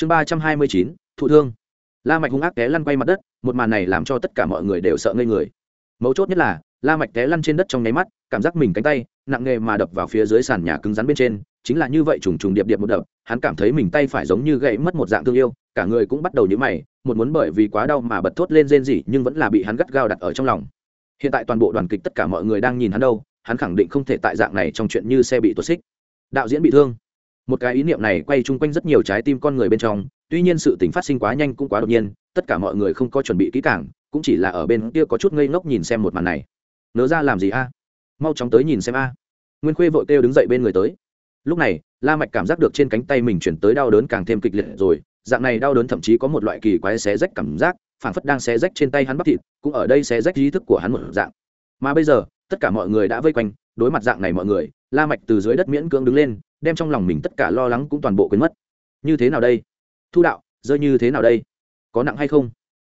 chương ba trăm hai mươi chín, thụ thương. La mạch hung ác té lăn quay mặt đất, một màn này làm cho tất cả mọi người đều sợ ngây người. Mấu chốt nhất là, la mạch té lăn trên đất trong nháy mắt, cảm giác mình cánh tay, nặng nề mà đập vào phía dưới sàn nhà cứng rắn bên trên, chính là như vậy trùng trùng điệp điệp một đập, hắn cảm thấy mình tay phải giống như gãy mất một dạng thương yêu, cả người cũng bắt đầu nhíu mày, một muốn bởi vì quá đau mà bật thốt lên rên rỉ, nhưng vẫn là bị hắn gắt gao đặt ở trong lòng. Hiện tại toàn bộ đoàn kịch tất cả mọi người đang nhìn hắn đâu, hắn khẳng định không thể tại dạng này trong chuyện như xe bị tuột xích. Đạo diễn bị thương một cái ý niệm này quay chung quanh rất nhiều trái tim con người bên trong, tuy nhiên sự tình phát sinh quá nhanh cũng quá đột nhiên, tất cả mọi người không có chuẩn bị kỹ càng, cũng chỉ là ở bên kia có chút ngây ngốc nhìn xem một màn này. Nỡ ra làm gì a? Mau chóng tới nhìn xem a. Nguyên khuê vội kêu đứng dậy bên người tới. Lúc này, la mạch cảm giác được trên cánh tay mình chuyển tới đau đớn càng thêm kịch liệt rồi, dạng này đau đớn thậm chí có một loại kỳ quái xé rách cảm giác, phảng phất đang xé rách trên tay hắn bắp thịt, cũng ở đây xé rách ý thức của hắn một dạng. Mà bây giờ, tất cả mọi người đã vây quanh, đối mặt dạng này mọi người, la mạch từ dưới đất miễn cưỡng đứng lên đem trong lòng mình tất cả lo lắng cũng toàn bộ quên mất. Như thế nào đây? Thu đạo, rơi như thế nào đây? Có nặng hay không?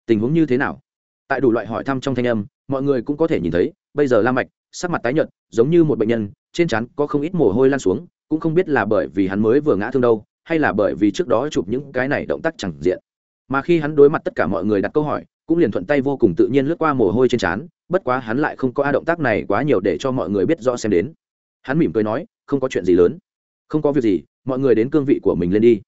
Tình huống như thế nào? Tại đủ loại hỏi thăm trong thanh âm, mọi người cũng có thể nhìn thấy, bây giờ la mạch, sắc mặt tái nhợt, giống như một bệnh nhân, trên trán có không ít mồ hôi lan xuống, cũng không biết là bởi vì hắn mới vừa ngã thương đâu, hay là bởi vì trước đó chụp những cái này động tác chẳng diện. Mà khi hắn đối mặt tất cả mọi người đặt câu hỏi, cũng liền thuận tay vô cùng tự nhiên lướt qua mồ hôi trên trán, bất quá hắn lại không có a động tác này quá nhiều để cho mọi người biết rõ xem đến. Hắn mỉm cười nói, không có chuyện gì lớn không có việc gì, mọi người đến cương vị của mình lên đi.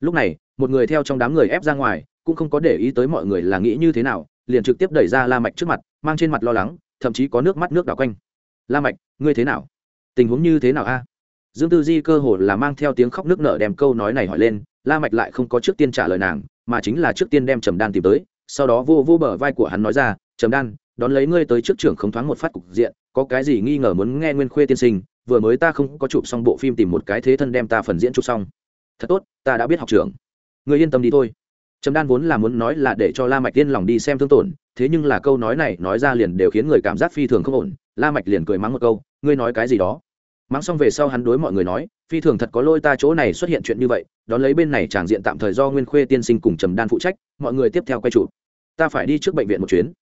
Lúc này, một người theo trong đám người ép ra ngoài, cũng không có để ý tới mọi người là nghĩ như thế nào, liền trực tiếp đẩy ra la mạch trước mặt, mang trên mặt lo lắng, thậm chí có nước mắt nước đảo quanh. La mạch, ngươi thế nào? Tình huống như thế nào a? Dương tư di cơ hồ là mang theo tiếng khóc nước nở đem câu nói này hỏi lên, la mạch lại không có trước tiên trả lời nàng, mà chính là trước tiên đem trầm đan tìm tới, sau đó vô vô bờ vai của hắn nói ra, trầm đan, đón lấy ngươi tới trước trưởng không thoáng một phát cục diện, có cái gì nghi ngờ muốn nghe nguyên khuê tiên sinh vừa mới ta không có chụp xong bộ phim tìm một cái thế thân đem ta phần diễn chụp xong. Thật tốt, ta đã biết học trưởng. Người yên tâm đi thôi. Trầm đan vốn là muốn nói là để cho la mạch tiên lòng đi xem thương tổn, thế nhưng là câu nói này nói ra liền đều khiến người cảm giác phi thường không ổn. La mạch liền cười mắng một câu, ngươi nói cái gì đó? Mắng xong về sau hắn đối mọi người nói, phi thường thật có lôi ta chỗ này xuất hiện chuyện như vậy, đón lấy bên này tràng diện tạm thời do nguyên khuê tiên sinh cùng trầm đan phụ trách, mọi người tiếp theo quay chụp. Ta phải đi trước bệnh viện một chuyến.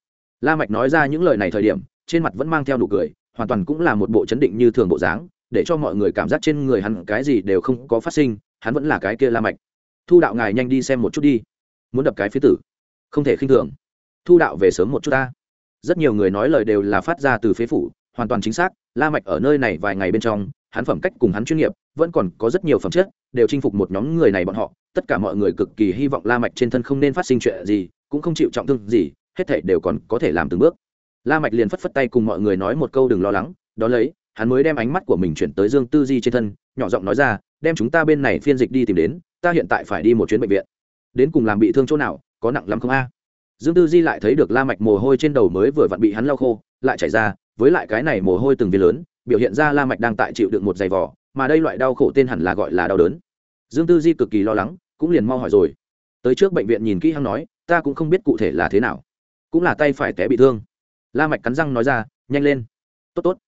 La mạch nói ra những lời này thời điểm, trên mặt vẫn mang theo nụ cười hoàn toàn cũng là một bộ chấn định như thường bộ dáng, để cho mọi người cảm giác trên người hắn cái gì đều không có phát sinh, hắn vẫn là cái kia la mạch. Thu đạo ngài nhanh đi xem một chút đi. Muốn đập cái phía tử. Không thể khinh thường. Thu đạo về sớm một chút ta. Rất nhiều người nói lời đều là phát ra từ phế phủ, hoàn toàn chính xác, la mạch ở nơi này vài ngày bên trong, hắn phẩm cách cùng hắn chuyên nghiệp, vẫn còn có rất nhiều phẩm chất, đều chinh phục một nhóm người này bọn họ. Tất cả mọi người cực kỳ hy vọng la mạch trên thân không nên phát sinh chuyện gì, cũng không chịu trọng thương gì, hết thảy đều còn có thể làm từng bước la mạch liền phất phất tay cùng mọi người nói một câu đừng lo lắng, đó lấy, hắn mới đem ánh mắt của mình chuyển tới dương tư di trên thân, nhỏ giọng nói ra, đem chúng ta bên này phiên dịch đi tìm đến, ta hiện tại phải đi một chuyến bệnh viện. Đến cùng làm bị thương chỗ nào, có nặng lắm không a? Dương tư di lại thấy được la mạch mồ hôi trên đầu mới vừa vặn bị hắn lau khô, lại chảy ra, với lại cái này mồ hôi từng viên lớn, biểu hiện ra la mạch đang tại chịu đựng một giày vò, mà đây loại đau khổ tên hẳn là gọi là đau đớn. Dương tư di cực kỳ lo lắng, cũng liền mau hỏi rồi. Tới trước bệnh viện nhìn kỹ hắn nói, ta cũng không biết cụ thể là thế nào, cũng là tay phải té bị thương la mạch cắn răng nói ra, nhanh lên. Tốt tốt.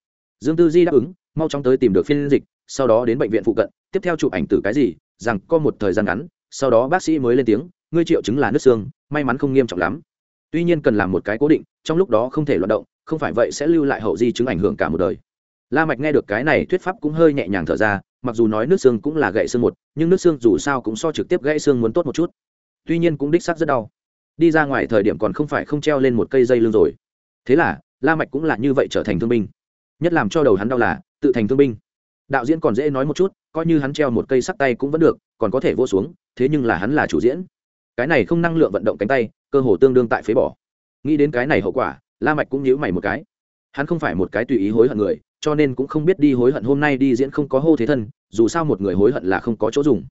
Dương tư di đáp ứng, mau chóng tới tìm được phiên dịch, sau đó đến bệnh viện phụ cận, tiếp theo chụp ảnh từ cái gì, rằng có một thời gian ngắn, sau đó bác sĩ mới lên tiếng, ngươi triệu chứng là nứt xương, may mắn không nghiêm trọng lắm. Tuy nhiên cần làm một cái cố định, trong lúc đó không thể loạt động, không phải vậy sẽ lưu lại hậu di chứng ảnh hưởng cả một đời. La mạch nghe được cái này thuyết pháp cũng hơi nhẹ nhàng thở ra, mặc dù nói nước xương cũng là gãy xương một, nhưng nước xương dù sao cũng so trực tiếp gãy xương muốn tốt một chút. Tuy nhiên cũng đích xác rất đau. Đi ra ngoài thời điểm còn không phải không treo lên một cây dây lưng rồi thế là, la mạch cũng là như vậy trở thành thương binh. Nhất làm cho đầu hắn đau là, tự thành thương binh. Đạo diễn còn dễ nói một chút, coi như hắn treo một cây sắt tay cũng vẫn được, còn có thể vô xuống, thế nhưng là hắn là chủ diễn. Cái này không năng lượng vận động cánh tay, cơ hồ tương đương tại phế bỏ. Nghĩ đến cái này hậu quả, la mạch cũng nhíu mày một cái. Hắn không phải một cái tùy ý hối hận người, cho nên cũng không biết đi hối hận hôm nay đi diễn không có hô thế thân, dù sao một người hối hận là không có chỗ dùng.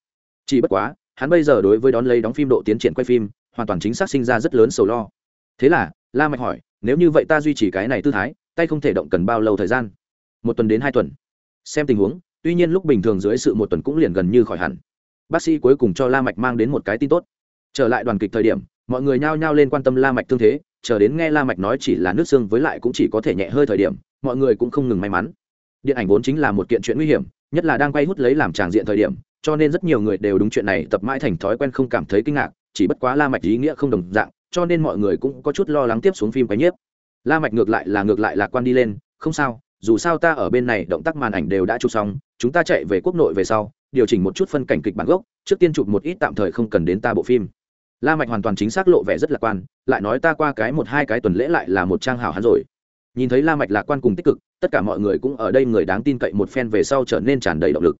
Chỉ bất quá, hắn bây giờ đối với đón lấy đóng phim độ tiến triển quay phim, hoàn toàn chính xác sinh ra rất lớn sầu lo. Thế là, la mạch hỏi nếu như vậy ta duy trì cái này tư thái, tay không thể động cần bao lâu thời gian? Một tuần đến hai tuần. Xem tình huống, tuy nhiên lúc bình thường dưới sự một tuần cũng liền gần như khỏi hẳn. Bác sĩ cuối cùng cho la mạch mang đến một cái tin tốt. Trở lại đoàn kịch thời điểm, mọi người nhao nhao lên quan tâm la mạch thương thế, chờ đến nghe la mạch nói chỉ là nước xương với lại cũng chỉ có thể nhẹ hơi thời điểm, mọi người cũng không ngừng may mắn. Điện ảnh vốn chính là một kiện chuyện nguy hiểm, nhất là đang quay hút lấy làm tràng diện thời điểm, cho nên rất nhiều người đều đúng chuyện này tập mãi thành thói quen không cảm thấy kinh ngạc, chỉ bất quá la mạch ý nghĩa không đồng dạng cho nên mọi người cũng có chút lo lắng tiếp xuống phim cái nhiếp. La mạch ngược lại là ngược lại lạc quan đi lên, không sao, dù sao ta ở bên này động tác màn ảnh đều đã chụp xong, chúng ta chạy về quốc nội về sau, điều chỉnh một chút phân cảnh kịch bản gốc, trước tiên chụp một ít tạm thời không cần đến ta bộ phim. La mạch hoàn toàn chính xác lộ vẻ rất lạc quan, lại nói ta qua cái một hai cái tuần lễ lại là một trang hảo hắn rồi. Nhìn thấy la mạch lạc quan cùng tích cực, tất cả mọi người cũng ở đây người đáng tin cậy một phen về sau trở nên tràn đầy động lực.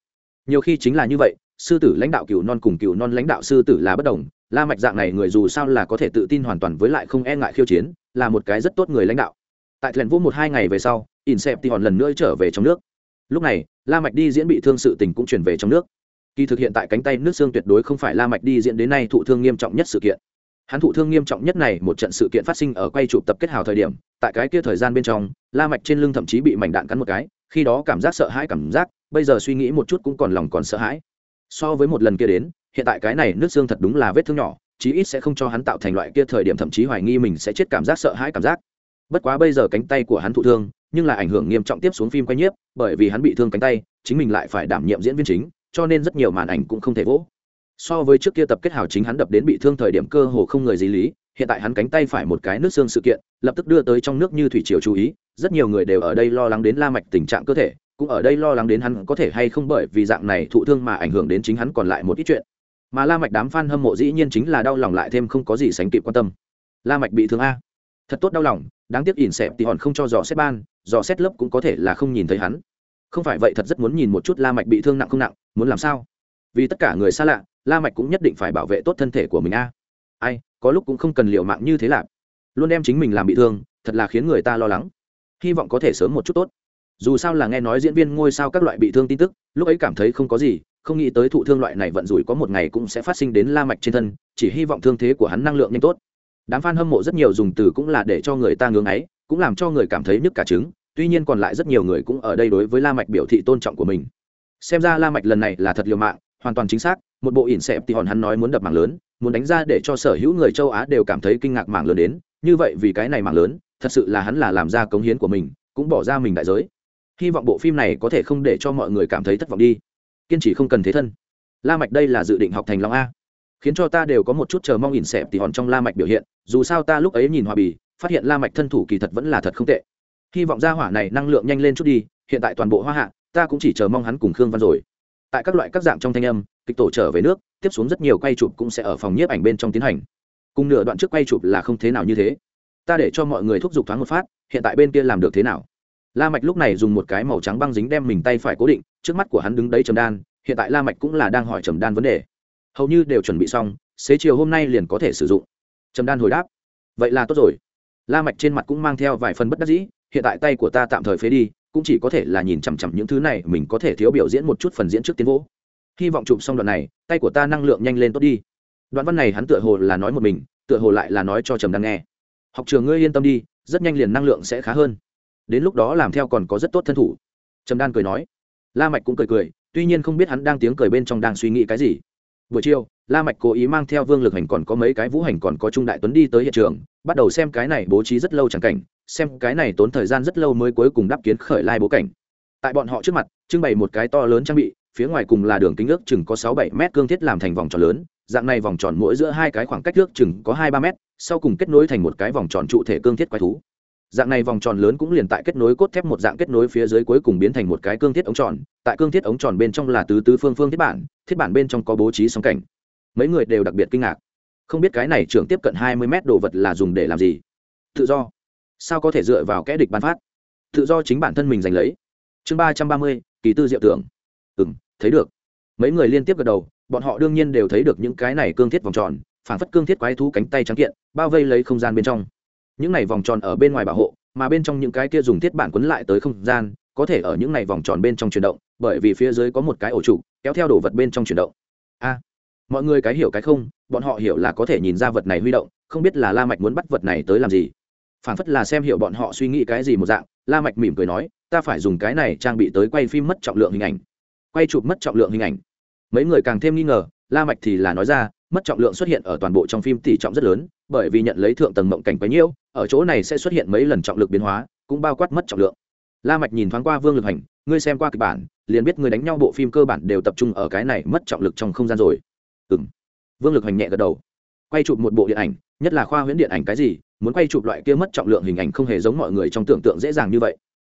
Nhiều khi chính là như vậy, sư tử lãnh đạo cựu non cùng cựu non lãnh đạo sư tử là bất đồng la mạch dạng này người dù sao là có thể tự tin hoàn toàn với lại không e ngại khiêu chiến, là một cái rất tốt người lãnh đạo. Tại thuyền vũ một hai ngày về sau inception lần nữa trở về trong nước. Lúc này, la mạch đi diễn bị thương sự tình cũng chuyển về trong nước. Kỳ thực hiện tại cánh tay nước xương tuyệt đối không phải la mạch đi diễn đến nay thụ thương nghiêm trọng nhất sự kiện. Hắn thụ thương nghiêm trọng nhất này một trận sự kiện phát sinh ở quay chụp tập kết hào thời điểm, tại cái kia thời gian bên trong, la mạch trên lưng thậm chí bị mảnh đạn cắn một cái, khi đó cảm giác sợ hãi cảm giác, bây giờ suy nghĩ một chút cũng còn lòng còn sợ hãi. So với một lần kia đến hiện tại cái này nước xương thật đúng là vết thương nhỏ, chí ít sẽ không cho hắn tạo thành loại kia thời điểm thậm chí hoài nghi mình sẽ chết cảm giác sợ hãi cảm giác. Bất quá bây giờ cánh tay của hắn thụ thương, nhưng là ảnh hưởng nghiêm trọng tiếp xuống phim quay nhiếp, bởi vì hắn bị thương cánh tay, chính mình lại phải đảm nhiệm diễn viên chính, cho nên rất nhiều màn ảnh cũng không thể vỗ. So với trước kia tập kết hào chính hắn đập đến bị thương thời điểm cơ hồ không người gì lý, hiện tại hắn cánh tay phải một cái nước xương sự kiện, lập tức đưa tới trong nước như thủy triều chú ý, rất nhiều người đều ở đây lo lắng đến la mạch tình trạng cơ thể, cũng ở đây lo lắng đến hắn có thể hay không bởi vì dạng này thụ thương mà ảnh hưởng đến chính hắn còn lại một ít chuyện mà la mạch đám fan hâm mộ dĩ nhiên chính là đau lòng lại thêm không có gì sánh kịp quan tâm. La mạch bị thương a. Thật tốt đau lòng, đáng tiếc ỉn xẹp thì hòn không cho dò xét ban, dò xét lớp cũng có thể là không nhìn thấy hắn. Không phải vậy thật rất muốn nhìn một chút la mạch bị thương nặng không nặng, muốn làm sao? Vì tất cả người xa lạ, la mạch cũng nhất định phải bảo vệ tốt thân thể của mình a. Ai, có lúc cũng không cần liều mạng như thế làm luôn đem chính mình làm bị thương, thật là khiến người ta lo lắng. Hy vọng có thể sớm một chút tốt. Dù sao là nghe nói diễn viên ngôi sao các loại bị thương tin tức, lúc ấy cảm thấy không có gì không nghĩ tới thụ thương loại này vận rủi có một ngày cũng sẽ phát sinh đến la mạch trên thân, chỉ hy vọng thương thế của hắn năng lượng nhanh tốt. Đám fan hâm mộ rất nhiều dùng từ cũng là để cho người ta ngưỡng ấy, cũng làm cho người cảm thấy nhức cả trứng, tuy nhiên còn lại rất nhiều người cũng ở đây đối với la mạch biểu thị tôn trọng của mình. Xem ra la mạch lần này là thật liều mạng, hoàn toàn chính xác, một bộ ỉn xẹp thì hòn hắn nói muốn đập mảng lớn, muốn đánh ra để cho sở hữu người châu á đều cảm thấy kinh ngạc mảng lớn đến, như vậy vì cái này mảng lớn, thật sự là hắn là làm ra cống hiến của mình, cũng bỏ ra mình đại giới. Hy vọng bộ phim này có thể không để cho mọi người cảm thấy thất vọng đi kiên trì không cần thế thân. La mạch đây là dự định học thành long a. Khiến cho ta đều có một chút chờ mong ỉn xẹp thì hòn trong la mạch biểu hiện, dù sao ta lúc ấy nhìn hòa bì, phát hiện la mạch thân thủ kỳ thật vẫn là thật không tệ. Hy vọng gia hỏa này năng lượng nhanh lên chút đi, hiện tại toàn bộ hoa hạ, ta cũng chỉ chờ mong hắn cùng khương văn rồi. Tại các loại các dạng trong thanh âm, kịch tổ trở về nước, tiếp xuống rất nhiều quay chụp cũng sẽ ở phòng nhiếp ảnh bên trong tiến hành. Cùng nửa đoạn trước quay chụp là không thế nào như thế. Ta để cho mọi người thúc giục thoáng một phát, hiện tại bên kia làm được thế nào? La mạch lúc này dùng một cái màu trắng băng dính đem mình tay phải cố định, trước mắt của hắn đứng đấy trầm đan, hiện tại la mạch cũng là đang hỏi trầm đan vấn đề. Hầu như đều chuẩn bị xong, xế chiều hôm nay liền có thể sử dụng. Trầm đan hồi đáp, vậy là tốt rồi. La mạch trên mặt cũng mang theo vài phần bất đắc dĩ, hiện tại tay của ta tạm thời phế đi, cũng chỉ có thể là nhìn chằm chằm những thứ này, mình có thể thiếu biểu diễn một chút phần diễn trước tiến vỗ hy vọng chụp xong đoạn này, tay của ta năng lượng nhanh lên tốt đi. Đoạn văn này hắn tựa hồ là nói một mình, tựa hồ lại là nói cho trầm đan nghe. Học trường ngươi yên tâm đi, rất nhanh liền năng lượng sẽ khá hơn đến lúc đó làm theo còn có rất tốt thân thủ. Trầm đan cười nói. La mạch cũng cười cười, tuy nhiên không biết hắn đang tiếng cười bên trong đang suy nghĩ cái gì. Buổi chiều, la mạch cố ý mang theo vương lực hành còn có mấy cái vũ hành còn có trung đại tuấn đi tới hiện trường, bắt đầu xem cái này bố trí rất lâu chẳng cảnh, xem cái này tốn thời gian rất lâu mới cuối cùng đáp kiến khởi lai bố cảnh. Tại bọn họ trước mặt, trưng bày một cái to lớn trang bị, phía ngoài cùng là đường kính ước chừng có sáu bảy mét cương thiết làm thành vòng tròn lớn, dạng này vòng tròn mỗi giữa hai cái khoảng cách ước chừng có hai ba mét, sau cùng kết nối thành một cái vòng tròn trụ thể cương thiết quái thú dạng này vòng tròn lớn cũng liền tại kết nối cốt thép một dạng kết nối phía dưới cuối cùng biến thành một cái cương thiết ống tròn, tại cương thiết ống tròn bên trong là tứ tứ phương phương thiết bản thiết bản bên trong có bố trí sóng cảnh. Mấy người đều đặc biệt kinh ngạc. Không biết cái này trưởng tiếp cận hai mươi mét đồ vật là dùng để làm gì? Tự do. Sao có thể dựa vào kẽ địch bán phát? Tự do chính bản thân mình giành lấy. Chương ba trăm ba mươi, kỳ tư diệu tưởng. Ừ m thấy được. Mấy người liên tiếp gật đầu, bọn họ đương nhiên đều thấy được những cái này cương thiết vòng tròn phản phất cương thiết quái thú cánh tay trắng kiện, bao vây lấy không gian bên trong những này vòng tròn ở bên ngoài bảo hộ, mà bên trong những cái kia dùng thiết bản quấn lại tới không gian, có thể ở những này vòng tròn bên trong chuyển động, bởi vì phía dưới có một cái ổ trụ, kéo theo đồ vật bên trong chuyển động. A, mọi người cái hiểu cái không, bọn họ hiểu là có thể nhìn ra vật này huy động, không biết là la mạch muốn bắt vật này tới làm gì. Phản phất là xem hiểu bọn họ suy nghĩ cái gì một dạng, la mạch mỉm cười nói, ta phải dùng cái này trang bị tới quay phim mất trọng lượng hình ảnh. Quay chụp mất trọng lượng hình ảnh. Mấy người càng thêm nghi ngờ, la mạch thì là nói ra, mất trọng lượng xuất hiện ở toàn bộ trong phim tỷ trọng rất lớn, bởi vì nhận lấy thượng tầng mộng cảnh quấy nhiễu ở chỗ này sẽ xuất hiện mấy lần trọng lực biến hóa, cũng bao quát mất trọng lượng. La mạch nhìn thoáng qua vương lực hành, ngươi xem qua kịch bản, liền biết người đánh nhau bộ phim cơ bản đều tập trung ở cái này mất trọng lực trong không gian rồi. Ừm. Vương lực hành nhẹ gật đầu. Quay chụp một bộ điện ảnh, nhất là khoa huyễn điện ảnh cái gì, muốn quay chụp loại kia mất trọng lượng hình ảnh không hề giống mọi người trong tưởng tượng dễ dàng như vậy.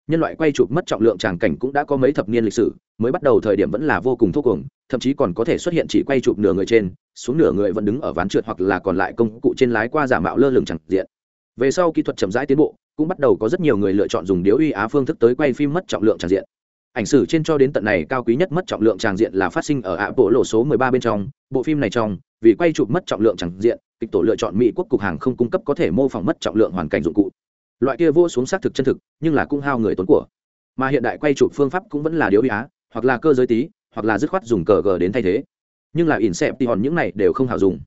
Nhân loại quay chụp mất trọng lượng tràng cảnh cũng đã có mấy thập niên lịch sử, mới bắt đầu thời điểm vẫn là vô cùng thô cùng thậm chí còn có thể xuất hiện chỉ quay chụp nửa người trên, xuống nửa người vẫn đứng ở ván trượt hoặc là còn lại công cụ trên lái qua giả mạo lơ lửng chẳng diện về sau kỹ thuật chậm rãi tiến bộ, cũng bắt đầu có rất nhiều người lựa chọn dùng điếu uy á phương thức tới quay phim mất trọng lượng tràng diện. Ảnh sử trên cho đến tận này cao quý nhất mất trọng lượng tràng diện là phát sinh ở ạ bộ lộ số 13 bên trong, bộ phim này trong, vì quay chụp mất trọng lượng tràng diện, kịch tổ lựa chọn mỹ quốc cục hàng không cung cấp có thể mô phỏng mất trọng lượng hoàn cảnh dụng cụ. Loại kia vô xuống xác thực chân thực, nhưng là cũng hao người tốn của. Mà hiện đại quay chụp phương pháp cũng vẫn là điếu uy á, hoặc là cơ giới tí, hoặc là dứt khoát dùng cờ gờ đến thay thế. Nhưng là ỉn xẹp thì hòn những này đều không hào dùng.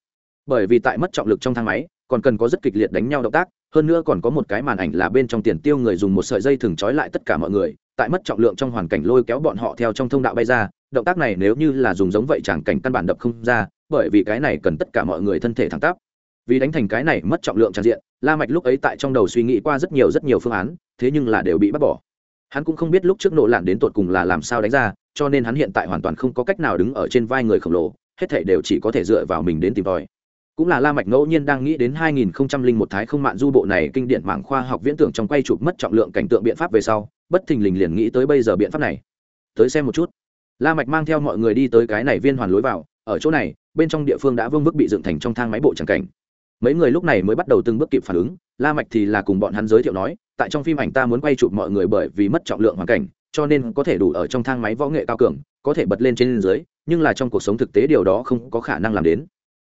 Bởi vì tại mất trọng lực trong thang máy, còn cần có rất kịch liệt đánh nhau động tác hơn nữa còn có một cái màn ảnh là bên trong tiền tiêu người dùng một sợi dây thừng trói lại tất cả mọi người, tại mất trọng lượng trong hoàn cảnh lôi kéo bọn họ theo trong thông đạo bay ra. Động tác này nếu như là dùng giống vậy chẳng cảnh căn bản đập không ra, bởi vì cái này cần tất cả mọi người thân thể thẳng tắp. Vì đánh thành cái này mất trọng lượng tràn diện, la mạch lúc ấy tại trong đầu suy nghĩ qua rất nhiều rất nhiều phương án, thế nhưng là đều bị bắt bỏ. Hắn cũng không biết lúc trước nổ lạn đến tột cùng là làm sao đánh ra, cho nên hắn hiện tại hoàn toàn không có cách nào đứng ở trên vai người khổng lồ, hết thảy đều chỉ có thể dựa vào mình đến tìm tòi cũng là la mạch ngẫu nhiên đang nghĩ đến 2001 thái không mạn du bộ này kinh điển mảng khoa học viễn tưởng trong quay chụp mất trọng lượng cảnh tượng biện pháp về sau, bất thình lình liền nghĩ tới bây giờ biện pháp này. Tới xem một chút. La mạch mang theo mọi người đi tới cái này viên hoàn lối vào, ở chỗ này, bên trong địa phương đã vương vức bị dựng thành trong thang máy bộ chẳng cảnh. Mấy người lúc này mới bắt đầu từng bước kịp phản ứng, la mạch thì là cùng bọn hắn giới thiệu nói, tại trong phim ảnh ta muốn quay chụp mọi người bởi vì mất trọng lượng hoàn cảnh, cho nên có thể đủ ở trong thang máy võ nghệ cao cường, có thể bật lên trên dưới, nhưng là trong cuộc sống thực tế điều đó không có khả năng làm đến.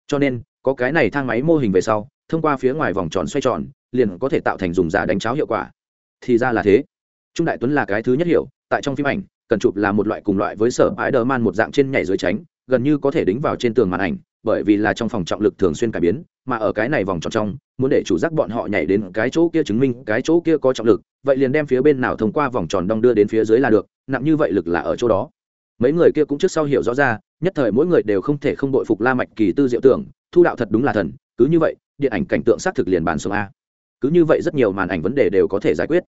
Cho nên có cái này thang máy mô hình về sau, thông qua phía ngoài vòng tròn xoay tròn, liền có thể tạo thành dùng giả đánh cháo hiệu quả. Thì ra là thế. Trung đại tuấn là cái thứ nhất hiểu, tại trong phim ảnh, cần chụp là một loại cùng loại với sở ái đờ man một dạng trên nhảy dưới tránh, gần như có thể đính vào trên tường màn ảnh, bởi vì là trong phòng trọng lực thường xuyên cải biến, mà ở cái này vòng tròn trong, muốn để chủ giác bọn họ nhảy đến cái chỗ kia chứng minh cái chỗ kia có trọng lực, vậy liền đem phía bên nào thông qua vòng tròn đong đưa đến phía dưới là được, nặng như vậy lực là ở chỗ đó. Mấy người kia cũng trước sau hiểu rõ ra, nhất thời mỗi người đều không thể không đội phục la mạch kỳ tư diệu tưởng thu đạo thật đúng là thần, cứ như vậy, điện ảnh cảnh tượng xác thực liền bàn sông a. Cứ như vậy rất nhiều màn ảnh vấn đề đều có thể giải quyết.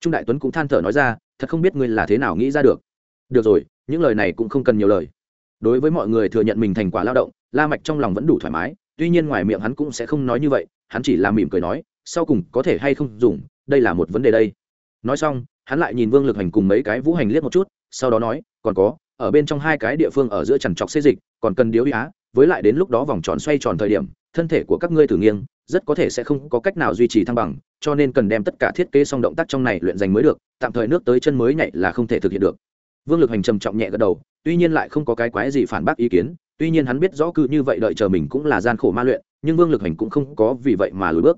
Trung đại tuấn cũng than thở nói ra, thật không biết ngươi là thế nào nghĩ ra được. Được rồi, những lời này cũng không cần nhiều lời. Đối với mọi người thừa nhận mình thành quả lao động, la mạch trong lòng vẫn đủ thoải mái, tuy nhiên ngoài miệng hắn cũng sẽ không nói như vậy, hắn chỉ là mỉm cười nói, sau cùng có thể hay không dùng, đây là một vấn đề đây. Nói xong, hắn lại nhìn vương lực hành cùng mấy cái vũ hành liếc một chút, sau đó nói, còn có, ở bên trong hai cái địa phương ở giữa chằn trọc xê dịch, còn cần điếu á với lại đến lúc đó vòng tròn xoay tròn thời điểm, thân thể của các ngươi thử nghiêng, rất có thể sẽ không có cách nào duy trì thăng bằng, cho nên cần đem tất cả thiết kế xong động tác trong này luyện dành mới được, tạm thời nước tới chân mới nhảy là không thể thực hiện được. Vương lực hành trầm trọng nhẹ gật đầu, tuy nhiên lại không có cái quái gì phản bác ý kiến, tuy nhiên hắn biết rõ cứ như vậy đợi chờ mình cũng là gian khổ ma luyện, nhưng vương lực hành cũng không có vì vậy mà lùi bước.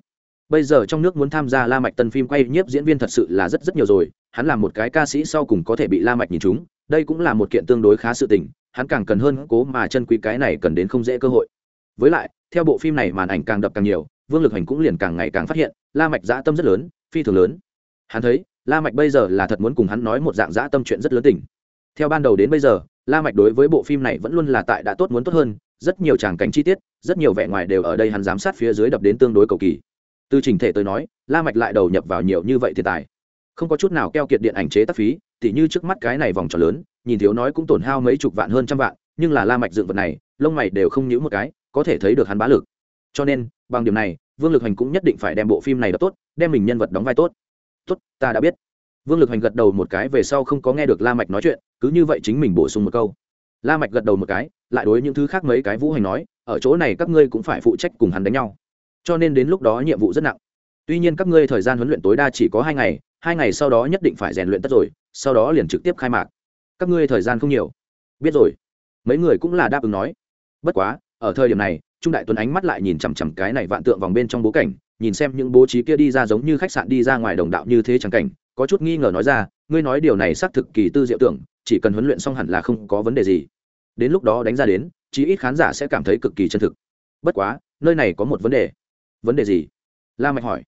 Bây giờ trong nước muốn tham gia la mạch tân phim quay nhiếp diễn viên thật sự là rất rất nhiều rồi, hắn là một cái ca sĩ sau cùng có thể bị la mạch nhìn chúng đây cũng là một kiện tương đối khá sự tình hắn càng cần hơn cố mà chân quý cái này cần đến không dễ cơ hội. Với lại, theo bộ phim này màn ảnh càng đập càng nhiều, vương lực hành cũng liền càng ngày càng phát hiện, la mạch dã tâm rất lớn, phi thường lớn. Hắn thấy, la mạch bây giờ là thật muốn cùng hắn nói một dạng dã tâm chuyện rất lớn tình. Theo ban đầu đến bây giờ, la mạch đối với bộ phim này vẫn luôn là tại đã tốt muốn tốt hơn, rất nhiều tràng cảnh chi tiết, rất nhiều vẻ ngoài đều ở đây hắn giám sát phía dưới đập đến tương đối cầu kỳ. Từ trình thể tôi nói, la mạch lại đầu nhập vào nhiều như vậy thì tài. Không có chút nào keo kiệt điện ảnh chế tác phí tỉ như trước mắt cái này vòng tròn lớn, nhìn thiếu nói cũng tổn hao mấy chục vạn hơn trăm vạn, nhưng là la mạch dựng vật này, lông mày đều không nhíu một cái, có thể thấy được hắn bá lực. Cho nên, bằng điểm này, vương lực hành cũng nhất định phải đem bộ phim này đập tốt, đem mình nhân vật đóng vai tốt. Tốt, ta đã biết. Vương lực hành gật đầu một cái về sau không có nghe được la mạch nói chuyện, cứ như vậy chính mình bổ sung một câu. La mạch gật đầu một cái, lại đối những thứ khác mấy cái vũ hành nói, ở chỗ này các ngươi cũng phải phụ trách cùng hắn đánh nhau. Cho nên đến lúc đó nhiệm vụ rất nặng. Tuy nhiên các ngươi thời gian huấn luyện tối đa chỉ có hai ngày hai ngày sau đó nhất định phải rèn luyện tất rồi, sau đó liền trực tiếp khai mạc. Các ngươi thời gian không nhiều. Biết rồi. Mấy người cũng là đáp ứng nói. Bất quá, ở thời điểm này, trung đại tuấn ánh mắt lại nhìn chằm chằm cái này vạn tượng vòng bên trong bố cảnh, nhìn xem những bố trí kia đi ra giống như khách sạn đi ra ngoài đồng đạo như thế chẳng cảnh, có chút nghi ngờ nói ra, ngươi nói điều này xác thực kỳ tư diệu tưởng, chỉ cần huấn luyện xong hẳn là không có vấn đề gì. Đến lúc đó đánh ra đến, chí ít khán giả sẽ cảm thấy cực kỳ chân thực. Bất quá, nơi này có một vấn đề. Vấn đề gì? La mạch hỏi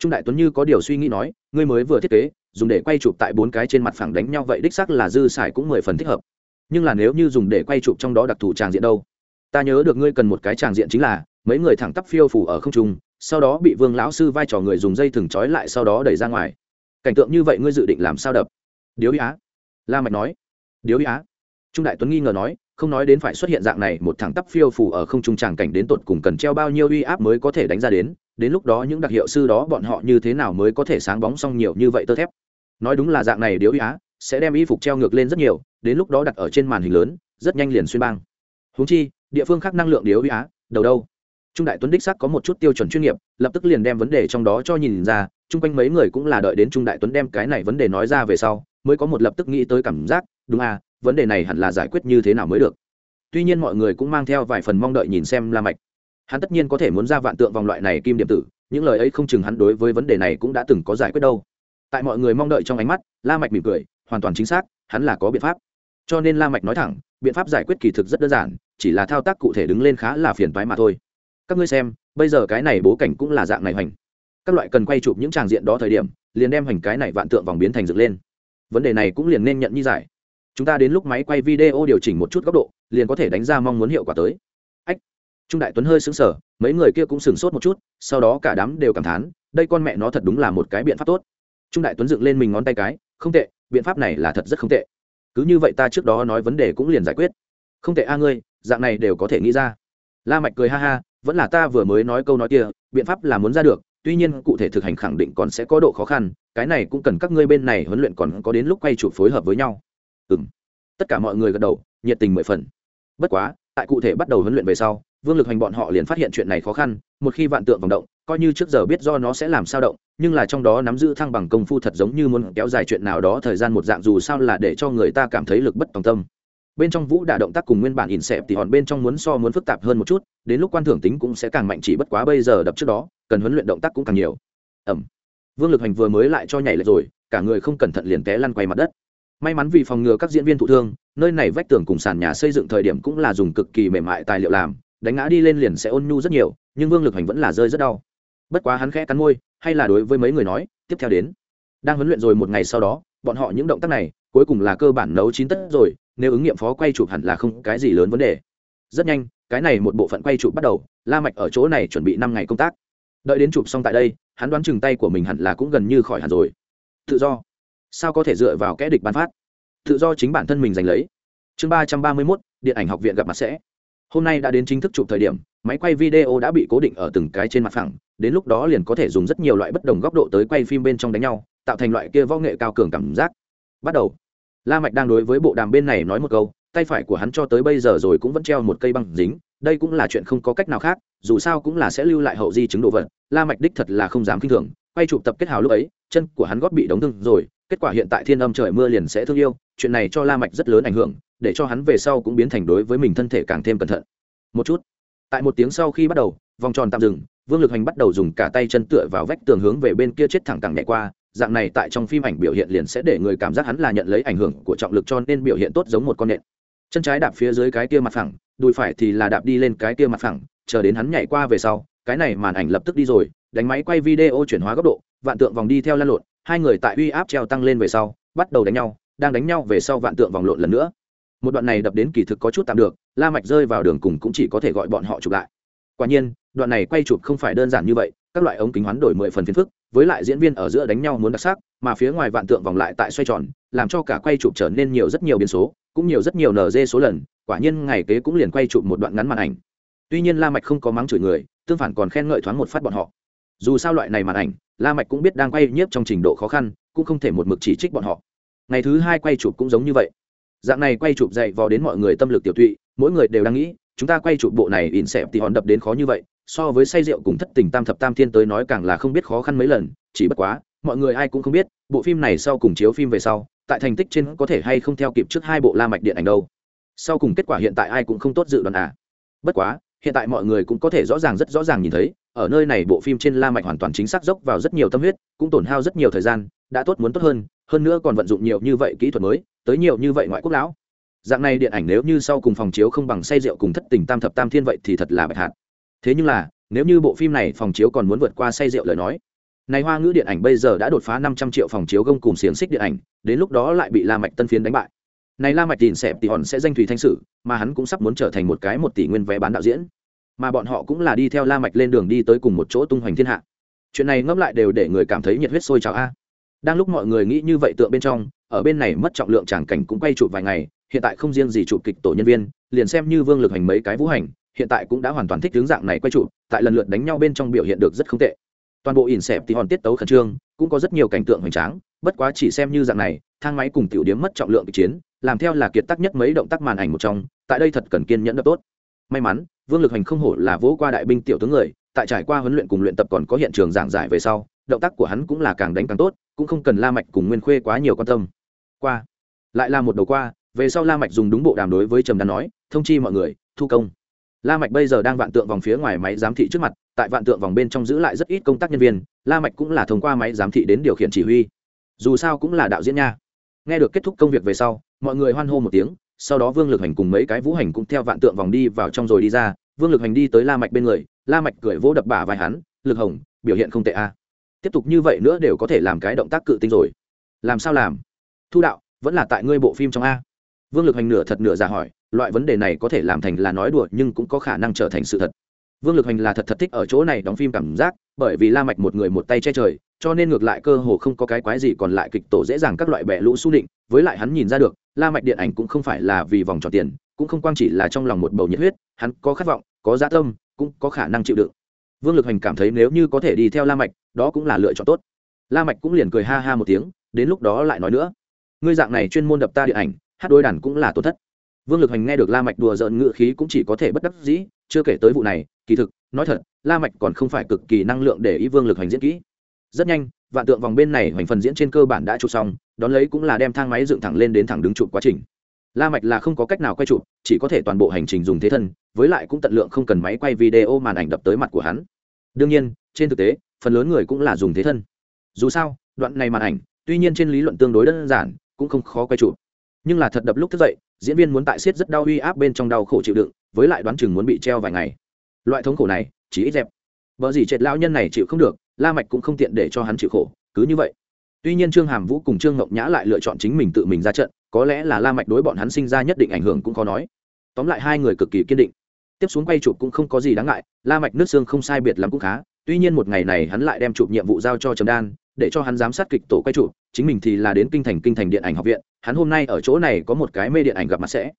trung đại tuấn như có điều suy nghĩ nói, ngươi mới vừa thiết kế, dùng để quay chụp tại bốn cái trên mặt phẳng đánh nhau vậy đích xác là dư xài cũng mười phần thích hợp. Nhưng là nếu như dùng để quay chụp trong đó đặc thù tràng diện đâu? Ta nhớ được ngươi cần một cái tràng diện chính là, mấy người thẳng tắp phiêu phủ ở không trung, sau đó bị vương lão sư vai trò người dùng dây thừng trói lại sau đó đẩy ra ngoài. Cảnh tượng như vậy ngươi dự định làm sao đập? Điếu ý á. La mạch nói. Điếu ý á. Trung đại tuấn nghi ngờ nói, không nói đến phải xuất hiện dạng này, một thằng tắp phiêu phù ở không trung tràng cảnh đến tột cùng cần treo bao nhiêu uy áp mới có thể đánh ra đến? Đến lúc đó những đặc hiệu sư đó bọn họ như thế nào mới có thể sáng bóng xong nhiều như vậy tơ thép? Nói đúng là dạng này điếu y á sẽ đem y phục treo ngược lên rất nhiều, đến lúc đó đặt ở trên màn hình lớn, rất nhanh liền xuyên bang húng chi, địa phương khác năng lượng điếu y á, đầu đâu? Trung đại tuấn đích sắc có một chút tiêu chuẩn chuyên nghiệp, lập tức liền đem vấn đề trong đó cho nhìn ra, chung quanh mấy người cũng là đợi đến trung đại tuấn đem cái này vấn đề nói ra về sau, mới có một lập tức nghĩ tới cảm giác, đúng à vấn đề này hẳn là giải quyết như thế nào mới được. Tuy nhiên mọi người cũng mang theo vài phần mong đợi nhìn xem la mạch hắn tất nhiên có thể muốn ra vạn tượng vòng loại này kim điểm tử, những lời ấy không chừng hắn đối với vấn đề này cũng đã từng có giải quyết đâu. Tại mọi người mong đợi trong ánh mắt, la mạch mỉm cười, hoàn toàn chính xác, hắn là có biện pháp. Cho nên la mạch nói thẳng, biện pháp giải quyết kỳ thực rất đơn giản, chỉ là thao tác cụ thể đứng lên khá là phiền toái mà thôi. Các ngươi xem, bây giờ cái này bố cảnh cũng là dạng này hoành. Các loại cần quay chụp những tràng diện đó thời điểm, liền đem hoành cái này vạn tượng vòng biến thành dựng lên. Vấn đề này cũng liền nên nhận như giải. Chúng ta đến lúc máy quay video điều chỉnh một chút góc độ, liền có thể đánh ra mong muốn hiệu quả tới trung đại tuấn hơi sững sờ, mấy người kia cũng sửng sốt một chút, sau đó cả đám đều cảm thán, đây con mẹ nó thật đúng là một cái biện pháp tốt. Trung đại tuấn dựng lên mình ngón tay cái, không tệ, biện pháp này là thật rất không tệ. Cứ như vậy ta trước đó nói vấn đề cũng liền giải quyết. Không tệ a ngươi, dạng này đều có thể nghĩ ra. La mạch cười ha ha, vẫn là ta vừa mới nói câu nói kia, biện pháp là muốn ra được, tuy nhiên cụ thể thực hành khẳng định còn sẽ có độ khó khăn, cái này cũng cần các ngươi bên này huấn luyện còn có đến lúc quay chụp phối hợp với nhau. Ừm. Tất cả mọi người gật đầu, nhiệt tình mười phần. Bất quá, tại cụ thể bắt đầu huấn luyện về sau vương lực hành bọn họ liền phát hiện chuyện này khó khăn, một khi vạn tượng vòng động, coi như trước giờ biết do nó sẽ làm sao động, nhưng là trong đó nắm giữ thăng bằng công phu thật giống như muốn kéo dài chuyện nào đó thời gian một dạng dù sao là để cho người ta cảm thấy lực bất tòng tâm. Bên trong vũ đả động tác cùng nguyên bản ỉn xẹp thì hòn bên trong muốn so muốn phức tạp hơn một chút, đến lúc quan thưởng tính cũng sẽ càng mạnh chỉ bất quá bây giờ đập trước đó, cần huấn luyện động tác cũng càng nhiều. Ẩm. Vương lực hành vừa mới lại cho nhảy lại rồi, cả người không cẩn thận liền té lăn quay mặt đất. May mắn vì phòng ngừa các diễn viên thụ thương, nơi này vách tường cùng sàn nhà xây dựng thời điểm cũng là dùng cực kỳ mềm mại tài liệu làm đánh ngã đi lên liền sẽ ôn nhu rất nhiều, nhưng vương lực hành vẫn là rơi rất đau. Bất quá hắn khẽ cắn môi, hay là đối với mấy người nói, tiếp theo đến. Đang huấn luyện rồi một ngày sau đó, bọn họ những động tác này, cuối cùng là cơ bản nấu chín tất rồi, nếu ứng nghiệm phó quay chụp hẳn là không cái gì lớn vấn đề. Rất nhanh, cái này một bộ phận quay chụp bắt đầu, la mạch ở chỗ này chuẩn bị năm ngày công tác. Đợi đến chụp xong tại đây, hắn đoán chừng tay của mình hẳn là cũng gần như khỏi hẳn rồi. Tự do. Sao có thể dựa vào kẽ địch ban phát? Tự do chính bản thân mình giành lấy. Chương ba trăm ba mươi mốt, điện ảnh học viện gặp mặt sẽ hôm nay đã đến chính thức chụp thời điểm, máy quay video đã bị cố định ở từng cái trên mặt phẳng, đến lúc đó liền có thể dùng rất nhiều loại bất đồng góc độ tới quay phim bên trong đánh nhau, tạo thành loại kia võ nghệ cao cường cảm giác. Bắt đầu. La mạch đang đối với bộ đàm bên này nói một câu, tay phải của hắn cho tới bây giờ rồi cũng vẫn treo một cây băng dính, đây cũng là chuyện không có cách nào khác, dù sao cũng là sẽ lưu lại hậu di chứng đồ vật, la mạch đích thật là không dám kinh thường, quay chụp tập kết hào lúc ấy, chân của hắn gót bị đóng thương rồi, kết quả hiện tại thiên âm trời mưa liền sẽ thương yêu, chuyện này cho la mạch rất lớn ảnh hưởng để cho hắn về sau cũng biến thành đối với mình thân thể càng thêm cẩn thận. Một chút. Tại một tiếng sau khi bắt đầu, vòng tròn tạm dừng, vương lực hành bắt đầu dùng cả tay chân tựa vào vách tường hướng về bên kia chết thẳng cẳng nhảy qua, dạng này tại trong phim ảnh biểu hiện liền sẽ để người cảm giác hắn là nhận lấy ảnh hưởng của trọng lực cho nên biểu hiện tốt giống một con nện. Chân trái đạp phía dưới cái kia mặt phẳng, đùi phải thì là đạp đi lên cái kia mặt phẳng, chờ đến hắn nhảy qua về sau, cái này màn ảnh lập tức đi rồi, đánh máy quay video chuyển hóa góc độ, vạn tượng vòng đi theo lan lộn, hai người tại uy áp treo tăng lên về sau, bắt đầu đánh nhau, đang đánh nhau về sau vạn tượng vòng lộn lần nữa một đoạn này đập đến kỳ thực có chút tạm được, la mạch rơi vào đường cùng cũng chỉ có thể gọi bọn họ chụp lại. Quả nhiên, đoạn này quay chụp không phải đơn giản như vậy, các loại ống kính hoán đổi mười phần phiền phức, với lại diễn viên ở giữa đánh nhau muốn đặc sắc, mà phía ngoài vạn tượng vòng lại tại xoay tròn, làm cho cả quay chụp trở nên nhiều rất nhiều biến số, cũng nhiều rất nhiều nz số lần, quả nhiên ngày kế cũng liền quay chụp một đoạn ngắn màn ảnh. Tuy nhiên la mạch không có mắng chửi người, tương phản còn khen ngợi thoáng một phát bọn họ. Dù sao loại này màn ảnh, la mạch cũng biết đang quay nhiếp trong trình độ khó khăn, cũng không thể một mực chỉ trích bọn họ. Ngày thứ hai quay chụp cũng giống như vậy dạng này quay chụp dậy vò đến mọi người tâm lực tiểu tụy, mỗi người đều đang nghĩ, chúng ta quay chụp bộ này ỉn xẹp thì hòn đập đến khó như vậy, so với say rượu cùng thất tình tam thập tam thiên tới nói càng là không biết khó khăn mấy lần, chỉ bất quá, mọi người ai cũng không biết, bộ phim này sau cùng chiếu phim về sau, tại thành tích trên có thể hay không theo kịp trước hai bộ la mạch điện ảnh đâu. Sau cùng kết quả hiện tại ai cũng không tốt dự đoán à. Bất quá, hiện tại mọi người cũng có thể rõ ràng rất rõ ràng nhìn thấy, ở nơi này bộ phim trên la mạch hoàn toàn chính xác dốc vào rất nhiều tâm huyết, cũng tổn hao rất nhiều thời gian, đã tốt muốn tốt hơn hơn nữa còn vận dụng nhiều như vậy kỹ thuật mới tới nhiều như vậy ngoại quốc lão. Dạng này điện ảnh nếu như sau cùng phòng chiếu không bằng say rượu cùng thất tình tam thập tam thiên vậy thì thật là bạch hạt. Thế nhưng là, nếu như bộ phim này phòng chiếu còn muốn vượt qua say rượu lời nói, này hoa ngữ điện ảnh bây giờ đã đột phá năm trăm triệu phòng chiếu gông cùng xiềng xích điện ảnh, đến lúc đó lại bị la mạch tân phiến đánh bại. Này la mạch tìm xẹp thì hòn sẽ danh thủy thanh sử, mà hắn cũng sắp muốn trở thành một cái một tỷ nguyên vé bán đạo diễn. Mà bọn họ cũng là đi theo la mạch lên đường đi tới cùng một chỗ tung hoành thiên hạ. Chuyện này ngẫm lại đều để người cảm thấy nhiệt huyết sôi trào a. Đang lúc mọi người nghĩ như vậy tượng bên trong ở bên này mất trọng lượng tràng cảnh cũng quay chụp vài ngày, hiện tại không riêng gì chụp kịch tổ nhân viên, liền xem như vương lực hành mấy cái vũ hành, hiện tại cũng đã hoàn toàn thích hướng dạng này quay chụp, tại lần lượt đánh nhau bên trong biểu hiện được rất không tệ. Toàn bộ ỉn xẹp thì hòn tiết tấu khẩn trương, cũng có rất nhiều cảnh tượng hoành tráng, bất quá chỉ xem như dạng này, thang máy cùng tiểu điếm mất trọng lượng kịch chiến, làm theo là kiệt tác nhất mấy động tác màn ảnh một trong, tại đây thật cần kiên nhẫn đập tốt. May mắn, vương lực hành không hổ là vỗ qua đại binh tiểu tướng người, tại trải qua huấn luyện cùng luyện tập còn có hiện trường giảng giải về sau, động tác của hắn cũng là càng đánh càng tốt, cũng không cần la mạch cùng nguyên khuê quá nhiều quan tâm qua. Lại là một đầu qua, về sau la mạch dùng đúng bộ đàm đối với trầm đan nói, thông chi mọi người, thu công. La mạch bây giờ đang vạn tượng vòng phía ngoài máy giám thị trước mặt, tại vạn tượng vòng bên trong giữ lại rất ít công tác nhân viên, la mạch cũng là thông qua máy giám thị đến điều khiển chỉ huy. Dù sao cũng là đạo diễn nha. Nghe được kết thúc công việc về sau, mọi người hoan hô một tiếng, sau đó vương lực hành cùng mấy cái vũ hành cũng theo vạn tượng vòng đi vào trong rồi đi ra. Vương lực hành đi tới la mạch bên người, la mạch cười vỗ đập bả vai hắn, lực hồng, biểu hiện không tệ a. Tiếp tục như vậy nữa đều có thể làm cái động tác cự tinh rồi. Làm sao làm? Thu đạo, vẫn là tại ngươi bộ phim trong a. Vương lực hành nửa thật nửa giả hỏi, loại vấn đề này có thể làm thành là nói đùa nhưng cũng có khả năng trở thành sự thật. Vương lực hành là thật thật thích ở chỗ này đóng phim cảm giác, bởi vì la mạch một người một tay che trời, cho nên ngược lại cơ hồ không có cái quái gì còn lại kịch tổ dễ dàng các loại bẻ lũ xu định, với lại hắn nhìn ra được, la mạch điện ảnh cũng không phải là vì vòng tròn tiền, cũng không quang chỉ là trong lòng một bầu nhiệt huyết, hắn có khát vọng, có dạ tâm, cũng có khả năng chịu đựng. Vương lực hành cảm thấy nếu như có thể đi theo la mạch, đó cũng là lựa chọn tốt. La mạch cũng liền cười ha ha một tiếng, đến lúc đó lại nói nữa ngươi dạng này chuyên môn đập ta điện ảnh, hát đôi đàn cũng là tổn thất. Vương lực hành nghe được la mạch đùa giỡn ngựa khí cũng chỉ có thể bất đắc dĩ, chưa kể tới vụ này, kỳ thực, nói thật, la mạch còn không phải cực kỳ năng lượng để ý vương lực hành diễn kỹ. Rất nhanh, vạn tượng vòng bên này hoành phần diễn trên cơ bản đã chụp xong, đón lấy cũng là đem thang máy dựng thẳng lên đến thẳng đứng chụp quá trình. La mạch là không có cách nào quay chụp, chỉ có thể toàn bộ hành trình dùng thế thân, với lại cũng tận lượng không cần máy quay video màn ảnh đập tới mặt của hắn. Đương nhiên, trên thực tế, phần lớn người cũng là dùng thế thân. Dù sao, đoạn này màn ảnh, tuy nhiên trên lý luận tương đối đơn giản cũng không khó quay chụp. Nhưng là thật đập lúc thức dậy, diễn viên muốn tại siết rất đau uy áp bên trong đau khổ chịu đựng, với lại đoán chừng muốn bị treo vài ngày. Loại thống khổ này, chỉ ít dẹp. Vợ gì chết lão nhân này chịu không được, la mạch cũng không tiện để cho hắn chịu khổ, cứ như vậy. Tuy nhiên trương hàm vũ cùng trương ngọc nhã lại lựa chọn chính mình tự mình ra trận, có lẽ là la mạch đối bọn hắn sinh ra nhất định ảnh hưởng cũng khó nói. Tóm lại hai người cực kỳ kiên định. Tiếp xuống quay chụp cũng không có gì đáng ngại, la mạch nước xương không sai biệt lắm cũng khá tuy nhiên một ngày này hắn lại đem chụp nhiệm vụ giao cho trầm đan, để cho hắn giám sát kịch tổ quay chụp, chính mình thì là đến kinh thành kinh thành điện ảnh học viện, hắn hôm nay ở chỗ này có một cái mê điện ảnh gặp mặt sẽ.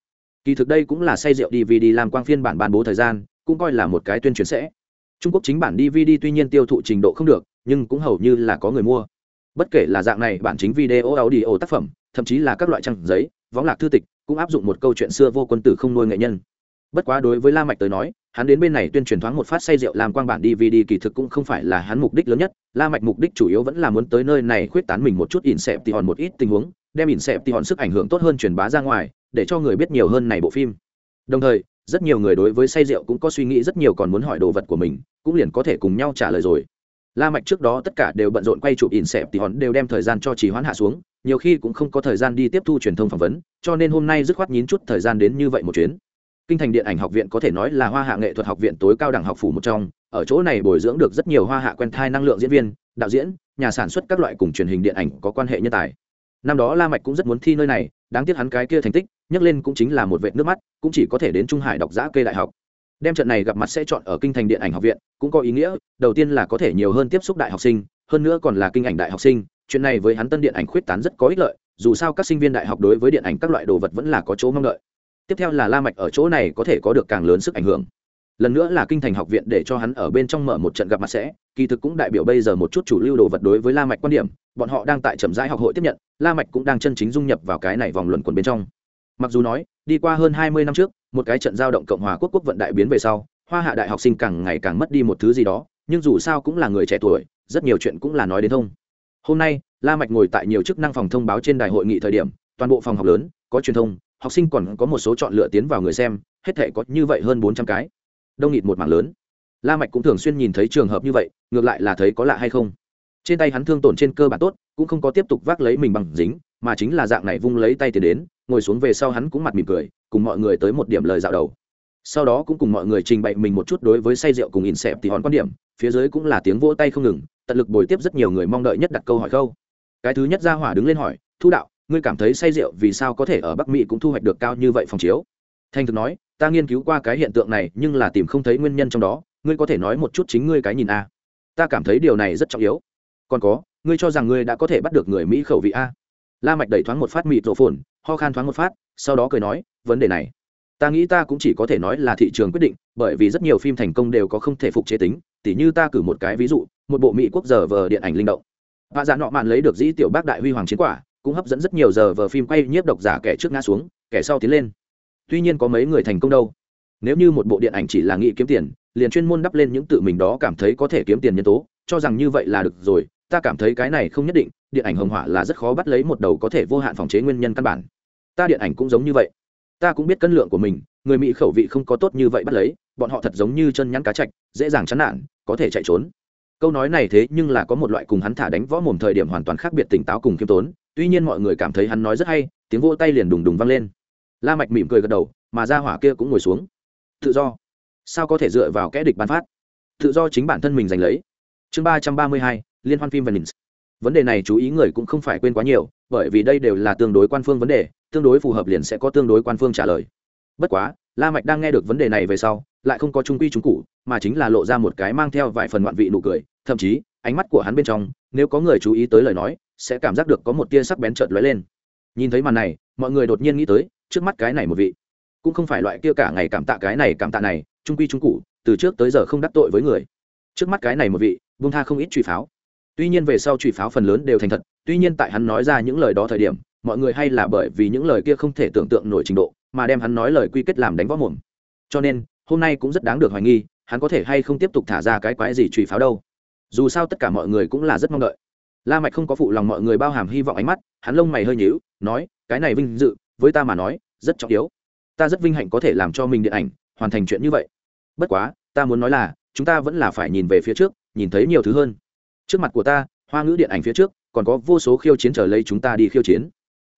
Kỳ thực đây cũng là say rượu dvd làm quang phiên bản ban bố thời gian, cũng coi là một cái tuyên truyền sẽ. Trung quốc chính bản dvd tuy nhiên tiêu thụ trình độ không được, nhưng cũng hầu như là có người mua. Bất kể là dạng này bản chính video, audio tác phẩm, thậm chí là các loại trang giấy, võng lạc thư tịch, cũng áp dụng một câu chuyện xưa vô quân tử không nuôi nghệ nhân. Bất quá đối với la mạch tới nói hắn đến bên này tuyên truyền thoáng một phát say rượu làm quang bản dvd kỳ thực cũng không phải là hắn mục đích lớn nhất, la mạch mục đích chủ yếu vẫn là muốn tới nơi này khuyết tán mình một chút ỉn xẹp thì hòn một ít tình huống, đem ỉn xẹp thì hòn sức ảnh hưởng tốt hơn truyền bá ra ngoài, để cho người biết nhiều hơn này bộ phim. Đồng thời, rất nhiều người đối với say rượu cũng có suy nghĩ rất nhiều còn muốn hỏi đồ vật của mình, cũng liền có thể cùng nhau trả lời rồi. La mạch trước đó tất cả đều bận rộn quay chụp ỉn xẹp thì hòn đều đem thời gian cho trì hoãn hạ xuống, nhiều khi cũng không có thời gian đi tiếp thu truyền thông phỏng vấn, cho nên hôm nay dứt khoát nhín chút thời gian đến như vậy một chuyến kinh thành điện ảnh học viện có thể nói là hoa hạ nghệ thuật học viện tối cao đẳng học phủ một trong, ở chỗ này bồi dưỡng được rất nhiều hoa hạ quen thai năng lượng diễn viên, đạo diễn, nhà sản xuất các loại cùng truyền hình điện ảnh có quan hệ nhân tài. Năm đó la mạch cũng rất muốn thi nơi này, đáng tiếc hắn cái kia thành tích nhắc lên cũng chính là một vệt nước mắt, cũng chỉ có thể đến trung hải đọc giã cây đại học. Đem trận này gặp mặt sẽ chọn ở kinh thành điện ảnh học viện, cũng có ý nghĩa, đầu tiên là có thể nhiều hơn tiếp xúc đại học sinh, hơn nữa còn là kinh ảnh đại học sinh, chuyện này với hắn tân điện ảnh khuyết tán rất có ích lợi, dù sao các sinh viên đại học đối với điện ảnh các loại đồ vật vẫn là có chỗ mong đợi tiếp theo là la mạch ở chỗ này có thể có được càng lớn sức ảnh hưởng. Lần nữa là kinh thành học viện để cho hắn ở bên trong mở một trận gặp mặt sẽ, kỳ thực cũng đại biểu bây giờ một chút chủ lưu đồ vật đối với la mạch quan điểm, bọn họ đang tại trầm rãi học hội tiếp nhận, la mạch cũng đang chân chính dung nhập vào cái này vòng luận quần bên trong. Mặc dù nói, đi qua hơn 20 năm trước, một cái trận giao động cộng hòa quốc quốc vận đại biến về sau, hoa hạ đại học sinh càng ngày càng mất đi một thứ gì đó, nhưng dù sao cũng là người trẻ tuổi, rất nhiều chuyện cũng là nói đến thông. Hôm nay, la mạch ngồi tại nhiều chức năng phòng thông báo trên đài hội nghị thời điểm, toàn bộ phòng học lớn, có truyền thông học sinh còn có một số chọn lựa tiến vào người xem, hết thể có như vậy hơn bốn trăm cái. Đông nghịt một mảng lớn. La mạch cũng thường xuyên nhìn thấy trường hợp như vậy, ngược lại là thấy có lạ hay không. Trên tay hắn thương tổn trên cơ bản tốt, cũng không có tiếp tục vác lấy mình bằng dính, mà chính là dạng này vung lấy tay tiền đến, ngồi xuống về sau hắn cũng mặt mỉm cười, cùng mọi người tới một điểm lời dạo đầu. Sau đó cũng cùng mọi người trình bày mình một chút đối với say rượu cùng in xẹp thì hòn quan điểm, phía dưới cũng là tiếng vỗ tay không ngừng, tận lực bồi tiếp rất nhiều người mong đợi nhất đặt câu hỏi khâu. Cái thứ nhất ra hỏa đứng lên hỏi, thu đạo ngươi cảm thấy say rượu vì sao có thể ở bắc mỹ cũng thu hoạch được cao như vậy phòng chiếu? Thành thực nói, ta nghiên cứu qua cái hiện tượng này, nhưng là tìm không thấy nguyên nhân trong đó, ngươi có thể nói một chút chính ngươi cái nhìn a. Ta cảm thấy điều này rất trọng yếu. Còn có, ngươi cho rằng ngươi đã có thể bắt được người mỹ khẩu vị a? La mạch đẩy thoáng một phát mịt rộ phồn ho khan thoáng một phát, sau đó cười nói, vấn đề này, ta nghĩ ta cũng chỉ có thể nói là thị trường quyết định, bởi vì rất nhiều phim thành công đều có không thể phục chế tính, tỉ như ta cử một cái ví dụ, một bộ mỹ quốc giờ vờ điện ảnh linh động. Và dạ nọ mạn lấy được dĩ tiểu bác đại huy hoàng chiến quả cũng hấp dẫn rất nhiều giờ vờ phim quay nhiếp độc giả kẻ trước ngã xuống, kẻ sau tiến lên. Tuy nhiên có mấy người thành công đâu. Nếu như một bộ điện ảnh chỉ là nghĩ kiếm tiền, liền chuyên môn đắp lên những tự mình đó cảm thấy có thể kiếm tiền nhân tố, cho rằng như vậy là được rồi, ta cảm thấy cái này không nhất định, điện ảnh hồng hỏa là rất khó bắt lấy một đầu có thể vô hạn phòng chế nguyên nhân căn bản. Ta điện ảnh cũng giống như vậy. Ta cũng biết cân lượng của mình, người mỹ khẩu vị không có tốt như vậy bắt lấy, bọn họ thật giống như chân nhắn cá chạch, dễ dàng chán nản, có thể chạy trốn. Câu nói này thế nhưng là có một loại cùng hắn thả đánh võ mồm thời điểm hoàn toàn khác biệt tỉnh táo cùng khiêm tốn tuy nhiên mọi người cảm thấy hắn nói rất hay, tiếng vô tay liền đùng đùng vang lên. La mạch mỉm cười gật đầu, mà ra hỏa kia cũng ngồi xuống. Tự do. Sao có thể dựa vào kẻ địch ban phát? Tự do chính bản thân mình giành lấy. Chương ba trăm ba mươi hai, liên hoan phim venice. Vấn đề này chú ý người cũng không phải quên quá nhiều, bởi vì đây đều là tương đối quan phương vấn đề, tương đối phù hợp liền sẽ có tương đối quan phương trả lời. Bất quá, la mạch đang nghe được vấn đề này về sau, lại không có trung quy trung cụ, mà chính là lộ ra một cái mang theo vài phần ngoạn vị nụ cười, thậm chí, ánh mắt của hắn bên trong, nếu có người chú ý tới lời nói sẽ cảm giác được có một tia sắc bén chợt lóe lên. Nhìn thấy màn này, mọi người đột nhiên nghĩ tới, trước mắt cái này một vị, cũng không phải loại kia cả ngày cảm tạ cái này cảm tạ này, trung quy trung cụ, từ trước tới giờ không đắc tội với người. Trước mắt cái này một vị, buông tha không ít truy pháo. Tuy nhiên về sau truy pháo phần lớn đều thành thật, tuy nhiên tại hắn nói ra những lời đó thời điểm, mọi người hay là bởi vì những lời kia không thể tưởng tượng nổi trình độ, mà đem hắn nói lời quy kết làm đánh võ mồm. Cho nên, hôm nay cũng rất đáng được hoài nghi, hắn có thể hay không tiếp tục thả ra cái quái gì truy pháo đâu. Dù sao tất cả mọi người cũng là rất mong đợi la mạch không có phụ lòng mọi người bao hàm hy vọng ánh mắt hắn lông mày hơi nhíu nói cái này vinh dự với ta mà nói rất trọng yếu. Ta rất vinh hạnh có thể làm cho mình điện ảnh hoàn thành chuyện như vậy. Bất quá ta muốn nói là chúng ta vẫn là phải nhìn về phía trước nhìn thấy nhiều thứ hơn. Trước mặt của ta hoa ngữ điện ảnh phía trước còn có vô số khiêu chiến trở lấy chúng ta đi khiêu chiến.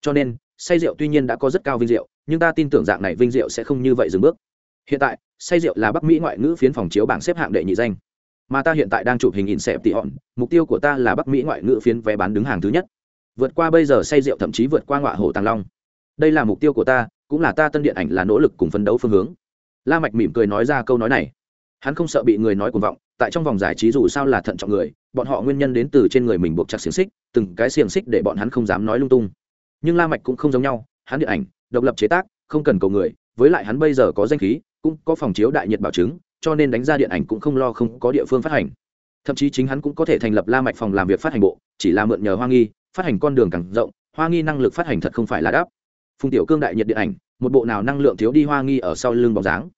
Cho nên say rượu tuy nhiên đã có rất cao vinh rượu, nhưng ta tin tưởng dạng này vinh rượu sẽ không như vậy dừng bước. Hiện tại say rượu là bắc mỹ ngoại ngữ phiến phòng chiếu bảng xếp hạng đệ nhị danh mà ta hiện tại đang chụp hình in xẹp tị hòn. Mục tiêu của ta là bắc mỹ ngoại ngữ phiến vé bán đứng hàng thứ nhất. Vượt qua bây giờ say rượu, thậm chí vượt qua ngọa hồ tàng long. Đây là mục tiêu của ta, cũng là ta tân điện ảnh là nỗ lực cùng phấn đấu phương hướng. La mạch mỉm cười nói ra câu nói này. Hắn không sợ bị người nói cuồng vọng, tại trong vòng giải trí dù sao là thận trọng người, bọn họ nguyên nhân đến từ trên người mình buộc chặt xiềng xích, từng cái xiềng xích để bọn hắn không dám nói lung tung. Nhưng la mạch cũng không giống nhau, hắn điện ảnh, độc lập chế tác, không cần cầu người, với lại hắn bây giờ có danh khí, cũng có phòng chiếu đại nhiệt bảo chứng cho nên đánh ra điện ảnh cũng không lo không có địa phương phát hành. Thậm chí chính hắn cũng có thể thành lập la mạch phòng làm việc phát hành bộ, chỉ là mượn nhờ hoa nghi, phát hành con đường càng rộng, hoa nghi năng lực phát hành thật không phải là đáp. Phùng tiểu cương đại nhiệt điện ảnh, một bộ nào năng lượng thiếu đi hoa nghi ở sau lưng bóng dáng.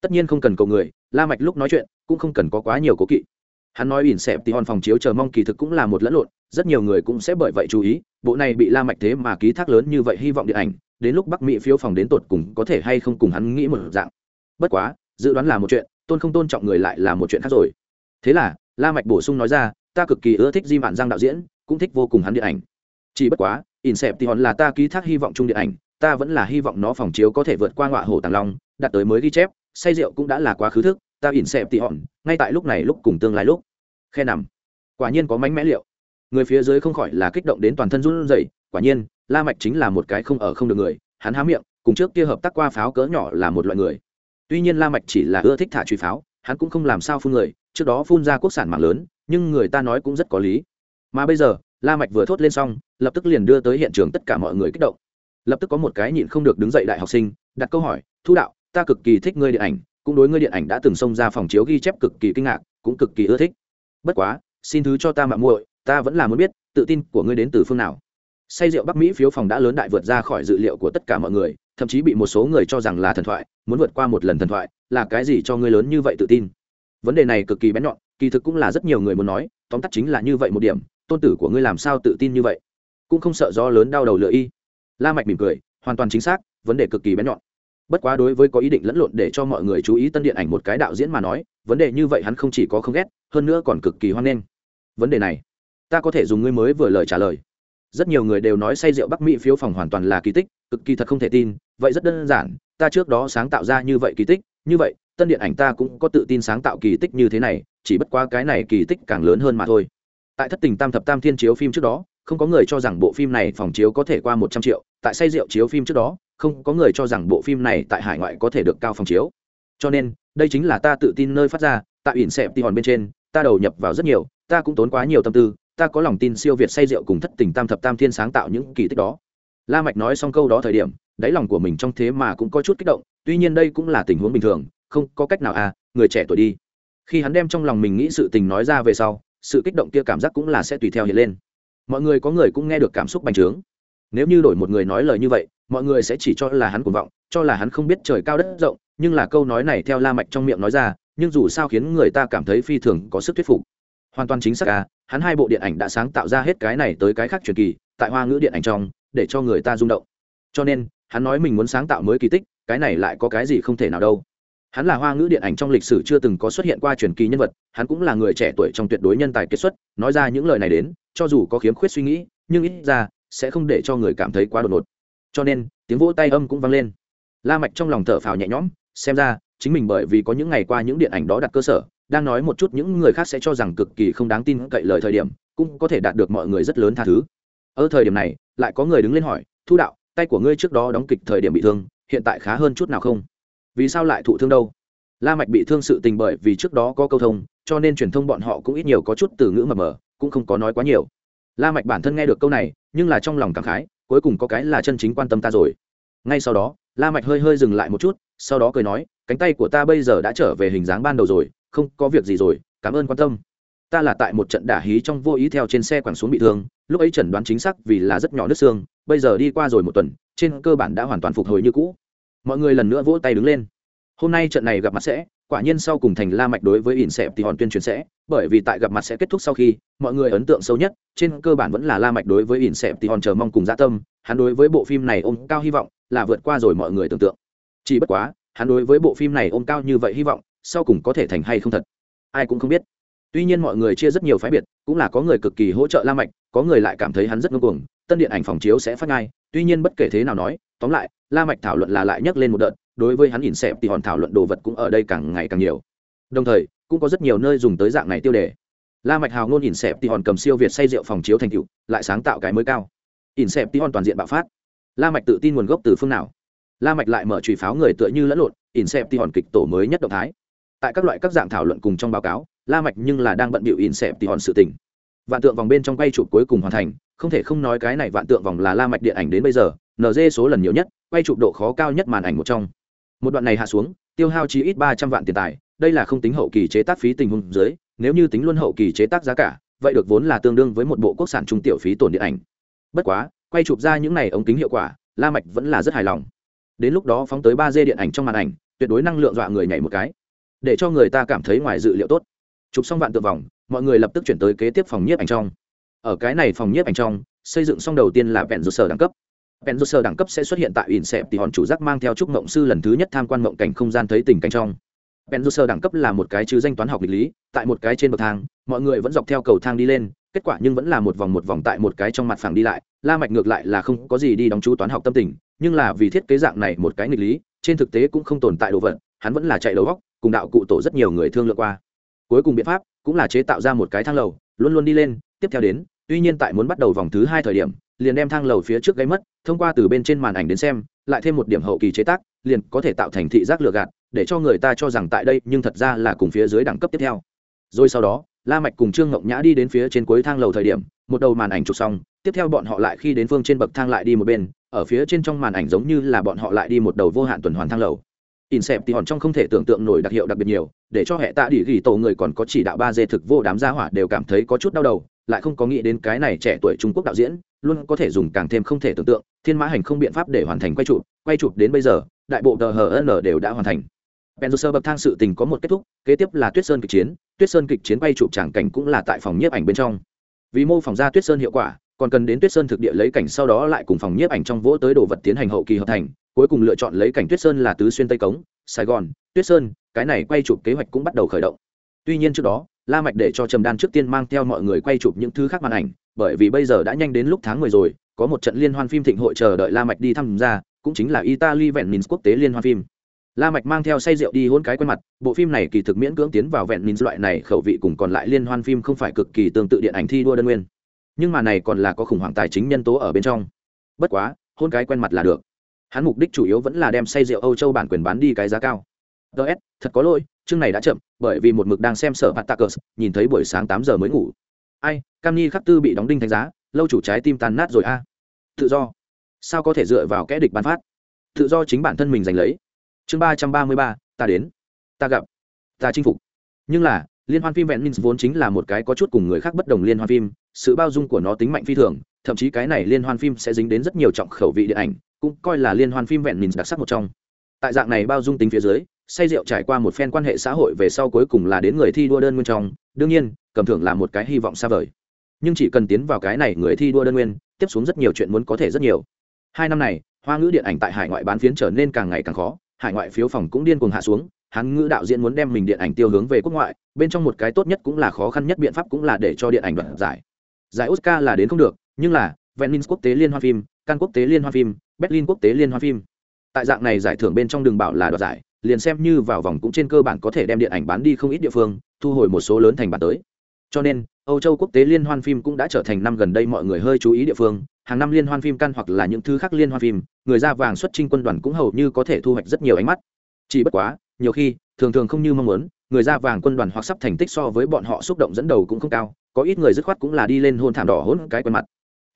Tất nhiên không cần cầu người, la mạch lúc nói chuyện cũng không cần có quá nhiều cố kỵ. Hắn nói ỉn xẹp tí hòn phòng chiếu chờ mong kỳ thực cũng là một lẫn lộn, rất nhiều người cũng sẽ bởi vậy chú ý, bộ này bị la mạch thế mà ký thác lớn như vậy hy vọng điện ảnh, đến lúc bắc mỹ phiếu phòng đến tột cùng có thể hay không cùng hắn nghĩ một dạng. Bất quá, dự đoán là một chuyện tôn không tôn trọng người lại là một chuyện khác rồi. Thế là, la mạch bổ sung nói ra, ta cực kỳ ưa thích di mạn giang đạo diễn, cũng thích vô cùng hắn điện ảnh. Chỉ bất quá ỉn sẹp thì hòn là ta ký thác hy vọng chung điện ảnh, ta vẫn là hy vọng nó phòng chiếu có thể vượt qua ngọa hổ tàng long, đạt tới mới ghi chép, say rượu cũng đã là quá khứ thức, ta ỉn sẹp thì hòn ngay tại lúc này lúc cùng tương lai lúc. Khe nằm. Quả nhiên có mánh mẽ liệu. Người phía dưới không khỏi là kích động đến toàn thân run rẩy, quả nhiên, la mạch chính là một cái không ở không được người, hắn há miệng, cùng trước kia hợp tác qua pháo cỡ nhỏ là một loại người tuy nhiên la mạch chỉ là ưa thích thả truy pháo, hắn cũng không làm sao phun người, trước đó phun ra quốc sản mạng lớn, nhưng người ta nói cũng rất có lý. Mà bây giờ, la mạch vừa thốt lên xong, lập tức liền đưa tới hiện trường tất cả mọi người kích động. Lập tức có một cái nhịn không được đứng dậy đại học sinh, đặt câu hỏi, thu đạo, ta cực kỳ thích ngươi điện ảnh, cũng đối ngươi điện ảnh đã từng xông ra phòng chiếu ghi chép cực kỳ kinh ngạc, cũng cực kỳ ưa thích. Bất quá, xin thứ cho ta mạng muội, ta vẫn là muốn biết, tự tin của ngươi đến từ phương nào. Say rượu bắc mỹ phiếu phòng đã lớn đại vượt ra khỏi dự liệu của tất cả mọi người thậm chí bị một số người cho rằng là thần thoại, muốn vượt qua một lần thần thoại, là cái gì cho ngươi lớn như vậy tự tin? Vấn đề này cực kỳ bén nhọn, kỳ thực cũng là rất nhiều người muốn nói, tóm tắt chính là như vậy một điểm, tôn tử của ngươi làm sao tự tin như vậy? Cũng không sợ do lớn đau đầu lựa y. La mạch mỉm cười, hoàn toàn chính xác, vấn đề cực kỳ bén nhọn. Bất quá đối với có ý định lẫn lộn để cho mọi người chú ý tân điện ảnh một cái đạo diễn mà nói, vấn đề như vậy hắn không chỉ có không ghét, hơn nữa còn cực kỳ hoan nghênh. Vấn đề này, ta có thể dùng ngươi mới vừa lời trả lời rất nhiều người đều nói say rượu bắc mỹ phiếu phòng hoàn toàn là kỳ tích, cực kỳ thật không thể tin, vậy rất đơn giản, ta trước đó sáng tạo ra như vậy kỳ tích, như vậy, tân điện ảnh ta cũng có tự tin sáng tạo kỳ tích như thế này, chỉ bất quá cái này kỳ tích càng lớn hơn mà thôi. Tại thất tình tam thập tam thiên chiếu phim trước đó, không có người cho rằng bộ phim này phòng chiếu có thể qua một trăm triệu, tại say rượu chiếu phim trước đó, không có người cho rằng bộ phim này tại hải ngoại có thể được cao phòng chiếu. Cho nên, đây chính là ta tự tin nơi phát ra, tại ỉn xẹp tì hòn bên trên, ta đầu nhập vào rất nhiều, ta cũng tốn quá nhiều tâm tư ta có lòng tin siêu việt say rượu cùng thất tình tam thập tam thiên sáng tạo những kỳ tích đó. La mạch nói xong câu đó thời điểm, đáy lòng của mình trong thế mà cũng có chút kích động, tuy nhiên đây cũng là tình huống bình thường, không có cách nào à người trẻ tuổi đi. Khi hắn đem trong lòng mình nghĩ sự tình nói ra về sau, sự kích động kia cảm giác cũng là sẽ tùy theo hiện lên. Mọi người có người cũng nghe được cảm xúc bành trướng. Nếu như đổi một người nói lời như vậy, mọi người sẽ chỉ cho là hắn cuồng vọng, cho là hắn không biết trời cao đất rộng, nhưng là câu nói này theo la mạch trong miệng nói ra, nhưng dù sao khiến người ta cảm thấy phi thường có sức thuyết phục. Hoàn toàn chính xác à hắn hai bộ điện ảnh đã sáng tạo ra hết cái này tới cái khác truyền kỳ, tại hoa ngữ điện ảnh trong, để cho người ta rung động. Cho nên, hắn nói mình muốn sáng tạo mới kỳ tích, cái này lại có cái gì không thể nào đâu. Hắn là hoa ngữ điện ảnh trong lịch sử chưa từng có xuất hiện qua truyền kỳ nhân vật, hắn cũng là người trẻ tuổi trong tuyệt đối nhân tài kết xuất, nói ra những lời này đến, cho dù có khiếm khuyết suy nghĩ, nhưng ít ra, sẽ không để cho người cảm thấy quá đột ngột. Cho nên, tiếng vỗ tay âm cũng vang lên. La mạch trong lòng thở phào nhẹ nhõm, xem ra, chính mình bởi vì có những ngày qua những điện ảnh đó đặt cơ sở đang nói một chút những người khác sẽ cho rằng cực kỳ không đáng tin cậy lời thời điểm, cũng có thể đạt được mọi người rất lớn tha thứ. Ở thời điểm này, lại có người đứng lên hỏi, thu đạo, tay của ngươi trước đó đóng kịch thời điểm bị thương, hiện tại khá hơn chút nào không? Vì sao lại thụ thương đâu? La mạch bị thương sự tình bởi vì trước đó có câu thông, cho nên truyền thông bọn họ cũng ít nhiều có chút từ ngữ mờ mờ, cũng không có nói quá nhiều. La mạch bản thân nghe được câu này, nhưng là trong lòng cảm khái, cuối cùng có cái là chân chính quan tâm ta rồi. Ngay sau đó, la mạch hơi hơi dừng lại một chút, sau đó cười nói, cánh tay của ta bây giờ đã trở về hình dáng ban đầu rồi không có việc gì rồi, cảm ơn quan tâm. Ta là tại một trận đả hí trong vô ý theo trên xe quẳng xuống bị thương, lúc ấy chẩn đoán chính xác vì là rất nhỏ nước xương, bây giờ đi qua rồi một tuần, trên cơ bản đã hoàn toàn phục hồi như cũ. Mọi người lần nữa vỗ tay đứng lên. Hôm nay trận này gặp mặt sẽ, quả nhiên sau cùng thành la mạch đối với ỉn xẹp thì hòn tuyên truyền sẽ, bởi vì tại gặp mặt sẽ kết thúc sau khi, mọi người ấn tượng sâu nhất, trên cơ bản vẫn là la mạch đối với ỉn xẹp thì hòn chờ mong cùng dạ tâm, hắn đối với bộ phim này ôm cao hy vọng là vượt qua rồi mọi người tưởng tượng. Chỉ bất quá, hắn đối với bộ phim này ôm cao như vậy hy vọng sau cùng có thể thành hay không thật? Ai cũng không biết. Tuy nhiên mọi người chia rất nhiều phái biệt, cũng là có người cực kỳ hỗ trợ la mạch, có người lại cảm thấy hắn rất ngông cuồng, tân điện ảnh phòng chiếu sẽ phát ngay, tuy nhiên bất kể thế nào nói, tóm lại, la mạch thảo luận là lại nhắc lên một đợt, đối với hắn nhìn xẹp thì hòn thảo luận đồ vật cũng ở đây càng ngày càng nhiều. Đồng thời, cũng có rất nhiều nơi dùng tới dạng này tiêu đề. La mạch hào ngôn nhìn xẹp thì hòn cầm siêu việt say rượu phòng chiếu thành tựu, lại sáng tạo cái mới cao. Nhìn xẹp thì hòn toàn diện bạo phát. La mạch tự tin nguồn gốc từ phương nào? La mạch lại mở chùy pháo người tựa như lẫn lộn, ỉn xẹp thì hòn kịch tổ mới nhất động thái tại các loại các dạng thảo luận cùng trong báo cáo, la mạch nhưng là đang bận bịu in xẹp thì hòn sự tình. Vạn tượng vòng bên trong quay chụp cuối cùng hoàn thành, không thể không nói cái này vạn tượng vòng là la mạch điện ảnh đến bây giờ nd số lần nhiều nhất, quay chụp độ khó cao nhất màn ảnh một trong. Một đoạn này hạ xuống, tiêu hao chỉ ít ba trăm vạn tiền tài, đây là không tính hậu kỳ chế tác phí tình huống dưới, nếu như tính luôn hậu kỳ chế tác giá cả, vậy được vốn là tương đương với một bộ quốc sản trung tiểu phí tổn điện ảnh. Bất quá, quay chụp ra những này ống kính hiệu quả, la mạch vẫn là rất hài lòng. Đến lúc đó phóng tới ba d điện ảnh trong màn ảnh, tuyệt đối năng lượng dọa người nhảy một cái để cho người ta cảm thấy ngoài dự liệu tốt. Chụp xong vạn tượng vòng, mọi người lập tức chuyển tới kế tiếp phòng nhiếp ảnh trong. Ở cái này phòng nhiếp ảnh trong, xây dựng xong đầu tiên là vẹn sở đẳng cấp. Vẹn sở đẳng cấp sẽ xuất hiện tại ỉn xẹp thì hòn chủ giác mang theo trúc mộng sư lần thứ nhất tham quan mộng cảnh không gian thấy tình cảnh trong. Vẹn sở đẳng cấp là một cái chứ danh toán học nghịch lý, tại một cái trên bậc thang, mọi người vẫn dọc theo cầu thang đi lên, kết quả nhưng vẫn là một vòng một vòng tại một cái trong mặt phẳng đi lại, la mạch ngược lại là không có gì đi đóng chú toán học tâm tình, nhưng là vì thiết kế dạng này một cái nghịch lý, trên thực tế cũng không tồn tại đồ vật, hắn vẫn là chạy đầu góc cùng đạo cụ tổ rất nhiều người thương lượng qua. Cuối cùng biện pháp cũng là chế tạo ra một cái thang lầu, luôn luôn đi lên, tiếp theo đến, tuy nhiên tại muốn bắt đầu vòng thứ hai thời điểm, liền đem thang lầu phía trước gây mất, thông qua từ bên trên màn ảnh đến xem, lại thêm một điểm hậu kỳ chế tác, liền có thể tạo thành thị giác lừa gạt, để cho người ta cho rằng tại đây, nhưng thật ra là cùng phía dưới đẳng cấp tiếp theo. Rồi sau đó, la mạch cùng trương ngộng nhã đi đến phía trên cuối thang lầu thời điểm, một đầu màn ảnh chụp xong, tiếp theo bọn họ lại khi đến phương trên bậc thang lại đi một bên, ở phía trên trong màn ảnh giống như là bọn họ lại đi một đầu vô hạn tuần hoàn thang lầu in xẹp thì hòn trong không thể tưởng tượng nổi đặc hiệu đặc biệt nhiều để cho hệ tạ đi ghi tổ người còn có chỉ đạo ba dê thực vô đám gia hỏa đều cảm thấy có chút đau đầu lại không có nghĩ đến cái này trẻ tuổi trung quốc đạo diễn luôn có thể dùng càng thêm không thể tưởng tượng thiên mã hành không biện pháp để hoàn thành quay chụp quay chụp đến bây giờ đại bộ tờ hn đều đã hoàn thành Penzoser bậc thang sự tình có một kết thúc, kế tiếp là Tuyết Sơn kịch chiến, Tuyết Sơn kịch chiến quay chụp tràng cảnh cũng là tại phòng nhiếp ảnh bên trong. Vì mô phỏng ra Tuyết Sơn hiệu quả, còn cần đến Tuyết Sơn thực địa lấy cảnh sau đó lại cùng phòng nhiếp ảnh trong vỗ tới đồ vật tiến hành hậu kỳ hợp thành, cuối cùng lựa chọn lấy cảnh Tuyết Sơn là tứ xuyên Tây Cống, Sài Gòn, Tuyết Sơn, cái này quay chụp kế hoạch cũng bắt đầu khởi động. Tuy nhiên trước đó, La Mạch để cho Trầm Đan trước tiên mang theo mọi người quay chụp những thứ khác màn ảnh, bởi vì bây giờ đã nhanh đến lúc tháng 10 rồi, có một trận liên hoan phim thịnh hội chờ đợi La Mạch đi tham gia, cũng chính là Italy vẹn minh quốc tế liên hoan phim. La mạch mang theo say rượu đi hôn cái quen mặt bộ phim này kỳ thực miễn cưỡng tiến vào vẹn minh loại này khẩu vị cùng còn lại liên hoan phim không phải cực kỳ tương tự điện ảnh thi đua đơn nguyên. Nhưng mà này còn là có khủng hoảng tài chính nhân tố ở bên trong. Bất quá hôn cái quen mặt là được hắn mục đích chủ yếu vẫn là đem say rượu âu châu bản quyền bán đi cái giá cao. Ts thật có lỗi, chương này đã chậm, bởi vì một mực đang xem sở hạt tacos nhìn thấy buổi sáng tám giờ mới ngủ. Ai, cam nhi khắc tư bị đóng đinh thành giá, lâu chủ trái tim tan nát rồi a. À. Tự do. Sao có thể dựa vào kẽ địch bán phát? Tự do chính bản thân mình giành lấy. Chương ba trăm ba mươi ba, ta đến. Ta gặp. Ta chinh phục. Nhưng là, liên hoan phim vẹn minh vốn chính là một cái có chút cùng người khác bất đồng liên hoan phim, sự bao dung của nó tính mạnh phi thường, thậm chí cái này liên hoan phim sẽ dính đến rất nhiều trọng khẩu vị điện ảnh cũng coi là liên hoan phim vẹn mình đặc sắc một trong. Tại dạng này bao dung tính phía dưới, say rượu trải qua một phen quan hệ xã hội về sau cuối cùng là đến người thi đua đơn nguyên trong. Đương nhiên, cầm thưởng là một cái hy vọng xa vời. Nhưng chỉ cần tiến vào cái này người thi đua đơn nguyên, tiếp xuống rất nhiều chuyện muốn có thể rất nhiều. Hai năm này, hoa ngữ điện ảnh tại hải ngoại bán phiến trở nên càng ngày càng khó. Hải ngoại phiếu phòng cũng điên cuồng hạ xuống hắn ngữ đạo diễn muốn đem mình điện ảnh tiêu hướng về quốc ngoại, bên trong một cái tốt nhất cũng là khó khăn nhất biện pháp cũng là để cho điện ảnh đoạt giải. Giải oscar là đến không được, nhưng là venice quốc tế liên hoa phim can quốc tế liên hoa phim, berlin quốc tế liên hoa phim. Tại dạng này giải thưởng bên trong đường bảo là đoạt giải, liền xem như vào vòng cũng trên cơ bản có thể đem điện ảnh bán đi không ít địa phương, thu hồi một số lớn thành bản tới. Cho nên, âu châu quốc tế liên hoan phim cũng đã trở thành năm gần đây mọi người hơi chú ý địa phương, hàng năm liên hoan phim Cannes hoặc là những thứ khác liên hoan phim, người ra vàng xuất trinh quân đoàn cũng hầu như có thể thu hoạch rất nhiều ánh mắt. Chỉ bất quá, nhiều khi, thường thường không như mong muốn, người ra vàng quân đoàn hoặc sắp thành tích so với bọn họ xúc động dẫn đầu cũng không cao, có ít người dứt khoát cũng là đi lên hôn thảm đỏ hôn cái quần mặt.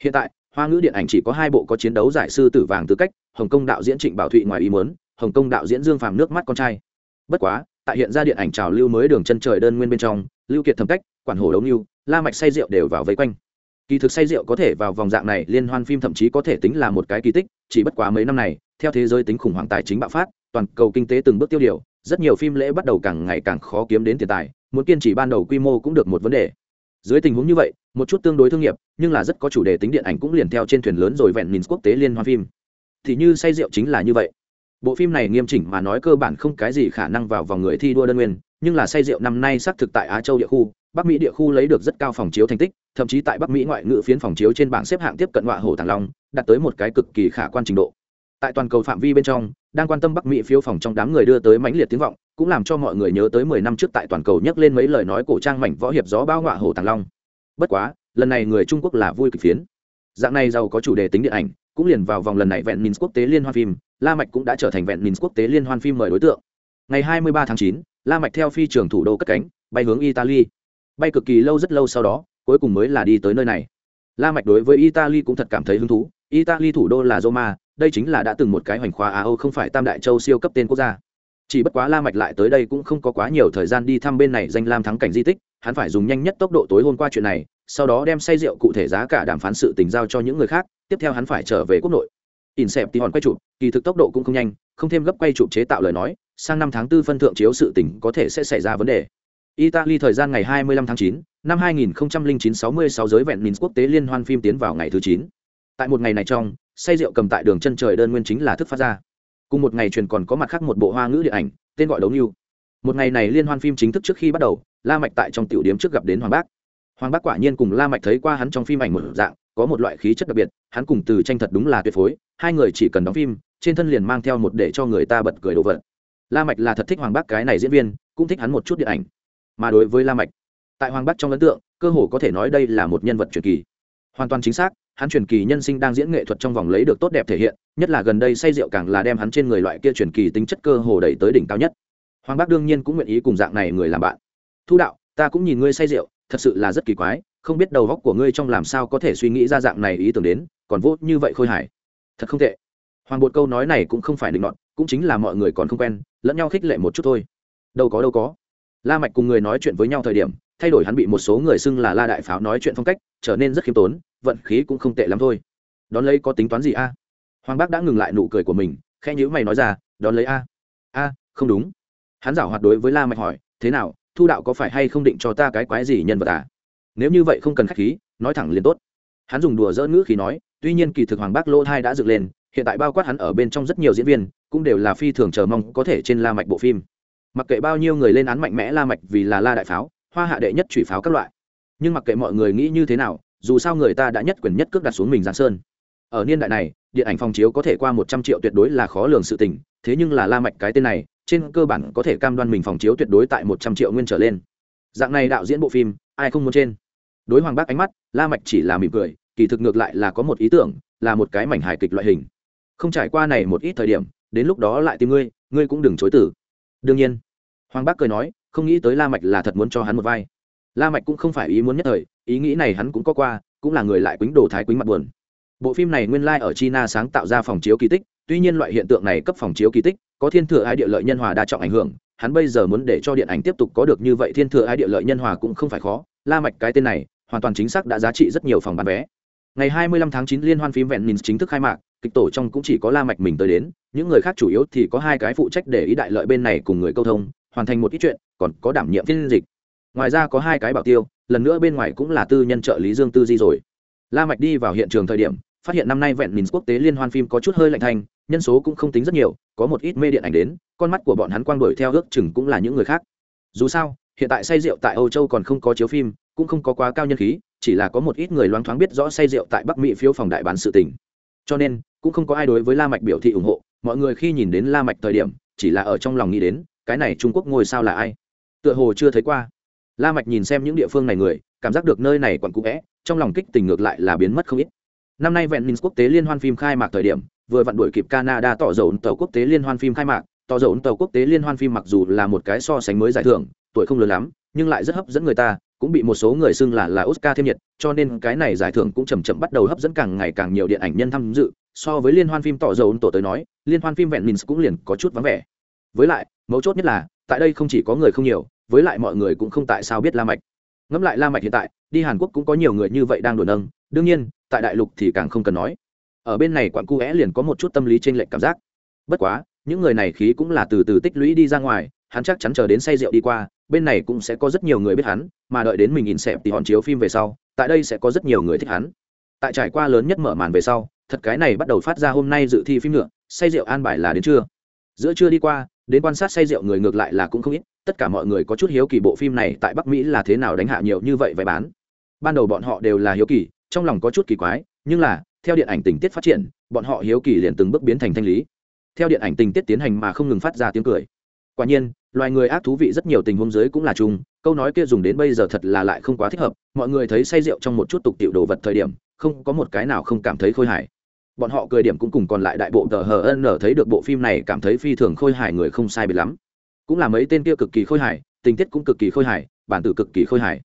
Hiện tại hoa ngữ điện ảnh chỉ có hai bộ có chiến đấu giải sư tử vàng tư cách, hồng kông đạo diễn trịnh bảo thụy ngoài ý muốn, hồng kông đạo diễn dương phàm nước mắt con trai. Bất quá, tại hiện ra điện ảnh trào lưu mới đường chân trời đơn nguyên bên trong, lưu kiệt thẩm cách, quản hồ đấu lưu la mạch say rượu đều vào vây quanh. Kỳ thực say rượu có thể vào vòng dạng này, liên hoan phim thậm chí có thể tính là một cái kỳ tích, chỉ bất quá mấy năm này, theo thế giới tính khủng hoảng tài chính bạo phát, toàn cầu kinh tế từng bước tiêu điều, rất nhiều phim lễ bắt đầu càng ngày càng khó kiếm đến tiền tài, muốn kiên trì ban đầu quy mô cũng được một vấn đề. Dưới tình huống như vậy một chút tương đối thương nghiệp, nhưng là rất có chủ đề tính điện ảnh cũng liền theo trên thuyền lớn rồi vẹn nhìn quốc tế liên hoan phim. Thì như say rượu chính là như vậy. Bộ phim này nghiêm chỉnh mà nói cơ bản không cái gì khả năng vào vòng người thi đua đơn nguyên, nhưng là say rượu năm nay xác thực tại á châu địa khu, bắc mỹ địa khu lấy được rất cao phòng chiếu thành tích, thậm chí tại bắc mỹ ngoại ngữ phiến phòng chiếu trên bảng xếp hạng tiếp cận họa hổ thằng long, đạt tới một cái cực kỳ khả quan trình độ. Tại toàn cầu phạm vi bên trong, đang quan tâm bắc mỹ phiếu phòng trong đám người đưa tới mãnh liệt tiếng vọng, cũng làm cho mọi người nhớ tới mười năm trước tại toàn cầu nhắc lên mấy lời nói cổ trang mảnh võ hiệp gió bao họa hổ thằng long bất quá lần này người trung quốc là vui kịch phiến. Dạng này giàu có chủ đề tính điện ảnh cũng liền vào vòng lần này vẹn minh quốc tế liên hoan phim la mạch cũng đã trở thành vẹn minh quốc tế liên hoan phim mời đối tượng. Ngày 23 tháng 9, la mạch theo phi trường thủ đô cất cánh bay hướng italy. Bay cực kỳ lâu rất lâu sau đó cuối cùng mới là đi tới nơi này. La mạch đối với italy cũng thật cảm thấy hứng thú. Italy thủ đô là roma đây chính là đã từng một cái hoành khoa á âu không phải tam đại châu siêu cấp tên quốc gia chỉ bất quá la mạch lại tới đây cũng không có quá nhiều thời gian đi thăm bên này danh lam thắng cảnh di tích hắn phải dùng nhanh nhất tốc độ tối hôm qua chuyện này sau đó đem say rượu cụ thể giá cả đàm phán sự tình giao cho những người khác tiếp theo hắn phải trở về quốc nội. In xẹp thì hòn quay chụp kỳ thực tốc độ cũng không nhanh không thêm gấp quay chụp chế tạo lời nói sang năm tháng tư phân thượng chiếu sự tình có thể sẽ xảy ra vấn đề. Italy thời gian ngày 25 tháng 9, năm 2009 66 giới vẹn minh quốc tế liên hoan phim tiến vào ngày thứ 9. tại một ngày này trong say rượu cầm tại đường chân trời đơn nguyên chính là thức phát ra cùng một ngày truyền còn có mặt khác một bộ hoa ngữ điện ảnh, tên gọi đấu như một ngày này liên hoan phim chính thức trước khi bắt đầu, la mạch tại trong tiểu điểm trước gặp đến hoàng bác. Hoàng bác quả nhiên cùng la mạch thấy qua hắn trong phim ảnh một dạng, có một loại khí chất đặc biệt, hắn cùng từ tranh thật đúng là tuyệt phối, hai người chỉ cần đóng phim, trên thân liền mang theo một để cho người ta bật cười đồ vật la mạch là thật thích hoàng bác cái này diễn viên, cũng thích hắn một chút điện ảnh. Mà đối với la mạch, tại hoàng bác trong ấn tượng, cơ hồ có thể nói đây là một nhân vật truyền kỳ. Hoàn toàn chính xác hắn truyền kỳ nhân sinh đang diễn nghệ thuật trong vòng lấy được tốt đẹp thể hiện, nhất là gần đây say rượu càng là đem hắn trên người loại kia truyền kỳ tính chất cơ hồ đẩy tới đỉnh cao nhất. Hoàng bác đương nhiên cũng nguyện ý cùng dạng này người làm bạn. Thu đạo, ta cũng nhìn ngươi say rượu, thật sự là rất kỳ quái, không biết đầu góc của ngươi trong làm sao có thể suy nghĩ ra dạng này ý tưởng đến, còn vô như vậy khôi hài. Thật không tệ. Hoàng bột câu nói này cũng không phải định luận cũng chính là mọi người còn không quen, lẫn nhau khích lệ một chút thôi. Đâu có đâu có. La mạch cùng người nói chuyện với nhau thời điểm, thay đổi hắn bị một số người xưng là la đại pháo nói chuyện phong cách, trở nên rất khiêm tốn vận khí cũng không tệ lắm thôi. Đón lấy có tính toán gì a? Hoàng bác đã ngừng lại nụ cười của mình khe nhữ mày nói ra, đón lấy a. A, không đúng. Hắn giảo hoạt đối với la mạch hỏi, thế nào, thu đạo có phải hay không định cho ta cái quái gì nhân vật à? Nếu như vậy không cần khách khí, nói thẳng liền tốt. Hắn dùng đùa dỡ ngữ khí nói, tuy nhiên kỳ thực hoàng bác lỗ thai đã dựng lên, hiện tại bao quát hắn ở bên trong rất nhiều diễn viên, cũng đều là phi thường chờ mong có thể trên la mạch bộ phim. Mặc kệ bao nhiêu người lên án mạnh mẽ la mạch vì là la đại pháo, hoa hạ đệ nhất chủy pháo các loại, nhưng mặc kệ mọi người nghĩ như thế nào dù sao người ta đã nhất quyền nhất cước đặt xuống mình giang sơn. Ở niên đại này, điện ảnh phòng chiếu có thể qua một trăm triệu tuyệt đối là khó lường sự tình, thế nhưng là la mạch cái tên này, trên cơ bản có thể cam đoan mình phòng chiếu tuyệt đối tại một trăm triệu nguyên trở lên. Dạng này đạo diễn bộ phim, ai không muốn trên? Đối hoàng bác ánh mắt, la mạch chỉ là mỉm cười, kỳ thực ngược lại là có một ý tưởng, là một cái mảnh hài kịch loại hình. Không trải qua này một ít thời điểm, đến lúc đó lại tìm ngươi ngươi cũng đừng chối từ. Đương nhiên, hoàng bác cười nói, không nghĩ tới la mạch là thật muốn cho hắn một vai la mạch cũng không phải ý muốn nhất thời, ý nghĩ này hắn cũng có qua, cũng là người lại quýnh đồ thái quýnh mặt buồn. Bộ phim này nguyên lai like ở china sáng tạo ra phòng chiếu kỳ tích, tuy nhiên loại hiện tượng này cấp phòng chiếu kỳ tích, có thiên thừa hai địa lợi nhân hòa đa trọng ảnh hưởng, hắn bây giờ muốn để cho điện ảnh tiếp tục có được như vậy thiên thừa ai địa lợi nhân hòa cũng không phải khó. La mạch cái tên này, hoàn toàn chính xác đã giá trị rất nhiều phòng bán vé. Ngày 25 tháng 9 liên hoan phim vẹn mình chính thức khai mạc, kịch tổ trong cũng chỉ có la mạch mình tới đến, những người khác chủ yếu thì có hai cái phụ trách để ý đại lợi bên này cùng người câu thông, hoàn thành một ít chuyện, còn có đảm nhiệm phiên dịch ngoài ra có hai cái bảo tiêu, lần nữa bên ngoài cũng là tư nhân trợ lý dương tư di rồi. La mạch đi vào hiện trường thời điểm, phát hiện năm nay vẹn Nins quốc tế liên hoan phim có chút hơi lạnh thành nhân số cũng không tính rất nhiều, có một ít mê điện ảnh đến, con mắt của bọn hắn quang đuổi theo ước chừng cũng là những người khác. Dù sao, hiện tại say rượu tại âu châu còn không có chiếu phim, cũng không có quá cao nhân khí, chỉ là có một ít người loáng thoáng biết rõ say rượu tại bắc mỹ phiếu phòng đại bán sự tình. Cho nên, cũng không có ai đối với la mạch biểu thị ủng hộ, mọi người khi nhìn đến la mạch thời điểm, chỉ là ở trong lòng nghĩ đến, cái này trung quốc ngôi sao là ai? Tựa hồ chưa thấy qua la mạch nhìn xem những địa phương này người cảm giác được nơi này quặn cũ vẽ trong lòng kích tình ngược lại là biến mất không ít năm nay vẹn minh quốc tế liên hoan phim khai mạc thời điểm vừa vặn đuổi kịp canada tỏ dầu tàu quốc tế liên hoan phim khai mạc tỏ dầu tàu quốc tế liên hoan phim mặc dù là một cái so sánh mới giải thưởng tuổi không lớn lắm nhưng lại rất hấp dẫn người ta cũng bị một số người xưng là là Oscar thêm nhiệt, cho nên cái này giải thưởng cũng chậm chậm bắt đầu hấp dẫn càng ngày càng nhiều điện ảnh nhân tham dự. So với liên hoan phim tỏ dầu tổ tới nói, liên hoan phim vẹn Minh cũng liền có chút vắng vẻ. Với lại, mấu chốt nhất là, tại đây không chỉ có người không nhiều, với lại mọi người cũng không tại sao biết La Mạch. Ngẫm lại La Mạch hiện tại, đi Hàn Quốc cũng có nhiều người như vậy đang đuổi nâng, đương nhiên, tại đại lục thì càng không cần nói. Ở bên này quặng cu é liền có một chút tâm lý trên lệch cảm giác. Bất quá, những người này khí cũng là từ từ tích lũy đi ra ngoài, hắn chắc chắn chờ đến say rượu đi qua, bên này cũng sẽ có rất nhiều người biết hắn mà đợi đến mình nhìn xẹp thì hòn chiếu phim về sau tại đây sẽ có rất nhiều người thích hắn tại trải qua lớn nhất mở màn về sau thật cái này bắt đầu phát ra hôm nay dự thi phim nữa say rượu an bài là đến trưa giữa trưa đi qua đến quan sát say rượu người ngược lại là cũng không ít tất cả mọi người có chút hiếu kỳ bộ phim này tại bắc mỹ là thế nào đánh hạ nhiều như vậy vậy bán. Ban đầu bọn họ đều là hiếu kỳ, trong lòng có chút kỳ quái, nhưng là, theo điện ảnh tình tiết phát triển, bọn họ hiếu kỳ liền từng bước biến thành thanh lý. Theo điện ảnh tình tiết tiến hành mà không ngừng phát ra tiếng cười. Quả nhiên, loài người ác thú vị rất nhiều tình huống dưới cũng là chung, câu nói kia dùng đến bây giờ thật là lại không quá thích hợp, mọi người thấy say rượu trong một chút tục tiểu đồ vật thời điểm, không có một cái nào không cảm thấy khôi hài. Bọn họ cười điểm cũng cùng còn lại đại bộ tờ hờ ân thấy được bộ phim này cảm thấy phi thường khôi hài người không sai biệt lắm cũng là mấy tên kia cực kỳ khôi hài, tình tiết cũng cực kỳ khôi hài, bản tử cực kỳ khôi hài.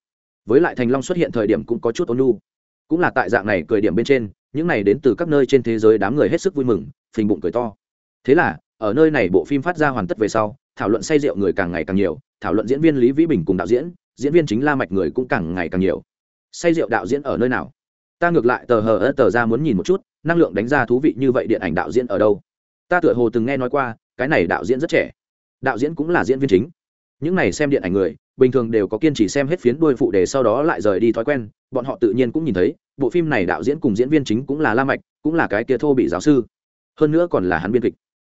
Với lại thành long xuất hiện thời điểm cũng có chút ôn nhu. Cũng là tại dạng này cười điểm bên trên, những này đến từ các nơi trên thế giới đám người hết sức vui mừng, phình bụng cười to. Thế là, ở nơi này bộ phim phát ra hoàn tất về sau, thảo luận say rượu người càng ngày càng nhiều, thảo luận diễn viên lý vĩ bình cùng đạo diễn diễn viên chính la mạch người cũng càng ngày càng nhiều. Say rượu đạo diễn ở nơi nào? Ta ngược lại tờ hờ tờ ra muốn nhìn một chút, năng lượng đánh ra thú vị như vậy điện ảnh đạo diễn ở đâu? Ta tựa hồ từng nghe nói qua, cái này đạo diễn rất trẻ đạo diễn cũng là diễn viên chính. Những này xem điện ảnh người, bình thường đều có kiên trì xem hết phiến đuôi phụ đề sau đó lại rời đi thói quen, bọn họ tự nhiên cũng nhìn thấy, bộ phim này đạo diễn cùng diễn viên chính cũng là la mạch, cũng là cái kia thô bị giáo sư. Hơn nữa còn là hắn biên kịch.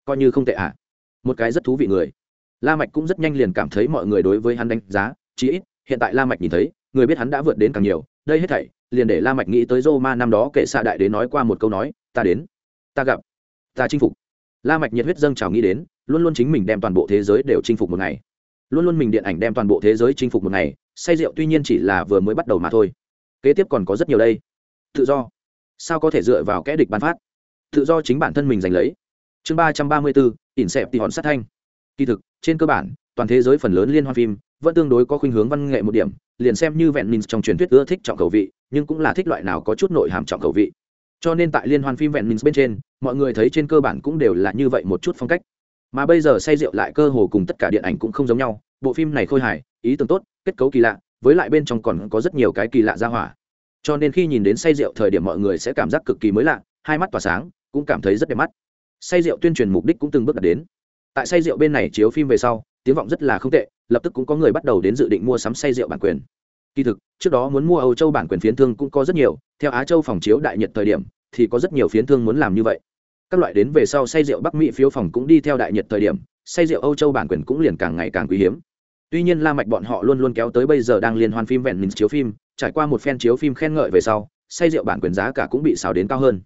Coi như không tệ ạ à. một cái rất thú vị người. La mạch cũng rất nhanh liền cảm thấy mọi người đối với hắn đánh giá, chí ít, hiện tại la mạch nhìn thấy, người biết hắn đã vượt đến càng nhiều, đây hết thảy, liền để la mạch nghĩ tới roma năm đó kệ xa đại đế nói qua một câu nói, ta đến, ta gặp, ta chinh phục la mạch nhiệt huyết dâng trào nghĩ đến, luôn luôn chính mình đem toàn bộ thế giới đều chinh phục một ngày. Luôn luôn mình điện ảnh đem toàn bộ thế giới chinh phục một ngày, say rượu tuy nhiên chỉ là vừa mới bắt đầu mà thôi. Kế tiếp còn có rất nhiều đây. Tự do. Sao có thể dựa vào kẽ địch ban phát? Tự do chính bản thân mình giành lấy. Chương ba trăm ba mươi bốn ỉn xẹp tỉ hòn sát thanh. Kỳ thực, trên cơ bản, toàn thế giới phần lớn liên hoan phim vẫn tương đối có khuynh hướng văn nghệ một điểm, liền xem như vẹn minh trong truyền thuyết ưa thích trọng khẩu vị, nhưng cũng là thích loại nào có chút nội hàm trọng khẩu vị cho nên tại liên hoan phim vẹn mình bên trên, mọi người thấy trên cơ bản cũng đều là như vậy một chút phong cách. Mà bây giờ say rượu lại cơ hồ cùng tất cả điện ảnh cũng không giống nhau, bộ phim này khôi hài, ý tưởng tốt, kết cấu kỳ lạ, với lại bên trong còn có rất nhiều cái kỳ lạ ra hỏa. Cho nên khi nhìn đến say rượu thời điểm mọi người sẽ cảm giác cực kỳ mới lạ, hai mắt tỏa sáng, cũng cảm thấy rất đẹp mắt. Say rượu tuyên truyền mục đích cũng từng bước đạt đến. Tại say rượu bên này chiếu phim về sau, tiếng vọng rất là không tệ, lập tức cũng có người bắt đầu đến dự định mua sắm say rượu bản quyền kỳ thực, trước đó muốn mua âu châu bản quyền phiến thương cũng có rất nhiều, theo á châu phòng chiếu đại nhật thời điểm, thì có rất nhiều phiến thương muốn làm như vậy. Các loại đến về sau say rượu bắc mỹ phiếu phòng cũng đi theo đại nhật thời điểm, say rượu âu châu bản quyền cũng liền càng ngày càng quý hiếm. Tuy nhiên la mạch bọn họ luôn luôn kéo tới bây giờ đang liên hoan phim vẹn mình chiếu phim, trải qua một phen chiếu phim khen ngợi về sau, say rượu bản quyền giá cả cũng bị xào đến cao hơn.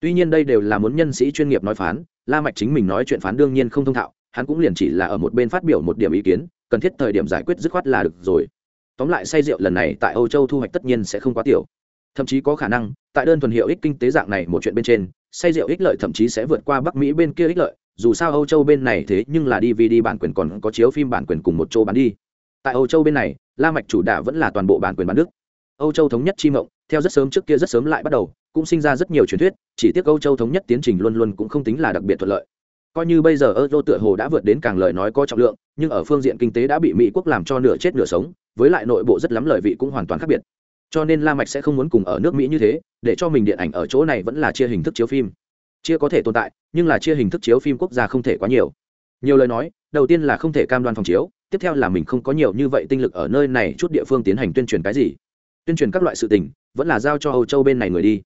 Tuy nhiên đây đều là muốn nhân sĩ chuyên nghiệp nói phán, la mạch chính mình nói chuyện phán đương nhiên không thông thạo, hắn cũng liền chỉ là ở một bên phát biểu một điểm ý kiến, cần thiết thời điểm giải quyết dứt khoát là được rồi tóm lại say rượu lần này tại âu châu thu hoạch tất nhiên sẽ không quá tiểu. Thậm chí có khả năng, tại đơn thuần hiệu ích kinh tế dạng này một chuyện bên trên, say rượu ích lợi thậm chí sẽ vượt qua bắc mỹ bên kia ích lợi, dù sao âu châu bên này thế nhưng là dvd bản quyền còn có chiếu phim bản quyền cùng một chỗ bán đi. Tại âu châu bên này, la mạch chủ đả vẫn là toàn bộ bản quyền bán đức. Âu châu thống nhất chi mộng, theo rất sớm trước kia rất sớm lại bắt đầu, cũng sinh ra rất nhiều truyền thuyết, chỉ tiếc âu châu thống nhất tiến trình luôn luôn cũng không tính là đặc biệt thuận lợi coi như bây giờ euro tựa hồ đã vượt đến càng lời nói có trọng lượng, nhưng ở phương diện kinh tế đã bị mỹ quốc làm cho nửa chết nửa sống, với lại nội bộ rất lắm lợi vị cũng hoàn toàn khác biệt. Cho nên la mạch sẽ không muốn cùng ở nước mỹ như thế, để cho mình điện ảnh ở chỗ này vẫn là chia hình thức chiếu phim. Chia có thể tồn tại, nhưng là chia hình thức chiếu phim quốc gia không thể quá nhiều. Nhiều lời nói, đầu tiên là không thể cam đoan phòng chiếu, tiếp theo là mình không có nhiều như vậy tinh lực ở nơi này chút địa phương tiến hành tuyên truyền cái gì. Tuyên truyền các loại sự tình, vẫn là giao cho âu châu bên này người đi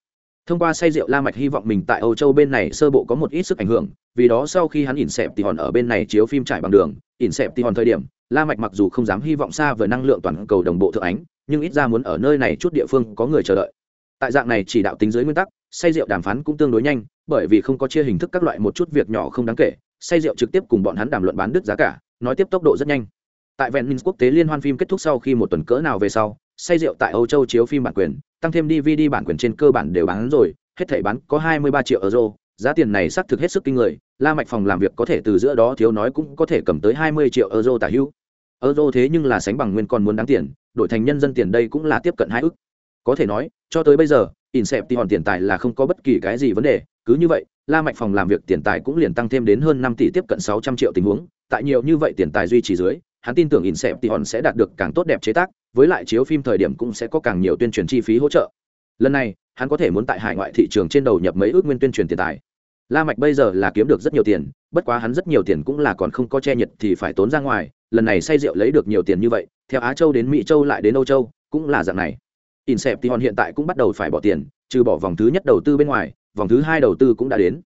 thông qua say rượu la mạch hy vọng mình tại âu châu bên này sơ bộ có một ít sức ảnh hưởng, vì đó sau khi hắn ỉn xẹp thì hòn ở bên này chiếu phim trải bằng đường, ỉn xẹp thì hòn thời điểm, la mạch mặc dù không dám hy vọng xa về năng lượng toàn cầu đồng bộ thượng ánh, nhưng ít ra muốn ở nơi này chút địa phương có người chờ đợi. Tại dạng này chỉ đạo tính dưới nguyên tắc, say rượu đàm phán cũng tương đối nhanh, bởi vì không có chia hình thức các loại một chút việc nhỏ không đáng kể, say rượu trực tiếp cùng bọn hắn đàm luận bán đứt giá cả, nói tiếp tốc độ rất nhanh. Tại vẹn minh quốc tế liên hoan phim kết thúc sau khi một tuần cỡ nào về sau, say rượu tại âu châu chiếu phim bản quyền tăng thêm dvd bản quyền trên cơ bản đều bán rồi hết thảy bán có 23 triệu euro giá tiền này xác thực hết sức kinh người la mạch phòng làm việc có thể từ giữa đó thiếu nói cũng có thể cầm tới 20 triệu euro tả hữu. Euro thế nhưng là sánh bằng nguyên còn muốn đáng tiền đổi thành nhân dân tiền đây cũng là tiếp cận hai ức. Có thể nói cho tới bây giờ Inception tiền tài là không có bất kỳ cái gì vấn đề, cứ như vậy, La Mạch phòng làm việc tiền tài cũng liền tăng thêm đến hơn 5 tỷ tiếp cận 600 triệu tình huống, tại nhiều như vậy tiền tài duy trì dưới, hắn tin tưởng Inception sẽ đạt được càng tốt đẹp chế tác, với lại chiếu phim thời điểm cũng sẽ có càng nhiều tuyên truyền chi phí hỗ trợ. Lần này, hắn có thể muốn tại hải ngoại thị trường trên đầu nhập mấy ước nguyên tuyên truyền tiền tài. La Mạch bây giờ là kiếm được rất nhiều tiền, bất quá hắn rất nhiều tiền cũng là còn không có che nhiệt thì phải tốn ra ngoài, lần này say rượu lấy được nhiều tiền như vậy, theo Á Châu đến Mỹ Châu lại đến Âu Châu, cũng là dạng này. Inception hiện tại cũng bắt đầu phải bỏ tiền, trừ bỏ vòng thứ nhất đầu tư bên ngoài, vòng thứ hai đầu tư cũng đã đến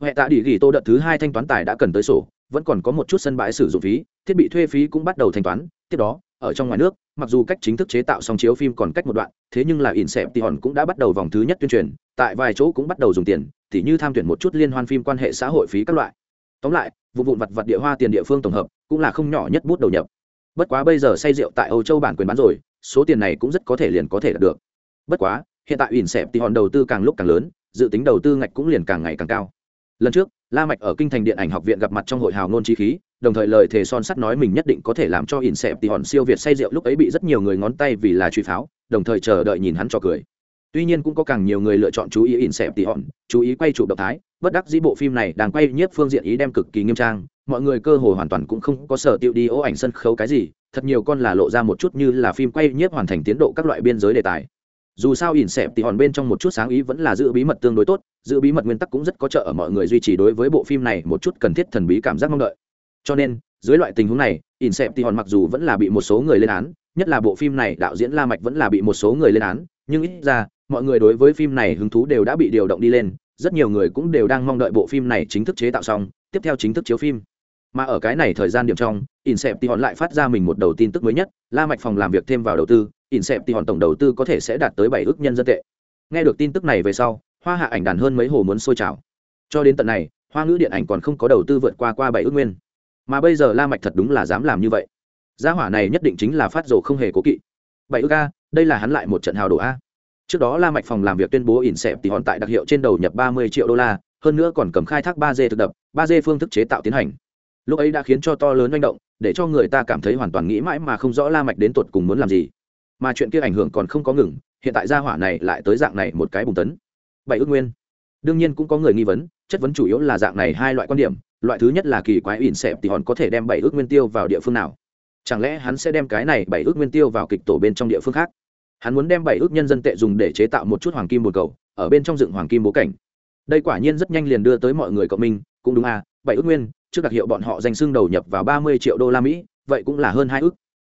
huệ tạ đi ghi tô đợt thứ hai thanh toán tài đã cần tới sổ, vẫn còn có một chút sân bãi sử dụng phí, thiết bị thuê phí cũng bắt đầu thanh toán, tiếp đó, ở trong ngoài nước, mặc dù cách chính thức chế tạo xong chiếu phim còn cách một đoạn, thế nhưng là ỉn xẹp thì hòn cũng đã bắt đầu vòng thứ nhất tuyên truyền, tại vài chỗ cũng bắt đầu dùng tiền, thì như tham tuyển một chút liên hoan phim quan hệ xã hội phí các loại. Tóm lại, vụ vụn vặt vặt địa hoa tiền địa phương tổng hợp, cũng là không nhỏ nhất bút đầu nhập. Bất quá bây giờ say rượu tại Âu Châu bản quyền bán rồi, số tiền này cũng rất có thể liền có thể đạt được bất quá hiện tại ỉn xẹp thì hòn đầu tư càng lúc càng lớn dự tính đầu tư ngạch cũng liền càng ngày càng cao lần trước, la mạch ở kinh thành điện ảnh học viện gặp mặt trong hội hào nôn trí khí, đồng thời lời thề son sắt nói mình nhất định có thể làm cho ỉn xẹp thì hòn siêu việt say rượu lúc ấy bị rất nhiều người ngón tay vì là truy pháo, đồng thời chờ đợi nhìn hắn cho cười. Tuy nhiên cũng có càng nhiều người lựa chọn chú ý ỉn xẹp thì hòn, chú ý quay chụp động thái, bất đắc dĩ bộ phim này đang quay nhiếp phương diện ý đem cực kỳ nghiêm trang, mọi người cơ hồ hoàn toàn cũng không có sở tiêu đi ố ảnh sân khấu cái gì, thật nhiều con là lộ ra một chút như là phim quay nhiếp hoàn thành tiến độ các loại biên giới đề tài dù sao ỉn xẹp thì hòn bên trong một chút sáng ý vẫn là giữ bí mật tương đối tốt, giữ bí mật nguyên tắc cũng rất có trợ ở mọi người duy trì đối với bộ phim này một chút cần thiết thần bí cảm giác mong đợi. Cho nên, dưới loại tình huống này, ỉn xẹp thì hòn mặc dù vẫn là bị một số người lên án, nhất là bộ phim này đạo diễn la mạch vẫn là bị một số người lên án, nhưng ít ra, mọi người đối với phim này hứng thú đều đã bị điều động đi lên, rất nhiều người cũng đều đang mong đợi bộ phim này chính thức chế tạo xong, tiếp theo chính thức chiếu phim mà ở cái này thời gian điểm trong, Inception lại phát ra mình một đầu tin tức mới nhất, la mạch phòng làm việc thêm vào đầu tư, Inception tổng đầu tư có thể sẽ đạt tới bảy ước nhân dân tệ. Nghe được tin tức này về sau, hoa hạ ảnh đàn hơn mấy hồ muốn sôi trào. Cho đến tận này, hoa ngữ điện ảnh còn không có đầu tư vượt qua qua bảy ước nguyên. Mà bây giờ la mạch thật đúng là dám làm như vậy. Gia hỏa này nhất định chính là phát rồ không hề cố kỵ. Bảy ước a, đây là hắn lại một trận hào đổ a. Trước đó la mạch phòng làm việc tuyên bố Inception tại đặc hiệu trên đầu nhập 30 triệu đô la, hơn nữa còn cầm khai thác ba d thực đập, ba d phương thức chế tạo tiến hành lúc ấy đã khiến cho to lớn manh động, để cho người ta cảm thấy hoàn toàn nghĩ mãi mà không rõ la mạch đến tuột cùng muốn làm gì. Mà chuyện kia ảnh hưởng còn không có ngừng, hiện tại gia hỏa này lại tới dạng này một cái bùng tấn. Bảy ước nguyên. Đương nhiên cũng có người nghi vấn, chất vấn chủ yếu là dạng này hai loại quan điểm, loại thứ nhất là kỳ quái ỉn xẹp thì hòn có thể đem bảy ước nguyên tiêu vào địa phương nào. Chẳng lẽ hắn sẽ đem cái này bảy ước nguyên tiêu vào kịch tổ bên trong địa phương khác? Hắn muốn đem bảy ước nhân dân tệ dùng để chế tạo một chút hoàng kim bồn cầu, ở bên trong dựng hoàng kim bố cảnh. Đây quả nhiên rất nhanh liền đưa tới mọi người cộng minh, cũng đúng à bảy ước nguyên trước đặc hiệu bọn họ danh xưng đầu nhập vào ba mươi triệu đô la mỹ, vậy cũng là hơn hai ước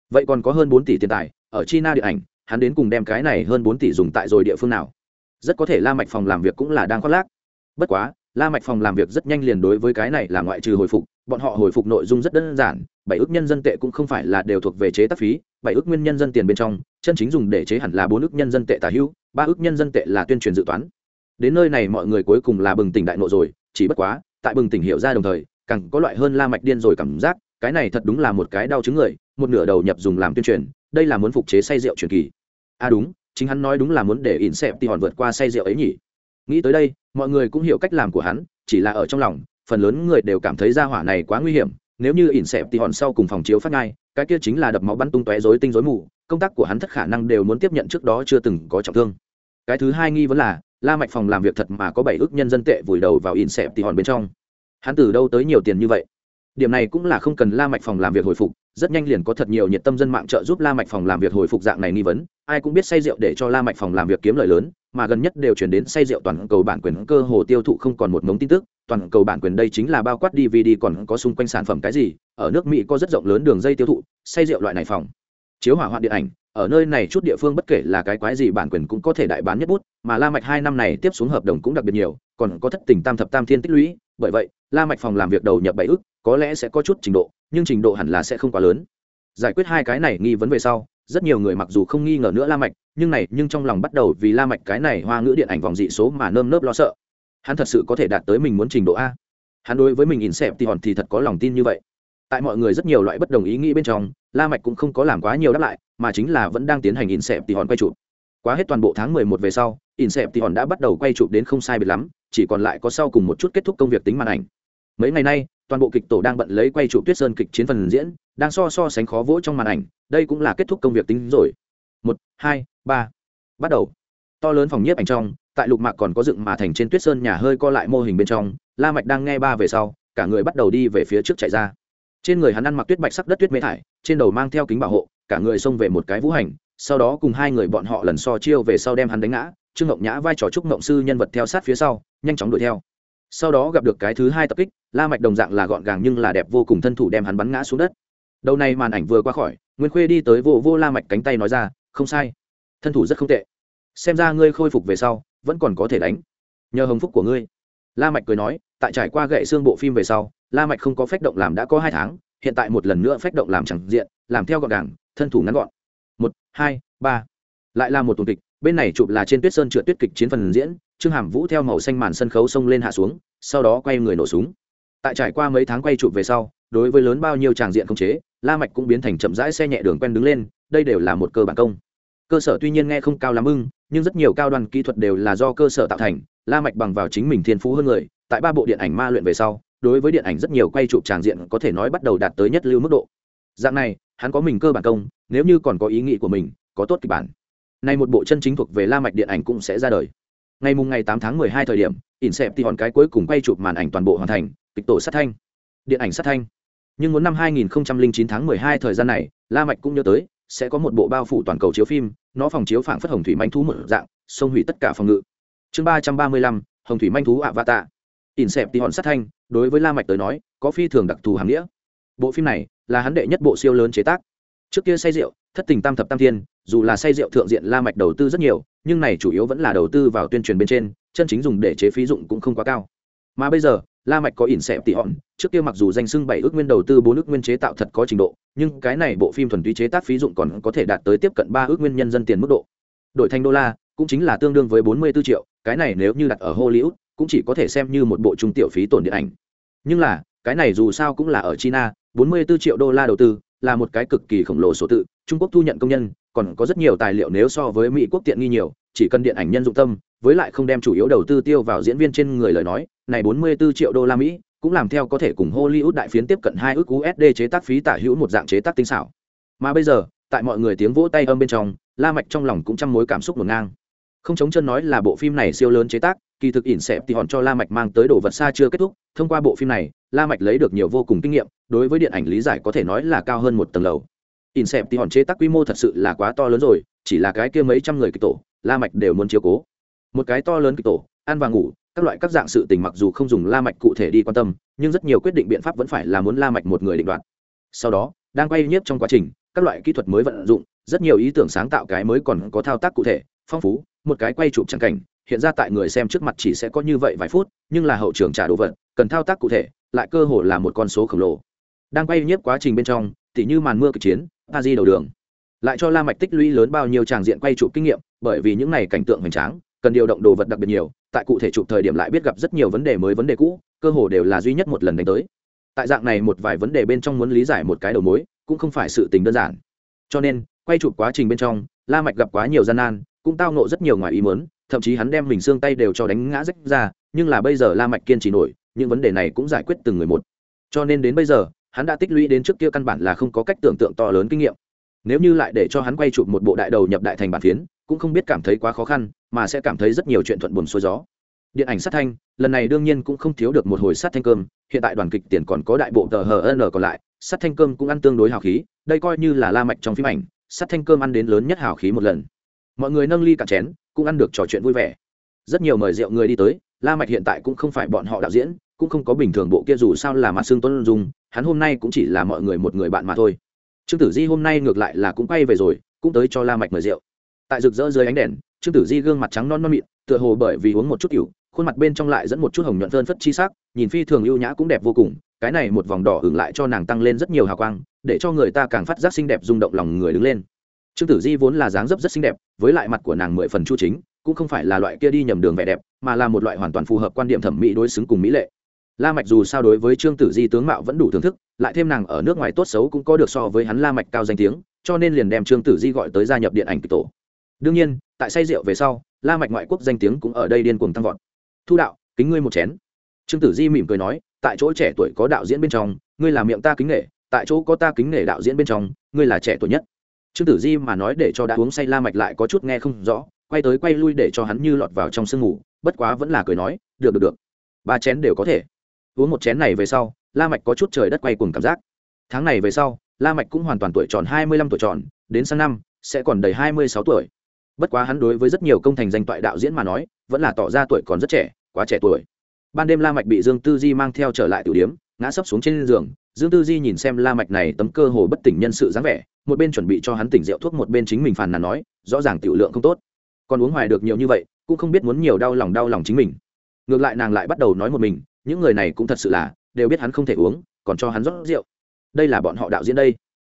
vậy còn có hơn bốn tỷ tiền tài, ở china điện ảnh, hắn đến cùng đem cái này hơn bốn tỷ dùng tại rồi địa phương nào? Rất có thể la mạch phòng làm việc cũng là đang khoác lác. Bất quá, la mạch phòng làm việc rất nhanh liền đối với cái này là ngoại trừ hồi phục, bọn họ hồi phục nội dung rất đơn giản, bảy ước nhân dân tệ cũng không phải là đều thuộc về chế tác phí, bảy ước nguyên nhân dân tiền bên trong, chân chính dùng để chế hẳn là bốn ước nhân dân tệ tả hữu, ba ước nhân dân tệ là tuyên truyền dự toán. Đến nơi này mọi người cuối cùng là bừng tỉnh đại nộ rồi, chỉ bất quá, tại bừng tỉnh hiểu ra đồng thời càng có loại hơn la mạch điên rồi cảm giác, cái này thật đúng là một cái đau chứng người, một nửa đầu nhập dùng làm tuyên truyền, đây là muốn phục chế say rượu truyền kỳ. À đúng, chính hắn nói đúng là muốn để ỉn xẹp thì hòn vượt qua say rượu ấy nhỉ. Nghĩ tới đây, mọi người cũng hiểu cách làm của hắn, chỉ là ở trong lòng, phần lớn người đều cảm thấy ra hỏa này quá nguy hiểm, nếu như ỉn xẹp thì hòn sau cùng phòng chiếu phát ngay, cái kia chính là đập máu bắn tung tóe rối tinh rối mù, công tác của hắn thất khả năng đều muốn tiếp nhận trước đó chưa từng có trọng thương. Cái thứ hai nghi vấn là, la mạch phòng làm việc thật mà có bảy ước nhân dân tệ vùi đầu vào ỉn xẹp thì hòn bên trong hắn từ đâu tới nhiều tiền như vậy? Điểm này cũng là không cần la mạch phòng làm việc hồi phục, rất nhanh liền có thật nhiều nhiệt tâm dân mạng trợ giúp la mạch phòng làm việc hồi phục dạng này nghi vấn, ai cũng biết say rượu để cho la mạch phòng làm việc kiếm lợi lớn, mà gần nhất đều chuyển đến say rượu toàn cầu bản quyền cơ hồ tiêu thụ không còn một mống tin tức, toàn cầu bản quyền đây chính là bao quát dvd còn có xung quanh sản phẩm cái gì, ở nước mỹ có rất rộng lớn đường dây tiêu thụ, say rượu loại này phòng. Chiếu hỏa hoạn điện ảnh, ở nơi này chút địa phương bất kể là cái quái gì bản quyền cũng có thể đại bán nhất bút, mà la mạch hai năm này tiếp xuống hợp đồng cũng đặc biệt nhiều, còn có thất tình tam thập tam thiên tích lũy, bởi vậy la mạch phòng làm việc đầu nhập bảy ức, có lẽ sẽ có chút trình độ, nhưng trình độ hẳn là sẽ không quá lớn. Giải quyết hai cái này nghi vấn về sau, rất nhiều người mặc dù không nghi ngờ nữa la mạch, nhưng này, nhưng trong lòng bắt đầu vì la mạch cái này hoa ngữ điện ảnh vòng dị số mà nơm nớp lo sợ. Hắn thật sự có thể đạt tới mình muốn trình độ a. Hắn đối với mình in xẹp thì hòn thì thật có lòng tin như vậy. Tại mọi người rất nhiều loại bất đồng ý nghĩ bên trong, la mạch cũng không có làm quá nhiều đáp lại, mà chính là vẫn đang tiến hành in xẹp thì hòn quay chụp. Quá hết toàn bộ tháng 11 về sau, in xẹp thì hòn đã bắt đầu quay chụp đến không sai biệt lắm, chỉ còn lại có sau cùng một chút kết thúc công việc tính màn ảnh mấy ngày nay, toàn bộ kịch tổ đang bận lấy quay trụ tuyết sơn kịch chiến phần diễn, đang so so sánh khó vỗ trong màn ảnh, đây cũng là kết thúc công việc tính rồi. Một, hai, ba. Bắt đầu. To lớn phòng nhiếp ảnh trong, tại lục mạc còn có dựng mà thành trên tuyết sơn nhà hơi co lại mô hình bên trong, la mạch đang nghe ba về sau, cả người bắt đầu đi về phía trước chạy ra. Trên người hắn ăn mặc tuyết bạch sắc đất tuyết mê thải, trên đầu mang theo kính bảo hộ, cả người xông về một cái vũ hành, sau đó cùng hai người bọn họ lần so chiêu về sau đem hắn đánh ngã. Trương ngộng nhã vai trò trúc ngộng sư nhân vật theo sát phía sau, nhanh chóng đuổi theo sau đó gặp được cái thứ hai tập kích, la mạch đồng dạng là gọn gàng nhưng là đẹp vô cùng thân thủ đem hắn bắn ngã xuống đất. Đầu này màn ảnh vừa qua khỏi, nguyên khuê đi tới vô vô la mạch cánh tay nói ra, không sai. Thân thủ rất không tệ. Xem ra ngươi khôi phục về sau, vẫn còn có thể đánh. Nhờ hồng phúc của ngươi. La mạch cười nói, tại trải qua gậy xương bộ phim về sau, la mạch không có phách động làm đã có hai tháng, hiện tại một lần nữa phách động làm chẳng diện, làm theo gọn gàng, thân thủ ngắn gọn. Một, hai, ba. Lại là một tuần kịch, bên này chụp là trên tuyết sơn trượt tuyết kịch chiến phần diễn trương hàm vũ theo màu xanh màn sân khấu xông lên hạ xuống, sau đó quay người nổ súng. Tại trải qua mấy tháng quay chụp về sau, đối với lớn bao nhiêu tràng diện không chế, la mạch cũng biến thành chậm rãi xe nhẹ đường quen đứng lên, đây đều là một cơ bản công. Cơ sở tuy nhiên nghe không cao lắm ưng, nhưng rất nhiều cao đoàn kỹ thuật đều là do cơ sở tạo thành, la mạch bằng vào chính mình thiên phú hơn người, tại ba bộ điện ảnh ma luyện về sau, đối với điện ảnh rất nhiều quay chụp tràng diện có thể nói bắt đầu đạt tới nhất lưu mức độ. Dạng này, hắn có mình cơ bản công, nếu như còn có ý nghĩ của mình, có tốt kịch bản. Nay một bộ chân chính thuộc về la mạch điện ảnh cũng sẽ ra đời ngày mùng ngày 8 tháng 12 thời điểm ỉn xẹp thì hòn cái cuối cùng quay chụp màn ảnh toàn bộ hoàn thành kịch tổ sát thanh điện ảnh sát thanh. Nhưng muốn năm 2009 tháng 12 thời gian này la mạch cũng nhớ tới sẽ có một bộ bao phủ toàn cầu chiếu phim nó phòng chiếu phảng phất hồng thủy manh thú một dạng xông hủy tất cả phòng ngự. Chương 335, hồng thủy manh thú avatar. Ỉn xẹp thì hòn sát thanh đối với la mạch tới nói có phi thường đặc thù hàm nghĩa. Bộ phim này là hắn đệ nhất bộ siêu lớn chế tác. Trước kia say rượu thất tình tam thập tam thiên, dù là say rượu thượng diện la mạch đầu tư rất nhiều, nhưng này chủ yếu vẫn là đầu tư vào tuyên truyền bên trên, chân chính dùng để chế phí dụng cũng không quá cao. Mà bây giờ, la mạch có ỉn xẹp tỷ hòn, trước kia mặc dù danh sưng bảy ước nguyên đầu tư, bốn ước nguyên chế tạo thật có trình độ, nhưng cái này bộ phim thuần túy chế tác phí dụng còn có thể đạt tới tiếp cận ba ước nguyên nhân dân tiền mức độ. Đổi thành đô la, cũng chính là tương đương với bốn mươi 44 triệu, cái này nếu như đặt ở hollywood, cũng chỉ có thể xem như một bộ trung tiểu phí tổn điện ảnh. Nhưng là, cái này dù sao cũng là ở china, bốn mươi 44 triệu đô la đầu tư là một cái cực kỳ khổng lồ số tự, trung quốc thu nhận công nhân, còn có rất nhiều tài liệu nếu so với mỹ quốc tiện nghi nhiều, chỉ cần điện ảnh nhân dụng tâm, với lại không đem chủ yếu đầu tư tiêu vào diễn viên trên người lời nói, này 44 triệu đô la mỹ, cũng làm theo có thể cùng hollywood đại phiến tiếp cận hai ước usd chế tác phí tả hữu một dạng chế tác tinh xảo. Mà bây giờ, tại mọi người tiếng vỗ tay âm bên trong, la mạch trong lòng cũng trăm mối cảm xúc ngổn ngang không chống chân nói là bộ phim này siêu lớn chế tác, kỳ thực ỉn xẹp thì hòn cho la mạch mang tới đồ vật xa chưa kết thúc, thông qua bộ phim này, la mạch lấy được nhiều vô cùng kinh nghiệm, đối với điện ảnh lý giải có thể nói là cao hơn một tầng lầu. Ỉn xẹp thì hòn chế tác quy mô thật sự là quá to lớn rồi, chỉ là cái kia mấy trăm người kịch tổ, la mạch đều muốn chiếu cố. Một cái to lớn kịch tổ, ăn và ngủ, các loại các dạng sự tình mặc dù không dùng la mạch cụ thể đi quan tâm, nhưng rất nhiều quyết định biện pháp vẫn phải là muốn la mạch một người định đoạt. Sau đó, đang quay nhiếp trong quá trình, các loại kỹ thuật mới vận dụng, rất nhiều ý tưởng sáng tạo cái mới còn có thao tác cụ thể phong phú, một cái quay chụp chẳng cảnh, hiện ra tại người xem trước mặt chỉ sẽ có như vậy vài phút, nhưng là hậu trường trả đồ vật, cần thao tác cụ thể, lại cơ hồ là một con số khổng lồ. Đang quay nhiếp quá trình bên trong, tỉ như màn mưa kịch chiến a di đầu đường. Lại cho la mạch tích lũy lớn bao nhiêu tràng diện quay chụp kinh nghiệm, bởi vì những này cảnh tượng hoành tráng, cần điều động đồ vật đặc biệt nhiều, tại cụ thể chụp thời điểm lại biết gặp rất nhiều vấn đề mới vấn đề cũ, cơ hồ đều là duy nhất một lần đánh tới. Tại dạng này một vài vấn đề bên trong muốn lý giải một cái đầu mối, cũng không phải sự tình đơn giản. Cho nên, quay chụp quá trình bên trong, la mạch gặp quá nhiều gian nan cũng tao nộ rất nhiều ngoài ý muốn, thậm chí hắn đem mình xương tay đều cho đánh ngã rách ra, nhưng là bây giờ la mạch kiên trì nổi, những vấn đề này cũng giải quyết từng người một. Cho nên đến bây giờ, hắn đã tích lũy đến trước kia căn bản là không có cách tưởng tượng to lớn kinh nghiệm. Nếu như lại để cho hắn quay chụp một bộ đại đầu nhập đại thành bản phiến, cũng không biết cảm thấy quá khó khăn, mà sẽ cảm thấy rất nhiều chuyện thuận buồm xuôi gió. Điện ảnh sát thanh, lần này đương nhiên cũng không thiếu được một hồi sát thanh cơm, hiện tại đoàn kịch tiền còn có đại bộ tờ hn còn lại, sát thanh cơm cũng ăn tương đối hào khí, đây coi như là la mạch trong phim ảnh, sát thanh cơm ăn đến lớn nhất hào khí một lần mọi người nâng ly cả chén, cũng ăn được trò chuyện vui vẻ. Rất nhiều mời rượu người đi tới, la mạch hiện tại cũng không phải bọn họ đạo diễn, cũng không có bình thường bộ kia dù sao là mặt xương tuấn dung, hắn hôm nay cũng chỉ là mọi người một người bạn mà thôi. Trương tử di hôm nay ngược lại là cũng quay về rồi, cũng tới cho la mạch mời rượu. Tại rực rỡ dưới ánh đèn, trương tử di gương mặt trắng non non mịn, tựa hồ bởi vì uống một chút cửu khuôn mặt bên trong lại dẫn một chút hồng nhuận phơn phất chi sắc, nhìn phi thường ưu nhã cũng đẹp vô cùng, cái này một vòng đỏ hưởng lại cho nàng tăng lên rất nhiều hào quang, để cho người ta càng phát giác xinh đẹp rung động lòng người đứng lên trương tử di vốn là dáng dấp rất xinh đẹp, với lại mặt của nàng mười phần chu chính, cũng không phải là loại kia đi nhầm đường vẻ đẹp, mà là một loại hoàn toàn phù hợp quan điểm thẩm mỹ đối xứng cùng mỹ lệ. La mạch dù sao đối với trương tử di tướng mạo vẫn đủ thưởng thức, lại thêm nàng ở nước ngoài tốt xấu cũng có được so với hắn la mạch cao danh tiếng, cho nên liền đem trương tử di gọi tới gia nhập điện ảnh kịch tổ. Đương nhiên, tại say rượu về sau, la mạch ngoại quốc danh tiếng cũng ở đây điên cuồng tăng vọt. Thu đạo, kính ngươi một chén. Trương tử di mỉm cười nói, tại chỗ trẻ tuổi có đạo diễn bên trong, ngươi là miệng ta kính nể, tại chỗ có ta kính nể đạo diễn bên trong, ngươi là trẻ tuổi nhất trương tử di mà nói để cho đã uống say la mạch lại có chút nghe không rõ, quay tới quay lui để cho hắn như lọt vào trong sương ngủ bất quá vẫn là cười nói, được được được. Ba chén đều có thể. Uống một chén này về sau, la mạch có chút trời đất quay cuồng cảm giác. Tháng này về sau, la mạch cũng hoàn toàn tuổi tròn hai mươi lăm tuổi tròn, đến sang năm, sẽ còn đầy hai mươi sáu tuổi. Bất quá hắn đối với rất nhiều công thành danh toại đạo diễn mà nói, vẫn là tỏ ra tuổi còn rất trẻ, quá trẻ tuổi. Ban đêm la mạch bị dương tư di mang theo trở lại tiểu điếm, ngã sấp xuống trên giường dương tư di nhìn xem la mạch này tấm cơ hồ bất tỉnh nhân sự dáng vẻ, một bên chuẩn bị cho hắn tỉnh rượu thuốc, một bên chính mình phàn nàn nói, rõ ràng tiểu lượng không tốt. Còn uống hoài được nhiều như vậy, cũng không biết muốn nhiều đau lòng đau lòng chính mình. Ngược lại nàng lại bắt đầu nói một mình, những người này cũng thật sự là, đều biết hắn không thể uống, còn cho hắn rót rượu. Đây là bọn họ đạo diễn đây.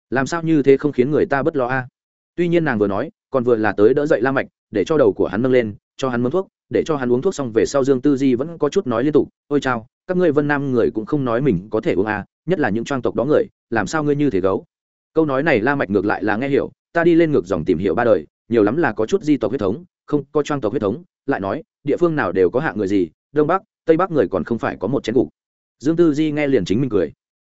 Làm sao như thế không khiến người ta bất lo a? Tuy nhiên nàng vừa nói, còn vừa là tới đỡ dậy la mạch, để cho đầu của hắn nâng lên, cho hắn uống thuốc, để cho hắn uống thuốc xong về sau dương tư di vẫn có chút nói liên tục, ôi chao, các ngươi vân nam người cũng không nói mình có thể uống à nhất là những trang tộc đó người, làm sao ngươi như thế gấu? Câu nói này la mạch ngược lại là nghe hiểu, ta đi lên ngược dòng tìm hiểu ba đời, nhiều lắm là có chút di tộc huyết thống, không, có trang tộc huyết thống, lại nói, địa phương nào đều có hạng người gì, đông bắc, tây bắc người còn không phải có một chén cục. Dương tư di nghe liền chính mình cười.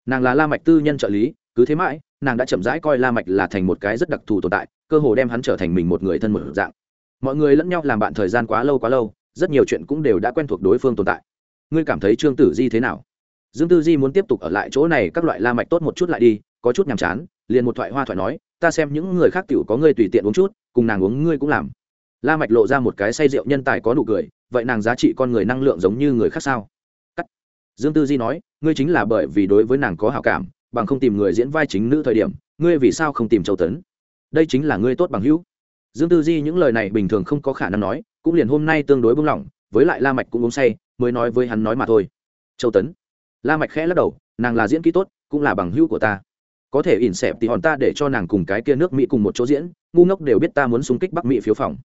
Nàng là la mạch tư nhân trợ lý, cứ thế mãi, nàng đã chậm rãi coi la mạch là thành một cái rất đặc thù tồn tại, cơ hồ đem hắn trở thành mình một người thân một dạng. Mọi người lẫn nhau làm bạn thời gian quá lâu quá lâu, rất nhiều chuyện cũng đều đã quen thuộc đối phương tồn tại. Ngươi cảm thấy trương tử di thế nào? Dương tư di muốn tiếp tục ở lại chỗ này, các loại la mạch tốt một chút lại đi, có chút nhàm chán, liền một thoại hoa thoại nói, ta xem những người khác tiểu có ngươi tùy tiện uống chút, cùng nàng uống ngươi cũng làm. La mạch lộ ra một cái say rượu nhân tài có nụ cười, vậy nàng giá trị con người năng lượng giống như người khác sao? Cắt. dương tư di nói, ngươi chính là bởi vì đối với nàng có hảo cảm, bằng không tìm người diễn vai chính nữ thời điểm, ngươi vì sao không tìm châu tấn? Đây chính là ngươi tốt bằng hữu. Dương tư di những lời này bình thường không có khả năng nói, cũng liền hôm nay tương đối buông lỏng, với lại la mạch cũng uống say, mới nói với hắn nói mà thôi. Châu tấn la mạch khẽ lắc đầu, nàng là diễn kỹ tốt, cũng là bằng hữu của ta. Có thể ỉn xẹp thì hòn ta để cho nàng cùng cái kia nước mỹ cùng một chỗ diễn, ngu ngốc đều biết ta muốn xung kích bắc mỹ phiếu phòng.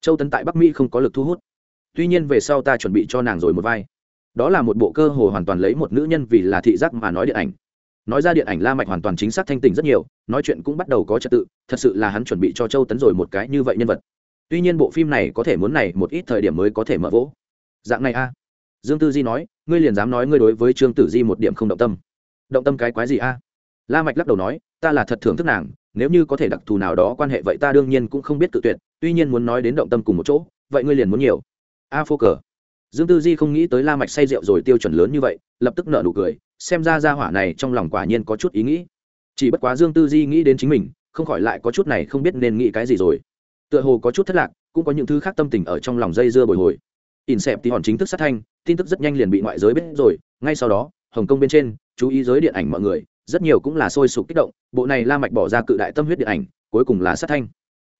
Châu tấn tại bắc mỹ không có lực thu hút. Tuy nhiên về sau ta chuẩn bị cho nàng rồi một vai. Đó là một bộ cơ hồ hoàn toàn lấy một nữ nhân vì là thị giác mà nói điện ảnh. Nói ra điện ảnh la mạch hoàn toàn chính xác thanh tình rất nhiều, nói chuyện cũng bắt đầu có trật tự, thật sự là hắn chuẩn bị cho châu tấn rồi một cái như vậy nhân vật. Tuy nhiên bộ phim này có thể muốn này một ít thời điểm mới có thể mở vỗ. Dạng này a dương tư di nói, ngươi liền dám nói ngươi đối với trương tử di một điểm không động tâm. Động tâm cái quái gì a? La mạch lắc đầu nói, ta là thật thưởng thức nàng, nếu như có thể đặc thù nào đó quan hệ vậy ta đương nhiên cũng không biết tự tuyệt, tuy nhiên muốn nói đến động tâm cùng một chỗ, vậy ngươi liền muốn nhiều. A phô cờ. Dương tư di không nghĩ tới la mạch say rượu rồi tiêu chuẩn lớn như vậy, lập tức nở nụ cười, xem ra gia hỏa này trong lòng quả nhiên có chút ý nghĩ. Chỉ bất quá dương tư di nghĩ đến chính mình, không khỏi lại có chút này không biết nên nghĩ cái gì rồi. Tựa hồ có chút thất lạc, cũng có những thứ khác tâm tình ở trong lòng dây dưa bồi hồi. Ỉn xẹp thì hòn chính thức sát thanh tin tức rất nhanh liền bị ngoại giới biết rồi. Ngay sau đó, hồng kông bên trên, chú ý giới điện ảnh mọi người, rất nhiều cũng là sôi sục kích động. Bộ này la mạch bỏ ra cự đại tâm huyết điện ảnh, cuối cùng là sát thanh.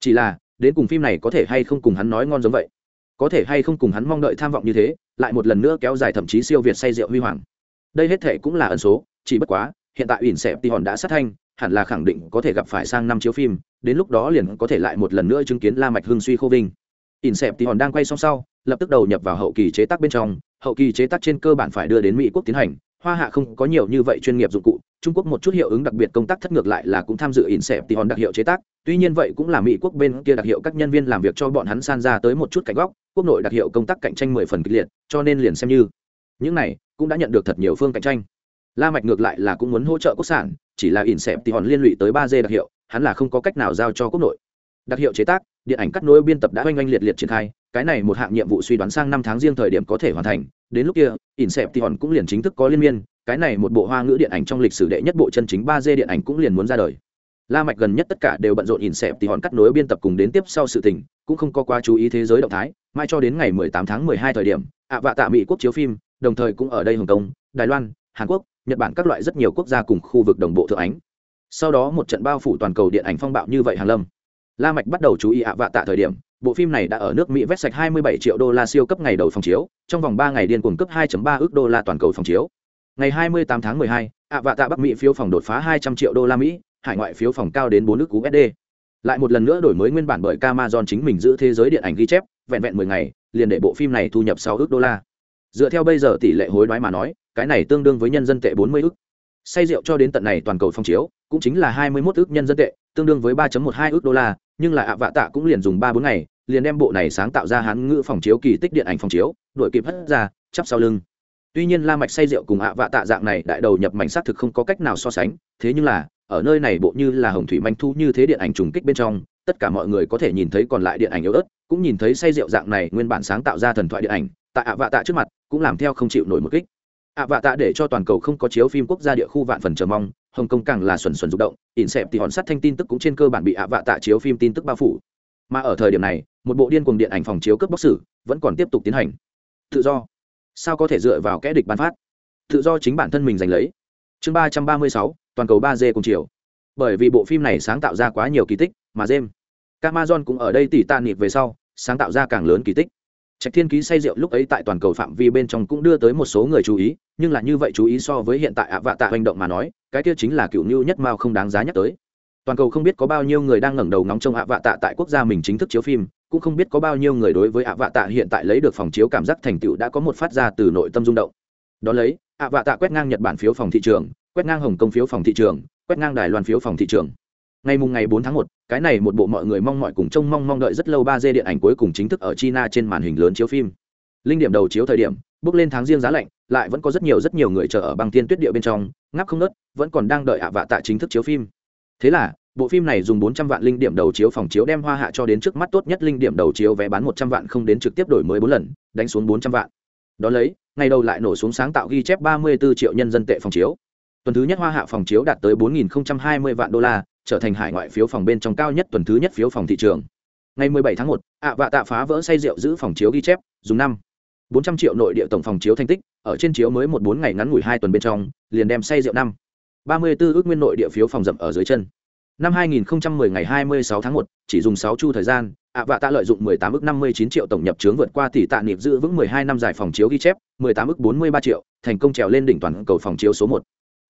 Chỉ là, đến cùng phim này có thể hay không cùng hắn nói ngon giống vậy? Có thể hay không cùng hắn mong đợi tham vọng như thế, lại một lần nữa kéo dài thậm chí siêu việt say rượu huy hoàng. Đây hết thể cũng là ẩn số, chỉ bất quá, hiện tại ỉn xẹp thì hòn đã sát thanh, hẳn là khẳng định có thể gặp phải sang năm chiếu phim, đến lúc đó liền có thể lại một lần nữa chứng kiến la mạch hưng suy khô vinh. Ỉn xẹp thì hòn đang quay xong sau lập tức đầu nhập vào hậu kỳ chế tác bên trong, hậu kỳ chế tác trên cơ bản phải đưa đến mỹ quốc tiến hành, hoa hạ không có nhiều như vậy chuyên nghiệp dụng cụ, trung quốc một chút hiệu ứng đặc biệt công tác thất ngược lại là cũng tham dự ỉn xẹp thì hòn đặc hiệu chế tác, tuy nhiên vậy cũng là mỹ quốc bên kia đặc hiệu các nhân viên làm việc cho bọn hắn san ra tới một chút cạnh góc, quốc nội đặc hiệu công tác cạnh tranh mười phần kịch liệt, cho nên liền xem như. Những này cũng đã nhận được thật nhiều phương cạnh tranh. La mạch ngược lại là cũng muốn hỗ trợ quốc sản, chỉ là ỉn xẹp thì hòn liên lụy tới ba d đặc hiệu, hắn là không có cách nào giao cho quốc nội. Đặc hiệu chế tác, điện ảnh cắt nối biên tập đã oanh oanh liệt liệt triển khai cái này một hạng nhiệm vụ suy đoán sang năm tháng riêng thời điểm có thể hoàn thành, đến lúc kia Inception cũng liền chính thức có liên miên, cái này một bộ hoa ngữ điện ảnh trong lịch sử đệ nhất bộ chân chính ba d điện ảnh cũng liền muốn ra đời. La mạch gần nhất tất cả đều bận rộn Inception cắt nối biên tập cùng đến tiếp sau sự tình, cũng không có quá chú ý thế giới động thái, mai cho đến ngày 18 tháng 12 thời điểm, ạ vạ tạ mỹ quốc chiếu phim, đồng thời cũng ở đây hồng kông, đài loan, hàn quốc, nhật bản các loại rất nhiều quốc gia cùng khu vực đồng bộ thượng ánh. Sau đó một trận bao phủ toàn cầu điện ảnh phong bạo như vậy hàng lâm. La mạch bắt đầu chú ý ạ vạ tạ thời điểm bộ phim này đã ở nước mỹ vét sạch 27 triệu đô la siêu cấp ngày đầu phòng chiếu trong vòng 3 ngày điên cuồng cấp 2.3 ước đô la toàn cầu phòng chiếu. Ngày 28 tháng 12, ạ vạ tạ bắc mỹ phiếu phòng đột phá 200 triệu đô la mỹ hải ngoại phiếu phòng cao đến 4 ước USD lại một lần nữa đổi mới nguyên bản bởi Amazon chính mình giữ thế giới điện ảnh ghi chép vẹn vẹn 10 ngày liền để bộ phim này thu nhập 6 ước đô la. Dựa theo bây giờ tỷ lệ hối đoái mà nói cái này tương đương với nhân dân tệ 40 ước. Say rượu cho đến tận này toàn cầu phong chiếu cũng chính là 21 ước nhân dân tệ, tương đương với 3.12 ước đô la, nhưng là ạ vạ tạ cũng liền dùng ba bốn ngày, liền đem bộ này sáng tạo ra hán ngữ phòng chiếu kỳ tích điện ảnh phòng chiếu, đuổi kịp hất ra, chắp sau lưng. Tuy nhiên la mạch say rượu cùng ạ vạ tạ dạng này đại đầu nhập mảnh sát thực không có cách nào so sánh, thế nhưng là, ở nơi này bộ như là hồng thủy manh thu như thế điện ảnh trùng kích bên trong, tất cả mọi người có thể nhìn thấy còn lại điện ảnh yếu ớt, cũng nhìn thấy say rượu dạng này nguyên bản sáng tạo ra thần thoại điện ảnh, tại ạ vạ tạ trước mặt, cũng làm theo không chịu nổi một kích. ạ vạ tạ để cho toàn cầu không có chiếu phim quốc gia địa khu vạn phần chờ mong hồng kông càng là xuẩn xuẩn rụng động ỉn xẹp thì hòn sắt thanh tin tức cũng trên cơ bản bị ạ vạ tạ chiếu phim tin tức bao phủ mà ở thời điểm này một bộ điên cuồng điện ảnh phòng chiếu cấp bóc sử vẫn còn tiếp tục tiến hành tự do sao có thể dựa vào kẽ địch bán phát tự do chính bản thân mình giành lấy chương ba trăm ba mươi sáu toàn cầu ba d cùng chiều bởi vì bộ phim này sáng tạo ra quá nhiều kỳ tích mà jem Amazon cũng ở đây tỉ tạ nịp về sau sáng tạo ra càng lớn kỳ tích Trạch Thiên Ký say rượu lúc ấy tại toàn cầu phạm vi bên trong cũng đưa tới một số người chú ý, nhưng là như vậy chú ý so với hiện tại ạ vạ tạ hành động mà nói, cái kia chính là cựu nhu nhất mao không đáng giá nhắc tới. Toàn cầu không biết có bao nhiêu người đang ngẩng đầu ngóng trông ạ vạ tạ tại quốc gia mình chính thức chiếu phim, cũng không biết có bao nhiêu người đối với ạ vạ tạ hiện tại lấy được phòng chiếu cảm giác thành tựu đã có một phát ra từ nội tâm rung động. Đó lấy, ạ vạ tạ quét ngang Nhật Bản phiếu phòng thị trường, quét ngang Hồng Kông phiếu phòng thị trường, quét ngang Đài Loan phiếu phòng thị trường. Ngày mùng ngày 4 tháng 1, cái này một bộ mọi người mong mỏi cùng trông mong mong đợi rất lâu 3D điện ảnh cuối cùng chính thức ở China trên màn hình lớn chiếu phim. Linh điểm đầu chiếu thời điểm bước lên tháng riêng giá lạnh lại vẫn có rất nhiều rất nhiều người chờ ở băng tiên tuyết địa bên trong ngáp không ngớt, vẫn còn đang đợi ạ vạ tạ chính thức chiếu phim. Thế là bộ phim này dùng bốn trăm vạn linh điểm đầu chiếu phòng chiếu đem hoa hạ cho đến trước mắt tốt nhất linh điểm đầu chiếu vé bán một trăm vạn không đến trực tiếp đổi mới bốn lần đánh xuống bốn trăm vạn. Đó lấy ngày đầu lại nổ xuống sáng tạo ghi chép 34 triệu nhân dân tệ phòng chiếu. Tuần thứ nhất hoa hạ phòng chiếu đạt tới bốn nghìn hai mươi vạn đô la trở thành hải ngoại phiếu phòng bên trong cao nhất tuần thứ nhất phiếu phòng thị trường ngày 17 tháng 1, ạ vạ tạ phá vỡ say rượu giữ phòng chiếu ghi chép dùng năm 400 triệu nội địa tổng phòng chiếu thành tích, ở trên chiếu mới một bốn ngày ngắn ngủi hai tuần bên trong, liền đem say rượu năm. 34 ước nguyên nội địa phiếu phòng dậm ở dưới chân. Năm 2010 ngày 26 tháng 1, chỉ dùng 6 chu thời gian, ạ vạ tạ lợi dụng 18 ước 59 triệu tổng nhập trướng vượt qua tỷ tạ niệm giữ vững 12 năm giải phòng chiếu ghi chép, 18 ước 43 triệu, thành công trèo lên đỉnh toàn cầu phòng chiếu số 1.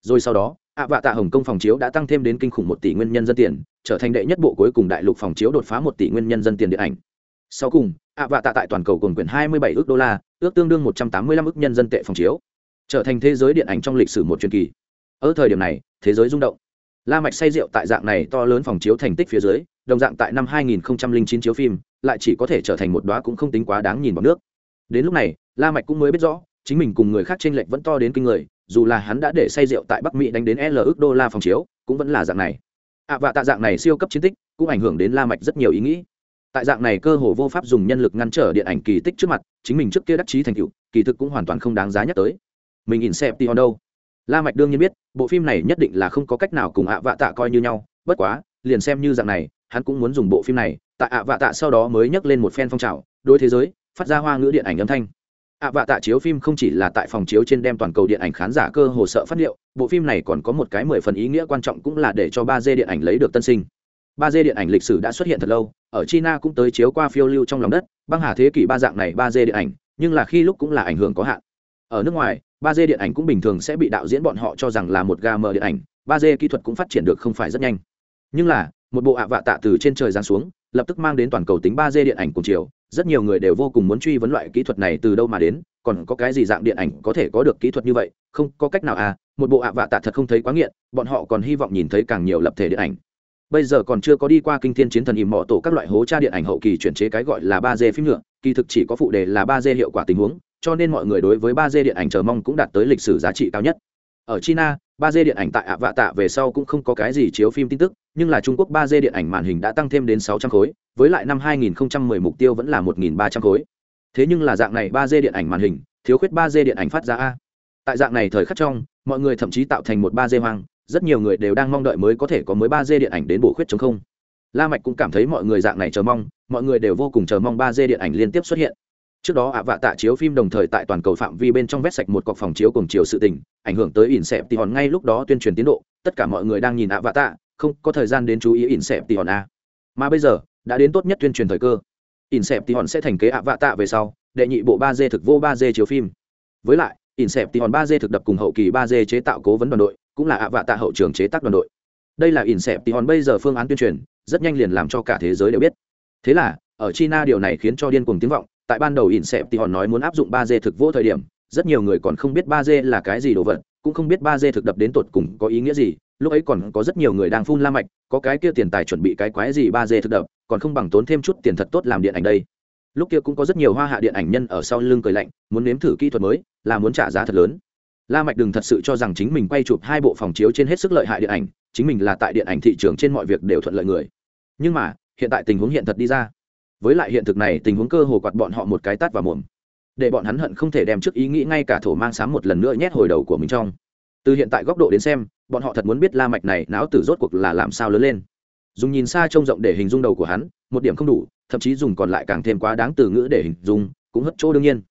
Rồi sau đó, ạ vạ tạ Hồng Kông phòng chiếu đã tăng thêm đến kinh khủng một tỷ nguyên nhân dân tiền, trở thành đệ nhất bộ cuối cùng đại lục phòng chiếu đột phá một tỷ nguyên nhân dân tiền điện ảnh. Sau cùng, ạ vạ tạ tại toàn cầu cồn quyền 27 ước đô la, ước tương đương 185 ước nhân dân tệ phòng chiếu, trở thành thế giới điện ảnh trong lịch sử một truyền kỳ. Ở thời điểm này, thế giới rung động. La Mạch say rượu tại dạng này to lớn phòng chiếu thành tích phía dưới, đồng dạng tại năm 2009 chiếu phim, lại chỉ có thể trở thành một đóa cũng không tính quá đáng nhìn vào nước. Đến lúc này, La Mạch cũng mới biết rõ, chính mình cùng người khác trên lệch vẫn to đến kinh người, dù là hắn đã để say rượu tại Bắc Mỹ đánh đến L ước đô la phòng chiếu, cũng vẫn là dạng này. À và tạ dạng này siêu cấp chiến tích, cũng ảnh hưởng đến La Mạch rất nhiều ý nghĩ. Tại dạng này cơ hồ vô pháp dùng nhân lực ngăn trở điện ảnh kỳ tích trước mặt chính mình trước kia đắc chí thành tựu kỳ thực cũng hoàn toàn không đáng giá nhắc tới. Mình nhìn xem tion đâu? La mạch đương nhiên biết bộ phim này nhất định là không có cách nào cùng ạ vạ tạ coi như nhau bất quá liền xem như dạng này hắn cũng muốn dùng bộ phim này tại ạ vạ tạ sau đó mới nhấc lên một phen phong trào đối thế giới phát ra hoa ngữ điện ảnh âm thanh ạ vạ tạ chiếu phim không chỉ là tại phòng chiếu trên đem toàn cầu điện ảnh khán giả cơ hồ sợ phát liệu bộ phim này còn có một cái mười phần ý nghĩa quan trọng cũng là để cho ba d điện ảnh lấy được tân sinh. ba d điện ảnh lịch sử đã xuất hiện thật lâu, ở china cũng tới chiếu qua phiêu lưu trong lòng đất, băng hà thế kỷ ba dạng này ba d điện ảnh, nhưng là khi lúc cũng là ảnh hưởng có hạn. Ở nước ngoài, ba d điện ảnh cũng bình thường sẽ bị đạo diễn bọn họ cho rằng là một ga mờ điện ảnh, ba d kỹ thuật cũng phát triển được không phải rất nhanh. Nhưng là, một bộ ạ vạ tạ từ trên trời giáng xuống, lập tức mang đến toàn cầu tính ba d điện ảnh cùng chiều rất nhiều người đều vô cùng muốn truy vấn loại kỹ thuật này từ đâu mà đến, còn có cái gì dạng điện ảnh có thể có được kỹ thuật như vậy, không, có cách nào à một bộ ạ vạ tạ thật không thấy quá nghiện, bọn họ còn hy vọng nhìn thấy càng nhiều lập thể điện ảnh. Bây giờ còn chưa có đi qua kinh thiên chiến thần ìm mọ tổ các loại hố tra điện ảnh hậu kỳ chuyển chế cái gọi là ba d phim nhựa kỳ thực chỉ có phụ đề là ba d hiệu quả tình huống, cho nên mọi người đối với ba d điện ảnh chờ mong cũng đạt tới lịch sử giá trị cao nhất ở china, ba d điện ảnh tại ạ vạ tạ về sau cũng không có cái gì chiếu phim tin tức, nhưng là trung quốc ba d điện ảnh màn hình đã tăng thêm đến sáu trăm khối, với lại năm 2010 mục tiêu vẫn là một ba trăm khối. Thế nhưng là dạng này ba d điện ảnh màn hình, thiếu khuyết ba d điện ảnh phát ra a. Tại dạng này thời khắc trong, mọi người thậm chí tạo thành một ba d hoang, rất nhiều người đều đang mong đợi mới có thể có mới ba d điện ảnh đến bổ khuyết chống không. La mạch cũng cảm thấy mọi người dạng này chờ mong, mọi người đều vô cùng chờ mong ba d điện ảnh liên tiếp xuất hiện trước đó ạ vạ tạ chiếu phim đồng thời tại toàn cầu phạm vi bên trong vét sạch một cọc phòng chiếu cùng chiều sự tình, ảnh hưởng tới ỉn xẹp tỉ hòn ngay lúc đó tuyên truyền tiến độ, tất cả mọi người đang nhìn ạ vạ tạ, không có thời gian đến chú ý ỉn xẹp tỉ hòn a. Mà bây giờ, đã đến tốt nhất tuyên truyền thời cơ. Ỉn xẹp tỉ hòn sẽ thành kế ạ vạ tạ về sau, đệ nhị bộ ba d thực vô ba d chiếu phim. Với lại ỉn xẹp tỉ hòn ba d thực đập cùng hậu kỳ ba d chế tạo cố vấn đoàn đội, cũng là ạ vạ tạ hậu trường chế tác đoàn đội. Đây là ỉn xẹp tỉ hòn bây giờ phương án tuyên truyền, rất nhanh liền làm cho cả thế giới đều biết. Thế là, ở china điều này khiến cho điên cuồng tiếng vọng tại ban đầu ỉn xẹp thì họ nói muốn áp dụng ba d thực vô thời điểm, rất nhiều người còn không biết ba d là cái gì đồ vật, cũng không biết ba d thực đập đến tột cùng có ý nghĩa gì. Lúc ấy còn có rất nhiều người đang phun la mạch, có cái kia tiền tài chuẩn bị cái quái gì ba d thực đập, còn không bằng tốn thêm chút tiền thật tốt làm điện ảnh đây. Lúc kia cũng có rất nhiều hoa hạ điện ảnh nhân ở sau lưng cười lạnh, muốn nếm thử kỹ thuật mới, là muốn trả giá thật lớn. La mạch đừng thật sự cho rằng chính mình quay chụp hai bộ phòng chiếu trên hết sức lợi hại điện ảnh, chính mình là tại điện ảnh thị trường trên mọi việc đều thuận lợi người. Nhưng mà, hiện tại tình huống hiện thật đi ra với lại hiện thực này, tình huống cơ hồ quạt bọn họ một cái tát vào mồm. Để bọn hắn hận không thể đem trước ý nghĩ ngay cả thổ mang sám một lần nữa nhét hồi đầu của mình trong. Từ hiện tại góc độ đến xem, bọn họ thật muốn biết la mạch này não tử rốt cuộc là làm sao lớn lên. Dùng nhìn xa trông rộng để hình dung đầu của hắn, một điểm không đủ, thậm chí dùng còn lại càng thêm quá đáng từ ngữ để hình dung, cũng hất chỗ đương nhiên.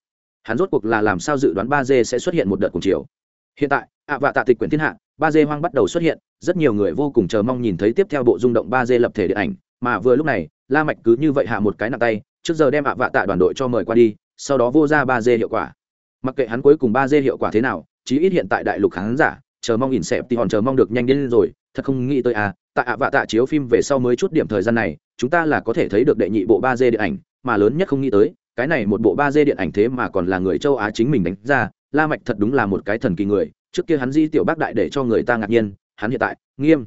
Hắn rốt cuộc là làm sao dự đoán ba d sẽ xuất hiện một đợt cùng chiều. Hiện tại, ạ vạ tạ tịch quyển thiên hạ, ba d hoang bắt đầu xuất hiện, rất nhiều người vô cùng chờ mong nhìn thấy tiếp theo bộ rung động ba d lập thể điện ảnh mà vừa lúc này, la mạch cứ như vậy hạ một cái nặng tay, trước giờ đem ạ vạ tạ đoàn đội cho mời qua đi, sau đó vô ra ba d hiệu quả. Mặc kệ hắn cuối cùng ba d hiệu quả thế nào, chí ít hiện tại đại lục khán giả, chờ mong ỉn xẹp thì hòn chờ mong được nhanh đến rồi, thật không nghĩ tới à tại ạ vạ tạ chiếu phim về sau mới chút điểm thời gian này, chúng ta là có thể thấy được đệ nhị bộ ba d điện ảnh, mà lớn nhất không nghĩ tới, cái này một bộ ba d điện ảnh thế mà còn là người châu á chính mình đánh ra, la mạch thật đúng là một cái thần kỳ người, trước kia hắn di tiểu bác đại để cho người ta ngạc nhiên, hắn hiện tại, nghiêm,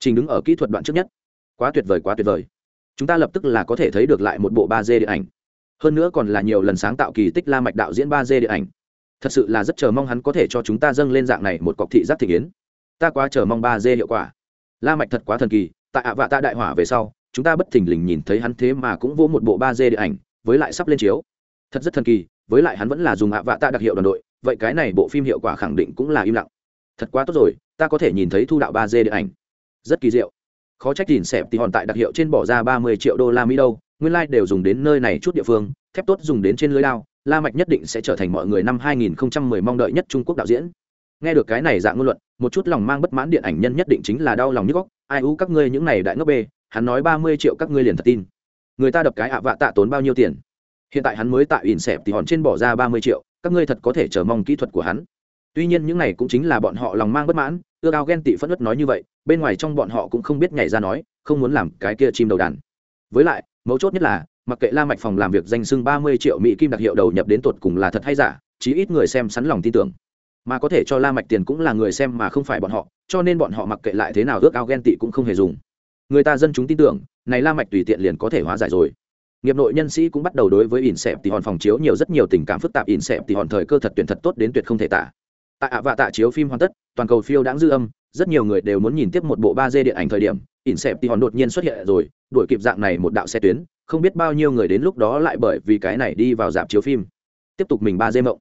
trình đứng ở kỹ thuật đoạn trước nhất quá tuyệt vời, quá tuyệt vời. Chúng ta lập tức là có thể thấy được lại một bộ ba d điện ảnh. Hơn nữa còn là nhiều lần sáng tạo kỳ tích la mạch đạo diễn ba d điện ảnh. Thật sự là rất chờ mong hắn có thể cho chúng ta dâng lên dạng này một cọc thị giác thị kiến ta quá chờ mong ba d hiệu quả. La mạch thật quá thần kỳ, tại ạ vạ ta đại hỏa về sau, chúng ta bất thình lình nhìn thấy hắn thế mà cũng vô một bộ ba d điện ảnh, với lại sắp lên chiếu. Thật rất thần kỳ, với lại hắn vẫn là dùng ạ vạ ta đặc hiệu đoàn đội, vậy cái này bộ phim hiệu quả khẳng định cũng là im lặng. Thật quá tốt rồi, ta có thể nhìn thấy thu đạo ba d điện ảnh. Rất kỳ diệu khó trách tìm xẹp thì hòn tại đặc hiệu trên bỏ ra ba mươi triệu đô la mỹ đâu, nguyên lai、like、đều dùng đến nơi này chút địa phương, thép tốt dùng đến trên lưới lao la mạch nhất định sẽ trở thành mọi người năm hai nghìn không trăm mười mong đợi nhất trung quốc đạo diễn. Nghe được cái này dạng ngôn luận, một chút lòng mang bất mãn điện ảnh nhân nhất định chính là đau lòng nhức góc, ai ú các ngươi những này đại ngốc bê, hắn nói ba mươi triệu các ngươi liền thật tin. Người ta đập cái ạ vạ tạ tốn bao nhiêu tiền? Hiện tại hắn mới tại ỉn xẹp thì hòn trên bỏ ra ba mươi triệu, các ngươi thật có thể chờ mong kỹ thuật của hắn tuy nhiên những này cũng chính là bọn họ lòng mang bất mãn ưa cao ghen tị phẫn ất nói như vậy, bên ngoài trong bọn họ cũng không biết nhảy ra nói, không muốn làm cái kia chim đầu đàn. Với lại, mấu chốt nhất là, mặc kệ la mạch phòng làm việc danh sưng ba mươi triệu mỹ kim đặc hiệu đầu nhập đến tột cùng là thật hay giả, chí ít người xem sẵn lòng tin tưởng. Mà có thể cho la mạch tiền cũng là người xem mà không phải bọn họ, cho nên bọn họ mặc kệ lại thế nào ước ao ghen tị cũng không hề dùng. Người ta dân chúng tin tưởng, này la mạch tùy tiện liền có thể hóa giải rồi. Nghiệp nội nhân sĩ cũng bắt đầu đối với ỉn xẹp thì hòn phòng chiếu nhiều rất nhiều tình cảm phức tạp, ỉn xẹp thì hòn thời cơ thật tuyển thật tốt đến tuyệt không thể tả tại ạ vạ tạ chiếu phim hoàn tất, toàn cầu phiêu đáng dư âm, rất nhiều người đều muốn nhìn tiếp một bộ ba d điện ảnh thời điểm, ỉn xẹp thì hòn đột nhiên xuất hiện rồi, đuổi kịp dạng này một đạo xe tuyến, không biết bao nhiêu người đến lúc đó lại bởi vì cái này đi vào dạp chiếu phim. Tiếp tục mình ba d mộng.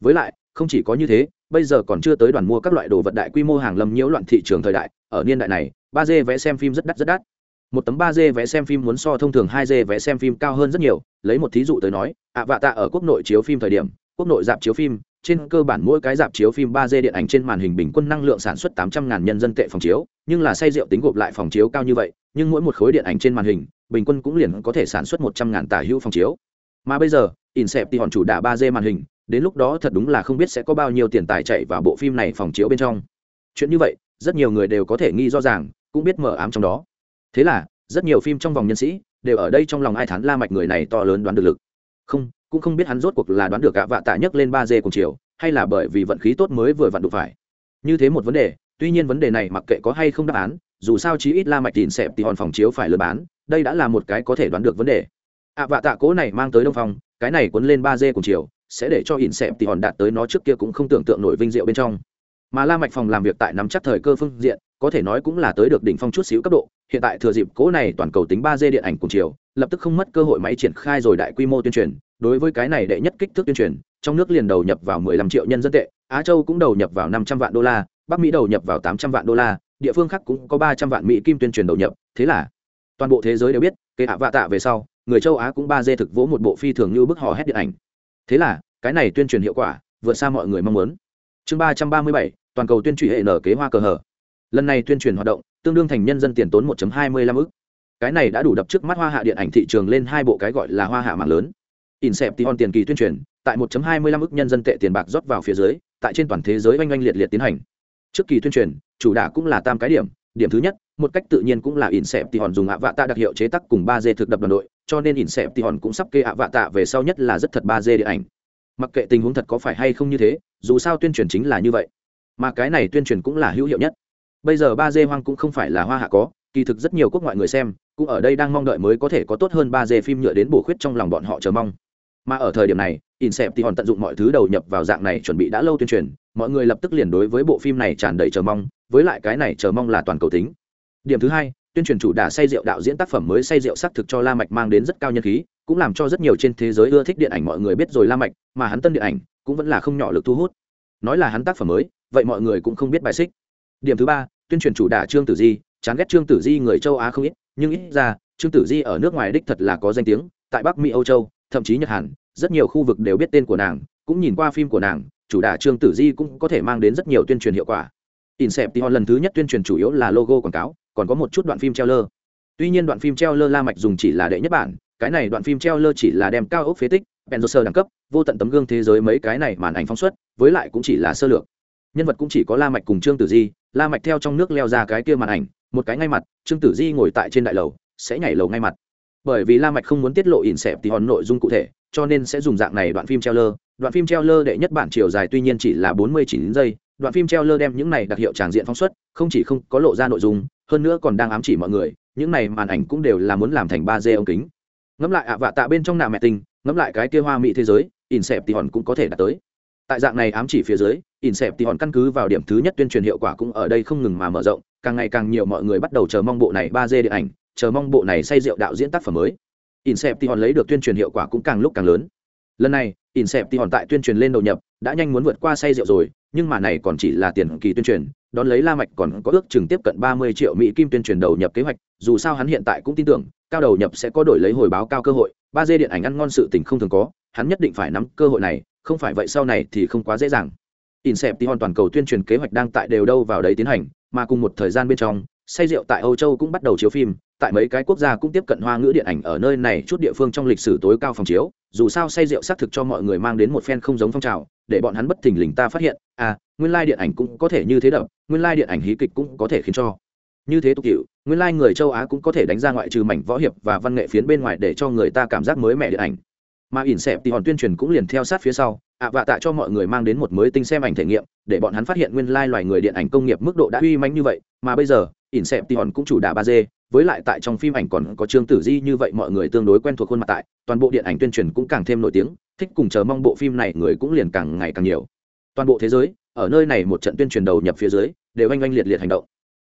Với lại, không chỉ có như thế, bây giờ còn chưa tới đoàn mua các loại đồ vật đại quy mô hàng lâm nhiễu loạn thị trường thời đại, ở niên đại này, ba d vé xem phim rất đắt rất đắt. Một tấm ba d vé xem phim muốn so thông thường hai d vé xem phim cao hơn rất nhiều, lấy một thí dụ tới nói, ạ vạ tạ ở quốc nội chiếu phim thời điểm, quốc nội dạp chiếu phim trên cơ bản mỗi cái dạp chiếu phim 3D điện ảnh trên màn hình bình quân năng lượng sản xuất 800.000 nhân dân tệ phòng chiếu, nhưng là say rượu tính gộp lại phòng chiếu cao như vậy, nhưng mỗi một khối điện ảnh trên màn hình, bình quân cũng liền có thể sản xuất 100.000 tả hữu phòng chiếu. Mà bây giờ, Inception chủ đả 3D màn hình, đến lúc đó thật đúng là không biết sẽ có bao nhiêu tiền tài chạy vào bộ phim này phòng chiếu bên trong. Chuyện như vậy, rất nhiều người đều có thể nghi rõ ràng, cũng biết mở ám trong đó. Thế là, rất nhiều phim trong vòng nhân sĩ đều ở đây trong lòng ai thán La Mạch người này to lớn đoán được lực. Không, cũng không biết hắn rốt cuộc là đoán được gạ vạ tạ nhấc lên ba dê cùng chiều, hay là bởi vì vận khí tốt mới vừa vặn đụng phải. Như thế một vấn đề, tuy nhiên vấn đề này mặc kệ có hay không đáp án, dù sao chí ít la mạch tìm xẹp thì hòn phòng chiếu phải lừa bán, đây đã là một cái có thể đoán được vấn đề. Ạ vạ tạ cố này mang tới đông phòng, cái này cuốn lên ba dê cùng chiều, sẽ để cho ỉn xẹp thì hòn đạt tới nó trước kia cũng không tưởng tượng nổi vinh diệu bên trong. Mà la mạch phòng làm việc tại nắm chắc thời cơ phương diện, có thể nói cũng là tới được đỉnh phong chút xíu cấp độ, hiện tại thừa dịp cố này toàn cầu tính ba d điện ảnh cùng chiều, lập tức không mất cơ hội máy triển khai rồi đại quy mô tuyên truyền đối với cái này đệ nhất kích thước tuyên truyền, trong nước liền đầu nhập vào 15 triệu nhân dân tệ, á châu cũng đầu nhập vào 500 vạn đô la, bắc mỹ đầu nhập vào 800 vạn đô la, địa phương khác cũng có 300 vạn mỹ kim tuyên truyền đầu nhập. Thế là, toàn bộ thế giới đều biết kế hạ vạ tạ về sau, người châu á cũng ba dê thực vỗ một bộ phi thường như bức hò hét điện ảnh. Thế là, cái này tuyên truyền hiệu quả, vượt xa mọi người mong muốn. Chương ba trăm ba mươi bảy, toàn cầu tuyên truyền hệ nở kế hoa cờ hở. Lần này tuyên truyền hoạt động, tương đương thành nhân dân tiền tốn 1 25 ức. Cái này đã đủ đập trước mắt hoa hạ điện ảnh thị trường lên hai bộ cái gọi là hoa hạ mạng lớn. Inception tiền kỳ tuyên truyền, tại 1 25 ức nhân dân tệ tiền bạc rót vào phía dưới, tại trên toàn thế giới oanh oanh liệt liệt tiến hành. Trước kỳ tuyên truyền, chủ đả cũng là tam cái điểm. Điểm thứ nhất, một cách tự nhiên cũng là Inception dùng ạ vạ tạ đặc hiệu chế tác cùng ba d thực đập đoàn đội, cho nên Inception cũng sắp kê ạ vạ tạ về sau nhất là rất thật ba d điện ảnh. Mặc kệ tình huống thật có phải hay không như thế, dù sao tuyên truyền chính là như vậy. Mà cái này tuyên truyền cũng là hữu hiệu nhất. Bây giờ ba d hoang cũng không phải là hoa hạ có, kỳ thực rất nhiều quốc ngoại người xem, cũng ở đây đang mong đợi mới có thể có tốt hơn ba d phim nhựa đến bổ khuyết trong lòng bọn họ chờ mong mà ở thời điểm này insep thì hòn tận dụng mọi thứ đầu nhập vào dạng này chuẩn bị đã lâu tuyên truyền, mọi người lập tức liền đối với bộ phim này tràn đầy chờ mong, với lại cái này chờ mong là toàn cầu tính. Điểm thứ hai, tuyên truyền chủ đà say rượu đạo diễn tác phẩm mới say rượu xác thực cho la mạch mang đến rất cao nhân khí, cũng làm cho rất nhiều trên thế giới ưa thích điện ảnh mọi người biết rồi la mạch, mà hắn tân điện ảnh cũng vẫn là không nhỏ lực thu hút. Nói là hắn tác phẩm mới, vậy mọi người cũng không biết bài xích. Điểm thứ ba, tuyên truyền chủ đà trương tử di, chán ghét trương tử di người châu á không ít, nhưng ít ra, trương tử di ở nước ngoài đích thật là có danh tiếng, tại bắc mỹ, âu châu, thậm chí nhật hàn rất nhiều khu vực đều biết tên của nàng, cũng nhìn qua phim của nàng, chủ đả trương tử di cũng có thể mang đến rất nhiều tuyên truyền hiệu quả. Inception lần thứ nhất tuyên truyền chủ yếu là logo quảng cáo, còn có một chút đoạn phim treo lơ tuy nhiên đoạn phim treo lơ la mạch dùng chỉ là đệ nhất bản, cái này đoạn phim treo lơ chỉ là đem cao ốc phế tích Benzoser đẳng cấp, vô tận tấm gương thế giới mấy cái này màn ảnh phóng xuất, với lại cũng chỉ là sơ lược. Nhân vật cũng chỉ có la mạch cùng trương tử di, la mạch theo trong nước leo ra cái kia màn ảnh, một cái ngay mặt, trương tử di ngồi tại trên đại lầu, sẽ nhảy lầu ngay mặt. Bởi vì la mạch không muốn tiết lộ ỉn xẹp thì hòn nội dung cụ thể cho nên sẽ dùng dạng này đoạn phim treo lơ đoạn phim treo lơ đệ nhất bản chiều dài tuy nhiên chỉ là bốn mươi chín giây đoạn phim treo lơ đem những này đặc hiệu tràng diện phóng xuất không chỉ không có lộ ra nội dung hơn nữa còn đang ám chỉ mọi người những này màn ảnh cũng đều là muốn làm thành ba d ống kính. Ngẫm lại ạ vạ tạ bên trong nạ mẹ tinh, ngẫm lại cái kia hoa mỹ thế giới ỉn xẹp thì hòn cũng có thể đạt tới. Tại dạng này ám chỉ phía dưới insep thì hòn căn cứ vào điểm thứ nhất tuyên truyền hiệu quả cũng ở đây không ngừng mà mở rộng càng ngày càng nhiều mọi người bắt đầu chờ mong bộ này ba d điện ảnh chờ mong bộ này say rượu đạo diễn tác phẩm mới insep hòn lấy được tuyên truyền hiệu quả cũng càng lúc càng lớn. Lần này insep hòn tại tuyên truyền lên đầu nhập đã nhanh muốn vượt qua say rượu rồi nhưng mà này còn chỉ là tiền kỳ tuyên truyền đón lấy la mạch còn có ước chừng tiếp cận ba mươi triệu mỹ kim tuyên truyền đầu nhập kế hoạch dù sao hắn hiện tại cũng tin tưởng cao đầu nhập sẽ có đổi lấy hồi báo cao cơ hội ba dê điện ảnh ăn ngon sự tình không thường có hắn nhất định phải nắm cơ hội này không phải vậy sau này thì không quá dễ dàng. Inception toàn cầu tuyên truyền kế hoạch đang tại đều đâu vào đấy tiến hành, mà cùng một thời gian bên trong, say rượu tại Âu Châu cũng bắt đầu chiếu phim, tại mấy cái quốc gia cũng tiếp cận hoa ngữ điện ảnh ở nơi này chút địa phương trong lịch sử tối cao phòng chiếu, dù sao say rượu xác thực cho mọi người mang đến một phen không giống phong trào, để bọn hắn bất thình lình ta phát hiện, à, nguyên lai điện ảnh cũng có thể như thế đậm, nguyên lai điện ảnh hí kịch cũng có thể khiến cho. Như thế tục tiểu, nguyên lai người châu Á cũng có thể đánh ra ngoại trừ mảnh võ hiệp và văn nghệ phiến bên ngoài để cho người ta cảm giác mới mẻ điện ảnh. Mà ỉn xẹp thì hòn tuyên truyền cũng liền theo sát phía sau ạ vạ tạ cho mọi người mang đến một mới tinh xem ảnh thể nghiệm, để bọn hắn phát hiện nguyên lai loài người điện ảnh công nghiệp mức độ đã uy manh như vậy, mà bây giờ ỉn xẹp thì hòn cũng chủ đà ba d, với lại tại trong phim ảnh còn có trương tử di như vậy mọi người tương đối quen thuộc khuôn mặt tại, toàn bộ điện ảnh tuyên truyền cũng càng thêm nổi tiếng, thích cùng chờ mong bộ phim này người cũng liền càng ngày càng nhiều. Toàn bộ thế giới, ở nơi này một trận tuyên truyền đầu nhập phía dưới, đều oanh oanh liệt liệt hành động.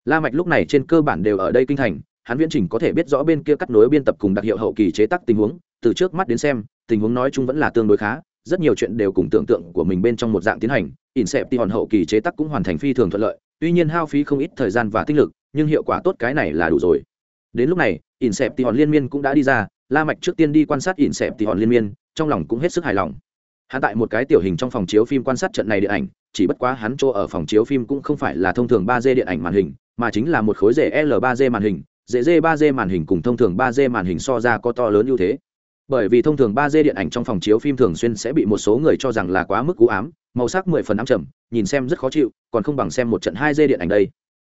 La mạch lúc này trên cơ bản đều ở đây kinh thành, hắn viễn trình có thể biết rõ bên kia cắt nối biên tập cùng đặc hiệu hậu kỳ chế tác tình huống, từ trước mắt đến xem, tình huống nói chung vẫn là tương đối khá rất nhiều chuyện đều cùng tưởng tượng của mình bên trong một dạng tiến hành Inception hậu kỳ chế tắc cũng hoàn thành phi thường thuận lợi, tuy nhiên hao phí không ít thời gian và tinh lực, nhưng hiệu quả tốt cái này là đủ rồi. Đến lúc này Inception liên miên cũng đã đi ra, la mạch trước tiên đi quan sát Inception liên miên, trong lòng cũng hết sức hài lòng. Hắn tại một cái tiểu hình trong phòng chiếu phim quan sát trận này điện ảnh, chỉ bất quá hắn chỗ ở phòng chiếu phim cũng không phải là thông thường ba d điện ảnh màn hình, mà chính là một khối rễ l 3 d màn hình dễ d ba d màn hình cùng thông thường ba d màn hình so ra có to lớn ưu thế bởi vì thông thường ba d điện ảnh trong phòng chiếu phim thường xuyên sẽ bị một số người cho rằng là quá mức cú ám, màu sắc mười phần ám trầm, nhìn xem rất khó chịu, còn không bằng xem một trận hai d điện ảnh đây.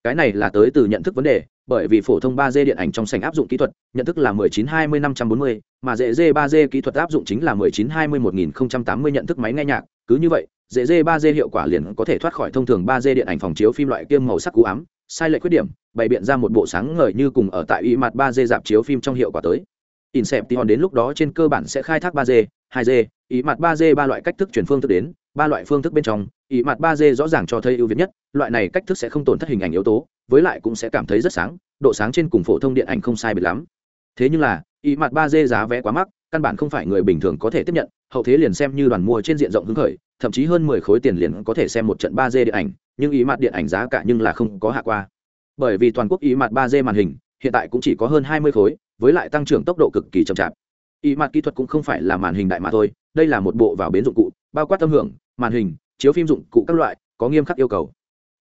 Cái này là tới từ nhận thức vấn đề, bởi vì phổ thông ba d điện ảnh trong sành áp dụng kỹ thuật, nhận thức là mười chín hai mươi năm trăm bốn mươi, mà dễ dê ba d kỹ thuật áp dụng chính là mười chín hai mươi một nghìn tám mươi nhận thức máy nghe nhạc, cứ như vậy, dễ dê ba d hiệu quả liền có thể thoát khỏi thông thường ba d điện ảnh phòng chiếu phim loại kiêm màu sắc cú ám, sai lệch khuyết điểm, bày biện ra một bộ sáng ngời như cùng ở tại y mặt ba d dạp chiếu phim trong hiệu quả tới. Inception đến lúc đó trên cơ bản sẽ khai thác 3D, 2D, ý mặt 3D ba loại cách thức truyền phương thức đến, ba loại phương thức bên trong ý mặt ba d rõ ràng cho thấy ưu việt nhất loại này cách thức sẽ không tổn thất hình ảnh yếu tố với lại cũng sẽ cảm thấy rất sáng độ sáng trên cùng phổ thông điện ảnh không sai biệt lắm. Thế nhưng là ý mặt ba d giá vé quá mắc căn bản không phải người bình thường có thể tiếp nhận hậu thế liền xem như đoàn mua trên diện rộng hứng khởi thậm chí hơn mười khối tiền liền có thể xem một trận ba d điện ảnh nhưng ý mặt điện ảnh giá cả nhưng là không có hạ qua. Bởi vì toàn quốc ý mặt ba d màn hình hiện tại cũng chỉ có hơn hai mươi khối với lại tăng trưởng tốc độ cực kỳ chậm chạp. Ý mặt kỹ thuật cũng không phải là màn hình đại mà thôi, đây là một bộ vào bến dụng cụ, bao quát tâm hưởng, màn hình, chiếu phim dụng cụ các loại, có nghiêm khắc yêu cầu.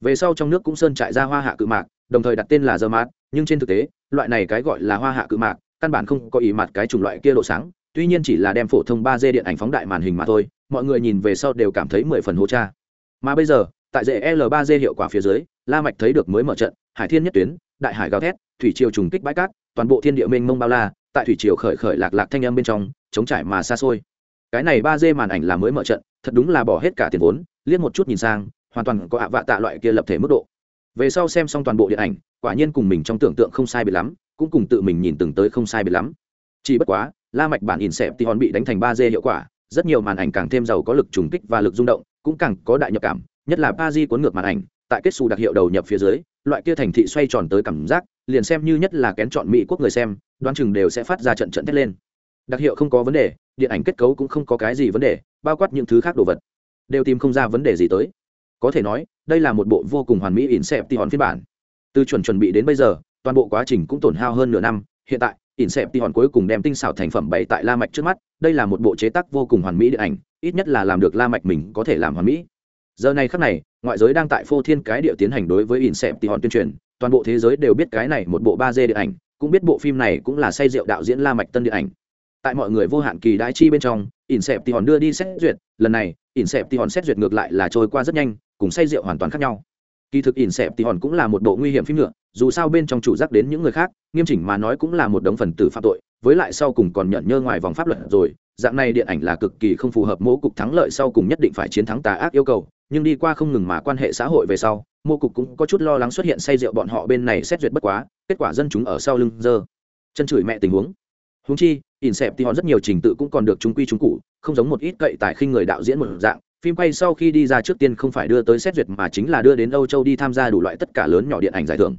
Về sau trong nước cũng sơn trại ra hoa hạ cự mạc, đồng thời đặt tên là dơ mát nhưng trên thực tế, loại này cái gọi là hoa hạ cự mạc, căn bản không có ý mặt cái chủng loại kia độ sáng, tuy nhiên chỉ là đem phổ thông ba d điện ảnh phóng đại màn hình mà thôi, mọi người nhìn về sau đều cảm thấy mười phần hô cha. Mà bây giờ, tại dễ l ba d hiệu quả phía dưới, la mạch thấy được mới mở trận, hải thiên nhất tuyến, đại hải gào thét, thủy triều trùng kích bãi cát toàn bộ thiên địa mênh mông bao la, tại thủy triều khởi khởi lạc lạc thanh âm bên trong, chống trải mà xa xôi. Cái này ba d màn ảnh là mới mở trận, thật đúng là bỏ hết cả tiền vốn, liếc một chút nhìn sang, hoàn toàn có ạ vạ tạ loại kia lập thể mức độ. Về sau xem xong toàn bộ điện ảnh, quả nhiên cùng mình trong tưởng tượng không sai biệt lắm, cũng cùng tự mình nhìn từng tới không sai biệt lắm. Chỉ bất quá, la mạch bản in xẹp thì hòn bị đánh thành ba d hiệu quả, rất nhiều màn ảnh càng thêm giàu có lực trùng kích và lực rung động, cũng càng có đại nhập cảm, nhất là ba d cuốn ngược màn ảnh, tại kết xù đặc hiệu đầu nhập phía dưới, loại kia thành thị xoay tròn tới cảm giác liền xem như nhất là kén chọn mỹ quốc người xem, đoán chừng đều sẽ phát ra trận trận thét lên. Đặc hiệu không có vấn đề, điện ảnh kết cấu cũng không có cái gì vấn đề, bao quát những thứ khác đồ vật. Đều tìm không ra vấn đề gì tới. Có thể nói, đây là một bộ vô cùng hoàn mỹ in xẹp tỉ hòn phiên bản. Từ chuẩn chuẩn bị đến bây giờ, toàn bộ quá trình cũng tổn hao hơn nửa năm. Hiện tại in xẹp tỉ hòn cuối cùng đem tinh xảo thành phẩm bày tại la mạch trước mắt, đây là một bộ chế tác vô cùng hoàn mỹ điện ảnh, ít nhất là làm được la mạch mình có thể làm hoàn mỹ. Giờ này khắc này, ngoại giới đang tại phô thiên cái địa tiến hành đối với in xẹp tỉ hòn tuyên truyền toàn bộ thế giới đều biết cái này một bộ ba d điện ảnh, cũng biết bộ phim này cũng là say rượu đạo diễn la mạch tân điện ảnh. Tại mọi người vô hạn kỳ đái chi bên trong ỉn thì hòn đưa đi xét duyệt, lần này ỉn thì hòn xét duyệt ngược lại là trôi qua rất nhanh, cùng say rượu hoàn toàn khác nhau. Kỳ thực ỉn thì hòn cũng là một bộ nguy hiểm phim nữa, dù sao bên trong chủ giác đến những người khác, nghiêm chỉnh mà nói cũng là một đống phần tử phạm tội, với lại sau cùng còn nhận nhơ ngoài vòng pháp luật rồi, dạng này điện ảnh là cực kỳ không phù hợp mô cục thắng lợi sau cùng nhất định phải chiến thắng tà ác yêu cầu, nhưng đi qua không ngừng mà quan hệ xã hội về sau mô cục cũng có chút lo lắng xuất hiện say rượu bọn họ bên này xét duyệt bất quá, kết quả dân chúng ở sau lưng dơ. Chân chửi mẹ tình huống. Húng chi in xẹp thì họ rất nhiều trình tự cũng còn được chúng quy chúng cụ không giống một ít cậy tại khi người đạo diễn một dạng. Phim quay sau khi đi ra trước tiên không phải đưa tới xét duyệt mà chính là đưa đến âu châu đi tham gia đủ loại tất cả lớn nhỏ điện ảnh giải thưởng.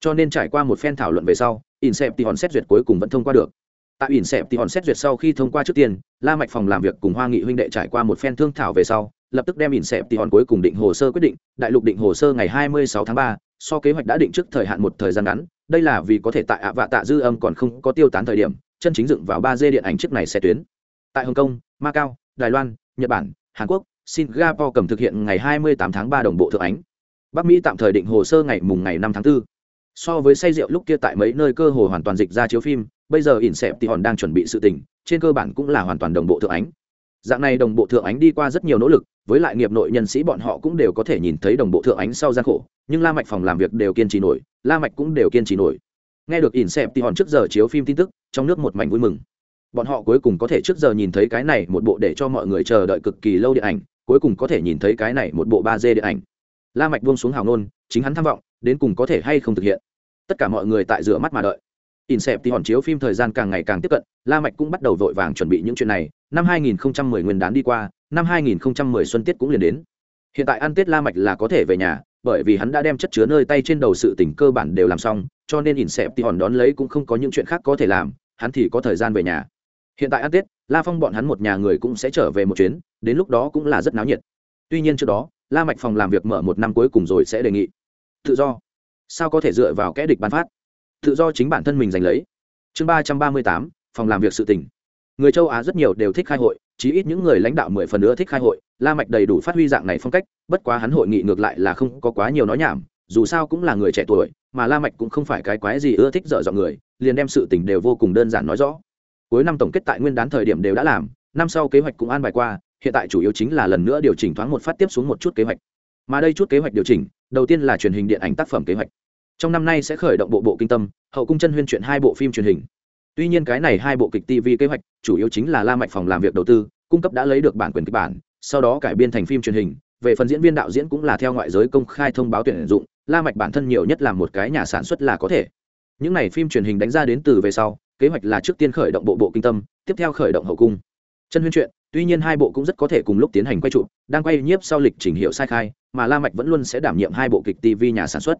Cho nên trải qua một phen thảo luận về sau in xẹp thì hòn xét duyệt cuối cùng vẫn thông qua được. Tại in xẹp thì hòn xét duyệt sau khi thông qua trước tiên, la mạch phòng làm việc cùng hoa nghị huynh đệ trải qua một phen thương thảo về sau lập tức đem ỉn xẹp thì hòn cuối cùng định hồ sơ quyết định đại lục định hồ sơ ngày 26 tháng 3, so kế hoạch đã định trước thời hạn một thời gian ngắn đây là vì có thể tại ạ vạ tạ dư âm còn không có tiêu tán thời điểm chân chính dựng vào ba d điện ảnh chiếc này xe tuyến. Tại hồng kông macau đài loan nhật bản hàn quốc singapore cầm thực hiện ngày 28 tháng 3 đồng bộ thượng ánh. Bắc mỹ tạm thời định hồ sơ ngày mùng ngày 5 tháng 4. so với say rượu lúc kia tại mấy nơi cơ hồ hoàn toàn dịch ra chiếu phim bây giờ ỉn xẹp thì hòn đang chuẩn bị sự tình trên cơ bản cũng là hoàn toàn đồng bộ thượng ánh dạng này đồng bộ thượng ánh đi qua rất nhiều nỗ lực, với lại nghiệp nội nhân sĩ bọn họ cũng đều có thể nhìn thấy đồng bộ thượng ánh sau gian khổ, nhưng la mạch phòng làm việc đều kiên trì nổi, la mạch cũng đều kiên trì nổi. Nghe được ỉn xẹp thì hòn trước giờ chiếu phim tin tức, trong nước một mảnh vui mừng. Bọn họ cuối cùng có thể trước giờ nhìn thấy cái này một bộ để cho mọi người chờ đợi cực kỳ lâu điện ảnh, cuối cùng có thể nhìn thấy cái này một bộ ba d điện ảnh. La mạch buông xuống hào nôn chính hắn tham vọng, đến cùng có thể hay không thực hiện. Tất cả mọi người tại rửa mắt mà đợi in xẹp thì hòn chiếu phim thời gian càng ngày càng tiếp cận, la mạch cũng bắt đầu vội vàng chuẩn bị những chuyện này. Năm 2010 nguyên đán đi qua, năm 2010 xuân tiết cũng liền đến. Hiện tại ăn tết la mạch là có thể về nhà, bởi vì hắn đã đem chất chứa nơi tay trên đầu sự tình cơ bản đều làm xong, cho nên in xẹp thì hòn đón lấy cũng không có những chuyện khác có thể làm, hắn thì có thời gian về nhà. Hiện tại ăn tết, la phong bọn hắn một nhà người cũng sẽ trở về một chuyến, đến lúc đó cũng là rất náo nhiệt. Tuy nhiên trước đó, la mạch phòng làm việc mở một năm cuối cùng rồi sẽ đề nghị. Tự do. Sao có thể dựa vào kẽ địch ban phát? Tự do chính bản thân mình giành lấy. Chương ba trăm ba mươi tám, phòng làm việc sự tỉnh người châu á rất nhiều đều thích khai hội, chí ít những người lãnh đạo mười phần nữa thích khai hội. La mạch đầy đủ phát huy dạng này phong cách, bất quá hắn hội nghị ngược lại là không có quá nhiều nói nhảm, dù sao cũng là người trẻ tuổi, mà la mạch cũng không phải cái quái gì ưa thích dở dọn người, liền đem sự tình đều vô cùng đơn giản nói rõ. Cuối năm tổng kết tại nguyên đán thời điểm đều đã làm, năm sau kế hoạch cũng an bài qua, hiện tại chủ yếu chính là lần nữa điều chỉnh thoáng một phát tiếp xuống một chút kế hoạch. Mà đây chút kế hoạch điều chỉnh, đầu tiên là truyền hình điện ảnh tác phẩm kế hoạch trong năm nay sẽ khởi động bộ bộ kinh tâm, hậu cung chân huyên chuyện hai bộ phim truyền hình. Tuy nhiên cái này hai bộ kịch tv kế hoạch, chủ yếu chính là la mạch phòng làm việc đầu tư, cung cấp đã lấy được bản quyền kịch bản, sau đó cải biên thành phim truyền hình. Về phần diễn viên đạo diễn cũng là theo ngoại giới công khai thông báo tuyển dụng, la mạch bản thân nhiều nhất là một cái nhà sản xuất là có thể. Những này phim truyền hình đánh ra đến từ về sau, kế hoạch là trước tiên khởi động bộ bộ kinh tâm, tiếp theo khởi động hậu cung. Chân huyên chuyện, tuy nhiên hai bộ cũng rất có thể cùng lúc tiến hành quay trụ, đang quay nhiếp sau lịch trình hiệu sai khai mà la mạch vẫn luôn sẽ đảm nhiệm hai bộ kịch tv nhà sản xuất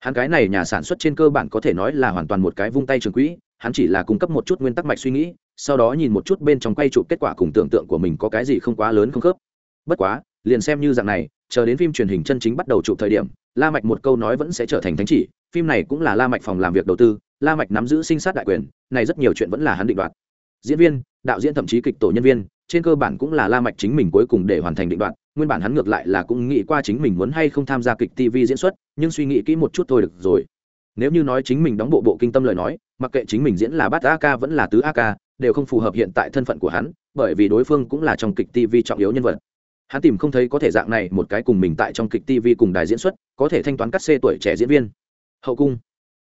hắn cái này nhà sản xuất trên cơ bản có thể nói là hoàn toàn một cái vung tay trường quỹ, hắn chỉ là cung cấp một chút nguyên tắc mạch suy nghĩ, sau đó nhìn một chút bên trong quay trụ kết quả cùng tưởng tượng của mình có cái gì không quá lớn không khớp. Bất quá, liền xem như dạng này, chờ đến phim truyền hình chân chính bắt đầu chụp thời điểm, la mạch một câu nói vẫn sẽ trở thành thánh chỉ, phim này cũng là la mạch phòng làm việc đầu tư, la mạch nắm giữ sinh sát đại quyền, này rất nhiều chuyện vẫn là hắn định đoạt. Diễn viên, đạo diễn thậm chí kịch tổ nhân viên, trên cơ bản cũng là la mạch chính mình cuối cùng để hoàn thành định đoạt nguyên bản hắn ngược lại là cũng nghĩ qua chính mình muốn hay không tham gia kịch tv diễn xuất, nhưng suy nghĩ kỹ một chút thôi được rồi. Nếu như nói chính mình đóng bộ bộ kinh tâm lời nói, mặc kệ chính mình diễn là bát a ca vẫn là tứ a ca, đều không phù hợp hiện tại thân phận của hắn, bởi vì đối phương cũng là trong kịch tv trọng yếu nhân vật. Hắn tìm không thấy có thể dạng này một cái cùng mình tại trong kịch tv cùng đài diễn xuất, có thể thanh toán cắt xê tuổi trẻ diễn viên. Hậu cung.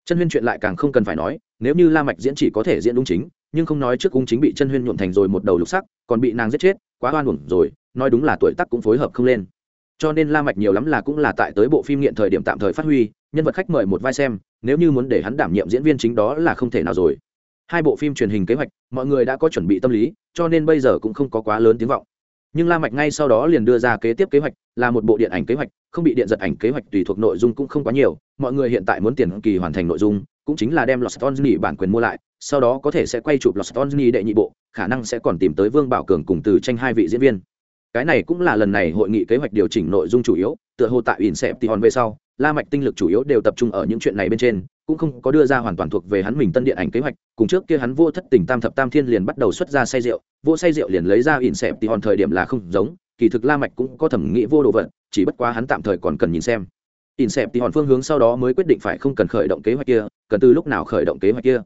Chân huyên chuyện lại càng không cần phải nói, nếu như la mạch diễn chỉ có thể diễn đúng chính, nhưng không nói trước cung chính bị chân huyên nhuộm thành rồi một đầu lục sắc, còn bị nàng giết chết, quá oan uổng rồi nói đúng là tuổi tác cũng phối hợp không lên. Cho nên la mạch nhiều lắm là cũng là tại tới bộ phim nghiện thời điểm tạm thời phát huy, nhân vật khách mời một vai xem, nếu như muốn để hắn đảm nhiệm diễn viên chính đó là không thể nào rồi. Hai bộ phim truyền hình kế hoạch, mọi người đã có chuẩn bị tâm lý, cho nên bây giờ cũng không có quá lớn tiếng vọng. Nhưng la mạch ngay sau đó liền đưa ra kế tiếp kế hoạch, là một bộ điện ảnh kế hoạch, không bị điện giật ảnh kế hoạch tùy thuộc nội dung cũng không quá nhiều, mọi người hiện tại muốn tiền kỳ hoàn thành nội dung, cũng chính là đem Lost Only bản quyền mua lại, sau đó có thể sẽ quay chụp Lost Only đệ nhị bộ, khả năng sẽ còn tìm tới Vương Bảo Cường cùng từ tranh hai vị diễn viên cái này cũng là lần này hội nghị kế hoạch điều chỉnh nội dung chủ yếu, tựa hồ tại ỉn xẹp tỷ hòn về sau, la mạch tinh lực chủ yếu đều tập trung ở những chuyện này bên trên, cũng không có đưa ra hoàn toàn thuộc về hắn mình tân điện ảnh kế hoạch. Cùng trước kia hắn vô thất tình tam thập tam thiên liền bắt đầu xuất ra say rượu, vô say rượu liền lấy ra ỉn xẹp thì hòn thời điểm là không giống, kỳ thực la mạch cũng có thẩm nghĩ vô đồ vật, chỉ bất quá hắn tạm thời còn cần nhìn xem. Ỉn xẹp thì hòn phương hướng sau đó mới quyết định phải không cần khởi động kế hoạch kia, cần từ lúc nào khởi động kế hoạch kia.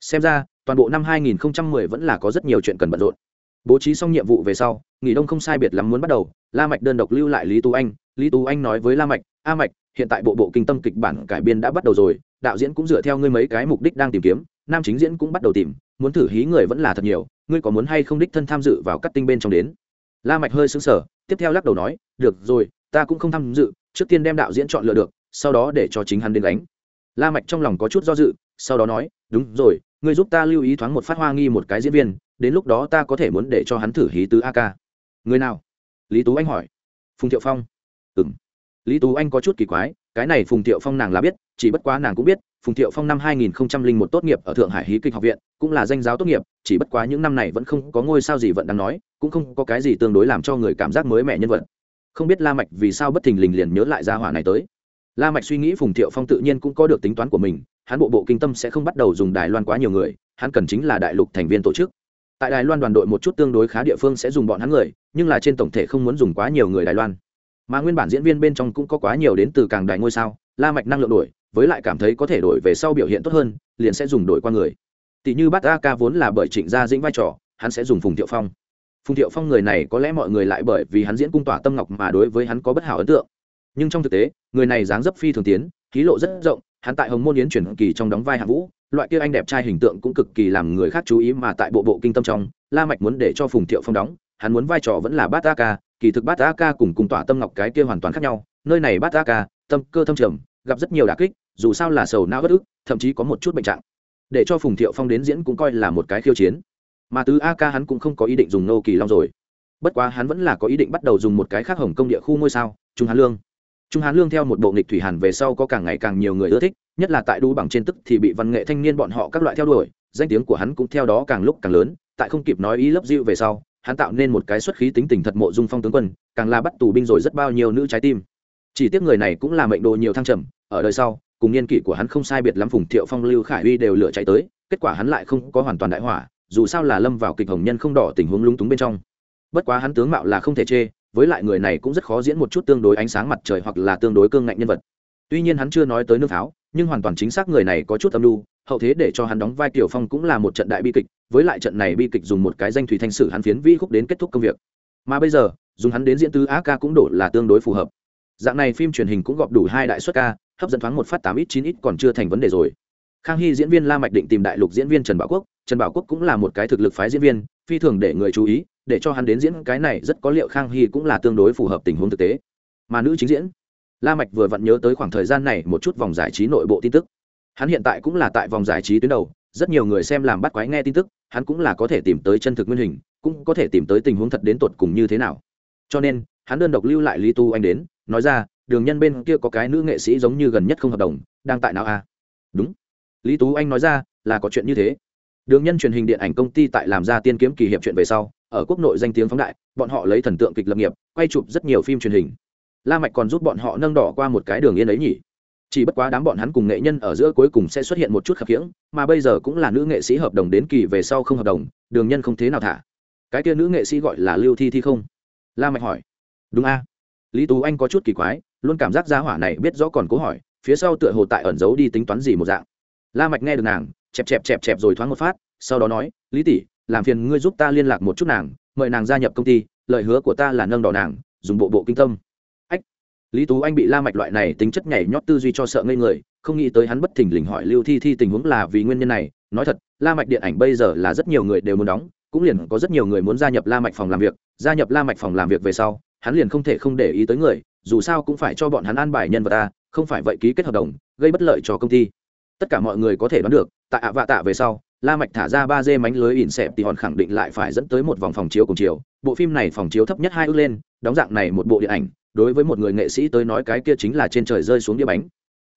Xem ra, toàn bộ năm 2010 vẫn là có rất nhiều chuyện cần bận rộn bố trí xong nhiệm vụ về sau, nghỉ đông không sai biệt lắm muốn bắt đầu, la mạch đơn độc lưu lại lý tú anh. Lý tú anh nói với la mạch, a mạch, hiện tại bộ bộ kinh tâm kịch bản cải biên đã bắt đầu rồi, đạo diễn cũng dựa theo ngươi mấy cái mục đích đang tìm kiếm, nam chính diễn cũng bắt đầu tìm, muốn thử hí người vẫn là thật nhiều, ngươi có muốn hay không đích thân tham dự vào cắt tinh bên trong đến? La mạch hơi sững sờ, tiếp theo lắc đầu nói, được rồi, ta cũng không tham dự, trước tiên đem đạo diễn chọn lựa được, sau đó để cho chính hắn đến đánh la mạch trong lòng có chút do dự, sau đó nói, đúng rồi, ngươi giúp ta lưu ý thoáng một phát hoa nghi một cái diễn viên đến lúc đó ta có thể muốn để cho hắn thử hí tứ a ca người nào? Lý tú anh hỏi. Phùng thiệu phong. Ừm. Lý tú anh có chút kỳ quái, cái này phùng thiệu phong nàng là biết, chỉ bất quá nàng cũng biết, phùng thiệu phong năm 2001 tốt nghiệp ở thượng hải hí kịch học viện, cũng là danh giáo tốt nghiệp, chỉ bất quá những năm này vẫn không có ngôi sao gì vẫn đang nói, cũng không có cái gì tương đối làm cho người cảm giác mới mẻ nhân vật. Không biết la mạch vì sao bất thình lình liền nhớ lại gia hỏa này tới. La mạch suy nghĩ phùng thiệu phong tự nhiên cũng có được tính toán của mình, hắn bộ bộ kinh tâm sẽ không bắt đầu dùng đài loan quá nhiều người, hắn cần chính là đại lục thành viên tổ chức tại đài loan đoàn đội một chút tương đối khá địa phương sẽ dùng bọn hắn người, nhưng là trên tổng thể không muốn dùng quá nhiều người đài loan. Mà nguyên bản diễn viên bên trong cũng có quá nhiều đến từ càng đài ngôi sao, la mạch năng lượng đổi, với lại cảm thấy có thể đổi về sau biểu hiện tốt hơn, liền sẽ dùng đổi qua người. Tỷ như bát a ca vốn là bởi trịnh gia dĩnh vai trò, hắn sẽ dùng phùng thiệu phong. Phùng thiệu phong người này có lẽ mọi người lại bởi vì hắn diễn cung tỏa tâm ngọc mà đối với hắn có bất hảo ấn tượng. Nhưng trong thực tế, người này dáng dấp phi thường tiến, khí lộ rất rộng, hắn tại hồng môn yến chuyển kỳ trong đóng vai hạng vũ loại kia anh đẹp trai hình tượng cũng cực kỳ làm người khác chú ý mà tại bộ bộ kinh tâm trong, la mạch muốn để cho phùng thiệu phong đóng, hắn muốn vai trò vẫn là bát a ca, kỳ thực bát a ca cùng cùng tỏa tâm ngọc cái kia hoàn toàn khác nhau, nơi này bát a ca, tâm cơ thâm trầm, gặp rất nhiều đả kích, dù sao là sầu não bất ức, thậm chí có một chút bệnh trạng. Để cho phùng thiệu phong đến diễn cũng coi là một cái khiêu chiến. Mà tứ a ca hắn cũng không có ý định dùng nô kỳ long rồi. Bất quá hắn vẫn là có ý định bắt đầu dùng một cái khác hồng công địa khu ngôi sao, trung hán lương trung hán lương theo một bộ nghịch thủy hàn về sau có càng ngày càng nhiều người ưa thích, nhất là tại đu bằng trên tức thì bị văn nghệ thanh niên bọn họ các loại theo đuổi, danh tiếng của hắn cũng theo đó càng lúc càng lớn, tại không kịp nói ý lấp dịu về sau, hắn tạo nên một cái xuất khí tính tình thật mộ dung phong tướng quân, càng là bắt tù binh rồi rất bao nhiêu nữ trái tim. Chỉ tiếc người này cũng là mệnh đồ nhiều thăng trầm, ở đời sau, cùng niên kỷ của hắn không sai biệt lắm phùng thiệu phong, lưu khải uy đều lựa chạy tới, kết quả hắn lại không có hoàn toàn đại hỏa, dù sao là lâm vào kịch hồng nhân không đỏ tình huống lúng túng bên trong. Bất quá hắn tướng mạo là không thể chê với lại người này cũng rất khó diễn một chút tương đối ánh sáng mặt trời hoặc là tương đối cương ngạnh nhân vật. Tuy nhiên hắn chưa nói tới nước pháo nhưng hoàn toàn chính xác người này có chút âm lưu hậu thế để cho hắn đóng vai tiểu phong cũng là một trận đại bi kịch, với lại trận này bi kịch dùng một cái danh thủy thanh sử hắn phiến vi khúc đến kết thúc công việc. Mà bây giờ, dùng hắn đến diễn tứ á ca cũng đổ là tương đối phù hợp. Dạng này phim truyền hình cũng gọp đủ hai đại xuất ca, hấp dẫn thoáng một phát tám ít, chín ít còn chưa thành vấn đề rồi. Khang hy diễn viên la mạch định tìm đại lục diễn viên trần bảo quốc, trần bảo quốc cũng là một cái thực lực phái diễn viên, phi thường để người chú ý để cho hắn đến diễn cái này rất có liệu khang hy cũng là tương đối phù hợp tình huống thực tế. Mà nữ chính diễn, la mạch vừa vặn nhớ tới khoảng thời gian này một chút vòng giải trí nội bộ tin tức. Hắn hiện tại cũng là tại vòng giải trí tuyến đầu, rất nhiều người xem làm bắt quái nghe tin tức, hắn cũng là có thể tìm tới chân thực nguyên hình, cũng có thể tìm tới tình huống thật đến tột cùng như thế nào. Cho nên, hắn đơn độc lưu lại lý tu anh đến, nói ra, đường nhân bên kia có cái nữ nghệ sĩ giống như gần nhất không hợp đồng, đang tại nào a à? đúng. Lý tú anh nói ra, là có chuyện như thế. Đường nhân truyền hình điện ảnh công ty tại làm ra tiên kiếm kỳ hiệp chuyện về sau ở quốc nội danh tiếng phóng đại, bọn họ lấy thần tượng kịch lập nghiệp, quay chụp rất nhiều phim truyền hình. La mạch còn giúp bọn họ nâng đỏ qua một cái đường yên ấy nhỉ. Chỉ bất quá đám bọn hắn cùng nghệ nhân ở giữa cuối cùng sẽ xuất hiện một chút khập khiễng, mà bây giờ cũng là nữ nghệ sĩ hợp đồng đến kỳ về sau không hợp đồng, đường nhân không thế nào thả. Cái kia nữ nghệ sĩ gọi là lưu thi thi không? La mạch hỏi. Đúng a. Lý tú anh có chút kỳ quái, luôn cảm giác gia hỏa này biết rõ còn cố hỏi, phía sau tựa hồ tại ẩn giấu đi tính toán gì một dạng. La mạch nghe được nàng, chẹp chẹp chẹp chẹp rồi thoáng một phát, sau đó nói, lý tỷ làm phiền ngươi giúp ta liên lạc một chút nàng, mời nàng gia nhập công ty, lời hứa của ta là nâng đỏ nàng, dùng bộ bộ kinh tâm. Ách. Lý tú anh bị la mạch loại này tính chất nhảy nhót tư duy cho sợ ngây người, không nghĩ tới hắn bất thình lình hỏi lưu thi thi tình huống là vì nguyên nhân này. Nói thật, la mạch điện ảnh bây giờ là rất nhiều người đều muốn đóng, cũng liền có rất nhiều người muốn gia nhập la mạch phòng làm việc. Gia nhập la mạch phòng làm việc về sau, hắn liền không thể không để ý tới người, dù sao cũng phải cho bọn hắn an bài nhân vật ta, không phải vậy ký kết hợp đồng, gây bất lợi cho công ty. Tất cả mọi người có thể đoán được, tại ạ vạ tạ về sau la mạch thả ra ba dê mánh lưới ỉn xẹp thì hòn khẳng định lại phải dẫn tới một vòng phòng chiếu cùng chiều. Bộ phim này phòng chiếu thấp nhất hai ước lên, đóng dạng này một bộ điện ảnh, đối với một người nghệ sĩ tới nói cái kia chính là trên trời rơi xuống đĩa bánh.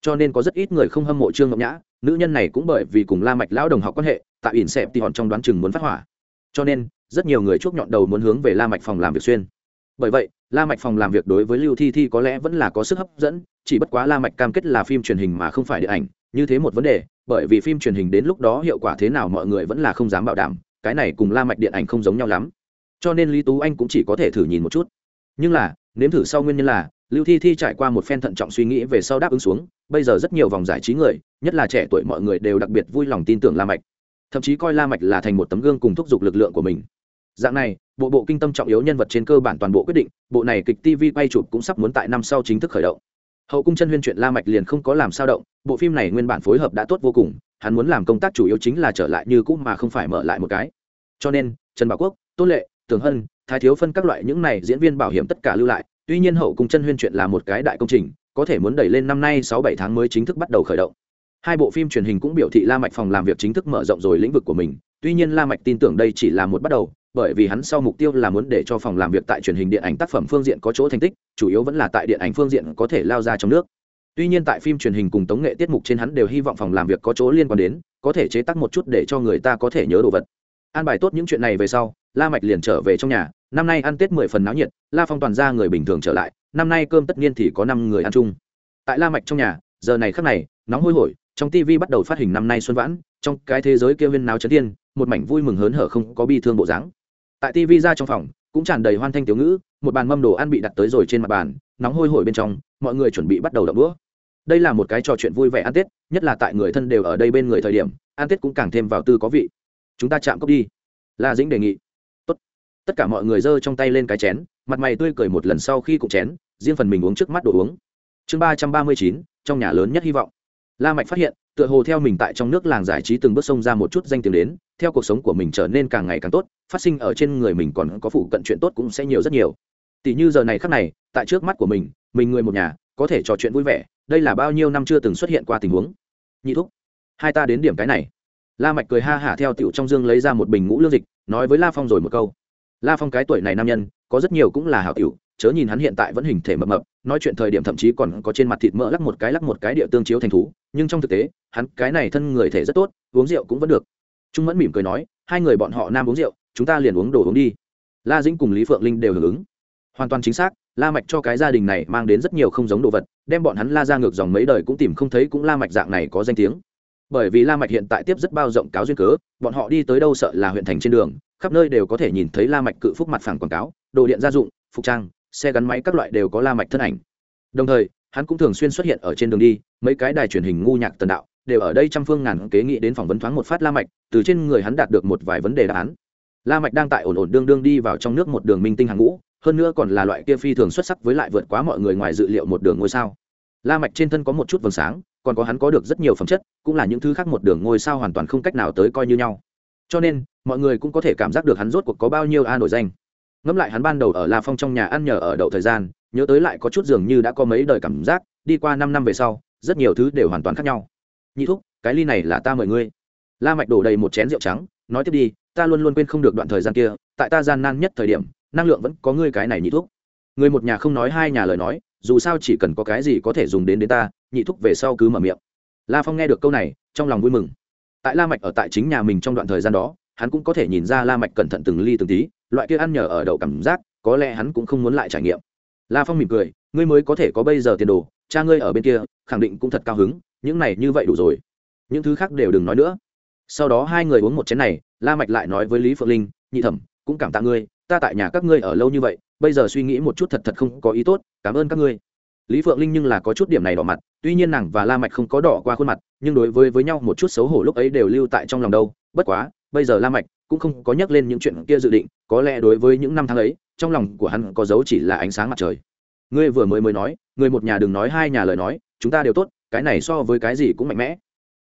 Cho nên có rất ít người không hâm mộ trương ngọc nhã, nữ nhân này cũng bởi vì cùng la mạch lão đồng học quan hệ, tại ỉn xẹp thì hòn trong đoán chừng muốn phát hỏa. Cho nên, rất nhiều người chuốc nhọn đầu muốn hướng về la mạch phòng làm việc xuyên. Bởi vậy, la mạch phòng làm việc đối với lưu thi thi có lẽ vẫn là có sức hấp dẫn, chỉ bất quá la mạch cam kết là phim truyền hình mà không phải điện ảnh, như thế một vấn đề bởi vì phim truyền hình đến lúc đó hiệu quả thế nào mọi người vẫn là không dám bảo đảm, cái này cùng la mạch điện ảnh không giống nhau lắm. Cho nên lý tú anh cũng chỉ có thể thử nhìn một chút. Nhưng là, nếm thử sau nguyên nhân là, lưu thi thi trải qua một phen thận trọng suy nghĩ về sau đáp ứng xuống, bây giờ rất nhiều vòng giải trí người, nhất là trẻ tuổi mọi người đều đặc biệt vui lòng tin tưởng la mạch. Thậm chí coi la mạch là thành một tấm gương cùng thúc giục lực lượng của mình. Dạng này, bộ bộ kinh tâm trọng yếu nhân vật trên cơ bản toàn bộ quyết định, bộ này kịch tv quay chụp cũng sắp muốn tại năm sau chính thức khởi động hậu cung chân huyên chuyện la mạch liền không có làm sao động, bộ phim này nguyên bản phối hợp đã tốt vô cùng, hắn muốn làm công tác chủ yếu chính là trở lại như cũ mà không phải mở lại một cái. Cho nên, trần bảo quốc, tôn lệ tường hân, thái thiếu phân các loại những này diễn viên bảo hiểm tất cả lưu lại, tuy nhiên hậu cung chân huyên chuyện là một cái đại công trình, có thể muốn đẩy lên năm nay sáu bảy tháng mới chính thức bắt đầu khởi động. Hai bộ phim truyền hình cũng biểu thị la mạch phòng làm việc chính thức mở rộng rồi lĩnh vực của mình, tuy nhiên la mạch tin tưởng đây chỉ là một bắt đầu bởi vì hắn sau mục tiêu là muốn để cho phòng làm việc tại truyền hình điện ảnh tác phẩm phương diện có chỗ thành tích, chủ yếu vẫn là tại điện ảnh phương diện có thể lao ra trong nước. Tuy nhiên tại phim truyền hình cùng tống nghệ tiết mục trên hắn đều hy vọng phòng làm việc có chỗ liên quan đến, có thể chế tác một chút để cho người ta có thể nhớ đồ vật. An bài tốt những chuyện này về sau, la mạch liền trở về trong nhà, năm nay ăn tết mười phần náo nhiệt, la phong toàn ra người bình thường trở lại, năm nay cơm tất niên thì có năm người ăn chung. Tại la mạch trong nhà, giờ này khắc này, nóng hôi hổi, trong tv bắt đầu phát hình năm nay xuân vãn, trong cái thế giới kia viên náo chấn thiên, một mảnh vui mừng hớn hở không có bi thương bộ dáng tại tv ra trong phòng, cũng tràn đầy hoan thanh tiểu ngữ, một bàn mâm đồ ăn bị đặt tới rồi trên mặt bàn, nóng hôi hổi bên trong, mọi người chuẩn bị bắt đầu đập đũa. Đây là một cái trò chuyện vui vẻ ăn tết, nhất là tại người thân đều ở đây bên người thời điểm, ăn tết cũng càng thêm vào tư có vị. Chúng ta chạm cốc đi. La dĩnh đề nghị. Tốt. tất cả mọi người giơ trong tay lên cái chén, mặt mày tươi cười một lần sau khi cụng chén, riêng phần mình uống trước mắt đồ uống. Chương ba trăm ba mươi chín, trong nhà lớn nhất hy vọng. La mạch phát hiện tựa hồ theo mình tại trong nước làng giải trí từng bước sông ra một chút danh tiếng đến, theo cuộc sống của mình trở nên càng ngày càng tốt, phát sinh ở trên người mình còn có phụ cận chuyện tốt cũng sẽ nhiều rất nhiều. Tỷ như giờ này khắc này, tại trước mắt của mình mình người một nhà, có thể trò chuyện vui vẻ, đây là bao nhiêu năm chưa từng xuất hiện qua tình huống. Nhị thúc, hai ta đến điểm cái này. La mạch cười ha hả theo tiểu trong dương lấy ra một bình ngũ lương dịch, nói với la phong rồi một câu. La phong cái tuổi này nam nhân, có rất nhiều cũng là hảo tiểu chớ nhìn hắn hiện tại vẫn hình thể mập mập, nói chuyện thời điểm thậm chí còn có trên mặt thịt mỡ lắc một cái lắc một cái địa tương chiếu thành thú, nhưng trong thực tế, hắn cái này thân người thể rất tốt, uống rượu cũng vẫn được. Trung mẫn mỉm cười nói, hai người bọn họ nam uống rượu, chúng ta liền uống đồ uống đi. La dĩnh cùng lý phượng linh đều hưởng ứng. Hoàn toàn chính xác, la mạch cho cái gia đình này mang đến rất nhiều không giống đồ vật, đem bọn hắn la ra ngược dòng mấy đời cũng tìm không thấy cũng la mạch dạng này có danh tiếng. Bởi vì la mạch hiện tại tiếp rất bao rộng cáo duyên cớ, bọn họ đi tới đâu sợ là huyện thành trên đường, khắp nơi đều có thể nhìn thấy la mạch cự phúc mặt phẳng quảng cáo, đồ điện gia dụng, phục trang xe gắn máy các loại đều có la mạch thân ảnh. Đồng thời, hắn cũng thường xuyên xuất hiện ở trên đường đi, mấy cái đài truyền hình ngu nhạc tần đạo đều ở đây trăm phương ngàn kế nghĩ đến phỏng vấn thoáng một phát la mạch, từ trên người hắn đạt được một vài vấn đề đáp án. La mạch đang tại ổn ổn đương đương đi vào trong nước một đường minh tinh hàng ngũ, hơn nữa còn là loại kia phi thường xuất sắc với lại vượt quá mọi người ngoài dự liệu một đường ngôi sao. La mạch trên thân có một chút vầng sáng, còn có hắn có được rất nhiều phẩm chất, cũng là những thứ khác một đường ngôi sao hoàn toàn không cách nào tới coi như nhau. Cho nên, mọi người cũng có thể cảm giác được hắn rốt cuộc có bao nhiêu a nổi danh ngẫm lại hắn ban đầu ở la phong trong nhà ăn nhờ ở đậu thời gian, nhớ tới lại có chút dường như đã có mấy đời cảm giác, đi qua năm năm về sau, rất nhiều thứ đều hoàn toàn khác nhau. Nhị thúc, cái ly này là ta mời ngươi. La mạch đổ đầy một chén rượu trắng, nói tiếp đi, ta luôn luôn quên không được đoạn thời gian kia, tại ta gian nan nhất thời điểm, năng lượng vẫn có ngươi cái này nhị thúc. người một nhà không nói hai nhà lời nói, dù sao chỉ cần có cái gì có thể dùng đến đến ta, nhị thúc về sau cứ mở miệng. La phong nghe được câu này, trong lòng vui mừng. Tại la mạch ở tại chính nhà mình trong đoạn thời gian đó, hắn cũng có thể nhìn ra la mạch cẩn thận từng ly từng tí loại kia ăn nhờ ở đậu cảm giác, có lẽ hắn cũng không muốn lại trải nghiệm. La phong mỉm cười, ngươi mới có thể có bây giờ tiền đồ, cha ngươi ở bên kia, khẳng định cũng thật cao hứng, những này như vậy đủ rồi. Những thứ khác đều đừng nói nữa. Sau đó hai người uống một chén này, la mạch lại nói với lý phượng linh, nhị thẩm, cũng cảm tạ ngươi, ta tại nhà các ngươi ở lâu như vậy, bây giờ suy nghĩ một chút thật thật không có ý tốt, cảm ơn các ngươi. Lý phượng linh nhưng là có chút điểm này đỏ mặt, tuy nhiên nàng và la mạch không có đỏ qua khuôn mặt, nhưng đối với với nhau một chút xấu hổ lúc ấy đều lưu tại trong lòng đâu, bất quá bây giờ la mạch cũng không có nhắc lên những chuyện kia dự định, có lẽ đối với những năm tháng ấy, trong lòng của hắn có dấu chỉ là ánh sáng mặt trời. Ngươi vừa mới mới nói, người một nhà đừng nói hai nhà lời nói, chúng ta đều tốt, cái này so với cái gì cũng mạnh mẽ.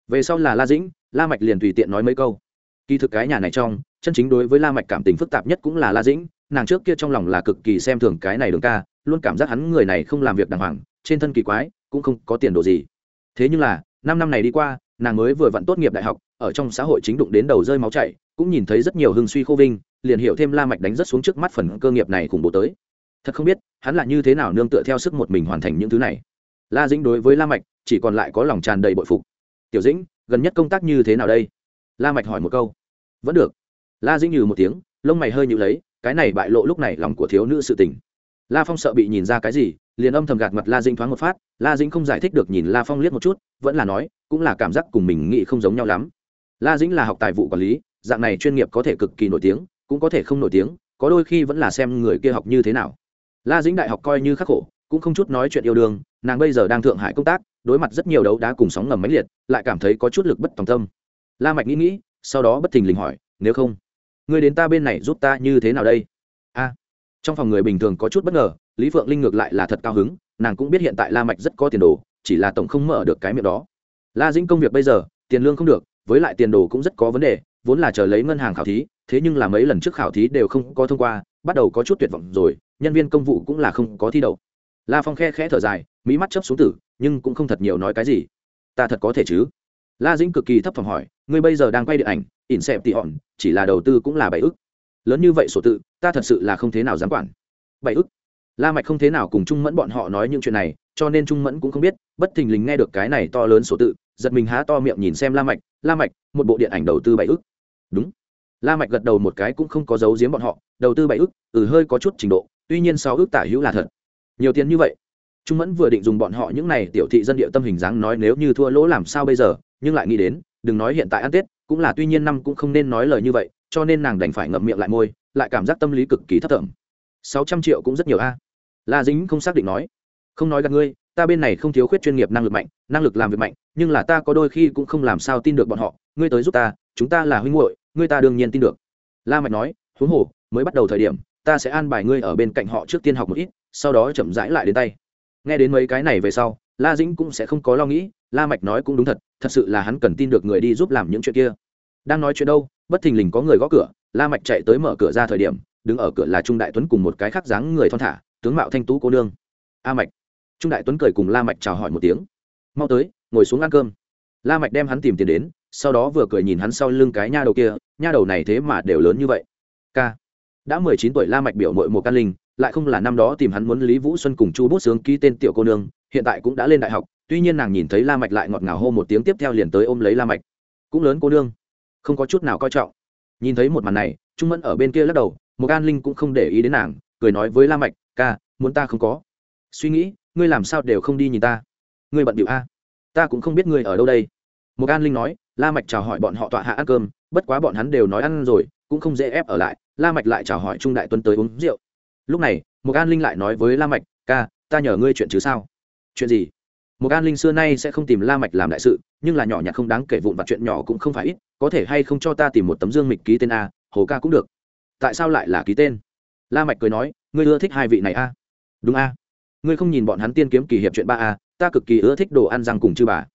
Về sau là la dĩnh, la mạch liền tùy tiện nói mấy câu. Kỳ thực cái nhà này trong, chân chính đối với la mạch cảm tình phức tạp nhất cũng là la dĩnh, nàng trước kia trong lòng là cực kỳ xem thường cái này đường ca, luôn cảm giác hắn người này không làm việc đàng hoàng, trên thân kỳ quái, cũng không có tiền đồ gì. Thế nhưng là, năm năm này đi qua, nàng mới vừa vặn tốt nghiệp đại học ở trong xã hội chính đụng đến đầu rơi máu chảy, cũng nhìn thấy rất nhiều hưng suy khô vinh, liền hiểu thêm la mạch đánh rất xuống trước mắt phần cơ nghiệp này cùng bố tới. Thật không biết, hắn là như thế nào nương tựa theo sức một mình hoàn thành những thứ này. La dĩnh đối với la mạch, chỉ còn lại có lòng tràn đầy bội phục. Tiểu dĩnh, gần nhất công tác như thế nào đây? La mạch hỏi một câu. Vẫn được. La dĩnh nhừ một tiếng, lông mày hơi nhíu lấy, cái này bại lộ lúc này lòng của thiếu nữ sự tình. La phong sợ bị nhìn ra cái gì, liền âm thầm gạt mặt la dĩnh thoáng một phát, la dĩnh không giải thích được nhìn la phong liếc một chút, vẫn là nói, cũng là cảm giác cùng mình nghĩ không giống nhau lắm la dĩnh là học tài vụ quản lý, dạng này chuyên nghiệp có thể cực kỳ nổi tiếng, cũng có thể không nổi tiếng, có đôi khi vẫn là xem người kia học như thế nào. La dĩnh đại học coi như khắc khổ, cũng không chút nói chuyện yêu đương, nàng bây giờ đang thượng hải công tác, đối mặt rất nhiều đấu đá cùng sóng ngầm máy liệt, lại cảm thấy có chút lực bất tòng tâm. La mạch nghĩ nghĩ, sau đó bất thình lình hỏi, nếu không, ngươi đến ta bên này giúp ta như thế nào đây? A. Trong phòng người bình thường có chút bất ngờ, lý phượng linh ngược lại là thật cao hứng, nàng cũng biết hiện tại la mạch rất có tiền đồ, chỉ là tổng không mở được cái miệng đó. La dĩnh công việc bây giờ, tiền lương không được với lại tiền đồ cũng rất có vấn đề, vốn là chờ lấy ngân hàng khảo thí, thế nhưng là mấy lần trước khảo thí đều không có thông qua, bắt đầu có chút tuyệt vọng rồi, nhân viên công vụ cũng là không có thi đậu. La phong khe khẽ thở dài, mỹ mắt chấp xuống tử, nhưng cũng không thật nhiều nói cái gì. Ta thật có thể chứ? La dĩnh cực kỳ thấp thỏm hỏi, ngươi bây giờ đang quay điện ảnh, ỉn xẹp tị hòn, chỉ là đầu tư cũng là bảy ức. Lớn như vậy sổ tự, ta thật sự là không thế nào dám quản. Bảy ức? La mạch không thế nào cùng trung mẫn bọn họ nói những chuyện này, cho nên trung mẫn cũng không biết, bất thình lình nghe được cái này to lớn sổ tự, giật mình há to miệng nhìn xem la mạch la mạch, một bộ điện ảnh đầu tư bảy ức. Đúng. La mạch gật đầu một cái cũng không có giấu giếm bọn họ, đầu tư bảy ức ừ hơi có chút trình độ, tuy nhiên sáu ức tả hữu là thật. Nhiều tiền như vậy. Trung mẫn vừa định dùng bọn họ những này tiểu thị dân địa tâm hình dáng nói nếu như thua lỗ làm sao bây giờ, nhưng lại nghĩ đến, đừng nói hiện tại ăn tết, cũng là tuy nhiên năm cũng không nên nói lời như vậy, cho nên nàng đành phải ngậm miệng lại môi, lại cảm giác tâm lý cực kỳ thất thỏm. sáu trăm triệu cũng rất nhiều a. La dính không xác định nói không nói gặp ngươi, ta bên này không thiếu khuyết chuyên nghiệp năng lực mạnh, năng lực làm việc mạnh, nhưng là ta có đôi khi cũng không làm sao tin được bọn họ, ngươi tới giúp ta, chúng ta là huynh muội, ngươi ta đương nhiên tin được. La mạch nói, huống hồ, mới bắt đầu thời điểm, ta sẽ an bài ngươi ở bên cạnh họ trước tiên học một ít, sau đó chậm rãi lại đến tay. Nghe đến mấy cái này về sau, la dĩnh cũng sẽ không có lo nghĩ, la mạch nói cũng đúng thật thật sự là hắn cần tin được người đi giúp làm những chuyện kia. Đang nói chuyện đâu, bất thình lình có người gõ cửa, la mạch chạy tới mở cửa ra thời điểm, đứng ở cửa là trung đại tuấn cùng một cái khác dáng người thon thả, tướng mạo thanh tú cô nương. A mạch trung đại tuấn cười cùng la mạch chào hỏi một tiếng. Mau tới, ngồi xuống ăn cơm. La mạch đem hắn tìm tiền đến, sau đó vừa cười nhìn hắn sau lưng cái nha đầu kia, nha đầu này thế mà đều lớn như vậy. Ca đã mười chín tuổi la mạch biểu mội một căn linh, lại không là năm đó tìm hắn muốn lý vũ xuân cùng chu bút sướng ký tên tiểu cô nương, hiện tại cũng đã lên đại học, tuy nhiên nàng nhìn thấy la mạch lại ngọt ngào hô một tiếng tiếp theo liền tới ôm lấy la mạch. Cũng lớn cô nương, không có chút nào coi trọng. Nhìn thấy một màn này, trung mẫn ở bên kia lắc đầu một an linh cũng không để ý đến nàng, cười nói với la mạch, ca, muốn ta không có. Suy nghĩ ngươi làm sao đều không đi nhìn ta? Ngươi bận điệu a. Ta cũng không biết ngươi ở đâu đây. Một an linh nói, la mạch chào hỏi bọn họ tọa hạ ăn cơm, bất quá bọn hắn đều nói ăn rồi, cũng không dễ ép ở lại. La mạch lại chào hỏi trung đại tuấn tới uống rượu. Lúc này, một an linh lại nói với la mạch, ca, ta nhờ ngươi chuyện chứ sao? Chuyện gì? Một an linh xưa nay sẽ không tìm la mạch làm đại sự, nhưng là nhỏ nhặt không đáng kể vụn vặt chuyện nhỏ cũng không phải ít, có thể hay không cho ta tìm một tấm dương mịch ký tên a, hồ ca cũng được. Tại sao lại là ký tên? La mạch cười nói, ngươi ưa thích hai vị này a? Đúng a ngươi không nhìn bọn hắn tiên kiếm kỳ hiệp chuyện ba a, ta cực kỳ ưa thích đồ ăn răng cùng chư bà.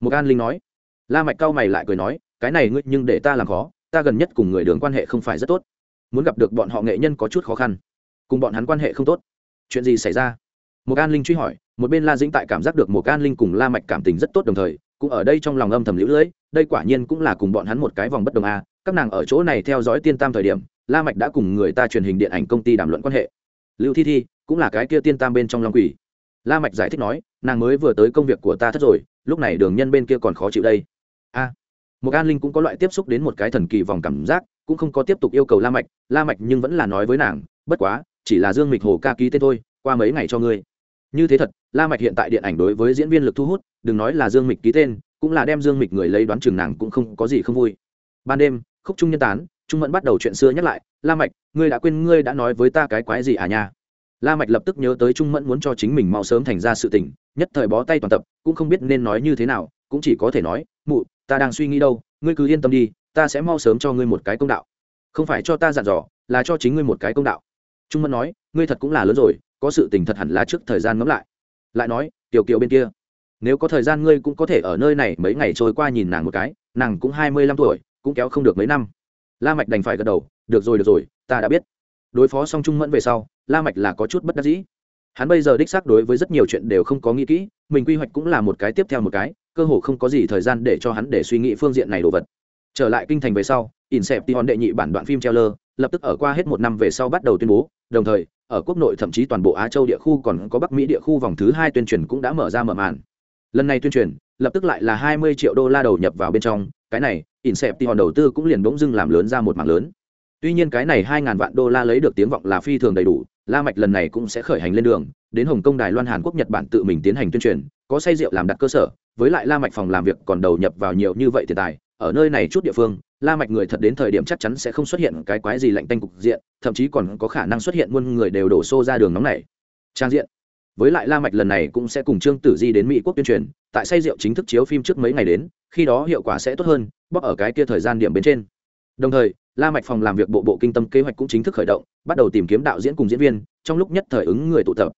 Một an linh nói. La mạch cao mày lại cười nói, cái này ngươi nhưng để ta làm khó, ta gần nhất cùng người đường quan hệ không phải rất tốt. Muốn gặp được bọn họ nghệ nhân có chút khó khăn. Cùng bọn hắn quan hệ không tốt. Chuyện gì xảy ra? Một an linh truy hỏi, một bên la dĩnh tại cảm giác được một an linh cùng la mạch cảm tình rất tốt đồng thời, cũng ở đây trong lòng âm thầm liễu lưỡi đây quả nhiên cũng là cùng bọn hắn một cái vòng bất đồng a, các nàng ở chỗ này theo dõi tiên tam thời điểm, la mạch đã cùng người ta truyền hình điện ảnh công ty đàm luận quan hệ. Lưu thi thi cũng là cái kia tiên tam bên trong long quỷ. La mạch giải thích nói, nàng mới vừa tới công việc của ta thất rồi, lúc này đường nhân bên kia còn khó chịu đây. A một an linh cũng có loại tiếp xúc đến một cái thần kỳ vòng cảm giác, cũng không có tiếp tục yêu cầu la mạch la mạch nhưng vẫn là nói với nàng, bất quá, chỉ là dương mịch hồ ca ký tên thôi, qua mấy ngày cho ngươi. Như thế thật, la mạch hiện tại điện ảnh đối với diễn viên lực thu hút, đừng nói là dương mịch ký tên, cũng là đem dương mịch người lấy đoán chừng nàng cũng không có gì không vui. Ban đêm, khúc trung nhân tán, trung mẫn bắt đầu chuyện xưa nhắc lại, la mạch, ngươi đã quên ngươi đã nói với ta cái quái gì à nha? La mạch lập tức nhớ tới trung mẫn muốn cho chính mình mau sớm thành ra sự tình, nhất thời bó tay toàn tập, cũng không biết nên nói như thế nào, cũng chỉ có thể nói, mụ, ta đang suy nghĩ đâu, ngươi cứ yên tâm đi, ta sẽ mau sớm cho ngươi một cái công đạo. Không phải cho ta dặn dò, là cho chính ngươi một cái công đạo. Trung mẫn nói, ngươi thật cũng là lớn rồi, có sự tình thật hẳn là trước thời gian ngẫm lại. Lại nói, tiểu kiều bên kia, nếu có thời gian ngươi cũng có thể ở nơi này mấy ngày trôi qua nhìn nàng một cái, nàng cũng hai mươi lăm tuổi, cũng kéo không được mấy năm. La mạch đành phải gật đầu, được rồi được rồi, ta đã biết. Đối phó xong trung mẫn về sau la mạch là có chút bất đắc dĩ. Hắn bây giờ đích xác đối với rất nhiều chuyện đều không có nghĩ kỹ, mình quy hoạch cũng là một cái tiếp theo một cái, cơ hồ không có gì thời gian để cho hắn để suy nghĩ phương diện này đồ vật. Trở lại kinh thành về sau, Inception đệ nhị bản đoạn phim trailer, lập tức ở qua hết một năm về sau bắt đầu tuyên bố, đồng thời, ở quốc nội thậm chí toàn bộ á châu địa khu còn có bắc mỹ địa khu vòng thứ hai tuyên truyền cũng đã mở ra mở màn. Lần này tuyên truyền, lập tức lại là 20 triệu đô la đầu nhập vào bên trong, cái này, Inception đầu tư cũng liền bỗng dưng làm lớn ra một mảng lớn. Tuy nhiên cái này 2.000 vạn đô la lấy được tiếng vọng là phi thường đầy đủ la mạch lần này cũng sẽ khởi hành lên đường, đến hồng kông, đài loan, hàn quốc, nhật bản tự mình tiến hành tuyên truyền, có say rượu làm đặt cơ sở, với lại la mạch phòng làm việc còn đầu nhập vào nhiều như vậy tiền tài. Ở nơi này chút địa phương, la mạch người thật đến thời điểm chắc chắn sẽ không xuất hiện cái quái gì lạnh tanh cục diện, thậm chí còn có khả năng xuất hiện muôn người đều đổ xô ra đường nóng này. Trang diện. Với lại la mạch lần này cũng sẽ cùng trương tử di đến mỹ quốc tuyên truyền, tại say rượu chính thức chiếu phim trước mấy ngày đến, khi đó hiệu quả sẽ tốt hơn bóc ở cái kia thời gian điểm bên trên. Đồng thời la mạch phòng làm việc bộ bộ kinh tâm kế hoạch cũng chính thức khởi động, bắt đầu tìm kiếm đạo diễn cùng diễn viên, trong lúc nhất thời ứng người tụ tập.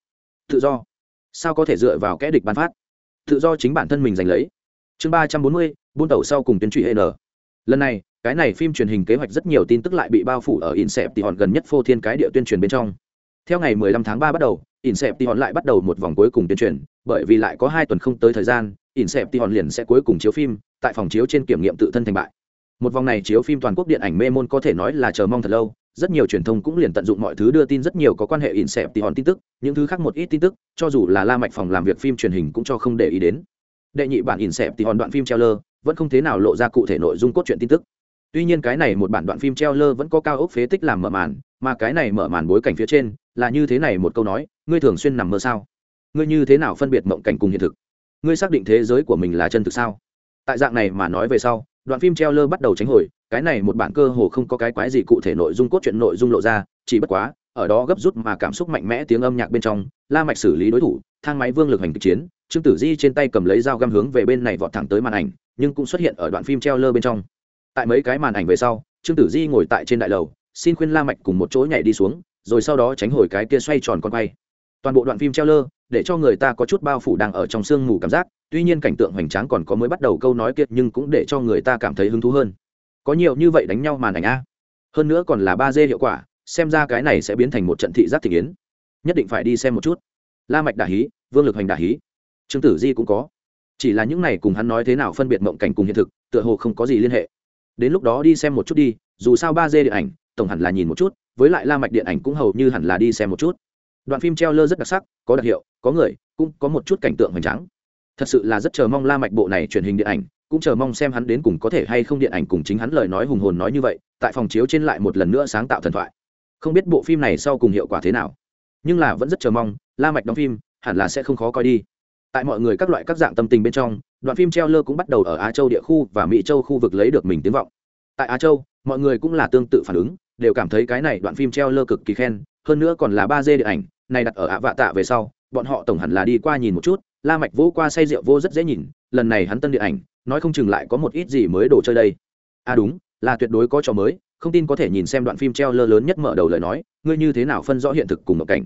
Tự do. Sao có thể dựa vào kẽ địch ban phát? Tự do chính bản thân mình giành lấy. Chương ba trăm bốn mươi, buôn tàu sau cùng tuyên trụy n. Lần này, cái này phim truyền hình kế hoạch rất nhiều tin tức lại bị bao phủ ở insep thì hòn gần nhất phô thiên cái địa tuyên truyền bên trong. Theo ngày 15 tháng 3 bắt đầu insep thì hòn lại bắt đầu một vòng cuối cùng tuyên truyền, bởi vì lại có hai tuần không tới thời gian insep thì hòn liền sẽ cuối cùng chiếu phim, tại phòng chiếu trên kiểm nghiệm tự thân thành bại một vòng này chiếu phim toàn quốc điện ảnh mê môn có thể nói là chờ mong thật lâu. Rất nhiều truyền thông cũng liền tận dụng mọi thứ đưa tin, rất nhiều có quan hệ insep thì hòn tin tức, những thứ khác một ít tin tức, cho dù là la mạch phòng làm việc phim truyền hình cũng cho không để ý đến. Đệ nhị bản insep thì hòn đoạn phim trailer, vẫn không thế nào lộ ra cụ thể nội dung cốt truyện tin tức. Tuy nhiên cái này một bản đoạn phim trailer vẫn có cao ốc phế tích làm mở màn, mà cái này mở màn bối cảnh phía trên, là như thế này một câu nói, ngươi thường xuyên nằm mơ sao? Ngươi như thế nào phân biệt mộng cảnh cùng hiện thực? Ngươi xác định thế giới của mình là chân thực sao? Tại dạng này mà nói về sau đoạn phim trailer bắt đầu tránh hồi, cái này một bản cơ hồ không có cái quái gì cụ thể nội dung cốt truyện nội dung lộ ra, chỉ bất quá, ở đó gấp rút mà cảm xúc mạnh mẽ tiếng âm nhạc bên trong, la mạch xử lý đối thủ, thang máy vương lực hành kịch chiến, trương tử di trên tay cầm lấy dao găm hướng về bên này vọt thẳng tới màn ảnh, nhưng cũng xuất hiện ở đoạn phim treo lơ bên trong. Tại mấy cái màn ảnh về sau, trương tử di ngồi tại trên đại lầu, xin khuyên la mạch cùng một chỗ nhảy đi xuống, rồi sau đó tránh hồi cái kia xoay tròn con quay. Toàn bộ đoạn phim treo lơ để cho người ta có chút bao phủ đang ở trong sương mù cảm giác tuy nhiên cảnh tượng hoành tráng còn có mới bắt đầu câu nói kiệt nhưng cũng để cho người ta cảm thấy hứng thú hơn. Có nhiều như vậy đánh nhau màn ảnh a. Hơn nữa còn là ba d hiệu quả, xem ra cái này sẽ biến thành một trận thị giác thị kiến. Nhất định phải đi xem một chút. La mạch đả hí, vương lực hoành đả hí. Trương tử di cũng có. Chỉ là những này cùng hắn nói thế nào phân biệt mộng cảnh cùng hiện thực, tựa hồ không có gì liên hệ. Đến lúc đó đi xem một chút đi, dù sao ba d điện ảnh, tổng hẳn là nhìn một chút, với lại la mạch điện ảnh cũng hầu như hẳn là đi xem một chút. Đoạn phim treo lơ rất đặc sắc, có đặc hiệu, có người, cũng có một chút cảnh tượng hoành tráng thật sự là rất chờ mong la mạch bộ này truyền hình điện ảnh, cũng chờ mong xem hắn đến cùng có thể hay không điện ảnh cùng chính hắn lời nói hùng hồn nói như vậy, tại phòng chiếu trên lại một lần nữa sáng tạo thần thoại. Không biết bộ phim này sau cùng hiệu quả thế nào. Nhưng là vẫn rất chờ mong, la mạch đóng phim, hẳn là sẽ không khó coi đi. Tại mọi người các loại các dạng tâm tình bên trong, đoạn phim treo lơ cũng bắt đầu ở á châu địa khu và mỹ châu khu vực lấy được mình tiếng vọng. Tại á châu, mọi người cũng là tương tự phản ứng, đều cảm thấy cái này đoạn phim treo lơ cực kỳ khen, hơn nữa còn là ba d điện ảnh, này đặt ở ạ vạ tạ về sau bọn họ tổng hẳn là đi qua nhìn một chút, la mạch vô qua say rượu vô rất dễ nhìn, lần này hắn tân điện ảnh, nói không chừng lại có một ít gì mới đồ chơi đây. À đúng, là tuyệt đối có trò mới, không tin có thể nhìn xem đoạn phim treo lơ lớn nhất mở đầu lời nói, ngươi như thế nào phân rõ hiện thực cùng một cảnh.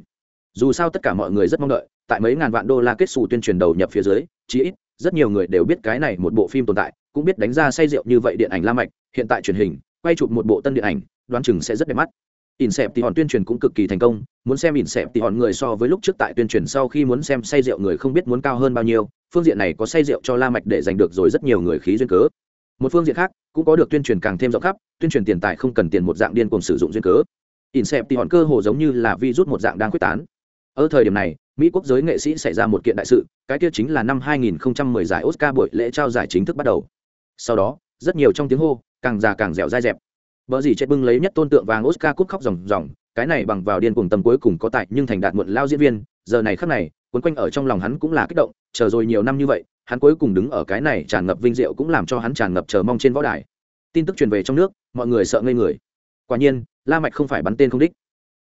Dù sao tất cả mọi người rất mong đợi, tại mấy ngàn vạn đô la kết xù tuyên truyền đầu nhập phía dưới, chí ít, rất nhiều người đều biết cái này một bộ phim tồn tại, cũng biết đánh ra say rượu như vậy điện ảnh la mạch, hiện tại truyền hình, quay chụp một bộ tân điện ảnh, đoán chừng sẽ rất đẹp mắt. Insep thì hòn tuyên truyền cũng cực kỳ thành công, muốn xem Insep thì hòn người so với lúc trước tại tuyên truyền sau khi muốn xem say rượu người không biết muốn cao hơn bao nhiêu, phương diện này có say rượu cho La Mạch để giành được rồi rất nhiều người khí duyên cớ. một phương diện khác cũng có được tuyên truyền càng thêm rộng khắp tuyên truyền tiền tài không cần tiền một dạng điên cuồng sử dụng duyên cớ. Insep thì hòn cơ hồ giống như là virus một dạng đang quyết tán. Ở thời điểm này mỹ quốc giới nghệ sĩ xảy ra một kiện đại sự cái kia chính là năm 2010 giải oscar buổi lễ trao giải chính thức bắt đầu. Sau đó rất nhiều trong tiếng hô càng già càng dẻo dai dẹp. Bở gì chết bưng lấy nhất tôn tượng vàng Oscar cúp khóc ròng ròng, cái này bằng vào điên cuồng tâm cuối cùng có tại nhưng thành đạt muộn lao diễn viên, giờ này khắc này, cuốn quanh ở trong lòng hắn cũng là kích động, chờ rồi nhiều năm như vậy, hắn cuối cùng đứng ở cái này tràn ngập vinh diệu cũng làm cho hắn tràn ngập chờ mong trên võ đài. Tin tức truyền về trong nước, mọi người sợ ngây người. Quả nhiên, La Mạch không phải bắn tên không đích.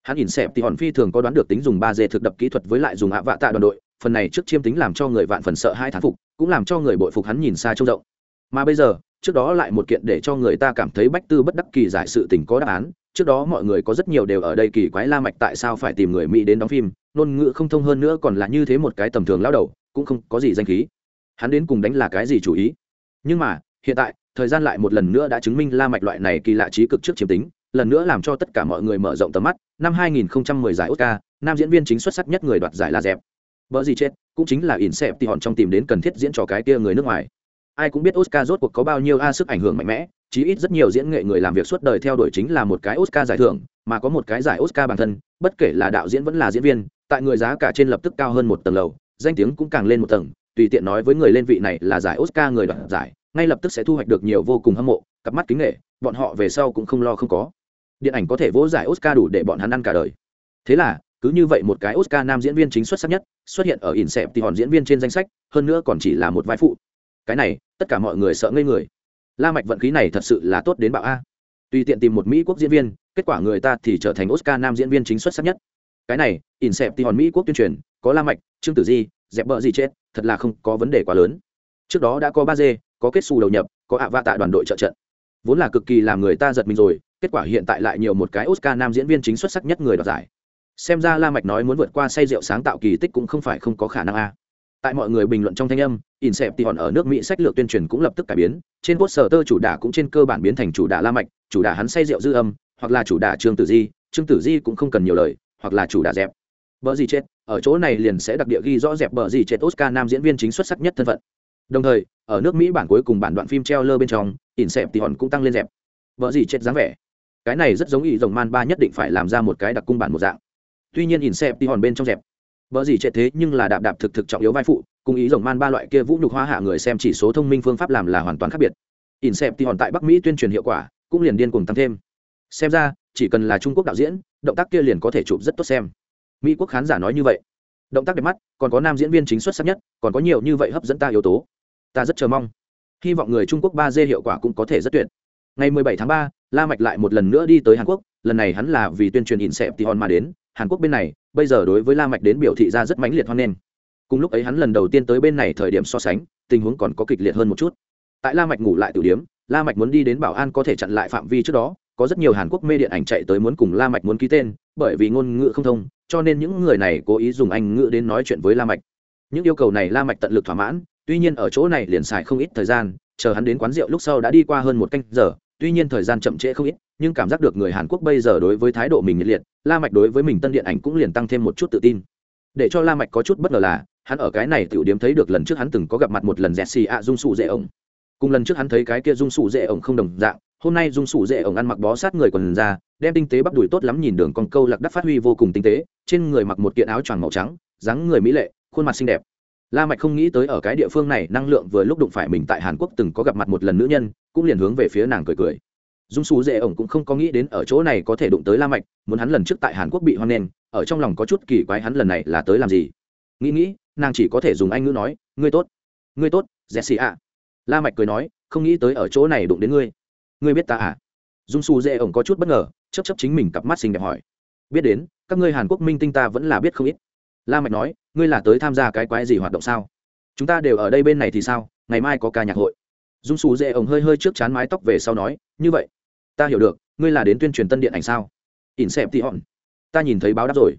Hắn nhìn xẹp thì hòn phi thường có đoán được tính dùng ba d thực đập kỹ thuật với lại dùng ạ vạ tạ đoàn đội, phần này trước chiêm tính làm cho người vạn phần sợ hai thán phục, cũng làm cho người bội phục hắn nhìn xa trông rộng. Mà bây giờ, trước đó lại một kiện để cho người ta cảm thấy bách tư bất đắc kỳ giải sự tình có đáp án. Trước đó mọi người có rất nhiều đều ở đây kỳ quái la mạch tại sao phải tìm người mỹ đến đóng phim ngôn ngữ không thông hơn nữa còn là như thế một cái tầm thường lao đầu cũng không có gì danh khí. Hắn đến cùng đánh là cái gì chủ ý? Nhưng mà hiện tại thời gian lại một lần nữa đã chứng minh la mạch loại này kỳ lạ trí cực trước chiếm tính lần nữa làm cho tất cả mọi người mở rộng tầm mắt. Năm 2010 giải Oscar nam diễn viên chính xuất sắc nhất người đoạt giải là dẹp. Bỡ gì chết, cũng chính là Insep thì hòn trong tìm đến cần thiết diễn trò cái kia người nước ngoài ai cũng biết oscar rốt cuộc có bao nhiêu a sức ảnh hưởng mạnh mẽ, chí ít rất nhiều diễn nghệ người làm việc suốt đời theo đuổi chính là một cái oscar giải thưởng, mà có một cái giải oscar bản thân, bất kể là đạo diễn vẫn là diễn viên, tại người giá cả trên lập tức cao hơn một tầng lầu, danh tiếng cũng càng lên một tầng, tùy tiện nói với người lên vị này là giải oscar người đoạt giải, ngay lập tức sẽ thu hoạch được nhiều vô cùng hâm mộ, cặp mắt kính nghệ bọn họ về sau cũng không lo không có. Điện ảnh có thể vỗ giải oscar đủ để bọn hắn ăn cả đời. Thế là, cứ như vậy một cái oscar nam diễn viên chính xuất sắc nhất, xuất hiện ở ỉn xẹp thì hòn diễn viên trên danh sách, hơn nữa còn chỉ là một vai phụ cái này, tất cả mọi người sợ ngây người. La mạch vận khí này thật sự là tốt đến bạo a. Tùy tiện tìm một mỹ quốc diễn viên, kết quả người ta thì trở thành oscar nam diễn viên chính xuất sắc nhất. Cái này in xẹp thì hòn mỹ quốc tuyên truyền, có la mạch, trương tử di, dẹp bợ gì chết, thật là không có vấn đề quá lớn. Trước đó đã có ba d có kết xu đầu nhập, có ạ vạ tại đoàn đội trợ trận. Vốn là cực kỳ làm người ta giật mình rồi, kết quả hiện tại lại nhiều một cái oscar nam diễn viên chính xuất sắc nhất người đoạt giải. Xem ra la mạch nói muốn vượt qua say rượu sáng tạo kỳ tích cũng không phải không có khả năng a tại mọi người bình luận trong thanh âm insep thì hòn ở nước mỹ sách lược tuyên truyền cũng lập tức cải biến, trên quốc sở tơ chủ đả cũng trên cơ bản biến thành chủ đả la mạch, chủ đả hắn say rượu dư âm, hoặc là chủ đả trương tử di, trương tử di cũng không cần nhiều lời, hoặc là chủ đả dẹp. Bờ gì chết, ở chỗ này liền sẽ đặc địa ghi rõ dẹp bờ gì chết oscar nam diễn viên chính xuất sắc nhất thân phận. Đồng thời, ở nước mỹ bản cuối cùng bản đoạn phim treo lơ bên trong insep thì hòn cũng tăng lên dẹp. Bờ gì chết dáng vẻ. Cái này rất giống ý rồng man ba nhất định phải làm ra một cái đặc cung bản một dạng. Tuy nhiên insep thì hòn bên trong dẹp Bở gì chết thế nhưng là đạp đạp thực thực trọng yếu vai phụ, cùng ý rồng man ba loại kia vũ nhục hoa hạ người xem chỉ số thông minh phương pháp làm là hoàn toàn khác biệt. Inception tại Bắc Mỹ tuyên truyền hiệu quả, cũng liền điên cuồng tăng thêm. Xem ra, chỉ cần là Trung Quốc đạo diễn, động tác kia liền có thể chụp rất tốt xem. Mỹ quốc khán giả nói như vậy. Động tác đẹp mắt, còn có nam diễn viên chính xuất sắc nhất, còn có nhiều như vậy hấp dẫn ta yếu tố. Ta rất chờ mong. Hy vọng người Trung Quốc 3D hiệu quả cũng có thể rất tuyệt. Ngày 17 tháng 3, La Mạch lại một lần nữa đi tới Hàn Quốc, lần này hắn là vì tuyên truyền Inception mà đến, hàn quốc bên này bây giờ đối với la mạch đến biểu thị ra rất mãnh liệt hoan nghênh. Cùng lúc ấy hắn lần đầu tiên tới bên này thời điểm so sánh, tình huống còn có kịch liệt hơn một chút. Tại la mạch ngủ lại tiểu điếm, la mạch muốn đi đến bảo an có thể chặn lại phạm vi trước đó, có rất nhiều hàn quốc mê điện ảnh chạy tới muốn cùng la mạch muốn ký tên, bởi vì ngôn ngữ không thông, cho nên những người này cố ý dùng anh ngữ đến nói chuyện với la mạch. Những yêu cầu này la mạch tận lực thỏa mãn, tuy nhiên ở chỗ này liền xài không ít thời gian, chờ hắn đến quán rượu lúc sau đã đi qua hơn một canh giờ tuy nhiên thời gian chậm trễ không ít, nhưng cảm giác được người hàn quốc bây giờ đối với thái độ mình nhiệt liệt, la mạch đối với mình tân điện ảnh cũng liền tăng thêm một chút tự tin. Để cho la mạch có chút bất ngờ là, hắn ở cái này tiểu điểm thấy được lần trước hắn từng có gặp mặt một lần dẹt xì ạ dung sụ dễ ổng cùng lần trước hắn thấy cái kia dung sụ dễ ổng không đồng dạng, hôm nay dung sụ dễ ổng ăn mặc bó sát người quần ra, đem tinh tế bắp đùi tốt lắm nhìn đường con câu lạc đắc phát huy vô cùng tinh tế, trên người mặc một kiện áo choàng màu trắng, dáng người mỹ lệ, khuôn mặt xinh đẹp la mạch không nghĩ tới ở cái địa phương này năng lượng vừa lúc đụng phải mình tại hàn quốc từng có gặp mặt một lần nữ nhân, cũng liền hướng về phía nàng cười cười. Dung xù dễ ổng cũng không có nghĩ đến ở chỗ này có thể đụng tới la mạch, muốn hắn lần trước tại hàn quốc bị hoan nghênh, ở trong lòng có chút kỳ quái hắn lần này là tới làm gì. Nghĩ nghĩ, nàng chỉ có thể dùng anh ngữ nói, ngươi tốt ngươi tốt jesse ạ la mạch cười nói, không nghĩ tới ở chỗ này đụng đến ngươi. Ngươi biết ta à? Dung xù dễ ổng có chút bất ngờ chấp chấp chính mình cặp mắt xinh đẹp hỏi, biết đến, các ngươi hàn quốc minh tinh ta vẫn là biết không ít la mạch nói, ngươi là tới tham gia cái quái gì hoạt động sao? Chúng ta đều ở đây bên này thì sao? Ngày mai có ca nhạc hội. Dung xù dễ ổng hơi hơi trước chán mái tóc về sau nói, như vậy, ta hiểu được, ngươi là đến tuyên truyền tân điện ảnh sao? Ỉn xẹp tị hòn. Ta nhìn thấy báo đáp rồi.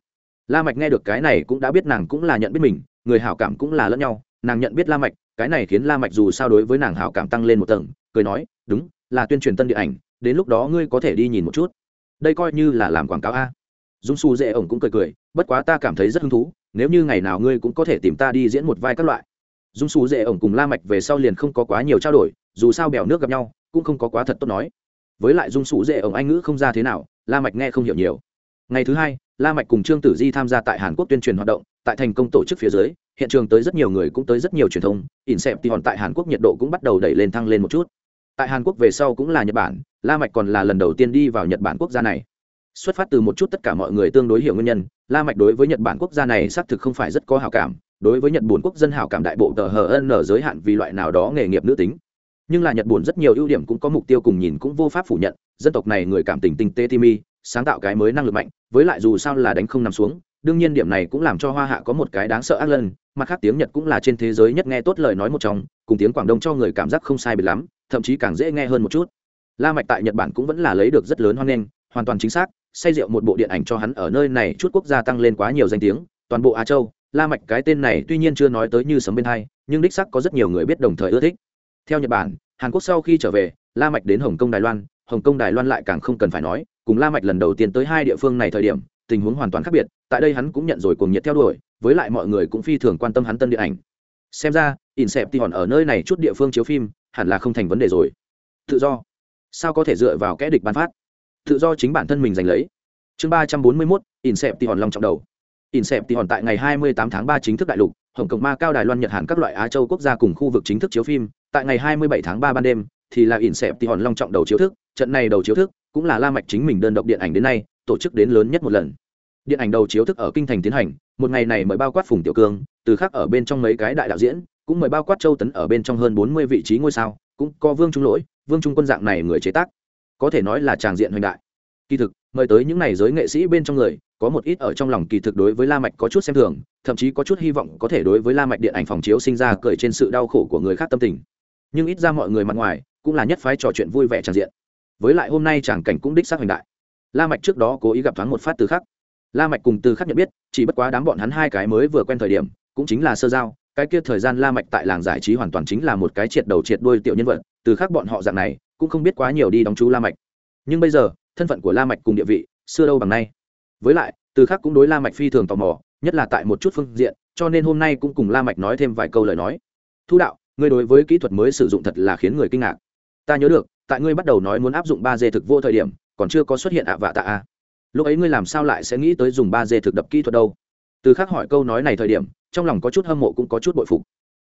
La mạch nghe được cái này cũng đã biết nàng cũng là nhận biết mình, người hảo cảm cũng là lẫn nhau, nàng nhận biết la mạch, cái này khiến la mạch dù sao đối với nàng hảo cảm tăng lên một tầng, cười nói, đúng, là tuyên truyền tân điện ảnh, đến lúc đó ngươi có thể đi nhìn một chút. Đây coi như là làm quảng cáo a. Dung su dễ ổng cũng cười cười, bất quá ta cảm thấy rất hứng thú nếu như ngày nào ngươi cũng có thể tìm ta đi diễn một vai các loại. Dung xú dễ ổng cùng la mạch về sau liền không có quá nhiều trao đổi, dù sao bèo nước gặp nhau, cũng không có quá thật tốt nói. Với lại dung xú dễ ổng anh ngữ không ra thế nào, la mạch nghe không hiểu nhiều. Ngày thứ hai, la mạch cùng trương tử di tham gia tại hàn quốc tuyên truyền hoạt động, tại thành công tổ chức phía dưới, hiện trường tới rất nhiều người cũng tới rất nhiều truyền thông, ỉn xẹp thì hòn tại hàn quốc nhiệt độ cũng bắt đầu đẩy lên thăng lên một chút. Tại hàn quốc về sau cũng là nhật bản, la mạch còn là lần đầu tiên đi vào nhật bản quốc gia này xuất phát từ một chút tất cả mọi người tương đối hiểu nguyên nhân, la mạch đối với nhật bản quốc gia này xác thực không phải rất có hảo cảm, đối với nhật bản quốc dân hảo cảm đại bộ tờ hờ nở giới hạn vì loại nào đó nghề nghiệp nữ tính. Nhưng là nhật bản rất nhiều ưu điểm cũng có mục tiêu cùng nhìn cũng vô pháp phủ nhận, dân tộc này người cảm tình tinh tế timi, sáng tạo cái mới năng lực mạnh, với lại dù sao là đánh không nằm xuống, đương nhiên điểm này cũng làm cho hoa hạ có một cái đáng sợ ác lân, mặt khác tiếng nhật cũng là trên thế giới nhất nghe tốt lời nói một trong, cùng tiếng quảng đông cho người cảm giác không sai biệt lắm, thậm chí càng dễ nghe hơn một chút. La mạch tại nhật bản cũng vẫn là lấy được rất lớn hoan nghênh hoàn toàn chính xác xây rượu một bộ điện ảnh cho hắn ở nơi này chút quốc gia tăng lên quá nhiều danh tiếng, toàn bộ á châu, la mạch cái tên này tuy nhiên chưa nói tới như sấm bên hai, nhưng đích xác có rất nhiều người biết đồng thời ưa thích. Theo nhật bản, hàn quốc sau khi trở về, la mạch đến hồng kông đài loan, hồng kông đài loan lại càng không cần phải nói, cùng la mạch lần đầu tiên tới hai địa phương này thời điểm, tình huống hoàn toàn khác biệt, tại đây hắn cũng nhận rồi cuồng nhiệt theo đuổi, với lại mọi người cũng phi thường quan tâm hắn tân điện ảnh. Xem ra ỉn xẹp thì hòn ở nơi này chút địa phương chiếu phim, hẳn là không thành vấn đề rồi. Tự do. Sao có thể dựa vào kẽ địch ban phát? Tự do chính bản thân mình giành lấy. Chương ba trăm bốn mươi mốt, in xẹp thì hòn long trọng đầu. In xẹp thì hòn tại ngày hai mươi tám tháng ba chính thức đại lục, hồng kông, ma cao, đài loan, nhật hàn các loại á châu quốc gia cùng khu vực chính thức chiếu phim. Tại ngày hai mươi bảy tháng ba ban đêm, thì là in xẹp thì hòn long trọng đầu chiếu thức. Trận này đầu chiếu thức cũng là la mạch chính mình đơn độc điện ảnh đến nay tổ chức đến lớn nhất một lần. Điện ảnh đầu chiếu thức ở kinh thành tiến hành, một ngày này mời bao quát phùng tiểu cương, từ khác ở bên trong mấy cái đại đạo diễn, cũng mời bao quát châu tấn ở bên trong hơn bốn mươi vị trí ngôi sao, cũng có vương trung lỗi, vương trung quân dạng này người chế tác có thể nói là tràng diện hoành đại. Kỳ thực, mời tới những n à y giới nghệ sĩ bên trong người, có một ít ở trong lòng kỳ thực đối với la mạch có chút xem thường, thậm chí có chút hy vọng có thể đối với la mạch điện ảnh phòng chiếu sinh ra cười trên sự đau khổ của người khác tâm tình. Nhưng ít ra mọi người mặt ngoài, cũng là nhất phái trò chuyện vui vẻ tràng diện. Với lại hôm nay chàng cảnh cũng đích xác hoành đại. La mạch trước đó cố ý gặp thoáng một phát từ khắc. La mạch cùng từ khắc nhận biết, chỉ bất quá đám bọn hắn hai cái mới vừa quen thời điểm, cũng chính là sơ giao, cái kia thời gian la mạch tại làng giải trí hoàn toàn chính là một cái triệt đầu triệt đuôi tiểu nhân vật, từ khắc bọn họ dạng này cũng không biết quá nhiều đi đóng chú la mạch. Nhưng bây giờ, thân phận của la mạch cùng địa vị, xưa đâu bằng nay. Với lại, từ khắc cũng đối la mạch phi thường tò mò, nhất là tại một chút phương diện, cho nên hôm nay cũng cùng la mạch nói thêm vài câu lời nói. Thu đạo, ngươi đối với kỹ thuật mới sử dụng thật là khiến người kinh ngạc. Ta nhớ được, tại ngươi bắt đầu nói muốn áp dụng ba d thực vô thời điểm, còn chưa có xuất hiện ạ vạ tạ a. Lúc ấy ngươi làm sao lại sẽ nghĩ tới dùng ba d thực đập kỹ thuật đâu? Từ khác hỏi câu nói này thời điểm, trong lòng có chút hâm mộ cũng có chút bội phục.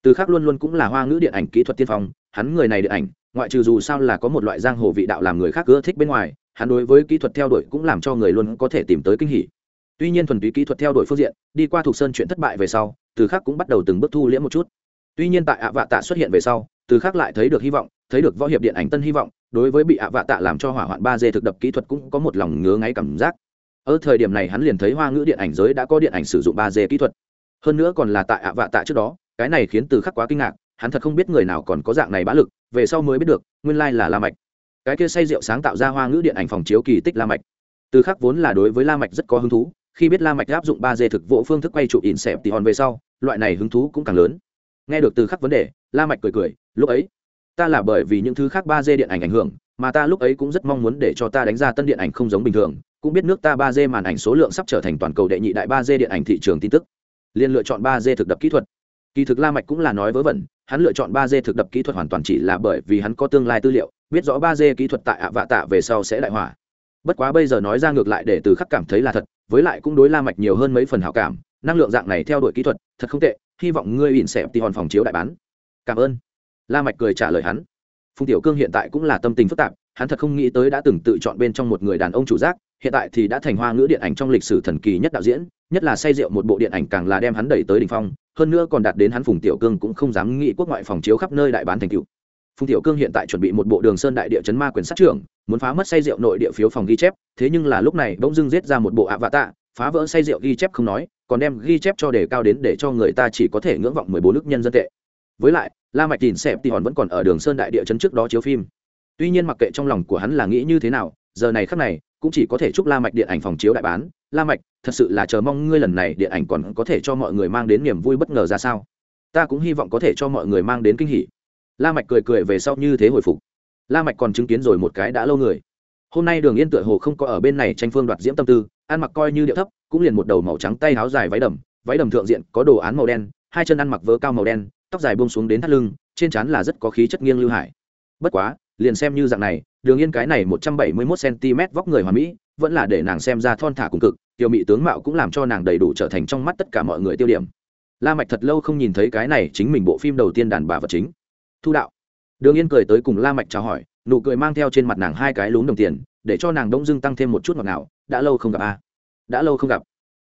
Từ khác luôn luôn cũng là hoa ngữ điện ảnh kỹ thuật tiên phong, hắn người này điện ảnh ngoại trừ dù sao là có một loại giang hồ vị đạo làm người khác ưa thích bên ngoài, hắn đối với kỹ thuật theo đuổi cũng làm cho người luôn có thể tìm tới kinh hỉ. Tuy nhiên thuần túy kỹ thuật theo đuổi phương diện, đi qua thuộc sơn chuyện thất bại về sau, từ khác cũng bắt đầu từng bước thu liễm một chút. Tuy nhiên tại ạ vạ tạ xuất hiện về sau, từ khác lại thấy được hy vọng, thấy được võ hiệp điện ảnh tân hy vọng, đối với bị ạ vạ tạ làm cho hỏa hoạn ba d thực đập kỹ thuật cũng có một lòng ngứa ngáy cảm giác. Ở thời điểm này hắn liền thấy hoa ngữ điện ảnh giới đã có điện ảnh sử dụng ba d kỹ thuật. Hơn nữa còn là tại ạ vạ tạ trước đó, cái này khiến từ khắc quá kinh ngạc, hắn thật không biết người nào còn có dạng này bá lực về sau mới biết được, nguyên lai là la mạch. Cái kia say rượu sáng tạo ra hoa ngữ điện ảnh phòng chiếu kỳ tích la mạch. Từ khắc vốn là đối với la mạch rất có hứng thú, khi biết la mạch áp dụng ba d thực vụ phương thức quay chụp in xẹp thì hòn về sau, loại này hứng thú cũng càng lớn. Nghe được từ khắc vấn đề, la mạch cười cười, lúc ấy, ta là bởi vì những thứ khác ba d điện ảnh ảnh hưởng, mà ta lúc ấy cũng rất mong muốn để cho ta đánh ra tân điện ảnh không giống bình thường, cũng biết nước ta ba d màn ảnh số lượng sắp trở thành toàn cầu đệ nhị đại ba d điện ảnh thị trường tin tức. Liền lựa chọn ba d thực đập kỹ thuật. Kỳ thực la mạch cũng là nói vớ vẩn hắn lựa chọn ba d thực đập kỹ thuật hoàn toàn chỉ là bởi vì hắn có tương lai tư liệu, biết rõ ba d kỹ thuật tại ạ vạ tạ về sau sẽ đại hỏa. Bất quá bây giờ nói ra ngược lại để từ khắc cảm thấy là thật, với lại cũng đối la mạch nhiều hơn mấy phần hảo cảm, năng lượng dạng này theo đuổi kỹ thuật, thật không tệ, hy vọng ngươi ỉn xẹp tì hòn phòng chiếu đại bán. Cảm ơn. La mạch cười trả lời hắn. Phùng tiểu cương hiện tại cũng là tâm tình phức tạp, hắn thật không nghĩ tới đã từng tự chọn bên trong một người đàn ông chủ giác, hiện tại thì đã thành hoa ngữ điện ảnh trong lịch sử thần kỳ nhất đạo diễn, nhất là say rượu một bộ điện ảnh càng là đem hắn đẩy tới đỉnh phong hơn nữa còn đạt đến hắn phùng tiểu cương cũng không dám nghĩ quốc ngoại phòng chiếu khắp nơi đại bán thành cựu phùng tiểu cương hiện tại chuẩn bị một bộ đường sơn đại địa chấn ma quyền sát trưởng, muốn phá mất say rượu nội địa phiếu phòng ghi chép, thế nhưng là lúc này bỗng dưng giết ra một bộ ạ vạ tạ, phá vỡ say rượu ghi chép không nói, còn đem ghi chép cho đề cao đến để cho người ta chỉ có thể ngưỡng vọng mười bốn nước nhân dân tệ. Với lại, la mạch tìm xẹp thì hòn vẫn còn ở đường sơn đại địa chấn trước đó chiếu phim. Tuy nhiên mặc kệ trong lòng của hắn là nghĩ như thế nào, giờ này khắc này, cũng chỉ có thể chúc la mạch điện ảnh phòng chiếu đại bán la mạch, thật sự là chờ mong ngươi lần này điện ảnh còn có thể cho mọi người mang đến niềm vui bất ngờ ra sao? Ta cũng hy vọng có thể cho mọi người mang đến kinh hỉ. La mạch cười cười về sau như thế hồi phục. La mạch còn chứng kiến rồi một cái đã lâu người. Hôm nay đường yên tựa hồ không có ở bên này tranh phương đoạt diễm tâm tư, ăn mặc coi như điệu thấp, cũng liền một đầu màu trắng tay áo dài váy đầm váy đầm thượng diện có đồ án màu đen, hai chân ăn mặc vớ cao màu đen, tóc dài buông xuống đến thắt lưng, trên trán là rất có khí chất nghiêng lưu hải. Bất quá, liền xem như dạng này, đường yên cái này một trăm bảy mươi mốt cm vóc người hoàn mỹ vẫn là để nàng xem ra thon thả cùng cực, tiểu mị tướng mạo cũng làm cho nàng đầy đủ trở thành trong mắt tất cả mọi người tiêu điểm. La mạch thật lâu không nhìn thấy cái này chính mình bộ phim đầu tiên đàn bà vật chính. Thu đạo. Đường yên cười tới cùng la mạch chào hỏi, nụ cười mang theo trên mặt nàng hai cái lún đồng tiền, để cho nàng đông dương tăng thêm một chút ngọt ngào, đã lâu không gặp a à? đã lâu không gặp.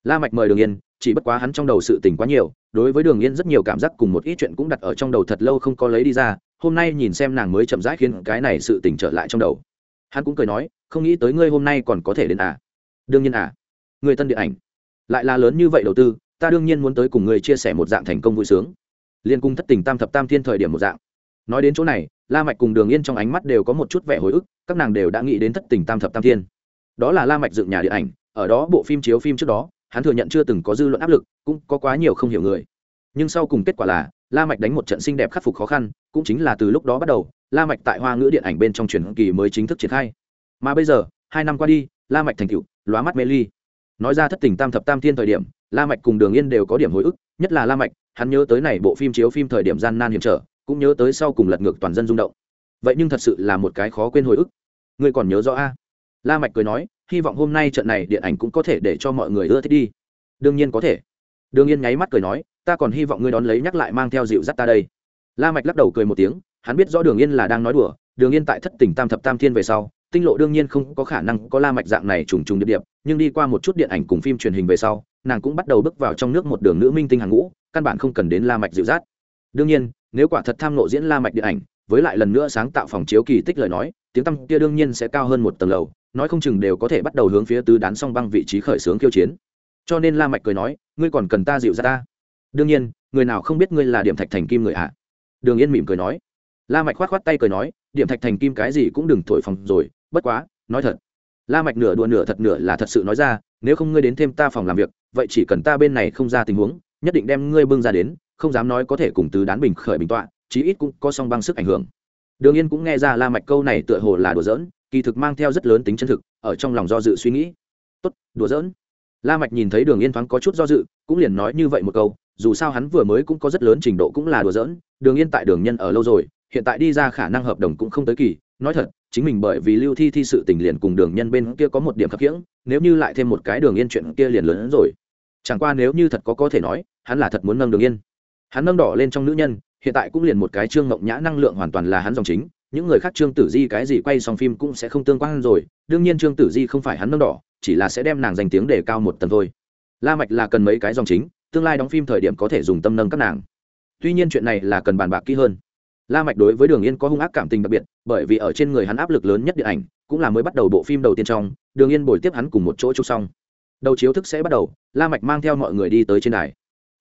La mạch mời đường yên, chỉ bất quá hắn trong đầu sự tình quá nhiều, đối với đường yên rất nhiều cảm giác cùng một ít chuyện cũng đặt ở trong đầu thật lâu không có lấy đi ra, hôm nay nhìn xem nàng mới chậm rãi khiến cái này sự tình trở lại trong đầu hắn cũng cười nói, không nghĩ tới ngươi hôm nay còn có thể đến à? Đương nhiên à. Người tân điện ảnh, lại là lớn như vậy đầu tư, ta đương nhiên muốn tới cùng người chia sẻ một dạng thành công vui sướng. Liên cung thất tình tam thập tam thiên thời điểm một dạng. Nói đến chỗ này, la mạch cùng đường yên trong ánh mắt đều có một chút vẻ hồi ức, các nàng đều đã nghĩ đến thất tình tam thập tam thiên. Đó là la mạch dựng nhà điện ảnh, ở đó bộ phim chiếu phim trước đó, hắn thừa nhận chưa từng có dư luận áp lực, cũng có quá nhiều không hiểu người nhưng sau cùng kết quả là, la mạch đánh một trận xinh đẹp khắc phục khó khăn, cũng chính là từ lúc đó bắt đầu, la mạch tại hoa ngữ điện ảnh bên trong truyền kỳ mới chính thức triển khai. Mà bây giờ, hai năm qua đi, la mạch thành tựu, lóa mắt mê ly. Nói ra thất tình tam thập tam thiên thời điểm, la mạch cùng đường yên đều có điểm hồi ức, nhất là la mạch, hắn nhớ tới này bộ phim chiếu phim thời điểm gian nan hiểm trở, cũng nhớ tới sau cùng lật ngược toàn dân rung động. Vậy nhưng thật sự là một cái khó quên hồi ức. Ngươi còn nhớ rõ a? La mạch cười nói, hy vọng hôm nay trận này điện ảnh cũng có thể để cho mọi người ưa thích đi. Đương nhiên có thể. Đường yên nháy mắt cười nói ta còn hy vọng ngươi đón lấy nhắc lại mang theo dịu dắt ta đây. La mạch lắc đầu cười một tiếng, hắn biết rõ đường yên là đang nói đùa, đường yên tại thất tỉnh tam thập tam thiên về sau, tinh lộ đương nhiên không có khả năng có la mạch dạng này trùng trùng điệp điệp, nhưng đi qua một chút điện ảnh cùng phim truyền hình về sau, nàng cũng bắt đầu bước vào trong nước một đường nữ minh tinh hàng ngũ, căn bản không cần đến la mạch dịu dắt. Đương nhiên, nếu quả thật tham nộ diễn la mạch điện ảnh, với lại lần nữa sáng tạo phòng chiếu kỳ tích lời nói, tiếng tăm kia đương nhiên sẽ cao hơn một tầng lầu, nói không chừng đều có thể bắt đầu hướng phía tứ đán song băng vị trí khởi xướng khiêu chiến. Cho nên la mạch cười nói, ngươi còn cần ta dịu dắt ta? Đương nhiên, người nào không biết ngươi là điểm thạch thành kim người ạ? À? đường yên mỉm cười nói. La mạch khoát khoát tay cười nói, điểm thạch thành kim cái gì cũng đừng thổi phòng rồi, bất quá, nói thật. La mạch nửa đùa nửa thật nửa là thật sự nói ra, nếu không ngươi đến thêm ta phòng làm việc, vậy chỉ cần ta bên này không ra tình huống, nhất định đem ngươi bưng ra đến, không dám nói có thể cùng tứ đán bình khởi bình tọa, chí ít cũng có song băng sức ảnh hưởng. Đường yên cũng nghe ra la mạch câu này tựa hồ là đùa giỡn, kỳ thực mang theo rất lớn tính chân thực, ở trong lòng do dự suy nghĩ. Tốt, đùa giỡn. La mạch nhìn thấy đường yên thoáng có chút do dự, cũng liền nói như vậy một câu dù sao hắn vừa mới cũng có rất lớn trình độ cũng là đùa giỡn, đường yên tại đường nhân ở lâu rồi, hiện tại đi ra khả năng hợp đồng cũng không tới kỳ. Nói thật, chính mình bởi vì lưu thi thi sự tình liền cùng đường nhân bên kia có một điểm khắc khiễng nếu như lại thêm một cái đường yên chuyện kia liền lớn hơn rồi. Chẳng qua nếu như thật có có thể nói, hắn là thật muốn nâng đường yên. Hắn nâng đỏ lên trong nữ nhân, hiện tại cũng liền một cái trương ngộng nhã năng lượng hoàn toàn là hắn dòng chính, những người khác trương tử di cái gì quay xong phim cũng sẽ không tương quan rồi, đương nhiên trương tử di không phải hắn nâng đỏ, chỉ là sẽ đem nàng danh tiếng để cao một tầng thôi. La mạch là cần mấy cái dòng chính? Tương lai đóng phim thời điểm có thể dùng tâm nâng các nàng. Tuy nhiên chuyện này là cần bàn bạc kỹ hơn. La mạch đối với đường yên có hung ác cảm tình đặc biệt, bởi vì ở trên người hắn áp lực lớn nhất điện ảnh, cũng là mới bắt đầu bộ phim đầu tiên trong, đường yên bồi tiếp hắn cùng một chỗ chụp xong. Đầu chiếu thức sẽ bắt đầu, la mạch mang theo mọi người đi tới trên đài.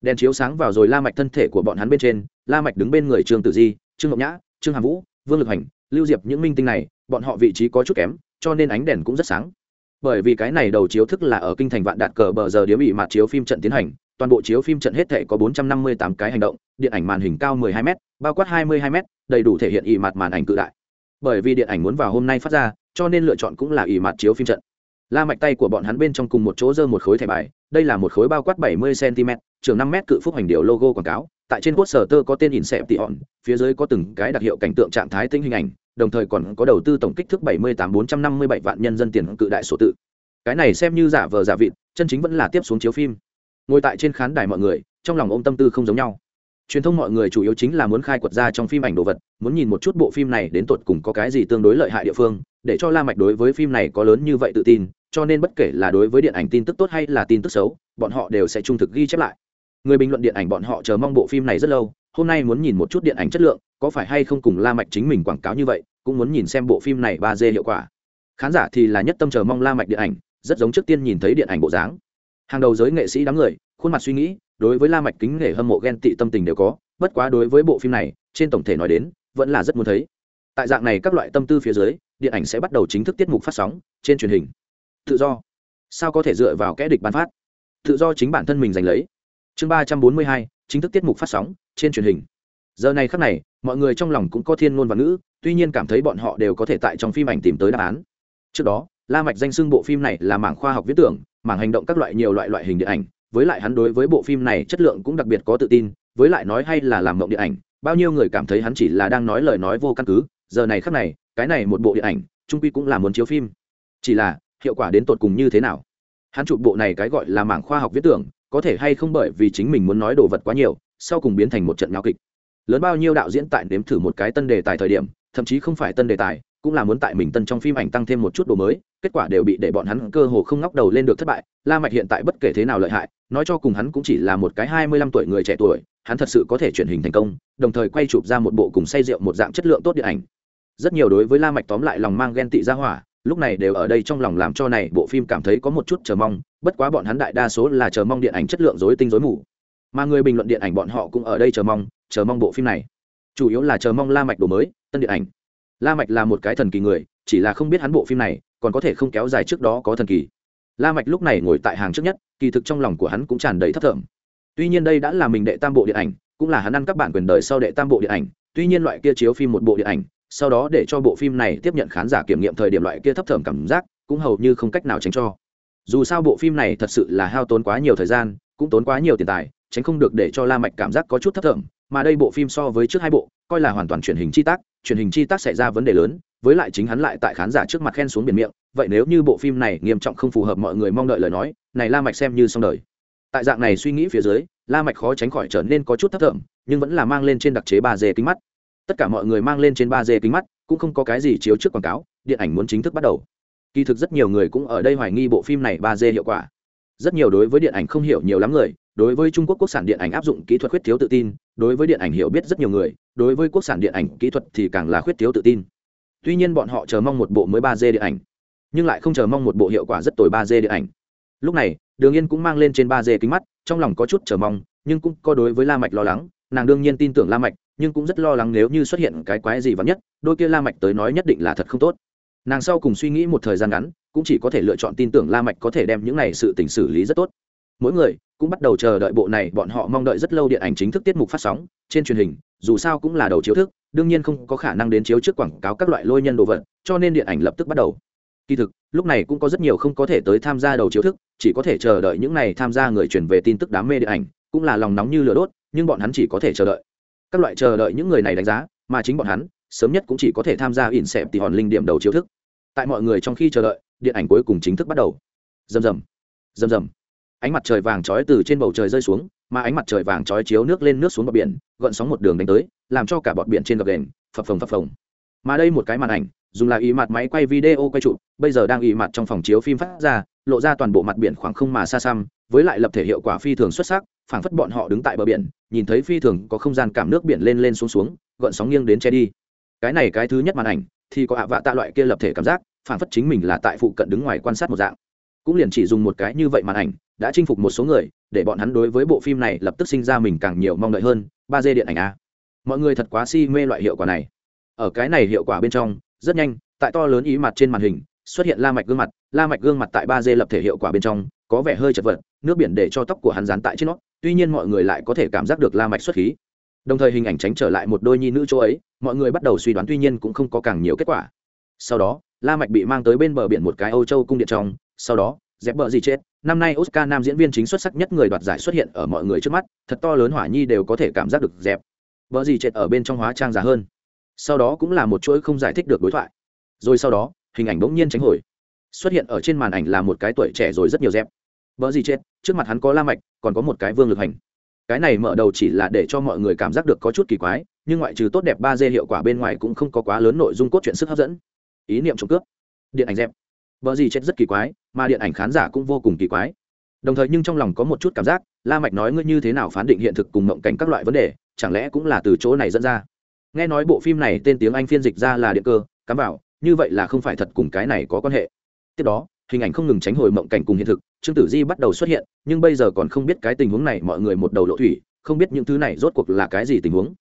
Đèn chiếu sáng vào rồi la mạch thân thể của bọn hắn bên trên, la mạch đứng bên người trương tử di, trương ngọc nhã, trương hàm vũ, vương lực hành, lưu diệp những minh tinh này, bọn họ vị trí có chút kém, cho nên ánh đèn cũng rất sáng. Bởi vì cái này đầu chiếu thức là ở kinh thành vạn đạt cờ bờ giờ điếm bị mặt chiếu phim trận tiến hành toàn bộ chiếu phim trận hết thể có 458 cái hành động, điện ảnh màn hình cao 12 m bao quát 22 m đầy đủ thể hiện ỉ mặt màn ảnh cự đại. Bởi vì điện ảnh muốn vào hôm nay phát ra, cho nên lựa chọn cũng là ỉ mặt chiếu phim trận. La mạch tay của bọn hắn bên trong cùng một chỗ giơ một khối thẻ bài, đây là một khối bao quát 70 cm trường 5 m cự phúc hành điệu logo quảng cáo, tại trên cốt sở tơ có tên hình xẹp tỉ hòn phía dưới có từng cái đặc hiệu cảnh tượng trạng thái tinh hình ảnh, đồng thời còn có đầu tư tổng kích thước 78457 vạn nhân dân tiền cự đại sổ tự. Cái này xem như giả vờ giả vịt, chân chính vẫn là tiếp xuống chiếu phim ngồi tại trên khán đài mọi người, trong lòng ôm tâm tư không giống nhau. Truyền thông mọi người chủ yếu chính là muốn khai quật ra trong phim ảnh đồ vật, muốn nhìn một chút bộ phim này đến tột cùng có cái gì tương đối lợi hại địa phương, để cho la mạch đối với phim này có lớn như vậy tự tin, cho nên bất kể là đối với điện ảnh tin tức tốt hay là tin tức xấu, bọn họ đều sẽ trung thực ghi chép lại. Người bình luận điện ảnh bọn họ chờ mong bộ phim này rất lâu, hôm nay muốn nhìn một chút điện ảnh chất lượng, có phải hay không cùng la mạch chính mình quảng cáo như vậy, cũng muốn nhìn xem bộ phim này ba d hiệu quả. Khán giả thì là nhất tâm chờ mong la mạch điện ảnh, rất giống trước tiên nhìn thấy điện ảnh bộ dáng hàng đầu giới nghệ sĩ đám người, khuôn mặt suy nghĩ, đối với la mạch kính nể hâm mộ ghen tị tâm tình đều có, bất quá đối với bộ phim này, trên tổng thể nói đến, vẫn là rất muốn thấy. Tại dạng này các loại tâm tư phía dưới, điện ảnh sẽ bắt đầu chính thức tiết mục phát sóng, trên truyền hình. Tự do. Sao có thể dựa vào kẽ địch bán phát? Tự do chính bản thân mình giành lấy. Chương ba trăm bốn mươi hai, chính thức tiết mục phát sóng, trên truyền hình. Giờ này khắc này, mọi người trong lòng cũng có thiên ngôn và ngữ, tuy nhiên cảm thấy bọn họ đều có thể tại trong phim ảnh tìm tới đáp án. Trước đó, la mạch danh xưng bộ phim này là mảng khoa học viễn tưởng mảng hành động các loại nhiều loại loại hình điện ảnh, với lại hắn đối với bộ phim này chất lượng cũng đặc biệt có tự tin, với lại nói hay là làm mộng điện ảnh, bao nhiêu người cảm thấy hắn chỉ là đang nói lời nói vô căn cứ, giờ này khắc này, cái này một bộ điện ảnh, trung quy cũng là muốn chiếu phim. Chỉ là, hiệu quả đến tột cùng như thế nào? Hắn chụp bộ này cái gọi là mảng khoa học viết tưởng, có thể hay không bởi vì chính mình muốn nói đồ vật quá nhiều, sau cùng biến thành một trận nháo kịch. Lớn bao nhiêu đạo diễn tại nếm thử một cái tân đề tài thời điểm, thậm chí không phải tân đề tài cũng là muốn tại mình tân trong phim ảnh tăng thêm một chút đồ mới, kết quả đều bị để bọn hắn cơ hồ không ngóc đầu lên được thất bại. La mạch hiện tại bất kể thế nào lợi hại, nói cho cùng hắn cũng chỉ là một cái hai mươi lăm tuổi người trẻ tuổi, hắn thật sự có thể chuyển hình thành công, đồng thời quay chụp ra một bộ cùng say rượu một dạng chất lượng tốt điện ảnh. Rất nhiều đối với la mạch tóm lại lòng mang ghen tị ra hỏa, lúc này đều ở đây trong lòng làm cho này bộ phim cảm thấy có một chút chờ mong, bất quá bọn hắn đại đa số là chờ mong điện ảnh chất lượng rối tinh rối mù. Mà người bình luận điện ảnh bọn họ cũng ở đây chờ mong chờ mong bộ phim này. Chủ yếu là chờ mong la mạch đồ mới, tân điện ảnh la mạch là một cái thần kỳ người, chỉ là không biết hắn bộ phim này còn có thể không kéo dài trước đó có thần kỳ la mạch lúc này ngồi tại hàng trước nhất, kỳ thực trong lòng của hắn cũng tràn đầy thất vọng. tuy nhiên đây đã là mình đệ tam bộ điện ảnh, cũng là hắn ăn các bản quyền đời sau đệ tam bộ điện ảnh, tuy nhiên loại kia chiếu phim một bộ điện ảnh, sau đó để cho bộ phim này tiếp nhận khán giả kiểm nghiệm thời điểm loại kia thấp thỏm cảm giác, cũng hầu như không cách nào tránh cho dù sao bộ phim này thật sự là hao tốn quá nhiều thời gian, cũng tốn quá nhiều tiền tài, tránh không được để cho la mạch cảm giác có chút thấp thỏm mà đây bộ phim so với trước hai bộ, coi là hoàn toàn truyền hình chi tác, truyền hình chi tác xảy ra vấn đề lớn, với lại chính hắn lại tại khán giả trước mặt khen xuống biển miệng, vậy nếu như bộ phim này nghiêm trọng không phù hợp mọi người mong đợi lời nói, này la mạch xem như xong đời. Tại dạng này suy nghĩ phía dưới, la mạch khó tránh khỏi trở nên có chút thấp thởm nhưng vẫn là mang lên trên đặc chế ba d kính mắt. Tất cả mọi người mang lên trên ba d kính mắt, cũng không có cái gì chiếu trước quảng cáo, điện ảnh muốn chính thức bắt đầu. Kỳ thực rất nhiều người cũng ở đây hoài nghi bộ phim này ba d hiệu quả rất nhiều đối với điện ảnh không hiểu nhiều lắm người, đối với trung quốc quốc sản điện ảnh áp dụng kỹ thuật khuyết thiếu tự tin, đối với điện ảnh hiểu biết rất nhiều người, đối với quốc sản điện ảnh kỹ thuật thì càng là khuyết thiếu tự tin. Tuy nhiên bọn họ chờ mong một bộ mới ba d điện ảnh, nhưng lại không chờ mong một bộ hiệu quả rất tồi ba d điện ảnh. Lúc này, đường yên cũng mang lên trên ba d kính mắt, trong lòng có chút chờ mong, nhưng cũng có đối với la mạch lo lắng, nàng đương nhiên tin tưởng la mạch, nhưng cũng rất lo lắng nếu như xuất hiện cái quái gì vắn nhất, đôi kia la mạch tới nói nhất định là thật không tốt nàng sau cùng suy nghĩ một thời gian ngắn, cũng chỉ có thể lựa chọn tin tưởng la mạch có thể đem những này sự tình xử lý rất tốt. Mỗi người cũng bắt đầu chờ đợi bộ này, bọn họ mong đợi rất lâu điện ảnh chính thức tiết mục phát sóng, trên truyền hình, dù sao cũng là đầu chiếu thức, đương nhiên không có khả năng đến chiếu trước quảng cáo các loại lôi nhân đồ vật, cho nên điện ảnh lập tức bắt đầu. Kỳ thực, lúc này cũng có rất nhiều không có thể tới tham gia đầu chiếu thức, chỉ có thể chờ đợi những này tham gia người truyền về tin tức đám mê điện ảnh, cũng là lòng nóng như lửa đốt, nhưng bọn hắn chỉ có thể chờ đợi. Các loại chờ đợi những người này đánh giá, mà chính bọn hắn sớm nhất cũng chỉ có thể tham gia ỉn xẹp tỷ hòn linh điểm đầu chiếu thức. Tại mọi người trong khi chờ đợi, điện ảnh cuối cùng chính thức bắt đầu. Rầm rầm rầm rầm. Ánh mặt trời vàng trói từ trên bầu trời rơi xuống, mà ánh mặt trời vàng trói chiếu nước lên nước xuống bờ biển, gợn sóng một đường đánh tới, làm cho cả bọt biển trên gập đền phập phồng phập phồng. Mà đây một cái màn ảnh, dùng là ý mặt máy quay video quay chụp, bây giờ đang ý mặt trong phòng chiếu phim phát ra, lộ ra toàn bộ mặt biển khoảng không mà xa xăm, với lại lập thể hiệu quả phi thường xuất sắc, phảng phất bọn họ đứng tại bờ biển, nhìn thấy phi thường có không gian cảm nước biển lên lên xuống xuống, gợn sóng nghiêng đến che đi cái này cái thứ nhất màn ảnh thì có ạ vạ tạ loại kia lập thể cảm giác, phản phất chính mình là tại phụ cận đứng ngoài quan sát một dạng. Cũng liền chỉ dùng một cái như vậy màn ảnh, đã chinh phục một số người, để bọn hắn đối với bộ phim này lập tức sinh ra mình càng nhiều mong đợi hơn, ba d điện ảnh a. Mọi người thật quá si mê loại hiệu quả này. Ở cái này hiệu quả bên trong, rất nhanh, tại to lớn ý mặt trên màn hình, xuất hiện la mạch gương mặt, la mạch gương mặt tại ba d lập thể hiệu quả bên trong, có vẻ hơi chật vật, nước biển để cho tóc của hắn dán tại trên nó, tuy nhiên mọi người lại có thể cảm giác được la mạch xuất khí đồng thời hình ảnh tránh trở lại một đôi nhi nữ chỗ ấy, mọi người bắt đầu suy đoán tuy nhiên cũng không có càng nhiều kết quả. Sau đó, la mạch bị mang tới bên bờ biển một cái âu châu cung điện trong, sau đó, dẹp bờ gì chết. Năm nay oscar nam diễn viên chính xuất sắc nhất người đoạt giải xuất hiện ở mọi người trước mắt, thật to lớn hỏa nhi đều có thể cảm giác được dẹp. Bờ gì chết ở bên trong hóa trang giá hơn. Sau đó cũng là một chuỗi không giải thích được đối thoại. Rồi sau đó, hình ảnh bỗng nhiên tránh hồi. Xuất hiện ở trên màn ảnh là một cái tuổi trẻ rồi rất nhiều dẹp. Bờ gì chết, trước mặt hắn có la mạch, còn có một cái vương lực hành cái này mở đầu chỉ là để cho mọi người cảm giác được có chút kỳ quái, nhưng ngoại trừ tốt đẹp ba d hiệu quả bên ngoài cũng không có quá lớn nội dung cốt truyện sức hấp dẫn. Ý niệm trộm cướp. Điện ảnh dẹp. Vợ gì chết rất kỳ quái, mà điện ảnh khán giả cũng vô cùng kỳ quái. Đồng thời nhưng trong lòng có một chút cảm giác, la mạch nói ngươi như thế nào phán định hiện thực cùng mộng cảnh các loại vấn đề, chẳng lẽ cũng là từ chỗ này dẫn ra? Nghe nói bộ phim này tên tiếng anh phiên dịch ra là điện cơ, cắm vào, như vậy là không phải thật cùng cái này có quan hệ. Tiếp đó hình ảnh không ngừng tránh hồi mộng cảnh cùng hiện thực, trương tử di bắt đầu xuất hiện, nhưng bây giờ còn không biết cái tình huống này, mọi người một đầu lộ thủy, không biết những thứ này rốt cuộc là cái gì tình huống.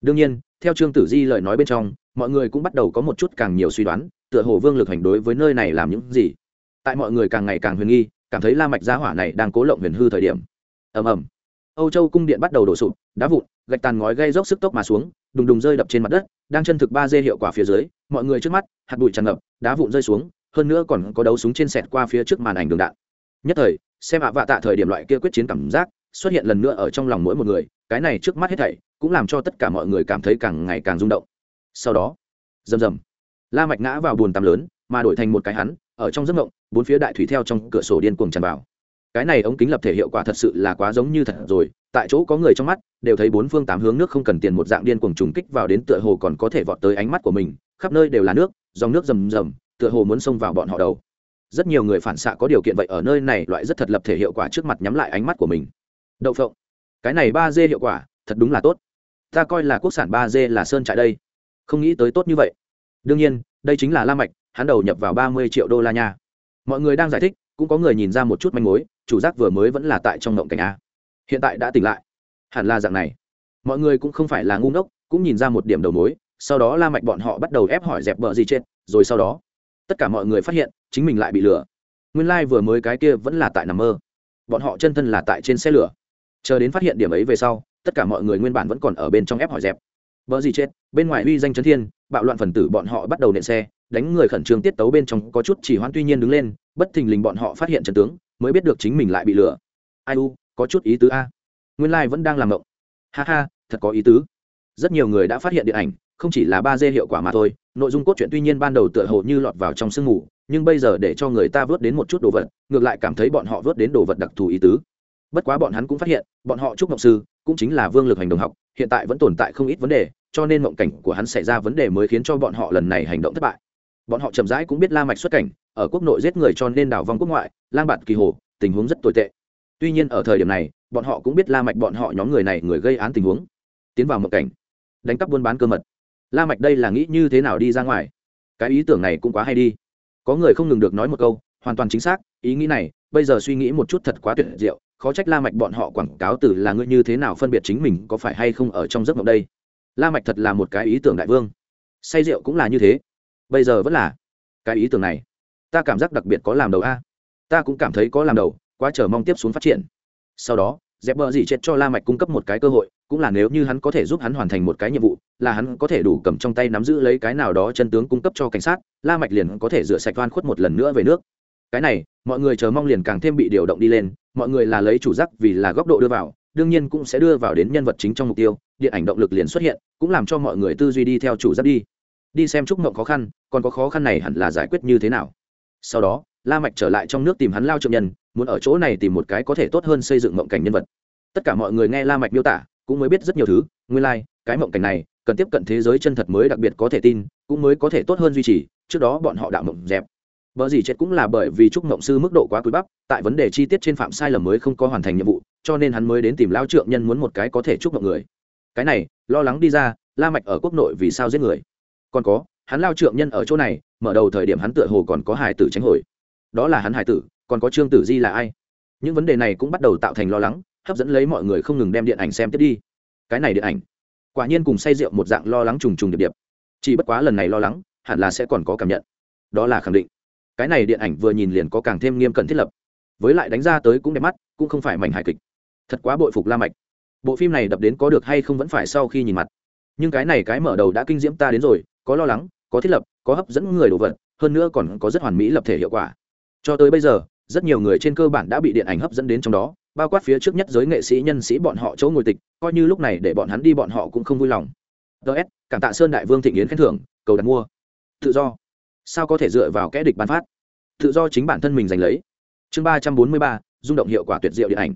Đương nhiên, theo trương tử di lời nói bên trong, mọi người cũng bắt đầu có một chút càng nhiều suy đoán, tựa hồ vương lực hành đối với nơi này làm những gì. Tại mọi người càng ngày càng huyền nghi, cảm thấy la mạch gia hỏa này đang cố lộng huyền hư thời điểm. Ầm ầm. Âu châu cung điện bắt đầu đổ sụp, đá vụn, gạch tàn ngói gây dốc sức tốc mà xuống, đùng đùng rơi đập trên mặt đất, đang chân thực ba d hiệu quả phía dưới, mọi người trước mắt, hạt bụi tràn ngập, đá vụn rơi xuống hơn nữa còn có đấu súng trên sẹt qua phía trước màn ảnh đường đạn. Nhất thời, xem ạ vạ tạ thời điểm loại kia quyết chiến cảm giác xuất hiện lần nữa ở trong lòng mỗi một người, cái này trước mắt hết thảy cũng làm cho tất cả mọi người cảm thấy càng ngày càng rung động. Sau đó, rầm rầm, la mạch ngã vào buồn tắm lớn, mà đổi thành một cái hắn, ở trong giấc mộng, bốn phía đại thủy theo trong cửa sổ điên cuồng tràn vào. Cái này ống kính lập thể hiệu quả thật sự là quá giống như thật rồi, tại chỗ có người trong mắt, đều thấy bốn phương tám hướng nước không cần tiền một dạng điên cuồng trùng kích vào đến tựa hồ còn có thể vọt tới ánh mắt của mình, khắp nơi đều là nước, dòng nước rầm rầm tựa hồ muốn xông vào bọn họ đầu. Rất nhiều người phản xạ có điều kiện vậy, ở nơi này loại rất thật lập thể hiệu quả trước mặt nhắm lại ánh mắt của mình. Đậu phộng. Cái này ba d hiệu quả, thật đúng là tốt. Ta coi là quốc sản ba d là sơn trại đây. Không nghĩ tới tốt như vậy. Đương nhiên, đây chính là la mạch, hắn đầu nhập vào ba mươi triệu đô la nha. Mọi người đang giải thích, cũng có người nhìn ra một chút manh mối, chủ giác vừa mới vẫn là tại trong ngộng cảnh a. Hiện tại đã tỉnh lại. Hẳn là dạng này. Mọi người cũng không phải là ngu ngốc, cũng nhìn ra một điểm đầu mối, sau đó la mạch bọn họ bắt đầu ép hỏi dẹp bờ gì chết, rồi sau đó tất cả mọi người phát hiện, chính mình lại bị lừa. Nguyên lai vừa mới cái kia vẫn là tại nằm mơ. Bọn họ chân thân là tại trên xe lửa. Chờ đến phát hiện điểm ấy về sau, tất cả mọi người nguyên bản vẫn còn ở bên trong ép hỏi dẹp. Vợ gì chết, bên ngoài uy danh chấn thiên, bạo loạn phần tử bọn họ bắt đầu nện xe, đánh người khẩn trương tiết tấu bên trong có chút chỉ hoãn tuy nhiên đứng lên, bất thình lình bọn họ phát hiện trận tướng, mới biết được chính mình lại bị lừa. Ai u, có chút ý tứ a. Nguyên lai vẫn đang làm ngộng. Ha ha, thật có ý tứ. Rất nhiều người đã phát hiện điện ảnh, không chỉ là ba d hiệu quả mà thôi nội dung cốt truyện tuy nhiên ban đầu tựa hồ như lọt vào trong sương mù, nhưng bây giờ để cho người ta vớt đến một chút đồ vật, ngược lại cảm thấy bọn họ vớt đến đồ vật đặc thù ý tứ. Bất quá bọn hắn cũng phát hiện, bọn họ trúc ngọc sư cũng chính là vương lực hành động học, hiện tại vẫn tồn tại không ít vấn đề, cho nên mộng cảnh của hắn xảy ra vấn đề mới khiến cho bọn họ lần này hành động thất bại. Bọn họ chậm rãi cũng biết la mạch xuất cảnh, ở quốc nội giết người cho nên đảo vong quốc ngoại, lang bạt kỳ hồ, tình huống rất tồi tệ. Tuy nhiên ở thời điểm này, bọn họ cũng biết la mạch bọn họ nhóm người này người gây án tình huống. Tiến vào mộng cảnh, đánh cắp buôn bán cơ mật la mạch đây là nghĩ như thế nào đi ra ngoài? Cái ý tưởng này cũng quá hay đi. Có người không ngừng được nói một câu, hoàn toàn chính xác, ý nghĩ này, bây giờ suy nghĩ một chút thật quá tuyệt diệu, khó trách la mạch bọn họ quảng cáo từ là ngươi như thế nào phân biệt chính mình có phải hay không ở trong giấc mộng đây. La mạch thật là một cái ý tưởng đại vương. Say rượu cũng là như thế. Bây giờ vẫn là cái ý tưởng này. Ta cảm giác đặc biệt có làm đầu a. Ta cũng cảm thấy có làm đầu, quá chờ mong tiếp xuống phát triển. Sau đó, dẹp bờ gì chết cho la mạch cung cấp một cái cơ hội cũng là nếu như hắn có thể giúp hắn hoàn thành một cái nhiệm vụ, là hắn có thể đủ cầm trong tay nắm giữ lấy cái nào đó chân tướng cung cấp cho cảnh sát, la mạch liền có thể rửa sạch oan khuất một lần nữa về nước. Cái này, mọi người chờ mong liền càng thêm bị điều động đi lên, mọi người là lấy chủ giác vì là góc độ đưa vào, đương nhiên cũng sẽ đưa vào đến nhân vật chính trong mục tiêu, điện ảnh động lực liền xuất hiện, cũng làm cho mọi người tư duy đi theo chủ giác đi. Đi xem chúc mộng khó khăn, còn có khó khăn này hẳn là giải quyết như thế nào. Sau đó, la mạch trở lại trong nước tìm hắn lao trượng nhân, muốn ở chỗ này tìm một cái có thể tốt hơn xây dựng mộng cảnh nhân vật. Tất cả mọi người nghe la mạch miêu tả cũng mới biết rất nhiều thứ nguyên lai like, cái mộng cảnh này cần tiếp cận thế giới chân thật mới đặc biệt có thể tin cũng mới có thể tốt hơn duy trì trước đó bọn họ đạo mộng dẹp vợ gì chết cũng là bởi vì trúc mộng sư mức độ quá quý bắp, tại vấn đề chi tiết trên phạm sai lầm mới không có hoàn thành nhiệm vụ, cho nên hắn mới đến tìm lao trượng nhân muốn một cái có thể trúc mộng người. Cái này, lo lắng đi ra, La Mạch ở quốc nội vì sao giết người? Còn có, hắn lao trượng nhân ở chỗ này, mở đầu thời điểm hắn tựa hồ còn có hài tử tránh hồi. Đó là hắn hài tử, còn có Trương Tử Di là ai? Những vấn đề này cũng bắt đầu tạo thành lo lắng, hấp dẫn lấy mọi người không ngừng đem điện ảnh xem tiếp đi. Cái này điện ảnh, quả nhiên cùng say rượu một dạng lo lắng trùng trùng điệp điệp. Chỉ bất quá lần này lo lắng, hẳn là sẽ còn có cảm nhận. Đó là khẳng định. Cái này điện ảnh vừa nhìn liền có càng thêm nghiêm cẩn thiết lập. Với lại đánh ra tới cũng đẹp mắt cũng không phải mảnh hài kịch. Thật quá bội phục la mạch. Bộ phim này đập đến có được hay không vẫn phải sau khi nhìn mặt. Nhưng cái này cái mở đầu đã kinh diễm ta đến rồi có lo lắng có thiết lập có hấp dẫn người đồ vật hơn nữa còn có rất hoàn mỹ lập thể hiệu quả. Cho tới bây giờ rất nhiều người trên cơ bản đã bị điện ảnh hấp dẫn đến trong đó bao quát phía trước nhất giới nghệ sĩ nhân sĩ bọn họ chỗ ngồi tịch, coi như lúc này để bọn hắn đi bọn họ cũng không vui lòng. Ts cảm tạ sơn đại vương thịnh yến khen thưởng, cầu đặt mua. Tự do. Sao có thể dựa vào kẽ địch bán phát? Tự do chính bản thân mình giành lấy. Chương ba trăm bốn mươi ba, rung động hiệu quả tuyệt diệu điện ảnh.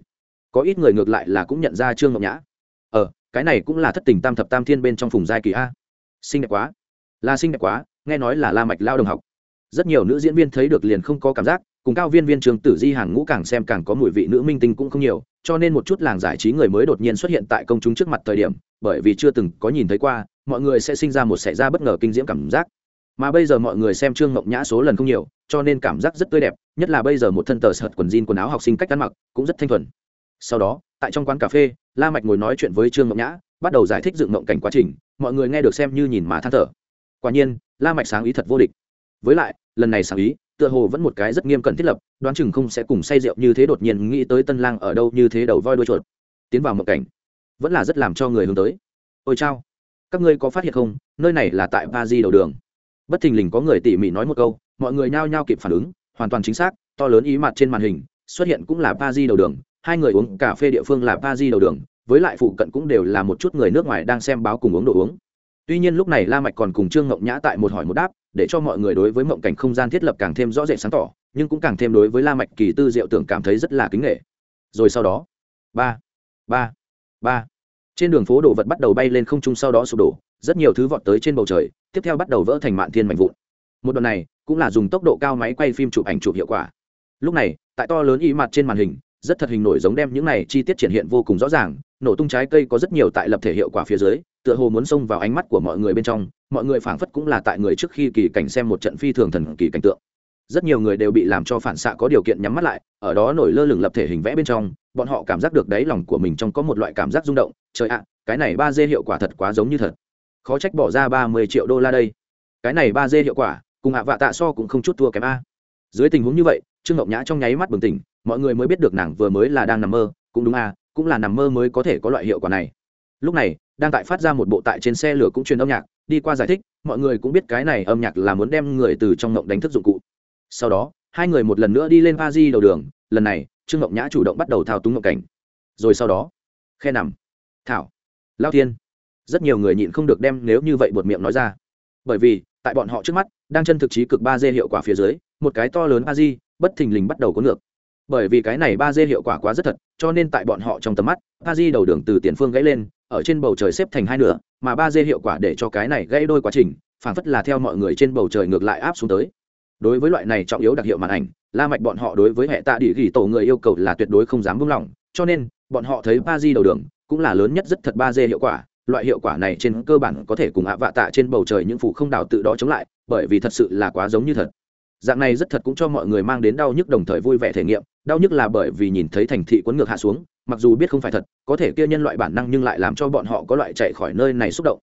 Có ít người ngược lại là cũng nhận ra trương ngọc nhã. Ờ cái này cũng là thất tình tam thập tam thiên bên trong phùng giai kỳ a. Xinh đẹp quá. Là xinh đẹp quá, nghe nói là la mạch lao đồng học rất nhiều nữ diễn viên thấy được liền không có cảm giác, cùng cao viên viên trường tử di hàng ngũ càng xem càng có mùi vị nữ minh tinh cũng không nhiều, cho nên một chút làng giải trí người mới đột nhiên xuất hiện tại công chúng trước mặt thời điểm, bởi vì chưa từng có nhìn thấy qua, mọi người sẽ sinh ra một xảy ra bất ngờ kinh diễm cảm giác. Mà bây giờ mọi người xem trương mộng nhã số lần không nhiều, cho nên cảm giác rất tươi đẹp, nhất là bây giờ một thân tờ sợt quần jean quần áo học sinh cách ăn mặc cũng rất thanh thuần. Sau đó, tại trong quán cà phê, la mạch ngồi nói chuyện với trương mộng nhã, bắt đầu giải thích dựng mộng cảnh quá trình, mọi người nghe được xem như nhìn mà than thở. Quả nhiên, la mạch sáng ý thật vô địch. Với lại lần này sáng ý, tựa hồ vẫn một cái rất nghiêm cẩn thiết lập, đoán chừng không sẽ cùng say rượu như thế đột nhiên nghĩ tới tân lang ở đâu như thế đầu voi đuôi chuột. Tiến vào mộng cảnh, vẫn là rất làm cho người hướng tới. Ôi chao, các ngươi có phát hiện không, nơi này là tại ba di đầu đường. Bất thình lình có người tỉ mỉ nói một câu, mọi người nhao nhao kịp phản ứng, hoàn toàn chính xác, to lớn ý mặt trên màn hình, xuất hiện cũng là Ba di đầu đường, hai người uống cà phê địa phương là Ba di đầu đường, với lại phụ cận cũng đều là một chút người nước ngoài đang xem báo cùng uống đồ uống. Tuy nhiên lúc này la mạch còn cùng trương ngọc nhã tại một hỏi một đáp để cho mọi người đối với mộng cảnh không gian thiết lập càng thêm rõ rệt sáng tỏ, nhưng cũng càng thêm đối với la mạch kỳ tư diệu tưởng cảm thấy rất là kính nghệ. Rồi sau đó, ba ba ba. Trên đường phố đồ vật bắt đầu bay lên không trung sau đó sụp đổ, rất nhiều thứ vọt tới trên bầu trời, tiếp theo bắt đầu vỡ thành mạn thiên mảnh vụn. Một đoạn này cũng là dùng tốc độ cao máy quay phim chụp ảnh chụp hiệu quả. Lúc này, tại to lớn y mặt trên màn hình, rất thật hình nổi giống đem những này chi tiết triển hiện vô cùng rõ ràng, nổ tung trái cây có rất nhiều tại lập thể hiệu quả phía dưới tựa hồ muốn xông vào ánh mắt của mọi người bên trong, mọi người phảng phất cũng là tại người trước khi kỳ cảnh xem một trận phi thường thần kỳ cảnh tượng. Rất nhiều người đều bị làm cho phản xạ có điều kiện nhắm mắt lại, ở đó nổi lơ lửng lập thể hình vẽ bên trong, bọn họ cảm giác được đáy lòng của mình trong có một loại cảm giác rung động, trời ạ, cái này ba d hiệu quả thật quá giống như thật. Khó trách bỏ ra ba mươi triệu đô la đây. Cái này ba d hiệu quả, cùng hạ vạ tạ so cũng không chút thua kém a. Dưới tình huống như vậy, trương ngọc nhã trong nháy mắt bừng tỉnh, mọi người mới biết được nàng vừa mới là đang nằm mơ, cũng đúng a, cũng là nằm mơ mới có thể có loại hiệu quả này lúc này, đang tại phát ra một bộ tại trên xe lửa cũng truyền âm nhạc, đi qua giải thích, mọi người cũng biết cái này âm nhạc là muốn đem người từ trong ngộng đánh thức dụng cụ. Sau đó, hai người một lần nữa đi lên va di đầu đường, lần này, trương ngộng nhã chủ động bắt đầu thao túng ngộng cảnh. Rồi sau đó, khe nằm. Thảo, lao thiên. Rất nhiều người nhịn không được đem nếu như vậy buột miệng nói ra. Bởi vì, tại bọn họ trước mắt, đang chân thực trí cực ba d hiệu quả phía dưới, một cái to lớn ba di bất thình lình bắt đầu có ngược. Bởi vì cái này ba d hiệu quả quá rất thật, cho nên tại bọn họ trong tầm mắt ba di đầu đường từ tiền phương gãy lên ở trên bầu trời xếp thành hai nửa, mà ba d hiệu quả để cho cái này gây đôi quá trình phản phất là theo mọi người trên bầu trời ngược lại áp xuống tới. Đối với loại này trọng yếu đặc hiệu màn ảnh, la mạch bọn họ đối với hệ tạ địa ghi tổ người yêu cầu là tuyệt đối không dám buông lỏng, cho nên, bọn họ thấy ba di đầu đường cũng là lớn nhất rất thật ba d hiệu quả, loại hiệu quả này trên cơ bản có thể cùng ạ vạ tạ trên bầu trời những phụ không đảo tự đó chống lại, bởi vì thật sự là quá giống như thật. Dạng này rất thật cũng cho mọi người mang đến đau nhức đồng thời vui vẻ thể nghiệm, đau nhức là bởi vì nhìn thấy thành thị quấn ngược hạ xuống mặc dù biết không phải thật, có thể kia nhân loại bản năng nhưng lại làm cho bọn họ có loại chạy khỏi nơi này xúc động.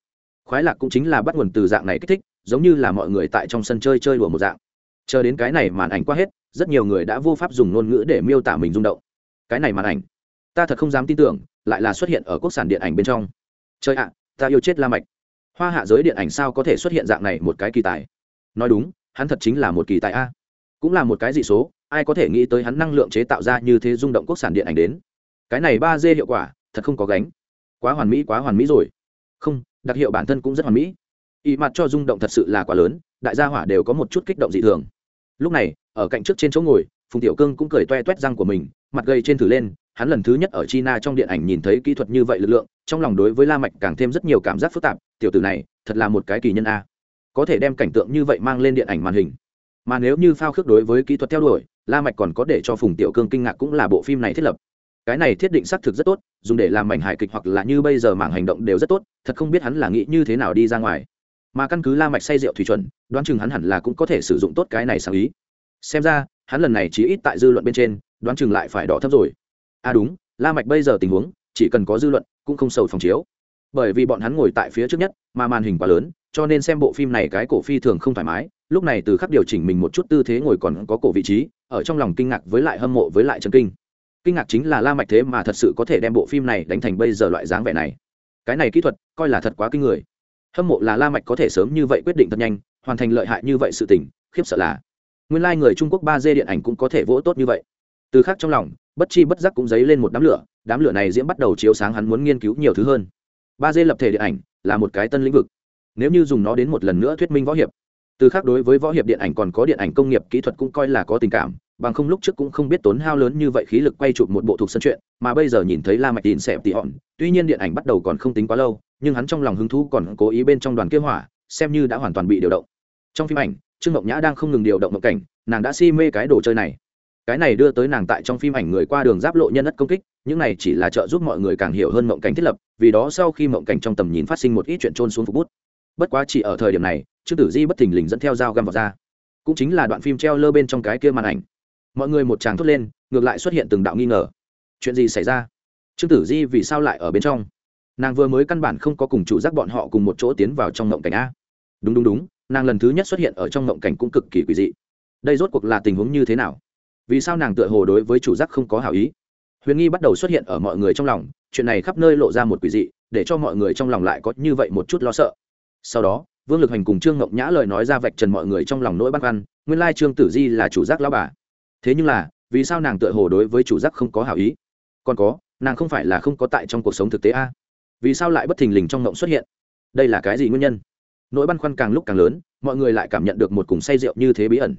Khoái lạc cũng chính là bắt nguồn từ dạng này kích thích, giống như là mọi người tại trong sân chơi chơi đùa một dạng. Chờ đến cái này màn ảnh qua hết, rất nhiều người đã vô pháp dùng ngôn ngữ để miêu tả mình rung động. Cái này màn ảnh, ta thật không dám tin tưởng, lại là xuất hiện ở quốc sản điện ảnh bên trong. Chơi ạ, ta yêu chết la mạch. Hoa hạ giới điện ảnh sao có thể xuất hiện dạng này một cái kỳ tài? Nói đúng, hắn thật chính là một kỳ tài a. Cũng là một cái dị số, ai có thể nghĩ tới hắn năng lượng chế tạo ra như thế rung động quốc sản điện ảnh đến? Cái này ba d hiệu quả, thật không có gánh. Quá hoàn mỹ, quá hoàn mỹ rồi. Không, đặc hiệu bản thân cũng rất hoàn mỹ. Y mặt cho rung động thật sự là quá lớn, đại gia hỏa đều có một chút kích động dị thường. Lúc này, ở cạnh trước trên chỗ ngồi, phùng tiểu cương cũng cười toe toét răng của mình, mặt gầy trên thử lên, hắn lần thứ nhất ở china trong điện ảnh nhìn thấy kỹ thuật như vậy lực lượng, trong lòng đối với la mạch càng thêm rất nhiều cảm giác phức tạp, tiểu tử này, thật là một cái kỳ nhân a. Có thể đem cảnh tượng như vậy mang lên điện ảnh màn hình. Mà nếu như phao khước đối với kỹ thuật theo đuổi, la mạch còn có để cho phùng tiểu cương kinh ngạc cũng là bộ phim này thiết lập cái này thiết định xác thực rất tốt, dùng để làm mảnh hài kịch hoặc là như bây giờ mảng hành động đều rất tốt, thật không biết hắn là nghĩ như thế nào đi ra ngoài. Mà căn cứ la mạch say rượu thủy chuẩn, đoán chừng hắn hẳn là cũng có thể sử dụng tốt cái này sáng ý. Xem ra, hắn lần này chỉ ít tại dư luận bên trên, đoán chừng lại phải đỏ thấp rồi. À đúng, la mạch bây giờ tình huống, chỉ cần có dư luận, cũng không sầu phòng chiếu. Bởi vì bọn hắn ngồi tại phía trước nhất, mà màn hình quá lớn, cho nên xem bộ phim này cái cổ phi thường không thoải mái, lúc này từ khắc điều chỉnh mình một chút tư thế ngồi còn có cổ vị trí, ở trong lòng kinh ngạc với lại hâm mộ với lại chân kinh kinh ngạc chính là la mạch thế mà thật sự có thể đem bộ phim này đánh thành bây giờ loại dáng vẻ này. Cái này kỹ thuật, coi là thật quá kinh người. Hâm mộ là la mạch có thể sớm như vậy quyết định thật nhanh, hoàn thành lợi hại như vậy sự tình, khiếp sợ là. Nguyên lai like người trung quốc ba d điện ảnh cũng có thể vỗ tốt như vậy. Từ khác trong lòng, bất chi bất giác cũng dấy lên một đám lửa đám lửa này diễm bắt đầu chiếu sáng hắn muốn nghiên cứu nhiều thứ hơn. ba d lập thể điện ảnh là một cái tân lĩnh vực. Nếu như dùng nó đến một lần nữa thuyết minh võ hiệp, từ khác đối với võ hiệp điện ảnh còn có điện ảnh công nghiệp kỹ thuật cũng coi là có tình cảm bằng không lúc trước cũng không biết tốn hao lớn như vậy khí lực quay chụp một bộ thuộc sân truyện mà bây giờ nhìn thấy la mạch tin xẹp tỉ hòn, tuy nhiên điện ảnh bắt đầu còn không tính quá lâu, nhưng hắn trong lòng hứng thú còn cố ý bên trong đoàn kia hỏa, xem như đã hoàn toàn bị điều động. Trong phim ảnh, trương ngọc nhã đang không ngừng điều động mộng cảnh, nàng đã si mê cái đồ chơi này. Cái này đưa tới nàng tại trong phim ảnh người qua đường giáp lộ nhân đất công kích, những này chỉ là trợ giúp mọi người càng hiểu hơn mộng cảnh thiết lập, vì đó sau khi mộng cảnh trong tầm nhìn phát sinh một ít chuyện trôn xuống phục bút. Bất quá chỉ ở thời điểm này, trương tử di bất thình lình dẫn theo dao găm vào ra. Cũng chính là đoạn phim treo lơ bên trong cái kia màn ảnh mọi người một tràng thốt lên, ngược lại xuất hiện từng đạo nghi ngờ. Chuyện gì xảy ra? Trương tử di vì sao lại ở bên trong? Nàng vừa mới căn bản không có cùng chủ giác bọn họ cùng một chỗ tiến vào trong ngộng cảnh a. Đúng đúng đúng, nàng lần thứ nhất xuất hiện ở trong ngộng cảnh cũng cực kỳ quỷ dị. Đây rốt cuộc là tình huống như thế nào? Vì sao nàng tựa hồ đối với chủ giác không có hảo ý? Huyền nghi bắt đầu xuất hiện ở mọi người trong lòng, chuyện này khắp nơi lộ ra một quỷ dị, để cho mọi người trong lòng lại có như vậy một chút lo sợ. Sau đó, vương lực hành cùng trương ngộng nhã lời nói ra vạch trần mọi người trong lòng nỗi băn khoăn, nguyên lai trương tử di là chủ giác lão bà thế nhưng là, vì sao nàng tựa hồ đối với chủ giác không có hảo ý? Còn có, nàng không phải là không có tại trong cuộc sống thực tế a. Vì sao lại bất thình lình trong ngộng xuất hiện? Đây là cái gì nguyên nhân? Nỗi băn khoăn càng lúc càng lớn, mọi người lại cảm nhận được một cùng say rượu như thế bí ẩn.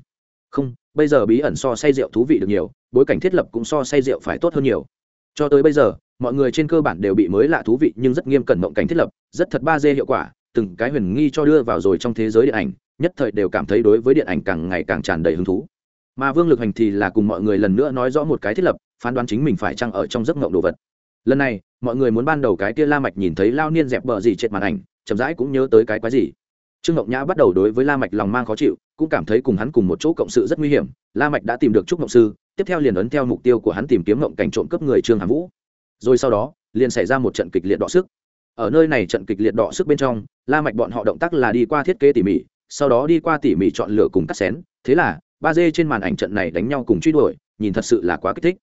Không, bây giờ bí ẩn so say rượu thú vị được nhiều, bối cảnh thiết lập cũng so say rượu phải tốt hơn nhiều. Cho tới bây giờ, mọi người trên cơ bản đều bị mới lạ thú vị nhưng rất nghiêm cẩn mộng cảnh thiết lập, rất thật ba d hiệu quả, từng cái huyền nghi cho đưa vào rồi trong thế giới điện ảnh, nhất thời đều cảm thấy đối với điện ảnh càng ngày càng tràn đầy hứng thú mà vương lực hành thì là cùng mọi người lần nữa nói rõ một cái thiết lập, phán đoán chính mình phải chăng ở trong giấc ngộng đồ vật. Lần này, mọi người muốn ban đầu cái kia la mạch nhìn thấy lao niên dẹp bờ gì trên màn ảnh, chậm rãi cũng nhớ tới cái quái gì. Trương ngọc nhã bắt đầu đối với la mạch lòng mang khó chịu, cũng cảm thấy cùng hắn cùng một chỗ cộng sự rất nguy hiểm, la mạch đã tìm được trúc ngọc sư, tiếp theo liền ấn theo mục tiêu của hắn tìm kiếm ngộng cảnh trộm cướp người trương hàm vũ. Rồi sau đó, liền xảy ra một trận kịch liệt đọ sức. Ở nơi này trận kịch liệt đọ sức bên trong, la mạch bọn họ động tác là đi qua thiết kế tỉ mỉ, sau đó đi qua tỉ mỉ chọn lựa cùng cắt xén, thế là ba d trên màn ảnh trận này đánh nhau cùng truy đuổi, nhìn thật sự là quá kích thích.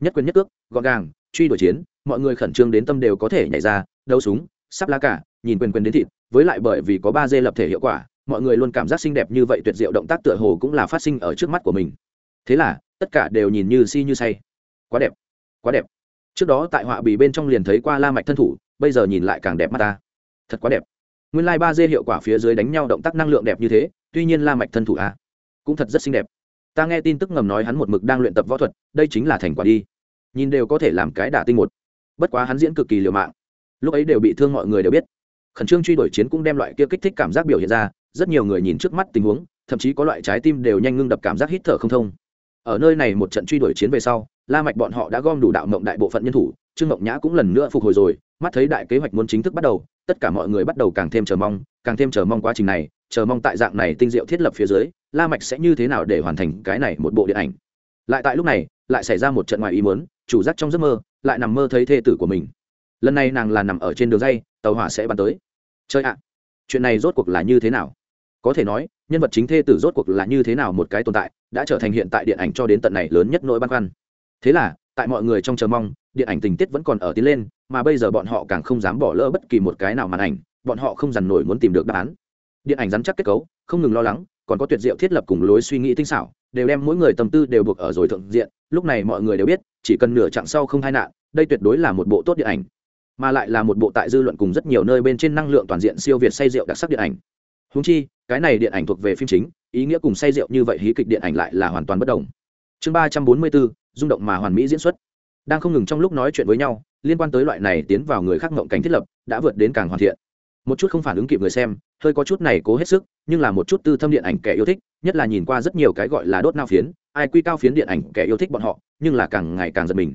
Nhất quyền nhất cước, gọn gàng, truy đuổi chiến, mọi người khẩn trương đến tâm đều có thể nhảy ra, đấu súng, sắp lá cả, nhìn quyền quyền đến thịt, với lại bởi vì có ba d lập thể hiệu quả, mọi người luôn cảm giác xinh đẹp như vậy tuyệt diệu động tác tựa hồ cũng là phát sinh ở trước mắt của mình. Thế là, tất cả đều nhìn như si như say. Quá đẹp quá đẹp. Trước đó tại họa bì bên trong liền thấy qua la mạch thân thủ, bây giờ nhìn lại càng đẹp mắt ta. Thật quá đẹp. Nguyên lai ba d hiệu quả phía dưới đánh nhau động tác năng lượng đẹp như thế, tuy nhiên la mạch thân thủ à cũng thật rất xinh đẹp. Ta nghe tin tức ngầm nói hắn một mực đang luyện tập võ thuật, đây chính là thành quả đi. Nhìn đều có thể làm cái đả tinh một. Bất quá hắn diễn cực kỳ liều mạng. Lúc ấy đều bị thương mọi người đều biết. Khẩn trương truy đuổi chiến cũng đem loại kia kích thích cảm giác biểu hiện ra, rất nhiều người nhìn trước mắt tình huống, thậm chí có loại trái tim đều nhanh ngưng đập cảm giác hít thở không thông. Ở nơi này một trận truy đuổi chiến về sau, la mạch bọn họ đã gom đủ đạo mộng đại bộ phận nhân thủ, trương ngọc nhã cũng lần nữa phục hồi rồi, mắt thấy đại kế hoạch muốn chính thức bắt đầu, tất cả mọi người bắt đầu càng thêm chờ mong, càng thêm chờ mong quá trình này chờ mong tại dạng này tinh diệu thiết lập phía dưới, la mạch sẽ như thế nào để hoàn thành cái này một bộ điện ảnh? Lại tại lúc này, lại xảy ra một trận ngoài ý muốn, chủ giác trong giấc mơ, lại nằm mơ thấy thê tử của mình. Lần này nàng là nằm ở trên đường dây, tàu hỏa sẽ bắn tới. Chơi ạ, chuyện này rốt cuộc là như thế nào? Có thể nói, nhân vật chính thê tử rốt cuộc là như thế nào một cái tồn tại, đã trở thành hiện tại điện ảnh cho đến tận này lớn nhất nỗi băn khoăn. Thế là, tại mọi người trong chờ mong, điện ảnh tình tiết vẫn còn ở tiến lên, mà bây giờ bọn họ càng không dám bỏ lỡ bất kỳ một cái nào màn ảnh, bọn họ không dằn nổi muốn tìm được đáp án điện ảnh rắn chắc kết cấu, không ngừng lo lắng, còn có tuyệt diệu thiết lập cùng lối suy nghĩ tinh xảo, đều đem mỗi người tâm tư đều buộc ở rồi thượng diện, lúc này mọi người đều biết, chỉ cần nửa chặng sau không hai nạn, đây tuyệt đối là một bộ tốt điện ảnh. Mà lại là một bộ tại dư luận cùng rất nhiều nơi bên trên năng lượng toàn diện siêu việt say rượu đặc sắc điện ảnh. Húng chi, cái này điện ảnh thuộc về phim chính, ý nghĩa cùng say rượu như vậy hí kịch điện ảnh lại là hoàn toàn bất đồng. Chương ba trăm bốn mươi bốn, rung động mà hoàn mỹ diễn xuất. Đang không ngừng trong lúc nói chuyện với nhau, liên quan tới loại này tiến vào người khác ngộng cảnh thiết lập, đã vượt đến càng hoàn thiện. Một chút không phản ứng kịp người xem hơi có chút này cố hết sức, nhưng là một chút tư thâm điện ảnh kẻ yêu thích, nhất là nhìn qua rất nhiều cái gọi là đốt nao phiến, ai quy cao phiến điện ảnh kẻ yêu thích bọn họ, nhưng là càng ngày càng giật mình.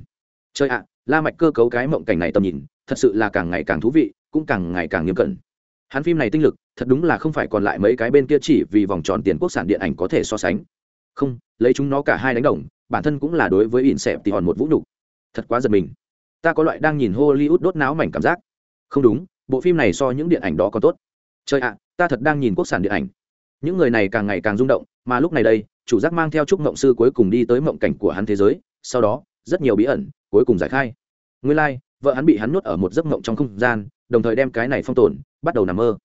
Chơi ạ, la mạch cơ cấu cái mộng cảnh này tầm nhìn, thật sự là càng ngày càng thú vị, cũng càng ngày càng nghiêm cẩn. Hắn phim này tinh lực, thật đúng là không phải còn lại mấy cái bên kia chỉ vì vòng tròn tiền quốc sản điện ảnh có thể so sánh. Không, lấy chúng nó cả hai đánh đồng, bản thân cũng là đối với ỉn xẹp thì hòn một vũ nhục. Thật quá giật mình. Ta có loại đang nhìn hollywood đốt náo mảnh cảm giác. Không đúng, bộ phim này so những điện ảnh đó còn tốt trời ạ ta thật đang nhìn quốc sản điện ảnh. Những người này càng ngày càng rung động mà lúc này đây chủ giác mang theo chúc mộng sư cuối cùng đi tới mộng cảnh của hắn thế giới sau đó rất nhiều bí ẩn cuối cùng giải khai. Nguyên lai、like, vợ hắn bị hắn nuốt ở một giấc mộng trong không gian đồng thời đem cái này phong tồn bắt đầu nằm mơ.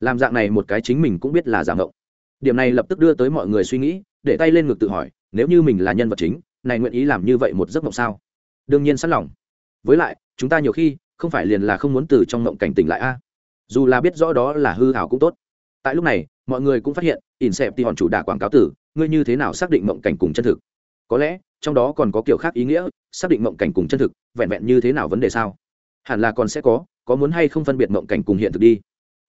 Làm dạng này một cái chính mình cũng biết là giả mộng. Điểm này lập tức đưa tới mọi người suy nghĩ để tay lên ngực tự hỏi nếu như mình là nhân vật chính này nguyện ý làm như vậy một giấc mộng sao? Đương nhiên sẵn lòng. Với lại chúng ta nhiều khi không phải liền là không muốn từ trong mộng cảnh tỉnh lại a dù là biết rõ đó là hư hảo cũng tốt. Tại lúc này, mọi người cũng phát hiện, ỉn xẹp thì hòn chủ đà quảng cáo tử, ngươi như thế nào xác định mộng cảnh cùng chân thực? Có lẽ, trong đó còn có kiểu khác ý nghĩa, xác định mộng cảnh cùng chân thực, vẹn vẹn như thế nào vấn đề sao? Hẳn là còn sẽ có có muốn hay không phân biệt mộng cảnh cùng hiện thực đi.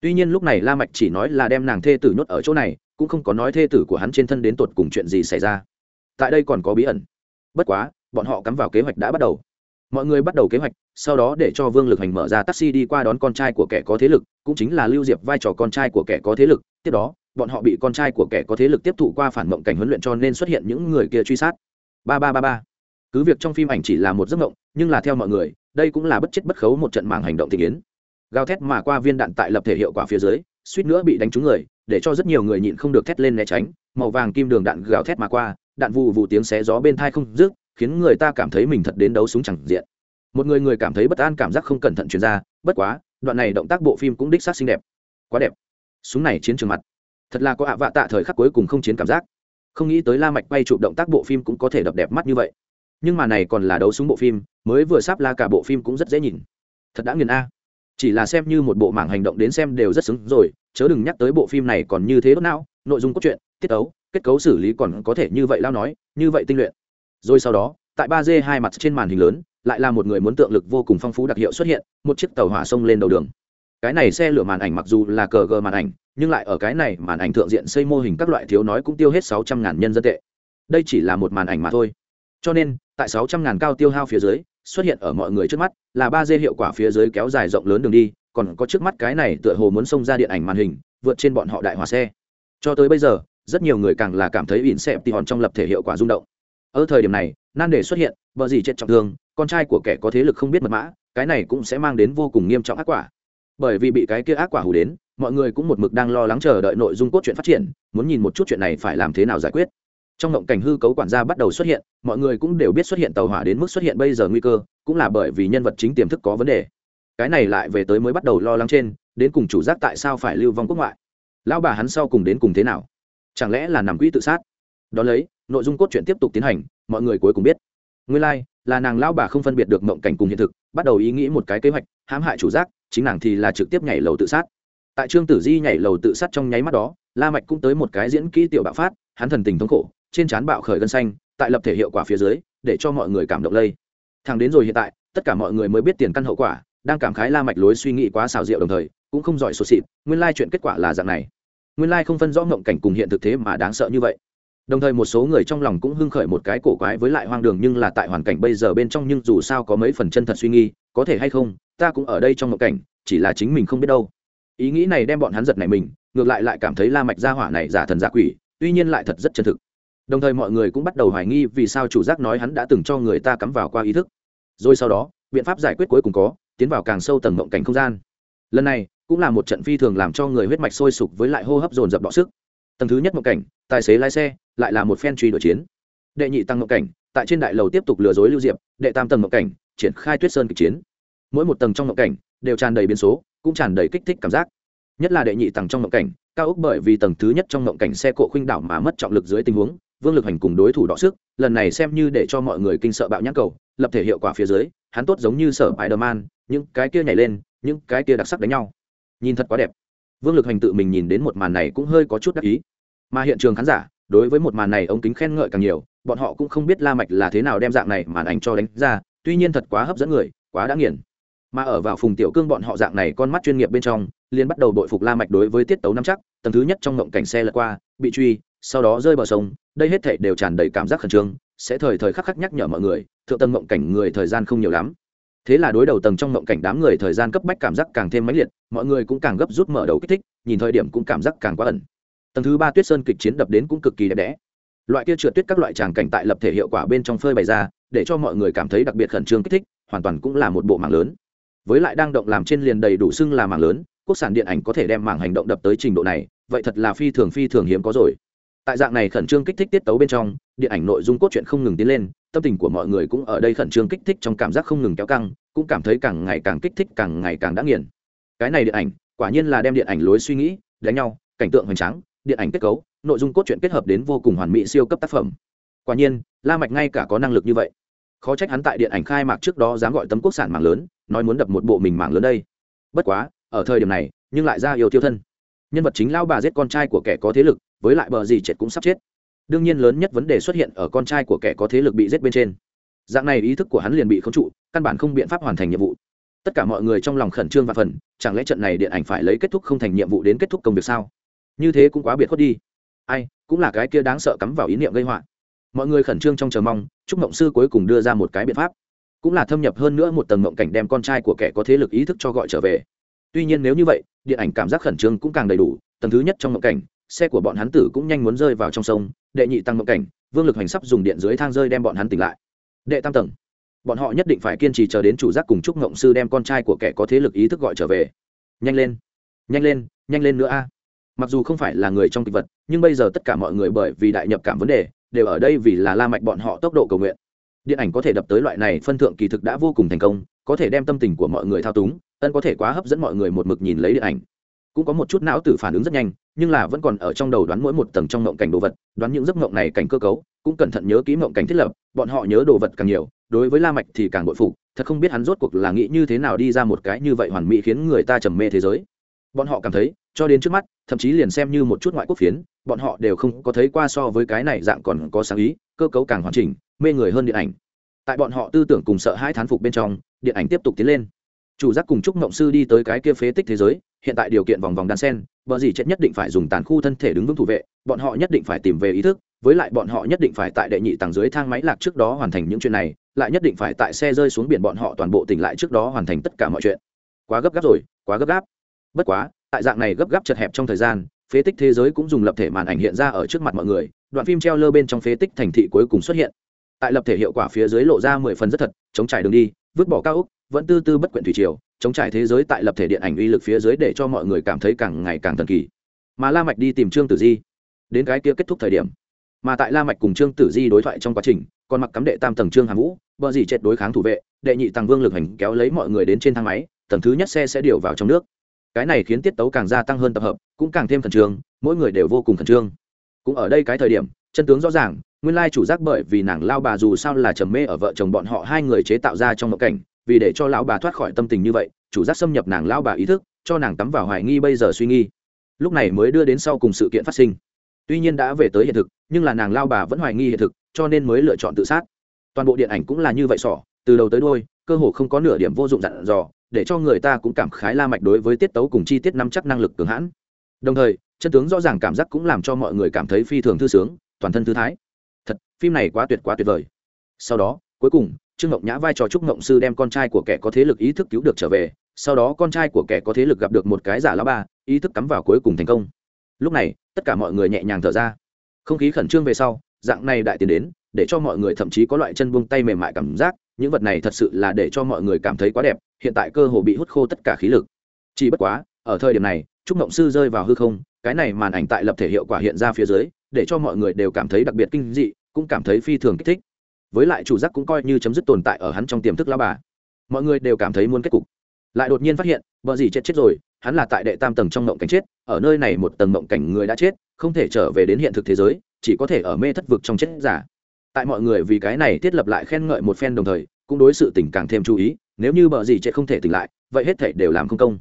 Tuy nhiên lúc này la mạch chỉ nói là đem nàng thê tử nhốt ở chỗ này, cũng không có nói thê tử của hắn trên thân đến tột cùng chuyện gì xảy ra. Tại đây còn có bí ẩn. Bất quá, bọn họ cắm vào kế hoạch đã bắt đầu mọi người bắt đầu kế hoạch, sau đó để cho vương lực hành mở ra taxi đi qua đón con trai của kẻ có thế lực, cũng chính là lưu diệp vai trò con trai của kẻ có thế lực. Tiếp đó, bọn họ bị con trai của kẻ có thế lực tiếp thụ qua phản mộng cảnh huấn luyện cho nên xuất hiện những người kia truy sát. Ba ba ba ba. Cứ việc trong phim ảnh chỉ là một giấc mộng, nhưng là theo mọi người, đây cũng là bất chết bất khấu một trận mảng hành động thị kiến. Gào thét mà qua viên đạn tại lập thể hiệu quả phía dưới, suýt nữa bị đánh trúng người, để cho rất nhiều người nhịn không được thét lên né tránh. Màu vàng kim đường đạn gào thét mà qua, đạn vụ vụ tiếng xé gió bên thai không rước khiến người ta cảm thấy mình thật đến đấu súng chẳng diện. Một người người cảm thấy bất an cảm giác không cẩn thận chuyển ra, bất quá, đoạn này động tác bộ phim cũng đích xác xinh đẹp. Quá đẹp. Súng này chiến trường mặt. Thật là có ạ vạ tạ thời khắc cuối cùng không chiến cảm giác. Không nghĩ tới la mạch quay chụp động tác bộ phim cũng có thể đập đẹp mắt như vậy. Nhưng mà này còn là đấu súng bộ phim, mới vừa sắp la cả bộ phim cũng rất dễ nhìn. Thật đã nghiền a. Chỉ là xem như một bộ mảng hành động đến xem đều rất xứng rồi, chớ đừng nhắc tới bộ phim này còn như thế đốt não, nội dung cốt truyện, tiết tấu, kết cấu xử lý còn có thể như vậy lao nói, như vậy tinh luyện rồi sau đó, tại ba d hai mặt trên màn hình lớn, lại là một người muốn tượng lực vô cùng phong phú đặc hiệu xuất hiện, một chiếc tàu hỏa sông lên đầu đường. Cái này xe lửa màn ảnh mặc dù là cờ gờ màn ảnh, nhưng lại ở cái này màn ảnh thượng diện xây mô hình các loại thiếu nói cũng tiêu hết sáu trăm ngàn nhân dân tệ. Đây chỉ là một màn ảnh mà thôi. Cho nên, tại sáu trăm ngàn cao tiêu hao phía dưới, xuất hiện ở mọi người trước mắt là ba d hiệu quả phía dưới kéo dài rộng lớn đường đi, còn có trước mắt cái này tựa hồ muốn xông ra điện ảnh màn hình, vượt trên bọn họ đại hòa xe. Cho tới bây giờ, rất nhiều người càng là cảm thấy ỉn xẹp tì hòn trong lập thể hiệu quả rung động ở thời điểm này, nan đề xuất hiện, vợ gì chết trọng thương, con trai của kẻ có thế lực không biết mật mã, cái này cũng sẽ mang đến vô cùng nghiêm trọng ác quả. Bởi vì bị cái kia ác quả hù đến, mọi người cũng một mực đang lo lắng chờ đợi nội dung cốt truyện phát triển, muốn nhìn một chút chuyện này phải làm thế nào giải quyết. Trong ngộng cảnh hư cấu quản gia bắt đầu xuất hiện, mọi người cũng đều biết xuất hiện tàu hỏa đến mức xuất hiện bây giờ nguy cơ, cũng là bởi vì nhân vật chính tiềm thức có vấn đề. Cái này lại về tới mới bắt đầu lo lắng trên, đến cùng chủ giác tại sao phải lưu vong quốc ngoại. Lão bà hắn sau cùng đến cùng thế nào? Chẳng lẽ là nằm quỹ tự sát? Đón lấy nội dung cốt truyện tiếp tục tiến hành mọi người cuối cùng biết. Nguyên lai、like, là nàng lão bà không phân biệt được mộng cảnh cùng hiện thực bắt đầu ý nghĩ một cái kế hoạch hãm hại chủ giác chính nàng thì là trực tiếp nhảy lầu tự sát. Tại trương tử di nhảy lầu tự sát trong nháy mắt đó la mạch cũng tới một cái diễn kỹ tiểu bạo phát hắn thần tình thống khổ trên trán bạo khởi gân xanh tại lập thể hiệu quả phía dưới để cho mọi người cảm động lây. Thằng đến rồi hiện tại tất cả mọi người mới biết tiền căn hậu quả đang cảm khái la mạch lối suy nghĩ quá xảo diệu đồng thời cũng không giỏi sụt xịt nguyên lai chuyện kết quả là dạng này. Nguyên lai không phân rõ ngộng cảnh cùng hiện thực thế mà đáng sợ như vậy đồng thời một số người trong lòng cũng hưng khởi một cái cổ quái với lại hoang đường nhưng là tại hoàn cảnh bây giờ bên trong nhưng dù sao có mấy phần chân thật suy nghi có thể hay không, ta cũng ở đây trong một cảnh, chỉ là chính mình không biết đâu. Ý nghĩ này đem bọn hắn giật này mình, ngược lại lại cảm thấy la mạch gia hỏa này giả thần giả quỷ, tuy nhiên lại thật rất chân thực. Đồng thời mọi người cũng bắt đầu hoài nghi vì sao chủ giác nói hắn đã từng cho người ta cắm vào qua ý thức. Rồi sau đó, biện pháp giải quyết cuối cùng có, tiến vào càng sâu tầng mộng cảnh không gian. Lần này, cũng là một trận phi thường làm cho người huyết mạch sôi sục với lại hô hấp dồn dập đọ sức. Tầng thứ nhất mộng cảnh tài xế lái xe, lại là một phen truy đuổi chiến. Đệ nhị tăng ngộ cảnh, tại trên đại lầu tiếp tục lừa dối lưu diệp, đệ tam tầng ngộ cảnh, triển khai tuyết sơn kịch chiến. Mỗi một tầng trong ngộ cảnh, đều tràn đầy biến số, cũng tràn đầy kích thích cảm giác. Nhất là đệ nhị tầng trong ngộ cảnh, cao ốc bởi vì tầng thứ nhất trong ngộ cảnh xe cộ khuynh đảo mà mất trọng lực dưới tình huống, vương lực hành cùng đối thủ đọ sức, lần này xem như để cho mọi người kinh sợ bạo nhãn cầu, lập thể hiệu quả phía dưới, hắn tốt giống như sở bài man, những cái kia nhảy lên, những cái kia đặc sắc đánh nhau. Nhìn thật quá đẹp. Vương lực hành tự mình nhìn đến một màn này cũng hơi có chút đắc ý mà hiện trường khán giả, đối với một màn này ông kính khen ngợi càng nhiều, bọn họ cũng không biết la mạch là thế nào đem dạng này màn ảnh cho đánh ra, tuy nhiên thật quá hấp dẫn người, quá đã nghiền. Mà ở vào phùng tiểu cương bọn họ dạng này con mắt chuyên nghiệp bên trong, liền bắt đầu đội phục la mạch đối với tiết tấu nắm chắc, tầng thứ nhất trong ngộng cảnh xe lật qua, bị truy, sau đó rơi bờ sông, đây hết thảy đều tràn đầy cảm giác khẩn trương, sẽ thời thời khắc khắc nhắc nhở mọi người, thượng tầng ngộng cảnh người thời gian không nhiều lắm. Thế là đối đầu tầng trong ngộng cảnh đám người thời gian cấp bách cảm giác càng thêm mãnh liệt, mọi người cũng càng gấp rút mở đầu kích thích, nhìn thời điểm cũng cảm giác càng quá ẩn tầng thứ ba tuyết sơn kịch chiến đập đến cũng cực kỳ đẹp đẽ. Loại kia trượt tuyết các loại tràng cảnh tại lập thể hiệu quả bên trong phơi bày ra, để cho mọi người cảm thấy đặc biệt khẩn trương kích thích, hoàn toàn cũng là một bộ mạng lớn. Với lại đang động làm trên liền đầy đủ xưng là mạng lớn, quốc sản điện ảnh có thể đem mảng hành động đập tới trình độ này, vậy thật là phi thường phi thường hiếm có rồi. Tại dạng này khẩn trương kích thích tiết tấu bên trong, điện ảnh nội dung cốt truyện không ngừng tiến lên, tâm tình của mọi người cũng ở đây khẩn trương kích thích trong cảm giác không ngừng kéo căng, cũng cảm thấy càng ngày càng kích thích càng ngày càng đã nghiền. Cái này điện ảnh, quả nhiên là đem điện ảnh lối suy nghĩ, đánh nhau, cảnh tượng hoành tráng điện ảnh kết cấu, nội dung cốt truyện kết hợp đến vô cùng hoàn mỹ siêu cấp tác phẩm. Quả nhiên, la mạch ngay cả có năng lực như vậy. Khó trách hắn tại điện ảnh khai mạc trước đó dám gọi tấm quốc sản mạng lớn, nói muốn đập một bộ mình mạng lớn đây. Bất quá, ở thời điểm này, nhưng lại ra yêu tiêu thân. Nhân vật chính lao bà giết con trai của kẻ có thế lực, với lại bờ gì chết cũng sắp chết. Đương nhiên lớn nhất vấn đề xuất hiện ở con trai của kẻ có thế lực bị giết bên trên. Dạng này ý thức của hắn liền bị khống trụ, căn bản không biện pháp hoàn thành nhiệm vụ. Tất cả mọi người trong lòng khẩn trương và phần chẳng lẽ trận này điện ảnh phải lấy kết thúc không thành nhiệm vụ đến kết thúc công việc sao? Như thế cũng quá biệt khuất đi. Ai, cũng là cái kia đáng sợ cắm vào ý niệm gây họa. Mọi người khẩn trương trong chờ mong chúc mộng sư cuối cùng đưa ra một cái biện pháp. Cũng là thâm nhập hơn nữa một tầng mộng cảnh đem con trai của kẻ có thế lực ý thức cho gọi trở về. Tuy nhiên nếu như vậy, điện ảnh cảm giác khẩn trương cũng càng đầy đủ, tầng thứ nhất trong mộng cảnh, xe của bọn hắn tử cũng nhanh muốn rơi vào trong sông, đệ nhị tăng mộng cảnh, vương lực hành sắp dùng điện dưới thang rơi đem bọn hắn tỉnh lại. Đệ tam tầng. Bọn họ nhất định phải kiên trì chờ đến chủ giác cùng chúc mộng sư đem con trai của kẻ có thế lực ý thức gọi trở về. Nhanh lên nhanh lên nhanh lên nữa a mặc dù không phải là người trong kịch vật, nhưng bây giờ tất cả mọi người bởi vì đại nhập cảm vấn đề, đều ở đây vì là la mạch bọn họ tốc độ cầu nguyện. Điện ảnh có thể đập tới loại này phân thượng kỳ thực đã vô cùng thành công, có thể đem tâm tình của mọi người thao túng, ân có thể quá hấp dẫn mọi người một mực nhìn lấy điện ảnh. Cũng có một chút não tử phản ứng rất nhanh, nhưng là vẫn còn ở trong đầu đoán mỗi một tầng trong ngộng cảnh đồ vật, đoán những giấc ngộng này cảnh cơ cấu, cũng cẩn thận nhớ kỹ ngộng cảnh thiết lập, bọn họ nhớ đồ vật càng nhiều, đối với la mạch thì càng bội phục, thật không biết hắn rốt cuộc là nghĩ như thế nào đi ra một cái như vậy hoàn mỹ khiến người ta trầm mê thế giới. Bọn họ cảm thấy cho đến trước mắt, thậm chí liền xem như một chút ngoại quốc phiến, bọn họ đều không có thấy qua so với cái này dạng còn có sáng ý, cơ cấu càng hoàn chỉnh, mê người hơn điện ảnh. Tại bọn họ tư tưởng cùng sợ hãi thán phục bên trong, điện ảnh tiếp tục tiến lên. Chủ giác cùng chúc mộng sư đi tới cái kia phế tích thế giới, hiện tại điều kiện vòng vòng đan sen vợ gì chết nhất định phải dùng tàn khu thân thể đứng vững thủ vệ, bọn họ nhất định phải tìm về ý thức, với lại bọn họ nhất định phải tại đệ nhị tầng dưới thang máy lạc trước đó hoàn thành những chuyện này, lại nhất định phải tại xe rơi xuống biển bọn họ toàn bộ tỉnh lại trước đó hoàn thành tất cả mọi chuyện. Quá gấp gáp rồi, quá gấp gáp. Bất quá tại dạng này gấp gáp chật hẹp trong thời gian, phế tích thế giới cũng dùng lập thể màn ảnh hiện ra ở trước mặt mọi người, đoạn phim treo lơ bên trong phế tích thành thị cuối cùng xuất hiện. Tại lập thể hiệu quả phía dưới lộ ra mười phần rất thật, chống trải đường đi, vứt bỏ cao úc, vẫn tư tư bất quyện thủy triều, chống trải thế giới tại lập thể điện ảnh uy lực phía dưới để cho mọi người cảm thấy càng ngày càng thần kỳ. Mà la mạch đi tìm trương tử di. Đến cái kia kết thúc thời điểm, mà tại la mạch cùng trương tử di đối thoại trong quá trình, còn mặc cắm đệ tam tầng trương hàm vũ, bờ gì chết đối kháng thủ vệ, đệ nhị tầng vương lực hành kéo lấy mọi người đến trên thang máy, tầng thứ nhất xe sẽ điều vào trong nước cái này khiến tiết tấu càng gia tăng hơn tập hợp, cũng càng thêm khẩn trương, mỗi người đều vô cùng khẩn trương. Cũng ở đây cái thời điểm, chân tướng rõ ràng, nguyên lai chủ giác bởi vì nàng lao bà dù sao là trầm mê ở vợ chồng bọn họ hai người chế tạo ra trong mộng cảnh, vì để cho lão bà thoát khỏi tâm tình như vậy, chủ giác xâm nhập nàng lao bà ý thức, cho nàng tắm vào hoài nghi bây giờ suy nghi. Lúc này mới đưa đến sau cùng sự kiện phát sinh. Tuy nhiên đã về tới hiện thực, nhưng là nàng lao bà vẫn hoài nghi hiện thực, cho nên mới lựa chọn tự sát. Toàn bộ điện ảnh cũng là như vậy sỏ từ đầu tới đôi cơ hồ không có nửa điểm vô dụng dặn dò để cho người ta cũng cảm khái la mạch đối với tiết tấu cùng chi tiết nắm chắc năng lực cường hãn. Đồng thời, chân tướng rõ ràng cảm giác cũng làm cho mọi người cảm thấy phi thường thư sướng, toàn thân thư thái. Thật, phim này quá tuyệt quá tuyệt vời. Sau đó, cuối cùng, trương ngọc nhã vai trò trúc ngộng sư đem con trai của kẻ có thế lực ý thức cứu được trở về, sau đó con trai của kẻ có thế lực gặp được một cái giả lão ba, ý thức cắm vào cuối cùng thành công. Lúc này, tất cả mọi người nhẹ nhàng thở ra. Không khí khẩn trương về sau, dạng này đại tiền đến, để cho mọi người thậm chí có loại chân buông tay mềm mại cảm giác những vật này thật sự là để cho mọi người cảm thấy quá đẹp, hiện tại cơ hồ bị hút khô tất cả khí lực. Chỉ bất quá, ở thời điểm này, trúc mộng sư rơi vào hư không, cái này màn ảnh tại lập thể hiệu quả hiện ra phía dưới, để cho mọi người đều cảm thấy đặc biệt kinh dị, cũng cảm thấy phi thường kích thích. Với lại chủ giác cũng coi như chấm dứt tồn tại ở hắn trong tiềm thức lao bà. Mọi người đều cảm thấy muốn kết cục. Lại đột nhiên phát hiện, vợ gì chết chết rồi, hắn là tại đệ tam tầng trong mộng cảnh chết, ở nơi này một tầng mộng cảnh người đã chết, không thể trở về đến hiện thực thế giới, chỉ có thể ở mê thất vực trong chết giả tại mọi người vì cái này thiết lập lại khen ngợi một phen đồng thời, cũng đối sự tình càng thêm chú ý, nếu như bờ gì chết không thể tỉnh lại, vậy hết thể đều làm không công.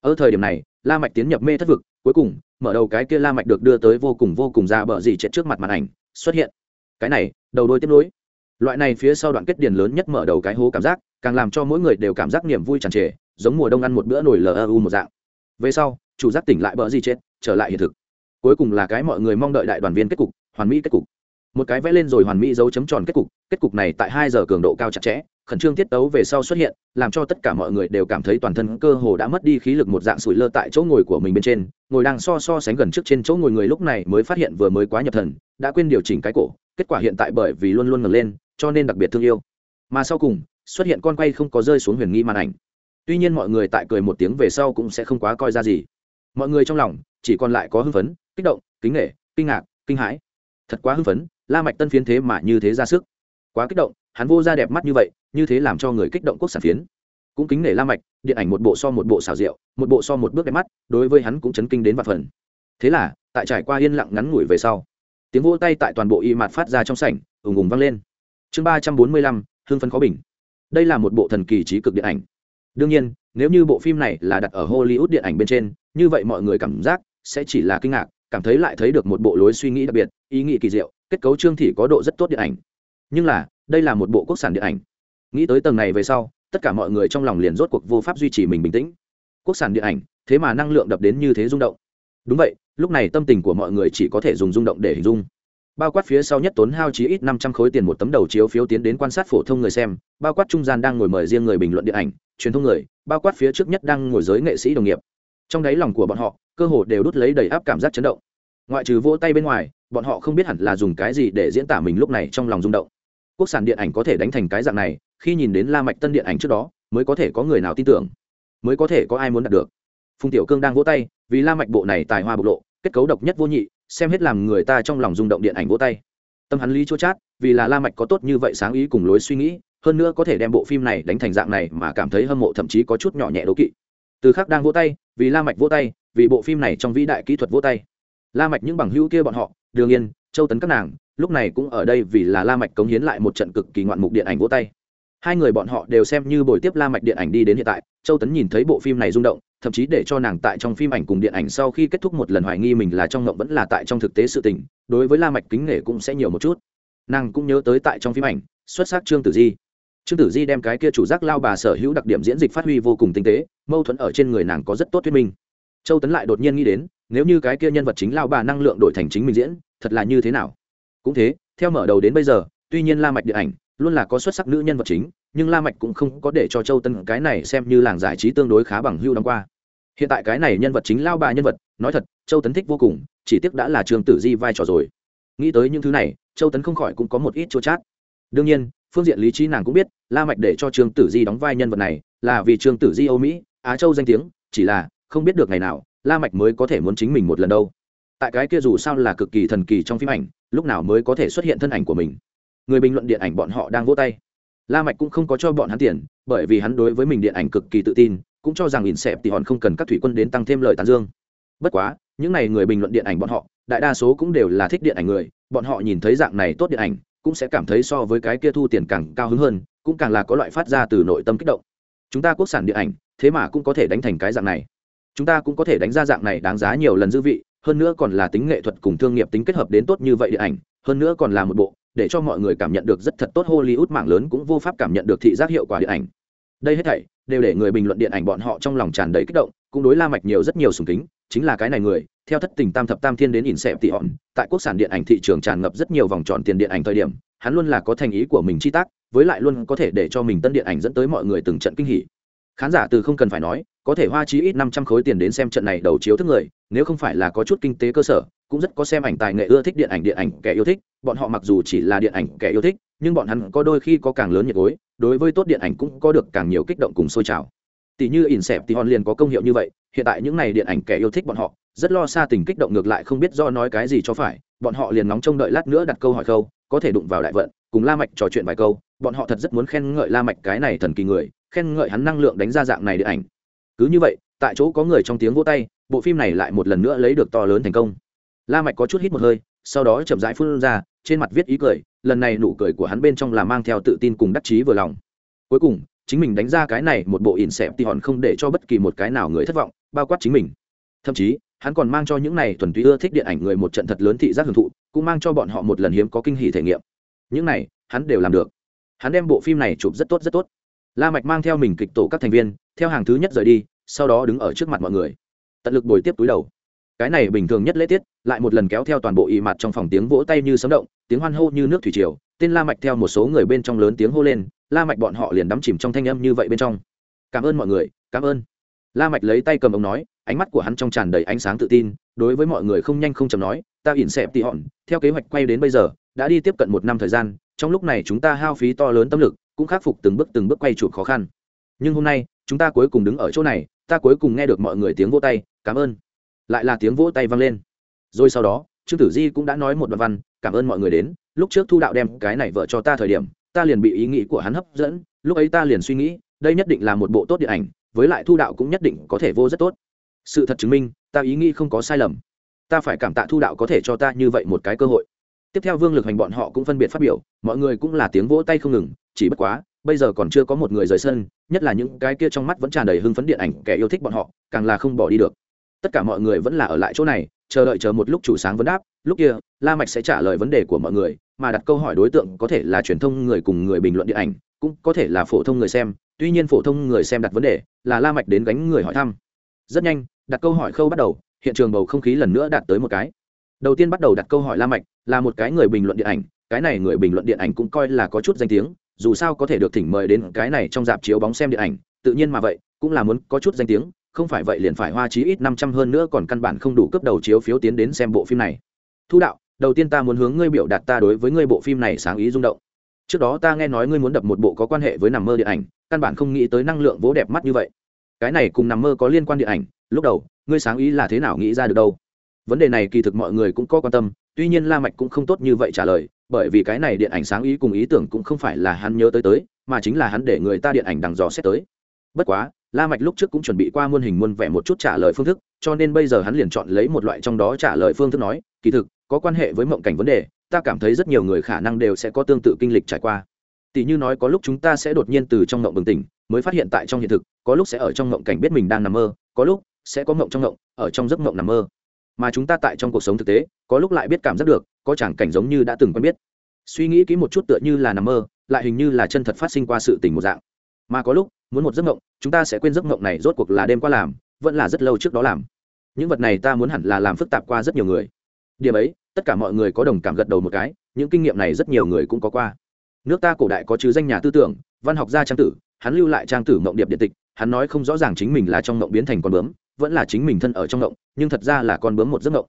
Ở thời điểm này, la mạch tiến nhập mê thất vực, cuối cùng, mở đầu cái kia la mạch được đưa tới vô cùng vô cùng ra bờ gì chết trước mặt màn ảnh, xuất hiện. Cái này, đầu đôi tiếp nối. Loại này phía sau đoạn kết điền lớn nhất mở đầu cái hố cảm giác, càng làm cho mỗi người đều cảm giác niềm vui tràn trề, giống mùa đông ăn một bữa nổi lu một dạng. Về sau, chủ giác tỉnh lại bờ gì chết, trở lại hiện thực. Cuối cùng là cái mọi người mong đợi đại đoàn viên kết cục, hoàn mỹ kết cục một cái vẽ lên rồi hoàn mỹ dấu chấm tròn kết cục kết cục này tại hai giờ cường độ cao chặt chẽ, khẩn trương tiết tấu về sau xuất hiện, làm cho tất cả mọi người đều cảm thấy toàn thân cơ hồ đã mất đi khí lực một dạng sủi lơ tại chỗ ngồi của mình bên trên, ngồi đang so so sánh gần trước trên chỗ ngồi người lúc này mới phát hiện vừa mới quá nhập thần, đã quên điều chỉnh cái cổ, kết quả hiện tại bởi vì luôn luôn ngẩng lên, cho nên đặc biệt thương yêu. Mà sau cùng, xuất hiện con quay không có rơi xuống huyền nghi màn ảnh. Tuy nhiên mọi người tại cười một tiếng về sau cũng sẽ không quá coi ra gì. Mọi người trong lòng chỉ còn lại có hưng phấn, kích động, kính nghệ kinh ngạc, kinh hãi. Thật quá hưng phấn la mạch tân phiến thế mà như thế ra sức. Quá kích động, hắn vô ra đẹp mắt như vậy, như thế làm cho người kích động quốc sản phiến. Cũng kính nể la mạch, điện ảnh một bộ so một bộ xảo diệu, một bộ so một bước đẹp mắt, đối với hắn cũng chấn kinh đến vạn phần. Thế là, tại trải qua yên lặng ngắn ngủi về sau, tiếng vỗ tay tại toàn bộ y mạt phát ra trong sảnh, ùng ùng vang lên. Chương ba trăm bốn mươi lăm hương phấn khó bình. Đây là một bộ thần kỳ trí cực điện ảnh. Đương nhiên, nếu như bộ phim này là đặt ở hollywood điện ảnh bên trên, như vậy mọi người cảm giác sẽ chỉ là kinh ngạc, cảm thấy lại thấy được một bộ lối suy nghĩ đặc biệt, ý nghĩ kỳ diệu kết cấu trương thị có độ rất tốt điện ảnh. Nhưng là, đây là một bộ quốc sản điện ảnh. Nghĩ tới tầng này về sau, tất cả mọi người trong lòng liền rốt cuộc vô pháp duy trì mình bình tĩnh. Quốc sản điện ảnh, thế mà năng lượng đập đến như thế rung động. Đúng vậy, lúc này tâm tình của mọi người chỉ có thể dùng rung động để hình dung. Bao quát phía sau nhất tốn hao chí ít năm trăm khối tiền một tấm đầu chiếu phiếu tiến đến quan sát phổ thông người xem, bao quát trung gian đang ngồi mời riêng người bình luận điện ảnh, truyền thông người, bao quát phía trước nhất đang ngồi giới nghệ sĩ đồng nghiệp. Trong đáy lòng của bọn họ, cơ hồ đều đút lấy đầy áp cảm giác chấn động. Ngoại trừ vỗ tay bên ngoài bọn họ không biết hẳn là dùng cái gì để diễn tả mình lúc này trong lòng rung động. Quốc sản điện ảnh có thể đánh thành cái dạng này, khi nhìn đến la mạch tân điện ảnh trước đó, mới có thể có người nào tin tưởng, mới có thể có ai muốn đạt được. Phùng tiểu cương đang vỗ tay, vì la mạch bộ này tài hoa bộc lộ, kết cấu độc nhất vô nhị, xem hết làm người ta trong lòng rung động điện ảnh vỗ tay. Tâm hắn lý chua chát, vì là la mạch có tốt như vậy sáng ý cùng lối suy nghĩ, hơn nữa có thể đem bộ phim này đánh thành dạng này mà cảm thấy hâm mộ thậm chí có chút nhỏ nhẹ đố kỵ. Từ khắc đang vỗ tay, vì la mạch vỗ tay, vì bộ phim này trong vĩ đại kỹ thuật vỗ tay. La mạch những bằng hữu kia bọn họ đường yên, châu tấn các nàng, lúc này cũng ở đây vì là la mạch cống hiến lại một trận cực kỳ ngoạn mục điện ảnh vỗ tay. Hai người bọn họ đều xem như buổi tiếp la mạch điện ảnh đi đến hiện tại, châu tấn nhìn thấy bộ phim này rung động, thậm chí để cho nàng tại trong phim ảnh cùng điện ảnh sau khi kết thúc một lần hoài nghi mình là trong ngộng vẫn là tại trong thực tế sự tình, đối với la mạch kính nể cũng sẽ nhiều một chút. Nàng cũng nhớ tới tại trong phim ảnh, xuất sắc trương tử di. Trương tử di đem cái kia chủ giác lao bà sở hữu đặc điểm diễn dịch phát huy vô cùng tinh tế, mâu thuẫn ở trên người nàng có rất tốt thuyết minh. Châu tấn lại đột nhiên nghĩ đến nếu như cái kia nhân vật chính lao bà năng lượng đổi thành chính mình diễn, thật là như thế nào? Cũng thế, theo mở đầu đến bây giờ, tuy nhiên la mạch điện ảnh luôn là có xuất sắc nữ nhân vật chính, nhưng la mạch cũng không có để cho châu tân cái này xem như làng giải trí tương đối khá bằng hưu đóng qua. Hiện tại cái này nhân vật chính lao bà nhân vật, nói thật, châu tấn thích vô cùng, chỉ tiếc đã là trường tử di vai trò rồi. Nghĩ tới những thứ này, châu tấn không khỏi cũng có một ít chua chát. Đương nhiên, phương diện lý trí nàng cũng biết, la mạch để cho trương tử di đóng vai nhân vật này là vì trương tử di âu mỹ, á châu danh tiếng, chỉ là không biết được ngày nào la mạch mới có thể muốn chính mình một lần đâu. Tại cái kia dù sao là cực kỳ thần kỳ trong phim ảnh, lúc nào mới có thể xuất hiện thân ảnh của mình? Người bình luận điện ảnh bọn họ đang vỗ tay. La mạch cũng không có cho bọn hắn tiền, bởi vì hắn đối với mình điện ảnh cực kỳ tự tin, cũng cho rằng ỉn xẹp thì hòn không cần các thủy quân đến tăng thêm lời tán dương. Bất quá, những này người bình luận điện ảnh bọn họ, đại đa số cũng đều là thích điện ảnh người, bọn họ nhìn thấy dạng này tốt điện ảnh, cũng sẽ cảm thấy so với cái kia thu tiền càng cao hứng hơn, cũng càng là có loại phát ra từ nội tâm kích động. Chúng ta quốc sản điện ảnh, thế mà cũng có thể đánh thành cái dạng này chúng ta cũng có thể đánh ra dạng này đáng giá nhiều lần dư vị, hơn nữa còn là tính nghệ thuật cùng thương nghiệp tính kết hợp đến tốt như vậy điện ảnh, hơn nữa còn là một bộ, để cho mọi người cảm nhận được rất thật tốt hollywood mạng lớn cũng vô pháp cảm nhận được thị giác hiệu quả điện ảnh. Đây hết thảy, đều để người bình luận điện ảnh bọn họ trong lòng tràn đầy kích động, cũng đối la mạch nhiều rất nhiều sùng kính, chính là cái này người, theo thất tình tam thập tam thiên đến ỉn xẹp tỷ hòn, tại quốc sản điện ảnh thị trường tràn ngập rất nhiều vòng tròn tiền điện ảnh thời điểm, hắn luôn là có thành ý của mình chi tác, với lại luôn có thể để cho mình tân điện ảnh dẫn tới mọi người từng trận kinh hỉ khán giả từ không cần phải nói, có thể hoa chí ít năm trăm khối tiền đến xem trận này đầu chiếu thức người, nếu không phải là có chút kinh tế cơ sở, cũng rất có xem ảnh tài nghệ ưa thích điện ảnh điện ảnh kẻ yêu thích. Bọn họ mặc dù chỉ là điện ảnh kẻ yêu thích, nhưng bọn hắn có đôi khi có càng lớn nhiệt gối, đối với tốt điện ảnh cũng có được càng nhiều kích động cùng sôi trào. Tỷ như ỉn xẹp thì hòn liền có công hiệu như vậy, hiện tại những n à y điện ảnh kẻ yêu thích bọn họ, rất lo xa tình kích động ngược lại không biết do nói cái gì cho phải, bọn họ liền nóng trông đợi lát nữa đặt câu hỏi khâu, có thể đụng vào đại vận, cùng la mạch trò chuyện vài câu, bọn họ thật rất muốn khen ngợi la mạch cái này thần kỳ người khen ngợi hắn năng lượng đánh ra dạng này điện ảnh. Cứ như vậy, tại chỗ có người trong tiếng vỗ tay, bộ phim này lại một lần nữa lấy được to lớn thành công. La mạch có chút hít một hơi, sau đó chậm rãi phun ra, trên mặt viết ý cười, lần này nụ cười của hắn bên trong là mang theo tự tin cùng đắc chí vừa lòng. Cuối cùng, chính mình đánh ra cái này một bộ ỉn xẹp thì hòn không để cho bất kỳ một cái nào người thất vọng, bao quát chính mình. Thậm chí, hắn còn mang cho những này thuần túy ưa thích điện ảnh người một trận thật lớn thị giác hưởng thụ, cũng mang cho bọn họ một lần hiếm có kinh hỉ thể nghiệm. Những này, hắn đều làm được. Hắn đem bộ phim này chụp rất tốt rất tốt la mạch mang theo mình kịch tổ các thành viên, theo hàng thứ nhất rời đi, sau đó đứng ở trước mặt mọi người. Tận lực bồi tiếp túi đầu. Cái này bình thường nhất lễ tiết, lại một lần kéo theo toàn bộ ị mặt trong phòng tiếng vỗ tay như sấm động, tiếng hoan hô như nước thủy triều, tên la mạch theo một số người bên trong lớn tiếng hô lên, la mạch bọn họ liền đắm chìm trong thanh âm như vậy bên trong. Cảm ơn mọi người, cảm ơn. La mạch lấy tay cầm ống nói, ánh mắt của hắn trong tràn đầy ánh sáng tự tin, đối với mọi người không nhanh không chậm nói, ta ỉn xẹp tị hòn, theo kế hoạch quay đến bây giờ, đã đi tiếp cận một năm thời gian, trong lúc này chúng ta hao phí to lớn tâm lực cũng khắc phục từng bước từng bước quay chụp khó khăn. Nhưng hôm nay, chúng ta cuối cùng đứng ở chỗ này, ta cuối cùng nghe được mọi người tiếng vỗ tay, cảm ơn. Lại là tiếng vỗ tay vang lên. Rồi sau đó, trương tử di cũng đã nói một đoạn văn, cảm ơn mọi người đến, lúc trước thu đạo đem cái này vợ cho ta thời điểm, ta liền bị ý nghĩ của hắn hấp dẫn, lúc ấy ta liền suy nghĩ, đây nhất định là một bộ tốt điện ảnh, với lại thu đạo cũng nhất định có thể vô rất tốt. Sự thật chứng minh, ta ý nghĩ không có sai lầm. Ta phải cảm tạ thu đạo có thể cho ta như vậy một cái cơ hội. Tiếp theo vương lực hành bọn họ cũng phân biệt phát biểu, mọi người cũng là tiếng vỗ tay không ngừng chỉ bất quá, bây giờ còn chưa có một người rời sân, nhất là những cái kia trong mắt vẫn tràn đầy hưng phấn điện ảnh kẻ yêu thích bọn họ, càng là không bỏ đi được. Tất cả mọi người vẫn là ở lại chỗ này, chờ đợi chờ một lúc chủ sáng vấn đáp, lúc kia, la mạch sẽ trả lời vấn đề của mọi người, mà đặt câu hỏi đối tượng có thể là truyền thông người cùng người bình luận điện ảnh, cũng có thể là phổ thông người xem, tuy nhiên phổ thông người xem đặt vấn đề là la mạch đến gánh người hỏi thăm. Rất nhanh, đặt câu hỏi khâu bắt đầu, hiện trường bầu không khí lần nữa đạt tới một cái. Đầu tiên bắt đầu đặt câu hỏi la mạch, là một cái người bình luận điện ảnh, cái này người bình luận điện ảnh cũng coi là có chút danh tiếng dù sao có thể được thỉnh mời đến cái này trong dạp chiếu bóng xem điện ảnh, tự nhiên mà vậy, cũng là muốn có chút danh tiếng, không phải vậy liền phải hoa chí ít năm trăm hơn nữa còn căn bản không đủ cấp đầu chiếu phiếu tiến đến xem bộ phim này. Thu đạo, đầu tiên ta muốn hướng ngươi biểu đạt ta đối với ngươi bộ phim này sáng ý rung động. Trước đó ta nghe nói ngươi muốn đập một bộ có quan hệ với nằm mơ điện ảnh, căn bản không nghĩ tới năng lượng vỗ đẹp mắt như vậy. Cái này cùng nằm mơ có liên quan điện ảnh, lúc đầu, ngươi sáng ý là thế nào nghĩ ra được đâu? Vấn đề này kỳ thực mọi người cũng có quan tâm, tuy nhiên la mạch cũng không tốt như vậy trả lời bởi vì cái này điện ảnh sáng ý cùng ý tưởng cũng không phải là hắn nhớ tới tới, mà chính là hắn để người ta điện ảnh đằng dò xét tới. Bất quá, la mạch lúc trước cũng chuẩn bị qua muôn hình muôn vẻ một chút trả lời phương thức, cho nên bây giờ hắn liền chọn lấy một loại trong đó trả lời phương thức nói, kỳ thực, có quan hệ với mộng cảnh vấn đề, ta cảm thấy rất nhiều người khả năng đều sẽ có tương tự kinh lịch trải qua. Tỷ như nói có lúc chúng ta sẽ đột nhiên từ trong mộng bừng tỉnh, mới phát hiện tại trong hiện thực, có lúc sẽ ở trong mộng cảnh biết mình đang nằm mơ, có lúc sẽ có mộng trong mộng, ở trong giấc mộng nằm mơ mà chúng ta tại trong cuộc sống thực tế, có lúc lại biết cảm giác được, có chẳng cảnh giống như đã từng quen biết. Suy nghĩ kỹ một chút tựa như là nằm mơ, lại hình như là chân thật phát sinh qua sự tình một dạng. Mà có lúc, muốn một giấc mộng, chúng ta sẽ quên giấc mộng này rốt cuộc là đêm qua làm, vẫn là rất lâu trước đó làm. Những vật này ta muốn hẳn là làm phức tạp qua rất nhiều người. Điểm ấy, tất cả mọi người có đồng cảm gật đầu một cái, những kinh nghiệm này rất nhiều người cũng có qua. Nước ta cổ đại có chứ danh nhà tư tưởng, văn học gia trang tử, hắn lưu lại trang tử mộng điệp điện tịch, hắn nói không rõ ràng chính mình là trong mộng biến thành con bướm vẫn là chính mình thân ở trong mộng nhưng thật ra là con bướm một giấc mộng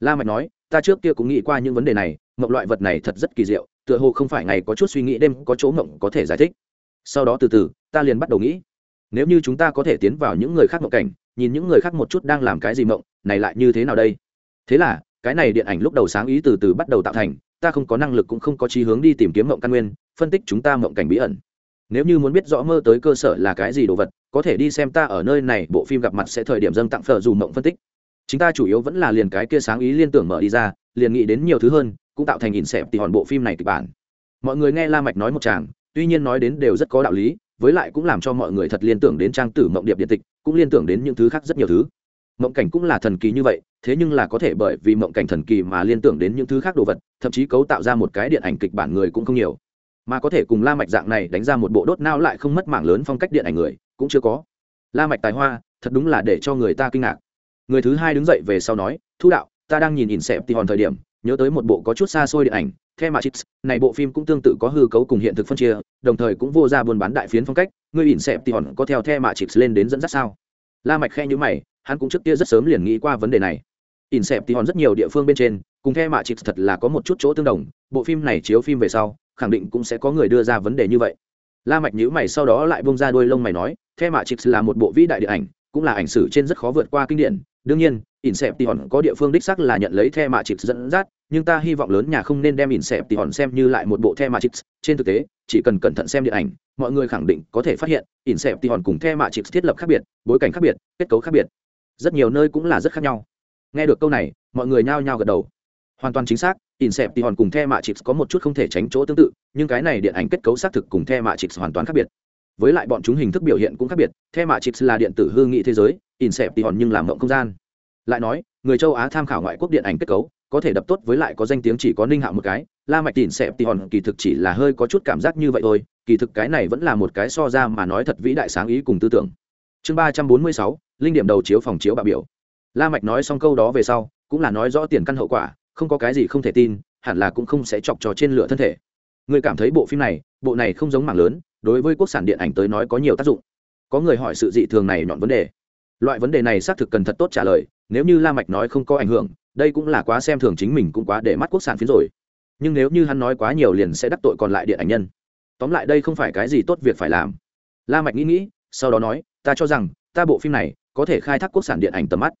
la mạch nói, ta trước kia cũng nghĩ qua những vấn đề này mộng loại vật này thật rất kỳ diệu, tựa hồ không phải ngày có chút suy nghĩ đêm có chỗ mộng có thể giải thích. Sau đó từ từ, ta liền bắt đầu nghĩ. Nếu như chúng ta có thể tiến vào những người khác mộng cảnh, nhìn những người khác một chút đang làm cái gì mộng này lại như thế nào đây? Thế là, cái này điện ảnh lúc đầu sáng ý từ từ bắt đầu tạo thành, ta không có năng lực cũng không có chí hướng đi tìm kiếm mộng căn nguyên, phân tích chúng ta mộng cảnh bí ẩn nếu như muốn biết rõ mơ tới cơ sở là cái gì đồ vật, có thể đi xem ta ở nơi này, bộ phim gặp mặt sẽ thời điểm dâng tặng phở dù mộng phân tích. Chúng ta chủ yếu vẫn là liền cái kia sáng ý liên tưởng mở đi ra, liền nghĩ đến nhiều thứ hơn, cũng tạo thành nhìn xẹp thì hòn bộ phim này kịch bản. Mọi người nghe la mạch nói một chàng tuy nhiên nói đến đều rất có đạo lý, với lại cũng làm cho mọi người thật liên tưởng đến trang tử mộng điệp điện tịch, cũng liên tưởng đến những thứ khác rất nhiều thứ. Mộng cảnh cũng là thần kỳ như vậy, thế nhưng là có thể bởi vì mộng cảnh thần kỳ mà liên tưởng đến những thứ khác đồ vật, thậm chí cấu tạo ra một cái điện ảnh kịch bản người cũng không nhiều mà có thể cùng la mạch dạng này đánh ra một bộ đốt nao lại không mất mạng lớn phong cách điện ảnh người cũng chưa có la mạch tài hoa thật đúng là để cho người ta kinh ngạc người thứ hai đứng dậy về sau nói thu đạo ta đang nhìn ỉn xẹp thì hòn thời điểm nhớ tới một bộ có chút xa xôi điện ảnh The Matrix, này bộ phim cũng tương tự có hư cấu cùng hiện thực phân chia, đồng thời cũng vô ra buôn bán đại phiến phong cách, người ỉn xẹp thì hòn có theo The Matrix lên đến dẫn dắt sao? La Mạch khe như mày, hắn cũng trước kia rất sớm liền nghĩ qua vấn đề này. ỉn xẹp thì hòn rất nhiều địa phương bên trên, cùng The Matrix thật là có một chút chỗ tương đồng, bộ phim này chiếu phim về sau, khẳng định cũng sẽ có người đưa ra vấn đề như vậy. La Mạch nhíu mày sau đó lại bung ra đuôi lông mày nói, The Matrix là một bộ vĩ đại điện ảnh, cũng là ảnh sử trên rất khó vượt qua kinh điển, đương nhiên Inception có địa phương đích xác là nhận lấy The Matrix dẫn dắt, nhưng ta hy vọng lớn nhà không nên đem Inception xem như lại một bộ The Matrix, trên thực tế, chỉ cần cẩn thận xem điện ảnh, mọi người khẳng định có thể phát hiện, Inception cùng The Matrix thiết lập khác biệt, bối cảnh khác biệt, kết cấu khác biệt. Rất nhiều nơi cũng là rất khác nhau. Nghe được câu này, mọi người nhao nhao gật đầu. Hoàn toàn chính xác, Inception cùng The Matrix có một chút không thể tránh chỗ tương tự, nhưng cái này điện ảnh kết cấu xác thực cùng The Matrix hoàn toàn khác biệt. Với lại bọn chúng hình thức biểu hiện cũng khác biệt, The Matrix là điện tử hư nghị thế giới, Inception nhưng làm mộng không gian. Lại nói người châu á tham khảo ngoại quốc điện ảnh kết cấu có thể đập tốt với lại có danh tiếng chỉ có ninh hạo một cái la mạch tỉn xẹp thì hòn kỳ thực chỉ là hơi có chút cảm giác như vậy thôi kỳ thực cái này vẫn là một cái so ra mà nói thật vĩ đại sáng ý cùng tư tưởng. Chương ba trăm bốn mươi sáu linh điểm đầu chiếu phòng chiếu bạo biểu. La mạch nói xong câu đó về sau cũng là nói rõ tiền căn hậu quả không có cái gì không thể tin, hẳn là cũng không sẽ chọc trò trên lửa thân thể. Người cảm thấy bộ phim này, bộ này không giống mảng lớn, đối với quốc sản điện ảnh tới nói có nhiều tác dụng. Có người hỏi sự dị thường này nhọn vấn đề. Loại vấn đề này xác thực cần thật tốt trả lời, nếu như la mạch nói không có ảnh hưởng, đây cũng là quá xem thường chính mình cũng quá để mắt quốc sản phiến rồi. Nhưng nếu như hắn nói quá nhiều liền sẽ đắc tội còn lại điện ảnh nhân. Tóm lại đây không phải cái gì tốt việc phải làm. La mạch nghĩ nghĩ, sau đó nói, ta cho rằng, ta bộ phim này có thể khai thác quốc sản điện ảnh tầm mắt.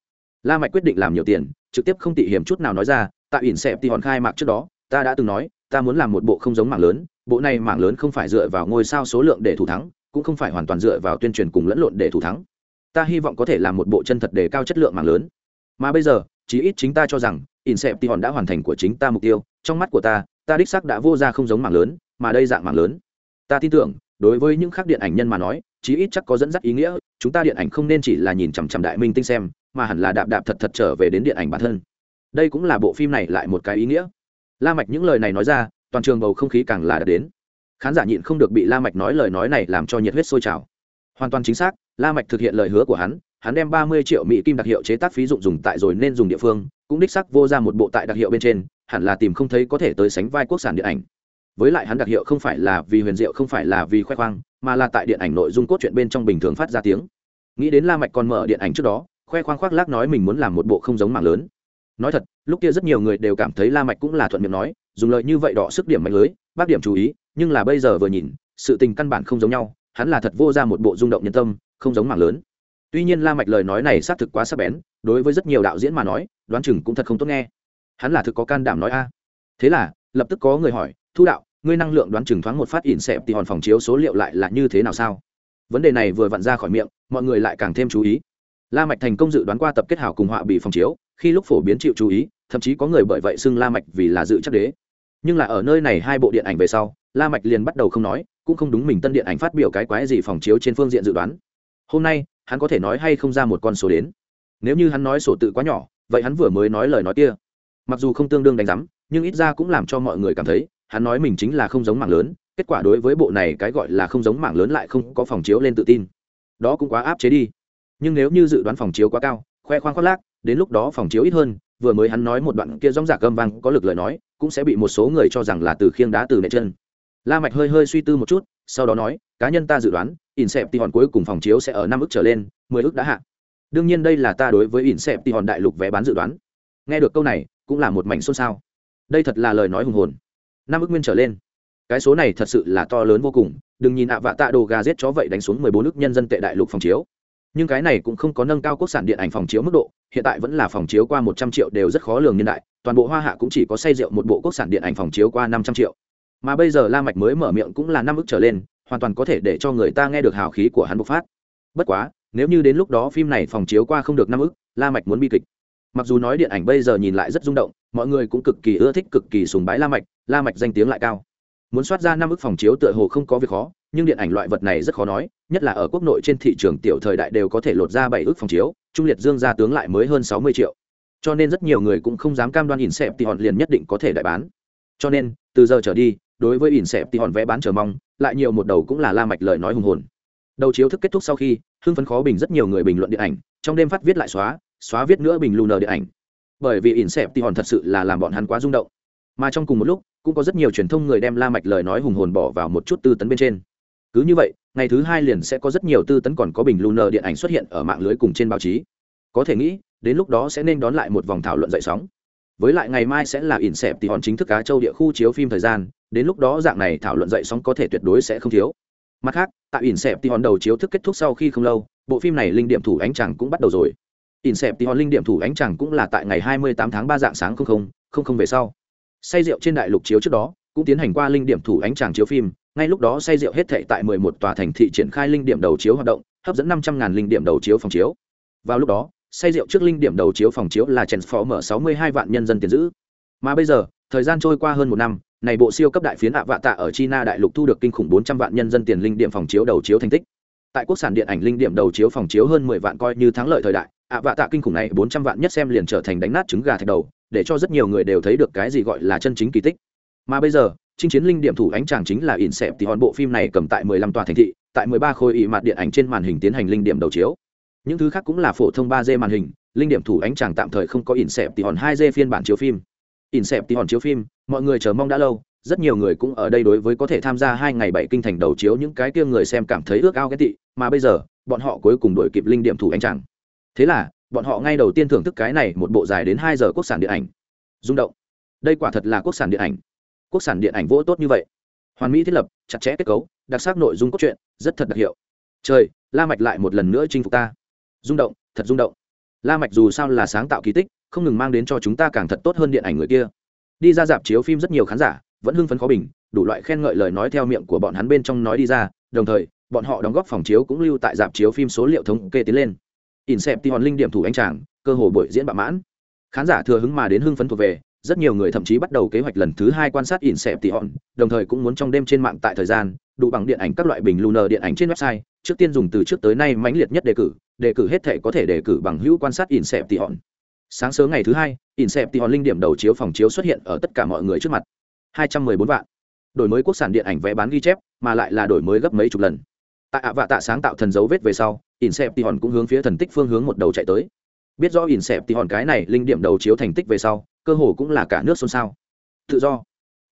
La mạch quyết định làm nhiều tiền trực tiếp không tị hiểm chút nào nói ra tại ỉn xẹp thì hòn khai mạc trước đó, ta đã từng nói, ta muốn làm một bộ không giống mạng lớn, bộ này mạng lớn không phải dựa vào ngôi sao số lượng để thủ thắng, cũng không phải hoàn toàn dựa vào tuyên truyền cùng lẫn lộn để thủ thắng. Ta hy vọng có thể làm một bộ chân thật để cao chất lượng mạng lớn. Mà bây giờ, chí ít chính ta cho rằng ỉn xẹp Ti Hòn đã hoàn thành của chính ta mục tiêu, trong mắt của ta ta đích xác đã vô ra không giống mạng lớn, mà đây dạng mạng lớn. Ta tin tưởng, đối với những khác điện ảnh nhân mà nói, chí ít chắc có dẫn dắt ý nghĩa, chúng ta điện ảnh không nên chỉ là nhìn chằm chằm đại minh tinh xem mà hẳn là đạp đạp thật thật trở về đến điện ảnh bản thân. Đây cũng là bộ phim này lại một cái ý nghĩa. La mạch những lời này nói ra, toàn trường bầu không khí càng là đã đến. Khán giả nhịn không được bị la mạch nói lời nói này làm cho nhiệt huyết sôi trào. Hoàn toàn chính xác, la mạch thực hiện lời hứa của hắn hắn đem ba mươi triệu mỹ kim đặc hiệu chế tác phí dụng dùng tại rồi nên dùng địa phương, cũng đích xác vô ra một bộ tại đặc hiệu bên trên, hẳn là tìm không thấy có thể tới sánh vai quốc sản điện ảnh. Với lại hắn đặc hiệu không phải là vì huyền diệu, không phải là vì khoe khoang, mà là tại điện ảnh nội dung cốt truyện bên trong bình thường phát ra tiếng. Nghĩ đến la mạch còn mở điện ảnh trước đó khoe khoang khoác lác nói mình muốn làm một bộ không giống mảng lớn. Nói thật, lúc kia rất nhiều người đều cảm thấy la mạch cũng là thuận miệng nói, dùng lời như vậy đỏ sức điểm mạnh lưới, bác điểm chú ý, nhưng là bây giờ vừa nhìn, sự tình căn bản không giống nhau, hắn là thật vô ra một bộ rung động nhân tâm, không giống mảng lớn. Tuy nhiên la mạch lời nói này xác thực quá sắc bén, đối với rất nhiều đạo diễn mà nói, đoán chừng cũng thật không tốt nghe. Hắn là thực có can đảm nói a. Thế là, lập tức có người hỏi, thu đạo, ngươi năng lượng đoán chừng thoáng một phát ỉn xẹp thì hòn phòng chiếu số liệu lại là như thế nào sao? Vấn đề này vừa vặn ra khỏi miệng, mọi người lại càng thêm chú ý la mạch thành công dự đoán qua tập kết hảo cùng họa bị phòng chiếu, khi lúc phổ biến chịu chú ý, thậm chí có người bởi vậy xưng la mạch vì là dự chắc đế. Nhưng là ở nơi này hai bộ điện ảnh về sau, la mạch liền bắt đầu không nói, cũng không đúng mình tân điện ảnh phát biểu cái quái gì phòng chiếu trên phương diện dự đoán. Hôm nay, hắn có thể nói hay không ra một con số đến. Nếu như hắn nói sổ tự quá nhỏ, vậy hắn vừa mới nói lời nói kia. Mặc dù không tương đương đánh giám, nhưng ít ra cũng làm cho mọi người cảm thấy, hắn nói mình chính là không giống mạng lớn, kết quả đối với bộ này cái gọi là không giống mạng lớn lại không có phòng chiếu lên tự tin. Đó cũng quá áp chế đi nhưng nếu như dự đoán phòng chiếu quá cao, khoe khoang khoác lác, đến lúc đó phòng chiếu ít hơn, vừa mới hắn nói một đoạn kia rong rạc gâm vang có lực lời nói, cũng sẽ bị một số người cho rằng là từ khiêng đá từ nệ chân. La mạch hơi hơi suy tư một chút, sau đó nói, cá nhân ta dự đoán ỉn xẹp thì hòn cuối cùng phòng chiếu sẽ ở năm ức trở lên, mười ức đã hạ. Đương nhiên đây là ta đối với ỉn xẹp thì hòn đại lục vé bán dự đoán. Nghe được câu này, cũng là một mảnh xôn xao. Đây thật là lời nói hùng hồn. Năm ức nguyên trở lên. Cái số này thật sự là to lớn vô cùng, đừng nhìn ạ vạ tạ đồ gà giết chó vậy đánh xuống mười bốn ức nhân dân tệ đại lục phòng chiếu nhưng cái này cũng không có nâng cao quốc sản điện ảnh phòng chiếu mức độ, hiện tại vẫn là phòng chiếu qua một trăm triệu đều rất khó lường niên đại, toàn bộ hoa hạ cũng chỉ có xây rượu một bộ quốc sản điện ảnh phòng chiếu qua năm trăm triệu. Mà bây giờ la mạch mới mở miệng cũng là năm ức trở lên, hoàn toàn có thể để cho người ta nghe được hào khí của hắn bộc phát. Bất quá, nếu như đến lúc đó phim này phòng chiếu qua không được năm ức, la mạch muốn bi kịch. Mặc dù nói điện ảnh bây giờ nhìn lại rất rung động, mọi người cũng cực kỳ ưa thích cực kỳ sùng bái la mạch la mạch danh tiếng lại cao. Muốn soát ra năm ức phòng chiếu tựa hồ không có việc khó nhưng điện ảnh loại vật này rất khó nói, nhất là ở quốc nội trên thị trường tiểu thời đại đều có thể lột ra bảy ước phòng chiếu, trung liệt dương gia tướng lại mới hơn sáu mươi triệu. Cho nên rất nhiều người cũng không dám cam đoan ỉn xẹp thì hòn liền nhất định có thể đại bán. Cho nên, từ giờ trở đi, đối với ỉn xẹp thì hòn vẽ bán chờ mong, lại nhiều một đầu cũng là la mạch lời nói hùng hồn. Đầu chiếu thức kết thúc sau khi, hưng phấn khó bình rất nhiều người bình luận điện ảnh, trong đêm phát viết lại xóa xóa viết nữa bình lù nờ điện ảnh. Bởi vì ỉn xẹp thì hòn thật sự là làm bọn hắn quá rung động. Mà trong cùng một lúc, cũng có rất nhiều truyền thông người đem la mạch lời nói hùng hồn bỏ vào một chút tư tấn bên trên cứ như vậy, ngày thứ hai liền sẽ có rất nhiều tư tấn còn có bình lunar điện ảnh xuất hiện ở mạng lưới cùng trên báo chí. Có thể nghĩ, đến lúc đó sẽ nên đón lại một vòng thảo luận dậy sóng. Với lại ngày mai sẽ là ỉn xẹp thì hòn chính thức cá châu địa khu chiếu phim thời gian, đến lúc đó dạng này thảo luận dậy sóng có thể tuyệt đối sẽ không thiếu. Mặt khác, tại ỉn xẹp thì hòn đầu chiếu thức kết thúc sau khi không lâu, bộ phim này linh điểm thủ ánh tràng cũng bắt đầu rồi. Ỉn xẹp thì hòn linh điểm thủ ánh tràng cũng là tại ngày 28 tháng 3 dạng sáng không không không không về sau. Say rượu trên đại lục chiếu trước đó cũng tiến hành qua linh điểm thủ ánh tràng chiếu phim, ngay lúc đó say rượu hết thệ tại 11 tòa thành thị triển khai linh điểm đầu chiếu hoạt động, hấp dẫn 500.000 linh điểm đầu chiếu phòng chiếu. Vào lúc đó, say rượu trước linh điểm đầu chiếu phòng chiếu là mở 62 vạn nhân dân tiền giữ. Mà bây giờ, thời gian trôi qua hơn một năm, này bộ siêu cấp đại phiến ạ vạ tạ ở china đại lục thu được kinh khủng 400 vạn nhân dân tiền linh điểm phòng chiếu đầu chiếu thành tích. Tại quốc sản điện ảnh linh điểm đầu chiếu phòng chiếu hơn 10 vạn coi như thắng lợi thời đại, ạ vạ tạ kinh khủng này 400 vạn nhất xem liền trở thành đánh nát trứng gà thạch đầu, để cho rất nhiều người đều thấy được cái gì gọi là chân chính kỳ tích mà bây giờ, chinh chiến linh điểm thủ ánh chàng chính là in xẹp thì hòn bộ phim này cầm tại 15 tòa thành thị, tại 13 khối ị mặt điện ảnh trên màn hình tiến hành linh điểm đầu chiếu. Những thứ khác cũng là phổ thông 3 d màn hình, linh điểm thủ ánh chàng tạm thời không có in xẹp thì hòn 2 d phiên bản chiếu phim. In xẹp thì hòn chiếu phim, mọi người chờ mong đã lâu, rất nhiều người cũng ở đây đối với có thể tham gia hai ngày bảy kinh thành đầu chiếu những cái kia người xem cảm thấy ước ao ghét tị, mà bây giờ, bọn họ cuối cùng đổi kịp linh điểm thủ ánh chàng. Thế là, bọn họ ngay đầu tiên thưởng thức cái này một bộ dài đến hai giờ quốc sản điện ảnh. Rung động. Đây quả thật là quốc sản điện ảnh quốc sản điện ảnh vỗ tốt như vậy. Hoàn mỹ thiết lập chặt chẽ kết cấu đặc sắc nội dung cốt truyện rất thật đặc hiệu. Trời la mạch lại một lần nữa chinh phục ta. Rung động thật rung động. La mạch dù sao là sáng tạo kỳ tích không ngừng mang đến cho chúng ta càng thật tốt hơn điện ảnh người kia. Đi ra dạp chiếu phim rất nhiều khán giả vẫn hưng phấn khó bình đủ loại khen ngợi lời nói theo miệng của bọn hắn bên trong nói đi ra đồng thời bọn họ đóng góp phòng chiếu cũng lưu tại dạp chiếu phim số liệu thống kê tiến lên. Inception linh điểm thủ anh chàng, cơ hồ buổi diễn bạ mãn. Khán giả thừa hứng mà đến hưng phấn thuộc về, rất nhiều người thậm chí bắt đầu kế hoạch lần thứ hai quan sát Inception, đồng thời cũng muốn trong đêm trên mạng tại thời gian, đủ bằng điện ảnh các loại bình lunar điện ảnh trên website, trước tiên dùng từ trước tới nay mãnh liệt nhất đề cử, đề cử hết thể có thể đề cử bằng hữu quan sát Inception. Sáng sớm ngày thứ hai, Inception linh điểm đầu chiếu phòng chiếu xuất hiện ở tất cả mọi người trước mặt. 214 vạn. Đổi mới quốc sản điện ảnh vé bán ghi chép, mà lại là đổi mới gấp mấy chục lần tại ạ vạ tạ sáng tạo thần dấu vết về sau Inception cũng hướng phía thần tích phương hướng một đầu chạy tới biết rõ Inception cái này linh điểm đầu chiếu thành tích về sau cơ hồ cũng là cả nước xôn xao. Tự do.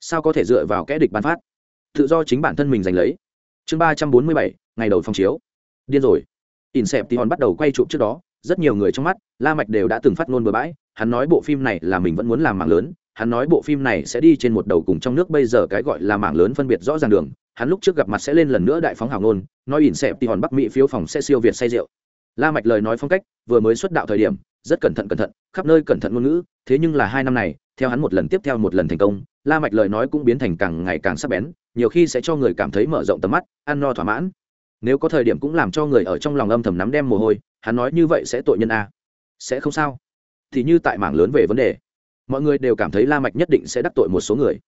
Sao có thể dựa vào kẽ địch ban phát? Tự do chính bản thân mình giành lấy. Chương ba trăm bốn mươi bảy, ngày đầu phòng chiếu. Điên rồi. Inception bắt đầu quay chụp trước đó, rất nhiều người trong mắt, la mạch đều đã từng phát ngôn bừa bãi, hắn nói bộ phim này là mình vẫn muốn làm mạng lớn, hắn nói bộ phim này sẽ đi trên một đầu cùng trong nước, bây giờ cái gọi là mạng lớn phân biệt rõ ràng đường, hắn lúc trước gặp mặt sẽ lên lần nữa đại phóng hào ngôn, nói ỉn xẹp thì hòn bắc mỹ phiếu phòng sẽ siêu việt say rượu. La mạch lời nói phong cách, vừa mới xuất đạo thời điểm rất cẩn thận cẩn thận, khắp nơi cẩn thận ngôn ngữ, thế nhưng là hai năm này, theo hắn một lần tiếp theo một lần thành công, la mạch lời nói cũng biến thành càng ngày càng sắc bén, nhiều khi sẽ cho người cảm thấy mở rộng tầm mắt, ăn no thỏa mãn. Nếu có thời điểm cũng làm cho người ở trong lòng âm thầm nắm đem mồ hôi, hắn nói như vậy sẽ tội nhân a. Sẽ không sao. Thì như tại mảng lớn về vấn đề, mọi người đều cảm thấy la mạch nhất định sẽ đắc tội một số người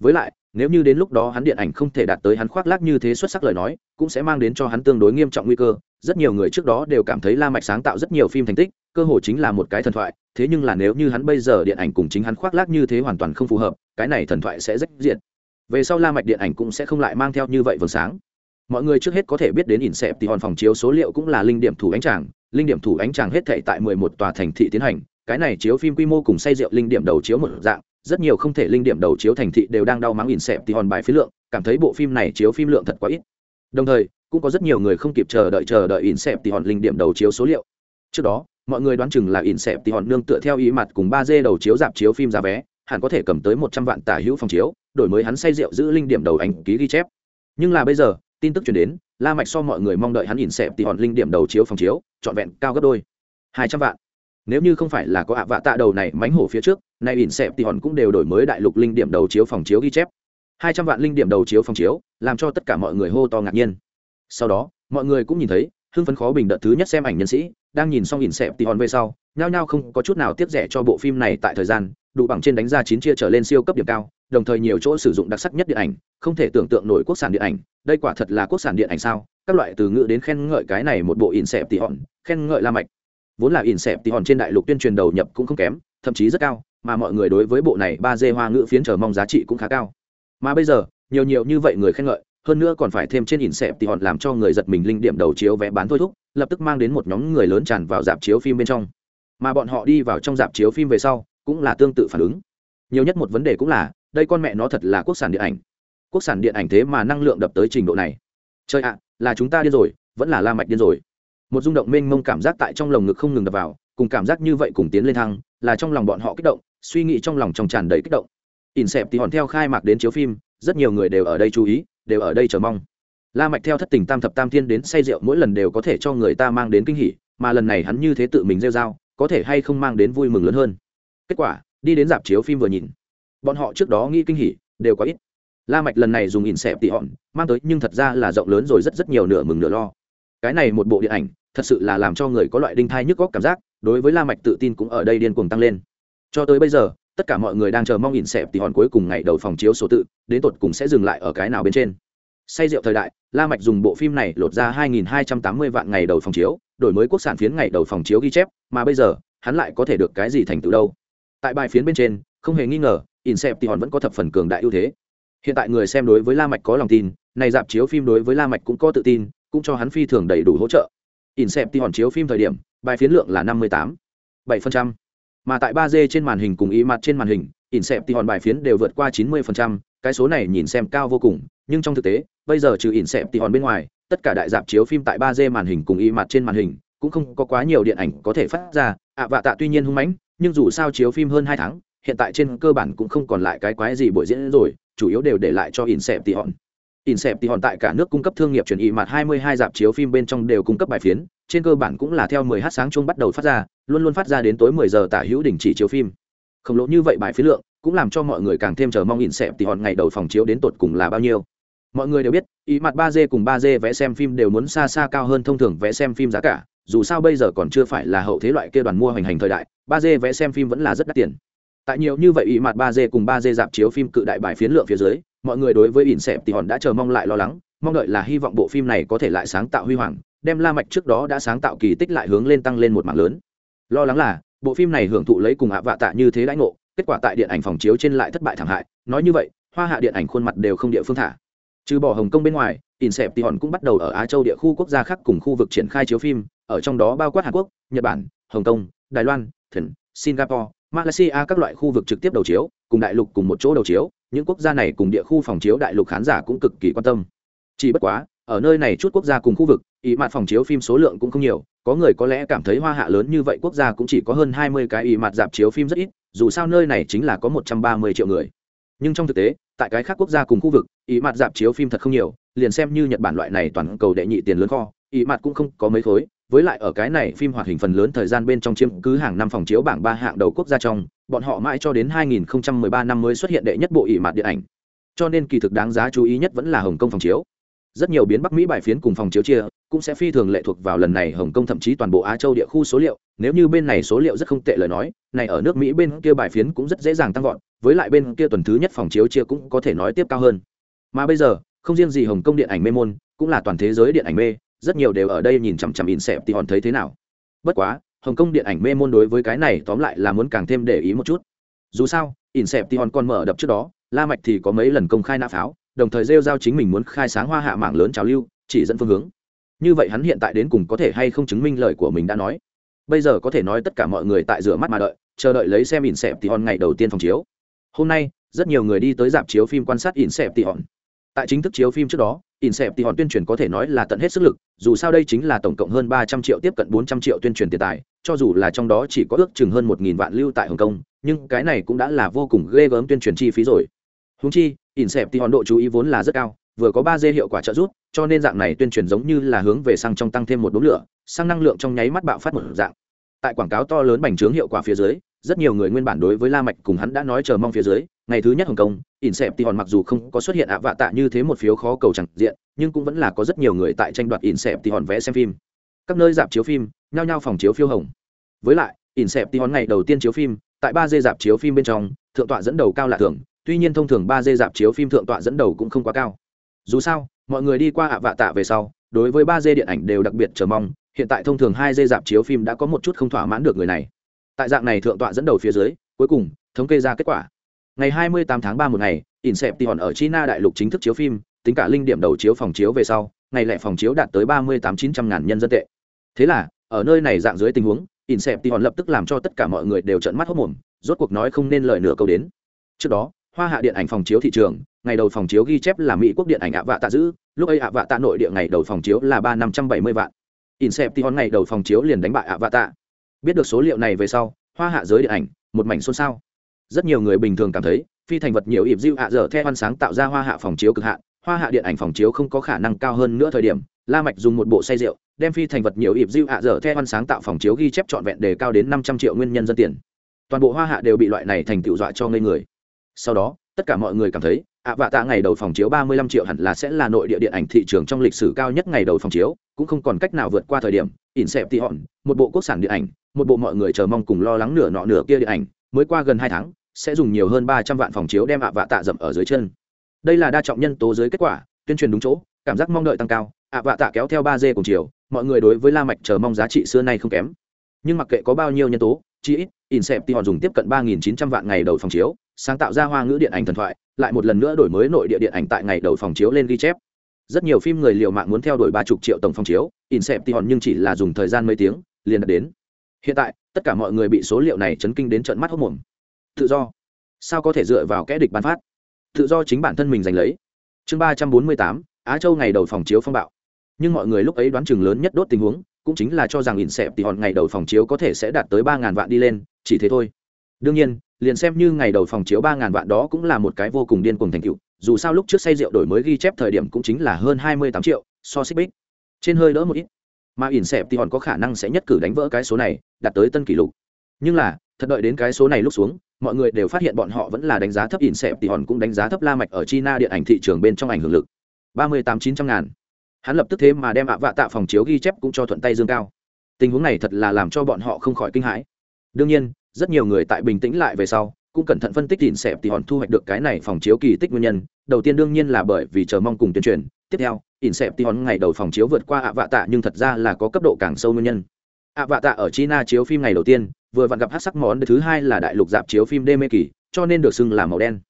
với lại, nếu như đến lúc đó hắn điện ảnh không thể đạt tới hắn khoác lác như thế xuất sắc lời nói, cũng sẽ mang đến cho hắn tương đối nghiêm trọng nguy cơ. Rất nhiều người trước đó đều cảm thấy la mạch sáng tạo rất nhiều phim thành tích, cơ hội chính là một cái thần thoại. Thế nhưng là nếu như hắn bây giờ điện ảnh cùng chính hắn khoác lác như thế hoàn toàn không phù hợp, cái này thần thoại sẽ rách diện. Về sau la mạch điện ảnh cũng sẽ không lại mang theo như vậy vầng sáng. Mọi người trước hết có thể biết đến ỉn xẹp thì hòn phòng chiếu số liệu cũng là linh điểm thủ ánh tràng. Linh điểm thủ ánh tràng hết thảy tại 11 tòa thành thị tiến hành. Cái này chiếu phim quy mô cùng say rượu linh điểm đầu chiếu một dạng rất nhiều không thể linh điểm đầu chiếu thành thị đều đang đau mắng ỉn xẹp thì hòn bài phí lượng, cảm thấy bộ phim này chiếu phim lượng thật quá ít. Đồng thời, cũng có rất nhiều người không kịp chờ đợi chờ đợi ỉn xẹp thì hòn linh điểm đầu chiếu số liệu. Trước đó, mọi người đoán chừng là ỉn xẹp thì hòn nương tựa theo ý mặt cùng ba d đầu chiếu dạp chiếu phim giá vé, hẳn có thể cầm tới một trăm vạn tả hữu phòng chiếu, đổi mới hắn say rượu giữ linh điểm đầu ảnh ký ghi chép. Nhưng là bây giờ, tin tức chuyển đến, la mạch so mọi người mong đợi hắn ỉn xẹp thì hòn linh điểm đầu chiếu phòng chiếu, trọn vẹn cao gấp đôi. Hai trăm vạn nếu như không phải là có ạ vạ tạ đầu này mánh hổ phía trước, nay ỉn xẹp thì hòn cũng đều đổi mới đại lục linh điểm đầu chiếu phòng chiếu ghi chép. Hai trăm vạn linh điểm đầu chiếu phòng chiếu, làm cho tất cả mọi người hô to ngạc nhiên. Sau đó, mọi người cũng nhìn thấy, hưng phấn khó bình đợt thứ nhất xem ảnh nhân sĩ, đang nhìn xong ỉn xẹp thì hòn về sau, nhao nhao không có chút nào tiếc rẻ cho bộ phim này tại thời gian, đủ bằng trên đánh ra chín chia trở lên siêu cấp điểm cao, đồng thời nhiều chỗ sử dụng đặc sắc nhất điện ảnh, không thể tưởng tượng nổi quốc sản điện ảnh, đây quả thật là quốc sản điện ảnh sao? Các loại từ ngữ đến khen ngợi cái này một bộ ỉn xẹp thì hòn, khen ngợi la mạch vốn là ỉn xẹp thì hòn trên đại lục tuyên truyền đầu nhập cũng không kém, thậm chí rất cao, mà mọi người đối với bộ này ba dê hoa ngữ phiến chờ mong giá trị cũng khá cao. Mà bây giờ, nhiều nhiều như vậy người khen ngợi, hơn nữa còn phải thêm trên ỉn xẹp thì hòn làm cho người giật mình linh điểm đầu chiếu vé bán thôi thúc, lập tức mang đến một nhóm người lớn tràn vào dạp chiếu phim bên trong. Mà bọn họ đi vào trong dạp chiếu phim về sau, cũng là tương tự phản ứng. Nhiều nhất một vấn đề cũng là, đây con mẹ nó thật là quốc sản điện ảnh. Quốc sản điện ảnh thế mà năng lượng đập tới trình độ này. Chơi ạ, là chúng ta điên rồi, vẫn là la mạch điên rồi một rung động mênh mông cảm giác tại trong lồng ngực không ngừng đập vào, cùng cảm giác như vậy cùng tiến lên thăng, là trong lòng bọn họ kích động, suy nghĩ trong lòng trong tràn đầy kích động. Ỉn xẹp thì hòn theo khai mạc đến chiếu phim, rất nhiều người đều ở đây chú ý, đều ở đây chờ mong. La mạch theo thất tình tam thập tam thiên đến say rượu mỗi lần đều có thể cho người ta mang đến kinh hỉ, mà lần này hắn như thế tự mình rêu rao, có thể hay không mang đến vui mừng lớn hơn. Kết quả, đi đến dạp chiếu phim vừa nhìn, bọn họ trước đó nghĩ kinh hỉ, đều có ít. La mạch lần này dùng ỉn xẹp tỉ hòn, mang tới nhưng thật ra là rộng lớn rồi rất rất nhiều nửa mừng nửa lo cái này một bộ điện ảnh thật sự là làm cho người có loại đinh thai nhức góc cảm giác đối với la mạch tự tin cũng ở đây điên cuồng tăng lên. Cho tới bây giờ tất cả mọi người đang chờ mong ỉn xẹp thì hòn cuối cùng ngày đầu phòng chiếu số tự đến tột cùng sẽ dừng lại ở cái nào bên trên. Say rượu thời đại la mạch dùng bộ phim này lột ra 2.280 vạn ngày đầu phòng chiếu đổi mới quốc sản phiến ngày đầu phòng chiếu ghi chép mà bây giờ hắn lại có thể được cái gì thành tựu đâu? Tại bài phiến bên trên không hề nghi ngờ Incept thì hòn vẫn có thập phần cường đại ưu thế. Hiện tại người xem đối với La Mạch có lòng tin, này dạp chiếu phim đối với La Mạch cũng có tự tin, cũng cho hắn phi thường đầy đủ hỗ trợ. Inception chiếu phim thời điểm, bài phiến lượng là 58, 7%. Mà tại 3D trên màn hình cùng ý mặt trên màn hình, Inception bài phiến đều vượt qua 90%, cái số này nhìn xem cao vô cùng, nhưng trong thực tế, bây giờ trừ Inception bên ngoài, tất cả đại dạp chiếu phim tại 3D màn hình cùng ý mặt trên màn hình, cũng không có quá nhiều điện ảnh có thể phát ra, ạ à, vạ tạ tuy nhiên hung mãnh, nhưng dù sao chiếu phim hơn 2 tháng, hiện tại trên cơ bản cũng không còn lại cái quái gì buổi diễn rồi chủ yếu đều để lại cho insep tỉ hòn insep thì hòn tại cả nước cung cấp thương nghiệp truyền ý mặt 22 dạp chiếu phim bên trong đều cung cấp bài phiến, trên cơ bản cũng là theo 10 h sáng chung bắt đầu phát ra, luôn luôn phát ra đến tối 10 giờ tả hữu đỉnh chỉ chiếu phim. Không lỗ như vậy bài phiến lượng cũng làm cho mọi người càng thêm chờ mong insep thì hòn ngày đầu phòng chiếu đến tột cùng là bao nhiêu. Mọi người đều biết ý mặt 3D cùng 3D vẽ xem phim đều muốn xa xa cao hơn thông thường vẽ xem phim giá cả, dù sao bây giờ còn chưa phải là hậu thế loại kia đoàn mua hành hành thời đại 3D vẽ xem phim vẫn là rất đắt tiền tại nhiều như vậy ý mặt ba d cùng ba d dạp chiếu phim cự đại bài phiến lượng phía dưới, mọi người đối với ỉn xẹp thì hòn đã chờ mong lại lo lắng, mong đợi là hy vọng bộ phim này có thể lại sáng tạo huy hoàng, đem la mạch trước đó đã sáng tạo kỳ tích lại hướng lên tăng lên một mảng lớn. Lo lắng là, bộ phim này hưởng thụ lấy cùng ạ vạ tạ như thế lãnh ngộ, kết quả tại điện ảnh phòng chiếu trên lại thất bại thảm hại, nói như vậy, hoa hạ điện ảnh khuôn mặt đều không địa phương thả. Trừ bỏ hồng kông bên ngoài, ỉn xẹp thì hòn cũng bắt đầu ở á châu địa khu quốc gia khác cùng khu vực triển khai chiếu phim, ở trong đó bao quát hàn quốc, nhật bản, hồng kông, đài loan, thần, singapore malaysia các loại khu vực trực tiếp đầu chiếu, cùng đại lục cùng một chỗ đầu chiếu, những quốc gia này cùng địa khu phòng chiếu đại lục khán giả cũng cực kỳ quan tâm. Chỉ bất quá, ở nơi này chút quốc gia cùng khu vực, ý mặt phòng chiếu phim số lượng cũng không nhiều, có người có lẽ cảm thấy hoa hạ lớn như vậy quốc gia cũng chỉ có hơn hai mươi cái ý mặt dạp chiếu phim rất ít, dù sao nơi này chính là có một trăm ba mươi triệu người. Nhưng trong thực tế, tại cái khác quốc gia cùng khu vực, ý mặt dạp chiếu phim thật không nhiều, liền xem như nhật bản loại này toàn cầu đệ nhị tiền lớn kho, ý mặt cũng không có mấy khối với lại ở cái này phim hoạt hình phần lớn thời gian bên trong chiếm cứ hàng năm phòng chiếu bảng ba hạng đầu quốc gia trong, bọn họ mãi cho đến 2013 năm mới xuất hiện đệ nhất bộ ỷ mạt điện ảnh. Cho nên kỳ thực đáng giá chú ý nhất vẫn là hồng kông phòng chiếu. Rất nhiều biến bắc mỹ bài phiến cùng phòng chiếu chia cũng sẽ phi thường lệ thuộc vào lần này hồng kông thậm chí toàn bộ á châu địa khu số liệu. Nếu như bên này số liệu rất không tệ lời nói, này ở nước mỹ bên kia bài phiến cũng rất dễ dàng tăng vọt, với lại bên kia tuần thứ nhất phòng chiếu chia cũng có thể nói tiếp cao hơn. Mà bây giờ, không riêng gì hồng kông điện ảnh mê môn, cũng là toàn thế giới điện ảnh mê rất nhiều đều ở đây nhìn chằm chằm in xẹp thì hòn thấy thế nào. Bất quá, hồng kông điện ảnh mê môn đối với cái này tóm lại là muốn càng thêm để ý một chút. Dù sao, in xẹp thì hòn còn mở đập trước đó, la mạch thì có mấy lần công khai nã pháo, đồng thời rêu giao chính mình muốn khai sáng hoa hạ mạng lớn trào lưu, chỉ dẫn phương hướng. Như vậy hắn hiện tại đến cùng có thể hay không chứng minh lời của mình đã nói. Bây giờ có thể nói tất cả mọi người tại rửa mắt mà đợi, chờ đợi lấy xem in xẹp thì hòn ngày đầu tiên phòng chiếu. Hôm nay, rất nhiều người đi tới dạp chiếu phim quan sát in xẹp thì hòn. Tại chính thức chiếu phim trước đó in thì hòn tuyên truyền có thể nói là tận hết sức lực, dù sao đây chính là tổng cộng hơn ba trăm triệu tiếp cận bốn trăm triệu tuyên truyền tiền tài, cho dù là trong đó chỉ có ước chừng hơn một nghìn vạn lưu tại hồng kông, nhưng cái này cũng đã là vô cùng ghê gớm tuyên truyền chi phí rồi. Huống chi, in thì hòn độ chú ý vốn là rất cao, vừa có ba d hiệu quả trợ giúp, cho nên dạng này tuyên truyền giống như là hướng về xăng trong tăng thêm một đố lửa sang năng lượng trong nháy mắt bạo phát một dạng. Tại quảng cáo to lớn bành trướng hiệu quả phía dưới, rất nhiều người nguyên bản đối với la mạch cùng hắn đã nói chờ mong phía dưới ngày thứ nhất hồng kông, ỉn xẹp thì hòn mặc dù không có xuất hiện ạ vạ tạ như thế một phiếu khó cầu chẳng diện, nhưng cũng vẫn là có rất nhiều người tại tranh đoạt ỉn xẹp thì hòn vẽ xem phim. Các nơi dạp chiếu phim, nhao nhao phòng chiếu phiêu hồng. Với lại, ỉn xẹp thì hòn ngày đầu tiên chiếu phim, tại ba dê dạp chiếu phim bên trong, thượng tọa dẫn đầu cao là thường, tuy nhiên thông thường ba dê dạp chiếu phim thượng tọa dẫn đầu cũng không quá cao. Dù sao, mọi người đi qua ạ vạ tạ về sau, đối với ba dê điện ảnh đều đặc biệt chờ mong, hiện tại thông thường hai dê dạp chiếu phim đã có một chút không thỏa mãn được người này. Tại dạng này thượng tọa dẫn đầu phía dưới, cuối cùng, thống kê ra kết quả ngày 28 tháng 3 một ngày, Inception ở China đại lục chính thức chiếu phim, tính cả linh điểm đầu chiếu phòng chiếu về sau, ngày lẻ phòng chiếu đạt tới 38 900 ngàn nhân dân tệ. Thế là, ở nơi này dạng dưới tình huống, Inception lập tức làm cho tất cả mọi người đều trợn mắt hốt mồm, rốt cuộc nói không nên lời nửa câu đến. Trước đó, hoa hạ điện ảnh phòng chiếu thị trường, ngày đầu phòng chiếu ghi chép là mỹ quốc điện ảnh ạ vạ tạ giữ, lúc ấy ạ vạ tạ nội địa ngày đầu phòng chiếu là ba năm trăm bảy mươi vạn. Inception ngày đầu phòng chiếu liền đánh bại ạ vạ tạ. Biết được số liệu này về sau, hoa hạ giới điện ảnh, một mảnh xôn xao rất nhiều người bình thường cảm thấy, phi thành vật nhiều ịp diệu hạ dở à theo văn sáng tạo ra hoa hạ phòng chiếu cực hạn, hoa hạ điện ảnh phòng chiếu không có khả năng cao hơn nữa thời điểm. La mạch dùng một bộ say rượu, đem phi thành vật nhiều ịp diệu hạ dở à theo văn sáng tạo phòng chiếu ghi chép trọn vẹn đề cao đến năm trăm triệu nguyên nhân dân tiền. Toàn bộ hoa hạ đều bị loại này thành tựu dọa cho ngây người. Sau đó, tất cả mọi người cảm thấy, ạ vạ tạ ngày đầu phòng chiếu ba mươi lăm triệu hẳn là sẽ là nội địa điện ảnh thị trường trong lịch sử cao nhất ngày đầu phòng chiếu, cũng không còn cách nào vượt qua thời điểm. Ỉn xẹp tị hòn một bộ quốc sản điện ảnh, một bộ mọi người chờ mong cùng lo lắng nửa nọ nửa kia điện ảnh mới qua gần hai tháng sẽ dùng nhiều hơn ba trăm vạn phòng chiếu đem ạ vạ tạ dậm ở dưới chân đây là đa trọng nhân tố dưới kết quả tuyên truyền đúng chỗ cảm giác mong đợi tăng cao ạ vạ tạ kéo theo ba d cùng chiều mọi người đối với la mạch chờ mong giá trị xưa nay không kém nhưng mặc kệ có bao nhiêu nhân tố chỉ ít Inception dùng tiếp cận 3.900 vạn ngày đầu phòng chiếu, sáng tạo ra hoa ngữ điện ảnh thần thoại, lại một lần nữa đổi mới nội địa điện ảnh tại ngày đầu phòng chiếu lên ghi chép. Rất nhiều phim người liều mạng muốn theo đuổi 30 triệu tổng phòng chiếu, Inception nhưng chỉ là dùng thời gian mấy tiếng, liền đạt đến. Hiện tại, tất cả mọi người bị số liệu này chấn kinh đến trợn mắt hốt mồm. Tự do? Sao có thể dựa vào kẽ địch bán phát? Tự do chính bản thân mình giành lấy. Chương 348, Á Châu ngày đầu phòng chiếu phong bạo. Nhưng mọi người lúc ấy đoán chừng lớn nhất đốt tình huống, cũng chính là cho rằng ỉn xẹp thì hòn ngày đầu phòng chiếu có thể sẽ đạt tới ba ngàn vạn đi lên chỉ thế thôi đương nhiên liền xem như ngày đầu phòng chiếu ba ngàn vạn đó cũng là một cái vô cùng điên cuồng thành tựu dù sao lúc trước say rượu đổi mới ghi chép thời điểm cũng chính là hơn hai mươi tám triệu so xích bích trên hơi đỡ một ít mà ỉn xẹp thì hòn có khả năng sẽ nhất cử đánh vỡ cái số này, đạt tới tân kỷ lục. Nhưng là, thật đợi đến cái số này lúc xuống, mọi người đều phát hiện bọn họ vẫn là đánh giá thấp ỉn xẹp thì hòn cũng đánh giá thấp la mạch ở china điện ảnh thị trường bên trong ảnh hưởng lực. ba mươi tám chín trăm ngàn. Hắn lập tức thế mà đem ạ vạ tạ phòng chiếu ghi chép cũng cho thuận tay dương cao. Tình huống này thật là làm cho bọn họ không khỏi kinh hãi. Đương nhiên, rất nhiều người tại bình tĩnh lại về sau, cũng cẩn thận phân tích ỉn xẹp thì hòn thu hoạch được cái này phòng chiếu kỳ tích nguyên nhân, đầu tiên đương nhiên là bởi vì chờ mong cùng tuyên truyền. Tiếp theo In sẹp thì hòn ngày đầu phòng chiếu vượt qua ạ vạ tạ, nhưng thật ra là có cấp độ càng sâu nguyên nhân. ạ vạ tạ ở china chiếu phim ngày đầu tiên, vừa vặn gặp hát sắc món, thứ hai là đại lục dạp chiếu phim đê mê kỳ, cho nên được xưng là màu đen.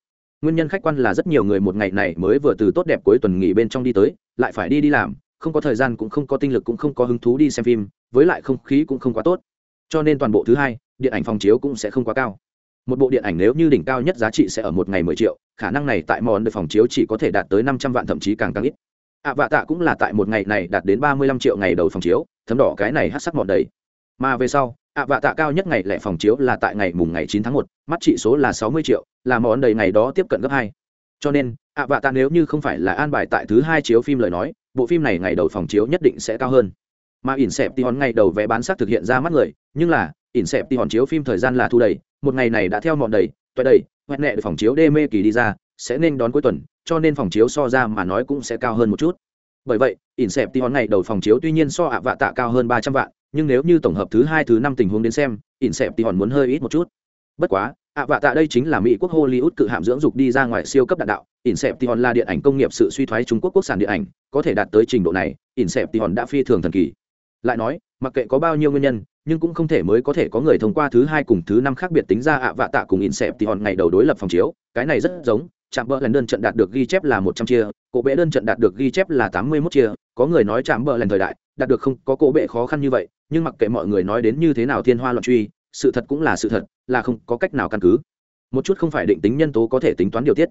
Nguyên nhân khách quan là rất nhiều người một ngày này mới vừa từ tốt đẹp cuối tuần nghỉ bên trong đi tới, lại phải đi đi làm, không có thời gian cũng không có tinh lực cũng không có hứng thú đi xem phim, với lại không khí cũng không quá tốt. Cho nên toàn bộ thứ hai, điện ảnh phòng chiếu cũng sẽ không quá cao. Một bộ điện ảnh nếu như đỉnh cao nhất giá trị sẽ ở một ngày mười triệu, khả năng này tại món được phòng chiếu chỉ có thể đạt tới năm trăm vạn, thậm chí càng càng ít ạ vạ tạ cũng là tại một ngày này đạt đến ba mươi lăm triệu ngày đầu phòng chiếu, thấm đỏ cái này hát sắc mọn đầy. Mà về sau, ạ vạ tạ cao nhất ngày lẻ phòng chiếu là tại ngày mùng ngày chín tháng một, mắt trị số là sáu mươi triệu, là món đầy ngày đó tiếp cận gấp hai. Cho nên, ạ vạ tạ nếu như không phải là an bài tại thứ hai chiếu phim lời nói, bộ phim này ngày đầu phòng chiếu nhất định sẽ cao hơn. Mà ỉn xẹp thì hòn ngày đầu vé bán sắc thực hiện ra mắt người, nhưng là, ỉn xẹp thì hòn chiếu phim thời gian là thu đầy, một ngày này đã theo mọn đầy toại đầy hoẹn nẹ phòng chiếu đê mê kỳ đi ra, sẽ nên đón cuối tuần cho nên phòng chiếu so ra mà nói cũng sẽ cao hơn một chút. Bởi vậy ỉn xẹp thì hòn ngày đầu phòng chiếu tuy nhiên so ạ vạ tạ cao hơn ba trăm vạn nhưng nếu như tổng hợp thứ hai thứ năm tình huống đến xem ỉn xẹp thì hòn muốn hơi ít một chút. Bất quá ạ vạ tạ đây chính là mỹ quốc hollywood cự hạm dưỡng dục đi ra ngoài siêu cấp đạn đạo. Inception là điện ảnh công nghiệp sự suy thoái Trung Quốc quốc sản điện ảnh, có thể đạt tới trình độ này, Inception đã phi thường thần kỳ. Lại nói, mặc kệ có bao nhiêu nguyên nhân, nhưng cũng không thể mới có thể có người thông qua thứ hai cùng thứ năm khác biệt tính ra ạ vạ tạ cùng Inception ngày đầu đối lập phòng chiếu, cái này rất giống, chạm bờ lần đơn trận đạt được ghi chép là một trăm chia, cổ bệ đơn trận đạt được ghi chép là tám mươi 81 chia, có người nói chạm bờ lần thời đại, đạt được không có cổ bệ khó khăn như vậy, nhưng mặc kệ mọi người nói đến như thế nào thiên hoa loạn truy, sự thật cũng là sự thật, là không có cách nào căn cứ. Một chút không phải định tính nhân tố có thể tính toán điều tiết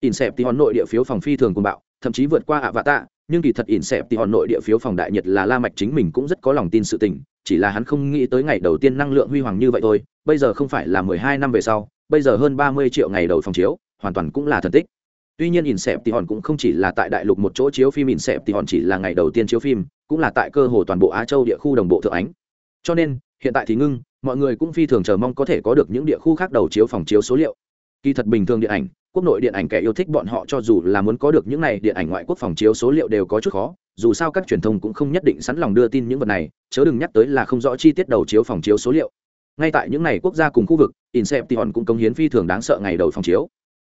Inception nội địa phiếu phòng phi thường cùng bạo, thậm chí vượt qua hạ vạ tạ. nhưng kỳ thật Inception nội địa phiếu phòng đại nhật là La Mạch chính mình cũng rất có lòng tin sự tình, chỉ là hắn không nghĩ tới ngày đầu tiên năng lượng huy hoàng như vậy thôi, bây giờ không phải là 12 năm về sau, bây giờ hơn 30 triệu ngày đầu phòng chiếu, hoàn toàn cũng là thần tích. Tuy nhiên Inception cũng không chỉ là tại đại lục một chỗ chiếu phim Inception chỉ là ngày đầu tiên chiếu phim, cũng là tại cơ hồ toàn bộ Á Châu địa khu đồng bộ thượng ánh. Cho nên, hiện tại thì ngưng, mọi người cũng phi thường chờ mong có thể có được những địa khu khác đầu chiếu phòng chiếu số liệu. Kỳ thật bình thường điện ảnh, quốc nội điện ảnh kẻ yêu thích bọn họ cho dù là muốn có được những này điện ảnh ngoại quốc phòng chiếu số liệu đều có chút khó dù sao các truyền thông cũng không nhất định sẵn lòng đưa tin những vật này chớ đừng nhắc tới là không rõ chi tiết đầu chiếu phòng chiếu số liệu ngay tại những này quốc gia cùng khu vực inception cũng công hiến phi thường đáng sợ ngày đầu phòng chiếu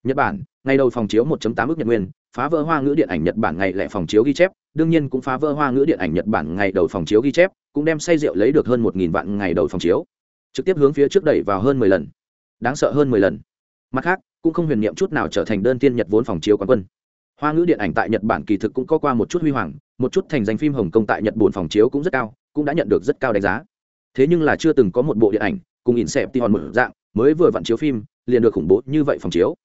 nhật bản, ngày đầu phòng chiếu 1.8 ước nhật nguyên, phá vỡ hoa ngữ điện ảnh nhật bản ngày lẻ phòng chiếu ghi chép, đương nhiên cũng phá vỡ hoa ngữ điện ảnh nhật bản ngày đầu phòng chiếu ghi chép, cũng đem say rượu lấy được hơn 1.000 vạn ngày đầu phòng chiếu. Trực tiếp hướng phía trước đẩy vào hơn 10 lần. Đáng sợ hơn 10 lần. Mặt khác, cũng không huyền niệm chút nào trở thành đơn tiên nhật vốn phòng chiếu quán quân. Hoa ngữ điện ảnh tại nhật bản kỳ thực cũng có qua một chút huy hoàng, một chút thành danh phim hồng kông tại nhật buồn phòng chiếu cũng rất cao, cũng đã nhận được rất cao đánh giá. Thế nhưng là chưa từng có một bộ điện ảnh, cùng ỉn xẹp hòn một dạng, mới vừa vặn chiếu phim, liền được khủng bố như vậy phòng chiếu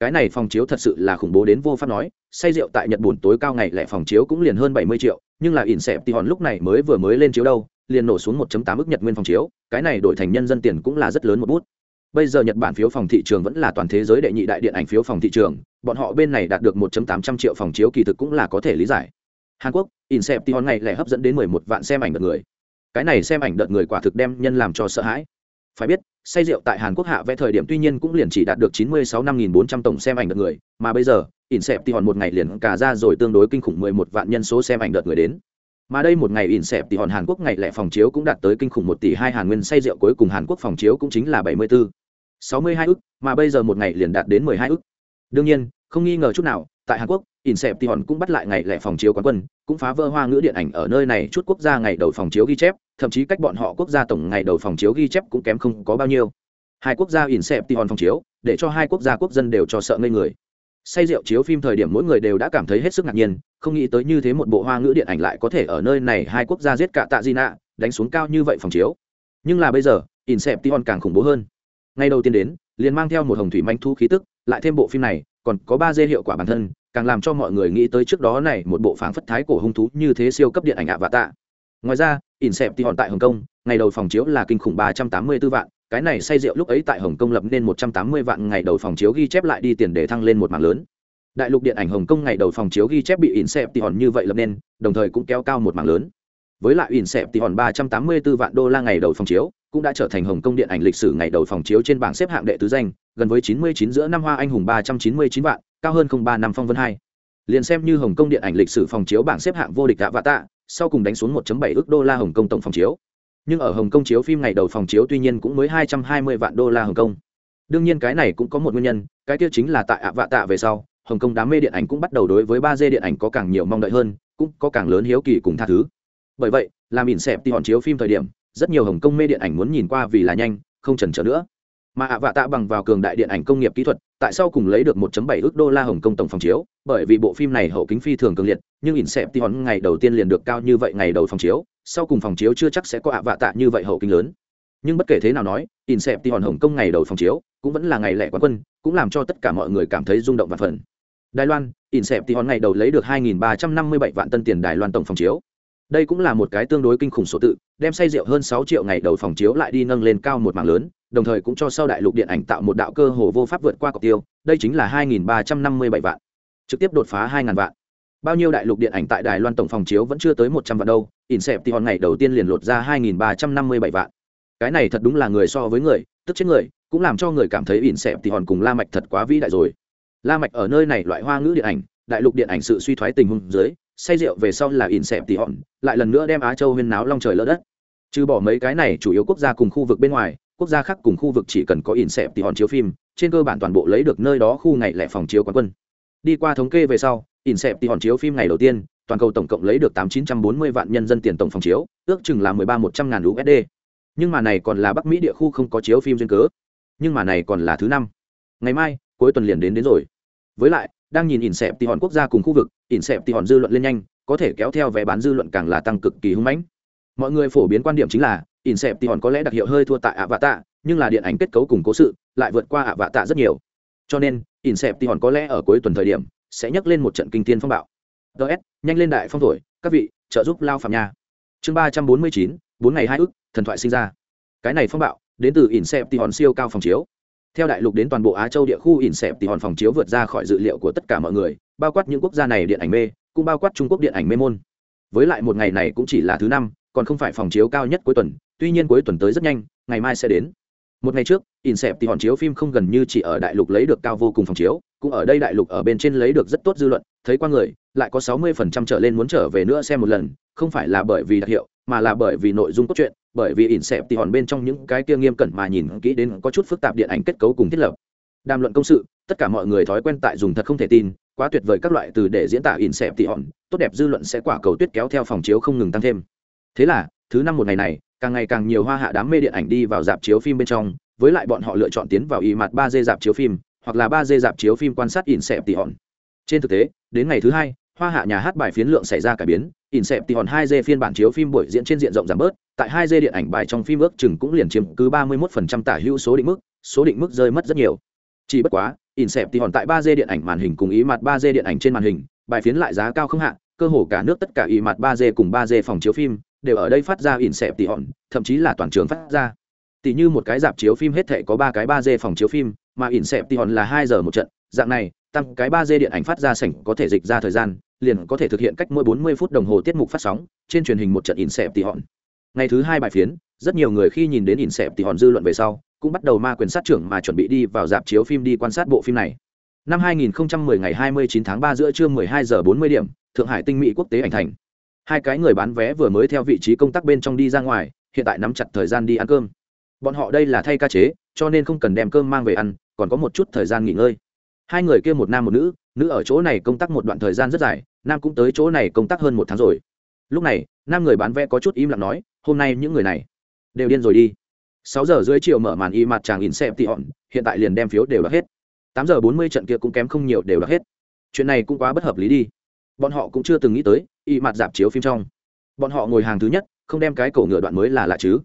cái này phòng chiếu thật sự là khủng bố đến vô pháp nói, say rượu tại nhật bùn tối cao ngày lẻ phòng chiếu cũng liền hơn bảy mươi triệu, nhưng là ỉn xẹp tion lúc này mới vừa mới lên chiếu đâu, liền nổ xuống 1 tám ức nhật nguyên phòng chiếu, cái này đổi thành nhân dân tiền cũng là rất lớn một bút. Bây giờ nhật bản phiếu phòng thị trường vẫn là toàn thế giới đệ nhị đại điện ảnh phiếu phòng thị trường, bọn họ bên này đạt được 1.800 triệu phòng chiếu kỳ thực cũng là có thể lý giải. Hàn quốc inception ngày lẻ hấp dẫn đến 11 vạn xem ảnh đợt người. Cái này xem ảnh đợt người quả thực đem nhân làm cho sợ hãi. Phải biết say rượu tại hàn quốc hạ vẽ thời điểm tuy nhiên cũng liền chỉ đạt được 96 năm nghìn tổng xem ảnh đợt người, mà bây giờ inception một ngày liền cả ra rồi tương đối kinh khủng 11 vạn nhân số xem ảnh đợt người đến. Mà đây một ngày ỉn thì hòn hàn quốc ngày lẻ phòng chiếu cũng đạt tới kinh khủng một tỷ hai hàn nguyên say rượu cuối cùng hàn quốc phòng chiếu cũng chính là bảy mươi bốn sáu mươi hai ức, mà bây giờ một ngày liền đạt đến mười hai ức. Đương nhiên, không nghi ngờ chút nào, tại hàn quốc ỉn hòn cũng bắt lại ngày lẻ phòng chiếu quán quân, cũng phá vỡ hoa ngữ điện ảnh ở nơi này chút quốc gia ngày đầu phòng chiếu ghi chép thậm chí cách bọn họ quốc gia tổng ngày đầu phòng chiếu ghi chép cũng kém không có bao nhiêu. Hai quốc gia ỉn xẹp thì hòn phòng chiếu, để cho hai quốc gia quốc dân đều cho sợ ngây người. Say rượu chiếu phim thời điểm mỗi người đều đã cảm thấy hết sức ngạc nhiên, không nghĩ tới như thế một bộ hoa ngữ điện ảnh lại có thể ở nơi này hai quốc gia giết cả tạ di nạ, đánh xuống cao như vậy phòng chiếu. Nhưng là bây giờ inception càng khủng bố hơn. Ngay đầu tiên đến, liền mang theo một hồng thủy manh thu khí tức, lại thêm bộ phim này, còn có ba dê hiệu quả bản thân, càng làm cho mọi người nghĩ tới trước đó này một bộ phảng phất thái cổ hung thú như thế siêu cấp điện ảnh ạ và tạ ngoài ra in sẹp thì hòn tại hồng kông, ngày đầu phòng chiếu là kinh khủng ba trăm tám mươi 384 vạn, cái này say rượu lúc ấy tại hồng kông lập nên một trăm tám mươi vạn, ngày đầu phòng chiếu ghi chép lại đi tiền để thăng lên một mạng lớn. Đại lục điện ảnh hồng kông ngày đầu phòng chiếu ghi chép bị in xẹp thì hòn như vậy lập nên, đồng thời cũng kéo cao một mạng lớn. Với lại in xẹp thì hòn ba trăm tám mươi 384 vạn đô la ngày đầu phòng chiếu, cũng đã trở thành hồng kông điện ảnh lịch sử ngày đầu phòng chiếu trên bảng xếp hạng đệ tứ danh, gần với chín mươi chín giữa năm hoa anh hùng ba trăm chín mươi chín vạn, cao hơn không ba năm phong vân hai. Liền xem như hồng kông điện ảnh lịch sử phòng chiếu bảng xếp hạng vô địch đã vạ tạ sau cùng đánh xuống 1.7 ước đô la hồng kông tổng phòng chiếu. Nhưng ở hồng kông chiếu phim ngày đầu phòng chiếu tuy nhiên cũng mới hai trăm hai mươi vạn đô la hồng kông. Đương nhiên cái này cũng có một nguyên nhân, cái kia chính là tại ạ vạ tạ về sau, hồng kông đám mê điện ảnh cũng bắt đầu đối với 3D điện ảnh có càng nhiều mong đợi hơn, cũng có càng lớn hiếu kỳ cùng tha thứ. Bởi vậy, làm ỉn xẹp thì hòn chiếu phim thời điểm, rất nhiều hồng kông mê điện ảnh muốn nhìn qua vì là nhanh, không chần chờ nữa mà ạ vạ tạ bằng vào cường đại điện ảnh công nghiệp kỹ thuật, tại sao cùng lấy được 1.7 ước đô la hồng kông tổng phòng chiếu, bởi vì bộ phim này hậu kính phi thường cường liệt, nhưng ỉn xẹp thì hòn ngày đầu tiên liền được cao như vậy ngày đầu phòng chiếu, sau cùng phòng chiếu chưa chắc sẽ có ạ vạ tạ như vậy hậu kính lớn. Nhưng bất kể thế nào nói, ỉn xẹp thì hòn hồng kông ngày đầu phòng chiếu cũng vẫn là ngày lẻ quán quân, cũng làm cho tất cả mọi người cảm thấy rung động và phần đài loan, ỉn xẹp thì hòn ngày đầu lấy được 2.357 vạn tân tiền đài loan tổng phòng chiếu đây cũng là một cái tương đối kinh khủng số tự, đem say rượu hơn sáu triệu ngày đầu phòng chiếu lại đi nâng lên cao một mảng lớn, đồng thời cũng cho sau đại lục điện ảnh tạo một đạo cơ hồ vô pháp vượt qua cọc tiêu, đây chính là 2.357 vạn. Trực tiếp đột phá hai ngàn vạn. Bao nhiêu đại lục điện ảnh tại đài loan tổng phòng chiếu vẫn chưa tới một trăm vạn đâu, in xẹp thì hòn ngày đầu tiên liền lột ra hai nghìn ba trăm năm mươi bảy vạn. Cái này thật đúng là người so với người, tức chết người, cũng làm cho người cảm thấy in xẹp thì hòn cùng la mạch thật quá vĩ đại rồi. La mạch ở nơi này loại hoa ngữ điện ảnh, đại lục điện ảnh sự suy thoái tình huống dưới say rượu về sau là ỉn xẹp tỉ hòn, lại lần nữa đem á châu huyên náo long trời lỡ đất. Trừ bỏ mấy cái này chủ yếu quốc gia cùng khu vực bên ngoài, quốc gia khác cùng khu vực chỉ cần có ỉn xẹp tỉ hòn chiếu phim, trên cơ bản toàn bộ lấy được nơi đó khu ngày lẻ phòng chiếu quán quân. Đi qua thống kê về sau, ỉn xẹp tỉ hòn chiếu phim ngày đầu tiên, toàn cầu tổng cộng lấy được tám chín trăm bốn mươi vạn nhân dân tiền tổng phòng chiếu, ước chừng là mười ba một trăm ngàn usd nhưng mà này còn là bắc mỹ địa khu không có chiếu phim duyên cớ. Nhưng mà này còn là thứ năm. Ngày mai, cuối tuần liền đến đến rồi. Với lại đang nhìn ỉn xẹp thì hòn quốc gia cùng khu vực, ỉn xẹp thì hòn dư luận lên nhanh, có thể kéo theo vé bán dư luận càng là tăng cực kỳ hung mãnh. Mọi người phổ biến quan điểm chính là, ỉn xẹp thì hòn có lẽ đặc hiệu hơi thua tại ạ vạ tạ, nhưng là điện ảnh kết cấu cùng cố sự lại vượt qua ạ vạ tạ rất nhiều. Cho nên, ỉn xẹp thì hòn có lẽ ở cuối tuần thời điểm sẽ nhắc lên một trận kinh tiên phong bạo. Ts nhanh lên đại phong thổi, các vị, trợ giúp lao phạm nha. Chương ba trăm bốn mươi chín, bốn ngày hai ước thần thoại sinh ra. Cái này phong bạo, đến từ ỉn xẹp thì hòn siêu cao phòng chiếu theo đại lục đến toàn bộ á châu địa khu ỉn xẹp thì hòn phòng chiếu vượt ra khỏi dự liệu của tất cả mọi người, bao quát những quốc gia này điện ảnh mê, cũng bao quát trung quốc điện ảnh mê môn. Với lại một ngày này cũng chỉ là thứ năm, còn không phải phòng chiếu cao nhất cuối tuần, tuy nhiên cuối tuần tới rất nhanh, ngày mai sẽ đến. Một ngày trước in xẹp thì hòn chiếu phim không gần như chỉ ở đại lục lấy được cao vô cùng phòng chiếu, cũng ở đây đại lục ở bên trên lấy được rất tốt dư luận, thấy qua người, lại có sáu mươi phần trăm trở lên muốn trở về nữa xem một lần, không phải là bởi vì đặc hiệu, mà là bởi vì nội dung cốt truyện bởi vì ỉn xẹp thì hòn bên trong những cái kia nghiêm cẩn mà nhìn kỹ đến có chút phức tạp điện ảnh kết cấu cùng thiết lập. Đàm luận công sự, tất cả mọi người thói quen tại dùng thật không thể tin, quá tuyệt vời các loại từ để diễn tả ỉn xẹp thì hòn, tốt đẹp dư luận sẽ quả cầu tuyết kéo theo phòng chiếu không ngừng tăng thêm. Thế là, thứ năm một ngày này, càng ngày càng nhiều hoa hạ đám mê điện ảnh đi vào dạp chiếu phim bên trong, với lại bọn họ lựa chọn tiến vào y mặt ba d dạp chiếu phim, hoặc là ba d dạp chiếu phim quan sát ỉn xẹp tỉ hòn. Trên thực tế, đến ngày thứ hai hoa hạ nhà hát bài phiến lượng xảy ra cải biến in xẹp thì hòn hai d phiên bản chiếu phim buổi diễn trên diện rộng giảm bớt, tại hai d điện ảnh bài trong phim ước chừng cũng liền chiếm cứ ba mươi một phần trăm tả hữu số định mức, số định mức rơi mất rất nhiều. Chỉ bất quá in xẹp thì hòn tại ba d điện ảnh màn hình cùng ý mặt ba d điện ảnh trên màn hình, bài phiến lại giá cao không hạ, cơ hồ cả nước tất cả ý mặt ba d cùng ba d phòng chiếu phim đều ở đây phát ra in xẹp thì hòn, thậm chí là toàn trường phát ra. Tỷ như một cái dạp chiếu phim hết thể có ba cái ba d phòng chiếu phim, mà in xẹp thì hòn là hai giờ một trận, dạng này, tăng cái ba d điện ảnh phát ra sảnh có thể dịch ra thời gian liền có thể thực hiện cách mỗi bốn mươi phút đồng hồ tiết mục phát sóng, trên truyền hình một trận in xẹp tỉ hòn. Ngày thứ hai bài phiến, rất nhiều người khi nhìn đến in xẹp tỉ hòn dư luận về sau, cũng bắt đầu ma quyền sát trưởng mà chuẩn bị đi vào dạp chiếu phim đi quan sát bộ phim này. Năm 2010 ngày 29 tháng 3 giữa trưa 12 giờ 40 điểm, thượng hải tinh mỹ quốc tế ảnh thành. Hai cái người bán vé vừa mới theo vị trí công tác bên trong đi ra ngoài, hiện tại nắm chặt thời gian đi ăn cơm. Bọn họ đây là thay ca chế, cho nên không cần đem cơm mang về ăn, còn có một chút thời gian nghỉ ngơi. Hai người kia một nam một nữ nữ ở chỗ này công tác một đoạn thời gian rất dài nam cũng tới chỗ này công tác hơn một tháng rồi. Lúc này, nam người bán vé có chút im lặng nói, hôm nay những người này đều điên rồi đi. Sáu giờ dưới chiều mở màn y mặt chàng in xem tị hòn hiện tại liền đem phiếu đều đặt hết. Tám giờ bốn mươi trận kia cũng kém không nhiều đều đặt hết. Chuyện này cũng quá bất hợp lý đi. Bọn họ cũng chưa từng nghĩ tới, y mặt dạp chiếu phim trong. Bọn họ ngồi hàng thứ nhất, không đem cái cổ ngựa đoạn mới là lạ chứ.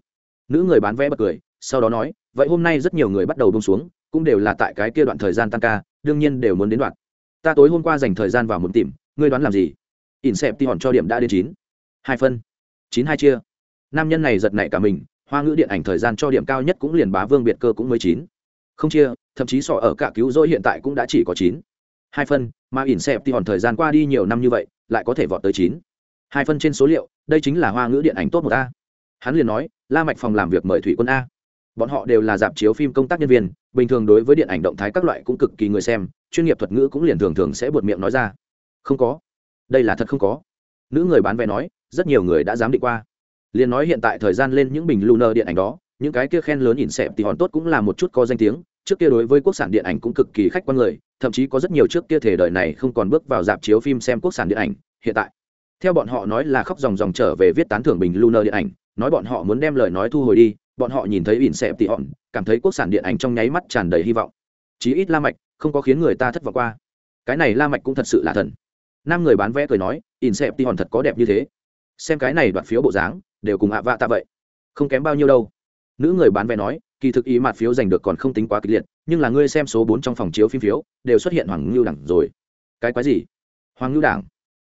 Nữ người bán vé bật cười, sau đó nói, vậy hôm nay rất nhiều người bắt đầu bông xuống, cũng đều là tại cái kia đoạn thời gian tăng ca, đương nhiên đều muốn đến đoạn. Ta tối hôm qua dành thời gian vào muốn tìm ngươi đoán làm gì? Ỉn xẹp ti hòn cho điểm đã đến chín. Hai phân. Chín hai chia. Nam nhân này giật nảy cả mình, hoa ngữ điện ảnh thời gian cho điểm cao nhất cũng liền bá vương biệt cơ cũng mới chín. Không chia, thậm chí sọ ở cả cứu rỗi hiện tại cũng đã chỉ có chín. Hai phân, mà ỉn xẹp thì hòn thời gian qua đi nhiều năm như vậy, lại có thể vọt tới chín. Hai phân trên số liệu, đây chính là hoa ngữ điện ảnh tốt một a. Hắn liền nói, la mạch phòng làm việc mời thủy quân a. Bọn họ đều là dạp chiếu phim công tác nhân viên, bình thường đối với điện ảnh động thái các loại cũng cực kỳ người xem, chuyên nghiệp thuật ngữ cũng liền thường thường sẽ buột miệng nói ra không có. Đây là thật không có. Nữ người bán vé nói, rất nhiều người đã dám định qua. Liền nói hiện tại thời gian lên những bình lunar điện ảnh đó, những cái kia khen lớn nhìn xẹp thì hòn tốt cũng là một chút có danh tiếng. Trước kia đối với quốc sản điện ảnh cũng cực kỳ khách quan người, thậm chí có rất nhiều trước kia thể đời này không còn bước vào dạp chiếu phim xem quốc sản điện ảnh, hiện tại. Theo bọn họ nói là khóc dòng dòng trở về viết tán thưởng bình lunar điện ảnh, nói bọn họ muốn đem lời nói thu hồi đi, bọn họ nhìn thấy ỉn xẹp tỉ hòn, cảm thấy quốc sản điện ảnh trong nháy mắt tràn đầy hy vọng. Chí ít la mạch, không có khiến người ta thất vọng qua. Cái này la mạch cũng thật sự là thần năm người bán vé cười nói in xẹp ti hòn thật có đẹp như thế. Xem cái này đoạt phiếu bộ dáng, đều cùng ạ vạ tạ vậy. Không kém bao nhiêu đâu. Nữ người bán vé nói, kỳ thực ý mặt phiếu giành được còn không tính quá kịch liệt, nhưng là ngươi xem số bốn trong phòng chiếu phim phiếu, đều xuất hiện hoàng ngưu đẳng rồi. Cái quái gì? Hoàng ngưu đảng.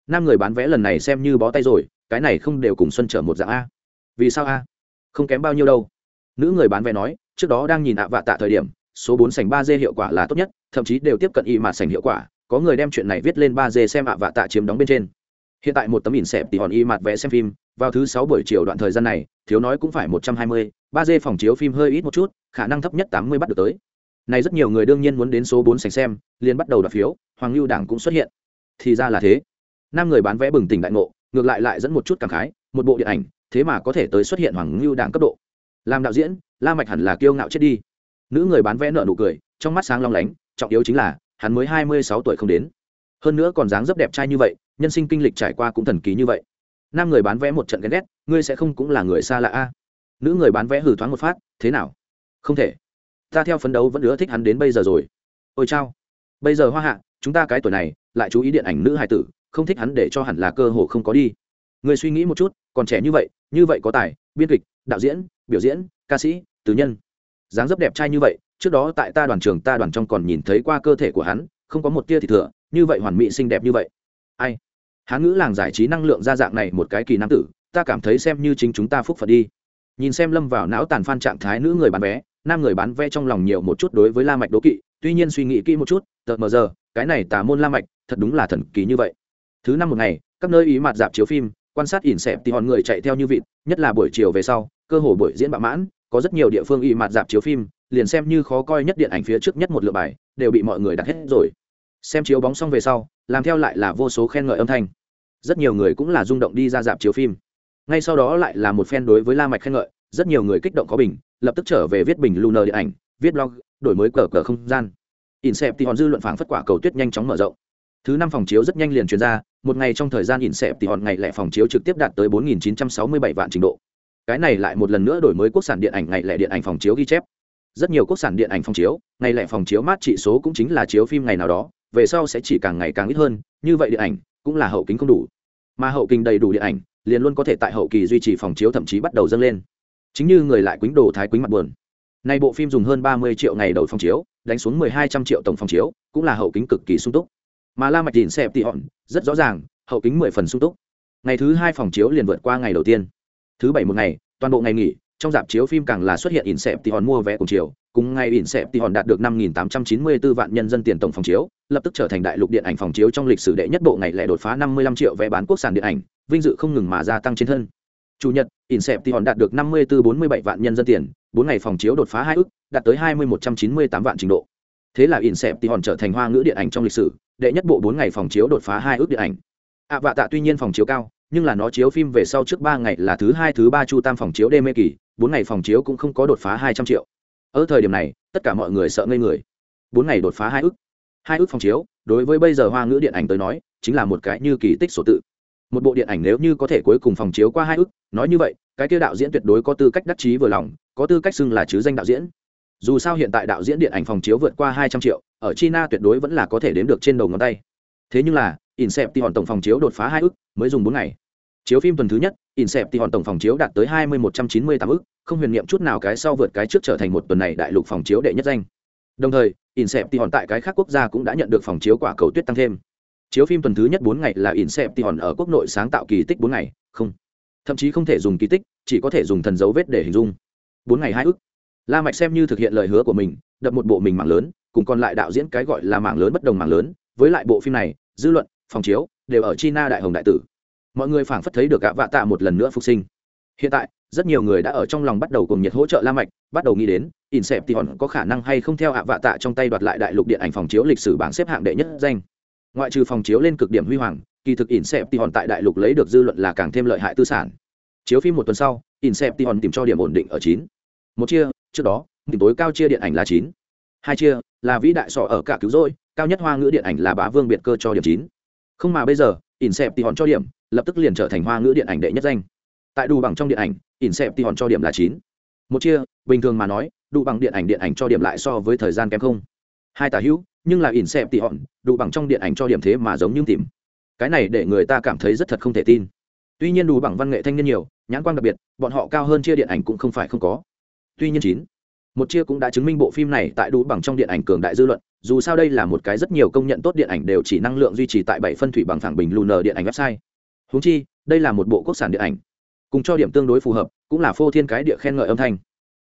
Nam người bán vé lần này xem như bó tay rồi, cái này không đều cùng xuân trở một dạng a. Vì sao a? Không kém bao nhiêu đâu. Nữ người bán vé nói, trước đó đang nhìn ạ vạ tạ thời điểm, số bốn sành ba d hiệu quả là tốt nhất, thậm chí đều tiếp cận y mà sành hiệu quả có người đem chuyện này viết lên ba d xem ạ vạ tạ chiếm đóng bên trên. Hiện tại một tấm ỉn xẹp thì hòn y mặt vẽ xem phim, vào thứ sáu buổi chiều đoạn thời gian này, thiếu nói cũng phải một trăm hai mươi, ba d phòng chiếu phim hơi ít một chút, khả năng thấp nhất tám mươi bắt được tới. Này rất nhiều người đương nhiên muốn đến số bốn sành xem, liền bắt đầu đoạt phiếu, hoàng lưu đảng cũng xuất hiện. Thì ra là thế. Năm người bán vé bừng tỉnh đại ngộ, ngược lại lại dẫn một chút cảm khái, một bộ điện ảnh, thế mà có thể tới xuất hiện hoàng lưu đảng cấp độ. Làm đạo diễn, la mạch hẳn là kiêu ngạo chết đi. Nữ người bán vé nợ nụ cười, trong mắt sáng long lánh, trọng yếu chính là hắn mới hai mươi sáu tuổi không đến. Hơn nữa còn dáng dấp đẹp trai như vậy, nhân sinh kinh lịch trải qua cũng thần kỳ như vậy. Nam người bán vé một trận ghen ghét, ngươi sẽ không cũng là người xa lạ a? Nữ người bán vé hử thoáng một phát, thế nào? Không thể. Ta theo phấn đấu vẫn ưa thích hắn đến bây giờ rồi. Ôi chao. Bây giờ hoa hạ, chúng ta cái tuổi này, lại chú ý điện ảnh nữ hài tử, không thích hắn để cho hẳn là cơ hồ không có đi. Người suy nghĩ một chút, còn trẻ như vậy như vậy có tài, biên kịch, đạo diễn, biểu diễn, ca sĩ tứ nhân. Dáng dấp đẹp trai như vậy trước đó tại ta đoàn trường ta đoàn trong còn nhìn thấy qua cơ thể của hắn, không có một tia thì thừa, như vậy hoàn mỹ xinh đẹp như vậy. Ai? Hán ngữ làng giải trí năng lượng ra dạng này một cái kỳ nam tử, ta cảm thấy xem như chính chúng ta phúc phật đi. Nhìn xem lâm vào não tàn phan trạng thái nữ người bán vé, nam người bán vé trong lòng nhiều một chút đối với la mạch đố kỵ, tuy nhiên suy nghĩ kỹ một chút, tờ mờ giờ, cái này tà môn la mạch, thật đúng là thần kỳ như vậy. Thứ năm một ngày, các nơi ý mặt dạp chiếu phim, quan sát ỉn xẹp thì hòn người chạy theo như vịt, nhất là buổi chiều về sau, cơ hồ buổi diễn bạo mãn có rất nhiều địa phương y mặt dạp chiếu phim, liền xem như khó coi nhất điện ảnh phía trước nhất một lượt bài, đều bị mọi người đặt hết rồi. Xem chiếu bóng xong về sau, làm theo lại là vô số khen ngợi âm thanh. Rất nhiều người cũng là rung động đi ra dạp chiếu phim. Ngay sau đó lại là một fan đối với la mạch khen ngợi, rất nhiều người kích động có bình, lập tức trở về viết bình lunar điện ảnh, viết blog, đổi mới cờ cờ không gian. Insep thì hòn dư luận phảng phất quả cầu tuyết nhanh chóng mở rộng. Thứ năm phòng chiếu rất nhanh liền truyền ra, một ngày trong thời gian insep thì hòn ngày lẻ phòng chiếu trực tiếp đạt tới 4.967 vạn trình độ cái này lại một lần nữa đổi mới quốc sản điện ảnh ngày lẻ điện ảnh phòng chiếu ghi chép. Rất nhiều quốc sản điện ảnh phòng chiếu, ngày lẻ phòng chiếu mát trị số cũng chính là chiếu phim ngày nào đó, về sau sẽ chỉ càng ngày càng ít hơn, như vậy điện ảnh cũng là hậu kính không đủ. Mà hậu kinh đầy đủ điện ảnh, liền luôn có thể tại hậu kỳ duy trì phòng chiếu thậm chí bắt đầu dâng lên. Chính như người lại quýnh đồ thái quýnh mặt buồn. Nay bộ phim dùng hơn ba mươi triệu ngày đầu phòng chiếu, đánh xuống mười hai trăm triệu tổng phòng chiếu, cũng là hậu kính cực kỳ sung túc. Mà la mạch nhìn xẹp tị hòn, rất rõ ràng, hậu kính mười phần sung túc. Ngày thứ hai phòng chiếu liền vượt qua ngày đầu tiên thứ bảy một ngày, toàn bộ ngày nghỉ, trong dạp chiếu phim càng là xuất hiện in xẹp thì hòn mua vé cùng chiều. Cùng ngày in xẹp thì hòn đạt được năm nghìn tám trăm chín mươi 5.894 vạn nhân dân tiền tổng phòng chiếu, lập tức trở thành đại lục điện ảnh phòng chiếu trong lịch sử đệ nhất bộ ngày lẻ đột phá năm mươi lăm triệu vé bán quốc sản điện ảnh, vinh dự không ngừng mà gia tăng trên thân. Chủ nhật in xẹp thì hòn đạt được năm mươi bốn bốn mươi bảy vạn nhân dân tiền, bốn ngày phòng chiếu đột phá hai ước, đạt tới hai mươi một trăm chín mươi tám vạn trình độ. Thế là in xẹp thì hòn trở thành hoa ngữ điện ảnh trong lịch sử, đệ nhất bộ bốn ngày phòng chiếu đột phá hai ước điện ảnh. Ạ vạ tạ tuy nhiên phòng chiếu cao nhưng là nó chiếu phim về sau trước ba ngày là thứ hai, thứ ba chu tam phòng chiếu đê mê kỳ, bốn ngày phòng chiếu cũng không có đột phá hai trăm triệu. Ở thời điểm này, tất cả mọi người sợ ngây người. Bốn ngày đột phá hai ước hai ước phòng chiếu, đối với bây giờ hoa ngữ điện ảnh tới nói, chính là một cái như kỳ tích sổ tự. Một bộ điện ảnh nếu như có thể cuối cùng phòng chiếu qua hai ước nói như vậy, cái kia đạo diễn tuyệt đối có tư cách đắc chí vừa lòng, có tư cách xưng là chứ danh đạo diễn. Dù sao hiện tại đạo diễn điện ảnh phòng chiếu vượt qua hai trăm triệu, ở china tuyệt đối vẫn là có thể đếm được trên đầu ngón tay. Thế nhưng là insep thì hòn tổng phòng chiếu đột phá hai ức, mới dùng bốn ngày. Chiếu phim tuần thứ nhất insep thì hòn tổng phòng chiếu đạt tới hai mươi một trăm chín mươi tám ức, không huyền niệm chút nào cái sau vượt cái trước trở thành một tuần này đại lục phòng chiếu đệ nhất danh. Đồng thời insep thì hòn tại cái khác quốc gia cũng đã nhận được phòng chiếu quả cầu tuyết tăng thêm. Chiếu phim tuần thứ nhất bốn ngày là insep thì hòn ở quốc nội sáng tạo kỳ tích bốn ngày không. Thậm chí không thể dùng kỳ tích chỉ có thể dùng thần dấu vết để hình dung. Bốn ngày hai ức, la mạch xem như thực hiện lời hứa của mình đập một bộ mình mạng lớn cùng còn lại đạo diễn cái gọi là mạng lớn bất đồng mạng lớn với lại bộ phim này dư luận phòng chiếu, đều ở china đại hồng đại tử. Mọi người phảng phất thấy được gã vạ tạ một lần nữa phục sinh. Hiện tại, rất nhiều người đã ở trong lòng bắt đầu cùng nhiệt hỗ trợ la mạch, bắt đầu nghĩ đến inception có khả năng hay không theo ạ vạ tạ trong tay đoạt lại đại lục điện ảnh phòng chiếu lịch sử bảng xếp hạng đệ nhất danh. Ngoại trừ phòng chiếu lên cực điểm huy hoàng, kỳ thực inception tại đại lục lấy được dư luận là càng thêm lợi hại tư sản. Chiếu phim một tuần sau inception tìm cho điểm ổn định ở chín. Một chia, trước đó tìm tối cao chia điện ảnh là chín. Hai chia, là vĩ đại sọ ở cả cứu rỗi, cao nhất hoa ngữ điện ảnh là bá vương biệt cơ cho điểm chín không mà bây giờ, ỉn xẹp thì hòn cho điểm, lập tức liền trở thành hoa ngữ điện ảnh đệ nhất danh. Tại đủ bằng trong điện ảnh, ỉn xẹp thì hòn cho điểm là chín. Một chia, bình thường mà nói, đủ bằng điện ảnh điện ảnh cho điểm lại so với thời gian kém không. Hai tà hữu, nhưng là ỉn xẹp thì hòn, đủ bằng trong điện ảnh cho điểm thế mà giống như tìm. Cái này để người ta cảm thấy rất thật không thể tin. Tuy nhiên đủ bằng văn nghệ thanh niên nhiều, nhãn quan đặc biệt, bọn họ cao hơn chia điện ảnh cũng không phải không có. Tuy nhiên chín. Một chia cũng đã chứng minh bộ phim này tại đủ bằng trong điện ảnh cường đại dư luận dù sao đây là một cái rất nhiều công nhận tốt điện ảnh đều chỉ năng lượng duy trì tại bảy phân thủy bằng phẳng bình lunar điện ảnh website. Húng chi, đây là một bộ quốc sản điện ảnh. Cùng cho điểm tương đối phù hợp, cũng là phô thiên cái địa khen ngợi âm thanh.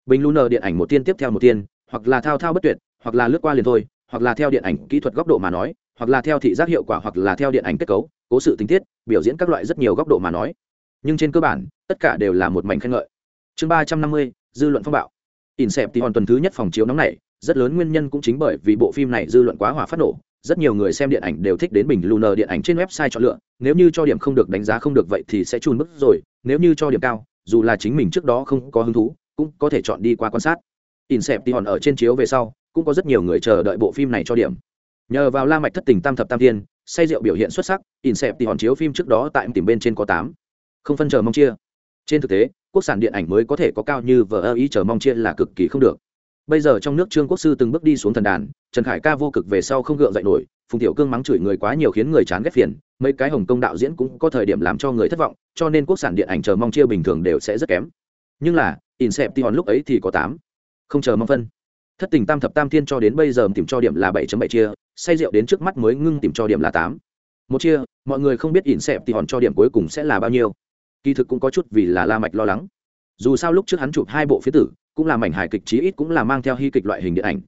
Bình lunar điện ảnh một tiên tiếp theo một tiên, hoặc là thao thao bất tuyệt, hoặc là lướt qua liền thôi, hoặc là theo điện ảnh kỹ thuật góc độ mà nói, hoặc là theo thị giác hiệu quả, hoặc là theo điện ảnh kết cấu, cố sự tình tiết, biểu diễn các loại rất nhiều góc độ mà nói. Nhưng trên cơ bản, tất cả đều là một mảnh khen ngợi. Chương ba trăm năm mươi, dư luận phong bạo. In xẹp thì hoàn tuần thứ nhất phòng chiếu nóng này rất lớn nguyên nhân cũng chính bởi vì bộ phim này dư luận quá hỏa phát nổ, rất nhiều người xem điện ảnh đều thích đến bình lunar điện ảnh trên website chọn lựa, nếu như cho điểm không được đánh giá không được vậy thì sẽ chùn bức rồi, nếu như cho điểm cao, dù là chính mình trước đó không có hứng thú, cũng có thể chọn đi qua quan sát. Inception ở trên chiếu về sau, cũng có rất nhiều người chờ đợi bộ phim này cho điểm. Nhờ vào la mạch thất tình tam thập tam thiên, say rượu biểu hiện xuất sắc Inception chiếu phim trước đó tại tìm bên trên có tám. Không phân chờ mong chia. Trên thực tế, quốc sản điện ảnh mới có thể có cao như vờ ý chờ mong chia là cực kỳ không được bây giờ trong nước trương quốc sư từng bước đi xuống thần đàn, trần khải ca vô cực về sau không gượng dậy nổi, phùng tiểu cương mắng chửi người quá nhiều khiến người chán ghét phiền, mấy cái hồng công đạo diễn cũng có thời điểm làm cho người thất vọng, cho nên quốc sản điện ảnh chờ mong chia bình thường đều sẽ rất kém. Nhưng là, inception lúc ấy thì có tám. Không chờ mong phân. Thất tình tam thập tam thiên cho đến bây giờ tìm cho điểm là bảy bảy chia, say rượu đến trước mắt mới ngưng tìm cho điểm là tám. Một chia, mọi người không biết inception cho điểm cuối cùng sẽ là bao nhiêu. Kỳ thực cũng có chút vì là la mạch lo lắng. Dù sao lúc trước hắn chụp hai bộ phía tử cũng là mảnh hài kịch chí ít cũng là mang theo hy kịch loại hình điện ảnh.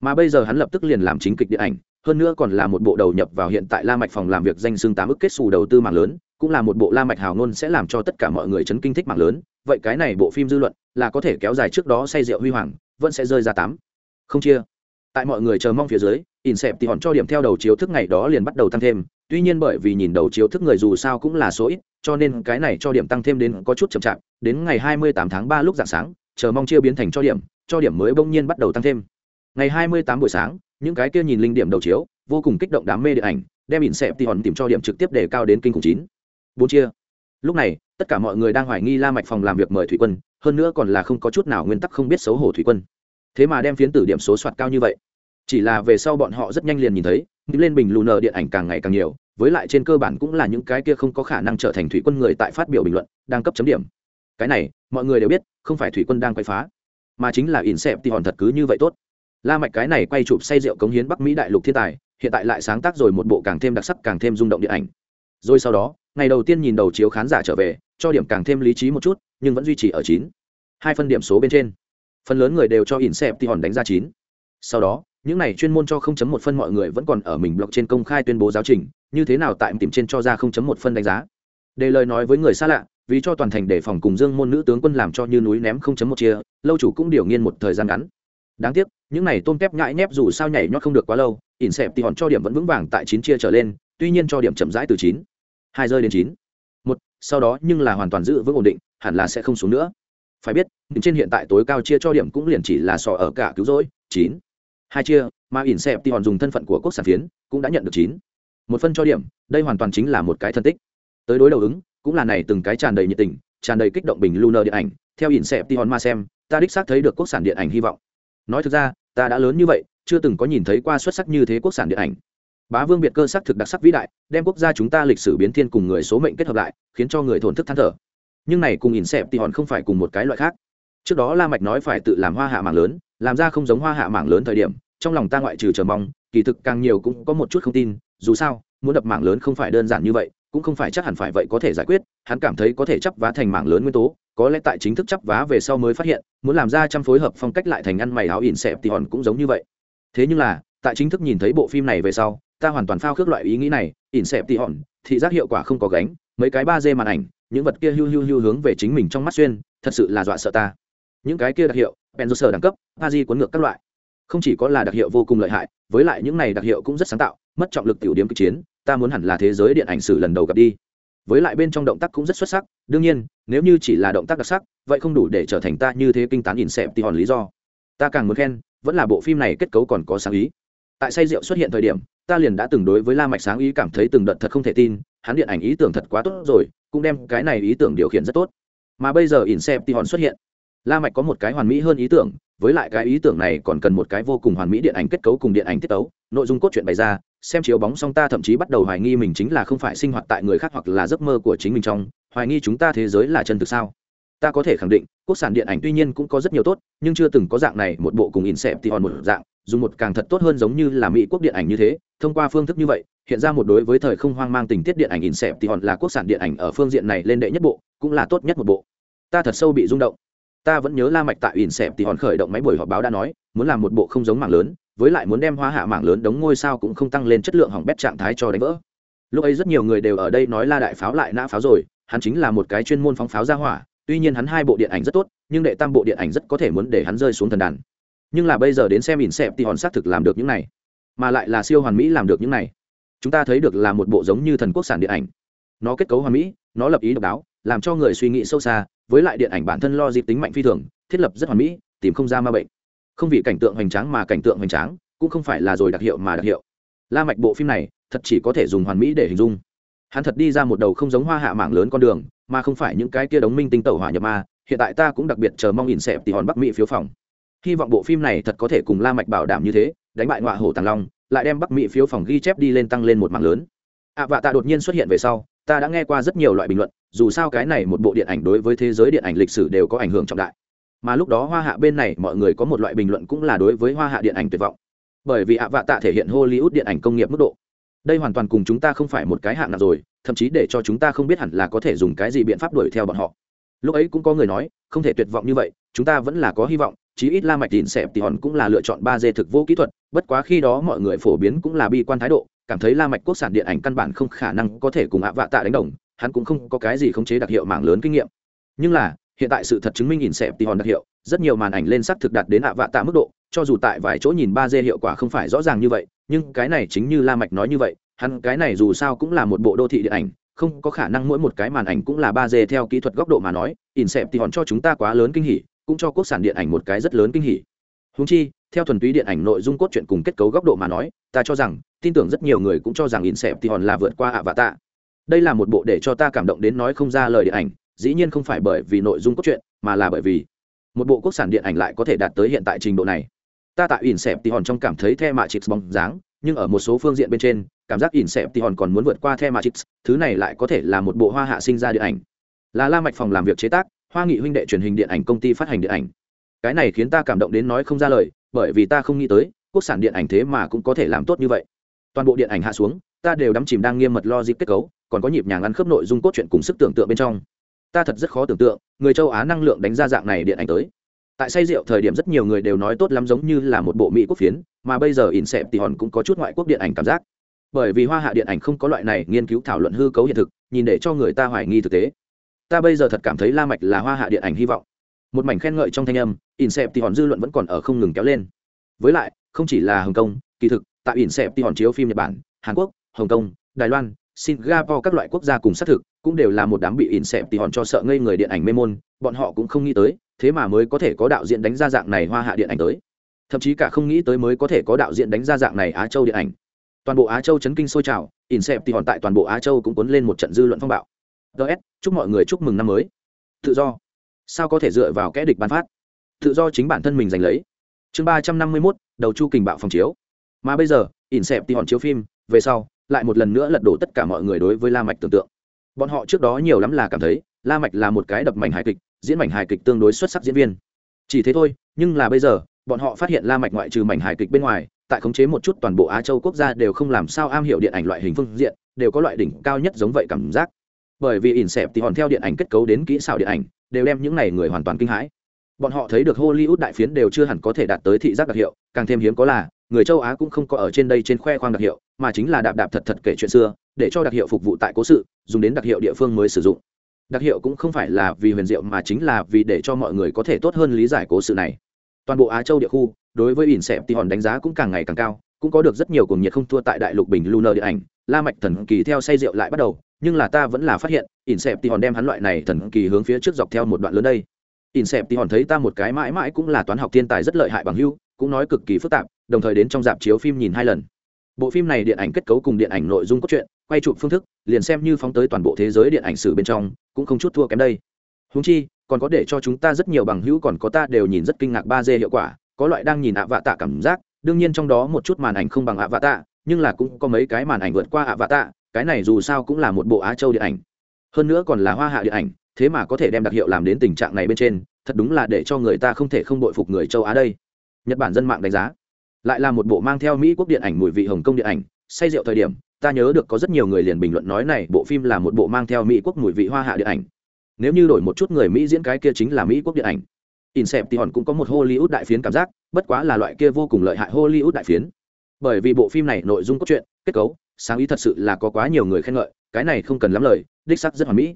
Mà bây giờ hắn lập tức liền làm chính kịch điện ảnh, hơn nữa còn là một bộ đầu nhập vào hiện tại la mạch phòng làm việc danh xưng tám ức kết xù đầu tư mạng lớn, cũng là một bộ la mạch hào ngôn sẽ làm cho tất cả mọi người chấn kinh thích mạng lớn. Vậy cái này bộ phim dư luận là có thể kéo dài trước đó say rượu huy hoàng, vẫn sẽ rơi ra tám. Không chia. Tại mọi người chờ mong phía dưới, in xẹp thì hòn cho điểm theo đầu chiếu thức ngày đó liền bắt đầu tăng thêm. Tuy nhiên bởi vì nhìn đầu chiếu thức người dù sao cũng là số ít, cho nên cái này cho điểm tăng thêm đến có chút chậm chạp. Đến ngày 28 tháng 3 lúc dạng sáng chờ mong chia biến thành cho điểm cho điểm mới bỗng nhiên bắt đầu tăng thêm. Ngày 28 buổi sáng, những cái kia nhìn linh điểm đầu chiếu, vô cùng kích động đám mê điện ảnh, đem ỉn xẹp thì hòn tìm cho điểm trực tiếp để cao đến kinh khủng chín. Bốn chia. Lúc này, tất cả mọi người đang hoài nghi la mạch phòng làm việc mời thủy quân, hơn nữa còn là không có chút nào nguyên tắc không biết xấu hổ thủy quân. Thế mà đem phiến tử điểm số soạt cao như vậy. Chỉ là về sau bọn họ rất nhanh liền nhìn thấy, những lên bình lù nờ điện ảnh càng ngày càng nhiều, với lại trên cơ bản cũng là những cái kia không có khả năng trở thành thủy quân người tại phát biểu bình luận đang cấp chấm điểm cái này, mọi người đều biết, không phải thủy quân đang quay phá, mà chính là ỉn xẹp thì hòn thật cứ như vậy tốt. La mạch cái này quay chụp say rượu cống hiến bắc mỹ đại lục thiên tài, hiện tại lại sáng tác rồi một bộ càng thêm đặc sắc, càng thêm rung động điện ảnh. Rồi sau đó, ngày đầu tiên nhìn đầu chiếu khán giả trở về, cho điểm càng thêm lý trí một chút, nhưng vẫn duy trì ở chín. Hai phân điểm số bên trên. Phần lớn người đều cho ỉn xẹp thì hòn đánh ra chín. Sau đó, những này chuyên môn cho 0.1 phân mọi người vẫn còn ở mình blog trên công khai tuyên bố giáo trình, như thế nào tại tìm trên cho ra 0.1 phân đánh giá. Để lời nói với người xa lạ vì cho toàn thành đề phòng cùng dương môn nữ tướng quân làm cho như núi ném 0.1 chia, lâu chủ cũng điều nghiên một thời gian ngắn. Đáng tiếc, những này tôm tép nhãi nhép dù sao nhảy nhót không được quá lâu, ỉn xẹp thì hòn cho điểm vẫn vững vàng tại chín chia trở lên, tuy nhiên cho điểm chậm rãi từ chín. Hai rơi đến chín. Một, sau đó nhưng là hoàn toàn giữ vững ổn định, hẳn là sẽ không xuống nữa. Phải biết trên hiện tại tối cao chia cho điểm cũng liền chỉ là sò ở cả cứu rỗi, chín. Hai chia, mà ỉn xẹp thì hòn dùng thân phận của quốc sản phiến, cũng đã nhận được chín. Một phân cho điểm, đây hoàn toàn chính là một cái thân tích. Tới đối đầu ứng cũng là này từng cái tràn đầy nhiệt tình, tràn đầy kích động bình lunar điện ảnh. Theo ỉn xẹp tion hòn ma xem, ta đích xác thấy được quốc sản điện ảnh hy vọng. Nói thực ra, ta đã lớn như vậy, chưa từng có nhìn thấy qua xuất sắc như thế quốc sản điện ảnh. Bá vương biệt cơ sắc thực đặc sắc vĩ đại, đem quốc gia chúng ta lịch sử biến thiên cùng người số mệnh kết hợp lại, khiến cho người thổn thức than thở. Nhưng này cùng ỉn xẹp tion hòn không phải cùng một cái loại khác. Trước đó la mạch nói phải tự làm hoa hạ mạng lớn, làm ra không giống hoa hạ mạng lớn thời điểm, trong lòng ta ngoại trừ chờ mong, kỳ thực càng nhiều cũng có một chút không tin, dù sao, muốn đập mạng lớn không phải đơn giản như vậy cũng không phải chắc hẳn phải vậy có thể giải quyết, hắn cảm thấy có thể chấp vá thành mảng lớn nguyên tố, có lẽ tại chính thức chấp vá về sau mới phát hiện, muốn làm ra trăm phối hợp phong cách lại thành ăn mày áo ỉn xẹp thì hòn cũng giống như vậy. Thế nhưng là, tại chính thức nhìn thấy bộ phim này về sau, ta hoàn toàn phao khước loại ý nghĩ này, ỉn xẹp thì hòn, thị giác hiệu quả không có gánh, mấy cái ba d màn ảnh, những vật kia hưu hưu hưu hướng về chính mình trong mắt xuyên, thật sự là dọa sợ ta. Những cái kia đặc hiệu bèn sở đẳng cấp pa di cuốn ngược các loại. Không chỉ có là đặc hiệu vô cùng lợi hại, với lại những này đặc hiệu cũng rất sáng tạo, mất trọng lực tiểu điểm kịch chiến ta muốn hẳn là thế giới điện ảnh sử lần đầu gặp đi. Với lại bên trong động tác cũng rất xuất sắc, đương nhiên, nếu như chỉ là động tác đặc sắc, vậy không đủ để trở thành ta như thế kinh tán ỉn xẹp thì hòn lý do. Ta càng muốn khen, vẫn là bộ phim này kết cấu còn có sáng ý. Tại say rượu xuất hiện thời điểm, ta liền đã từng đối với la mạch sáng ý cảm thấy từng đợt thật không thể tin, hắn điện ảnh ý tưởng thật quá tốt rồi, cũng đem cái này ý tưởng điều khiển rất tốt. Mà bây giờ ỉn xẹp thì hòn xuất hiện. La mạch có một cái hoàn mỹ hơn ý tưởng, với lại cái ý tưởng này còn cần một cái vô cùng hoàn mỹ điện ảnh kết cấu cùng điện ảnh tiết tấu, nội dung cốt truyện bày ra xem chiếu bóng xong ta thậm chí bắt đầu hoài nghi mình chính là không phải sinh hoạt tại người khác hoặc là giấc mơ của chính mình trong. Hoài nghi chúng ta thế giới là chân thực sao? Ta có thể khẳng định, quốc sản điện ảnh tuy nhiên cũng có rất nhiều tốt, nhưng chưa từng có dạng này một bộ cùng in xẹp thì còn một dạng, dùng một càng thật tốt hơn giống như là mỹ quốc điện ảnh như thế. Thông qua phương thức như vậy, hiện ra một đối với thời không hoang mang tình tiết điện ảnh in xẹp thì hòn là quốc sản điện ảnh ở phương diện này lên đệ nhất bộ, cũng là tốt nhất một bộ. Ta thật sâu bị rung động ta vẫn nhớ la mạch tại ỉn xẹp thì hòn khởi động máy buổi họp báo đã nói, muốn làm một bộ không giống mảng lớn, với lại muốn đem hoa hạ mảng lớn đống ngôi sao cũng không tăng lên chất lượng hỏng bét trạng thái cho đánh vỡ. Lúc ấy rất nhiều người đều ở đây nói la đại pháo lại nã pháo rồi, hắn chính là một cái chuyên môn phóng pháo ra hỏa, tuy nhiên hắn hai bộ điện ảnh rất tốt, nhưng đệ tam bộ điện ảnh rất có thể muốn để hắn rơi xuống thần đàn. Nhưng là bây giờ đến xem ỉn xẹp thì hòn xác thực làm được những này, mà lại là siêu hoàn mỹ làm được những này. Chúng ta thấy được là một bộ giống như thần quốc sản điện ảnh. Nó kết cấu hoàn mỹ, nó lập ý độc đáo làm cho người suy nghĩ sâu xa với lại điện ảnh bản thân lo dịp tính mạnh phi thường thiết lập rất hoàn mỹ tìm không ra ma bệnh. Không vì cảnh tượng hoành tráng mà cảnh tượng hoành tráng cũng không phải là rồi đặc hiệu mà đặc hiệu. La mạch bộ phim này thật chỉ có thể dùng hoàn mỹ để hình dung. Hắn thật đi ra một đầu không giống hoa hạ mảng lớn con đường mà không phải những cái kia đóng minh tinh tẩu hỏa nhập ma hiện tại ta cũng đặc biệt chờ mong nhìn xẹp tỷ hòn bắc mỹ phiếu phòng. Hy vọng bộ phim này thật có thể cùng la mạch bảo đảm như thế đánh bại ngọa hổ tàng long lại đem bắc mỹ phiếu phòng ghi chép đi lên tăng lên một mảng lớn. Ạ à, vạ tạ đột nhiên xuất hiện về sau ta đã nghe qua rất nhiều loại bình luận, dù sao cái này một bộ điện ảnh đối với thế giới điện ảnh lịch sử đều có ảnh hưởng trọng đại. Mà lúc đó hoa hạ bên này mọi người có một loại bình luận cũng là đối với hoa hạ điện ảnh tuyệt vọng. Bởi vì ạ vạ tạ thể hiện hollywood điện ảnh công nghiệp mức độ. Đây hoàn toàn cùng chúng ta không phải một cái hạng nào rồi, thậm chí để cho chúng ta không biết hẳn là có thể dùng cái gì biện pháp đuổi theo bọn họ. Lúc ấy cũng có người nói, không thể tuyệt vọng như vậy, chúng ta vẫn là có hy vọng, chí ít la mạch tín xẹp thì hòn cũng là lựa chọn ba d thực vô kỹ thuật, bất quá khi đó mọi người phổ biến cũng là bi quan thái độ cảm thấy la mạch quốc sản điện ảnh căn bản không khả năng có thể cùng ạ vạ tạ đánh đồng, hắn cũng không có cái gì khống chế đặc hiệu mạng lớn kinh nghiệm. Nhưng là, hiện tại sự thật chứng minh nhìn xẹp thì hòn đặc hiệu, rất nhiều màn ảnh lên sắc thực đạt đến ạ vạ tạ mức độ, cho dù tại vài chỗ nhìn ba d hiệu quả không phải rõ ràng như vậy, nhưng cái này chính như la mạch nói như vậy, hắn cái này dù sao cũng là một bộ đô thị điện ảnh, không có khả năng mỗi một cái màn ảnh cũng là ba d theo kỹ thuật góc độ mà nói in xẹp thì hòn cho chúng ta quá lớn kinh hỉ, cũng cho quốc sản điện ảnh một cái rất lớn kinh hỉ húng chi, theo thuần túy điện ảnh nội dung cốt truyện cùng kết cấu góc độ mà nói, ta cho rằng, tin tưởng rất nhiều người cũng cho rằng in xẹp thì hòn là vượt qua ạ vạ tạ. Đây là một bộ để cho ta cảm động đến nói không ra lời điện ảnh, dĩ nhiên không phải bởi vì nội dung cốt truyện, mà là bởi vì một bộ quốc sản điện ảnh lại có thể đạt tới hiện tại trình độ này. Ta tại ỉn xẹp thì hòn trong cảm thấy the mạ chịt bóng dáng, nhưng ở một số phương diện bên trên, cảm giác ỉn xẹp thì hòn còn muốn vượt qua the mạ chịt thứ này lại có thể là một bộ hoa hạ sinh ra điện ảnh. Là la mạch phòng làm việc chế tác, hoa nghị huynh đệ truyền hình điện ảnh công ty phát hành điện ảnh cái này khiến ta cảm động đến nói không ra lời, bởi vì ta không nghĩ tới, quốc sản điện ảnh thế mà cũng có thể làm tốt như vậy. Toàn bộ điện ảnh hạ xuống, ta đều đắm chìm đang nghiêm mật lo dịp kết cấu, còn có nhịp nhàng ăn khớp nội dung cốt truyện cùng sức tưởng tượng bên trong. Ta thật rất khó tưởng tượng, người châu á năng lượng đánh ra dạng này điện ảnh tới. Tại say rượu thời điểm rất nhiều người đều nói tốt lắm giống như là một bộ mỹ quốc phiến, mà bây giờ in xẹp thì hòn cũng có chút ngoại quốc điện ảnh cảm giác. Bởi vì hoa hạ điện ảnh không có loại này nghiên cứu thảo luận hư cấu hiện thực, nhìn để cho người ta hoài nghi thực tế. Ta bây giờ thật cảm thấy la mạch là hoa hạ điện ảnh hy vọng. Một mảnh khen ngợi trong thanh âm in xẹp thì hòn dư luận vẫn còn ở không ngừng kéo lên. Với lại, không chỉ là hồng kông, kỳ thực, tại in xẹp thì hòn chiếu phim nhật bản, hàn quốc, hồng kông, đài loan, singapore các loại quốc gia cùng xác thực cũng đều là một đám bị in xẹp thì hòn cho sợ ngây người điện ảnh mê môn, bọn họ cũng không nghĩ tới, thế mà mới có thể có đạo diễn đánh ra dạng này hoa hạ điện ảnh tới. Thậm chí cả không nghĩ tới mới có thể có đạo diễn đánh ra dạng này á châu điện ảnh. Toàn bộ á châu chấn kinh sôi trào ỉn xẹp thì hòn tại toàn bộ á châu cũng cuốn lên một trận dư luận phong bạo. Ts chúc mọi người chúc mừng năm mới. Tự do. Sao có thể dựa vào kẽ địch bán phát? Tự do chính bản thân mình giành lấy. Chương ba trăm năm mươi mốt, đầu chu kình bạo phòng chiếu. Mà bây giờ, ỉn xẹp thì hòn chiếu phim, về sau, lại một lần nữa lật đổ tất cả mọi người đối với la mạch tưởng tượng. Bọn họ trước đó nhiều lắm là cảm thấy, la mạch là một cái đập mảnh hài kịch, diễn mảnh hài kịch tương đối xuất sắc diễn viên. Chỉ thế thôi, nhưng là bây giờ, bọn họ phát hiện la mạch ngoại trừ mảnh hài kịch bên ngoài, tại khống chế một chút toàn bộ á châu quốc gia đều không làm sao am hiểu điện ảnh loại hình phương diện, đều có loại đỉnh cao nhất giống vậy cảm giác. Bởi vì ỉn xẹp thì hòn theo điện ảnh kết cấu đến kỹ xảo điện ảnh, đều đem những này người hoàn toàn kinh hãi bọn họ thấy được hollywood đại phiến đều chưa hẳn có thể đạt tới thị giác đặc hiệu, càng thêm hiếm có là, người châu á cũng không có ở trên đây trên khoe khoang đặc hiệu, mà chính là đạp đạp thật thật kể chuyện xưa, để cho đặc hiệu phục vụ tại cố sự, dùng đến đặc hiệu địa phương mới sử dụng. Đặc hiệu cũng không phải là vì huyền diệu mà chính là vì để cho mọi người có thể tốt hơn lý giải cố sự này. Toàn bộ á châu địa khu, đối với ỉn xẹp thì hòn đánh giá cũng càng ngày càng cao, cũng có được rất nhiều cuồng nhiệt không thua tại đại lục bình lunar điện ảnh, la mạch thần kỳ theo say rượu lại bắt đầu, nhưng là ta vẫn là phát hiện, ỉn xẹp thì hòn đem hắn loại này thần kỳ hướng phía trước dọc theo một đoạn lớn đây ỉn xẹp thì hòn thấy ta một cái mãi mãi cũng là toán học thiên tài rất lợi hại bằng hưu cũng nói cực kỳ phức tạp, đồng thời đến trong dạp chiếu phim nhìn hai lần. Bộ phim này điện ảnh kết cấu cùng điện ảnh nội dung cốt truyện, quay chụp phương thức, liền xem như phóng tới toàn bộ thế giới điện ảnh sử bên trong, cũng không chút thua kém đây. Húng chi, còn có để cho chúng ta rất nhiều bằng hữu còn có ta đều nhìn rất kinh ngạc ba d hiệu quả, có loại đang nhìn ạ vạ tạ cảm giác, đương nhiên trong đó một chút màn ảnh không bằng ạ vạ tạ, nhưng là cũng có mấy cái màn ảnh vượt qua ạ vạ tạ, cái này dù sao cũng là một bộ á châu điện ảnh. Hơn nữa còn là hoa hạ điện ảnh thế mà có thể đem đặc hiệu làm đến tình trạng này bên trên thật đúng là để cho người ta không thể không đội phục người châu á đây nhật bản dân mạng đánh giá lại là một bộ mang theo mỹ quốc điện ảnh mùi vị hồng kông điện ảnh say rượu thời điểm ta nhớ được có rất nhiều người liền bình luận nói này bộ phim là một bộ mang theo mỹ quốc mùi vị hoa hạ điện ảnh nếu như đổi một chút người mỹ diễn cái kia chính là mỹ quốc điện ảnh Incept thì hòn cũng có một Hollywood đại phiến cảm giác, bất quá là loại kia vô cùng lợi hại Hollywood đại phiến. Bởi vì bộ phim này nội dung cốt truyện, kết cấu, sáng ý thật sự là có quá nhiều người khen ngợi, cái này không cần lắm lời, đích xác rất hoàn mỹ.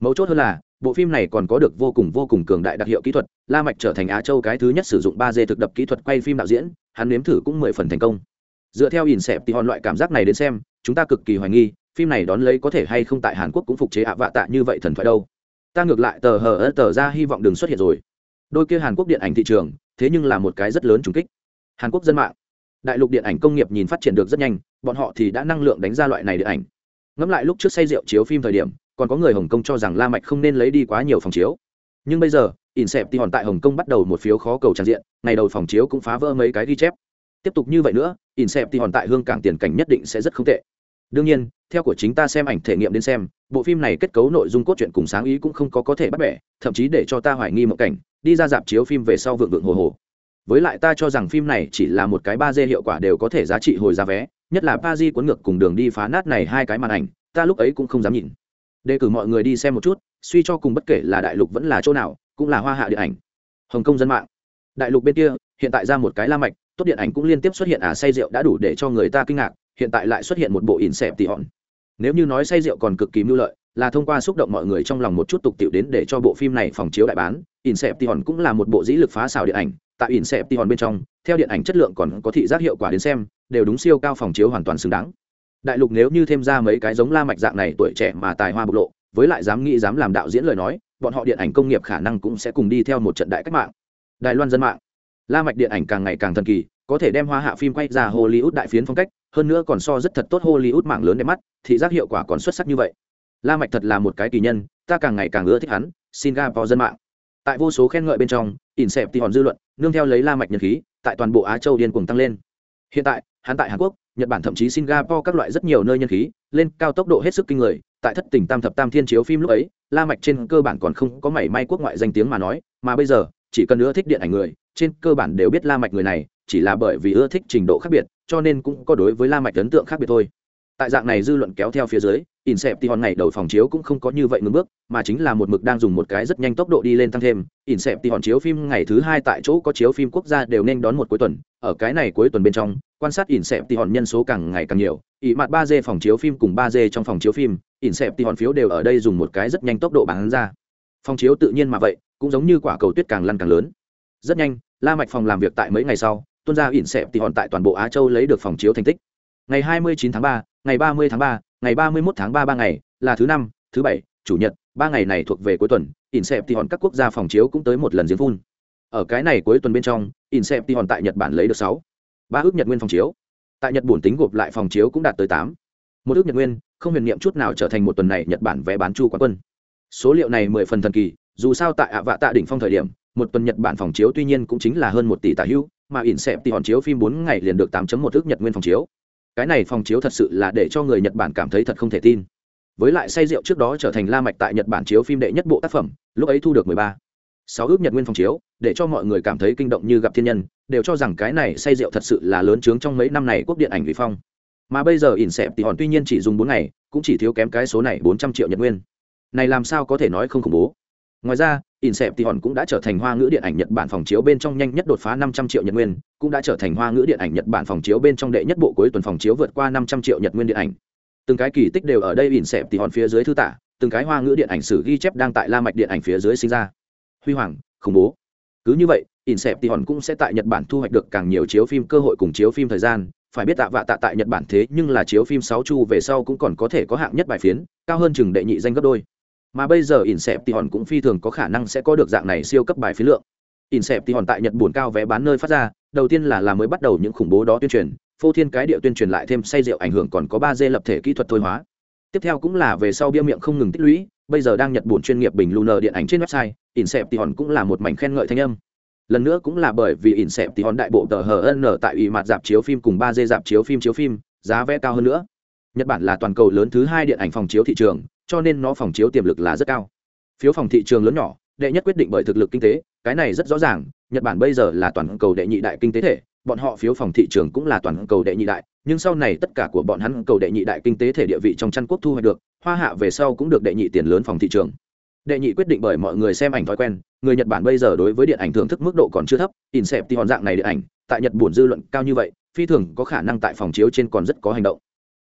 Mấu chốt hơn là, bộ phim này còn có được vô cùng vô cùng cường đại đặc hiệu kỹ thuật, La Mạch trở thành Á Châu cái thứ nhất sử dụng 3D thực đập kỹ thuật quay phim đạo diễn, hắn nếm thử cũng mười phần thành công. Dựa theo Inception loại cảm giác này đến xem, chúng ta cực kỳ hoài nghi, phim này đón lấy có thể hay không tại Hàn Quốc cũng phục chế ạ vạ tạ như vậy thần thoại đâu. ta ngược lại tờ hờ tờ ra hy vọng đừng xuất hiện rồi đôi kia hàn quốc điện ảnh thị trường thế nhưng là một cái rất lớn trùng kích hàn quốc dân mạng đại lục điện ảnh công nghiệp nhìn phát triển được rất nhanh bọn họ thì đã năng lượng đánh ra loại này điện ảnh ngẫm lại lúc trước say rượu chiếu phim thời điểm còn có người hồng kông cho rằng la mạch không nên lấy đi quá nhiều phòng chiếu. Nhưng bây giờ Inception hòn tại hồng kông bắt đầu một phiếu khó cầu tràn diện, ngày đầu phòng chiếu cũng phá vỡ mấy cái ghi chép. Tiếp tục như vậy nữa Inception hòn tại hương cảng tiền cảnh nhất định sẽ rất không tệ. Đương nhiên, theo của chính ta xem ảnh thể nghiệm đến xem, bộ phim này kết cấu nội dung cốt truyện cùng sáng ý cũng không có có thể bắt bẻ, thậm chí để cho ta hoài nghi một cảnh, đi ra dạp chiếu phim về sau vượng vượng hồ hồ. Với lại ta cho rằng phim này chỉ là một cái ba d hiệu quả đều có thể giá trị hồi giá vé, nhất là ba cuốn ngược cùng đường đi phá nát này hai cái màn ảnh, ta lúc ấy cũng không dám nhìn đề cử mọi người đi xem một chút, suy cho cùng bất kể là đại lục vẫn là chỗ nào, cũng là hoa hạ điện ảnh. Hồng kông dân mạng. Đại lục bên kia, hiện tại ra một cái la mạch, tốt điện ảnh cũng liên tiếp xuất hiện à say rượu đã đủ để cho người ta kinh ngạc, hiện tại lại xuất hiện một bộ ỉn xẹp tỉ hòn. Nếu như nói say rượu còn cực kỳ mưu lợi, là thông qua xúc động mọi người trong lòng một chút tục tiểu đến để cho bộ phim này phòng chiếu đại bán, ỉn xẹp tỉ hòn cũng là một bộ dĩ lực phá xào điện ảnh, tại ỉn xẹp tỉ hòn bên trong, theo điện ảnh chất lượng còn có thị giác hiệu quả đến xem, đều đúng siêu cao phòng chiếu hoàn toàn xứng đáng đại lục nếu như thêm ra mấy cái giống la mạch dạng này tuổi trẻ mà tài hoa bộc lộ, với lại dám nghĩ dám làm đạo diễn lời nói, bọn họ điện ảnh công nghiệp khả năng cũng sẽ cùng đi theo một trận đại cách mạng. Đài loan dân mạng. La mạch điện ảnh càng ngày càng thần kỳ, có thể đem hoa hạ phim quay ra hollywood đại phiến phong cách, hơn nữa còn so rất thật tốt hollywood mạng lớn đẹp mắt, thị giác hiệu quả còn xuất sắc như vậy. La mạch thật là một cái kỳ nhân, ta càng ngày càng ưa thích hắn, singapore dân mạng. Tại vô số khen ngợi bên trong, ỉn xẹp thì hòn dư luận, nương theo lấy la mạch nhân khí, tại toàn bộ á châu điên cuồng tăng lên hiện tại, hắn tại hàn quốc, nhật bản thậm chí singapore các loại rất nhiều nơi nhân khí, lên cao tốc độ hết sức kinh người, tại thất tỉnh tam thập tam thiên chiếu phim lúc ấy, la mạch trên cơ bản còn không có mảy may quốc ngoại danh tiếng mà nói, mà bây giờ, chỉ cần ưa thích điện ảnh người, trên cơ bản đều biết la mạch người này, chỉ là bởi vì ưa thích trình độ khác biệt, cho nên cũng có đối với la mạch ấn tượng khác biệt thôi. Tại dạng này dư luận kéo theo phía dưới Inception ngày đầu phòng chiếu cũng không có như vậy ngừng bước, mà chính là một mực đang dùng một cái rất nhanh tốc độ đi lên tăng thêm. Inception chiếu phim ngày thứ hai tại chỗ có chiếu phim quốc gia đều nên đón một cuối tuần, ở cái này cuối tuần bên trong, quan sát Inception nhân số càng ngày càng nhiều, ý mặt 3D phòng chiếu phim cùng 3D trong phòng chiếu phim, Inception phiếu đều ở đây dùng một cái rất nhanh tốc độ bán ra. Phòng chiếu tự nhiên mà vậy, cũng giống như quả cầu tuyết càng lăn càng lớn. Rất nhanh, La Mạch phòng làm việc tại mấy ngày sau, tuân ra Hòn tại toàn bộ Á Châu lấy được phòng chiếu thành tích. Ngày 29 tháng 3, ngày 30 tháng 3, ngày 31 tháng 3 ba ngày, là thứ năm, thứ bảy, chủ nhật, ba ngày này thuộc về cuối tuần, Inception các quốc gia phòng chiếu cũng tới một lần diễn phun. Ở cái này cuối tuần bên trong, Inception tại Nhật Bản lấy được 6, ba ước Nhật nguyên phòng chiếu. Tại Nhật bổn tính gộp lại phòng chiếu cũng đạt tới 8. Một ước Nhật nguyên, không huyền niệm chút nào trở thành một tuần này Nhật Bản vé bán chu quán quân. Số liệu này 10 phần thần kỳ, dù sao tại ạ vạ tạ đỉnh phong thời điểm, một tuần Nhật Bản phòng chiếu tuy nhiên cũng chính là hơn 1 tỷ tả hữu, mà Inception chiếu phim 4 ngày liền được 8.1 ước Nhật nguyên phòng chiếu cái này phòng chiếu thật sự là để cho người nhật bản cảm thấy thật không thể tin. Với lại say rượu trước đó trở thành la mạch tại nhật bản chiếu phim đệ nhất bộ tác phẩm, lúc ấy thu được mười ba. Sáu ước nhật nguyên phòng chiếu, để cho mọi người cảm thấy kinh động như gặp thiên nhân, đều cho rằng cái này say rượu thật sự là lớn trướng trong mấy năm này quốc điện ảnh vị phong. Mà bây giờ ỉn xẹp thì hòn tuy nhiên chỉ dùng bốn ngày, cũng chỉ thiếu kém cái số này bốn trăm triệu nhật nguyên. Này làm sao có thể nói không khủng bố? Ngoài ra Inception cũng đã trở thành hoa ngữ điện ảnh Nhật Bản phòng chiếu bên trong nhanh nhất đột phá 500 triệu Nhật nguyên, cũng đã trở thành hoa ngữ điện ảnh Nhật Bản phòng chiếu bên trong đệ nhất bộ cuối tuần phòng chiếu vượt qua 500 triệu Nhật nguyên điện ảnh. Từng cái kỳ tích đều ở đây Inception phía dưới thư tả, từng cái hoa ngữ điện ảnh sử ghi chép đang tại La mạch điện ảnh phía dưới sinh ra. Huy hoàng, khủng bố. Cứ như vậy, Inception cũng sẽ tại Nhật Bản thu hoạch được càng nhiều chiếu phim cơ hội cùng chiếu phim thời gian, phải biết tạ vạ tạ tại Nhật Bản thế nhưng là chiếu phim sáu chu về sau cũng còn có thể có hạng nhất bài phiến, cao hơn chừng đệ nhị danh gấp đôi mà bây giờ Inception cũng phi thường có khả năng sẽ có được dạng này siêu cấp bài phí lượng. Inception tại Nhật buồn cao vé bán nơi phát ra, đầu tiên là là mới bắt đầu những khủng bố đó tuyên truyền, phô thiên cái địa tuyên truyền lại thêm say rượu ảnh hưởng còn có ba d lập thể kỹ thuật thôi hóa. Tiếp theo cũng là về sau bia miệng không ngừng tích lũy, bây giờ đang Nhật buồn chuyên nghiệp bình Lunar điện ảnh trên website, hòn cũng là một mảnh khen ngợi thanh âm. Lần nữa cũng là bởi vì Inception đại bộ tờ HN tại ủy mặt dạp chiếu phim cùng ba d dạp chiếu phim chiếu phim, giá vé cao hơn nữa. Nhật Bản là toàn cầu lớn thứ hai điện ảnh phòng chiếu thị trường, cho nên nó phòng chiếu tiềm lực là rất cao. Phiếu phòng thị trường lớn nhỏ, đệ nhất quyết định bởi thực lực kinh tế, cái này rất rõ ràng, nhật bản bây giờ là toàn cầu đệ nhị đại kinh tế thể, bọn họ phiếu phòng thị trường cũng là toàn cầu đệ nhị đại, nhưng sau này tất cả của bọn hắn cầu đệ nhị đại kinh tế thể địa vị trong chăn quốc thu hoạch được, hoa hạ về sau cũng được đệ nhị tiền lớn phòng thị trường. Đệ nhị quyết định bởi mọi người xem ảnh thói quen, người nhật bản bây giờ đối với điện ảnh thưởng thức mức độ còn chưa thấp in xẹp thì hòn dạng này điện ảnh, tại nhật buồn dư luận cao như vậy, phi thường có khả năng tại phòng chiếu trên còn rất có hành động.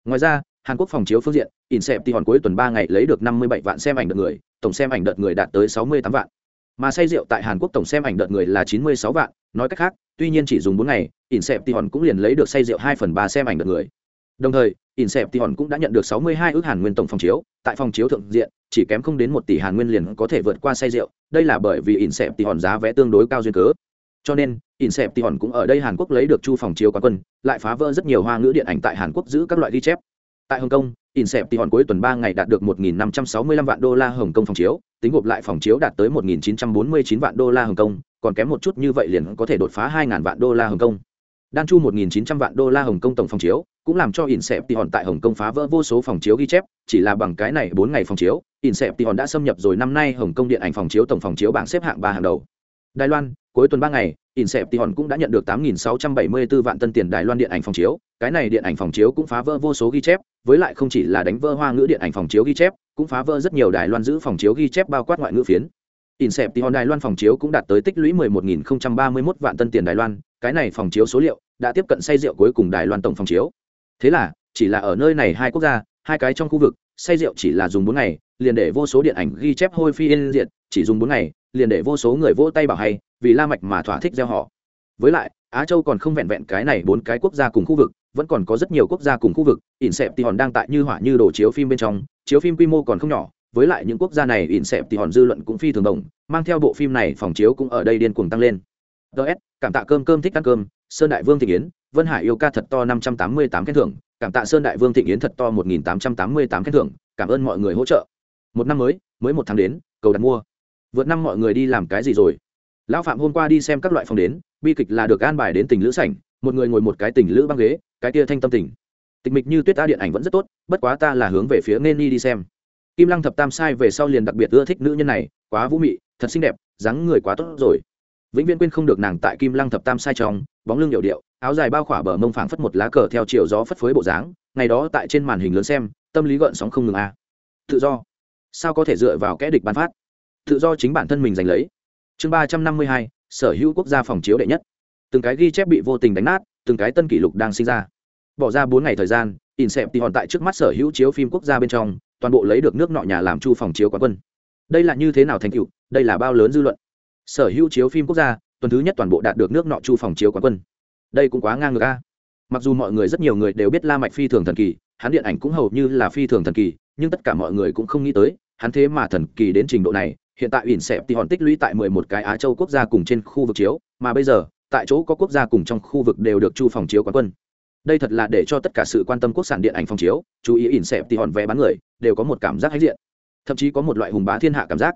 Ngoài ra hàn quốc phòng chiếu phương diện Inception cuối tuần ba ngày lấy được năm mươi bảy vạn xem ảnh đợt người, tổng xem ảnh đợt người đạt tới sáu mươi tám vạn. Mà say rượu tại Hàn Quốc tổng xem ảnh đợt người là chín mươi sáu vạn, nói cách khác, tuy nhiên chỉ dùng bốn ngày, Inception cũng liền lấy được say rượu hai phần ba xem ảnh đợt người. đồng thời Inception cũng đã nhận được 62 ước hàn nguyên tổng phòng chiếu, tại phòng chiếu thượng diện, chỉ kém không đến 1 tỷ hàn nguyên liền có thể vượt qua say rượu, đây là bởi vì Inception giá vé tương đối cao duyên cớ. Cho nên, Inception cũng ở đây Hàn Quốc lấy được chu phòng chiếu quán quân, lại phá vỡ rất nhiều hoa ngữ điện ảnh tại Hàn Quốc giữ các loại ghi chép. Tại Hồng Kông, Inception cuối tuần 3 ngày đạt được 1565 vạn đô la Hồng Kông phòng chiếu, tính gộp lại phòng chiếu đạt tới 1949 vạn đô la Hồng Kông, còn kém một chút như vậy liền có thể đột phá 2000 vạn đô la Hồng Kông. Đan chu 1900 vạn đô la Hồng Kông tổng phòng chiếu, cũng làm cho Inception tại Hồng Kông phá vỡ vô số phòng chiếu ghi chép, chỉ là bằng cái này 4 ngày phòng chiếu, Inception đã xâm nhập rồi năm nay Hồng Kông điện ảnh phòng chiếu tổng phòng chiếu bảng xếp hạng 3 hàng đầu. Đài Loan, cuối tuần 3 ngày, Inception cũng đã nhận được 8674 vạn tân tiền Đài Loan điện ảnh phòng chiếu, cái này điện ảnh phòng chiếu cũng phá vỡ vô số ghi chép, với lại không chỉ là đánh vỡ hoa ngữ điện ảnh phòng chiếu ghi chép, cũng phá vỡ rất nhiều Đài Loan giữ phòng chiếu ghi chép bao quát ngoại ngữ phiến. Inception Đài Loan phòng chiếu cũng đạt tới tích lũy 11031 vạn tân tiền Đài Loan, cái này phòng chiếu số liệu đã tiếp cận say rượu cuối cùng Đài Loan tổng phòng chiếu. Thế là, chỉ là ở nơi này hai quốc gia, hai cái trong khu vực, say rượu chỉ là dùng 4 ngày, liền để vô số điện ảnh ghi chép hôi phi yên diệt, chỉ dùng 4 ngày, liền để vô số người vỗ tay bảo hay, vì La Mạch mà thỏa thích gieo họ. Với lại, Á Châu còn không vẹn vẹn cái này bốn cái quốc gia cùng khu vực, vẫn còn có rất nhiều quốc gia cùng khu vực, Inception đang tại như hỏa như đổ chiếu phim bên trong, chiếu phim quy mô còn không nhỏ, với lại những quốc gia này Inception dư luận cũng phi thường đồng, mang theo bộ phim này phòng chiếu cũng ở đây điên cuồng tăng lên. ts cảm tạ cơm cơm thích ăn cơm, Sơn Đại Vương Thịnh Yến, Vân Hải yêu ca thật to 588 khen thưởng, cảm tạ Sơn Đại Vương Thịnh Yến thật to 1888 khen thưởng, cảm ơn mọi người hỗ trợ. Một năm mới, mới một tháng đến, cầu đặt mua. Vượt năm mọi người đi làm cái gì rồi? Lão Phạm hôm qua đi xem các loại phòng đến, bi kịch là được an bài đến tình lữ sảnh, một người ngồi một cái tình lữ băng ghế, cái kia thanh tâm tình. Tịch mịch như tuyết ta điện ảnh vẫn rất tốt, bất quá ta là hướng về phía nên đi đi xem. Kim Lăng thập tam sai về sau liền đặc biệt ưa thích nữ nhân này, quá vũ mị, thật xinh đẹp, dáng người quá tốt rồi. Vĩnh Viễn quên không được nàng tại Kim Lăng thập tam sai trong, bóng lưng điệu điệu, áo dài bao khỏa bờ mông phảng phất một lá cờ theo chiều gió phất phới bộ dáng, ngày đó tại trên màn hình lớn xem, tâm lý gợn sóng không ngừng a. À. Tự do, sao có thể dựa vào kẻ địch ban phát? Tự do chính bản thân mình giành lấy. Chương ba trăm năm mươi hai, sở hữu quốc gia phòng chiếu đệ nhất. Từng cái ghi chép bị vô tình đánh nát, từng cái tân kỷ lục đang sinh ra. Bỏ ra bốn ngày thời gian, Inception tại trước mắt sở hữu chiếu phim quốc gia bên trong, toàn bộ lấy được nước nọ nhà làm chu phòng chiếu quán quân. Đây là như thế nào thành tựu, đây là bao lớn dư luận. Sở hữu chiếu phim quốc gia, tuần thứ nhất toàn bộ đạt được nước nọ chu phòng chiếu quán quân. Đây cũng quá ngang ngược a. Mặc dù mọi người rất nhiều người đều biết La Mạch phi thường thần kỳ, hắn điện ảnh cũng hầu như là phi thường thần kỳ, nhưng tất cả mọi người cũng không nghĩ tới, hắn thế mà thần kỳ đến trình độ này, hiện tại ỉn xẹp thì hòn tích lũy tại mười một cái á châu quốc gia cùng trên khu vực chiếu, mà bây giờ, tại chỗ có quốc gia cùng trong khu vực đều được chu phòng chiếu quán quân. Đây thật là để cho tất cả sự quan tâm quốc sản điện ảnh phòng chiếu, chú ý ỉn xẹp thì hòn vé bán người, đều có một cảm giác hãnh diện. Thậm chí có một loại hùng bá thiên hạ cảm giác.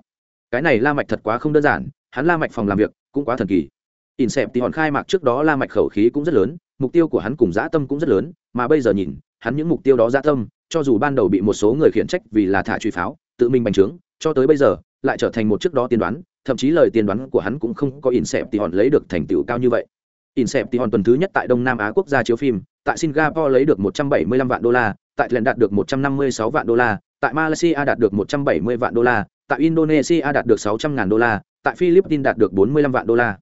Cái này la mạch thật quá không đơn giản, hắn la mạch phòng làm việc cũng quá thần kỳ. Ỉn xẹp thì hòn khai mạc trước đó la mạch khẩu khí cũng rất lớn, mục tiêu của hắn cùng dã tâm cũng rất lớn, mà bây giờ nhìn, hắn những mục tiêu đó dã tâm, cho dù ban đầu bị một số người khiển trách vì là thả truy pháo, tự mình bành trướng, cho tới bây giờ lại trở thành một trước đó tiên đoán thậm chí lời tiên đoán của hắn cũng không có in sẹp thì hòn lấy được thành tựu cao như vậy in sẹp thì hòn tuần thứ nhất tại đông nam á quốc gia chiếu phim tại singapore lấy được 175 vạn đô la tại thailand đạt được 156 vạn đô la tại malaysia đạt được 170 vạn đô la tại indonesia đạt được 600 ngàn đô la tại philippines đạt được 45 vạn đô la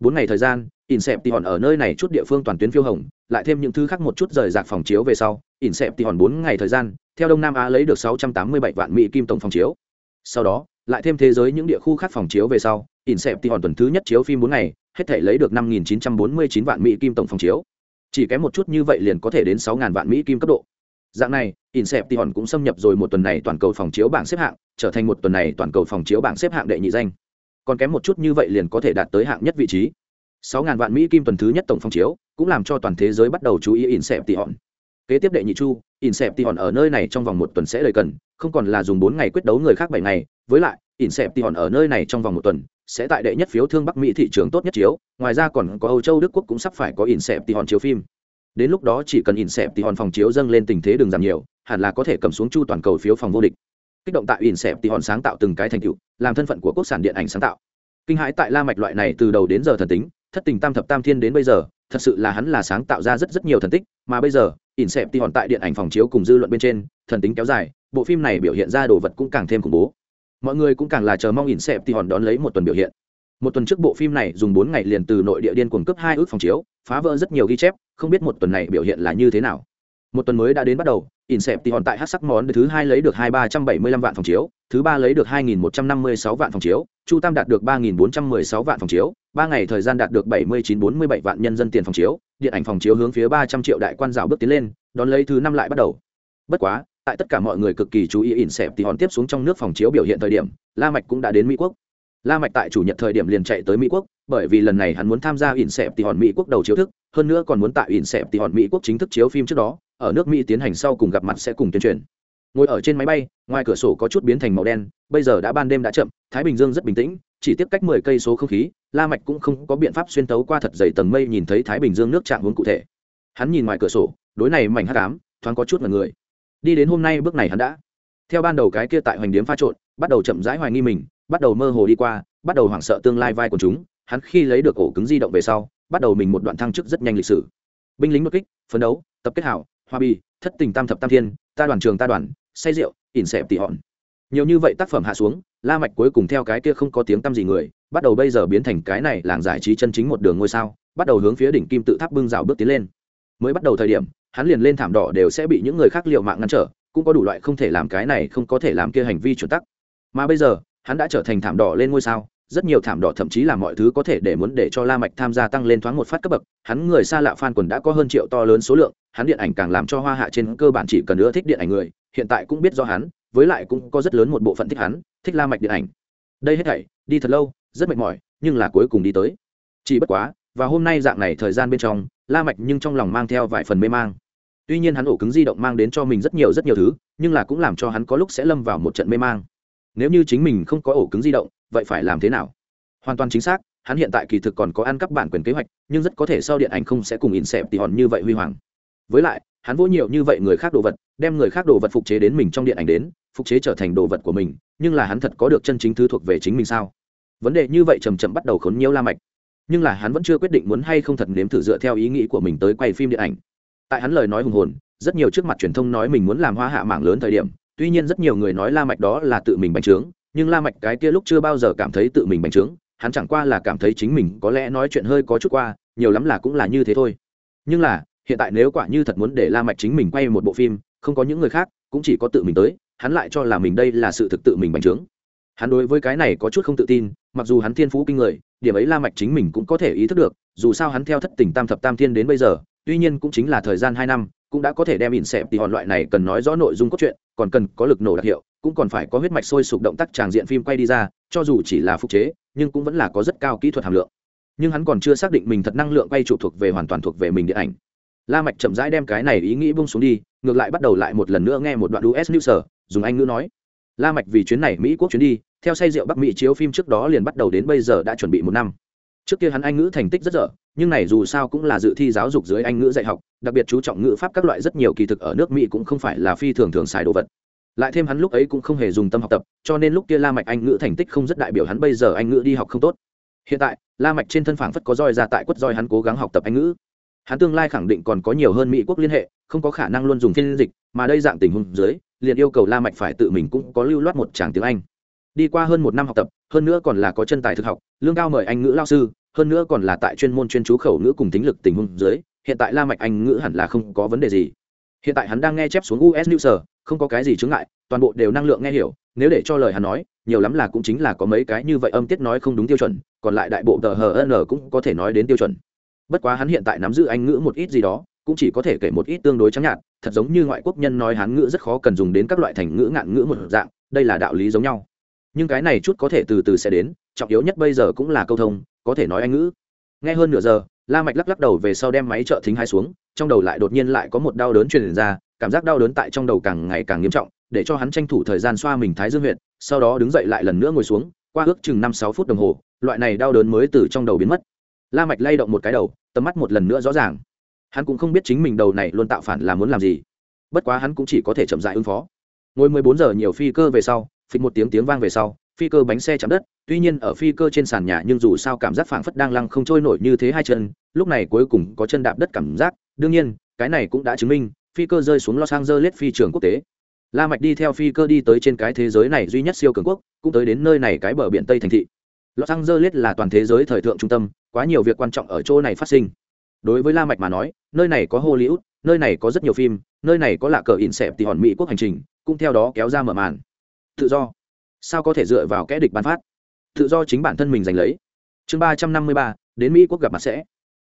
bốn ngày thời gian in sẹp thì hòn ở nơi này chút địa phương toàn tuyến phiêu hồng, lại thêm những thứ khác một chút rời rạc phòng chiếu về sau, in sẹp thì hòn bốn ngày thời gian, theo Đông Nam Á lấy được 687 vạn mỹ kim tổng phòng chiếu. Sau đó, lại thêm thế giới những địa khu khác phòng chiếu về sau, Inception tuần thứ nhất chiếu phim bốn ngày, hết thể lấy được năm nghìn chín trăm bốn mươi chín vạn mỹ kim tổng phòng chiếu. Chỉ kém một chút như vậy liền có thể đến sáu ngàn vạn mỹ kim cấp độ. Dạng này, Inception cũng xâm nhập rồi một tuần này toàn cầu phòng chiếu bảng xếp hạng, trở thành một tuần này toàn cầu phòng chiếu bảng xếp hạng đệ nhị danh. Còn kém một chút như vậy liền có thể đạt tới hạng nhất vị trí. sáu ngàn vạn mỹ kim tuần thứ nhất tổng phòng chiếu, cũng làm cho toàn thế giới bắt đầu chú ý Inception kế tiếp đệ nhị chu Inception ở nơi này trong vòng một tuần sẽ lời cần không còn là dùng bốn ngày quyết đấu người khác bảy ngày với lại Inception ở nơi này trong vòng một tuần sẽ tại đệ nhất phiếu thương Bắc Mỹ thị trường tốt nhất chiếu, ngoài ra còn có Âu Châu Đức quốc cũng sắp phải có Inception chiếu phim. Đến lúc đó chỉ cần Inception phòng chiếu dâng lên tình thế đường giảm nhiều, hẳn là có thể cầm xuống chu toàn cầu phiếu phòng vô địch. Kích động tại Inception sáng tạo từng cái thành tựu, làm thân phận của quốc sản điện ảnh sáng tạo. Kinh hãi tại La Mạch loại này từ đầu đến giờ thần tính, thất tình tam thập tam thiên đến bây giờ, thật sự là hắn là sáng tạo ra rất rất nhiều thần tích, mà bây giờ, Inception tại điện ảnh phòng chiếu cùng dư luận bên trên, thần tính kéo dài, bộ phim này biểu hiện ra đồ vật cũng càng thêm khủng bố. Mọi người cũng càng là chờ mong ỉn xẹp thì hòn đón lấy một tuần biểu hiện. Một tuần trước bộ phim này dùng bốn ngày liền từ nội địa điên cuồng cấp hai ước phòng chiếu phá vỡ rất nhiều ghi chép không biết một tuần này biểu hiện là như thế nào một tuần mới đã đến bắt đầu, ỉn xẹp thì hòn tại hát sắc món thứ hai lấy được hai ba trăm bảy mươi lăm vạn phòng chiếu, thứ ba lấy được hai nghìn một trăm năm mươi sáu vạn phòng chiếu, chu tam đạt được ba nghìn bốn trăm mười sáu vạn phòng chiếu, ba ngày thời gian đạt được bảy mươi chín bốn mươi bảy vạn nhân dân tiền phòng chiếu, điện ảnh phòng chiếu hướng phía ba trăm triệu đại quan rào bước tiến lên, đón lấy thứ năm lại bắt đầu. Bất quá, tại tất cả mọi người cực kỳ chú ý ỉn xẹp thì hòn tiếp xuống trong nước phòng chiếu biểu hiện thời điểm, la mạch cũng đã đến mỹ quốc. La mạch tại chủ nhật thời điểm liền chạy tới mỹ quốc, bởi vì lần này hắn muốn tham gia ỉn xẹp thì hòn mỹ quốc đầu chiếu thức, hơn nữa còn muốn tại ỉn xẹp thì hòn mỹ quốc chính thức chiếu phim trước đó ở nước mỹ tiến hành sau cùng gặp mặt sẽ cùng tuyên truyền. Ngồi ở trên máy bay, ngoài cửa sổ có chút biến thành màu đen, bây giờ đã ban đêm đã chậm, thái bình dương rất bình tĩnh, chỉ tiếp cách mười cây số không khí, la mạch cũng không có biện pháp xuyên tấu qua thật dày tầng mây nhìn thấy thái bình dương nước trạng hướng cụ thể. Hắn nhìn ngoài cửa sổ, đối này mảnh hắc ám, thoáng có chút là người. Đi đến hôm nay bước này hắn đã, theo ban đầu cái kia tại hoành điếm pha trộn, bắt đầu chậm rãi hoài nghi mình, bắt đầu mơ hồ đi qua, bắt đầu hoảng sợ tương lai vai của chúng. Hắn khi lấy được ổ cứng di động về sau, bắt đầu mình một đoạn thăng chức rất nhanh lịch sử. Binh lính bất kích, phấn đấu, tập kết hảo hoa bì, thất tình tam thập tam thiên ta đoàn trường ta đoàn say rượu ỉn xẹp tỉ hòn. Nhiều như vậy tác phẩm hạ xuống la mạch cuối cùng theo cái kia không có tiếng tăm gì người bắt đầu bây giờ biến thành cái này làng giải trí chân chính một đường ngôi sao bắt đầu hướng phía đỉnh kim tự tháp bưng rào bước tiến lên. Mới bắt đầu thời điểm hắn liền lên thảm đỏ đều sẽ bị những người khác liệu mạng ngăn trở cũng có đủ loại không thể làm cái này không có thể làm kia hành vi chuẩn tắc. Mà bây giờ hắn đã trở thành thảm đỏ lên ngôi sao rất nhiều thảm đỏ thậm chí là mọi thứ có thể để muốn để cho la mạch tham gia tăng lên thoáng một phát cấp bậc. Hắn người xa lạ fan quần đã có hơn triệu to lớn số lượng, hắn điện ảnh càng làm cho hoa hạ trên cơ bản chỉ cần ưa thích điện ảnh người, hiện tại cũng biết do hắn, với lại cũng có rất lớn một bộ phận thích hắn, thích la mạch điện ảnh. Đây hết thảy, đi thật lâu, rất mệt mỏi, nhưng là cuối cùng đi tới. Chỉ bất quá, và hôm nay dạng này thời gian bên trong, la mạch nhưng trong lòng mang theo vài phần mê mang. Tuy nhiên hắn ổ cứng di động mang đến cho mình rất nhiều rất nhiều thứ, nhưng là cũng làm cho hắn có lúc sẽ lâm vào một trận mê mang nếu như chính mình không có ổ cứng di động, vậy phải làm thế nào? Hoàn toàn chính xác, hắn hiện tại kỳ thực còn có ăn cắp bản quyền kế hoạch, nhưng rất có thể sau điện ảnh không sẽ cùng in xẹp tỉ hòn như vậy huy hoàng. Với lại, hắn vỗ nhiều như vậy người khác đồ vật, đem người khác đồ vật phục chế đến mình trong điện ảnh đến, phục chế trở thành đồ vật của mình, nhưng là hắn thật có được chân chính thứ thuộc về chính mình sao? Vấn đề như vậy chầm chậm bắt đầu khốn nhiễu la mạch. Nhưng là hắn vẫn chưa quyết định muốn hay không thật nếm thử dựa theo ý nghĩ của mình tới quay phim điện ảnh. Tại hắn lời nói hùng hồn, rất nhiều trước mặt truyền thông nói mình muốn làm hoa hạ mảng lớn thời điểm tuy nhiên rất nhiều người nói la mạch đó là tự mình bành trướng, nhưng la mạch cái kia lúc chưa bao giờ cảm thấy tự mình bành trướng, hắn chẳng qua là cảm thấy chính mình có lẽ nói chuyện hơi có chút qua, nhiều lắm là cũng là như thế thôi. Nhưng là, hiện tại nếu quả như thật muốn để la mạch chính mình quay một bộ phim, không có những người khác, cũng chỉ có tự mình tới, hắn lại cho là mình đây là sự thực tự mình bành trướng. Hắn đối với cái này có chút không tự tin, mặc dù hắn thiên phú kinh người, điểm ấy la mạch chính mình cũng có thể ý thức được, dù sao hắn theo thất tình tam thập tam thiên đến bây giờ, tuy nhiên cũng chính là thời gian hai năm, cũng đã có thể đem ỉn xẹp thì hòn loại này cần nói rõ nội dung cốt truyện còn cần có lực nổ đặc hiệu, cũng còn phải có huyết mạch sôi sục động tác tràng diện phim quay đi ra, cho dù chỉ là phục chế, nhưng cũng vẫn là có rất cao kỹ thuật hàm lượng. Nhưng hắn còn chưa xác định mình thật năng lượng quay trụ thuộc về hoàn toàn thuộc về mình điện ảnh. La mạch chậm rãi đem cái này ý nghĩ buông xuống đi, ngược lại bắt đầu lại một lần nữa nghe một đoạn us news dùng anh ngữ nói. La mạch vì chuyến này mỹ quốc chuyến đi, theo say rượu bắc mỹ chiếu phim trước đó liền bắt đầu đến bây giờ đã chuẩn bị một năm trước kia hắn anh ngữ thành tích rất dở, nhưng này dù sao cũng là dự thi giáo dục dưới anh ngữ dạy học, đặc biệt chú trọng ngữ pháp các loại rất nhiều kỳ thực ở nước mỹ cũng không phải là phi thường thường xài đồ vật. Lại thêm hắn lúc ấy cũng không hề dùng tâm học tập, cho nên lúc kia la mạch anh ngữ thành tích không rất đại biểu hắn bây giờ anh ngữ đi học không tốt. Hiện tại, la mạch trên thân phảng phất có roi ra tại quất roi hắn cố gắng học tập anh ngữ. Hắn tương lai khẳng định còn có nhiều hơn mỹ quốc liên hệ, không có khả năng luôn dùng phiên dịch, mà đây dạng tình huống dưới, liền yêu cầu la mạch phải tự mình cũng có lưu loát một tràng tiếng anh. Đi qua hơn một năm học tập hơn nữa còn là có chân tài thực học, lương cao mời anh ngữ lao sư, hơn nữa còn là tại chuyên môn chuyên chú khẩu ngữ cùng tính lực tình huống dưới, hiện tại la mạch anh ngữ hẳn là không có vấn đề gì. Hiện tại hắn đang nghe chép xuống us news không có cái gì chướng ngại, toàn bộ đều năng lượng nghe hiểu, nếu để cho lời hắn nói, nhiều lắm là cũng chính là có mấy cái như vậy âm tiết nói không đúng tiêu chuẩn, còn lại đại bộ tờ hn cũng có thể nói đến tiêu chuẩn. Bất quá hắn hiện tại nắm giữ anh ngữ một ít gì đó, cũng chỉ có thể kể một ít tương đối trắng nhạt, thật giống như ngoại quốc nhân nói hán ngữ rất khó cần dùng đến các loại thành ngữ ngạn ngữ một dạng, đây là đạo lý giống nhau nhưng cái này chút có thể từ từ sẽ đến, trọng yếu nhất bây giờ cũng là câu thông, có thể nói anh ngữ. Nghe hơn nửa giờ, la mạch lắc lắc đầu về sau đem máy trợ thính hai xuống, trong đầu lại đột nhiên lại có một đau đớn truyền ra, cảm giác đau đớn tại trong đầu càng ngày càng nghiêm trọng, để cho hắn tranh thủ thời gian xoa mình thái dương huyệt, sau đó đứng dậy lại lần nữa ngồi xuống, qua ước chừng năm sáu phút đồng hồ, loại này đau đớn mới từ trong đầu biến mất. La mạch lay động một cái đầu, tầm mắt một lần nữa rõ ràng. Hắn cũng không biết chính mình đầu này luôn tạo phản là muốn làm gì. Bất quá hắn cũng chỉ có thể chậm dại ứng phó. Ngồi mười bốn giờ nhiều phi cơ về sau phịch một tiếng tiếng vang về sau, phi cơ bánh xe chạm đất, tuy nhiên ở phi cơ trên sàn nhà nhưng dù sao cảm giác phảng phất đang lăng không trôi nổi như thế hai chân, lúc này cuối cùng có chân đạp đất cảm giác. Đương nhiên, cái này cũng đã chứng minh, phi cơ rơi xuống los angeles phi trường quốc tế. La mạch đi theo phi cơ đi tới trên cái thế giới này duy nhất siêu cường quốc, cũng tới đến nơi này cái bờ biển tây thành thị. Los angeles là toàn thế giới thời thượng trung tâm, quá nhiều việc quan trọng ở chỗ này phát sinh. Đối với la mạch mà nói, nơi này có hollywood, nơi này có rất nhiều phim, nơi này có lạ cờ in xẹp thì hòn mỹ quốc hành trình, cũng theo đó kéo ra mở màn tự do. Sao có thể dựa vào kẽ địch bán phát? Tự do chính bản thân mình giành lấy. Chương ba trăm năm mươi ba, đến mỹ quốc gặp mặt sẽ.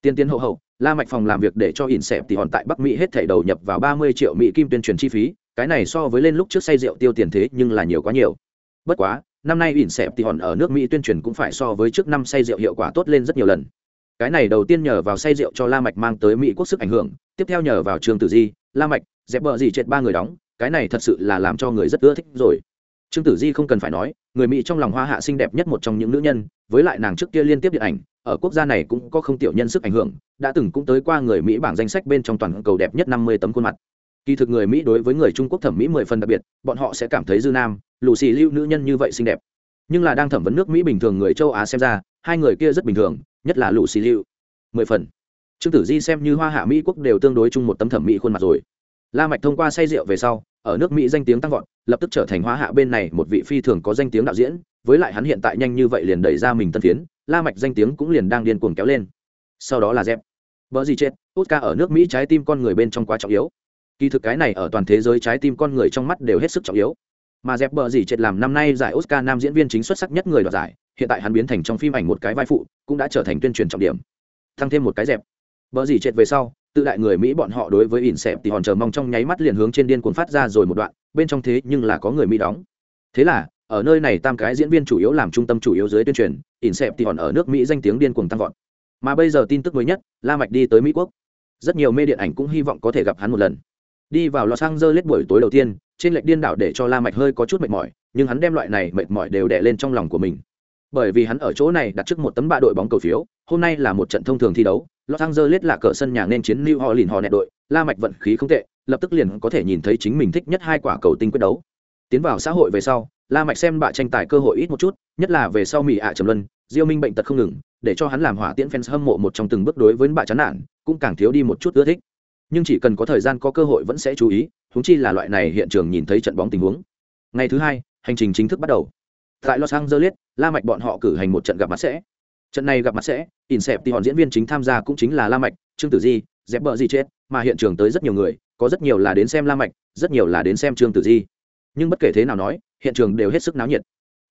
Tiên tiến hậu hậu, la mạch phòng làm việc để cho ỉn xẹp thì hòn tại bắc mỹ hết thảy đầu nhập vào ba mươi triệu mỹ kim tuyên truyền chi phí, cái này so với lên lúc trước say rượu tiêu tiền thế nhưng là nhiều quá nhiều. Bất quá, năm nay ỉn xẹp thì hòn ở nước mỹ tuyên truyền cũng phải so với trước năm say rượu hiệu quả tốt lên rất nhiều lần. Cái này đầu tiên nhờ vào say rượu cho la mạch mang tới mỹ quốc sức ảnh hưởng, tiếp theo nhờ vào trường tử di, la mạch, dẹp bờ gì chết ba người đóng, cái này thật sự là làm cho người rất ưa thích rồi trương tử di không cần phải nói, người mỹ trong lòng hoa hạ xinh đẹp nhất một trong những nữ nhân, với lại nàng trước kia liên tiếp điện ảnh, ở quốc gia này cũng có không tiểu nhân sức ảnh hưởng, đã từng cũng tới qua người mỹ bảng danh sách bên trong toàn cầu đẹp nhất năm mươi tấm khuôn mặt. Kỳ thực người mỹ đối với người trung quốc thẩm mỹ mười phần đặc biệt, bọn họ sẽ cảm thấy dư nam lù xì lưu nữ nhân như vậy xinh đẹp. Nhưng là đang thẩm vấn nước mỹ bình thường người châu á xem ra, hai người kia rất bình thường, nhất là lù xì lưu mười phần. Trương tử di xem như hoa hạ mỹ quốc đều tương đối chung một tấm thẩm mỹ khuôn mặt rồi. La mạch thông qua say rượu về sau ở nước mỹ danh tiếng tăng vọt, lập tức trở thành hóa hạ bên này một vị phi thường có danh tiếng đạo diễn, với lại hắn hiện tại nhanh như vậy liền đẩy ra mình tân phiến, la mạch danh tiếng cũng liền đang điên cuồng kéo lên. Sau đó là dẹp vợ gì chết, oscar ở nước mỹ trái tim con người bên trong quá trọng yếu. Kỳ thực cái này ở toàn thế giới trái tim con người trong mắt đều hết sức trọng yếu. Mà dẹp bờ gì chết làm năm nay giải oscar nam diễn viên chính xuất sắc nhất người đoạt giải, hiện tại hắn biến thành trong phim ảnh một cái vai phụ, cũng đã trở thành tuyên truyền trọng điểm. Thăng thêm một cái dẹp bờ gì chết về sau tự đại người mỹ bọn họ đối với ỉn xẹp thì hòn chờ mong trong nháy mắt liền hướng trên điên cuồng phát ra rồi một đoạn, bên trong thế nhưng là có người mỹ đóng. Thế là, ở nơi này tam cái diễn viên chủ yếu làm trung tâm chủ yếu dưới tuyên truyền, ỉn xẹp thì hòn ở nước mỹ danh tiếng điên cuồng tăng vọt. Mà bây giờ tin tức mới nhất, la mạch đi tới mỹ quốc. Rất nhiều mê điện ảnh cũng hy vọng có thể gặp hắn một lần. Đi vào lò sang dơ lết buổi tối đầu tiên, trên lệch điên đảo để cho la mạch hơi có chút mệt mỏi, nhưng hắn đem loại này mệt mỏi đều đè lên trong lòng của mình. Bởi vì hắn ở chỗ này đặt trước một tấm ba đội bóng cầu phiếu, hôm nay là một trận thông thường thi đấu. Los Angeles là cỡ sân nhà nên chiến New Orleans Hornets đội, La Mạch vận khí không tệ, lập tức liền có thể nhìn thấy chính mình thích nhất hai quả cầu tinh quyết đấu. Tiến vào xã hội về sau, La Mạch xem bạ tranh tài cơ hội ít một chút, nhất là về sau Mỹ ạ trầm luân, Diêu Minh bệnh tật không ngừng, để cho hắn làm hỏa tiễn fans hâm mộ một trong từng bước đối với bạ chán nản, cũng càng thiếu đi một chút ưa thích. Nhưng chỉ cần có thời gian có cơ hội vẫn sẽ chú ý, huống chi là loại này hiện trường nhìn thấy trận bóng tình huống. Ngày thứ hai, hành trình chính thức bắt đầu. Tại Los Angeles, La Mạch bọn họ cử hành một trận gặp mặt sẽ trận này gặp mặt sẽ in xẹp thì hòn diễn viên chính tham gia cũng chính là la mạch, trương tử di, dẹp bờ di chết, mà hiện trường tới rất nhiều người, có rất nhiều là đến xem la mạch, rất nhiều là đến xem trương tử di. Nhưng bất kể thế nào nói, hiện trường đều hết sức náo nhiệt.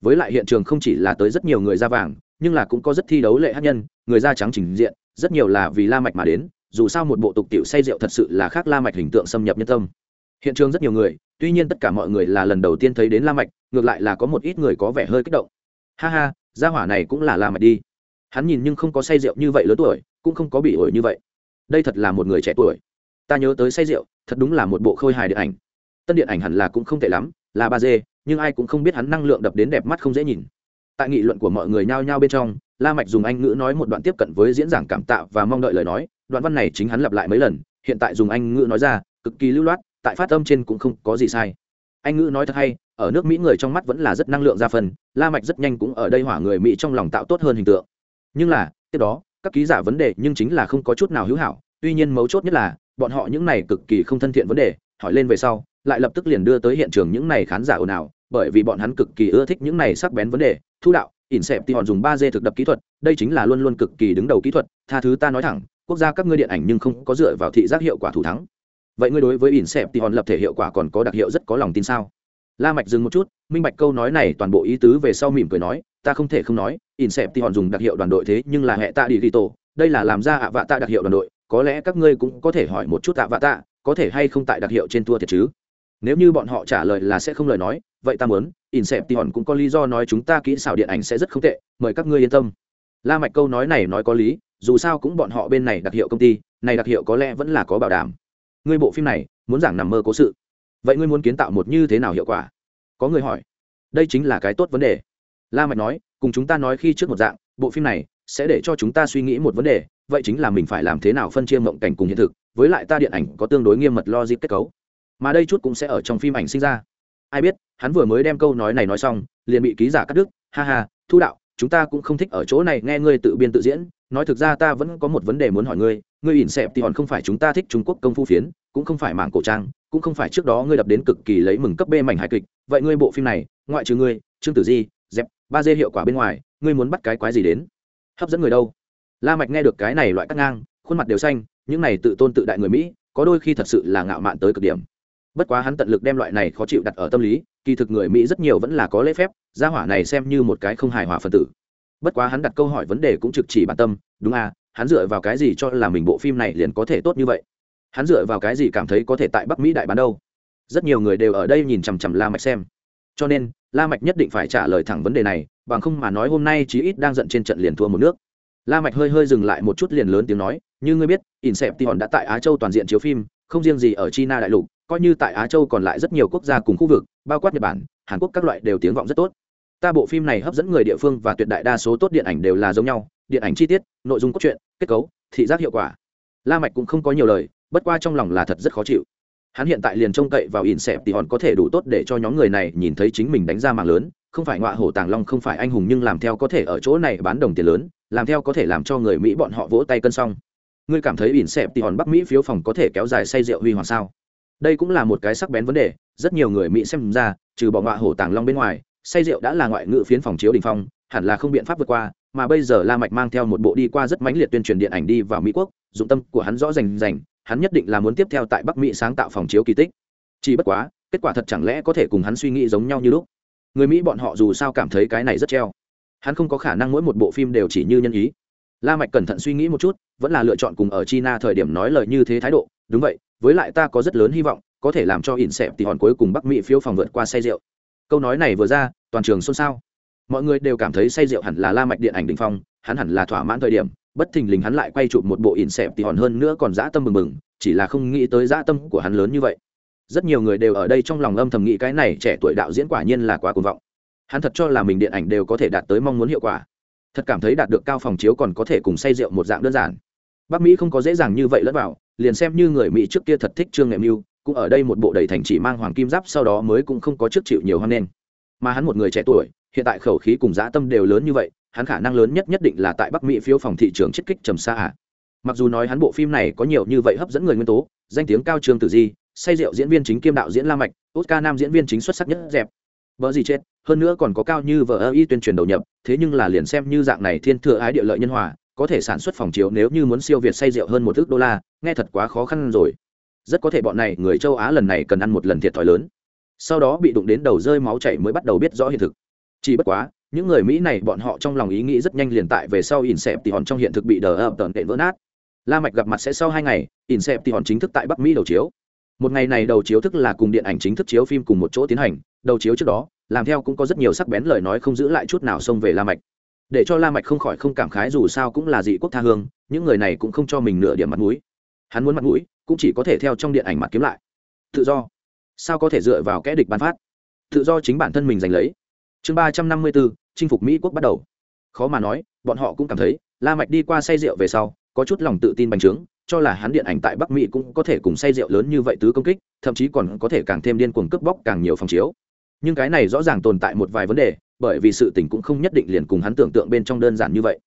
Với lại hiện trường không chỉ là tới rất nhiều người da vàng, nhưng là cũng có rất thi đấu lệ hát nhân, người da trắng trình diện, rất nhiều là vì la mạch mà đến, dù sao một bộ tục tiểu say rượu thật sự là khác la mạch hình tượng xâm nhập nhân tâm. Hiện trường rất nhiều người, tuy nhiên tất cả mọi người là lần đầu tiên thấy đến la mạch, ngược lại là có một ít người có vẻ hơi kích động. Ha ha, gia hỏa này cũng là la mạch đi hắn nhìn nhưng không có say rượu như vậy lớn tuổi, cũng không có bị ổi như vậy. Đây thật là một người trẻ tuổi. Ta nhớ tới say rượu, thật đúng là một bộ khôi hài điện ảnh. Tân điện ảnh hẳn là cũng không tệ lắm, là ba dê, nhưng ai cũng không biết hắn năng lượng đập đến đẹp mắt không dễ nhìn. Tại nghị luận của mọi người nhao nhao bên trong, la mạch dùng anh ngữ nói một đoạn tiếp cận với diễn giảng cảm tạ và mong đợi lời nói, đoạn văn này chính hắn lặp lại mấy lần, hiện tại dùng anh ngữ nói ra, cực kỳ lưu loát, tại phát âm trên cũng không có gì sai. Anh ngữ nói thật hay, ở nước mỹ người trong mắt vẫn là rất năng lượng ra phần, la mạch rất nhanh cũng ở đây hỏa người mỹ trong lòng tạo tốt hơn hình tượng nhưng là, tiếp đó, các ký giả vấn đề nhưng chính là không có chút nào hữu hảo, tuy nhiên mấu chốt nhất là, bọn họ những này cực kỳ không thân thiện vấn đề, hỏi lên về sau, lại lập tức liền đưa tới hiện trường những này khán giả ồn ào, bởi vì bọn hắn cực kỳ ưa thích những này sắc bén vấn đề, thu đạo, ỉn xẹp thì họ dùng ba d thực đập kỹ thuật, đây chính là luôn luôn cực kỳ đứng đầu kỹ thuật, tha thứ ta nói thẳng, quốc gia các ngươi điện ảnh nhưng không có dựa vào thị giác hiệu quả thủ thắng. Vậy ngươi đối với ỉn xẹp thì họ lập thể hiệu quả còn có đặc hiệu rất có lòng tin sao? La mạch dừng một chút, minh bạch câu nói này, toàn bộ ý tứ về sau mỉm cười nói, ta không thể không nói, in xẹp thì hòn dùng đặc hiệu đoàn đội thế, nhưng là hệ tạ đi ghi tổ, đây là làm ra ạ vạ tạ đặc hiệu đoàn đội, có lẽ các ngươi cũng có thể hỏi một chút ạ vạ tạ, có thể hay không tại đặc hiệu trên tour thiệt chứ? Nếu như bọn họ trả lời là sẽ không lời nói, vậy ta muốn, in xẹp thì hòn cũng có lý do nói chúng ta kỹ xảo điện ảnh sẽ rất không tệ, mời các ngươi yên tâm. La mạch câu nói này nói có lý, dù sao cũng bọn họ bên này đặc hiệu công ty, này đặc hiệu có lẽ vẫn là có bảo đảm. Ngươi bộ phim này, muốn giảng nằm mơ cố sự vậy ngươi muốn kiến tạo một như thế nào hiệu quả? Có người hỏi. Đây chính là cái tốt vấn đề. La mạch nói, cùng chúng ta nói khi trước một dạng, bộ phim này sẽ để cho chúng ta suy nghĩ một vấn đề, vậy chính là mình phải làm thế nào phân chia mộng cảnh cùng hiện thực, với lại ta điện ảnh có tương đối nghiêm mật logic kết cấu. Mà đây chút cũng sẽ ở trong phim ảnh sinh ra. Ai biết, hắn vừa mới đem câu nói này nói xong, liền bị ký giả cắt đứt. Ha ha, thu đạo, chúng ta cũng không thích ở chỗ này nghe ngươi tự biên tự diễn. Nói thực ra ta vẫn có một vấn đề muốn hỏi ngươi ngươi ỉn xẹp thì hòn không phải chúng ta thích trung quốc công phu phiến, cũng không phải mảng cổ trang cũng không phải trước đó ngươi đập đến cực kỳ lấy mừng cấp b mảnh hài kịch, vậy ngươi bộ phim này, ngoại trừ ngươi, trương tử di, dẹp, ba dê hiệu quả bên ngoài, ngươi muốn bắt cái quái gì đến? Hấp dẫn người đâu? La mạch nghe được cái này loại cắt ngang, khuôn mặt đều xanh, những này tự tôn tự đại người mỹ, có đôi khi thật sự là ngạo mạn tới cực điểm. Bất quá hắn tận lực đem loại này khó chịu đặt ở tâm lý, kỳ thực người mỹ rất nhiều vẫn là có lễ phép, gia hỏa này xem như một cái không hài hòa phân tử. Bất quá hắn đặt câu hỏi vấn đề cũng trực chỉ bản tâm, đúng à hắn dựa vào cái gì cho là mình bộ phim này liền có thể tốt như vậy? Hắn dựa vào cái gì cảm thấy có thể tại bắc mỹ đại bán đâu? Rất nhiều người đều ở đây nhìn chằm chằm la mạch xem. Cho nên, la mạch nhất định phải trả lời thẳng vấn đề này, bằng không mà nói hôm nay chí ít đang giận trên trận liền thua một nước. La mạch hơi hơi dừng lại một chút liền lớn tiếng nói, như ngươi biết, inception đã tại á châu toàn diện chiếu phim, không riêng gì ở china đại lục, coi như tại á châu còn lại rất nhiều quốc gia cùng khu vực, bao quát nhật bản, hàn quốc các loại đều tiếng vọng rất tốt. Ta bộ phim này hấp dẫn người địa phương và tuyệt đại đa số tốt điện ảnh đều là giống nhau, điện ảnh chi tiết, nội dung cốt truyện, kết cấu, thị giác hiệu quả. La mạch cũng không có nhiều lời bất qua trong lòng là thật rất khó chịu. Hắn hiện tại liền trông cậy vào ỉn xẹp thì hòn có thể đủ tốt để cho nhóm người này nhìn thấy chính mình đánh ra mạng lớn, không phải ngọa hổ tàng long, không phải anh hùng nhưng làm theo có thể ở chỗ này bán đồng tiền lớn, làm theo có thể làm cho người mỹ bọn họ vỗ tay cân xong. Ngươi cảm thấy ỉn xẹp thì hòn bắc mỹ phiếu phòng có thể kéo dài say rượu huy hoàng sao? Đây cũng là một cái sắc bén vấn đề, rất nhiều người mỹ xem ra, trừ bỏ ngọa hổ tàng long bên ngoài, say rượu đã là ngoại ngữ phiến phòng chiếu đình phong, hẳn là không biện pháp vượt qua, mà bây giờ la mạch mang theo một bộ đi qua rất mãnh liệt tuyên truyền điện ảnh đi vào mỹ quốc, dụng tâm của hắn rõ rành rành hắn nhất định là muốn tiếp theo tại bắc mỹ sáng tạo phòng chiếu kỳ tích. Chỉ bất quá, kết quả thật chẳng lẽ có thể cùng hắn suy nghĩ giống nhau như lúc? Người mỹ bọn họ dù sao cảm thấy cái này rất treo. Hắn không có khả năng mỗi một bộ phim đều chỉ như nhân ý. La mạch cẩn thận suy nghĩ một chút, vẫn là lựa chọn cùng ở china thời điểm nói lời như thế thái độ. Đúng vậy, với lại ta có rất lớn hy vọng, có thể làm cho ỉn xẹp thì hòn cuối cùng bắc mỹ phiếu phòng vượt qua say rượu. Câu nói này vừa ra, toàn trường xôn xao. Mọi người đều cảm thấy say rượu hẳn là la mạch điện ảnh đỉnh phong, hắn hẳn là thỏa mãn thời điểm bất thình lình hắn lại quay chụp một bộ ỉn xẹp thì hòn hơn nữa còn dã tâm mừng mừng chỉ là không nghĩ tới dã tâm của hắn lớn như vậy. Rất nhiều người đều ở đây trong lòng âm thầm nghĩ cái này trẻ tuổi đạo diễn quả nhiên là quá cuồng vọng. Hắn thật cho là mình điện ảnh đều có thể đạt tới mong muốn hiệu quả. Thật cảm thấy đạt được cao phòng chiếu còn có thể cùng say rượu một dạng đơn giản. Bắc mỹ không có dễ dàng như vậy lẫn vào, liền xem như người mỹ trước kia thật thích trương nghệ mưu, cũng ở đây một bộ đầy thành chỉ mang hoàng kim giáp sau đó mới cũng không có trước chịu nhiều hoan nghênh. Mà hắn một người trẻ tuổi, hiện tại khẩu khí cùng dã tâm đều lớn như vậy hắn khả năng lớn nhất nhất định là tại bắc mỹ phiếu phòng thị trường chiết kích trầm xa ạ mặc dù nói hắn bộ phim này có nhiều như vậy hấp dẫn người nguyên tố, danh tiếng cao trường tử di, say rượu diễn viên chính kiêm đạo diễn la mạch, oscar nam diễn viên chính xuất sắc nhất dẹp. Vợ gì chết, hơn nữa còn có cao như vợ ơ y tuyên truyền đầu nhập, thế nhưng là liền xem như dạng này thiên thừa ái địa lợi nhân hòa, có thể sản xuất phòng chiếu nếu như muốn siêu việt say rượu hơn một thước đô la, nghe thật quá khó khăn rồi. Rất có thể bọn này người châu á lần này cần ăn một lần thiệt thòi lớn. Sau đó bị đụng đến đầu rơi máu chảy mới bắt đầu biết rõ hiện thực. Chỉ bất quá những người mỹ này, bọn họ trong lòng ý nghĩ rất nhanh liền tại về sau in xẹp thì hòn trong hiện thực bị đờ ập tợn tệ vỡ nát. La mạch gặp mặt sẽ sau hai ngày in xẹp thì hòn chính thức tại bắc mỹ đầu chiếu. Một ngày này đầu chiếu thức là cùng điện ảnh chính thức chiếu phim cùng một chỗ tiến hành. Đầu chiếu trước đó, làm theo cũng có rất nhiều sắc bén lời nói không giữ lại chút nào xông về la mạch. Để cho la mạch không khỏi không cảm khái dù sao cũng là dị quốc tha hương, những người này cũng không cho mình nửa điểm mặt mũi. Hắn muốn mặt mũi, cũng chỉ có thể theo trong điện ảnh mặt kiếm lại. Tự do. Sao có thể dựa vào kẻ địch ban phát? Tự do chính bản thân mình giành lấy. Chương ba trăm năm mươi bốn chinh phục mỹ quốc bắt đầu. Khó mà nói, bọn họ cũng cảm thấy, la mạch đi qua say rượu về sau, có chút lòng tự tin bành trướng, cho là hắn điện ảnh tại bắc mỹ cũng có thể cùng say rượu lớn như vậy tứ công kích, thậm chí còn có thể càng thêm điên cuồng cướp bóc càng nhiều phòng chiếu. Nhưng cái này rõ ràng tồn tại một vài vấn đề, bởi vì sự tình cũng không nhất định liền cùng hắn tưởng tượng bên trong đơn giản như vậy.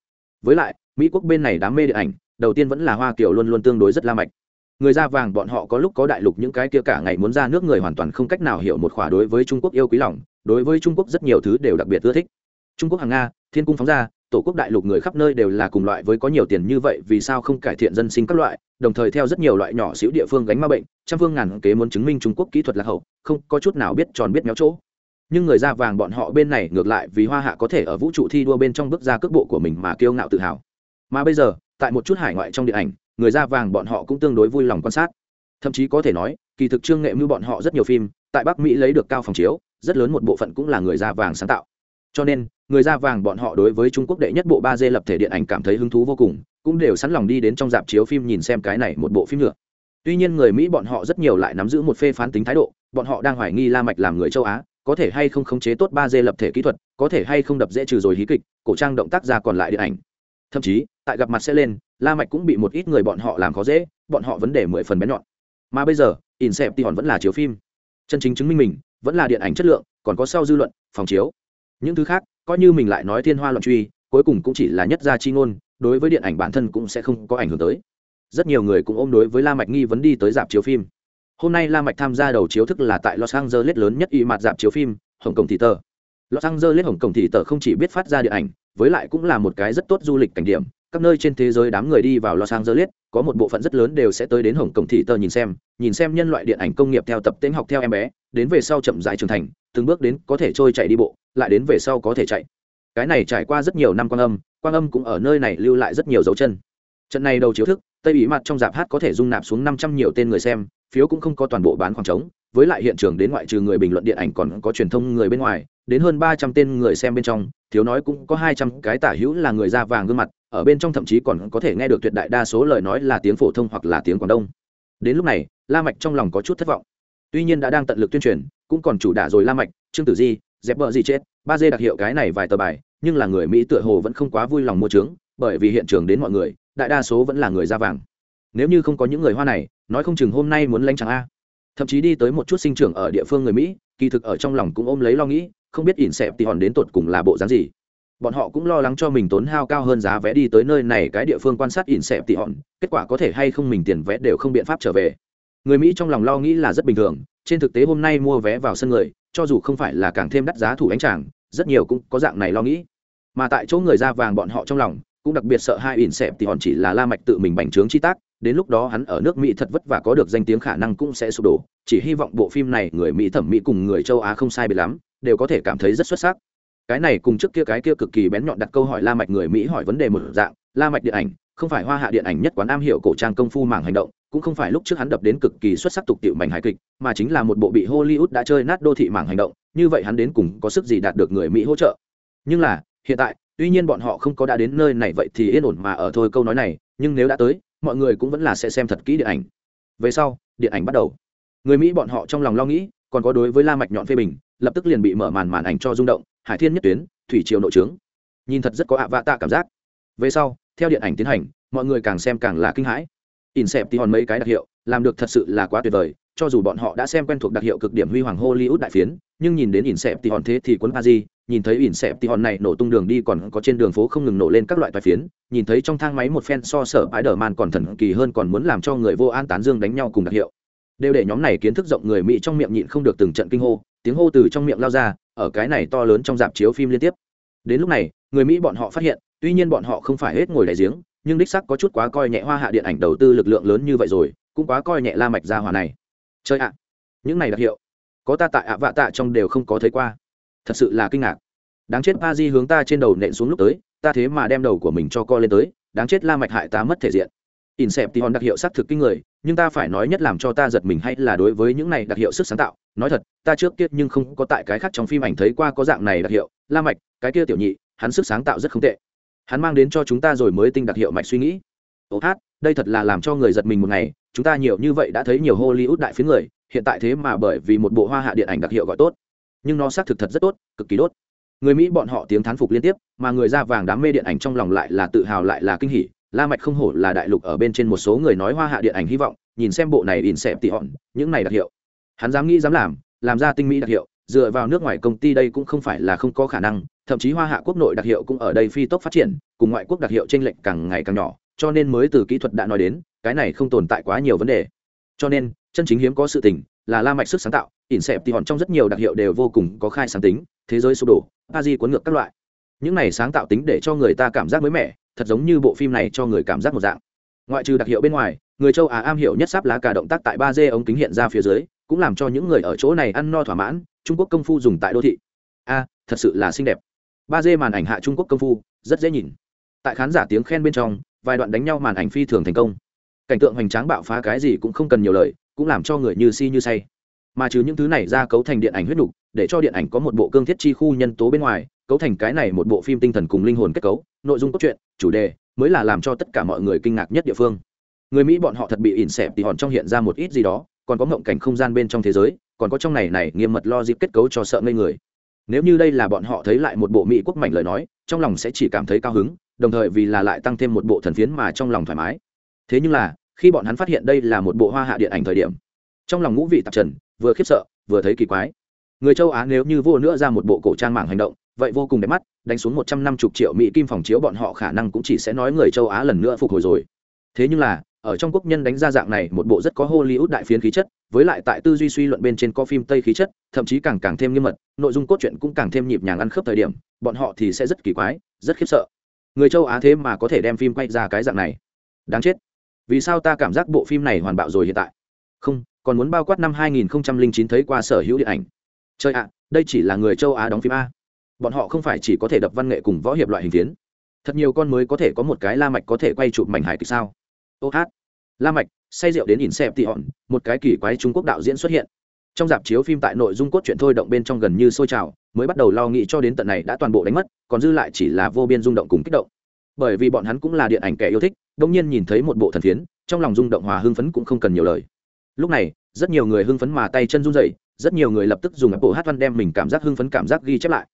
Với lại, mỹ quốc bên này đám mê điện ảnh, đầu tiên vẫn là hoa kiều luôn luôn tương đối rất la mạch. Người da vàng bọn họ có lúc có đại lục những cái kia cả ngày muốn ra nước người hoàn toàn không cách nào hiểu một khỏa đối với trung quốc yêu quý lòng, đối với trung quốc rất nhiều thứ đều đặc biệt ưa thích trung quốc hàng nga, thiên cung phóng ra, tổ quốc đại lục người khắp nơi đều là cùng loại với có nhiều tiền như vậy, vì sao không cải thiện dân sinh các loại, đồng thời theo rất nhiều loại nhỏ xíu địa phương gánh ma bệnh, trăm phương ngàn kế muốn chứng minh trung quốc kỹ thuật lạc hậu, không có chút nào biết tròn biết méo chỗ. Nhưng người da vàng bọn họ bên này ngược lại vì hoa hạ có thể ở vũ trụ thi đua bên trong bước ra cước bộ của mình mà kiêu ngạo tự hào. Mà bây giờ, tại một chút hải ngoại trong điện ảnh, người da vàng bọn họ cũng tương đối vui lòng quan sát. Thậm chí có thể nói, kỳ thực trương nghệ mưu bọn họ rất nhiều phim, tại bắc mỹ lấy được cao phòng chiếu, rất lớn một bộ phận cũng là người da vàng sáng tạo cho nên, người da vàng bọn họ đối với trung quốc đệ nhất bộ ba d lập thể điện ảnh cảm thấy hứng thú vô cùng, cũng đều sẵn lòng đi đến trong dạp chiếu phim nhìn xem cái này một bộ phim nữa. Tuy nhiên người mỹ bọn họ rất nhiều lại nắm giữ một phê phán tính thái độ, bọn họ đang hoài nghi la mạch làm người châu á, có thể hay không khống chế tốt ba d lập thể kỹ thuật, có thể hay không đập dễ trừ rồi hí kịch, cổ trang động tác ra còn lại điện ảnh. Thậm chí, tại gặp mặt sẽ lên, la mạch cũng bị một ít người bọn họ làm khó dễ, bọn họ vấn đề mười phần bé nhọn. Mà bây giờ, inception vẫn là chiếu phim. Chân chính chứng minh mình, vẫn là điện ảnh chất lượng, còn có sau dư luận, phòng chiếu những thứ khác coi như mình lại nói thiên hoa loạn truy cuối cùng cũng chỉ là nhất gia chi ngôn đối với điện ảnh bản thân cũng sẽ không có ảnh hưởng tới. Rất nhiều người cũng ôm đối với la mạch nghi vấn đi tới dạp chiếu phim. Hôm nay la mạch tham gia đầu chiếu thức là tại los angeles lớn nhất y mặt dạp chiếu phim hồng kông thị tờ. Los angeles hồng kông thị tờ không chỉ biết phát ra điện ảnh với lại cũng là một cái rất tốt du lịch cảnh điểm. Các nơi trên thế giới đám người đi vào Los Angeles, có một bộ phận rất lớn đều sẽ tới đến Hồng Kông thị tờ nhìn xem, nhìn xem nhân loại điện ảnh công nghiệp theo tập tính học theo em bé, đến về sau chậm rãi trưởng thành, từng bước đến có thể trôi chạy đi bộ, lại đến về sau có thể chạy. Cái này trải qua rất nhiều năm quang âm, quang âm cũng ở nơi này lưu lại rất nhiều dấu chân. trận này đầu chiếu thức tây ý mặt trong dạp hát có thể dung nạp xuống năm trăm nhiều tên người xem phiếu cũng không có toàn bộ bán khoảng trống với lại hiện trường đến ngoại trừ người bình luận điện ảnh còn có truyền thông người bên ngoài đến hơn ba trăm tên người xem bên trong thiếu nói cũng có hai trăm cái tả hữu là người da vàng gương mặt ở bên trong thậm chí còn có thể nghe được tuyệt đại đa số lời nói là tiếng phổ thông hoặc là tiếng quảng đông đến lúc này la mạch trong lòng có chút thất vọng tuy nhiên đã đang tận lực tuyên truyền cũng còn chủ đả rồi la mạch, trương tử di, dẹp vợ gì chết, ba dê đặc hiệu cái này vài tờ bài, nhưng là người mỹ tựa hồ vẫn không quá vui lòng mua trướng bởi vì hiện trường đến mọi người, đại đa số vẫn là người da vàng. Nếu như không có những người hoa này, nói không chừng hôm nay muốn lanh chẳng a. Thậm chí đi tới một chút sinh trưởng ở địa phương người mỹ, kỳ thực ở trong lòng cũng ôm lấy lo nghĩ, không biết ỉn xẹp thì hòn đến tột cùng là bộ dáng gì. Bọn họ cũng lo lắng cho mình tốn hao cao hơn giá vé đi tới nơi này cái địa phương quan sát ỉn xẹp thì hòn, kết quả có thể hay không mình tiền vé đều không biện pháp trở về người mỹ trong lòng lo nghĩ là rất bình thường, trên thực tế hôm nay mua vé vào sân người, cho dù không phải là càng thêm đắt giá thủ ánh tràng, rất nhiều cũng có dạng này lo nghĩ. Mà tại chỗ người da vàng bọn họ trong lòng, cũng đặc biệt sợ hai ỉn xẹp thì hòn chỉ là la mạch tự mình bành trướng chi tác, đến lúc đó hắn ở nước mỹ thật vất vả có được danh tiếng khả năng cũng sẽ sụp đổ, chỉ hy vọng bộ phim này người mỹ thẩm mỹ cùng người châu á không sai biệt lắm, đều có thể cảm thấy rất xuất sắc. Cái này cùng trước kia cái kia cực kỳ bén nhọn đặt câu hỏi la mạch người mỹ hỏi vấn đề một dạng, la mạch điện ảnh không phải hoa hạ điện ảnh nhất quán am hiểu cổ trang công phu mảng hành động, cũng không phải lúc trước hắn đập đến cực kỳ xuất sắc tục tiệu mảnh hài kịch, mà chính là một bộ bị hollywood đã chơi nát đô thị mảng hành động, như vậy hắn đến cùng có sức gì đạt được người mỹ hỗ trợ. Nhưng là, hiện tại, tuy nhiên bọn họ không có đã đến nơi này vậy thì yên ổn mà ở thôi câu nói này, nhưng nếu đã tới, mọi người cũng vẫn là sẽ xem thật kỹ điện ảnh. Về sau, điện ảnh bắt đầu. Người mỹ bọn họ trong lòng lo nghĩ, còn có đối với la mạch nhọn phê bình, lập tức liền bị mở màn màn ảnh cho rung động, hải thiên nhất tuyến, thủy triều nội trướng. Nhìn thật rất có ạ vạ tạ cảm giác về sau, theo điện ảnh tiến hành, mọi người càng xem càng là kinh hãi. In xẹp thì hòn mấy cái đặc hiệu, làm được thật sự là quá tuyệt vời, cho dù bọn họ đã xem quen thuộc đặc hiệu cực điểm huy hoàng hollywood đại phiến, nhưng nhìn đến in xẹp thì hòn thế thì quấn pa di nhìn thấy in xẹp thì hòn này nổ tung đường đi còn có trên đường phố không ngừng nổ lên các loại toài phiến, nhìn thấy trong thang máy một phen so sở ái đờ man còn thần kỳ hơn còn muốn làm cho người vô an tán dương đánh nhau cùng đặc hiệu. Đều để nhóm này kiến thức rộng người mỹ trong miệng nhịn không được từng trận kinh hô, tiếng hô từ trong miệng lao ra, ở cái này to lớn trong dạp chiếu phim liên tiếp. Đến lúc này, người mỹ bọn họ phát hiện tuy nhiên bọn họ không phải hết ngồi đại giếng, nhưng đích sắc có chút quá coi nhẹ hoa hạ điện ảnh đầu tư lực lượng lớn như vậy rồi, cũng quá coi nhẹ la mạch gia hòa này. Chơi ạ, những này đặc hiệu, có ta tại ạ vạ tạ trong đều không có thấy qua. Thật sự là kinh ngạc. Đáng chết pa di hướng ta trên đầu nện xuống lúc tới, ta thế mà đem đầu của mình cho co lên tới, đáng chết la mạch hại ta mất thể diện. Ỉn xẹp thì hòn đặc hiệu sắc thực kinh người, nhưng ta phải nói nhất làm cho ta giật mình hay là đối với những này đặc hiệu sức sáng tạo. Nói thật, ta trước kia nhưng không có tại cái khác trong phim ảnh thấy qua có dạng này đặc hiệu. La mạch, cái kia tiểu nhị, hắn sức sáng tạo rất không tệ hắn mang đến cho chúng ta rồi mới tinh đặc hiệu mạch suy nghĩ. Ô hát, đây thật là làm cho người giật mình một ngày, chúng ta nhiều như vậy đã thấy nhiều hollywood đại phiến người, hiện tại thế mà bởi vì một bộ hoa hạ điện ảnh đặc hiệu gọi tốt. Nhưng nó xác thực thật rất tốt, cực kỳ đốt người mỹ bọn họ tiếng thán phục liên tiếp, mà người da vàng đám mê điện ảnh trong lòng lại là tự hào lại là kinh hỉ. La mạch không hổ là đại lục ở bên trên một số người nói hoa hạ điện ảnh hy vọng, nhìn xem bộ này in xẹp tỉ hòn, những này đặc hiệu. Hắn dám nghĩ dám làm làm ra tinh mỹ đặc hiệu dựa vào nước ngoài công ty đây cũng không phải là không có khả năng, thậm chí hoa hạ quốc nội đặc hiệu cũng ở đây phi tốc phát triển, cùng ngoại quốc đặc hiệu tranh lệch càng ngày càng nhỏ, cho nên mới từ kỹ thuật đã nói đến, cái này không tồn tại quá nhiều vấn đề. Cho nên, chân chính hiếm có sự tình là la mạch sức sáng tạo, ỉn xẹp thì hòn trong rất nhiều đặc hiệu đều vô cùng có khai sáng tính, thế giới sụp đổ, a di cuốn ngược các loại. Những này sáng tạo tính để cho người ta cảm giác mới mẻ, thật giống như bộ phim này cho người cảm giác một dạng. Ngoại trừ đặc hiệu bên ngoài, người châu á am hiểu nhất sáp lá cả động tác tại ba d ống kính hiện ra phía dưới cũng làm cho những người ở chỗ này ăn no thỏa mãn, trung quốc công phu dùng tại đô thị. A, thật sự là xinh đẹp. Ba d màn ảnh hạ trung quốc công phu, rất dễ nhìn. Tại khán giả tiếng khen bên trong, vài đoạn đánh nhau màn ảnh phi thường thành công. Cảnh tượng hoành tráng bạo phá cái gì cũng không cần nhiều lời, cũng làm cho người như si như say. Mà trừ những thứ này ra cấu thành điện ảnh huyết nục, để cho điện ảnh có một bộ cương thiết chi khu nhân tố bên ngoài, cấu thành cái này một bộ phim tinh thần cùng linh hồn kết cấu, nội dung cốt truyện, chủ đề, mới là làm cho tất cả mọi người kinh ngạc nhất địa phương. Người mỹ bọn họ thật bị ỉn xẹp thì hòn trong hiện ra một ít gì đó còn có mộng cảnh không gian bên trong thế giới, còn có trong này này nghiêm mật lo dịp kết cấu cho sợ ngây người. Nếu như đây là bọn họ thấy lại một bộ mỹ quốc mảnh lời nói, trong lòng sẽ chỉ cảm thấy cao hứng, đồng thời vì là lại tăng thêm một bộ thần phiến mà trong lòng thoải mái. Thế nhưng là, khi bọn hắn phát hiện đây là một bộ hoa hạ điện ảnh thời điểm, trong lòng ngũ vị tạp trần, vừa khiếp sợ, vừa thấy kỳ quái. Người châu á nếu như vô nữa ra một bộ cổ trang mạng hành động, vậy vô cùng đẹp mắt, đánh xuống một trăm năm mươi triệu mỹ kim phòng chiếu bọn họ khả năng cũng chỉ sẽ nói người châu á lần nữa phục hồi rồi. Thế nhưng là ở trong quốc nhân đánh ra dạng này một bộ rất có hollywood đại phiến khí chất, với lại tại tư duy suy luận bên trên có phim tây khí chất, thậm chí càng càng thêm nghiêm mật, nội dung cốt truyện cũng càng thêm nhịp nhàng ăn khớp thời điểm, bọn họ thì sẽ rất kỳ quái, rất khiếp sợ. Người châu á thế mà có thể đem phim quay ra cái dạng này. Đáng chết. Vì sao ta cảm giác bộ phim này hoàn bạo rồi hiện tại? Không, còn muốn bao quát năm 2009 thấy qua sở hữu điện ảnh. Chơi ạ, đây chỉ là người châu á đóng phim a. Bọn họ không phải chỉ có thể đập văn nghệ cùng võ hiệp loại hình tiến thật nhiều con mới có thể có một cái la mạch có thể quay chụp mảnh hài kịch sao? Ô hát. La mạch, say rượu đến ỉn xẹp tị hòn, một cái kỳ quái trung quốc đạo diễn xuất hiện. Trong dạp chiếu phim tại nội dung cốt truyện thôi động bên trong gần như sôi trào, mới bắt đầu lo nghĩ cho đến tận này đã toàn bộ đánh mất, còn dư lại chỉ là vô biên rung động cùng kích động. Bởi vì bọn hắn cũng là điện ảnh kẻ yêu thích đông nhiên nhìn thấy một bộ thần phiến trong lòng rung động hòa hưng phấn cũng không cần nhiều lời. Lúc này, rất nhiều người hưng phấn mà tay chân run rẩy, rất nhiều người lập tức dùng bộ hát văn đem mình cảm giác hưng phấn cảm giác ghi chép lại.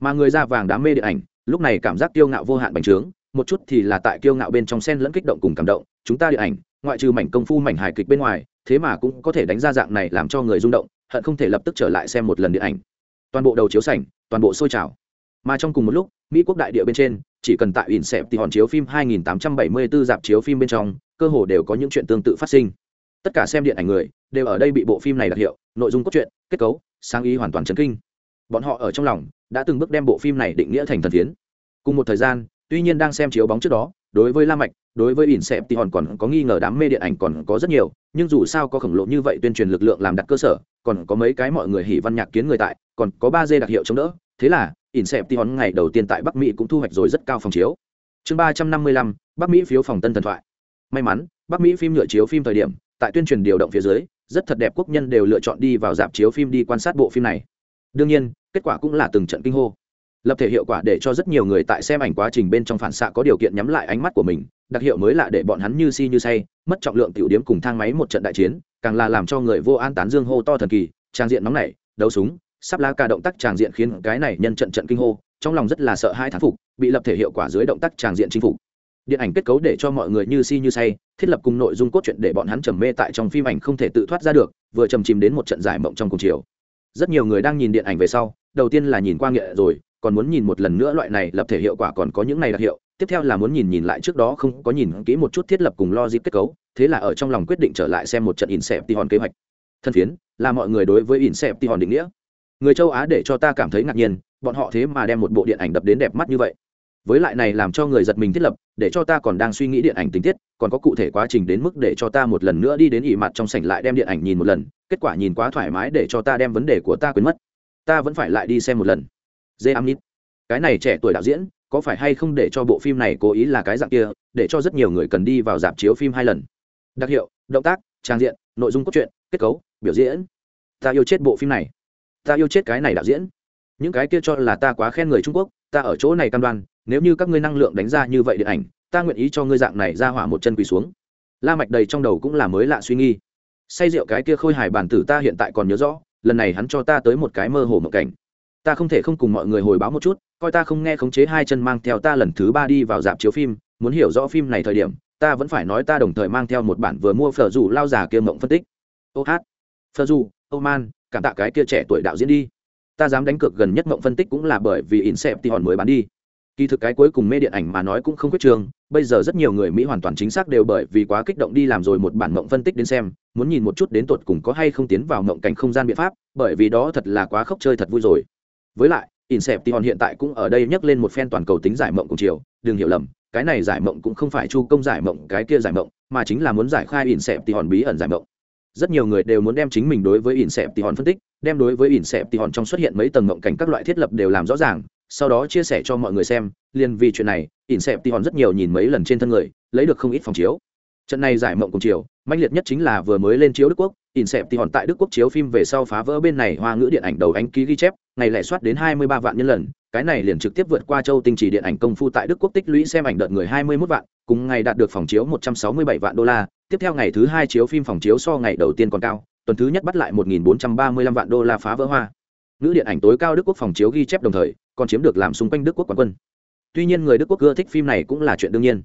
Mà người da vàng đám mê điện ảnh, lúc này cảm giác kiêu ngạo vô hạn bành trướng, một chút thì là tại kiêu ngạo bên trong sen lẫn kích động cùng cảm động chúng ta điện ảnh, ngoại trừ mảnh công phu mảnh hài kịch bên ngoài, thế mà cũng có thể đánh ra dạng này làm cho người rung động, hận không thể lập tức trở lại xem một lần điện ảnh. Toàn bộ đầu chiếu sảnh, toàn bộ sôi trào. Mà trong cùng một lúc, mỹ quốc đại địa bên trên, chỉ cần tại ỉn xẹp thì hòn chiếu phim 2874 dạp chiếu phim bên trong, cơ hồ đều có những chuyện tương tự phát sinh. Tất cả xem điện ảnh người, đều ở đây bị bộ phim này đặc hiệu, nội dung cốt truyện, kết cấu, sáng ý hoàn toàn chấn kinh. Bọn họ ở trong lòng, đã từng bước đem bộ phim này định nghĩa thành thần phiến. Cùng một thời gian, tuy nhiên đang xem chiếu bóng trước đó đối với la mạch, đối với ỉn xẹp thì hòn còn có nghi ngờ đám mê điện ảnh còn có rất nhiều, nhưng dù sao có khổng lồ như vậy tuyên truyền lực lượng làm đặt cơ sở, còn có mấy cái mọi người hỉ văn nhạc kiến người tại, còn có ba dê đặc hiệu chống đỡ. Thế là, ỉn xẹp thì hòn ngày đầu tiên tại bắc mỹ cũng thu hoạch rồi rất cao phòng chiếu. Chương ba trăm năm mươi lăm, bắc mỹ phiếu phòng tân thần thoại. May mắn, bắc mỹ phim nhựa chiếu phim thời điểm, tại tuyên truyền điều động phía dưới, rất thật đẹp quốc nhân đều lựa chọn đi vào dạp chiếu phim đi quan sát bộ phim này. Đương nhiên, kết quả cũng là từng trận kinh hô lập thể hiệu quả để cho rất nhiều người tại xem ảnh quá trình bên trong phản xạ có điều kiện nhắm lại ánh mắt của mình, đặc hiệu mới lạ để bọn hắn như si như say, mất trọng lượng tiểu điếm cùng thang máy một trận đại chiến, càng là làm cho người vô an tán dương hô to thần kỳ, trang diện nóng nảy, đấu súng, sắp lá cả động tác tràng diện khiến cái này nhân trận trận kinh hô, trong lòng rất là sợ hai thán phục, bị lập thể hiệu quả dưới động tác tràng diện chinh phục. Điện ảnh kết cấu để cho mọi người như si như say, thiết lập cùng nội dung cốt truyện để bọn hắn trầm mê tại trong phim ảnh không thể tự thoát ra được, vừa trầm chìm đến một trận giải mộng trong cùng chiều. Rất nhiều người đang nhìn điện ảnh về sau, đầu tiên là nhìn qua nghệ rồi còn muốn nhìn một lần nữa loại này lập thể hiệu quả còn có những này đặc hiệu, tiếp theo là muốn nhìn nhìn lại trước đó không có nhìn kỹ một chút thiết lập cùng logic kết cấu, thế là ở trong lòng quyết định trở lại xem một trận in xẹp hòn kế hoạch. Thân phiến, là mọi người đối với in xẹp hòn định nghĩa. Người châu á để cho ta cảm thấy ngạc nhiên, bọn họ thế mà đem một bộ điện ảnh đập đến đẹp mắt như vậy. Với lại này làm cho người giật mình thiết lập, để cho ta còn đang suy nghĩ điện ảnh tình tiết, còn có cụ thể quá trình đến mức để cho ta một lần nữa đi đến ỉ mặt trong sảnh lại đem điện ảnh nhìn một lần, kết quả nhìn quá thoải mái để cho ta đem vấn đề của ta quên mất. Ta vẫn phải lại đi xem một lần dê amnit. Cái này trẻ tuổi đạo diễn, có phải hay không để cho bộ phim này cố ý là cái dạng kia, để cho rất nhiều người cần đi vào dạp chiếu phim hai lần? Đặc hiệu, động tác, trang diện, nội dung cốt truyện, kết cấu, biểu diễn. Ta yêu chết bộ phim này. Ta yêu chết cái này đạo diễn. Những cái kia cho là ta quá khen người trung quốc, ta ở chỗ này cam đoan, nếu như các ngươi năng lượng đánh ra như vậy điện ảnh, ta nguyện ý cho ngươi dạng này ra hỏa một chân quỳ xuống. La mạch đầy trong đầu cũng là mới lạ suy nghi say rượu cái kia khôi hài bản tử ta hiện tại còn nhớ rõ, lần này hắn cho ta tới một cái mơ hồ một cảnh ta không thể không cùng mọi người hồi báo một chút, coi ta không nghe khống chế hai chân mang theo ta lần thứ ba đi vào dạp chiếu phim, muốn hiểu rõ phim này thời điểm, ta vẫn phải nói ta đồng thời mang theo một bản vừa mua phở dù lao già kia mộng phân tích. Ô hát. Phở dù, ô man, cảm tạ cái kia trẻ tuổi đạo diễn đi. Ta dám đánh cược gần nhất mộng phân tích cũng là bởi vì in xẹp thì hòn mới bán đi. Kỳ thực cái cuối cùng mê điện ảnh mà nói cũng không quyết trường, bây giờ rất nhiều người mỹ hoàn toàn chính xác đều bởi vì quá kích động đi làm rồi một bản mộng phân tích đến xem, muốn nhìn một chút đến tột cùng có hay không tiến vào mộng cảnh không gian biện pháp, bởi vì đó thật là quá khốc chơi thật vui rồi với lại Inception hiện tại cũng ở đây nhắc lên một phen toàn cầu tính giải mộng cùng chiều, đừng hiểu lầm, cái này giải mộng cũng không phải chu công giải mộng cái kia giải mộng, mà chính là muốn giải khai Inception bí ẩn giải mộng. Rất nhiều người đều muốn đem chính mình đối với Inception phân tích, đem đối với Inception trong xuất hiện mấy tầng mộng cảnh các loại thiết lập đều làm rõ ràng, sau đó chia sẻ cho mọi người xem, liền vì chuyện này, Inception rất nhiều nhìn mấy lần trên thân người, lấy được không ít phòng chiếu. Trận này giải mộng cùng chiều, mãnh liệt nhất chính là vừa mới lên chiếu Đức Quốc, Inception tại Đức Quốc chiếu phim về sau phá vỡ bên này hoa ngữ điện ảnh đầu ánh ký ghi chép, ngày lẻ soát đến 23 vạn nhân lần, cái này liền trực tiếp vượt qua châu tinh chỉ điện ảnh công phu tại Đức Quốc tích lũy xem ảnh đợt người 21 vạn, cùng ngày đạt được phòng chiếu 167 vạn đô la, tiếp theo ngày thứ hai chiếu phim phòng chiếu so ngày đầu tiên còn cao, tuần thứ nhất bắt lại 1435 vạn đô la phá vỡ hoa. nữ điện ảnh tối cao Đức Quốc phòng chiếu ghi chép đồng thời, còn chiếm được làm xung quanh Đức Quốc quán quân. Tuy nhiên người Đức Quốc ưa thích phim này cũng là chuyện đương nhiên.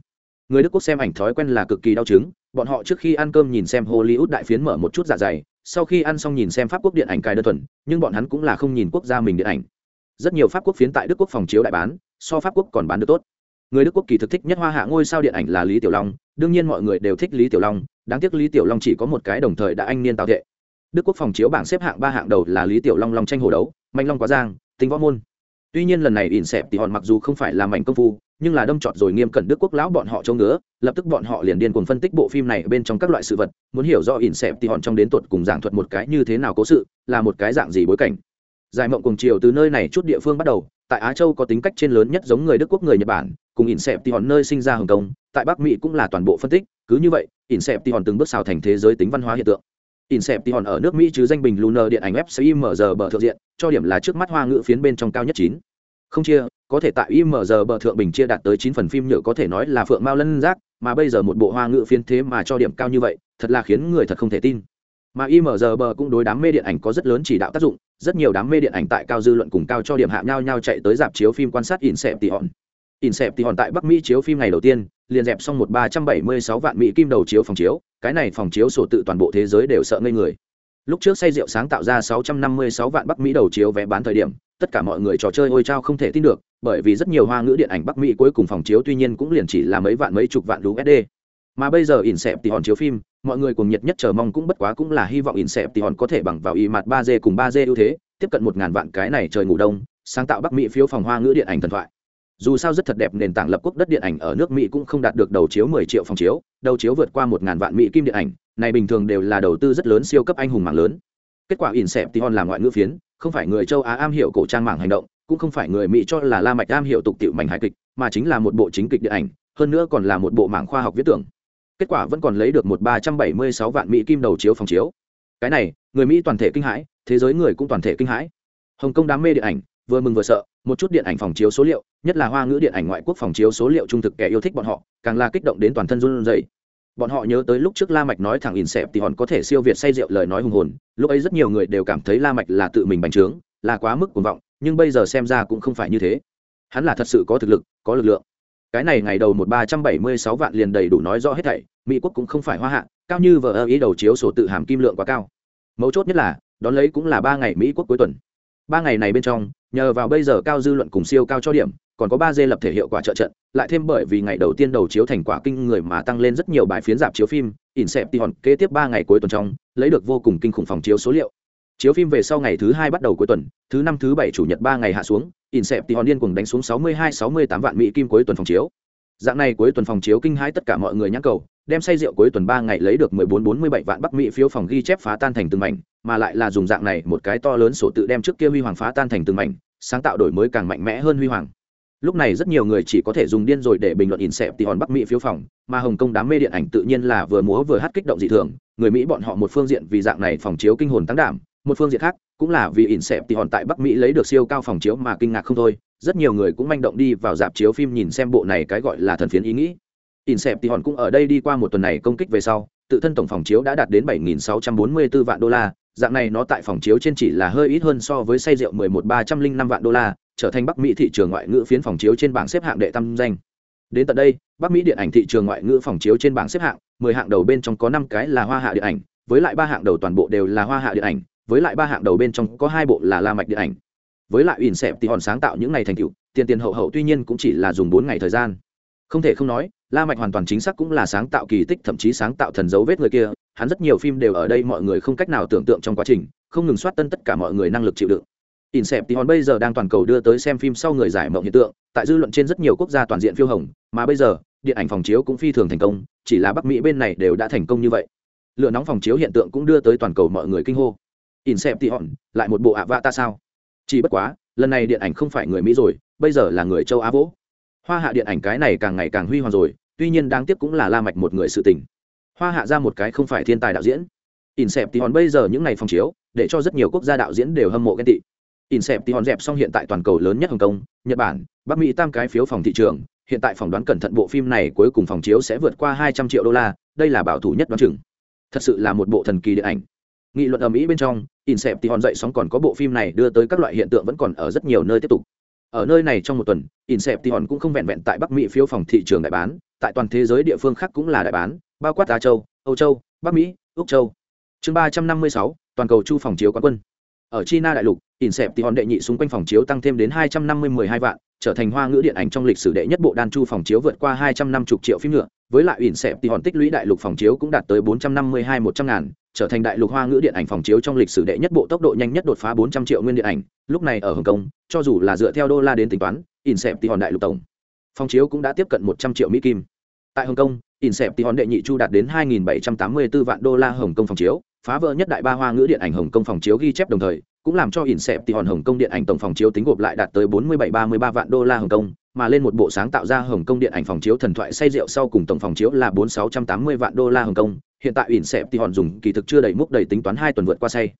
Người Đức Quốc xem ảnh thói quen là cực kỳ đau chứng, bọn họ trước khi ăn cơm nhìn xem Hollywood đại phiến mở một chút dạ dày, sau khi ăn xong nhìn xem pháp quốc điện ảnh cài đơn thuần, nhưng bọn hắn cũng là không nhìn quốc gia mình điện ảnh. Rất nhiều pháp quốc phiến tại đức quốc phòng chiếu đại bán, so pháp quốc còn bán được tốt. Người đức quốc kỳ thực thích nhất hoa hạ, ngôi sao điện ảnh là lý tiểu long. Đương nhiên mọi người đều thích lý tiểu long, đáng tiếc lý tiểu long chỉ có một cái đồng thời đã anh niên tạo thệ. Đức quốc phòng chiếu bảng xếp hạng ba hạng đầu là lý tiểu long long tranh hồ đấu mạnh long quá giang tính võ môn. Tuy nhiên lần này ỉn xẹp thì hòn mặc dù không phải là mảnh công phu nhưng là đâm trọt rồi nghiêm cẩn đức quốc lão bọn họ trông ngứa, lập tức bọn họ liền điên cuồng phân tích bộ phim này bên trong các loại sự vật, muốn hiểu rõ ỉn xẹp thì hòn trong đến tuột cùng giảng thuật một cái như thế nào cố sự, là một cái dạng gì bối cảnh. Giải mộng cùng chiều từ nơi này chút địa phương bắt đầu, tại á châu có tính cách trên lớn nhất giống người đức quốc người nhật bản, cùng ỉn xẹp thì hòn nơi sinh ra hồng kông, tại bắc mỹ cũng là toàn bộ phân tích, cứ như vậy, ỉn xẹp thì hòn từng bước xào thành thế giới tính văn hóa hiện tượng. Ỉn xẹp thì hòn ở nước mỹ chứ danh bình lunar điện ảnh fci mở giờ bờ thượng diện, cho điểm là trước mắt hoa ngữ phiến bên trong cao nhất chín không chia, có thể tại img bờ thượng bình chia đạt tới chín phần phim nhựa có thể nói là phượng mao lân giác, mà bây giờ một bộ hoa ngữ phiên thế mà cho điểm cao như vậy, thật là khiến người thật không thể tin. Mà img bờ cũng đối đám mê điện ảnh có rất lớn chỉ đạo tác dụng, rất nhiều đám mê điện ảnh tại cao dư luận cùng cao cho điểm hạ nhau nhau chạy tới dạp chiếu phim quan sát in xẹp tỉ hòn. In xẹp tỉ hòn tại bắc mỹ chiếu phim ngày đầu tiên, liền dẹp xong một ba trăm bảy mươi sáu vạn mỹ kim đầu chiếu phòng chiếu, cái này phòng chiếu sổ tự toàn bộ thế giới đều sợ ngây người. Lúc trước say rượu sáng tạo ra sáu trăm năm mươi sáu vạn bắc mỹ đầu chiếu vé bán thời điểm tất cả mọi người trò chơi ôi trao không thể tin được, bởi vì rất nhiều hoa ngữ điện ảnh bắc mỹ cuối cùng phòng chiếu tuy nhiên cũng liền chỉ là mấy vạn mấy chục vạn usd mà bây giờ in xẹp thì hòn chiếu phim, mọi người cùng nhiệt nhất chờ mong cũng bất quá cũng là hy vọng in xẹp thì hòn có thể bằng vào y mặt ba d cùng ba d ưu thế, tiếp cận một ngàn vạn cái này trời ngủ đông, sáng tạo bắc mỹ phiếu phòng hoa ngữ điện ảnh thần thoại. Dù sao rất thật đẹp, nền tảng lập quốc đất điện ảnh ở nước mỹ cũng không đạt được đầu chiếu mười triệu phòng chiếu, đầu chiếu vượt qua một ngàn vạn mỹ kim điện ảnh, này bình thường đều là đầu tư rất lớn siêu cấp anh hùng mạng lớn. Kết quả in xẹp Hòn là ngoại ngữ phiến không phải người châu á am hiểu cổ trang mảng hành động, cũng không phải người mỹ cho là la mạch am hiểu tục tiểu mảnh hài kịch, mà chính là một bộ chính kịch điện ảnh, hơn nữa còn là một bộ mảng khoa học viết tưởng. Kết quả vẫn còn lấy được một ba trăm bảy mươi sáu vạn mỹ kim đầu chiếu phòng chiếu. Cái này, người mỹ toàn thể kinh hãi, thế giới người cũng toàn thể kinh hãi. Hồng kông đam mê điện ảnh, vừa mừng vừa sợ, một chút điện ảnh phòng chiếu số liệu, nhất là hoa ngữ điện ảnh ngoại quốc phòng chiếu số liệu trung thực kẻ yêu thích bọn họ, càng là kích động đến toàn thân run rẩy bọn họ nhớ tới lúc trước la mạch nói thẳng in sẹp thì hòn có thể siêu việt say rượu lời nói hùng hồn, lúc ấy rất nhiều người đều cảm thấy la mạch là tự mình bành trướng, là quá mức cuồng vọng, nhưng bây giờ xem ra cũng không phải như thế. Hắn là thật sự có thực lực, có lực lượng. Cái này ngày đầu một ba trăm bảy mươi sáu vạn liền đầy đủ nói rõ hết thảy, mỹ quốc cũng không phải hoa hạ, cao như vợ ơ ý đầu chiếu sổ tự hàm kim lượng quá cao. Mấu chốt nhất là, đón lấy cũng là ba ngày mỹ quốc cuối tuần. Ba ngày này bên trong nhờ vào bây giờ cao dư luận cùng siêu cao cho điểm, còn có ba dê lập thể hiệu quả trợ trận, lại thêm bởi vì ngày đầu tiên đầu chiếu thành quả kinh người mà tăng lên rất nhiều bài phiến dạp chiếu phim, Inception kế tiếp ba ngày cuối tuần trong, lấy được vô cùng kinh khủng phòng chiếu số liệu. Chiếu phim về sau ngày thứ hai bắt đầu cuối tuần, thứ năm, thứ bảy, chủ nhật ba ngày hạ xuống, Inception điên cùng đánh xuống sáu mươi hai, sáu mươi tám vạn mỹ kim cuối tuần phòng chiếu dạng này cuối tuần phòng chiếu kinh hãi tất cả mọi người nhắc cầu, đem say rượu cuối tuần ba ngày lấy được mười bốn bốn mươi bảy vạn bắc mỹ phiếu phòng ghi chép phá tan thành từng mảnh, mà lại là dùng dạng này một cái to lớn sổ tự đem trước kia huy hoàng phá tan thành từng mảnh, sáng tạo đổi mới càng mạnh mẽ hơn huy hoàng. Lúc này rất nhiều người chỉ có thể dùng điên rồi để bình luận in xẹp thì hòn bắc mỹ phiếu phòng, mà hồng kông đám mê điện ảnh tự nhiên là vừa múa vừa hát kích động dị thường, người mỹ bọn họ một phương diện vì dạng này phòng chiếu kinh hồn tăng đảm một phương diện khác, cũng là vì in xẹp thì hòn tại bắc mỹ lấy được siêu cao phòng chiếu mà kinh ngạc không thôi. Rất nhiều người cũng manh động đi vào dạp chiếu phim nhìn xem bộ này cái gọi là thần phiến ý nghĩ. In xẹp thì hòn cũng ở đây đi qua một tuần này công kích về sau, tự thân tổng phòng chiếu đã đạt đến 7.644 vạn đô la. Dạng này nó tại phòng chiếu trên chỉ là hơi ít hơn so với say rượu 11 305 vạn đô la, trở thành bắc mỹ thị trường ngoại ngữ phiến phòng chiếu trên bảng xếp hạng đệ tam danh. Đến tận đây, bắc mỹ điện ảnh thị trường ngoại ngữ phòng chiếu trên bảng xếp hạng 10 hạng đầu bên trong có năm cái là hoa hạ điện ảnh, với lại ba hạng đầu toàn bộ đều là hoa hạ điện ảnh với lại ba hạng đầu bên trong có hai bộ là la mạch điện ảnh với lại ỉn xẹp thì hòn sáng tạo những ngày thành tựu tiền tiền hậu hậu tuy nhiên cũng chỉ là dùng bốn ngày thời gian không thể không nói la mạch hoàn toàn chính xác cũng là sáng tạo kỳ tích thậm chí sáng tạo thần dấu vết người kia hắn rất nhiều phim đều ở đây mọi người không cách nào tưởng tượng trong quá trình không ngừng soát tân tất cả mọi người năng lực chịu đựng Inception bây giờ đang toàn cầu đưa tới xem phim sau người giải mộng hiện tượng, tại dư luận trên rất nhiều quốc gia toàn diện phiêu hồng, mà bây giờ, điện ảnh phòng chiếu cũng phi thường thành công, chỉ là Bắc Mỹ bên này đều đã thành công như vậy. Lửa nóng phòng chiếu hiện tượng cũng đưa tới toàn cầu mọi người kinh hô. Inception, lại một bộ ạ vạ ta sao? Chỉ bất quá, lần này điện ảnh không phải người Mỹ rồi, bây giờ là người châu Á vỗ. Hoa hạ điện ảnh cái này càng ngày càng huy hoàng rồi, tuy nhiên đáng tiếc cũng là La Mạch một người sự tình. Hoa hạ ra một cái không phải thiên tài đạo diễn. Inception bây giờ những ngày phòng chiếu, để cho rất nhiều quốc gia đạo diễn đều hâm mộ ghen tị Inception dẹp xong hiện tại toàn cầu lớn nhất Hồng Kông, Nhật Bản, Bắc Mỹ tam cái phiếu phòng thị trường, hiện tại phỏng đoán cẩn thận bộ phim này cuối cùng phòng chiếu sẽ vượt qua 200 triệu đô la, đây là bảo thủ nhất đoán chừng. Thật sự là một bộ thần kỳ điện ảnh. Nghị luận ở Mỹ bên trong, Inception dậy sóng còn có bộ phim này đưa tới các loại hiện tượng vẫn còn ở rất nhiều nơi tiếp tục. Ở nơi này trong một tuần, Inception cũng không vẹn vẹn tại Bắc Mỹ phiếu phòng thị trường đại bán, tại toàn thế giới địa phương khác cũng là đại bán, bao quát Á Châu, Âu Châu, Bắc Mỹ, Úc Châu. Chương 356, toàn cầu chu phòng chiếu quán quân ở china đại lục ỉn thì hòn đệ nhị xung quanh phòng chiếu tăng thêm đến hai trăm năm mươi mười hai vạn trở thành hoa ngữ điện ảnh trong lịch sử đệ nhất bộ đan chu phòng chiếu vượt qua hai trăm năm mươi triệu phim ngựa với lại ỉn xẹp thì hòn tích lũy đại lục phòng chiếu cũng đạt tới bốn trăm năm mươi hai một trăm ngàn, trở thành đại lục hoa ngữ điện ảnh phòng chiếu trong lịch sử đệ nhất bộ tốc độ nhanh nhất đột phá bốn trăm triệu nguyên điện ảnh. Lúc này ở hồng kông, cho dù là dựa theo đô la đến tính toán, ỉn xẹp thì hòn đại lục tổng phòng chiếu cũng đã tiếp cận một trăm triệu mỹ kim. Tại hồng kông, ỉn xẹp thì hòn đệ nhị chu đạt đến hai nghìn bảy trăm tám mươi 2784 vạn đô la hồng kông phòng chiếu, phá vỡ nhất đại ba hoa ngữ điện ảnh hồng kông phòng chiếu ghi chép đồng thời, cũng làm cho ỉn xẹp thì hòn hồng kông điện ảnh tổng phòng chiếu tính gộp lại đạt tới bốn mươi bảy ba mươi ba vạn đô la hồng kông mà lên một bộ sáng tạo ra hồng kông điện ảnh phòng chiếu thần thoại say rượu sau cùng tổng phòng chiếu là bốn sáu trăm tám mươi vạn đô la hồng kông. Hiện tại ỉn xẹp thì hòn dùng kỳ thực chưa đầy múc đầy tính toán hai tuần vượt qua say.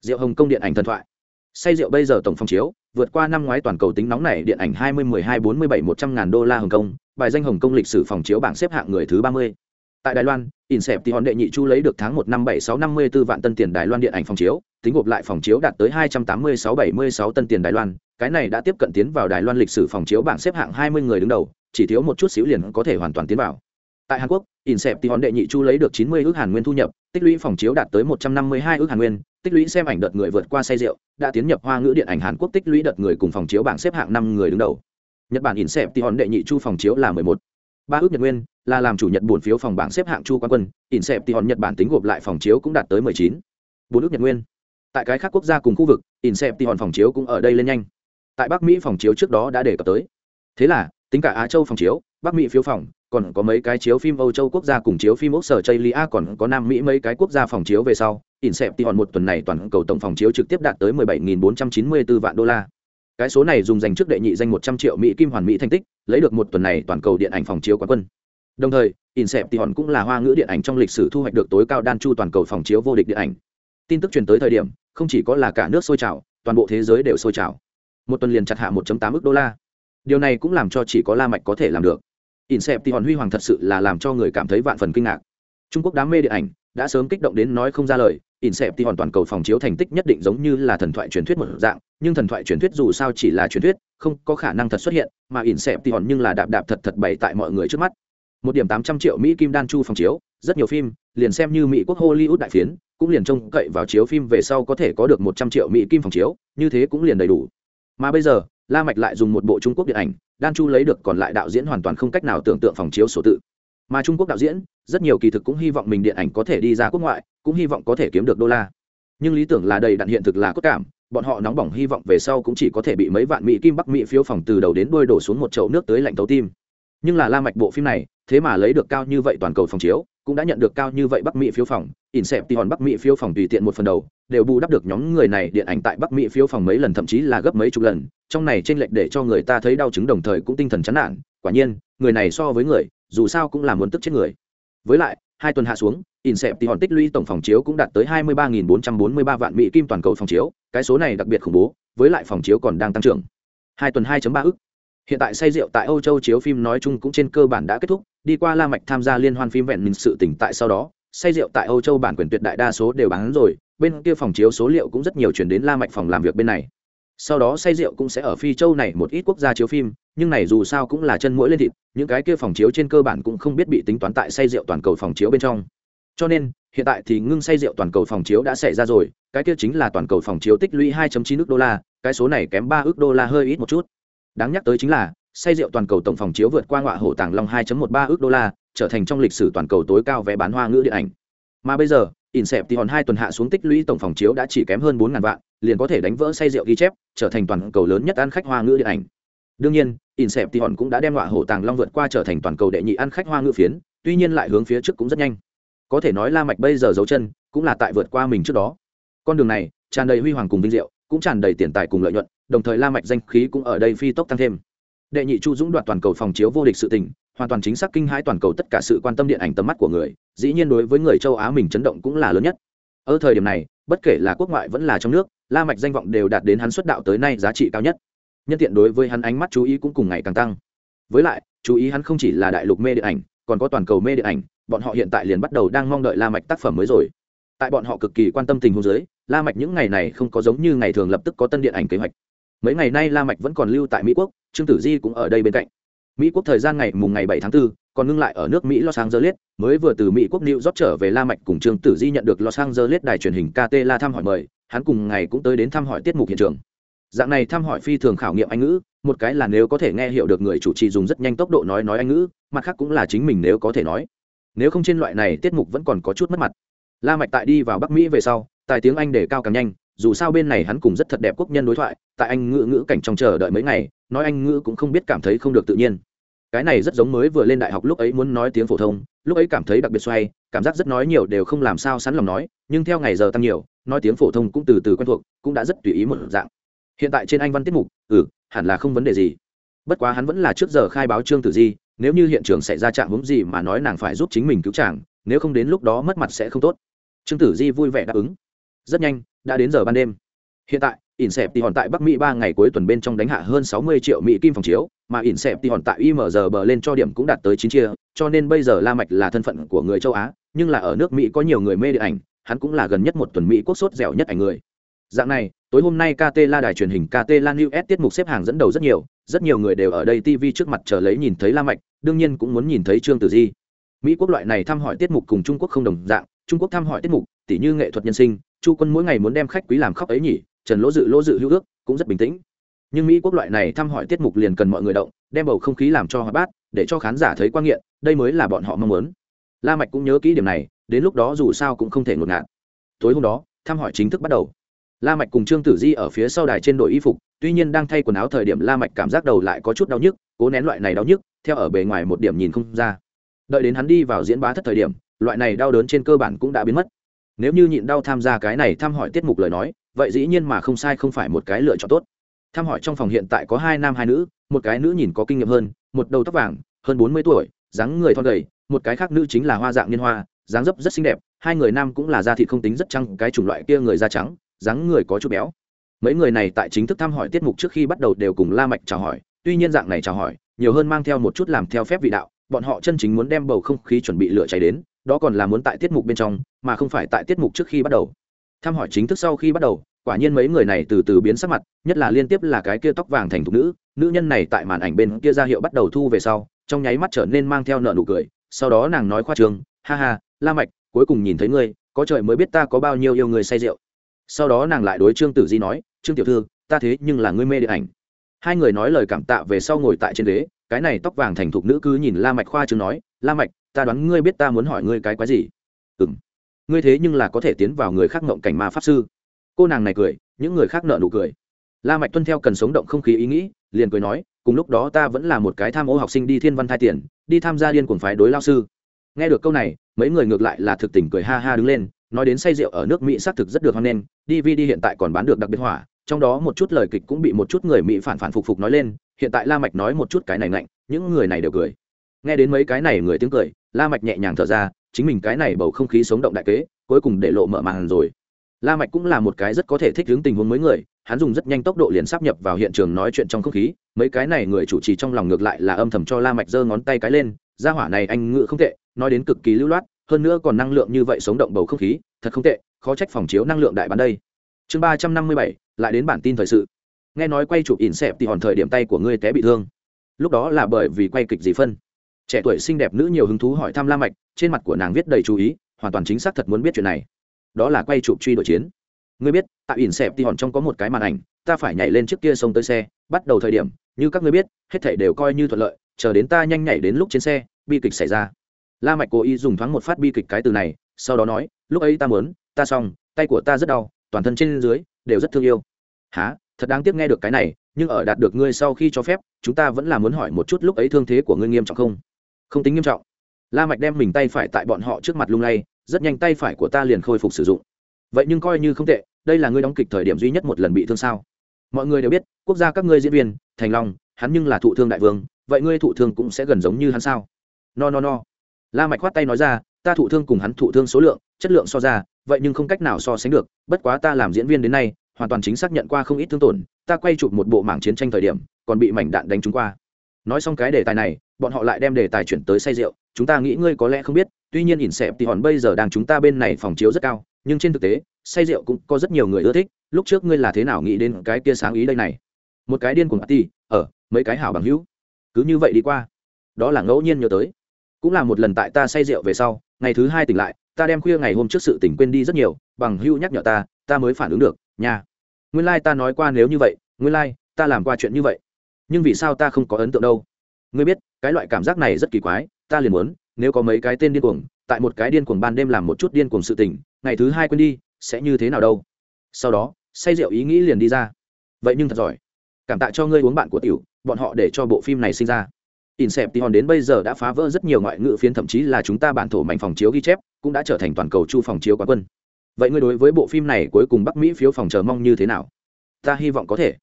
Rượu hồng kông điện ảnh thần thoại. Say rượu bây giờ tổng phòng chiếu, vượt qua năm ngoái toàn cầu tính nóng này, điện ảnh hai mươi mười hai bốn mươi bảy một trăm ngàn đô la hồng kông. Bài danh hồng kông lịch sử phòng chiếu bảng xếp hạng người thứ ba mươi tại đài loan insep thì hòn đệ nhị chu lấy được tháng một năm bảy sáu năm mươi b ố vạn tân tiền đài loan điện ảnh phòng chiếu, tính gộp lại phòng chiếu đạt tới hai trăm tám mươi sáu bảy mươi sáu tân tiền đài loan. Cái này đã tiếp cận tiến vào đài loan lịch sử phòng chiếu bảng xếp hạng hai mươi người đứng đầu, chỉ thiếu một chút xíu liền có thể hoàn toàn tiến vào. Tại hàn quốc insep thì hòn đệ nhị chu lấy được chín mươi ước hàn nguyên thu nhập, tích lũy phòng chiếu đạt tới một trăm năm mươi hai ước hàn nguyên, tích lũy xem ảnh đợt người vượt qua say rượu, đã tiến nhập hoa ngữ điện ảnh hàn quốc tích lũy đợt người cùng phòng chiếu bảng xếp hạng năm người đứng đầu. Nhật bản insep thì hòn đệ nhị chu phòng chiếu là mười một. Ba ước nhật nguyên là làm chủ nhật buồn phiếu phòng bảng xếp hạng chu quan quân ỉn xẹp thì hòn nhật bản tính gộp lại phòng chiếu cũng đạt tới mười chín. Bốn nước nhật nguyên. Tại cái khác quốc gia cùng khu vực ỉn xẹp thì hòn phòng chiếu cũng ở đây lên nhanh. Tại bắc mỹ phòng chiếu trước đó đã đề cập tới. Thế là, tính cả á châu phòng chiếu, bắc mỹ phiếu phòng, còn có mấy cái chiếu phim âu châu quốc gia cùng chiếu phim Úc sở chây lia, còn có nam mỹ mấy cái quốc gia phòng chiếu về sau ỉn xẹp thì hòn một tuần này toàn cầu tổng phòng chiếu trực tiếp đạt tới 17.494 vạn đô la. Cái số này dùng dành trước đệ nhị danh 100 triệu mỹ kim hoàn mỹ thành tích, lấy được một tuần này toàn cầu điện ảnh phòng chiếu quán quân đồng thời insep thì hòn cũng là hoa ngữ điện ảnh trong lịch sử thu hoạch được tối cao đan chu toàn cầu phòng chiếu vô địch điện ảnh. Tin tức truyền tới thời điểm, không chỉ có là cả nước sôi trào, toàn bộ thế giới đều sôi trào. Một tuần liền chặt hạ 1.8 ức đô la. Điều này cũng làm cho chỉ có la mạch có thể làm được. Insep thì hòn huy hoàng thật sự là làm cho người cảm thấy vạn phần kinh ngạc. Trung quốc đám mê điện ảnh đã sớm kích động đến nói không ra lời insep thì hòn toàn cầu phòng chiếu thành tích nhất định giống như là thần thoại truyền thuyết một dạng, nhưng thần thoại truyền thuyết dù sao chỉ là truyền thuyết, không có khả năng thật xuất hiện, mà insep thì hòn nhưng là đạp đạp thật thật bày tại mọi người trước mắt một điểm tám trăm triệu mỹ kim đan chu phòng chiếu, rất nhiều phim, liền xem như mỹ quốc hollywood đại phiến, cũng liền trông cậy vào chiếu phim về sau có thể có được một trăm triệu mỹ kim phòng chiếu, như thế cũng liền đầy đủ. Mà bây giờ, la mạch lại dùng một bộ trung quốc điện ảnh, đan chu lấy được còn lại đạo diễn hoàn toàn không cách nào tưởng tượng phòng chiếu sổ tự. Mà trung quốc đạo diễn, rất nhiều kỳ thực cũng hy vọng mình điện ảnh có thể đi ra quốc ngoại, cũng hy vọng có thể kiếm được đô la. Nhưng lý tưởng là đầy đặn hiện thực là cốt cảm, bọn họ nóng bỏng hy vọng về sau cũng chỉ có thể bị mấy vạn mỹ kim bắc mỹ phiếu phòng từ đầu đến đuôi đổ xuống một chậu nước tới lạnh tấu tim nhưng là la mạch bộ phim này, thế mà lấy được cao như vậy toàn cầu phòng chiếu, cũng đã nhận được cao như vậy bắc mỹ phiếu phòng. Xẹp thì hòn bắc mỹ phiếu phòng tùy tiện một phần đầu, đều bù đắp được nhóm người này điện ảnh tại bắc mỹ phiếu phòng mấy lần, thậm chí là gấp mấy chục lần. Trong này trên lệch để cho người ta thấy đau chứng đồng thời cũng tinh thần chán nản. Quả nhiên, người này so với người, dù sao cũng là muốn tức chết người. Với lại, hai tuần hạ xuống insep thì hòn tích lũy tổng phòng chiếu cũng đạt tới hai mươi ba bốn trăm bốn mươi ba vạn mỹ kim toàn cầu phòng chiếu. Cái số này đặc biệt khủng bố, với lại phòng chiếu còn đang tăng trưởng. Hai tuần hai ba ức hiện tại say rượu tại âu châu chiếu phim nói chung cũng trên cơ bản đã kết thúc, đi qua la mạch tham gia liên hoan phim vẹn mình sự tỉnh tại sau đó, say rượu tại âu châu bản quyền tuyệt đại đa số đều bán rồi, bên kia phòng chiếu số liệu cũng rất nhiều chuyển đến la mạch phòng làm việc bên này. Sau đó say rượu cũng sẽ ở phi châu này một ít quốc gia chiếu phim, nhưng này dù sao cũng là chân mũi lên thịt, những cái kia phòng chiếu trên cơ bản cũng không biết bị tính toán tại say rượu toàn cầu phòng chiếu bên trong. Cho nên, hiện tại thì ngưng say rượu toàn cầu phòng chiếu đã xảy ra rồi, cái kia chính là toàn cầu phòng chiếu tích lũy 2.9 ức đô la, cái số này kém 3 ức đô la hơi ít một chút đáng nhắc tới chính là, say rượu toàn cầu tổng phòng chiếu vượt qua ngọa hổ tàng long 2.13 ước đô la, trở thành trong lịch sử toàn cầu tối cao vé bán hoa ngữ điện ảnh. Mà bây giờ insep thì hòn hai tuần hạ xuống tích lũy tổng phòng chiếu đã chỉ kém hơn bốn ngàn vạn, liền có thể đánh vỡ say rượu ghi chép, trở thành toàn cầu lớn nhất ăn khách hoa ngữ điện ảnh. Đương nhiên insep thì hòn cũng đã đem ngọa hổ tàng long vượt qua trở thành toàn cầu đệ nhị ăn khách hoa ngữ phiến, tuy nhiên lại hướng phía trước cũng rất nhanh. Có thể nói la mạch bây giờ giấu chân cũng là tại vượt qua mình trước đó. Con đường này, tràn đầy huy hoàng cùng vinh diệu, cũng tràn đầy tiền tài cùng lợi nhuận đồng thời la mạch danh khí cũng ở đây phi tốc tăng thêm. Đệ nhị chu dũng đoạt toàn cầu phòng chiếu vô địch sự tình, hoàn toàn chính xác kinh hãi toàn cầu tất cả sự quan tâm điện ảnh tầm mắt của người, dĩ nhiên đối với người châu á mình chấn động cũng là lớn nhất. Ở thời điểm này, bất kể là quốc ngoại vẫn là trong nước, la mạch danh vọng đều đạt đến hắn xuất đạo tới nay giá trị cao nhất. Nhân tiện đối với hắn ánh mắt chú ý cũng cùng ngày càng tăng. Với lại, chú ý hắn không chỉ là đại lục mê điện ảnh, còn có toàn cầu mê điện ảnh, bọn họ hiện tại liền bắt đầu đang mong đợi la mạch tác phẩm mới rồi. Tại bọn họ cực kỳ quan tâm tình huống dưới, la mạch những ngày này không có giống như ngày thường lập tức có tân điện ảnh kế hoạch mấy ngày nay la mạch vẫn còn lưu tại mỹ quốc trương tử di cũng ở đây bên cạnh. Mỹ quốc thời gian ngày mùng ngày 7 tháng 4, còn ngưng lại ở nước mỹ los angeles mới vừa từ mỹ quốc new york trở về la mạch cùng trương tử di nhận được los angeles đài truyền hình kt la thăm hỏi mời hắn cùng ngày cũng tới đến thăm hỏi tiết mục hiện trường. Dạng này thăm hỏi phi thường khảo nghiệm anh ngữ một cái là nếu có thể nghe hiểu được người chủ trì dùng rất nhanh tốc độ nói nói anh ngữ mặt khác cũng là chính mình nếu có thể nói. Nếu không trên loại này tiết mục vẫn còn có chút mất mặt. La mạch tại đi vào bắc mỹ về sau tài tiếng anh để cao càng nhanh dù sao bên này hắn cùng rất thật đẹp quốc nhân đối thoại, tại anh ngữ ngữ cảnh trong chờ đợi mấy ngày, nói anh ngữ cũng không biết cảm thấy không được tự nhiên. Cái này rất giống mới vừa lên đại học lúc ấy muốn nói tiếng phổ thông, lúc ấy cảm thấy đặc biệt xoay, cảm giác rất nói nhiều đều không làm sao sẵn lòng nói, nhưng theo ngày giờ tăng nhiều, nói tiếng phổ thông cũng từ từ quen thuộc, cũng đã rất tùy ý một dạng. Hiện tại trên anh văn tiết mục ừ hẳn là không vấn đề gì. Bất quá hắn vẫn là trước giờ khai báo trương tử di, nếu như hiện trường xảy ra trạng hướng gì mà nói nàng phải giúp chính mình cứu chàng, nếu không đến lúc đó mất mặt sẽ không tốt. Trương tử di vui vẻ đáp ứng rất nhanh, đã đến giờ ban đêm. Hiện tại, ỉn xẹp thì hòn tại bắc mỹ ba ngày cuối tuần bên trong đánh hạ hơn sáu mươi triệu mỹ kim phòng chiếu, mà ỉn xẹp thì hòn tại img bờ lên cho điểm cũng đạt tới chín chia, cho nên bây giờ la mạch là thân phận của người châu á, nhưng là ở nước mỹ có nhiều người mê điện ảnh, hắn cũng là gần nhất một tuần mỹ quốc sốt dẻo nhất ảnh người. Dạng này, tối hôm nay kt la đài truyền hình kt la news tiết mục xếp hàng dẫn đầu rất nhiều rất nhiều người đều ở đây tv trước mặt chờ lấy nhìn thấy la mạch, đương nhiên cũng muốn nhìn thấy trương tử di. Mỹ quốc loại này thăm hỏi tiết mục cùng trung quốc không đồng dạng, trung quốc thăm hỏi tiết mục, tỉ như nghệ thuật nhân sinh chu quân mỗi ngày muốn đem khách quý làm khóc ấy nhỉ, trần lỗ dự lỗ dự hữu ước, cũng rất bình tĩnh. Nhưng mỹ quốc loại này thăm hỏi tiết mục liền cần mọi người động, đem bầu không khí làm cho hoạt bát, để cho khán giả thấy quan nghiện, đây mới là bọn họ mong muốn. La mạch cũng nhớ kỹ điểm này, đến lúc đó dù sao cũng không thể ngột ngạt. Tối hôm đó, thăm hỏi chính thức bắt đầu. La mạch cùng trương tử di ở phía sau đài trên đội y phục, tuy nhiên đang thay quần áo thời điểm la mạch cảm giác đầu lại có chút đau nhức, cố nén loại này đau nhức, theo ở bề ngoài một điểm nhìn không ra. Đợi đến hắn đi vào diễn bá thất thời điểm, loại này đau đớn trên cơ bản cũng đã biến mất nếu như nhịn đau tham gia cái này thăm hỏi tiết mục lời nói, vậy dĩ nhiên mà không sai không phải một cái lựa chọn tốt. Thăm hỏi trong phòng hiện tại có hai nam hai nữ, một cái nữ nhìn có kinh nghiệm hơn, một đầu tóc vàng, hơn bốn mươi tuổi, dáng người thon gầy, một cái khác nữ chính là hoa dạng niên hoa, dáng dấp rất xinh đẹp, hai người nam cũng là da thịt không tính rất trăng cái chủng loại kia người da trắng, dáng người có chút béo. Mấy người này tại chính thức thăm hỏi tiết mục trước khi bắt đầu đều cùng la mạch chào hỏi, tuy nhiên dạng này chào hỏi, nhiều hơn mang theo một chút làm theo phép vị đạo bọn họ chân chính muốn đem bầu không khí chuẩn bị lửa cháy đến, đó còn là muốn tại tiết mục bên trong, mà không phải tại tiết mục trước khi bắt đầu. Thăm hỏi chính thức sau khi bắt đầu, quả nhiên mấy người này từ từ biến sắc mặt, nhất là liên tiếp là cái kia tóc vàng thành thục nữ nữ nhân này tại màn ảnh bên kia ra hiệu bắt đầu thu về sau, trong nháy mắt trở nên mang theo nợ nụ cười, sau đó nàng nói khoa trường, ha ha, la mạch, cuối cùng nhìn thấy ngươi, có trời mới biết ta có bao nhiêu yêu người say rượu. Sau đó nàng lại đối trương tử di nói, trương tiểu thư, ta thế nhưng là ngươi mê điện ảnh. Hai người nói lời cảm tạ về sau ngồi tại trên ghế cái này tóc vàng thành thục nữ cứ nhìn la mạch khoa trương nói, la mạch, ta đoán ngươi biết ta muốn hỏi ngươi cái quái gì? Ừm, ngươi thế nhưng là có thể tiến vào người khác ngộng cảnh ma pháp sư. Cô nàng này cười, những người khác nợ nụ cười. La mạch tuân theo cần sống động không khí ý nghĩ, liền cười nói, cùng lúc đó ta vẫn là một cái tham ô học sinh đi thiên văn thai tiền, đi tham gia điên cuồng phái đối lao sư. Nghe được câu này, mấy người ngược lại là thực tình cười ha ha đứng lên, nói đến say rượu ở nước mỹ xác thực rất được hoan nghênh dvd hiện tại còn bán được đặc biệt hỏa, trong đó một chút lời kịch cũng bị một chút người mỹ phản phản phục phục nói lên hiện tại la mạch nói một chút cái này ngạnh, những người này đều cười. Nghe đến mấy cái này người tiếng cười, la mạch nhẹ nhàng thở ra, chính mình cái này bầu không khí sống động đại kế, cuối cùng để lộ mở màn rồi. La mạch cũng là một cái rất có thể thích ứng tình huống mới người, hắn dùng rất nhanh tốc độ liền sắp nhập vào hiện trường nói chuyện trong không khí, mấy cái này người chủ trì trong lòng ngược lại là âm thầm cho la mạch giơ ngón tay cái lên, gia hỏa này anh ngựa không tệ, nói đến cực kỳ lưu loát, hơn nữa còn năng lượng như vậy sống động bầu không khí, thật không tệ, khó trách phòng chiếu năng lượng đại bán đây. Chương ba trăm năm mươi bảy, lại đến bản tin thời sự nghe nói quay chụp ỉn xẹp thì hòn thời điểm tay của ngươi té bị thương. Lúc đó là bởi vì quay kịch gì phân? Trẻ tuổi xinh đẹp nữ nhiều hứng thú hỏi thăm la mạch, trên mặt của nàng viết đầy chú ý, hoàn toàn chính xác thật muốn biết chuyện này. Đó là quay chụp truy đuổi chiến. Ngươi biết, tại ỉn xẹp thì hòn trong có một cái màn ảnh, ta phải nhảy lên trước kia sông tới xe, bắt đầu thời điểm, như các ngươi biết, hết thảy đều coi như thuận lợi, chờ đến ta nhanh nhảy đến lúc trên xe, bi kịch xảy ra. La mạch cố ý dùng thoáng một phát bi kịch cái từ này, sau đó nói, lúc ấy ta muốn, ta xong, tay của ta rất đau, toàn thân trên dưới đều rất thương yêu. Hả? Thật đáng tiếc nghe được cái này, nhưng ở đạt được ngươi sau khi cho phép, chúng ta vẫn là muốn hỏi một chút lúc ấy thương thế của ngươi nghiêm trọng không? Không tính nghiêm trọng. La mạch đem mình tay phải tại bọn họ trước mặt lung lay, rất nhanh tay phải của ta liền khôi phục sử dụng. Vậy nhưng coi như không tệ, đây là ngươi đóng kịch thời điểm duy nhất một lần bị thương sao? Mọi người đều biết, quốc gia các ngươi diễn viên, thành long, hắn nhưng là thụ thương đại vương, vậy ngươi thụ thương cũng sẽ gần giống như hắn sao? No no no. La mạch khoát tay nói ra, ta thụ thương cùng hắn thụ thương số lượng, chất lượng so ra, vậy nhưng không cách nào so sánh được, bất quá ta làm diễn viên đến nay hoàn toàn chính xác nhận qua không ít thương tổn, ta quay chụp một bộ mảng chiến tranh thời điểm, còn bị mảnh đạn đánh trúng qua. Nói xong cái đề tài này, bọn họ lại đem đề tài chuyển tới say rượu, chúng ta nghĩ ngươi có lẽ không biết, tuy nhiên ỉn xẹp thì hòn bây giờ đang chúng ta bên này phòng chiếu rất cao, nhưng trên thực tế, say rượu cũng có rất nhiều người ưa thích, lúc trước ngươi là thế nào nghĩ đến cái kia sáng ý đây này? Một cái điên cuồng ti ở, mấy cái hảo bằng hữu. Cứ như vậy đi qua. Đó là ngẫu nhiên nhớ tới. Cũng là một lần tại ta say rượu về sau, ngày thứ hai tỉnh lại ta đem khuya ngày hôm trước sự tỉnh quên đi rất nhiều bằng hữu nhắc nhở ta ta mới phản ứng được nha. Nguyên lai、like、ta nói qua nếu như vậy nguyên lai、like, ta làm qua chuyện như vậy. Nhưng vì sao ta không có ấn tượng đâu? Ngươi biết cái loại cảm giác này rất kỳ quái ta liền muốn nếu có mấy cái tên điên cuồng tại một cái điên cuồng ban đêm làm một chút điên cuồng sự tình ngày thứ hai quên đi sẽ như thế nào đâu? Sau đó say rượu ý nghĩ liền đi ra. Vậy nhưng thật giỏi. Cảm tạ cho ngươi uống bạn của tiểu bọn họ để cho bộ phim này sinh ra. Inception đến bây giờ đã phá vỡ rất nhiều ngoại ngữ phiến thậm chí là chúng ta bản thổ mảnh phòng chiếu ghi chép, cũng đã trở thành toàn cầu chu phòng chiếu quán quân. Vậy ngươi đối với bộ phim này cuối cùng Bắc Mỹ phiếu phòng chờ mong như thế nào? Ta hy vọng có thể.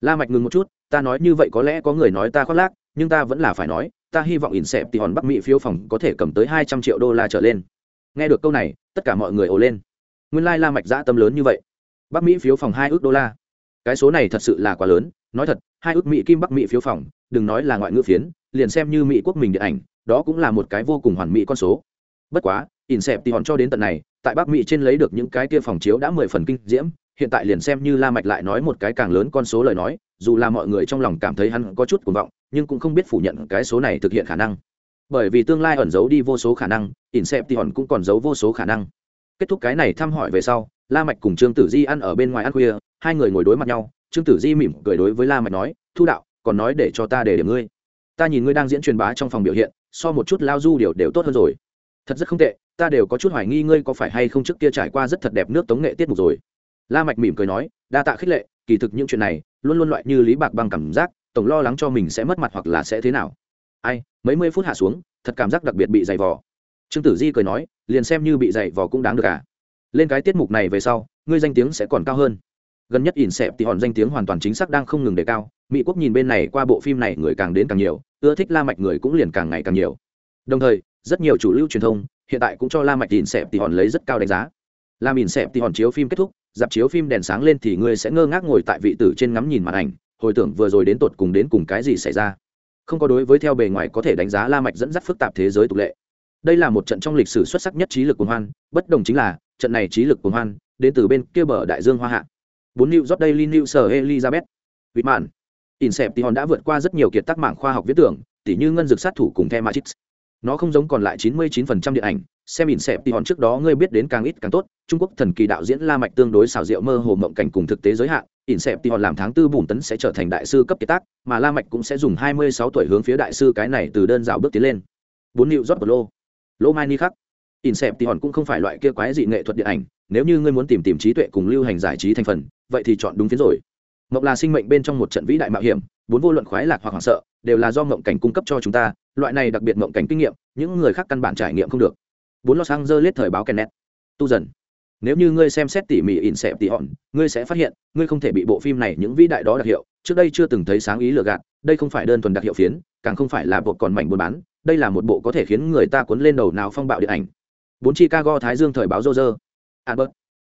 La Mạch ngừng một chút, ta nói như vậy có lẽ có người nói ta khoác lác, nhưng ta vẫn là phải nói, ta hy vọng Inception Bắc Mỹ phiếu phòng có thể cầm tới 200 triệu đô la trở lên. Nghe được câu này, tất cả mọi người ồ lên. Nguyên lai like La Mạch dã tâm lớn như vậy. Bắc Mỹ phiếu phòng 2 ức đô la. Cái số này thật sự là quá lớn, nói thật, hai ước Mỹ kim Bắc Mỹ phiếu phòng, đừng nói là ngoại ngữ phiến, liền xem như mỹ quốc mình điện ảnh đó cũng là một cái vô cùng hoàn mỹ con số. Bất quá Inception cho đến tận này tại bắc mỹ trên lấy được những cái kia phòng chiếu đã mười phần kinh diễm hiện tại liền xem như la mạch lại nói một cái càng lớn con số lời nói dù là mọi người trong lòng cảm thấy hắn có chút cuồng vọng nhưng cũng không biết phủ nhận cái số này thực hiện khả năng. Bởi vì tương lai ẩn giấu đi vô số khả năng Inception cũng còn giấu vô số khả năng. Kết thúc cái này thăm hỏi về sau la mạch cùng trương tử di ăn ở bên ngoài ăn khuya hai người ngồi đối mặt nhau trương tử di mỉm cười đối với la mạch nói, thu đạo, còn nói để cho ta để điểm ngươi. Ta nhìn ngươi đang diễn truyền bá trong phòng biểu hiện, so một chút lao du điều đều tốt hơn rồi. Thật rất không tệ, ta đều có chút hoài nghi ngươi có phải hay không trước kia trải qua rất thật đẹp nước tống nghệ tiết mục rồi. La mạch mỉm cười nói, đa tạ khích lệ, kỳ thực những chuyện này, luôn luôn loại như lý bạc bằng cảm giác, tổng lo lắng cho mình sẽ mất mặt hoặc là sẽ thế nào. Ai, mấy mươi phút hạ xuống, thật cảm giác đặc biệt bị dày vò. Trương tử di cười nói, liền xem như bị dày vò cũng đáng được à. Lên cái tiết mục này về sau, ngươi danh tiếng sẽ còn cao hơn gần nhất ỉn xẹp thì hòn danh tiếng hoàn toàn chính xác đang không ngừng đề cao. Mỹ quốc nhìn bên này qua bộ phim này người càng đến càng nhiều, ưa thích la mạch người cũng liền càng ngày càng nhiều. Đồng thời, rất nhiều chủ lưu truyền thông hiện tại cũng cho la mạch ỉn xẹp thì hòn lấy rất cao đánh giá. Làm ỉn xẹp thì hòn chiếu phim kết thúc, dạp chiếu phim đèn sáng lên thì ngươi sẽ ngơ ngác ngồi tại vị tử trên ngắm nhìn màn ảnh, hồi tưởng vừa rồi đến tột cùng đến cùng cái gì xảy ra. Không có đối với theo bề ngoài có thể đánh giá la mạch dẫn dắt phức tạp thế giới tục lệ. Đây là một trận trong lịch sử xuất sắc nhất trí lực của hoan, bất đồng chính là, trận này trí lực của hoan đến từ bên kia bờ đại dương hoa hạ bốn new job daily new sở elizabeth whitman. Inception đã vượt qua rất nhiều kiệt tác mạng khoa học viễn tưởng, tỉ như ngân dược sát thủ cùng the matrix. Nó không giống còn lại 99% điện ảnh. Xem inception trước đó ngươi biết đến càng ít càng tốt, trung quốc thần kỳ đạo diễn la mạch tương đối xảo diệu mơ hồ mộng cảnh cùng thực tế giới hạn. Inception làm tháng tư bùn tấn sẽ trở thành đại sư cấp kiệt tác, mà la mạch cũng sẽ dùng 26 tuổi hướng phía đại sư cái này từ đơn dạo bước tiến lên. Bốn new job lô lô mai ni khắc. Inception cũng không phải loại kia quái dị nghệ thuật điện ảnh, nếu như ngươi muốn tìm tìm trí tuệ cùng lưu hành giải trí thành phần vậy thì chọn đúng phiến rồi. Mộng là sinh mệnh bên trong một trận vĩ đại mạo hiểm, bốn vô luận khoái lạc hoặc hoảng sợ, đều là do mộng cảnh cung cấp cho chúng ta, loại này đặc biệt mộng cảnh kinh nghiệm, những người khác căn bản trải nghiệm không được. Bốn los angeles thời báo kennet tu dần. Nếu như ngươi xem xét tỉ mỉ in xẹp tỉ hòn, ngươi sẽ phát hiện, ngươi không thể bị bộ phim này những vĩ đại đó đặc hiệu, trước đây chưa từng thấy sáng ý lừa gạt, đây không phải đơn thuần đặc hiệu phiến, càng không phải là bộ còn mảnh buôn bán, đây là một bộ có thể khiến người ta cuốn lên đầu nào phong bạo điện ảnh. Bốn chicago thái dương thời báo roger. Albert.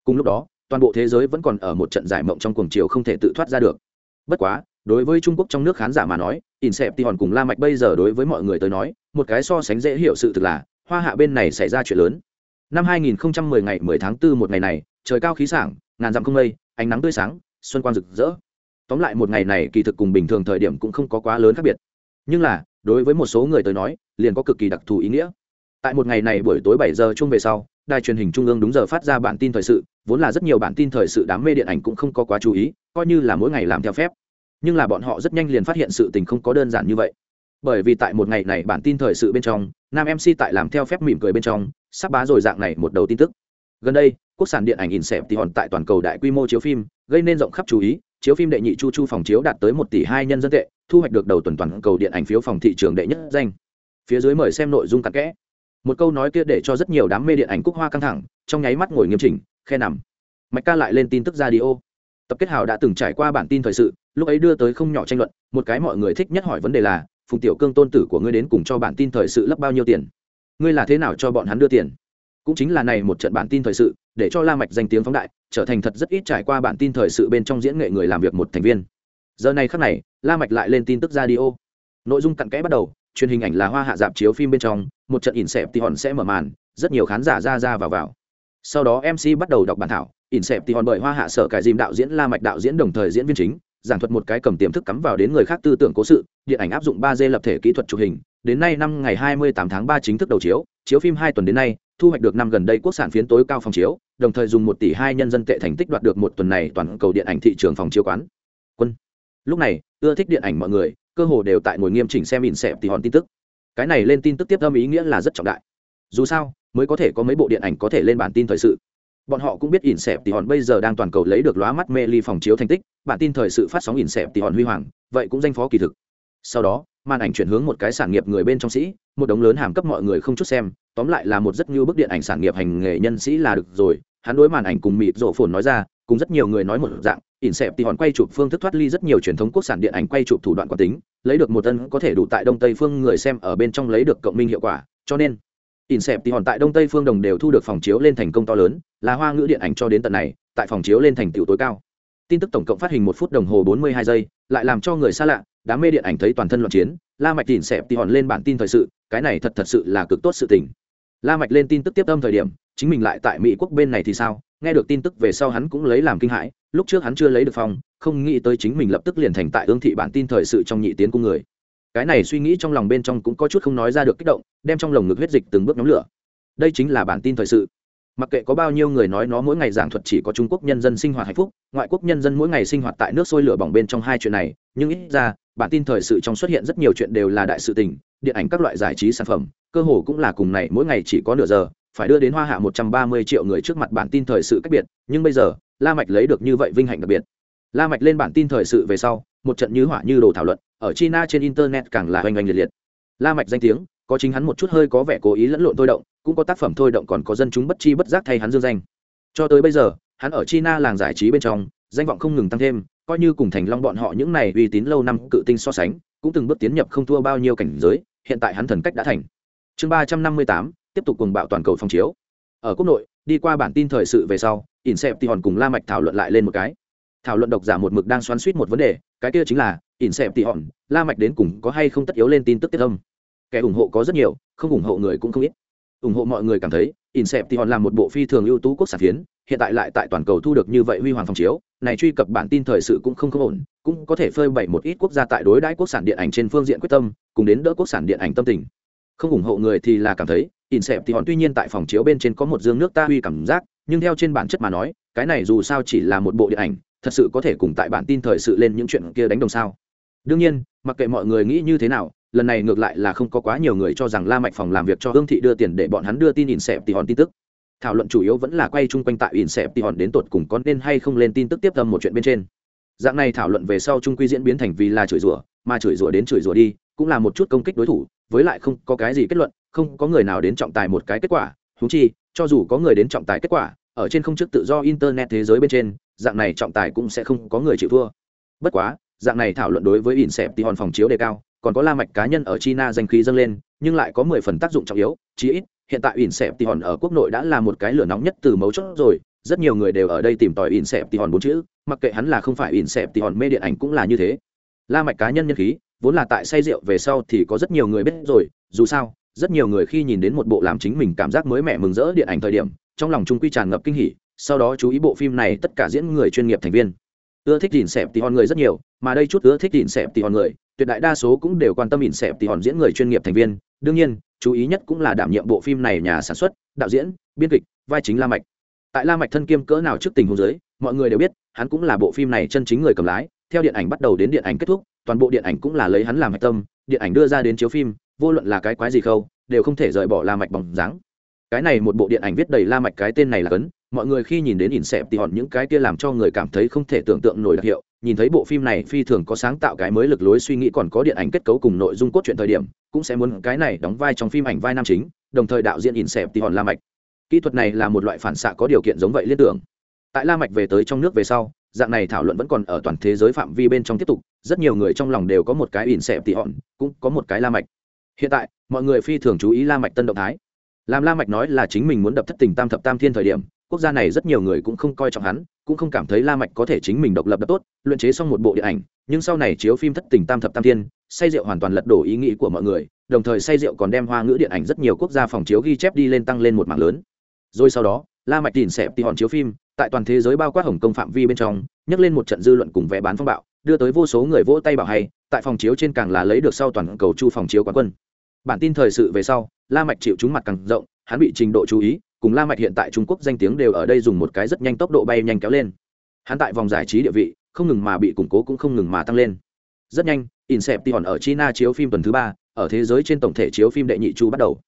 Cùng lúc đó toàn bộ thế giới vẫn còn ở một trận giải mộng trong cuồng chiều không thể tự thoát ra được. Bất quá, đối với trung quốc trong nước khán giả mà nói, inception cùng la mạch bây giờ đối với mọi người tới nói, một cái so sánh dễ hiểu sự thực là, hoa hạ bên này xảy ra chuyện lớn. Năm 2010 ngày 10 tháng 4 một ngày này, trời cao khí sảng, ngàn dặm không mây, ánh nắng tươi sáng, xuân quang rực rỡ. Tóm lại một ngày này kỳ thực cùng bình thường thời điểm cũng không có quá lớn khác biệt. Nhưng là, đối với một số người tới nói, liền có cực kỳ đặc thù ý nghĩa. Tại một ngày này buổi tối 7 giờ chung về sau đài truyền hình trung ương đúng giờ phát ra bản tin thời sự, vốn là rất nhiều bản tin thời sự đám mê điện ảnh cũng không có quá chú ý, coi như là mỗi ngày làm theo phép. Nhưng là bọn họ rất nhanh liền phát hiện sự tình không có đơn giản như vậy. Bởi vì tại một ngày này bản tin thời sự bên trong, nam mc tại làm theo phép mỉm cười bên trong, sắp bá rồi dạng này một đầu tin tức. Gần đây, quốc sản điện ảnh in xẹp thì hòn tại toàn cầu đại quy mô chiếu phim, gây nên rộng khắp chú ý, chiếu phim đệ nhị chu chu phòng chiếu đạt tới một tỷ hai nhân dân tệ, thu hoạch được đầu tuần toàn cầu điện ảnh phiếu phòng thị trường đệ nhất danh. Phía dưới mời xem nội dung cặn kẽ một câu nói kia để cho rất nhiều đám mê điện ảnh cúc hoa căng thẳng, trong nháy mắt ngồi nghiêm chỉnh, khe nằm. Mạch ca lại lên tin tức ra đi ô. Tập kết hào đã từng trải qua bản tin thời sự, lúc ấy đưa tới không nhỏ tranh luận, một cái mọi người thích nhất hỏi vấn đề là, phùng tiểu cương tôn tử của ngươi đến cùng cho bản tin thời sự lấp bao nhiêu tiền? Ngươi là thế nào cho bọn hắn đưa tiền? Cũng chính là này một trận bản tin thời sự, để cho la mạch danh tiếng phóng đại, trở thành thật rất ít trải qua bản tin thời sự bên trong diễn nghệ người làm việc một thành viên. Giờ này khắc này, la mạch lại lên tin tức ra đi ô. Nội dung cặn kẽ bắt đầu truyền hình ảnh là hoa hạ dạp chiếu phim bên trong, một trận ỉn xẹp thì hòn sẽ mở màn, rất nhiều khán giả ra ra vào vào. Sau đó mc bắt đầu đọc bản thảo, ỉn xẹp thì hòn bởi hoa hạ sở cải dìm đạo diễn la mạch đạo diễn đồng thời diễn viên chính, giảng thuật một cái cầm tiềm thức cắm vào đến người khác tư tưởng cố sự, điện ảnh áp dụng ba d lập thể kỹ thuật chụp hình, đến nay năm ngày 28 tháng ba chính thức đầu chiếu chiếu phim hai tuần đến nay, thu hoạch được năm gần đây quốc sản phiến tối cao phòng chiếu, đồng thời dùng một tỷ hai nhân dân tệ thành tích đoạt được một tuần này toàn cầu điện ảnh thị trường phòng chiếu quán. Quân. Lúc này, ưa thích điện ảnh mọi người cơ hồ đều tại ngồi nghiêm chỉnh xem ỉn xẹp thì hòn tin tức. Cái này lên tin tức tiếp âm ý nghĩa là rất trọng đại. Dù sao, mới có thể có mấy bộ điện ảnh có thể lên bản tin thời sự. Bọn họ cũng biết ỉn xẹp thì hòn bây giờ đang toàn cầu lấy được lóa mắt mê ly phòng chiếu thành tích, bản tin thời sự phát sóng ỉn xẹp thì hòn huy hoàng, vậy cũng danh phó kỳ thực. Sau đó, màn ảnh chuyển hướng một cái sản nghiệp người bên trong sĩ, một đống lớn hàm cấp mọi người không chút xem, tóm lại là một rất như bức điện ảnh sản nghiệp hành nghề nhân sĩ là được rồi, hắn đối màn ảnh cùng mịt rổ phồn nói ra cùng rất nhiều người nói một dạng, ỉn xẹp thì hòn quay chụp phương thức thoát ly rất nhiều truyền thống quốc sản điện ảnh quay chụp thủ đoạn quán tính, lấy được một tân có thể đủ tại đông tây phương người xem ở bên trong lấy được cộng minh hiệu quả, cho nên, ỉn xẹp thì hòn tại đông tây phương đồng đều thu được phòng chiếu lên thành công to lớn, là hoa ngữ điện ảnh cho đến tận này, tại phòng chiếu lên thành tựu tối cao. Tin tức tổng cộng phát hình một phút đồng hồ bốn mươi hai giây, lại làm cho người xa lạ đám mê điện ảnh thấy toàn thân loạn chiến, la mạch ỉn xẹp thì hòn lên bản tin thời sự, cái này thật thật sự là cực tốt sự tình. La mạch lên tin tức tiếp âm thời điểm, chính mình lại tại mỹ quốc bên này thì sao? Nghe được tin tức về sau hắn cũng lấy làm kinh hãi, lúc trước hắn chưa lấy được phòng không nghĩ tới chính mình lập tức liền thành tại ương thị bản tin thời sự trong nhị tiến cung người. Cái này suy nghĩ trong lòng bên trong cũng có chút không nói ra được kích động, đem trong lồng ngực huyết dịch từng bước nhóm lửa. Đây chính là bản tin thời sự. Mặc kệ có bao nhiêu người nói nó mỗi ngày giảng thuật chỉ có trung quốc nhân dân sinh hoạt hạnh phúc, ngoại quốc nhân dân mỗi ngày sinh hoạt tại nước sôi lửa bỏng bên trong hai chuyện này, nhưng ít ra, bản tin thời sự trong xuất hiện rất nhiều chuyện đều là đại sự tình, điện ảnh các loại giải trí sản phẩm, cơ hồ cũng là cùng này mỗi ngày chỉ có nửa giờ phải đưa đến hoa hạ một trăm ba mươi triệu người trước mặt bản tin thời sự cách biệt, nhưng bây giờ, la mạch lấy được như vậy vinh hạnh đặc biệt. La mạch lên bản tin thời sự về sau, một trận như hỏa như đồ thảo luận, ở china trên internet càng là hoành hành liệt liệt. La mạch danh tiếng, có chính hắn một chút hơi có vẻ cố ý lẫn lộn thôi động, cũng có tác phẩm thôi động còn có dân chúng bất chi bất giác thay hắn dương danh. Cho tới bây giờ, hắn ở china làng giải trí bên trong, danh vọng không ngừng tăng thêm, coi như cùng thành long bọn họ những này uy tín lâu năm cự tinh so sánh, cũng từng bước tiến nhập không thua bao nhiêu cảnh giới, hiện tại hắn thần cách đã thành. Chương ba trăm năm mươi tám tiếp tục cùng bạo toàn cầu phong chiếu. Ở quốc nội, đi qua bản tin thời sự về sau ỉn xẹp thì hòn cùng la mạch thảo luận lại lên một cái. Thảo luận độc giả một mực đang xoắn suýt một vấn đề, cái kia chính là ỉn xẹp thì hòn, la mạch đến cùng có hay không tất yếu lên tin tức tiết âm. Kẻ ủng hộ có rất nhiều, không ủng hộ người cũng không ít. Ủng hộ mọi người cảm thấy ỉn xẹp thì hòn là một bộ phi thường ưu tú quốc sản phiến, hiện tại lại tại toàn cầu thu được như vậy huy hoàng phong chiếu, này truy cập bản tin thời sự cũng không không ổn, cũng có thể phơi bày một ít quốc gia tại đối đãi quốc sản điện ảnh trên phương diện quyết tâm, cùng đến đỡ quốc sản điện ảnh tâm tình. Không ủng hộ người thì là cảm thấy in xẹp thì hòn tuy nhiên tại phòng chiếu bên trên có một dương nước ta uy cảm giác, nhưng theo trên bản chất mà nói, cái này dù sao chỉ là một bộ điện ảnh, thật sự có thể cùng tại bản tin thời sự lên những chuyện kia đánh đồng sao. Đương nhiên, mặc kệ mọi người nghĩ như thế nào, lần này ngược lại là không có quá nhiều người cho rằng la mạch phòng làm việc cho hương thị đưa tiền để bọn hắn đưa tin in xẹp thì hòn tin tức. Thảo luận chủ yếu vẫn là quay chung quanh tại in xẹp thì hòn đến tột cùng có nên hay không lên tin tức tiếp tâm một chuyện bên trên. Dạng này thảo luận về sau trung quy diễn biến thành vì là chửi rủa, mà chửi rủa đến chửi rủa đi, cũng là một chút công kích đối thủ, với lại không có cái gì kết luận không có người nào đến trọng tài một cái kết quả húng chi, cho dù có người đến trọng tài kết quả, ở trên không chức tự do internet thế giới bên trên, dạng này trọng tài cũng sẽ không có người chịu thua. Bất quá, dạng này thảo luận đối với ỉn xẹp thì hòn phòng chiếu đề cao, còn có la mạch cá nhân ở china danh khí dâng lên, nhưng lại có mười phần tác dụng trọng yếu, chí ít, hiện tại ỉn xẹp thì hòn ở quốc nội đã là một cái lửa nóng nhất từ mấu chốt rồi, rất nhiều người đều ở đây tìm tòi ỉn xẹp thì hòn bốn chữ, mặc kệ hắn là không phải ỉn xẹp thì hòn mê điện ảnh cũng là như thế. La mạch cá nhân nhân khí, vốn là tại say rượu về sau thì có rất nhiều người biết rồi, dù sao rất nhiều người khi nhìn đến một bộ làm chính mình cảm giác mới mẻ mừng rỡ điện ảnh thời điểm, trong lòng trung quy tràn ngập kinh hỉ, sau đó chú ý bộ phim này tất cả diễn người chuyên nghiệp thành viên. Ưa thích nhìn xẹp thì hòn người rất nhiều, mà đây chút ưa thích nhìn xẹp thì hòn người, tuyệt đại đa số cũng đều quan tâm nhìn xẹp thì hòn diễn người chuyên nghiệp thành viên. Đương nhiên, chú ý nhất cũng là đảm nhiệm bộ phim này nhà sản xuất, đạo diễn, biên kịch, vai chính la mạch. Tại la mạch thân kiêm cỡ nào trước tình huống giới mọi người đều biết, hắn cũng là bộ phim này chân chính người cầm lái. Theo điện ảnh bắt đầu đến điện ảnh kết thúc, toàn bộ điện ảnh cũng là lấy hắn làm hạch tâm, điện ảnh đưa ra đến chiếu phim vô luận là cái quái gì khâu, đều không thể rời bỏ la mạch bóng dáng. Cái này một bộ điện ảnh viết đầy la mạch, cái tên này là cấn mọi người khi nhìn đến ỉn xẹp thì hòn những cái kia làm cho người cảm thấy không thể tưởng tượng nổi đặc hiệu. Nhìn thấy bộ phim này, phi thường có sáng tạo cái mới lực lối suy nghĩ còn có điện ảnh kết cấu cùng nội dung cốt truyện thời điểm, cũng sẽ muốn cái này đóng vai trong phim ảnh vai nam chính, đồng thời đạo diễn ỉn xẹp thì hòn la mạch. Kỹ thuật này là một loại phản xạ có điều kiện giống vậy liên tưởng. Tại la mạch về tới trong nước về sau, dạng này thảo luận vẫn còn ở toàn thế giới phạm vi bên trong tiếp tục, rất nhiều người trong lòng đều có một cái ỉn xẹp thì hòn cũng có một cái la mạch hiện tại, mọi người phi thường chú ý la mạch tân động thái. Làm la mạch nói là chính mình muốn đập thất tình tam thập tam thiên thời điểm, quốc gia này rất nhiều người cũng không coi trọng hắn, cũng không cảm thấy la mạch có thể chính mình độc lập đập tốt, luyện chế xong một bộ điện ảnh, nhưng sau này chiếu phim thất tình tam thập tam thiên, say rượu hoàn toàn lật đổ ý nghĩ của mọi người, đồng thời say rượu còn đem hoa ngữ điện ảnh rất nhiều quốc gia phòng chiếu ghi chép đi lên tăng lên một mảng lớn. Rồi sau đó, la mạch tìm xẹp tỉ hòn chiếu phim, tại toàn thế giới bao quát hồng Công phạm vi bên trong, nhấc lên một trận dư luận cùng vé bán phong bạo, đưa tới vô số người vỗ tay bảo hay, tại phòng chiếu trên càng là lấy được sau toàn cầu chu phòng chiếu quán quân bản tin thời sự về sau, la mạch chịu chúng mặt càng rộng, hắn bị trình độ chú ý, cùng la mạch hiện tại trung quốc danh tiếng đều ở đây dùng một cái rất nhanh tốc độ bay nhanh kéo lên. Hắn tại vòng giải trí địa vị, không ngừng mà bị củng cố cũng không ngừng mà tăng lên. Rất nhanh, Inception ở China chiếu phim tuần thứ ba, ở thế giới trên tổng thể chiếu phim đệ nhị chu bắt đầu.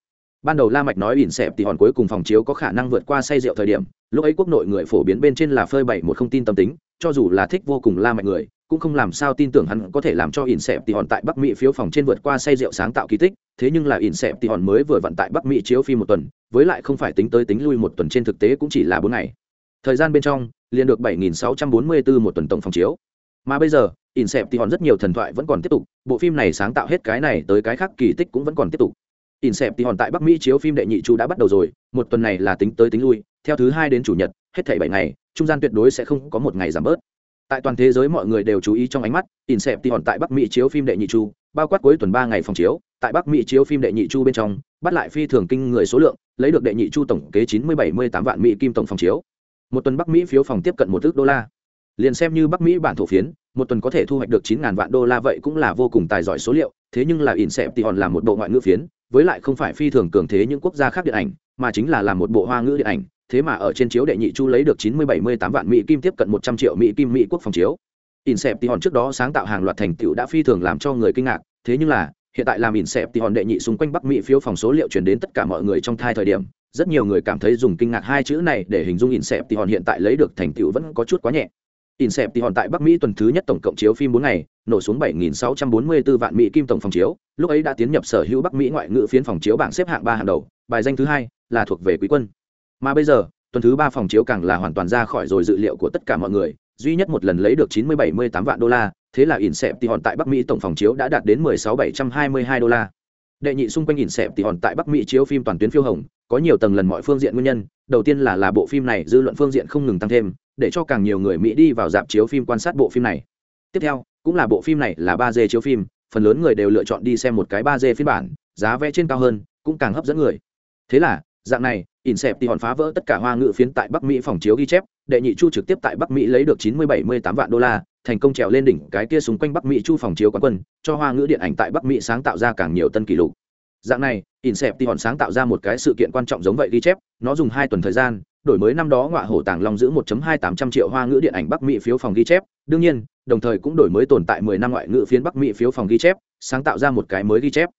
Ban đầu la mạch nói ỉn xẹp thì hòn cuối cùng phòng chiếu có khả năng vượt qua say rượu thời điểm, lúc ấy quốc nội người phổ biến bên trên là phơi bày một không tin tâm tính cho dù là thích vô cùng la mạnh người, cũng không làm sao tin tưởng hắn có thể làm cho ỉn xẹp tỉ hòn tại bắc mỹ phiếu phòng trên vượt qua say rượu sáng tạo kỳ tích, thế nhưng là ỉn xẹp tỉ hòn mới vừa vận tại bắc mỹ chiếu phim một tuần, với lại không phải tính tới tính lui một tuần trên thực tế cũng chỉ là bốn ngày. Thời gian bên trong, liền được 7.644 một tuần tổng phòng chiếu. Mà bây giờ ỉn xẹp tỉ hòn rất nhiều thần thoại vẫn còn tiếp tục, bộ phim này sáng tạo hết cái này tới cái khác kỳ tích cũng vẫn còn tiếp tục. Ỉn xẹp tỉ hòn tại bắc mỹ chiếu phim đệ nhị chú đã bắt đầu rồi, một tuần này là tính tới tính lui, theo thứ hai đến chủ nhật hết thảy bảy ngày, trung gian tuyệt đối sẽ không có một ngày giảm bớt. Tại toàn thế giới mọi người đều chú ý trong ánh mắt, in xẹp hòn tại bắc mỹ chiếu phim đệ nhị chu, bao quát cuối tuần ba ngày phòng chiếu, tại bắc mỹ chiếu phim đệ nhị chu bên trong, bắt lại phi thường kinh người số lượng, lấy được đệ nhị chu tổng kế chín mươi bảy mươi tám vạn mỹ kim tổng phòng chiếu. Một tuần bắc mỹ phiếu phòng tiếp cận một ước đô la. Liền xem như bắc mỹ bản thổ phiến, một tuần có thể thu hoạch được chín ngàn vạn đô la vậy cũng là vô cùng tài giỏi số liệu, thế nhưng là in xẹp hòn là một bộ ngoại ngữ phiến, với lại không phải phi thường cường thế những quốc gia khác điện ảnh, mà chính là làm một bộ hoa ngữ điện ảnh thế mà ở trên chiếu đệ nhị chu lấy được chín mươi bảy mươi tám vạn mỹ kim tiếp cận một trăm triệu mỹ kim mỹ quốc phòng chiếu Inception trước đó sáng tạo hàng loạt thành tựu đã phi thường làm cho người kinh ngạc, thế nhưng là, hiện tại làm Inception đệ nhị xung quanh Bắc Mỹ phiếu phòng số liệu truyền đến tất cả mọi người trong thai thời điểm, rất nhiều người cảm thấy dùng kinh ngạc hai chữ này để hình dung Inception hiện tại lấy được thành tựu vẫn có chút quá nhẹ. Inception tại Bắc Mỹ tuần thứ nhất tổng cộng chiếu phim 4 ngày, nổ xuống 7644 vạn Mỹ kim tổng phòng chiếu, lúc ấy đã tiến nhập sở hữu Bắc Mỹ ngoại ngữ phiến phòng chiếu bảng xếp hạng 3 hàng đầu, bài danh thứ hai là thuộc về Quý quân. Mà bây giờ, tuần thứ ba phòng chiếu càng là hoàn toàn ra khỏi rồi dự liệu của tất cả mọi người, duy nhất một lần lấy được 90-78 vạn đô la, thế là ỉn xẹp tỷ hòn tại Bắc Mỹ tổng phòng chiếu đã đạt đến 16-722 đô la. Đệ nhị xung quanh ỉn xẹp tỷ hòn tại Bắc Mỹ chiếu phim toàn tuyến phiêu hồng, có nhiều tầng lần mọi phương diện nguyên nhân, đầu tiên là là bộ phim này dư luận phương diện không ngừng tăng thêm, để cho càng nhiều người Mỹ đi vào dạp chiếu phim quan sát bộ phim này. Tiếp theo, cũng là bộ phim này là 3D chiếu phim, phần lớn người đều lựa chọn đi xem một cái 3D phiên bản, giá vé trên cao hơn, cũng càng hấp dẫn người. Thế là, dạng này, Inception phá vỡ tất cả hoa ngữ phiến tại Bắc Mỹ phòng chiếu ghi chép, đệ nhị chu trực tiếp tại Bắc Mỹ lấy được 90-78 vạn đô la, thành công trèo lên đỉnh cái kia xung quanh Bắc Mỹ chu phòng chiếu quán quân, cho hoa ngữ điện ảnh tại Bắc Mỹ sáng tạo ra càng nhiều tân kỷ lục. Dạng này, Inception sáng tạo ra một cái sự kiện quan trọng giống vậy ghi chép, nó dùng 2 tuần thời gian, đổi mới năm đó ngọa hổ tàng long giữ 1.2800 triệu hoa ngữ điện ảnh Bắc Mỹ phiếu phòng ghi chép, đương nhiên, đồng thời cũng đổi mới tồn tại 10 năm ngoại ngữ phiến Bắc Mỹ phiếu phòng ghi chép, sáng tạo ra một cái mới ghi chép.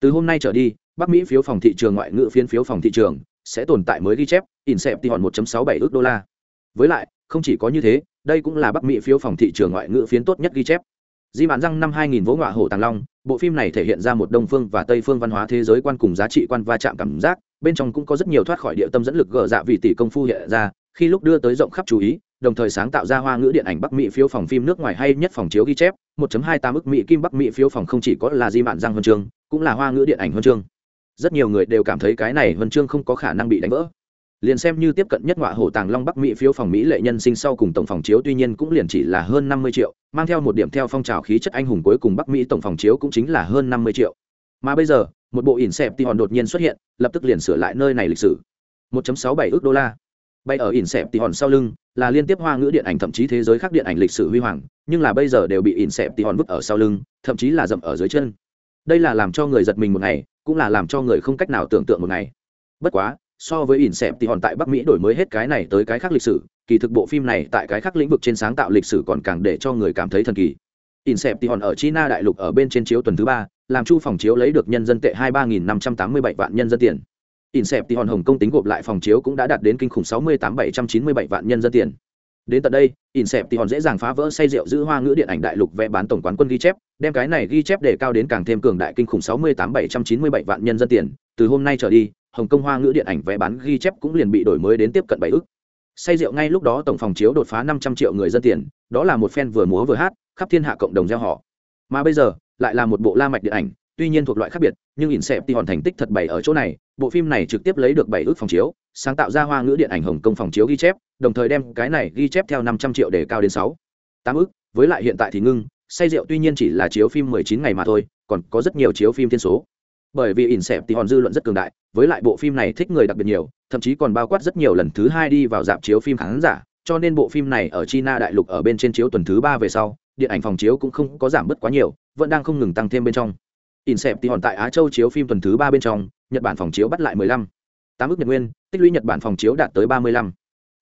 Từ hôm nay trở đi, Bắc Mỹ phiếu phòng thị trường ngoại ngữ phiên phiếu phòng thị trường sẽ tồn tại mới ghi chép Inception 1.67 ước đô la. Với lại, không chỉ có như thế, đây cũng là Bắc Mỹ phiếu phòng thị trường ngoại ngữ phiến tốt nhất ghi chép. Di Mạn Răng năm 2000 vỗ ngọa hổ tàng long, bộ phim này thể hiện ra một đông phương và tây phương văn hóa thế giới quan cùng giá trị quan va chạm cảm giác, bên trong cũng có rất nhiều thoát khỏi địa tâm dẫn lực gỡ dạ vị tỷ công phu hiện ra, khi lúc đưa tới rộng khắp chú ý, đồng thời sáng tạo ra hoa ngữ điện ảnh Bắc Mỹ phiếu phòng phim nước ngoài hay nhất phòng chiếu ghi chép, 1.28 ức Mỹ kim Bắc Mỹ phiếu phòng không chỉ có là Di Mạn Răng huân chương, cũng là hoa ngữ điện ảnh huân chương rất nhiều người đều cảm thấy cái này huân chương không có khả năng bị đánh vỡ. Liền xem như tiếp cận nhất ngọa hổ tàng long bắc mỹ phiếu phòng mỹ lệ nhân sinh sau cùng tổng phòng chiếu tuy nhiên cũng liền chỉ là hơn năm mươi triệu, mang theo một điểm theo phong trào khí chất anh hùng cuối cùng bắc mỹ tổng phòng chiếu cũng chính là hơn năm mươi triệu. Mà bây giờ, một bộ ỉn xẹp thì hòn đột nhiên xuất hiện, lập tức liền sửa lại nơi này lịch sử. 1.67 ước đô la. Bay ở ỉn xẹp thì hòn sau lưng, là liên tiếp hoa ngữ điện ảnh, thậm chí thế giới khác điện ảnh lịch sử huy hoàng, nhưng là bây giờ đều bị ỉn xẹp thì hòn vứt ở sau lưng, thậm chí là dậm ở dưới chân. Đây là làm cho người giật mình một ngày cũng là làm cho người không cách nào tưởng tượng một ngày. Bất quá, so với ỉn xẹp thì hòn tại bắc mỹ đổi mới hết cái này tới cái khác lịch sử, kỳ thực bộ phim này tại cái khác lĩnh vực trên sáng tạo lịch sử còn càng để cho người cảm thấy thần kỳ. Ỉn xẹp thì hòn ở china đại lục ở bên trên chiếu tuần thứ ba, làm chu phòng chiếu lấy được nhân dân tệ hai ba nghìn năm trăm tám mươi bảy vạn nhân dân tiền. Ỉn xẹp thì hòn hồng công tính gộp lại phòng chiếu cũng đã đạt đến kinh khủng sáu mươi tám bảy trăm chín mươi bảy vạn nhân dân tiền đến tận đây, in xẹp thì hòn dễ dàng phá vỡ say rượu giữ hoa ngữ điện ảnh đại lục vẽ bán tổng quán quân ghi chép, đem cái này ghi chép để cao đến càng thêm cường đại kinh khủng sáu mươi tám bảy trăm chín mươi bảy vạn nhân dân tiền. Từ hôm nay trở đi, hồng kông hoa ngữ điện ảnh vẽ bán ghi chép cũng liền bị đổi mới đến tiếp cận bảy ước. Say rượu ngay lúc đó tổng phòng chiếu đột phá năm trăm triệu người dân tiền, đó là một phen vừa múa vừa hát, khắp thiên hạ cộng đồng gieo họ. Mà bây giờ, lại là một bộ la mạch điện ảnh tuy nhiên thuộc loại khác biệt, nhưng in xẹp thì hòn thành tích thật bảy ở chỗ này. Bộ phim này trực tiếp lấy được bảy ước phòng chiếu, sáng tạo ra hoa ngữ điện ảnh hồng kông phòng chiếu ghi chép, đồng thời đem cái này ghi chép theo năm trăm triệu để cao đến sáu, tám ước. Với lại hiện tại thì ngưng, say rượu tuy nhiên chỉ là chiếu phim mười chín ngày mà thôi, còn có rất nhiều chiếu phim thiên số. Bởi vì ỉn xẹp thì hòn dư luận rất cường đại, với lại bộ phim này thích người đặc biệt nhiều, thậm chí còn bao quát rất nhiều lần thứ hai đi vào dạp chiếu phim khán giả, cho nên bộ phim này ở china đại lục ở bên trên chiếu tuần thứ ba về sau, điện ảnh phòng chiếu cũng không có giảm bớt quá nhiều, vẫn đang không ngừng tăng thêm bên trong ỉn xẹp thì hòn tại á châu chiếu phim tuần thứ ba bên trong, nhật bản phòng chiếu bắt lại mười lăm. Tám ước nhật nguyên, tích lũy nhật bản phòng chiếu đạt tới ba mươi lăm.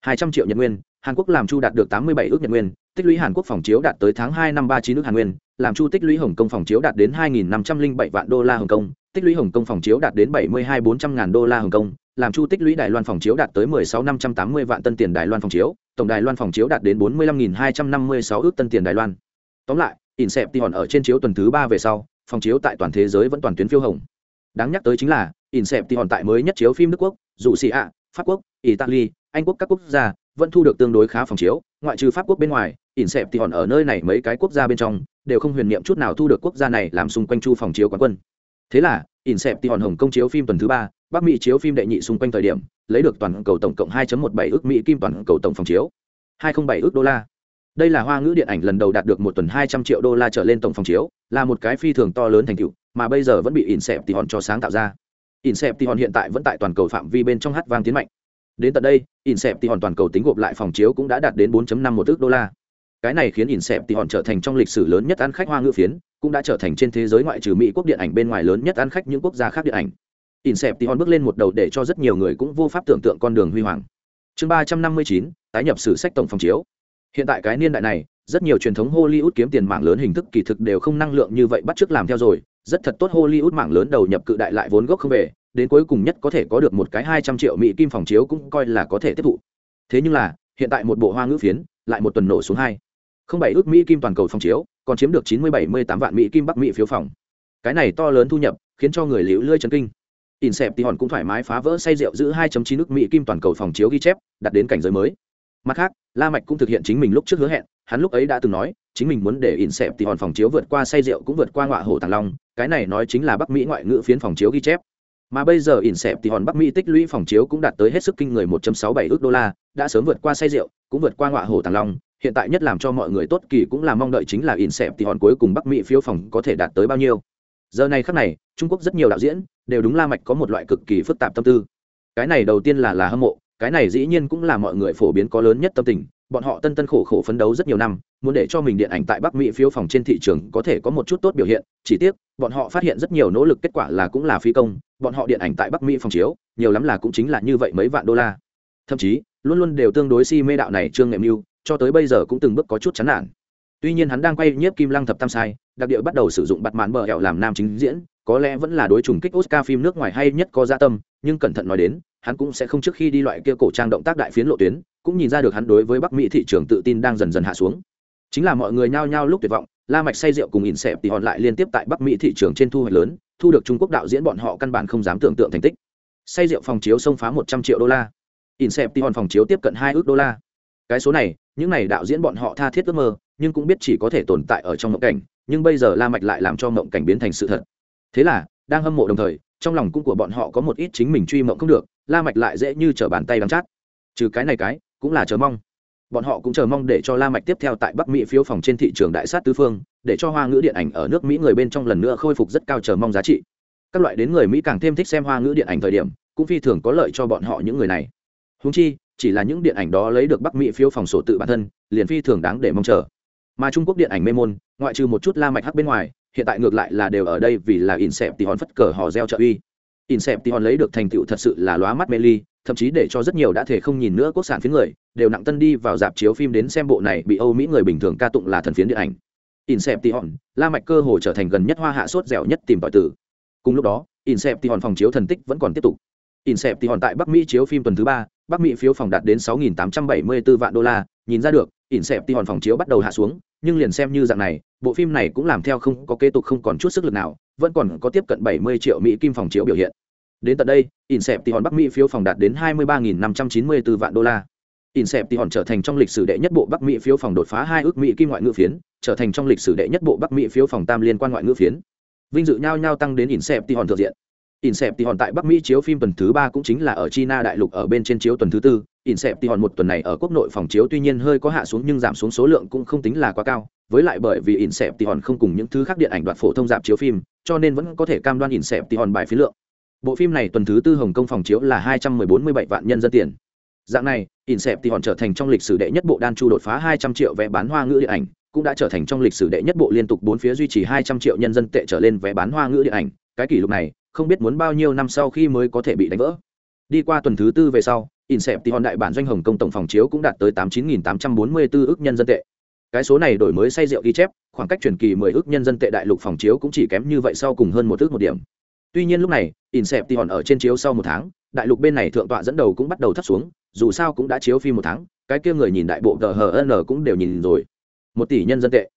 Hai trăm triệu nhật nguyên, hàn quốc làm chu đạt được tám mươi bảy ước nhật nguyên, tích lũy hàn quốc phòng chiếu đạt tới tháng hai năm ba chín ước hàn nguyên, làm chu tích lũy hồng kông phòng chiếu đạt đến hai nghìn năm trăm linh bảy vạn đô la hồng kông, tích lũy hồng kông phòng chiếu đạt đến bảy mươi hai bốn trăm ngàn đô la hồng kông, làm chu tích lũy đài loan phòng chiếu đạt tới mười sáu năm trăm tám mươi vạn tân tiền đài loan phòng chiếu, tổng đài loan phòng chiếu đạt đến bốn mươi lăm nghìn hai trăm năm mươi sáu ước tân tiền đài loan. Tóm lại Inception ở trên chiếu tuần thứ ba về sau phòng chiếu tại toàn thế giới vẫn toàn tuyến phiêu hồng. Đáng nhắc tới chính là Inception tại mới nhất chiếu phim nước quốc, dù xì ạ, pháp quốc, italy, anh quốc các quốc gia, vẫn thu được tương đối khá phòng chiếu. Ngoại trừ pháp quốc bên ngoài Inception ở nơi này mấy cái quốc gia bên trong, đều không huyền niệm chút nào thu được quốc gia này làm xung quanh chu phòng chiếu quán quân. Thế là Inception hồng công chiếu phim tuần thứ ba, bắc mỹ chiếu phim đệ nhị xung quanh thời điểm, lấy được toàn cầu tổng cộng 2.17 ước mỹ kim toàn cầu tổng phòng chiếu. 207 ước đô la đây là hoa ngữ điện ảnh lần đầu đạt được một tuần 200 triệu đô la trở lên tổng phòng chiếu, là một cái phi thường to lớn thành tựu, mà bây giờ vẫn bị Inception cho sáng tạo ra. Inception hiện tại vẫn tại toàn cầu phạm vi bên trong hát vang tiến mạnh. Đến tận đây Inception toàn cầu tính gộp lại phòng chiếu cũng đã đạt đến 4.5 một ước đô la. Cái này khiến Inception trở thành trong lịch sử lớn nhất ăn khách hoa ngữ phiến, cũng đã trở thành trên thế giới ngoại trừ mỹ quốc điện ảnh bên ngoài lớn nhất ăn khách những quốc gia khác điện ảnh. Inception bước lên một đầu để cho rất nhiều người cũng vô pháp tưởng tượng con đường huy hoàng. Chương ba trăm năm mươi chín, tái nhập sử sách tổng phòng chiếu hiện tại cái niên đại này rất nhiều truyền thống hollywood kiếm tiền mạng lớn hình thức kỳ thực đều không năng lượng như vậy bắt chước làm theo rồi. Rất thật tốt hollywood mạng lớn đầu nhập cự đại lại vốn gốc không về đến cuối cùng nhất có thể có được một cái hai trăm triệu mỹ kim phòng chiếu cũng coi là có thể tiếp thụ. Thế nhưng là hiện tại một bộ hoa ngữ phiến lại một tuần nổ xuống hai. Không bảy ước mỹ kim toàn cầu phòng chiếu còn chiếm được chín mươi bảy mươi tám vạn mỹ kim bắc mỹ phiếu phòng. Cái này to lớn thu nhập khiến cho người liễu lơi chấn kinh. Inception cũng thoải mái phá vỡ say rượu giữ 2.9 nước Mỹ kim toàn cầu phòng chiếu ghi chép, đặt đến cảnh giới mới. Mặt khác, La Mạch cũng thực hiện chính mình lúc trước hứa hẹn, hắn lúc ấy đã từng nói, chính mình muốn để Inception phòng chiếu vượt qua say rượu cũng vượt qua ngọa hổ tàng long, cái này nói chính là Bắc Mỹ ngoại ngữ phiến phòng chiếu ghi chép. Mà bây giờ Inception Bắc Mỹ tích lũy phòng chiếu cũng đạt tới hết sức kinh người 1.67 ước đô la, đã sớm vượt qua say rượu, cũng vượt qua ngọa hổ tàng long, hiện tại nhất làm cho mọi người tốt kỳ cũng là mong đợi chính là Inception cuối cùng Bắc Mỹ phiếu phòng có thể đạt tới bao nhiêu. Giờ này khắc này, Trung Quốc rất nhiều đạo diễn đều đúng La Mạch có một loại cực kỳ phức tạp tâm tư. Cái này đầu tiên là là hâm mộ, cái này dĩ nhiên cũng là mọi người phổ biến có lớn nhất tâm tình, bọn họ tân tân khổ khổ phấn đấu rất nhiều năm, muốn để cho mình điện ảnh tại Bắc Mỹ phiếu phòng trên thị trường có thể có một chút tốt biểu hiện, chỉ tiếc, bọn họ phát hiện rất nhiều nỗ lực kết quả là cũng là phi công, bọn họ điện ảnh tại Bắc Mỹ phòng chiếu, nhiều lắm là cũng chính là như vậy mấy vạn đô la. Thậm chí, luôn luôn đều tương đối si mê đạo này Trương Nghệ Mưu, cho tới bây giờ cũng từng bước có chút chán nản tuy nhiên hắn đang quay nhiếp kim lăng thập tam sai đặc địa bắt đầu sử dụng bặt màn bờ hẹo làm nam chính diễn có lẽ vẫn là đối trùng kích oscar phim nước ngoài hay nhất có gia tâm nhưng cẩn thận nói đến hắn cũng sẽ không trước khi đi loại kia cổ trang động tác đại phiến lộ tuyến, cũng nhìn ra được hắn đối với bắc mỹ thị trường tự tin đang dần dần hạ xuống. Chính là mọi người nhao nhao lúc tuyệt vọng, la mạch say rượu cùng ỉn xẹp thì hòn lại liên tiếp tại bắc mỹ thị trường trên thu hoạch lớn, thu được trung quốc đạo diễn bọn họ căn bản không dám tưởng tượng thành tích. Say rượu phòng chiếu xông phá một trăm triệu đô la. Ỉn xẹp thì hòn phòng chiếu tiếp cận hai ước đô la. Cái số này, những này đạo diễn bọn họ tha thiết ước mơ, nhưng cũng biết chỉ có thể tồn tại ở trong mộng cảnh, nhưng bây giờ la mạch lại làm cho mộng cảnh biến thành sự thật. Thế là, đang hâm mộ đồng thời, trong lòng cũng của bọn họ có một ít chính mình truy mộng không được la mạch lại dễ như trở bàn tay đắng chát. Trừ cái này cái, cũng là chờ mong. Bọn họ cũng chờ mong để cho la mạch tiếp theo tại bắc mỹ phiếu phòng trên thị trường đại sát tứ phương, để cho hoa ngữ điện ảnh ở nước mỹ người bên trong lần nữa khôi phục rất cao chờ mong giá trị. Các loại đến người mỹ càng thêm thích xem hoa ngữ điện ảnh thời điểm, cũng phi thường có lợi cho bọn họ những người này. Huống chi, chỉ là những điện ảnh đó lấy được bắc mỹ phiếu phòng sổ tự bản thân, liền phi thường đáng để mong chờ. Mà trung quốc điện ảnh mê môn, ngoại trừ một chút la mạch hắc bên ngoài, hiện tại ngược lại là đều ở đây vì là in sẹp thì hòn phất cờ họ reo trợ uy. Inception thì lấy được thành tựu thật sự là lóa mắt mê ly thậm chí để cho rất nhiều đã thể không nhìn nữa quốc sản phiến người đều nặng tân đi vào dạp chiếu phim đến xem bộ này bị âu mỹ người bình thường ca tụng là thần phiến điện ảnh. Inception, thì la mạch cơ hồ trở thành gần nhất hoa hạ sốt dẻo nhất tìm tòi tử. Cùng lúc đó Inception thì phòng chiếu thần tích vẫn còn tiếp tục. Inception thì tại bắc mỹ chiếu phim tuần thứ ba bắc mỹ phiếu phòng đạt đến 6.874 vạn đô la nhìn ra được, ỉn xẹp ti hòn phòng chiếu bắt đầu hạ xuống, nhưng liền xem như dạng này, bộ phim này cũng làm theo không có kế tục không còn chút sức lực nào, vẫn còn có tiếp cận 70 triệu mỹ kim phòng chiếu biểu hiện. Đến tận đây, ỉn xẹp ti hòn bắc mỹ phiếu phòng đạt đến 23.594 vạn đô la. Ỉn xẹp ti hòn trở thành trong lịch sử đệ nhất bộ bắc mỹ phiếu phòng đột phá hai ước mỹ kim ngoại ngữ phiến, trở thành trong lịch sử đệ nhất bộ bắc mỹ phiếu phòng tam liên quan ngoại ngữ phiến. Vinh dự nhau nhau tăng đến ỉn xẹp ti hòn thượng diện. Inception tại Bắc Mỹ chiếu phim tuần thứ ba cũng chính là ở China đại lục ở bên trên chiếu tuần thứ tư. hòn một tuần này ở quốc nội phòng chiếu tuy nhiên hơi có hạ xuống nhưng giảm xuống số lượng cũng không tính là quá cao. Với lại bởi vì Inception không cùng những thứ khác điện ảnh đoạt phổ thông dạp chiếu phim, cho nên vẫn có thể cam đoan Inception bài phí lượng. Bộ phim này tuần thứ tư Hồng Kông phòng chiếu là 214 vạn nhân dân tiền. Dạng này, Inception trở thành trong lịch sử đệ nhất bộ đan chu đột phá 200 triệu vé bán hoa ngữ điện ảnh, cũng đã trở thành trong lịch sử đệ nhất bộ liên tục bốn phía duy trì 200 triệu nhân dân tệ trở lên vé bán hoa ngữ điện ảnh. Cái kỷ lục này, không biết muốn bao nhiêu năm sau khi mới có thể bị đánh vỡ. Đi qua tuần thứ tư về sau insep thì hòn đại bản doanh hồng công tổng phòng chiếu cũng đạt tới tám chín nghìn tám trăm bốn mươi bốn ước nhân dân tệ. Cái số này đổi mới say rượu ghi chép, khoảng cách truyền kỳ mười ước nhân dân tệ đại lục phòng chiếu cũng chỉ kém như vậy sau cùng hơn một ước một điểm. Tuy nhiên lúc này insep thì hòn ở trên chiếu sau một tháng, đại lục bên này thượng tọa dẫn đầu cũng bắt đầu thấp xuống, dù sao cũng đã chiếu phim một tháng, cái kia người nhìn đại bộ tờ cũng đều nhìn rồi. Một tỷ nhân dân tệ.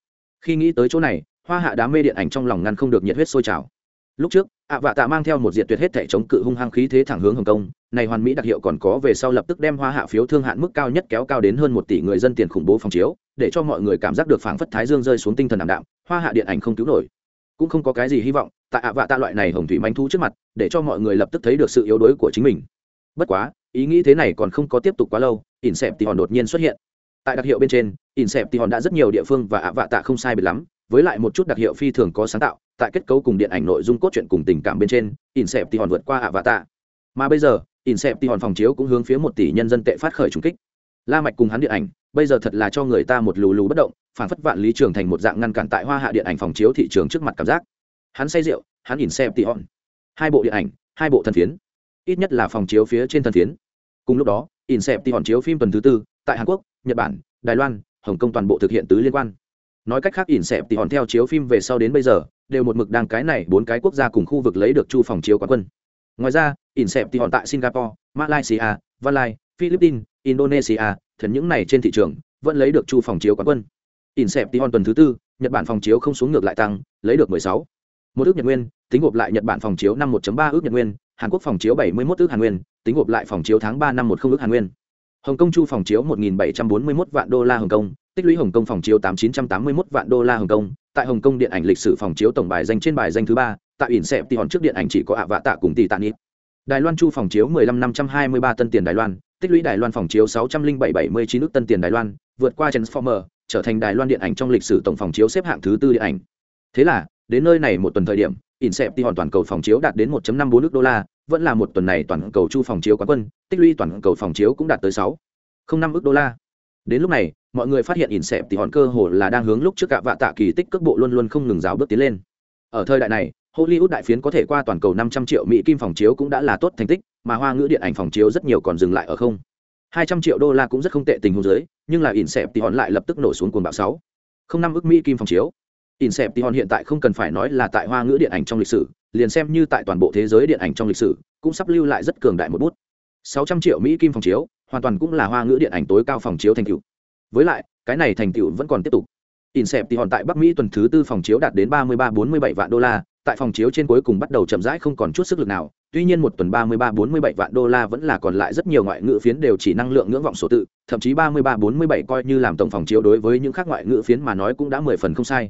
Khi nghĩ tới chỗ này, hoa hạ đám mê điện ảnh trong lòng ngăn không được nhiệt huyết sôi trào lúc trước, ạ vạ tạ mang theo một diện tuyệt hết thể chống cự hung hăng khí thế thẳng hướng hồng kông, này hoàn mỹ đặc hiệu còn có về sau lập tức đem hoa hạ phiếu thương hạn mức cao nhất kéo cao đến hơn một tỷ người dân tiền khủng bố phòng chiếu, để cho mọi người cảm giác được phảng phất thái dương rơi xuống tinh thần ảm đạm, hoa hạ điện ảnh không cứu nổi. Cũng không có cái gì hy vọng, tại ạ vạ tạ loại này hồng thủy manh thu trước mặt, để cho mọi người lập tức thấy được sự yếu đuối của chính mình. Bất quá, ý nghĩ thế này còn không có tiếp tục quá lâu ỉn xẹp thì hòn đột nhiên xuất hiện. Tại đặc hiệu bên trên ỉn xẹp thì hòn đã rất nhiều địa phương và ạ vạ tạ không sai biệt lắm với lại một chút đặc hiệu phi thường có sáng tạo, tại kết cấu cùng điện ảnh nội dung cốt truyện cùng tình cảm bên trên insep thì hòn vượt qua ạ vạ tạ mà bây giờ insep thì hòn phòng chiếu cũng hướng phía một tỷ nhân dân tệ phát khởi trùng kích. La mạch cùng hắn điện ảnh, bây giờ thật là cho người ta một lù lù bất động, phản phất vạn lý trường thành một dạng ngăn cản tại hoa hạ điện ảnh phòng chiếu thị trường trước mặt cảm giác. Hắn say rượu, hắn insep thì hòn. Hai bộ điện ảnh, hai bộ thần phiến. Ít nhất là phòng chiếu phía trên thần phiến. Cùng lúc đó insep thì hòn chiếu phim tuần thứ tư, tại hàn quốc, nhật bản, đài loan, hồng kông toàn bộ thực hiện tứ liên quan nói cách khác ỉn xẹp thì hòn theo chiếu phim về sau đến bây giờ, đều một mực đang cái này bốn cái quốc gia cùng khu vực lấy được chu phòng chiếu quán quân. Ngoài ra, ỉn xẹp thì hòn tại singapore, malaysia valai philippines, indonesia, thần những này trên thị trường, vẫn lấy được chu phòng chiếu quán quân. Ỉn xẹp thì hòn tuần thứ tư, nhật bản phòng chiếu không xuống ngược lại tăng, lấy được 16. một ước nhật nguyên, tính gộp lại nhật bản phòng chiếu năm 1.3 ước nhật nguyên, hàn quốc phòng chiếu 71 ước hàn nguyên, tính gộp lại phòng chiếu tháng ba năm một không ước hàn nguyên. Hồng kông chu phòng chiếu 1.741 vạn đô la hồng kông tích lũy hồng kông phòng chiếu tám chín trăm tám mươi mốt vạn đô la hồng kông, tại hồng kông điện ảnh lịch sử phòng chiếu tổng bài danh trên bài danh thứ ba, tại ỉn xẹp thì hòn trước điện ảnh chỉ có ạ vạ tạ cùng tỷ tạ nít đài loan chu phòng chiếu mười lăm năm trăm hai mươi ba tân tiền đài loan, tích lũy đài loan phòng chiếu sáu trăm linh bảy bảy mươi chín nước tân tiền đài loan, vượt qua transformer, trở thành đài loan điện ảnh trong lịch sử tổng phòng chiếu xếp hạng thứ tư điện ảnh. Thế là, đến nơi này một tuần thời điểm ỉn xẹp thì hòn toàn cầu phòng chiếu đạt đến một năm bốn nước đô la, vẫn là một tuần này toàn cầu chu phòng chiếu quán quân, tích lũy toàn cầu phòng chiếu cũng đạt tới sáu không năm ước đô la. Đến lúc này mọi người phát hiện ỉn xẹp thì hòn cơ hồ là đang hướng lúc trước cả vạ tạ kỳ tích cước bộ luôn luôn không ngừng rào bước tiến lên. Ở thời đại này, hollywood đại phiến có thể qua toàn cầu năm trăm triệu mỹ kim phòng chiếu cũng đã là tốt thành tích, mà hoa ngữ điện ảnh phòng chiếu rất nhiều còn dừng lại ở không. Hai trăm triệu đô la cũng rất không tệ tình huống dưới, nhưng là ỉn xẹp thì hòn lại lập tức nổ xuống cuồng bạo sáu. Không năm ước mỹ kim phòng chiếu. Ỉn xẹp thì hòn hiện tại không cần phải nói là tại hoa ngữ điện ảnh trong lịch sử, liền xem như tại toàn bộ thế giới điện ảnh trong lịch sử, cũng sắp lưu lại rất cường đại một bút. Sáu trăm triệu mỹ kim phòng chiếu, hoàn toàn cũng là hoa ngữ điện ảnh tối cao phòng chiếu thành tựu với lại, cái này thành tựu vẫn còn tiếp tục. In xẹp thì hòn tại bắc mỹ tuần thứ tư phòng chiếu đạt đến ba mươi ba bốn mươi bảy vạn đô la, tại phòng chiếu trên cuối cùng bắt đầu chậm rãi không còn chút sức lực nào. Tuy nhiên một tuần ba mươi ba bốn mươi bảy vạn đô la vẫn là còn lại rất nhiều ngoại ngữ phiến đều chỉ năng lượng ngưỡng vọng số tự, thậm chí ba mươi ba bốn mươi bảy coi như làm tổng phòng chiếu đối với những khác ngoại ngữ phiến mà nói cũng đã mười phần không sai.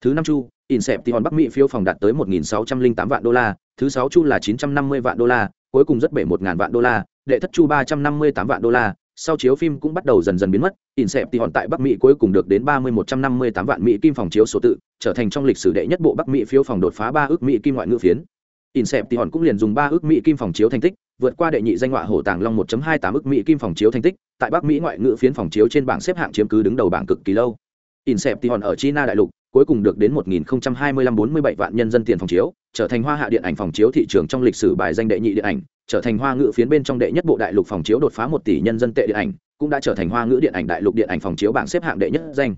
Thứ năm chu in xẹp thì hòn bắc mỹ phiếu phòng đạt tới một nghìn sáu trăm linh tám vạn đô la, thứ sáu chu là chín trăm năm mươi vạn đô la, cuối cùng rất bể một ngàn vạn đô la, đệ thất chu ba trăm năm mươi tám vạn đô la sau chiếu phim cũng bắt đầu dần dần biến mất insep thì hòn tại bắc mỹ cuối cùng được đến ba mươi một trăm năm mươi tám vạn mỹ kim phòng chiếu số tự, trở thành trong lịch sử đệ nhất bộ bắc mỹ phiếu phòng đột phá ba ước mỹ kim ngoại ngữ phiến. Insep thì hòn cũng liền dùng ba ước mỹ kim phòng chiếu thành tích, vượt qua đệ nhị danh họa hổ tàng long 1 hai tám ước mỹ kim phòng chiếu thành tích, tại bắc mỹ ngoại ngữ phiến phòng chiếu trên bảng xếp hạng chiếm cứ đứng đầu bảng cực kỳ lâu. Insep thì hòn ở china đại lục cuối cùng được đến 1025 47 vạn nhân dân tiền phòng chiếu, trở thành hoa hạ điện ảnh phòng chiếu thị trường trong lịch sử bài danh đệ nhị điện ảnh, trở thành hoa ngữ phiến bên trong đệ nhất bộ đại lục phòng chiếu đột phá một tỷ nhân dân tệ điện ảnh cũng đã trở thành hoa ngữ điện ảnh đại lục điện ảnh phòng chiếu bảng xếp hạng đệ nhất danh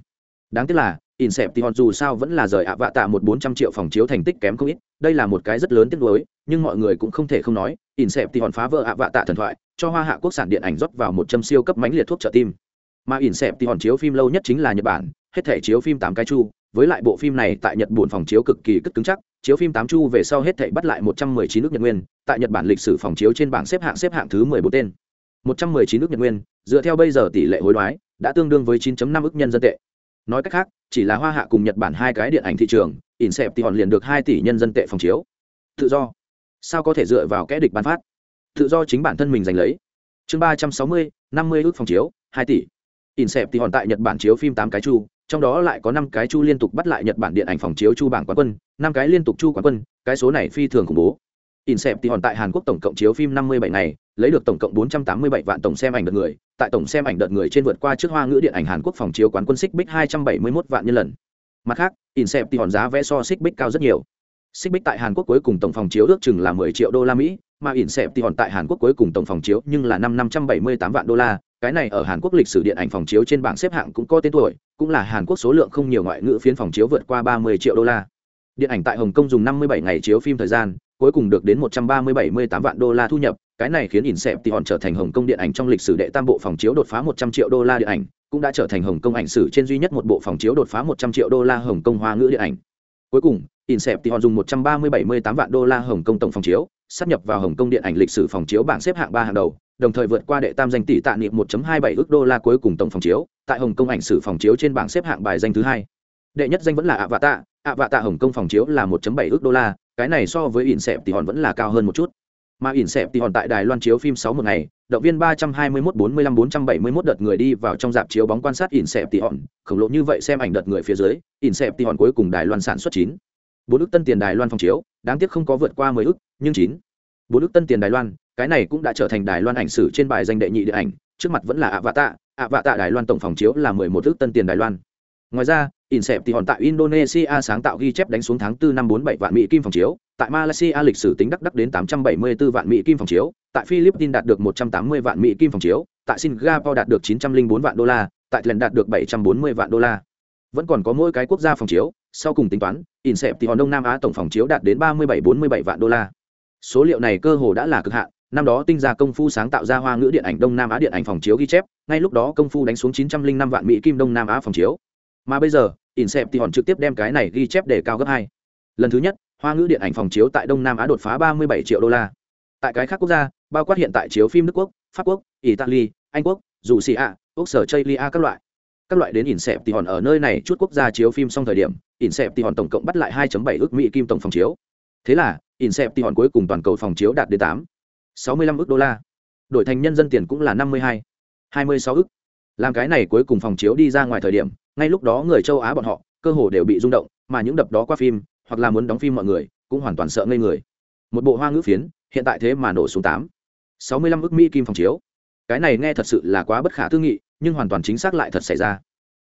đáng tiếc là Inception dù sao vẫn là rời ạ vạ tạ một bốn trăm triệu phòng chiếu thành tích kém không ít, đây là một cái rất lớn tiếc nuối, nhưng mọi người cũng không thể không nói, Inception phá vỡ ạ vạ tạ thần thoại, cho Hoa Hạ quốc sản điện ảnh rót vào một châm siêu cấp mãnh liệt thuốc trợ tim. Mà Inception chiếu phim lâu nhất chính là Nhật Bản, hết thể chiếu phim tám cái chu, với lại bộ phim này tại Nhật buồn phòng chiếu cực kỳ cất cứng chắc, chiếu phim tám chu về sau hết thảy bắt lại một trăm mười chín nước Nhật nguyên, tại Nhật Bản lịch sử phòng chiếu trên bảng xếp hạng xếp hạng thứ mười bốn tên. một trăm mười chín nước Nhật nguyên, dựa theo bây giờ tỷ lệ hối đoái, đã tương đương với 9 năm ức nhân dân tệ. Nói cách khác, chỉ là Hoa Hạ cùng Nhật Bản hai cái điện ảnh thị trường, Inception liền được hai tỷ nhân dân tệ phòng chiếu. Tự do. Sao có thể dựa vào kẻ địch ban phát? Tự do chính bản thân mình giành lấy. Chương ba trăm sáu mươi, năm mươi phòng chiếu, hai tỷ. Inception tại Nhật Bản chiếu phim tám cái chu, trong đó lại có năm cái chu liên tục bắt lại Nhật Bản điện ảnh phòng chiếu chu bảng quán quân, năm cái liên tục chu quán quân, cái số này phi thường khủng bố. Inception tại Hàn Quốc tổng cộng chiếu phim 57 ngày, lấy được tổng cộng 487 vạn tổng xem ảnh đợt người, tại tổng xem ảnh đợt người trên vượt qua trước hoa ngữ điện ảnh Hàn Quốc phòng chiếu quán quân Xích Bích 271 vạn nhân lần. Mặt khác, Inception giá vé so Xích Bích cao rất nhiều. Xích Bích tại Hàn Quốc cuối cùng tổng phòng chiếu ước chừng là 10 triệu đô la Mỹ, mà ỉn xẹp thì hòn tại Hàn Quốc cuối cùng tổng phòng chiếu nhưng là năm 578 vạn đô la, cái này ở Hàn Quốc lịch sử điện ảnh phòng chiếu trên bảng xếp hạng cũng có tên tuổi, cũng là Hàn Quốc số lượng không nhiều ngoại ngữ phiến phòng chiếu vượt qua 30 triệu đô la. Điện ảnh tại Hồng Kông dùng 57 ngày chiếu phim thời gian, cuối cùng được đến 130-78 vạn đô la thu nhập, cái này khiến ỉn xẹp thì hòn trở thành Hồng Kông điện ảnh trong lịch sử đệ tam bộ phòng chiếu đột phá 100 triệu đô la điện ảnh, cũng đã trở thành hồng kông ảnh sử trên duy nhất một bộ phòng chiếu đột phá một trăm triệu đô la hồng kông hoa ngữ điện ảnh. Cuối cùng Inception dùng 130-78 vạn đô la Hồng Kông tổng phòng chiếu, sắp nhập vào Hồng Kông điện ảnh lịch sử phòng chiếu bảng xếp hạng ba hàng đầu, đồng thời vượt qua đệ tam danh tỷ tạ niệm 1.27 ức đô la cuối cùng tổng phòng chiếu, tại Hồng Kông ảnh sử phòng chiếu trên bảng xếp hạng bài danh thứ hai. Đệ nhất danh vẫn là Avatar, Avatar Hồng Kông phòng chiếu là 1.7 ức đô la, cái này so với Inception vẫn là cao hơn một chút. Mà Inception tại Đài Loan chiếu phim 6 một ngày, động viên 321 45 471 đợt người đi vào trong dạp chiếu bóng quan sát Inception, khổng lồ như vậy xem ảnh đợt người phía dưới, Inception cuối cùng Đài Loan sản xuất 9 bốn ước tân tiền đài loan phòng chiếu đáng tiếc không có vượt qua mười ước nhưng chín bốn ước tân tiền đài loan cái này cũng đã trở thành đài loan ảnh sử trên bài danh đệ nhị điện ảnh trước mặt vẫn là ạ vạ tạ ạ vạ tạ đài loan tổng phòng chiếu là mười một ước tân tiền đài loan ngoài ra Insep thì hòn tại Indonesia sáng tạo ghi chép đánh xuống tháng tư năm 47 vạn Mỹ kim phòng chiếu, tại Malaysia lịch sử tính đắc đắc đến 874 vạn Mỹ kim phòng chiếu, tại Philippines đạt được 180 vạn Mỹ kim phòng chiếu, tại Singapore đạt được 904 vạn đô la, tại lần đạt được 740 vạn đô la. Vẫn còn có mỗi cái quốc gia phòng chiếu, sau cùng tính toán insep thì hòn đông nam á tổng phòng chiếu đạt đến ba mươi bảy bốn mươi bảy vạn đô la. Số liệu này cơ hồ đã là cực hạn, năm đó tinh gia công phu sáng tạo ra hoa ngữ điện ảnh đông nam á điện ảnh phòng chiếu ghi chép, ngay lúc đó công phu đánh xuống chín trăm linh năm vạn mỹ kim đông nam á phòng chiếu. Mà bây giờ insep thì hòn trực tiếp đem cái này ghi chép để cao gấp hai. Lần thứ nhất, hoa ngữ điện ảnh phòng chiếu tại đông nam á đột phá ba mươi bảy triệu đô la. Tại cái khác quốc gia, bao quát hiện tại chiếu phim nước quốc, pháp quốc, italy, anh quốc, dù xì ạ, úc sở chây lia các loại các loại đến ỉn xẹp thì hòn ở nơi này chút quốc gia chiếu phim xong thời điểm ỉn xẹp thì hòn tổng cộng bắt lại 2.7 ước mỹ kim tổng phòng chiếu. Thế là ỉn xẹp thì hòn cuối cùng toàn cầu phòng chiếu đạt đến 8.65 ước đô la. Đổi thành nhân dân tiền cũng là 52 26 ước. Làm cái này cuối cùng phòng chiếu đi ra ngoài thời điểm, ngay lúc đó người châu á bọn họ, cơ hồ đều bị rung động, mà những đập đó qua phim, hoặc là muốn đóng phim mọi người, cũng hoàn toàn sợ ngây người. Một bộ hoa ngữ phiến, hiện tại thế mà nổ xuống tám 65 ước mỹ kim phòng chiếu. Cái này nghe thật sự là quá bất khả tư nghị nhưng hoàn toàn chính xác lại thật xảy ra.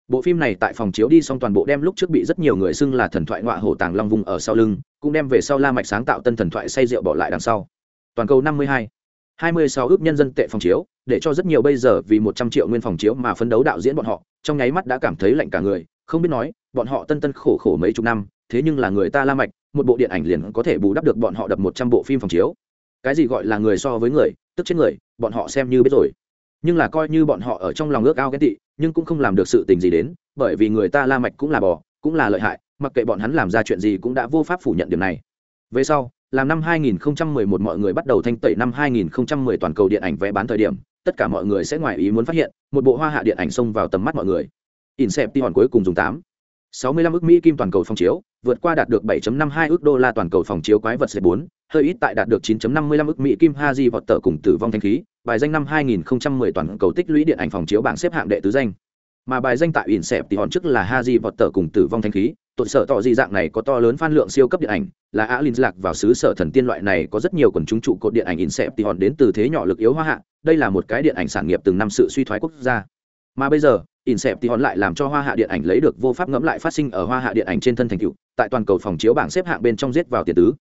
Bộ phim này tại phòng chiếu đi xong toàn bộ đem lúc trước bị rất nhiều người xưng là thần thoại ngọa hổ tàng long vùng ở sau lưng, cũng đem về sau la mạch sáng tạo tân thần thoại say rượu bỏ lại đằng sau. Toàn cầu năm mươi hai. hai mươi sáu ước nhân dân tệ phòng chiếu, để cho rất nhiều bây giờ vì một trăm triệu nguyên phòng chiếu mà phấn đấu đạo diễn bọn họ, trong nháy mắt đã cảm thấy lạnh cả người, không biết nói, bọn họ tân tân khổ khổ mấy chục năm, thế nhưng là người ta la mạch, một bộ điện ảnh liền có thể bù đắp được bọn họ đập một trăm bộ phim phòng chiếu. Cái gì gọi là người so với người, tức chết người, bọn họ xem như biết rồi nhưng là coi như bọn họ ở trong lòng ước ao ghen tị, nhưng cũng không làm được sự tình gì đến, bởi vì người ta la mạch cũng là bò, cũng là lợi hại, mặc kệ bọn hắn làm ra chuyện gì cũng đã vô pháp phủ nhận điểm này. Về sau, làm năm 2011 mọi người bắt đầu thanh tẩy năm 2010 toàn cầu điện ảnh vẽ bán thời điểm, tất cả mọi người sẽ ngoài ý muốn phát hiện, một bộ hoa hạ điện ảnh xông vào tầm mắt mọi người. Inception cuối cùng dùng 8 65 ức Mỹ kim toàn cầu phòng chiếu, vượt qua đạt được 7.52 ức đô la toàn cầu phòng chiếu quái vật C4, hơi ít tại đạt được 9.55 ức Mỹ kim Haji vọt tờ cùng tử vong thanh khí, bài danh năm 2010 toàn cầu tích lũy điện ảnh phòng chiếu bảng xếp hạng đệ tứ danh. Mà bài danh tại Insep thì hòn trước là Haji vọt tờ cùng tử vong thanh khí, tội sở tỏ gì dạng này có to lớn fan lượng siêu cấp điện ảnh, là Alin lạc vào xứ sở thần tiên loại này có rất nhiều quần chúng trụ cột điện ảnh Insep thì hòn đến từ thế nhỏ lực yếu hoa hạ, đây là một cái điện ảnh sản nghiệp từng năm sự suy thoái quốc gia. Mà bây giờ, In sẹp thì hòn lại làm cho Hoa Hạ điện ảnh lấy được vô pháp ngẫm lại phát sinh ở Hoa Hạ điện ảnh trên thân thành cựu tại toàn cầu phòng chiếu bảng xếp hạng bên trong giết vào tiền tứ.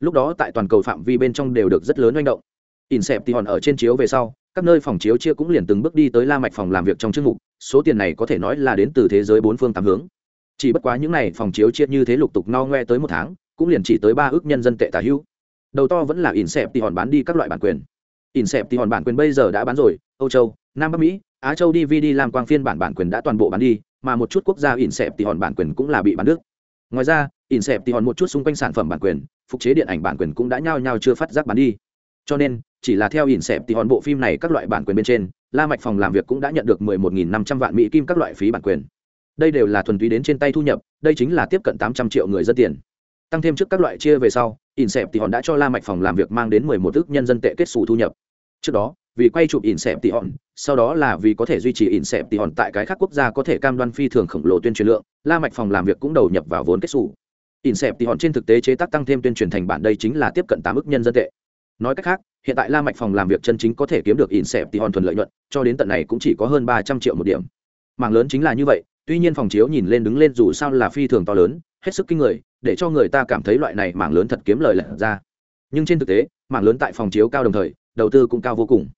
Lúc đó tại toàn cầu phạm vi bên trong đều được rất lớn manh động. In sẹp thì hòn ở trên chiếu về sau, các nơi phòng chiếu chia cũng liền từng bước đi tới La Mạch phòng làm việc trong chức mục, số tiền này có thể nói là đến từ thế giới bốn phương tám hướng. Chỉ bất quá những này phòng chiếu chia như thế lục tục no ngoe tới một tháng, cũng liền chỉ tới ba ước nhân dân tệ tả hữu. Đầu to vẫn là in sẹp thì hòn bán đi các loại bản quyền. In sẹp thì hòn bản quyền bây giờ đã bán rồi, Âu Châu, Nam Bắc Mỹ, Á Châu DVD làm quang phiên bản bản quyền đã toàn bộ bán đi, mà một chút quốc gia Insep thì hòn bản quyền cũng là bị bán đứt. Ngoài ra, Insep thì hòn một chút xung quanh sản phẩm bản quyền, phục chế điện ảnh bản quyền cũng đã nhao nhao chưa phát giác bán đi. Cho nên, chỉ là theo Insep thì hòn bộ phim này các loại bản quyền bên trên, La Mạch phòng làm việc cũng đã nhận được 11.500 vạn mỹ kim các loại phí bản quyền. Đây đều là thuần túy đến trên tay thu nhập, đây chính là tiếp cận 800 triệu người dân tiền. Tăng thêm trước các loại chia về sau, Insep thì hòn đã cho La Mạch phòng làm việc mang đến 11 ức nhân dân tệ kết sổ thu nhập. Trước đó, vì quay chụp ỉn xẹp tỉ hòn, sau đó là vì có thể duy trì ỉn xẹp tỉ hòn tại cái khác quốc gia có thể cam đoan phi thường khổng lồ tuyên truyền lượng, la mạch phòng làm việc cũng đầu nhập vào vốn kết xù. Ỉn xẹp tỉ hòn trên thực tế chế tác tăng thêm tuyên truyền thành bản đây chính là tiếp cận tám ức nhân dân tệ. Nói cách khác, hiện tại la mạch phòng làm việc chân chính có thể kiếm được ỉn xẹp tỉ hòn thuần lợi nhuận, cho đến tận này cũng chỉ có hơn ba trăm triệu một điểm. Mảng lớn chính là như vậy, tuy nhiên phòng chiếu nhìn lên đứng lên dù sao là phi thường to lớn, hết sức kinh người, để cho người ta cảm thấy loại này mảng lớn thật kiếm lời lẻ ra. Nhưng trên thực tế mảng lớn tại phòng chiếu cao đồng thời, đầu tư cũng cao vô cùng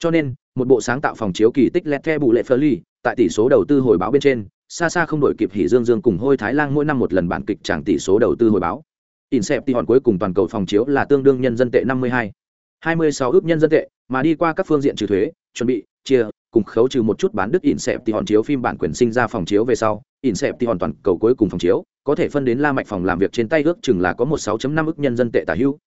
cho nên, một bộ sáng tạo phòng chiếu kỳ tích lẹt the bù lệ phơ ly tại tỷ số đầu tư hồi báo bên trên, xa xa không đổi kịp hỉ dương dương cùng hôi thái lan mỗi năm một lần bản kịch tràng tỷ số đầu tư hồi báo. Insep tỷ hòn cuối cùng toàn cầu phòng chiếu là tương đương nhân dân tệ năm mươi hai. hai mươi sáu ước nhân dân tệ, mà đi qua các phương diện trừ thuế, chuẩn bị, chia, cùng khấu trừ một chút bán đức ỉn xẹp thì hòn chiếu phim bản quyền sinh ra phòng chiếu về sau ỉn xẹp thì hòn toàn cầu cuối cùng phòng chiếu, có thể phân đến la mạch phòng làm việc trên tay ước chừng là có một sáu năm ước nhân dân tệ tả hữu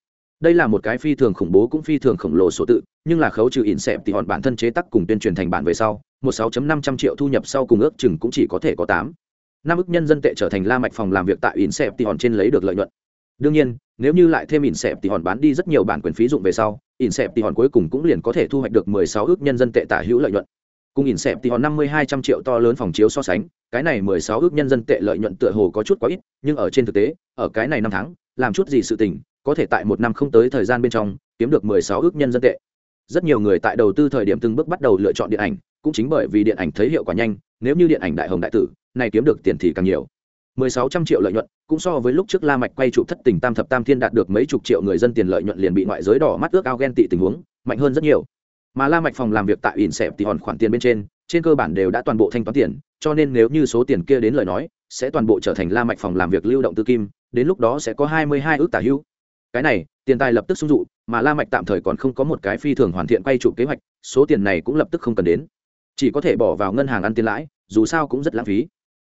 đây là một cái phi thường khủng bố cũng phi thường khổng lồ số tự, nhưng là khấu trừ ỉn xẹp thì hòn bản thân chế tác cùng tuyên truyền thành bản về sau, một 6.500 triệu thu nhập sau cùng ước chừng cũng chỉ có thể có tám. năm ức nhân dân tệ trở thành la mạch phòng làm việc tại ỉn xẹp thì hòn trên lấy được lợi nhuận đương nhiên, nếu như lại thêm ỉn xẹp thì hòn bán đi rất nhiều bản quyền phí dụng về sau, ỉn xẹp thì hòn cuối cùng cũng liền có thể thu hoạch được 16 ước nhân dân tệ tả hữu lợi nhuận cùng ỉn xẹp thì hòn năm mươi hai trăm triệu to lớn phòng chiếu so sánh, cái này 16 ước nhân dân tệ lợi nhuận tựa hồ có chút quá ít, nhưng ở trên thực tế, ở cái này năm tháng, làm chút gì sự tình có thể tại một năm không tới thời gian bên trong, kiếm được 16 ước nhân dân tệ. Rất nhiều người tại đầu tư thời điểm từng bước bắt đầu lựa chọn điện ảnh, cũng chính bởi vì điện ảnh thấy hiệu quả nhanh, nếu như điện ảnh đại hồng đại tử, này kiếm được tiền thì càng nhiều. 1600 triệu lợi nhuận, cũng so với lúc trước la mạch quay trụ thất tình tam thập tam thiên đạt được mấy chục triệu người dân tiền lợi nhuận liền bị ngoại giới đỏ mắt ước ao ghen tị tình huống, mạnh hơn rất nhiều. Mà la mạch phòng làm việc tại ỉn xẹp thì hòn khoản tiền bên trên trên cơ bản đều đã toàn bộ thanh toán tiền, cho nên nếu như số tiền kia đến lời nói, sẽ toàn bộ trở thành la mạch phòng làm việc lưu động tư kim, đến lúc đó sẽ có 22 ước tả hữu cái này, tiền tài lập tức sung dụ, mà la mạch tạm thời còn không có một cái phi thường hoàn thiện quay trụ kế hoạch, số tiền này cũng lập tức không cần đến. Chỉ có thể bỏ vào ngân hàng ăn tiền lãi, dù sao cũng rất lãng phí.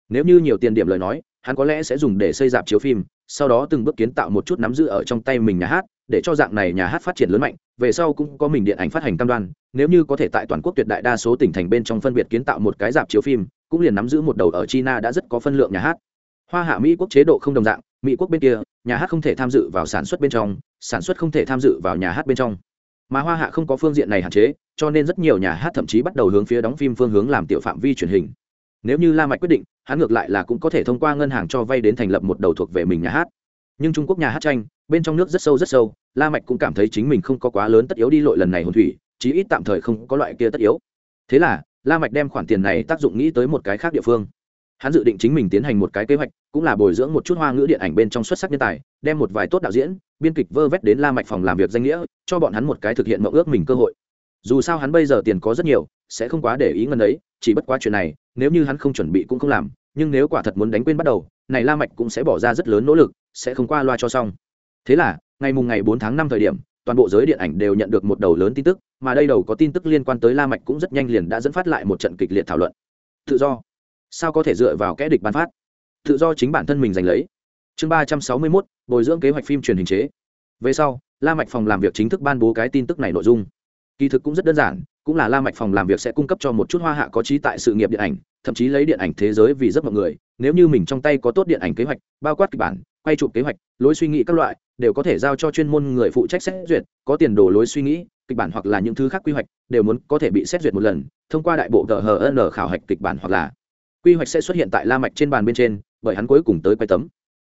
Nếu như nhiều tiền điểm lời nói, hắn có lẽ sẽ dùng để xây dạp chiếu phim, sau đó từng bước kiến tạo một chút nắm giữ ở trong tay mình nhà hát, để cho dạng này nhà hát phát triển lớn mạnh, về sau cũng có mình điện ảnh phát hành cam đoan, nếu như có thể tại toàn quốc tuyệt đại đa số tỉnh thành bên trong phân biệt kiến tạo một cái dạp chiếu phim, cũng liền nắm giữ một đầu ở china đã rất có phân lượng nhà hát. Hoa hạ mỹ quốc chế độ không đồng dạng mỹ quốc bên kia, nhà hát không thể tham dự vào sản xuất bên trong, sản xuất không thể tham dự vào nhà hát bên trong. Mà hoa hạ không có phương diện này hạn chế, cho nên rất nhiều nhà hát thậm chí bắt đầu hướng phía đóng phim phương hướng làm tiểu phạm vi truyền hình. Nếu như la mạch quyết định, hắn ngược lại là cũng có thể thông qua ngân hàng cho vay đến thành lập một đầu thuộc về mình nhà hát. Nhưng trung quốc nhà hát tranh, bên trong nước rất sâu rất sâu, la mạch cũng cảm thấy chính mình không có quá lớn tất yếu đi lội lần này hồn thủy, chí ít tạm thời không có loại kia tất yếu. Thế là, la mạch đem khoản tiền này tác dụng nghĩ tới một cái khác địa phương hắn dự định chính mình tiến hành một cái kế hoạch, cũng là bồi dưỡng một chút hoa ngữ điện ảnh bên trong xuất sắc nhân tài, đem một vài tốt đạo diễn, biên kịch vơ vét đến la mạch phòng làm việc danh nghĩa, cho bọn hắn một cái thực hiện mộng ước mình cơ hội. Dù sao hắn bây giờ tiền có rất nhiều, sẽ không quá để ý ngân ấy, chỉ bất quá chuyện này, nếu như hắn không chuẩn bị cũng không làm, nhưng nếu quả thật muốn đánh quên bắt đầu, này la mạch cũng sẽ bỏ ra rất lớn nỗ lực, sẽ không qua loa cho xong. Thế là, ngày mùng ngày 4 tháng 5 thời điểm, toàn bộ giới điện ảnh đều nhận được một đầu lớn tin tức, mà đây đầu có tin tức liên quan tới la mạch cũng rất nhanh liền đã dẫn phát lại một trận kịch liệt thảo luận. Tự do sao có thể dựa vào kẽ địch bán phát? Tự do chính bản thân mình giành lấy. Chương 361, bồi dưỡng kế hoạch phim truyền hình chế. Về sau la mạch phòng làm việc chính thức ban bố cái tin tức này nội dung. Kỳ thực cũng rất đơn giản cũng là la mạch phòng làm việc sẽ cung cấp cho một chút hoa hạ có trí tại sự nghiệp điện ảnh thậm chí lấy điện ảnh thế giới vì rất mọi người. Nếu như mình trong tay có tốt điện ảnh kế hoạch bao quát kịch bản quay chụp kế hoạch lối suy nghĩ các loại đều có thể giao cho chuyên môn người phụ trách xét duyệt có tiền đồ lối suy nghĩ kịch bản hoặc là những thứ khác quy hoạch đều muốn có thể bị xét duyệt một lần thông qua đại bộ tờ n khảo hạch kịch bản hoặc là quy hoạch sẽ xuất hiện tại la mạch trên bàn bên trên, bởi hắn cuối cùng tới quay tấm.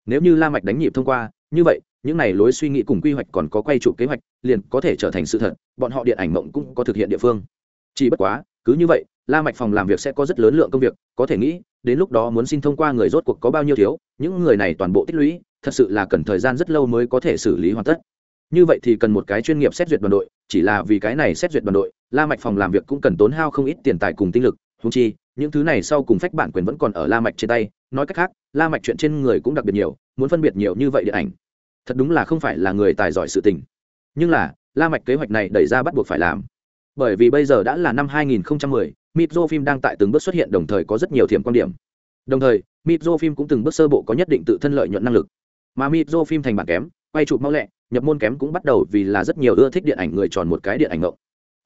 Nếu như la mạch đánh nhịp thông qua, như vậy, những này lối suy nghĩ cùng quy hoạch còn có quay trụ kế hoạch, liền có thể trở thành sự thật, bọn họ điện ảnh mộng cũng có thực hiện địa phương. Chỉ bất quá, cứ như vậy, la mạch phòng làm việc sẽ có rất lớn lượng công việc, có thể nghĩ, đến lúc đó muốn xin thông qua người rốt cuộc có bao nhiêu thiếu, những người này toàn bộ tích lũy, thật sự là cần thời gian rất lâu mới có thể xử lý hoàn tất. Như vậy thì cần một cái chuyên nghiệp xét duyệt đoàn đội, chỉ là vì cái này xét duyệt đoàn đội, la mạch phòng làm việc cũng cần tốn hao không ít tiền tài cùng tinh lực húng chi những thứ này sau cùng phách bản quyền vẫn còn ở la mạch trên tay. Nói cách khác la mạch chuyện trên người cũng đặc biệt nhiều muốn phân biệt nhiều như vậy điện ảnh. Thật đúng là không phải là người tài giỏi sự tình. Nhưng là la mạch kế hoạch này đẩy ra bắt buộc phải làm. Bởi vì bây giờ đã là năm 2010, Mitro phim đang tại từng bước xuất hiện đồng thời có rất nhiều thiểm quan điểm. Đồng thời Mitro phim cũng từng bước sơ bộ có nhất định tự thân lợi nhuận năng lực. Mà Mitro phim thành bản kém quay chụp mau lẹ nhập môn kém cũng bắt đầu vì là rất nhiều ưa thích điện ảnh người tròn một cái điện ảnh ngộng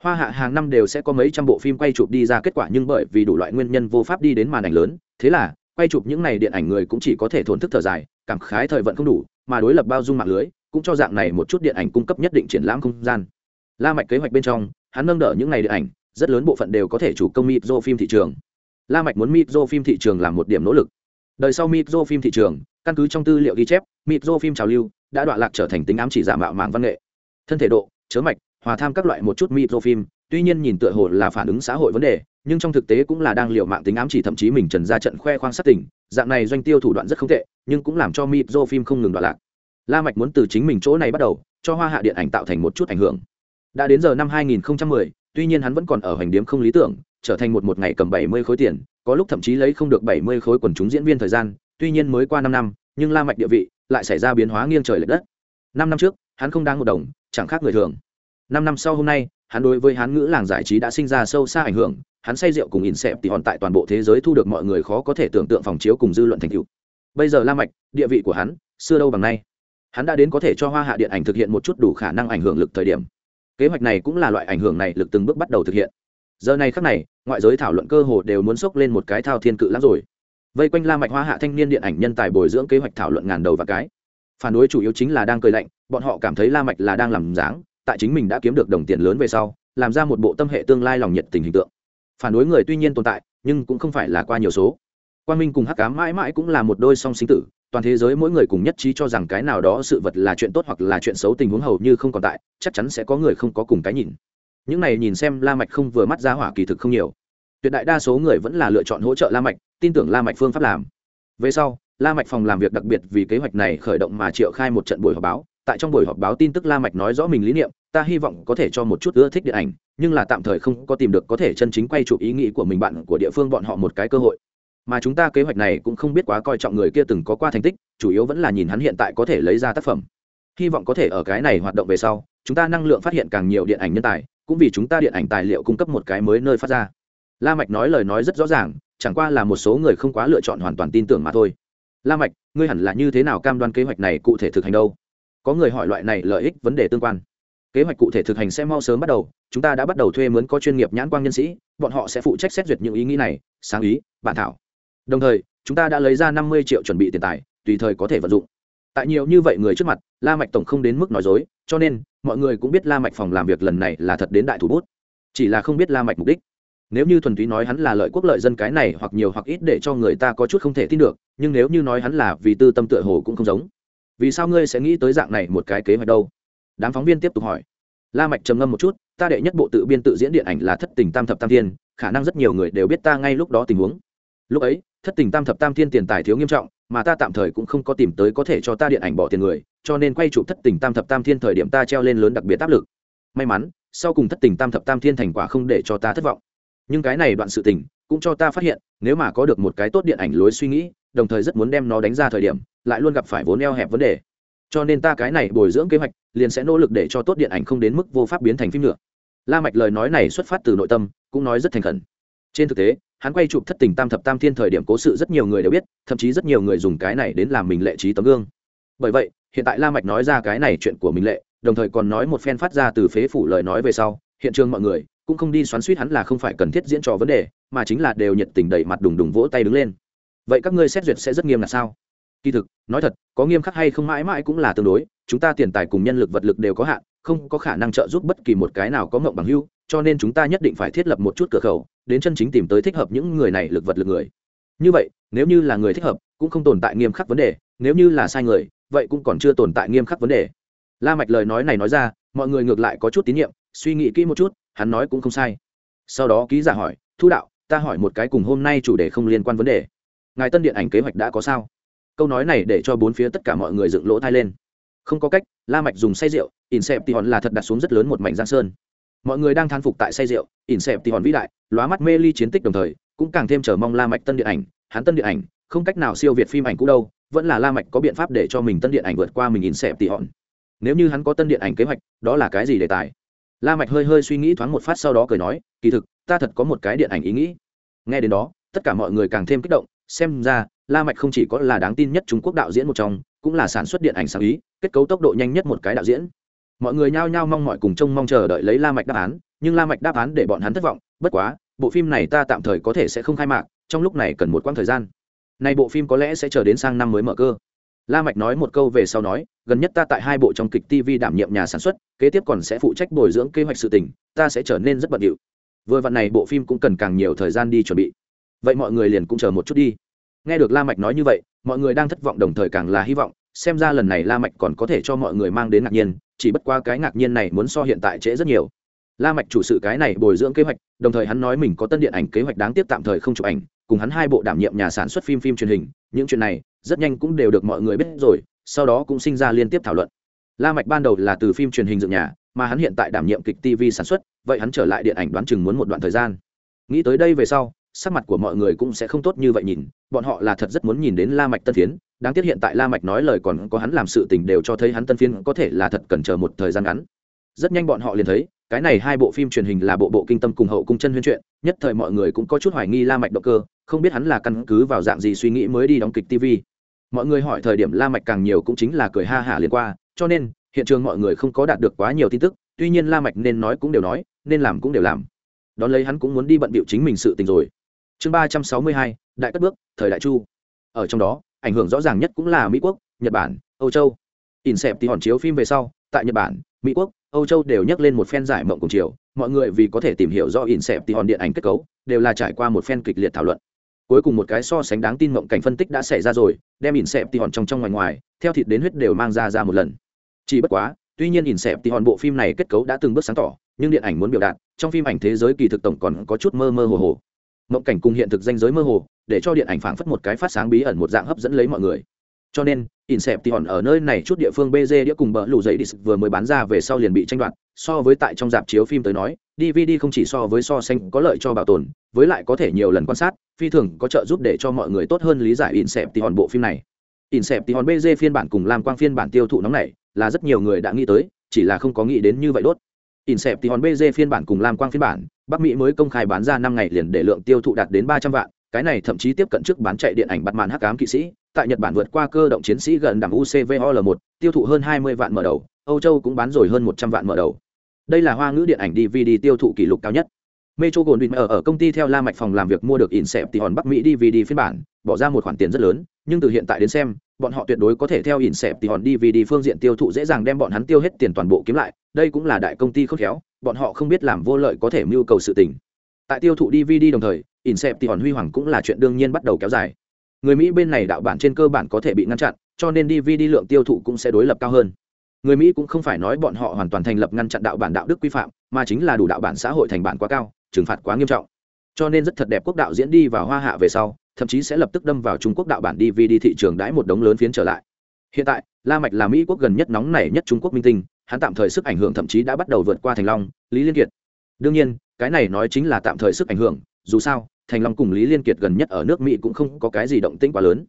hoa hạ hàng năm đều sẽ có mấy trăm bộ phim quay chụp đi ra kết quả nhưng bởi vì đủ loại nguyên nhân vô pháp đi đến màn ảnh lớn, thế là, quay chụp những này điện ảnh người cũng chỉ có thể thổn thức thở dài, cảm khái thời vận không đủ, mà đối lập bao dung mạng lưới, cũng cho dạng này một chút điện ảnh cung cấp nhất định triển lãm không gian. La mạch kế hoạch bên trong, hắn nâng đỡ những này điện ảnh, rất lớn bộ phận đều có thể chủ công mịp do phim thị trường. La mạch muốn mịp do phim thị trường làm một điểm nỗ lực. Đời sau mịp do phim thị trường, căn cứ trong tư liệu ghi chép mịp do phim trào lưu đã đoạn lạc trở thành tính ám chỉ giả mạo mạng văn nghệ. Thân thể độ, chớ mạch hòa tham các loại một chút microfilm tuy nhiên nhìn tựa hồ là phản ứng xã hội vấn đề nhưng trong thực tế cũng là đang liệu mạng tính ám chỉ thậm chí mình trần ra trận khoe khoang sát tỉnh dạng này doanh tiêu thủ đoạn rất không tệ nhưng cũng làm cho microfilm không ngừng đoạn lạc. La mạch muốn từ chính mình chỗ này bắt đầu cho hoa hạ điện ảnh tạo thành một chút ảnh hưởng. Đã đến giờ năm 2010, tuy nhiên hắn vẫn còn ở hành điếm không lý tưởng trở thành một một ngày cầm 70 khối tiền có lúc thậm chí lấy không được 70 khối quần chúng diễn viên thời gian tuy nhiên mới qua 5 năm nhưng la mạch địa vị lại xảy ra biến hóa nghiêng trời lệch đất. 5 năm trước hắn không đáng một đồng chẳng khác người thường. Năm năm sau hôm nay, hắn đối với hán ngữ làng giải trí đã sinh ra sâu xa ảnh hưởng, hắn say rượu cùng in xẹp thì hòn tại toàn bộ thế giới thu được mọi người khó có thể tưởng tượng phòng chiếu cùng dư luận thành cựu bây giờ la mạch, địa vị của hắn, xưa đâu bằng nay. Hắn đã đến có thể cho hoa hạ điện ảnh thực hiện một chút đủ khả năng ảnh hưởng lực thời điểm. Kế hoạch này cũng là loại ảnh hưởng này lực từng bước bắt đầu thực hiện. Giờ này khắc này, ngoại giới thảo luận cơ hồ đều muốn sốc lên một cái thao thiên cự lắm rồi. Vây quanh la mạch, hoa hạ thanh niên điện ảnh nhân tài bồi dưỡng kế hoạch thảo luận ngàn đầu và cái. Phản đối chủ yếu chính là đang cười lạnh, bọn họ cảm thấy la mạch là đang làm dáng tại chính mình đã kiếm được đồng tiền lớn về sau, làm ra một bộ tâm hệ tương lai lòng nhiệt tình hình tượng. Phản đối người tuy nhiên tồn tại, nhưng cũng không phải là qua nhiều số. Quan minh cùng hắc cá mãi mãi cũng là một đôi song sinh tử, toàn thế giới mỗi người cùng nhất trí cho rằng cái nào đó sự vật là chuyện tốt hoặc là chuyện xấu tình huống hầu như không còn tại, chắc chắn sẽ có người không có cùng cái nhìn. Những này nhìn xem la mạch không vừa mắt ra hỏa kỳ thực không nhiều. Tuyệt đại đa số người vẫn là lựa chọn hỗ trợ la mạch, tin tưởng la mạch phương pháp làm. Về sau, la mạch phòng làm việc đặc biệt vì kế hoạch này khởi động mà triệu khai một trận buổi họp báo tại trong buổi họp báo tin tức la mạch nói rõ mình lý niệm, ta hy vọng có thể cho một chút ưa thích điện ảnh, nhưng là tạm thời không có tìm được có thể chân chính quay chụp ý nghĩ của mình bạn của địa phương bọn họ một cái cơ hội. Mà chúng ta kế hoạch này cũng không biết quá coi trọng người kia từng có qua thành tích, chủ yếu vẫn là nhìn hắn hiện tại có thể lấy ra tác phẩm. Hy vọng có thể ở cái này hoạt động về sau, chúng ta năng lượng phát hiện càng nhiều điện ảnh nhân tài, cũng vì chúng ta điện ảnh tài liệu cung cấp một cái mới nơi phát ra. La mạch nói lời nói rất rõ ràng, chẳng qua là một số người không quá lựa chọn hoàn toàn tin tưởng mà thôi. La mạch, ngươi hẳn là như thế nào cam đoan kế hoạch này cụ thể thực hành đâu? Có người hỏi loại này lợi ích vấn đề tương quan. Kế hoạch cụ thể thực hành sẽ mau sớm bắt đầu, chúng ta đã bắt đầu thuê mướn có chuyên nghiệp nhãn quang nhân sĩ, bọn họ sẽ phụ trách xét duyệt những ý nghĩ này, sáng ý, bản thảo. Đồng thời, chúng ta đã lấy ra năm mươi triệu chuẩn bị tiền tài, tùy thời có thể vận dụng. Tại nhiều như vậy người trước mặt, la mạch tổng không đến mức nói dối, cho nên, mọi người cũng biết la mạch phòng làm việc lần này là thật đến đại thủ bút. Chỉ là không biết la mạch mục đích. Nếu như thuần túy nói hắn là lợi quốc lợi dân cái này hoặc nhiều hoặc ít để cho người ta có chút không thể tin được, nhưng nếu như nói hắn là vì tư tâm tựa hồ cũng không giống vì sao ngươi sẽ nghĩ tới dạng này một cái kế hoạch đâu? Đám phóng viên tiếp tục hỏi. La mạch trầm ngâm một chút, ta đệ nhất bộ tự biên tự diễn điện ảnh là thất tình tam thập tam thiên, khả năng rất nhiều người đều biết ta ngay lúc đó tình huống. Lúc ấy, thất tình tam thập tam thiên tiền tài thiếu nghiêm trọng, mà ta tạm thời cũng không có tìm tới có thể cho ta điện ảnh bỏ tiền người, cho nên quay chụp thất tình tam thập tam thiên thời điểm ta treo lên lớn đặc biệt áp lực. May mắn, sau cùng thất tình tam thập tam thiên thành quả không để cho ta thất vọng. Nhưng cái này đoạn sự tình, cũng cho ta phát hiện, nếu mà có được một cái tốt điện ảnh lối suy nghĩ, đồng thời rất muốn đem nó đánh ra thời điểm lại luôn gặp phải vốn eo hẹp vấn đề. Cho nên ta cái này bồi dưỡng kế hoạch, liền sẽ nỗ lực để cho tốt điện ảnh không đến mức vô pháp biến thành phim nữa. La mạch lời nói này xuất phát từ nội tâm, cũng nói rất thành khẩn. Trên thực tế, hắn quay chụp thất tình tam thập tam thiên thời điểm cố sự rất nhiều người đều biết, thậm chí rất nhiều người dùng cái này đến làm mình lệ trí tấm gương. Bởi vậy, hiện tại la mạch nói ra cái này chuyện của mình lệ, đồng thời còn nói một phen phát ra từ phế phủ lời nói về sau, hiện trường mọi người cũng không đi xoắn suýt hắn là không phải cần thiết diễn trò vấn đề, mà chính là đều nhiệt tình đẩy mặt đùng đùng vỗ tay đứng lên. Vậy các ngươi xét duyệt sẽ rất nghiêm là sao? Kỳ thực, nói thật, có nghiêm khắc hay không mãi mãi cũng là tương đối, chúng ta tiền tài cùng nhân lực vật lực đều có hạn, không có khả năng trợ giúp bất kỳ một cái nào có mộng bằng hưu, cho nên chúng ta nhất định phải thiết lập một chút cửa khẩu, đến chân chính tìm tới thích hợp những người này lực vật lực người. Như vậy, nếu như là người thích hợp, cũng không tồn tại nghiêm khắc vấn đề, nếu như là sai người, vậy cũng còn chưa tồn tại nghiêm khắc vấn đề. La mạch lời nói này nói ra, mọi người ngược lại có chút tín nhiệm, suy nghĩ kỹ một chút, hắn nói cũng không sai. Sau đó ký giả hỏi, thu đạo, ta hỏi một cái cùng hôm nay chủ đề không liên quan vấn đề. Ngài tân điện ảnh kế hoạch đã có sao? Câu nói này để cho bốn phía tất cả mọi người dựng lỗ thai lên. Không có cách, la mạch dùng say rượu in xẹp thì hòn là thật đặt xuống rất lớn một mảnh giang sơn. Mọi người đang thán phục tại say rượu in xẹp thì hòn vĩ đại, lóa mắt mê ly chiến tích đồng thời, cũng càng thêm chờ mong la mạch tân điện ảnh, hắn tân điện ảnh, không cách nào siêu việt phim ảnh cũ đâu, vẫn là la mạch có biện pháp để cho mình tân điện ảnh vượt qua mình in xẹp thì hòn. Nếu như hắn có tân điện ảnh kế hoạch, đó là cái gì đề tài? La mạch hơi hơi suy nghĩ thoáng một phát sau đó cười nói, kỳ thực, ta thật có một cái điện ảnh ý nghĩ. Nghe đến đó, tất cả mọi người càng thêm kích động, xem ra la mạch không chỉ có là đáng tin nhất trung quốc đạo diễn một trong, cũng là sản xuất điện ảnh sáng ý, kết cấu tốc độ nhanh nhất một cái đạo diễn. Mọi người nhao nhao mong mọi cùng trông mong chờ đợi lấy la mạch đáp án, nhưng la mạch đáp án để bọn hắn thất vọng, bất quá, bộ phim này ta tạm thời có thể sẽ không khai mạc, trong lúc này cần một quãng thời gian. Nay bộ phim có lẽ sẽ chờ đến sang năm mới mở cơ. La mạch nói một câu về sau nói, gần nhất ta tại hai bộ trong kịch tv đảm nhiệm nhà sản xuất, kế tiếp còn sẽ phụ trách bồi dưỡng kế hoạch sự tình, ta sẽ trở nên rất bận rộn vừa vặn này bộ phim cũng cần càng nhiều thời gian đi chuẩn bị. Vậy mọi người liền cũng chờ một chút đi nghe được la mạch nói như vậy, mọi người đang thất vọng đồng thời càng là hy vọng, xem ra lần này la mạch còn có thể cho mọi người mang đến ngạc nhiên, chỉ bất qua cái ngạc nhiên này muốn so hiện tại trễ rất nhiều. La mạch chủ sự cái này bồi dưỡng kế hoạch, đồng thời hắn nói mình có tân điện ảnh kế hoạch đáng tiếc tạm thời không chụp ảnh, cùng hắn hai bộ đảm nhiệm nhà sản xuất phim phim truyền hình, những chuyện này rất nhanh cũng đều được mọi người biết rồi, sau đó cũng sinh ra liên tiếp thảo luận. La mạch ban đầu là từ phim truyền hình dựng nhà, mà hắn hiện tại đảm nhiệm kịch tv sản xuất, vậy hắn trở lại điện ảnh đoán chừng muốn một đoạn thời gian. Nghĩ tới đây về sau sắc mặt của mọi người cũng sẽ không tốt như vậy nhìn, bọn họ là thật rất muốn nhìn đến la mạch tân phiến. Đáng tiếc hiện tại la mạch nói lời còn có hắn làm sự tình đều cho thấy hắn tân phiến có thể là thật cần chờ một thời gian ngắn. Rất nhanh bọn họ liền thấy, cái này hai bộ phim truyền hình là bộ bộ kinh tâm cùng hậu cung chân huyên truyện nhất thời mọi người cũng có chút hoài nghi la mạch động cơ, không biết hắn là căn cứ vào dạng gì suy nghĩ mới đi đóng kịch tv mọi người hỏi thời điểm la mạch càng nhiều cũng chính là cười ha hả liền qua, cho nên, hiện trường mọi người không có đạt được quá nhiều tin tức, tuy nhiên la mạch nên nói cũng đều nói, nên làm cũng đều làm. Đón lấy hắn cũng muốn đi bận bịu chính mình sự tình rồi chương ba trăm sáu mươi hai, đại cất bước, thời đại chu. Ở trong đó, ảnh hưởng rõ ràng nhất cũng là mỹ quốc, nhật bản, âu châu. In xẹp thì hòn chiếu phim về sau, tại nhật bản, mỹ quốc, âu châu đều nhắc lên một phen giải mộng cùng chiều. Mọi người vì có thể tìm hiểu rõ in xẹp thì hòn điện ảnh kết cấu, đều là trải qua một phen kịch liệt thảo luận. Cuối cùng một cái so sánh đáng tin mộng cảnh phân tích đã xảy ra rồi, đem in xẹp thì hòn trong trong ngoài ngoài, theo thịt đến huyết đều mang ra ra một lần. Chỉ bất quá, tuy nhiên in xẹp thì hòn bộ phim này kết cấu đã từng bước sáng tỏ, nhưng điện ảnh muốn biểu đạt, trong phim ảnh thế giới kỳ thực tổng còn có chút mơ mơ hồ hồ mộng cảnh cùng hiện thực danh giới mơ hồ để cho điện ảnh phảng phất một cái phát sáng bí ẩn một dạng hấp dẫn lấy mọi người cho nên Inception ở nơi này chút địa phương BG đĩa cùng bờ lù dậy đi vừa mới bán ra về sau liền bị tranh đoạt, so với tại trong dạp chiếu phim tới nói, DVD không chỉ so với so sánh có lợi cho bảo tồn, với lại có thể nhiều lần quan sát, phi thường có trợ giúp để cho mọi người tốt hơn lý giải Inception bộ phim này. Inception BG phiên bản cùng làm quang phiên bản tiêu thụ nóng này, là rất nhiều người đã nghĩ tới, chỉ là không có nghĩ đến như vậy đốt. Inception BG phiên bản cùng Lam quang phiên bản, Bắc Mỹ mới công khai bán ra năm ngày liền để lượng tiêu thụ đạt đến ba trăm vạn, cái này thậm chí tiếp cận trước bán chạy điện ảnh bắt màn hắc ám kỵ sĩ, tại Nhật Bản vượt qua cơ động chiến sĩ gần đẳng UCVOL1, tiêu thụ hơn 20 vạn mở đầu, Âu Châu cũng bán rồi hơn 100 vạn mở đầu. Đây là hoa ngữ điện ảnh DVD tiêu thụ kỷ lục cao nhất. Metro Goldwyn ở ở công ty theo La Mạch phòng làm việc mua được Inception Bắc Mỹ DVD phiên bản, bỏ ra một khoản tiền rất lớn, nhưng từ hiện tại đến xem, bọn họ tuyệt đối có thể theo ỉn xẹp thì hòn DVD phương diện tiêu thụ dễ dàng đem bọn hắn tiêu hết tiền toàn bộ kiếm lại, đây cũng là đại công ty khôn khéo, bọn họ không biết làm vô lợi có thể mưu cầu sự tình. Tại tiêu thụ DVD đồng thời, ỉn xẹp thì hòn huy hoàng cũng là chuyện đương nhiên bắt đầu kéo dài. Người mỹ bên này đạo bản trên cơ bản có thể bị ngăn chặn cho nên dvd lượng tiêu thụ cũng sẽ đối lập cao hơn. Người mỹ cũng không phải nói bọn họ hoàn toàn thành lập ngăn chặn đạo bản đạo đức quy phạm mà chính là đủ đạo bản xã hội thành bản quá cao trừng phạt quá nghiêm trọng. Cho nên rất thật đẹp quốc đạo diễn đi vào hoa hạ về sau thậm chí sẽ lập tức đâm vào trung quốc đạo bản dvd thị trường đãi một đống lớn phiến trở lại. Hiện tại, la mạch là mỹ quốc gần nhất nóng nảy nhất trung quốc minh tinh, hắn tạm thời sức ảnh hưởng thậm chí đã bắt đầu vượt qua thành long, lý liên kiệt. Đương nhiên, cái này nói chính là tạm thời sức ảnh hưởng, dù sao, thành long cùng lý liên kiệt gần nhất ở nước mỹ cũng không có cái gì động tĩnh quá lớn.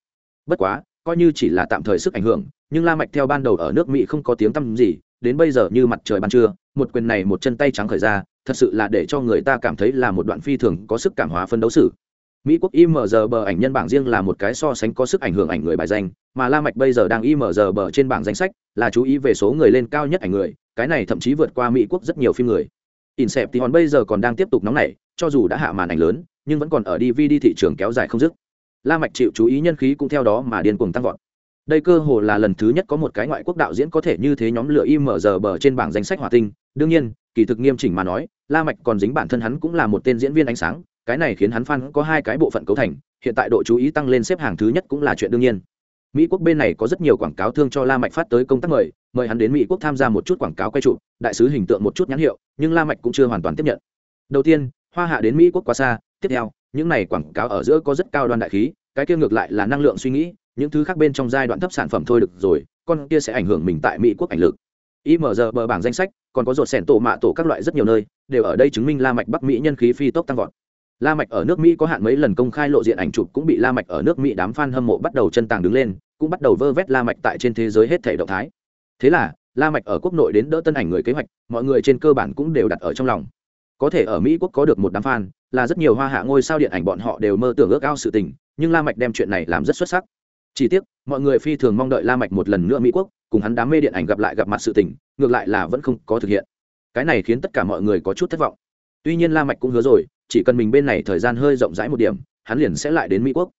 Bất quá, coi như chỉ là tạm thời sức ảnh hưởng, nhưng la mạch theo ban đầu ở nước mỹ không có tiếng tăm gì, đến bây giờ như mặt trời ban trưa, một quyền này một chân tay trắng khởi ra, thật sự là để cho người ta cảm thấy là một đoạn phi thường có sức cảm hóa phân đấu sử mỹ quốc img ảnh nhân bảng riêng là một cái so sánh có sức ảnh hưởng ảnh người bài danh mà la mạch bây giờ đang img trên bảng danh sách là chú ý về số người lên cao nhất ảnh người cái này thậm chí vượt qua mỹ quốc rất nhiều phim người. Inception bây giờ còn đang tiếp tục nóng nảy, cho dù đã hạ màn ảnh lớn, nhưng vẫn còn ở dvd thị trường kéo dài không dứt. La mạch chịu chú ý nhân khí cũng theo đó mà điên cuồng tăng vọt. Đây cơ hồ là lần thứ nhất có một cái ngoại quốc đạo diễn có thể như thế nhóm lửa im trên bảng danh sách hỏa tinh. Đương nhiên kỳ thực nghiêm chỉnh mà nói la mạch còn dính bản thân hắn cũng là một tên diễn viên ánh sáng cái này khiến hắn fan có hai cái bộ phận cấu thành, hiện tại độ chú ý tăng lên xếp hàng thứ nhất cũng là chuyện đương nhiên. Mỹ quốc bên này có rất nhiều quảng cáo thương cho la mạch phát tới công tác mời mời hắn đến mỹ quốc tham gia một chút quảng cáo quay trụ đại sứ hình tượng một chút nhãn hiệu, nhưng la mạch cũng chưa hoàn toàn tiếp nhận. Đầu tiên, hoa hạ đến mỹ quốc quá xa, tiếp theo, những này quảng cáo ở giữa có rất cao đoan đại khí, cái kia ngược lại là năng lượng suy nghĩ, những thứ khác bên trong giai đoạn thấp sản phẩm thôi được rồi, con kia sẽ ảnh hưởng mình tại mỹ quốc ảnh lực. Giờ bờ bảng danh sách, còn có rột sẻn tổ mạ tổ các loại rất nhiều nơi, đều ở đây chứng minh la mạch bắc mỹ nhân khí phi tốc tăng vọt la mạch ở nước mỹ có hạn mấy lần công khai lộ diện ảnh chụp cũng bị la mạch ở nước mỹ đám fan hâm mộ bắt đầu chân tàng đứng lên, cũng bắt đầu vơ vét la mạch tại trên thế giới hết thảy động thái. Thế là, la mạch ở quốc nội đến đỡ tân ảnh người kế hoạch, mọi người trên cơ bản cũng đều đặt ở trong lòng. Có thể ở mỹ quốc có được một đám fan, là rất nhiều hoa hạ ngôi sao điện ảnh bọn họ đều mơ tưởng ước ao sự tình, nhưng la mạch đem chuyện này làm rất xuất sắc. Chỉ tiếc, mọi người phi thường mong đợi la mạch một lần nữa mỹ quốc, cùng hắn đám mê điện ảnh gặp lại gặp mặt sự tình, ngược lại là vẫn không có thực hiện. Cái này khiến tất cả mọi người có chút thất vọng. Tuy nhiên la mạch cũng hứa rồi chỉ cần mình bên này thời gian hơi rộng rãi một điểm, hắn liền sẽ lại đến mỹ quốc.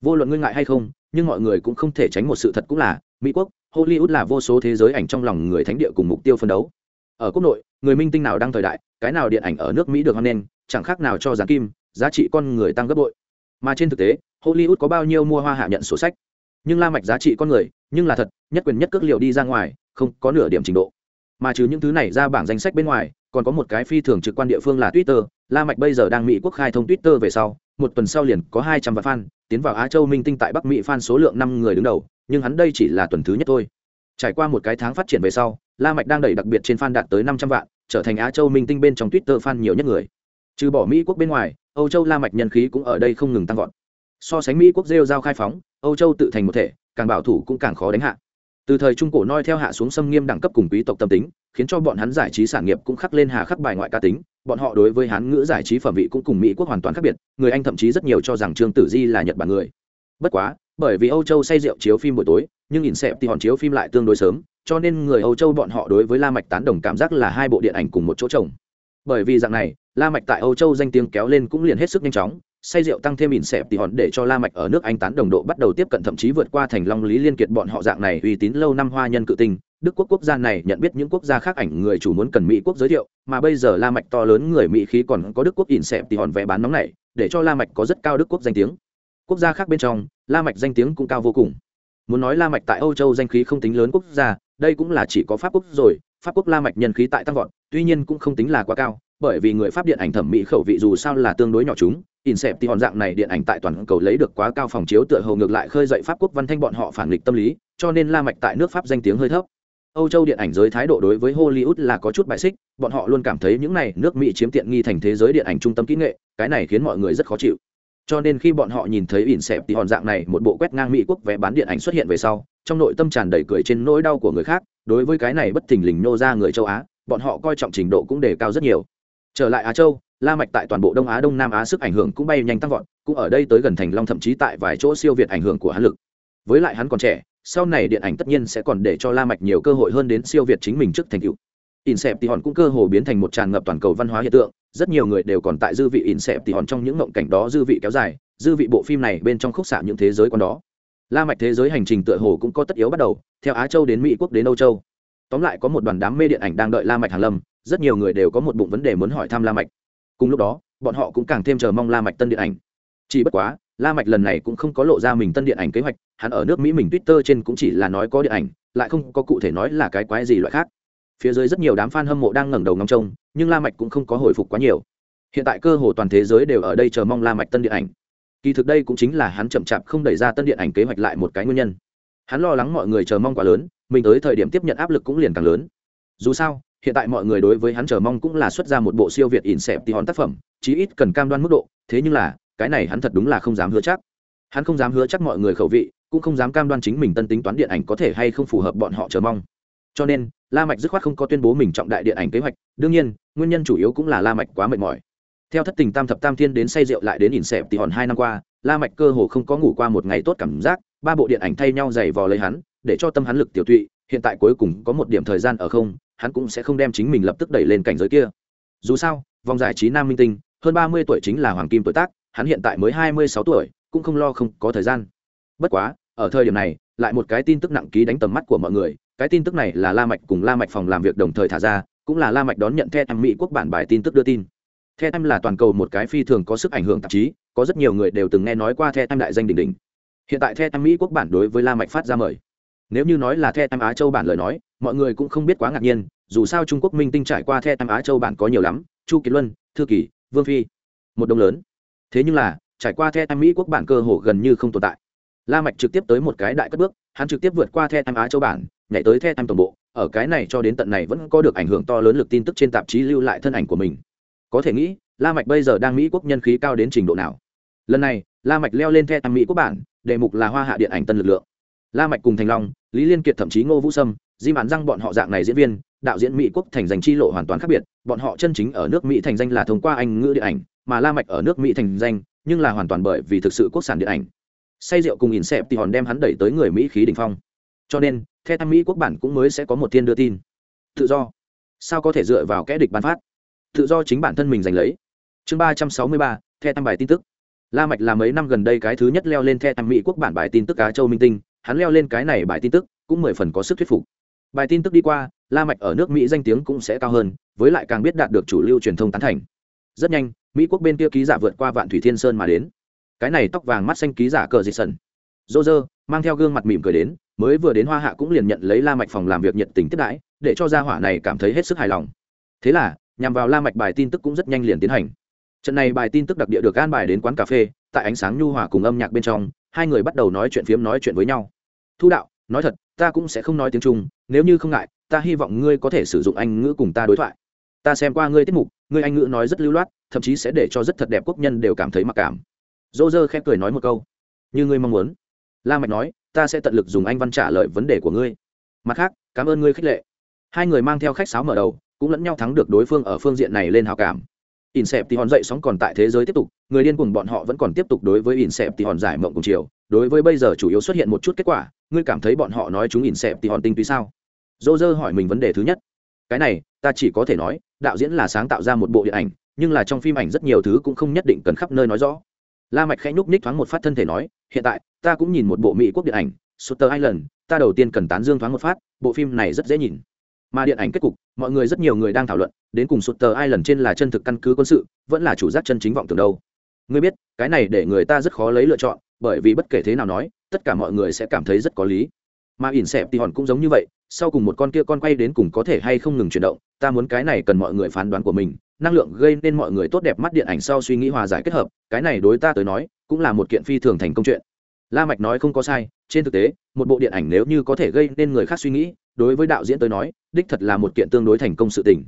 Vô luận ngươi ngại hay không, nhưng mọi người cũng không thể tránh một sự thật cũng là, mỹ quốc, hollywood là vô số thế giới ảnh trong lòng người thánh địa cùng mục tiêu phân đấu. Ở quốc nội, người minh tinh nào đang thời đại, cái nào điện ảnh ở nước mỹ được hoan nghênh, chẳng khác nào cho gián kim, giá trị con người tăng gấp bội. Mà trên thực tế, hollywood có bao nhiêu mua hoa hạ nhận sổ sách? Nhưng la mạch giá trị con người, nhưng là thật, nhất quyền nhất cước liệu đi ra ngoài, không có nửa điểm trình độ. Mà trừ những thứ này ra bảng danh sách bên ngoài, còn có một cái phi thường trực quan địa phương là twitter la mạch bây giờ đang mỹ quốc khai thông twitter về sau, một tuần sau liền có hai trăm vạn fan, tiến vào á châu minh tinh tại bắc mỹ fan số lượng năm người đứng đầu, nhưng hắn đây chỉ là tuần thứ nhất thôi. Trải qua một cái tháng phát triển về sau, la mạch đang đẩy đặc biệt trên fan đạt tới năm trăm vạn, trở thành á châu minh tinh bên trong twitter fan nhiều nhất người. Trừ bỏ mỹ quốc bên ngoài, âu châu la mạch nhân khí cũng ở đây không ngừng tăng vọt. So sánh mỹ quốc rêu giao khai phóng, âu châu tự thành một thể, càng bảo thủ cũng càng khó đánh hạ. Từ thời trung cổ noi theo hạ xuống xâm nghiêm đẳng cấp cùng quý tộc tâm tính, khiến cho bọn hắn giải trí sản nghiệp cũng khắc lên hà khắc bài ngoại ca tính bọn họ đối với hán ngữ giải trí phẩm vị cũng cùng mỹ quốc hoàn toàn khác biệt, người anh thậm chí rất nhiều cho rằng trương tử di là nhật bản người. Bất quá, bởi vì âu châu say rượu chiếu phim buổi tối, nhưng nhìn xẹp thì hòn chiếu phim lại tương đối sớm, cho nên người âu châu bọn họ đối với la mạch tán đồng cảm giác là hai bộ điện ảnh cùng một chỗ chồng. Bởi vì dạng này, la mạch tại âu châu danh tiếng kéo lên cũng liền hết sức nhanh chóng say rượu tăng thêm ỉn xẹp thì hòn để cho la mạch ở nước anh tán đồng độ bắt đầu tiếp cận, thậm chí vượt qua thành long lý liên kiệt bọn họ dạng này uy tín lâu năm hoa nhân cự tinh. Đức quốc quốc gia này nhận biết những quốc gia khác ảnh người chủ muốn cần mỹ quốc giới thiệu, mà bây giờ la mạch to lớn người mỹ khí còn có đức quốc ỉn xẹp thì hòn vẽ bán nóng này, để cho la mạch có rất cao đức quốc danh tiếng. Quốc gia khác bên trong, la mạch danh tiếng cũng cao vô cùng. Muốn nói la mạch tại âu châu danh khí không tính lớn quốc gia, đây cũng là chỉ có pháp quốc rồi, pháp quốc la mạch nhân khí tại tăng vọt, tuy nhiên cũng không tính là quá cao bởi vì người pháp điện ảnh thẩm mỹ khẩu vị dù sao là tương đối nhỏ chúng, in xẹp thì hòn dạng này điện ảnh tại toàn cầu lấy được quá cao phòng chiếu tựa hầu ngược lại khơi dậy pháp quốc văn thanh bọn họ phản nghịch tâm lý, cho nên la mạch tại nước pháp danh tiếng hơi thấp. Âu châu điện ảnh giới thái độ đối với hollywood là có chút bài xích, bọn họ luôn cảm thấy những này nước mỹ chiếm tiện nghi thành thế giới điện ảnh trung tâm kỹ nghệ, cái này khiến mọi người rất khó chịu. Cho nên khi bọn họ nhìn thấy ỉn xẹp thì hòn dạng này một bộ quét ngang mỹ quốc vé bán điện ảnh xuất hiện về sau, trong nội tâm tràn đầy cười trên nỗi đau của người khác, đối với cái này bất thình lình nô ra người châu á, bọn họ coi trọng trình độ cũng đề cao rất nhiều trở lại á châu la mạch tại toàn bộ đông á đông nam á sức ảnh hưởng cũng bay nhanh tăng vọt cũng ở đây tới gần thành long thậm chí tại vài chỗ siêu việt ảnh hưởng của hắn lực với lại hắn còn trẻ sau này điện ảnh tất nhiên sẽ còn để cho la mạch nhiều cơ hội hơn đến siêu việt chính mình trước thành tựu Insep thì hòn cũng cơ hồ biến thành một tràn ngập toàn cầu văn hóa hiện tượng, rất nhiều người đều còn tại dư vị Insep thì hòn trong những ngộng cảnh đó dư vị kéo dài, dư vị bộ phim này bên trong khúc xạ những thế giới con đó. La mạch thế giới hành trình tựa hồ cũng có tất yếu bắt đầu, theo Á Châu đến Mỹ quốc đến Âu Châu. Tóm lại có một đoàn đám mê điện ảnh đang đợi La mạch hàng lâm, rất nhiều người đều có một bụng vấn đề muốn hỏi thăm La mạch. Cùng lúc đó, bọn họ cũng càng thêm chờ mong La mạch tân điện ảnh. Chỉ bất quá, La mạch lần này cũng không có lộ ra mình tân điện ảnh kế hoạch, hắn ở nước Mỹ mình Twitter trên cũng chỉ là nói có điện ảnh, lại không có cụ thể nói là cái quái gì loại khác phía dưới rất nhiều đám fan hâm mộ đang ngẩng đầu ngóng trông nhưng la mạch cũng không có hồi phục quá nhiều hiện tại cơ hồ toàn thế giới đều ở đây chờ mong la mạch tân điện ảnh kỳ thực đây cũng chính là hắn chậm chạp không đẩy ra tân điện ảnh kế hoạch lại một cái nguyên nhân hắn lo lắng mọi người chờ mong quá lớn mình tới thời điểm tiếp nhận áp lực cũng liền càng lớn. Dù sao, hiện tại mọi người đối với hắn chờ mong cũng là xuất ra một bộ siêu việt ỉn xẹp tí hòn tác phẩm, chí ít cần cam đoan mức độ, thế nhưng là, cái này hắn thật đúng là không dám hứa chắc. Hắn không dám hứa chắc mọi người khẩu vị, cũng không dám cam đoan chính mình tân tính toán điện ảnh có thể hay không phù hợp bọn họ chờ mong. Cho nên, la mạch dứt khoát không có tuyên bố mình trọng đại điện ảnh kế hoạch, đương nhiên, nguyên nhân chủ yếu cũng là la mạch quá mệt mỏi. Theo thất tình tam thập tam thiên đến say rượu lại đến ỉn xẹp thì hòn hai năm qua, la mạch cơ hồ không có ngủ qua một ngày tốt cảm giác, ba bộ điện ảnh thay nhau dày vò lấy hắn để cho tâm hắn lực tiểu tụy, hiện tại cuối cùng có một điểm thời gian ở không, hắn cũng sẽ không đem chính mình lập tức đẩy lên cảnh giới kia. Dù sao, vòng giải trí nam minh tinh, hơn ba mươi tuổi chính là hoàng kim tuổi tác, hắn hiện tại mới hai mươi sáu tuổi, cũng không lo không có thời gian. Bất quá, ở thời điểm này, lại một cái tin tức nặng ký đánh tầm mắt của mọi người, cái tin tức này là la mạch cùng la mạch phòng làm việc đồng thời thả ra, cũng là la mạch đón nhận theo mỹ quốc bản bài tin tức đưa tin. Theo em là toàn cầu một cái phi thường có sức ảnh hưởng tạp chí, có rất nhiều người đều từng nghe nói qua theo em đại danh đỉnh đỉnh. Hiện tại theo mỹ quốc bản đối với la mạch phát ra mời nếu như nói là the em á châu bản lời nói, mọi người cũng không biết quá ngạc nhiên, dù sao trung quốc minh tinh trải qua the em á châu bản có nhiều lắm, chu kỳ luân, thư kỳ, vương phi, một đồng lớn. Thế nhưng là, trải qua the em mỹ quốc bản cơ hồ gần như không tồn tại. La mạch trực tiếp tới một cái đại cất bước, hắn trực tiếp vượt qua the em á châu bản, nhảy tới the tam tổng bộ, ở cái này cho đến tận này vẫn có được ảnh hưởng to lớn lực tin tức trên tạp chí lưu lại thân ảnh của mình. Có thể nghĩ, la mạch bây giờ đang mỹ quốc nhân khí cao đến trình độ nào. Lần này, la mạch leo lên the tam mỹ quốc bản, đề mục là hoa hạ điện ảnh tân lực lượng la mạch cùng thành long, lý liên kiệt thậm chí ngô vũ sâm, di Mạn răng bọn họ dạng này diễn viên, đạo diễn mỹ quốc thành danh chi lộ hoàn toàn khác biệt, bọn họ chân chính ở nước mỹ thành danh là thông qua anh ngữ điện ảnh, mà la mạch ở nước mỹ thành danh, nhưng là hoàn toàn bởi vì thực sự quốc sản điện ảnh. Say rượu cùng nhìn xẹp thì hòn đem hắn đẩy tới người mỹ khí đỉnh phong. Cho nên theo tham mỹ quốc bản cũng mới sẽ có một thiên đưa tin. Tự do. Sao có thể dựa vào kẽ địch bán phát? Tự do chính bản thân mình giành lấy. Chương ba trăm sáu mươi ba theo tham bài tin tức. La mạch là mấy năm gần đây cái thứ nhất leo lên theo tham mỹ quốc bản bài tin tức cá châu minh tinh hắn leo lên cái này bài tin tức cũng mười phần có sức thuyết phục. Bài tin tức đi qua, la mạch ở nước mỹ danh tiếng cũng sẽ cao hơn, với lại càng biết đạt được chủ lưu truyền thông tán thành. Rất nhanh, mỹ quốc bên kia ký giả vượt qua vạn thủy thiên sơn mà đến. Cái này tóc vàng mắt xanh ký giả cờ dịch sần dô dơ mang theo gương mặt mỉm cười đến, mới vừa đến hoa hạ cũng liền nhận lấy la mạch phòng làm việc nhiệt tình tiếp đãi, để cho gia hỏa này cảm thấy hết sức hài lòng. Thế là, nhằm vào la mạch bài tin tức cũng rất nhanh liền tiến hành. Trận này bài tin tức đặc địa được an bài đến quán cà phê, tại ánh sáng nhu hòa cùng âm nhạc bên trong hai người bắt đầu nói chuyện phiếm nói chuyện với nhau. Thu đạo, nói thật, ta cũng sẽ không nói tiếng trung, nếu như không ngại, ta hy vọng ngươi có thể sử dụng anh ngữ cùng ta đối thoại. Ta xem qua ngươi tiết mục, ngươi anh ngữ nói rất lưu loát, thậm chí sẽ để cho rất thật đẹp quốc nhân đều cảm thấy mặc cảm. Dô dơ khép cười nói một câu. Như ngươi mong muốn. La mạch nói, ta sẽ tận lực dùng anh văn trả lời vấn đề của ngươi. Mặt khác, cảm ơn ngươi khích lệ. Hai người mang theo khách sáo mở đầu, cũng lẫn nhau thắng được đối phương ở phương diện này lên hào cảm. Insep thì hòn dậy sóng còn tại thế giới tiếp tục, người điên cuồng bọn họ vẫn còn tiếp tục đối với Insep thì hòn giải mộng cùng chiều, đối với bây giờ chủ yếu xuất hiện một chút kết quả, ngươi cảm thấy bọn họ nói chúng Insep thì hòn tinh túy sao? Roger hỏi mình vấn đề thứ nhất. Cái này, ta chỉ có thể nói, đạo diễn là sáng tạo ra một bộ điện ảnh, nhưng là trong phim ảnh rất nhiều thứ cũng không nhất định cần khắp nơi nói rõ. La Mạch khẽ nhúc nhích thoáng một phát thân thể nói, hiện tại, ta cũng nhìn một bộ Mỹ quốc điện ảnh, Sutter Island, ta đầu tiên cần tán dương thoáng một phát, bộ phim này rất dễ nhìn mà điện ảnh kết cục, mọi người rất nhiều người đang thảo luận, đến cùng sụt tờ ai lần trên là chân thực căn cứ quân sự, vẫn là chủ giác chân chính vọng tưởng đâu. Ngươi biết, cái này để người ta rất khó lấy lựa chọn, bởi vì bất kể thế nào nói, tất cả mọi người sẽ cảm thấy rất có lý. Mà ỉn xẹp thì hòn cũng giống như vậy, sau cùng một con kia con quay đến cùng có thể hay không ngừng chuyển động, ta muốn cái này cần mọi người phán đoán của mình, năng lượng gây nên mọi người tốt đẹp mắt điện ảnh sau suy nghĩ hòa giải kết hợp, cái này đối ta tới nói, cũng là một kiện phi thường thành công chuyện la mạch nói không có sai, trên thực tế, một bộ điện ảnh nếu như có thể gây nên người khác suy nghĩ, đối với đạo diễn tới nói, đích thật là một kiện tương đối thành công sự tình.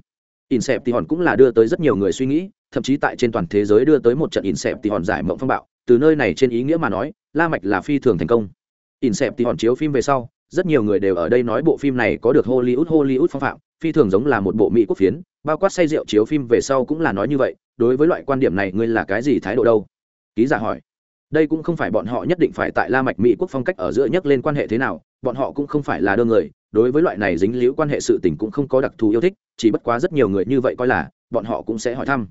Insep thì hòn cũng là đưa tới rất nhiều người suy nghĩ, thậm chí tại trên toàn thế giới đưa tới một trận insep thì hòn giải mộng phong bạo. Từ nơi này trên ý nghĩa mà nói, la mạch là phi thường thành công. Insep thì hòn chiếu phim về sau, rất nhiều người đều ở đây nói bộ phim này có được hollywood hollywood phong phạm, phi thường giống là một bộ mỹ quốc phiến, bao quát say rượu chiếu phim về sau cũng là nói như vậy, đối với loại quan điểm này ngươi là cái gì thái độ đâu? Ký giả hỏi đây cũng không phải bọn họ nhất định phải tại la mạch mỹ quốc phong cách ở giữa nhất lên quan hệ thế nào, bọn họ cũng không phải là đơn người, đối với loại này dính liễu quan hệ sự tình cũng không có đặc thù yêu thích, chỉ bất quá rất nhiều người như vậy coi là, bọn họ cũng sẽ hỏi thăm.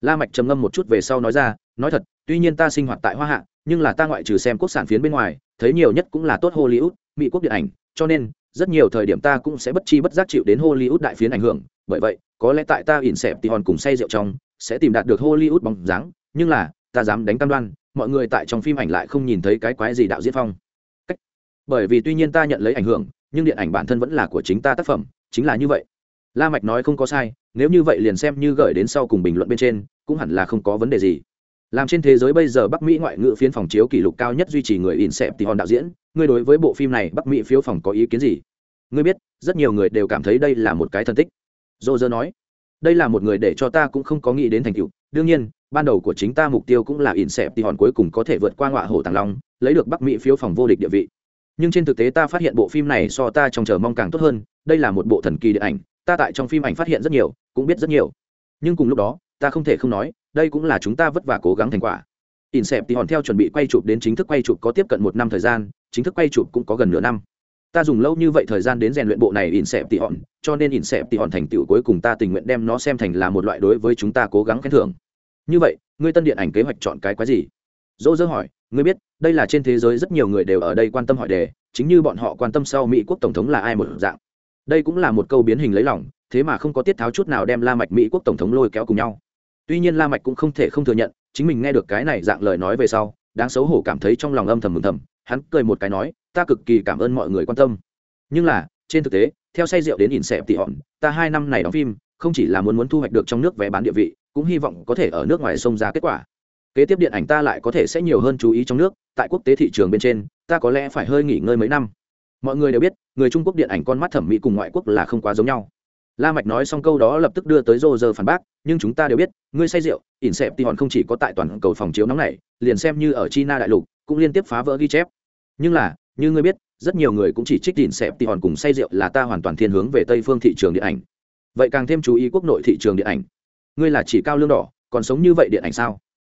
La mạch trầm ngâm một chút về sau nói ra, nói thật, tuy nhiên ta sinh hoạt tại hoa hạ, nhưng là ta ngoại trừ xem quốc sản phiến bên ngoài, thấy nhiều nhất cũng là tốt hollywood, mỹ quốc điện ảnh, cho nên, rất nhiều thời điểm ta cũng sẽ bất chi bất giác chịu đến hollywood đại phiến ảnh hưởng. Bởi vậy, có lẽ tại ta ỉn xẹp thì hòn cùng say rượu trong, sẽ tìm đạt được hollywood bóng dáng, nhưng là, ta dám đánh cam đoan mọi người tại trong phim ảnh lại không nhìn thấy cái quái gì đạo diễn phong. Cách. Bởi vì tuy nhiên ta nhận lấy ảnh hưởng, nhưng điện ảnh bản thân vẫn là của chính ta tác phẩm, chính là như vậy. La mạch nói không có sai, nếu như vậy liền xem như gửi đến sau cùng bình luận bên trên, cũng hẳn là không có vấn đề gì. Làm trên thế giới bây giờ bắc mỹ ngoại ngữ phiến phòng chiếu kỷ lục cao nhất duy trì người in xẹp thì hòn đạo diễn, ngươi đối với bộ phim này bắc mỹ phiếu phòng có ý kiến gì? Ngươi biết, rất nhiều người đều cảm thấy đây là một cái thân tích. Dô dơ nói, đây là một người để cho ta cũng không có nghĩ đến thành tựu. Đương nhiên ban đầu của chính ta mục tiêu cũng là ỉn xẹp thì hòn cuối cùng có thể vượt qua ngọa hổ tàng long, lấy được bắc mỹ phiếu phòng vô địch địa vị. Nhưng trên thực tế ta phát hiện bộ phim này so ta trong chờ mong càng tốt hơn, đây là một bộ thần kỳ điện ảnh, ta tại trong phim ảnh phát hiện rất nhiều, cũng biết rất nhiều. Nhưng cùng lúc đó, ta không thể không nói, đây cũng là chúng ta vất vả cố gắng thành quả. In xẹp thì hòn theo chuẩn bị quay chụp đến chính thức quay chụp có tiếp cận một năm thời gian, chính thức quay chụp cũng có gần nửa năm. Ta dùng lâu như vậy thời gian đến rèn luyện bộ này in xẹp thì hòn, cho nên in xẹp thì hòn thành tựu cuối cùng ta tình nguyện đem nó xem thành là một loại đối với chúng ta cố gắng khen thưởng như vậy, ngươi tân điện ảnh kế hoạch chọn cái quái gì? Dỗ dơ hỏi, ngươi biết, đây là trên thế giới rất nhiều người đều ở đây quan tâm hỏi đề, chính như bọn họ quan tâm sau mỹ quốc tổng thống là ai một dạng. Đây cũng là một câu biến hình lấy lòng, thế mà không có tiết tháo chút nào đem la mạch mỹ quốc tổng thống lôi kéo cùng nhau. Tuy nhiên la mạch cũng không thể không thừa nhận, chính mình nghe được cái này dạng lời nói về sau, đáng xấu hổ cảm thấy trong lòng âm thầm mừng thầm, hắn cười một cái nói, ta cực kỳ cảm ơn mọi người quan tâm. Nhưng là, trên thực tế, theo say rượu đến ỉn xẹp tỉ hòn, ta hai năm này đóng phim, không chỉ là muốn muốn thu hoạch được trong nước vé bán địa vị cũng hy vọng có thể ở nước ngoài xông ra kết quả. Kế tiếp điện ảnh ta lại có thể sẽ nhiều hơn chú ý trong nước, tại quốc tế thị trường bên trên, ta có lẽ phải hơi nghỉ ngơi mấy năm. Mọi người đều biết, người trung quốc điện ảnh con mắt thẩm mỹ cùng ngoại quốc là không quá giống nhau. La mạch nói xong câu đó lập tức đưa tới rô rơ phản bác, nhưng chúng ta đều biết, ngươi say rượu, ỉn xẹp thì hòn không chỉ có tại toàn cầu phòng chiếu nóng này, liền xem như ở china đại lục, cũng liên tiếp phá vỡ ghi chép. Nhưng là, như ngươi biết, rất nhiều người cũng chỉ trích ỉn xẹp thì hòn cùng say rượu là ta hoàn toàn thiên hướng về tây phương thị trường điện ảnh. Vậy càng thêm chú ý quốc nội thị trường điện ảnh ngươi là chỉ cao lương đỏ, còn sống như vậy điện ảnh sao?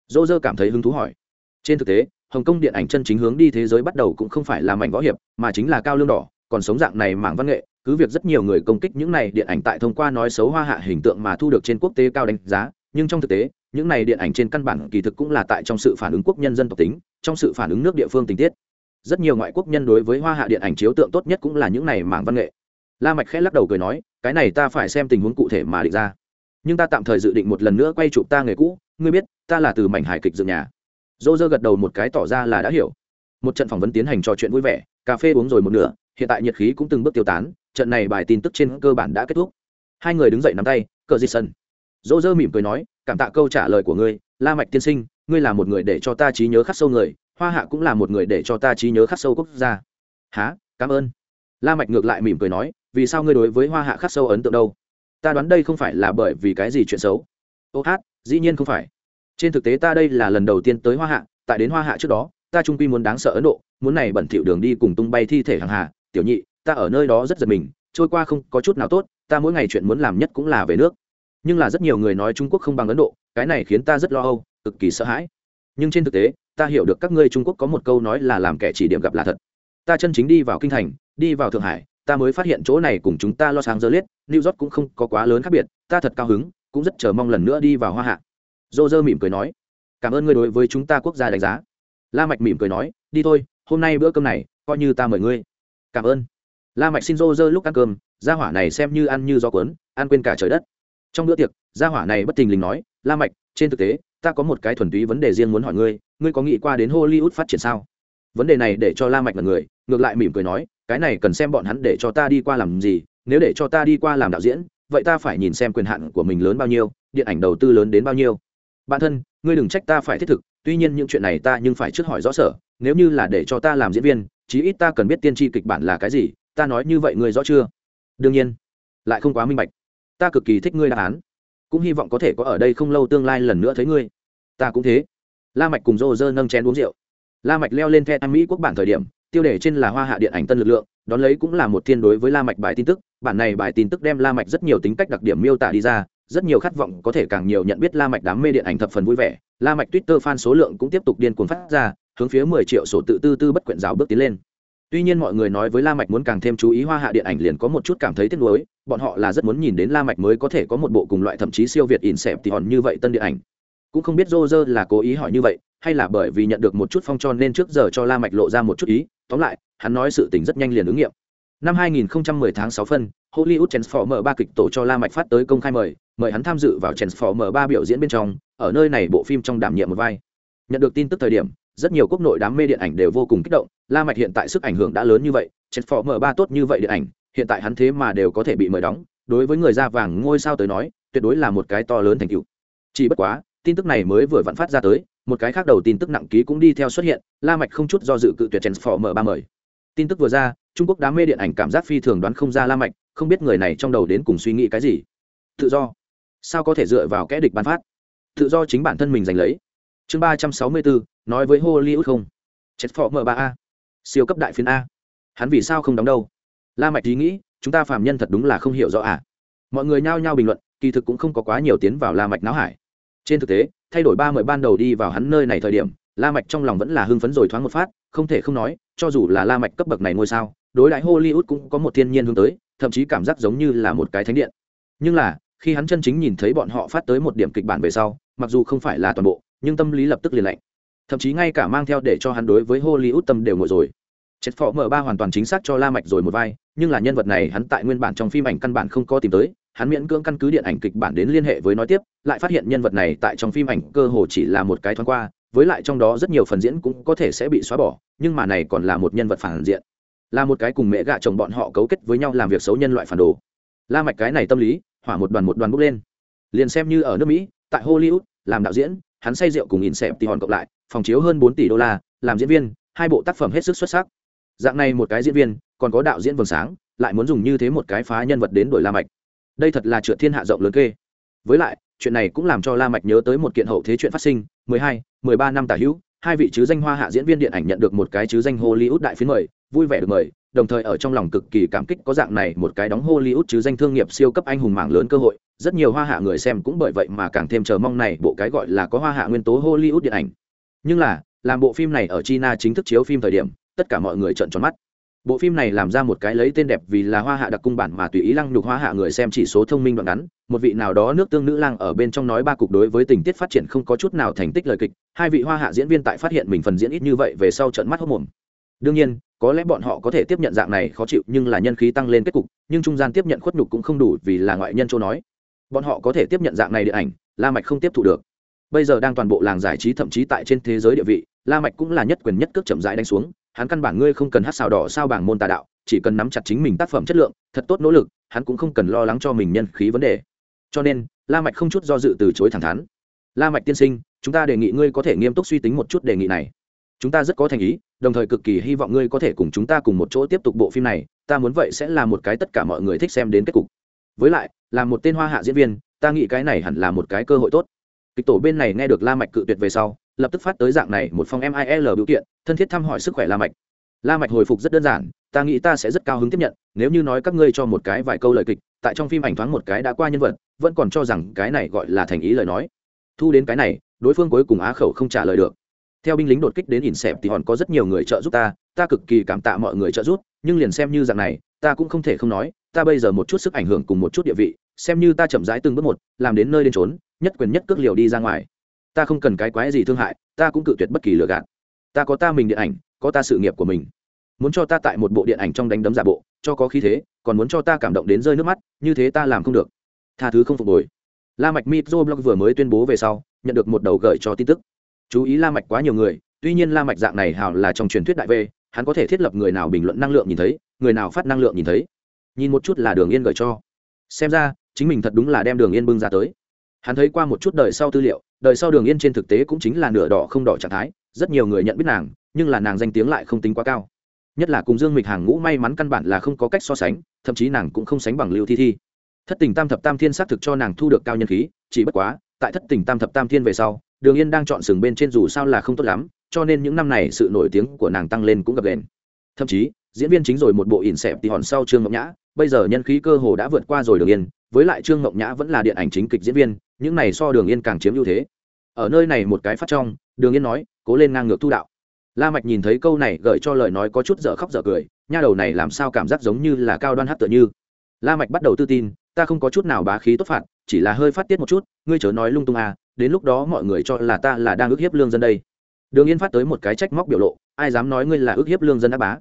Dô dơ cảm thấy hứng thú hỏi. Trên thực tế, hồng kông điện ảnh chân chính hướng đi thế giới bắt đầu cũng không phải là mảnh võ hiệp, mà chính là cao lương đỏ, còn sống dạng này mảng văn nghệ, cứ việc rất nhiều người công kích những này điện ảnh tại thông qua nói xấu hoa hạ hình tượng mà thu được trên quốc tế cao đánh giá, nhưng trong thực tế, những này điện ảnh trên căn bản kỳ thực cũng là tại trong sự phản ứng quốc nhân dân tộc tính, trong sự phản ứng nước địa phương tình tiết. Rất nhiều ngoại quốc nhân đối với hoa hạ điện ảnh chiếu tượng tốt nhất cũng là những này mảng văn nghệ. La mạch khẽ lắc đầu cười nói, cái này ta phải xem tình huống cụ thể mà định ra nhưng ta tạm thời dự định một lần nữa quay chụp ta nghề cũ, ngươi biết, ta là từ mảnh hài kịch dựng nhà. Dô dơ gật đầu một cái tỏ ra là đã hiểu. Một trận phỏng vấn tiến hành trò chuyện vui vẻ, cà phê uống rồi một nửa, hiện tại nhiệt khí cũng từng bước tiêu tán, trận này bài tin tức trên cơ bản đã kết thúc. Hai người đứng dậy nắm tay, cờ di sân dô dơ mỉm cười nói, cảm tạ câu trả lời của ngươi, la mạch tiên sinh, ngươi là một người để cho ta trí nhớ khắc sâu người, hoa hạ cũng là một người để cho ta trí nhớ khắc sâu quốc gia. Há cảm ơn. La mạch ngược lại mỉm cười nói, vì sao ngươi đối với hoa hạ khắc sâu ấn tượng đâu? Ta đoán đây không phải là bởi vì cái gì chuyện xấu. Ô hát, dĩ nhiên không phải. Trên thực tế ta đây là lần đầu tiên tới hoa hạ, tại đến hoa hạ trước đó, ta trung quy muốn đáng sợ ấn độ, muốn này bẩn thỉu đường đi cùng tung bay thi thể hàng hà. Tiểu nhị, ta ở nơi đó rất giật mình, trôi qua không có chút nào tốt, ta mỗi ngày chuyện muốn làm nhất cũng là về nước. Nhưng là rất nhiều người nói trung quốc không bằng ấn độ, cái này khiến ta rất lo âu, cực kỳ sợ hãi. Nhưng trên thực tế, ta hiểu được các ngươi trung quốc có một câu nói là làm kẻ chỉ điểm gặp là thật. Ta chân chính đi vào kinh thành, đi vào thượng hải ta mới phát hiện chỗ này cùng chúng ta lo sáng giờ liết new york cũng không có quá lớn khác biệt, ta thật cao hứng, cũng rất chờ mong lần nữa đi vào hoa hạ. Dô dơ mỉm cười nói. Cảm ơn ngươi đối với chúng ta quốc gia đánh giá. La mạch mỉm cười nói. Đi thôi, hôm nay bữa cơm này, coi như ta mời ngươi. Cảm ơn. La mạch xin dô dơ lúc ăn cơm, gia hỏa này xem như ăn như gió cuốn, ăn quên cả trời đất. Trong bữa tiệc, gia hỏa này bất tình lình nói. La mạch, trên thực tế, ta có một cái thuần túy vấn đề riêng muốn hỏi ngươi ngươi có nghĩ qua đến hollywood phát triển sao? Vấn đề này để cho la mạch là người, ngược lại mỉm cười nói cái này cần xem bọn hắn để cho ta đi qua làm gì, nếu để cho ta đi qua làm đạo diễn, vậy ta phải nhìn xem quyền hạn của mình lớn bao nhiêu, điện ảnh đầu tư lớn đến bao nhiêu. Bạn thân, ngươi đừng trách ta phải thiết thực, tuy nhiên những chuyện này ta nhưng phải trước hỏi rõ sở, nếu như là để cho ta làm diễn viên, chí ít ta cần biết tiên tri kịch bản là cái gì, ta nói như vậy ngươi rõ chưa? Đương nhiên. Lại không quá minh bạch. Ta cực kỳ thích ngươi đáp án. Cũng hy vọng có thể có ở đây không lâu tương lai lần nữa thấy ngươi. Ta cũng thế. La mạch cùng rô rơ nâng chén uống rượu. La mạch leo lên the mỹ quốc bản thời điểm tiêu đề trên là hoa hạ điện ảnh tân lực lượng, đón lấy cũng là một thiên đối với la mạch bài tin tức. Bản này bài tin tức đem la mạch rất nhiều tính cách đặc điểm miêu tả đi ra, rất nhiều khát vọng có thể càng nhiều nhận biết la mạch đám mê điện ảnh thập phần vui vẻ. La mạch twitter fan số lượng cũng tiếp tục điên cuồng phát ra, hướng phía 10 triệu sổ tự tư tư bất quyện rào bước tiến lên. Tuy nhiên mọi người nói với la mạch muốn càng thêm chú ý hoa hạ điện ảnh liền có một chút cảm thấy tiếc nuối, bọn họ là rất muốn nhìn đến la mạch mới có thể có một bộ cùng loại thậm chí siêu việt in xẹp thì hòn như vậy tân điện ảnh. Cũng không biết Roger là cố ý hỏi như vậy, hay là bởi vì nhận được một chút phong tròn nên trước giờ cho la mạch lộ ra một chút ý tóm lại hắn nói sự tình rất nhanh liền ứng nghiệm năm 2010 tháng 6 phân Hollywood Transformer 3 kịch tổ cho La Mạch phát tới công khai mời, mời hắn tham dự vào Transformer 3 biểu diễn bên trong, ở nơi này bộ phim trong đảm nhiệm một vai. Nhận được tin tức thời điểm, rất nhiều quốc nội đám mê điện ảnh đều vô cùng kích động, La Mạch hiện tại sức ảnh hưởng đã lớn như vậy, Transformer 3 tốt như vậy điện ảnh, hiện tại hắn thế mà đều có thể bị mời đóng, đối với người da vàng ngôi sao tới nói, tuyệt đối là một cái to lớn thành tựu. Chỉ bất quá, tin tức này mới vừa vặn phát ra tới, một cái khác đầu tin tức nặng ký cũng đi theo xuất hiện, La Mạch không chút do dự cự tuyệt Transformer 3 mời. Tin tức vừa ra, Trung Quốc đám mê điện ảnh cảm giác phi thường đoán không ra La Mạch, không biết người này trong đầu đến cùng suy nghĩ cái gì. Tự do. Sao có thể dựa vào kẻ địch ban phát? Tự do chính bản thân mình giành lấy. Chương ba trăm sáu mươi bốn nói với hollywood không? Transformer phó m ba a. Siêu cấp đại phiên a. Hắn vì sao không đóng đâu? La mạch ý nghĩ chúng ta phàm nhân thật đúng là không hiểu rõ à? Mọi người nhao nhao bình luận kỳ thực cũng không có quá nhiều tiến vào la mạch não hải trên thực tế, thay đổi ba mười ban đầu đi vào hắn nơi này thời điểm, la mạch trong lòng vẫn là hưng phấn rồi thoáng một phát, không thể không nói, cho dù là la mạch cấp bậc này ngôi sao, đối đại hollywood cũng có một thiên nhiên hướng tới, thậm chí cảm giác giống như là một cái thánh điện. Nhưng là, khi hắn chân chính nhìn thấy bọn họ phát tới một điểm kịch bản về sau, mặc dù không phải là toàn bộ, nhưng tâm lý lập tức liền lạnh. Thậm chí ngay cả mang theo để cho hắn đối với hollywood tâm đều ngồi rồi. Chết phó m ba hoàn toàn chính xác cho la mạch rồi một vai, nhưng là nhân vật này hắn tại nguyên bản trong phim ảnh căn bản không có tìm tới hắn miễn cưỡng căn cứ điện ảnh kịch bản đến liên hệ với nói tiếp, lại phát hiện nhân vật này tại trong phim ảnh cơ hồ chỉ là một cái thoáng qua, với lại trong đó rất nhiều phần diễn cũng có thể sẽ bị xóa bỏ, nhưng mà này còn là một nhân vật phản diện. Là một cái cùng mẹ gạ chồng bọn họ cấu kết với nhau làm việc xấu nhân loại phản đồ. La mạch cái này tâm lý, hỏa một đoàn một đoàn bốc lên. Liền xem như ở nước mỹ, tại hollywood, làm đạo diễn, hắn say rượu cùng in xẹp thì hòn cộng lại, phòng chiếu hơn bốn tỷ đô la, làm diễn viên, hai bộ tác phẩm hết sức xuất sắc. Dạng này một cái diễn viên, còn có đạo diễn vầng sáng, lại muốn dùng như thế một cái phá nhân vật đến đổi la mạch đây thật là trượt thiên hạ rộng lớn kê. Với lại chuyện này cũng làm cho la mạch nhớ tới một kiện hậu thế chuyện phát sinh 12, 13 năm tả hữu hai vị chứ danh hoa hạ diễn viên điện ảnh nhận được một cái chứ danh hollywood đại phiến mời vui vẻ được mời đồng thời ở trong lòng cực kỳ cảm kích có dạng này một cái đóng hollywood chứ danh thương nghiệp siêu cấp anh hùng mạng lớn cơ hội rất nhiều hoa hạ người xem cũng bởi vậy mà càng thêm chờ mong này bộ cái gọi là có hoa hạ nguyên tố hollywood điện ảnh. Nhưng là làm bộ phim này ở china chính thức chiếu phim thời điểm tất cả mọi người trợn tròn mắt bộ phim này làm ra một cái lấy tên đẹp vì là hoa hạ đặc cung bản mà tùy ý lăng nhục hoa hạ người xem chỉ số thông minh đoạn ngắn. Một vị nào đó nước tương nữ lang ở bên trong nói ba cục đối với tình tiết phát triển không có chút nào thành tích lời kịch. Hai vị hoa hạ diễn viên tại phát hiện mình phần diễn ít như vậy về sau trận mắt hốc mồm. Đương nhiên, có lẽ bọn họ có thể tiếp nhận dạng này khó chịu nhưng là nhân khí tăng lên kết cục, nhưng trung gian tiếp nhận khuất nhục cũng không đủ vì là ngoại nhân châu nói. Bọn họ có thể tiếp nhận dạng này điện ảnh, la mạch không tiếp thụ được. Bây giờ đang toàn bộ làng giải trí thậm chí tại trên thế giới địa vị, la mạch cũng là nhất quyền nhất cước chậm rãi đánh xuống hắn căn bản ngươi không cần hát xào đỏ sao bảng môn tà đạo, chỉ cần nắm chặt chính mình tác phẩm chất lượng, thật tốt nỗ lực, hắn cũng không cần lo lắng cho mình nhân khí vấn đề. Cho nên, la mạch không chút do dự từ chối thẳng thắn. La mạch tiên sinh, chúng ta đề nghị ngươi có thể nghiêm túc suy tính một chút đề nghị này. Chúng ta rất có thành ý, đồng thời cực kỳ hy vọng ngươi có thể cùng chúng ta cùng một chỗ tiếp tục bộ phim này, ta muốn vậy sẽ là một cái tất cả mọi người thích xem đến kết cục. Với lại, là một tên hoa hạ diễn viên, ta nghĩ cái này hẳn là một cái cơ hội tốt. Kịch tổ bên này nghe được la mạch cự tuyệt về sau lập tức phát tới dạng này một phong mil biểu kiện, thân thiết thăm hỏi sức khỏe la mạch. La mạch hồi phục rất đơn giản, ta nghĩ ta sẽ rất cao hứng tiếp nhận, nếu như nói các ngươi cho một cái vài câu lời kịch, tại trong phim ảnh thoáng một cái đã qua nhân vật, vẫn còn cho rằng cái này gọi là thành ý lời nói. Thu đến cái này, đối phương cuối cùng á khẩu không trả lời được. Theo binh lính đột kích đến ỉn xẹp thì hòn có rất nhiều người trợ giúp ta ta cực kỳ cảm tạ mọi người trợ giúp, nhưng liền xem như dạng này, ta cũng không thể không nói, ta bây giờ một chút sức ảnh hưởng cùng một chút địa vị, xem như ta chậm rãi từng bước một, làm đến nơi đến trốn nhất quyền nhất cước liều đi ra ngoài ta không cần cái quái gì thương hại, ta cũng cự tuyệt bất kỳ lừa gạt. Ta có ta mình điện ảnh, có ta sự nghiệp của mình. Muốn cho ta tại một bộ điện ảnh trong đánh đấm giả bộ, cho có khí thế, còn muốn cho ta cảm động đến rơi nước mắt, như thế ta làm không được. Tha thứ không phục hồi. La mạch mitro blog vừa mới tuyên bố về sau, nhận được một đầu gửi cho tin tức. Chú ý la mạch quá nhiều người, tuy nhiên la mạch dạng này hào là trong truyền thuyết đại về hắn có thể thiết lập người nào bình luận năng lượng nhìn thấy, người nào phát năng lượng nhìn thấy. Nhìn một chút là đường yên gửi cho. Xem ra, chính mình thật đúng là đem đường yên bưng ra tới. Hắn thấy qua một chút đời sau tư liệu đời sau đường yên trên thực tế cũng chính là nửa đỏ không đỏ trạng thái, rất nhiều người nhận biết nàng, nhưng là nàng danh tiếng lại không tính quá cao. Nhất là cùng dương mịch hàng ngũ may mắn căn bản là không có cách so sánh, thậm chí nàng cũng không sánh bằng lưu thi thi. Thất tình tam thập tam thiên xác thực cho nàng thu được cao nhân khí, chỉ bất quá, tại thất tình tam thập tam thiên về sau, đường yên đang chọn sừng bên trên dù sao là không tốt lắm, cho nên những năm này sự nổi tiếng của nàng tăng lên cũng gập đền thậm chí, diễn viên chính rồi một bộ ỉn xẹp thì hòn sau trương ngọc nhã, bây giờ nhân khí cơ hồ đã vượt qua rồi đường yên, với lại trương ngọc nhã vẫn là điện ảnh chính kịch diễn viên những này so đường yên càng chiếm ưu thế. Ở nơi này một cái phát trong, đường yên nói, cố lên ngang ngược thu đạo. La mạch nhìn thấy câu này gợi cho lời nói có chút dở khóc dở cười, nha đầu này làm sao cảm giác giống như là cao đoan hát tựa như. La mạch bắt đầu tự tin, ta không có chút nào bá khí tốt phạt, chỉ là hơi phát tiết một chút, ngươi chớ nói lung tung à đến lúc đó mọi người cho là ta là đang ức hiếp lương dân đây. Đường yên phát tới một cái trách móc biểu lộ, ai dám nói ngươi là ức hiếp lương dân đã bá.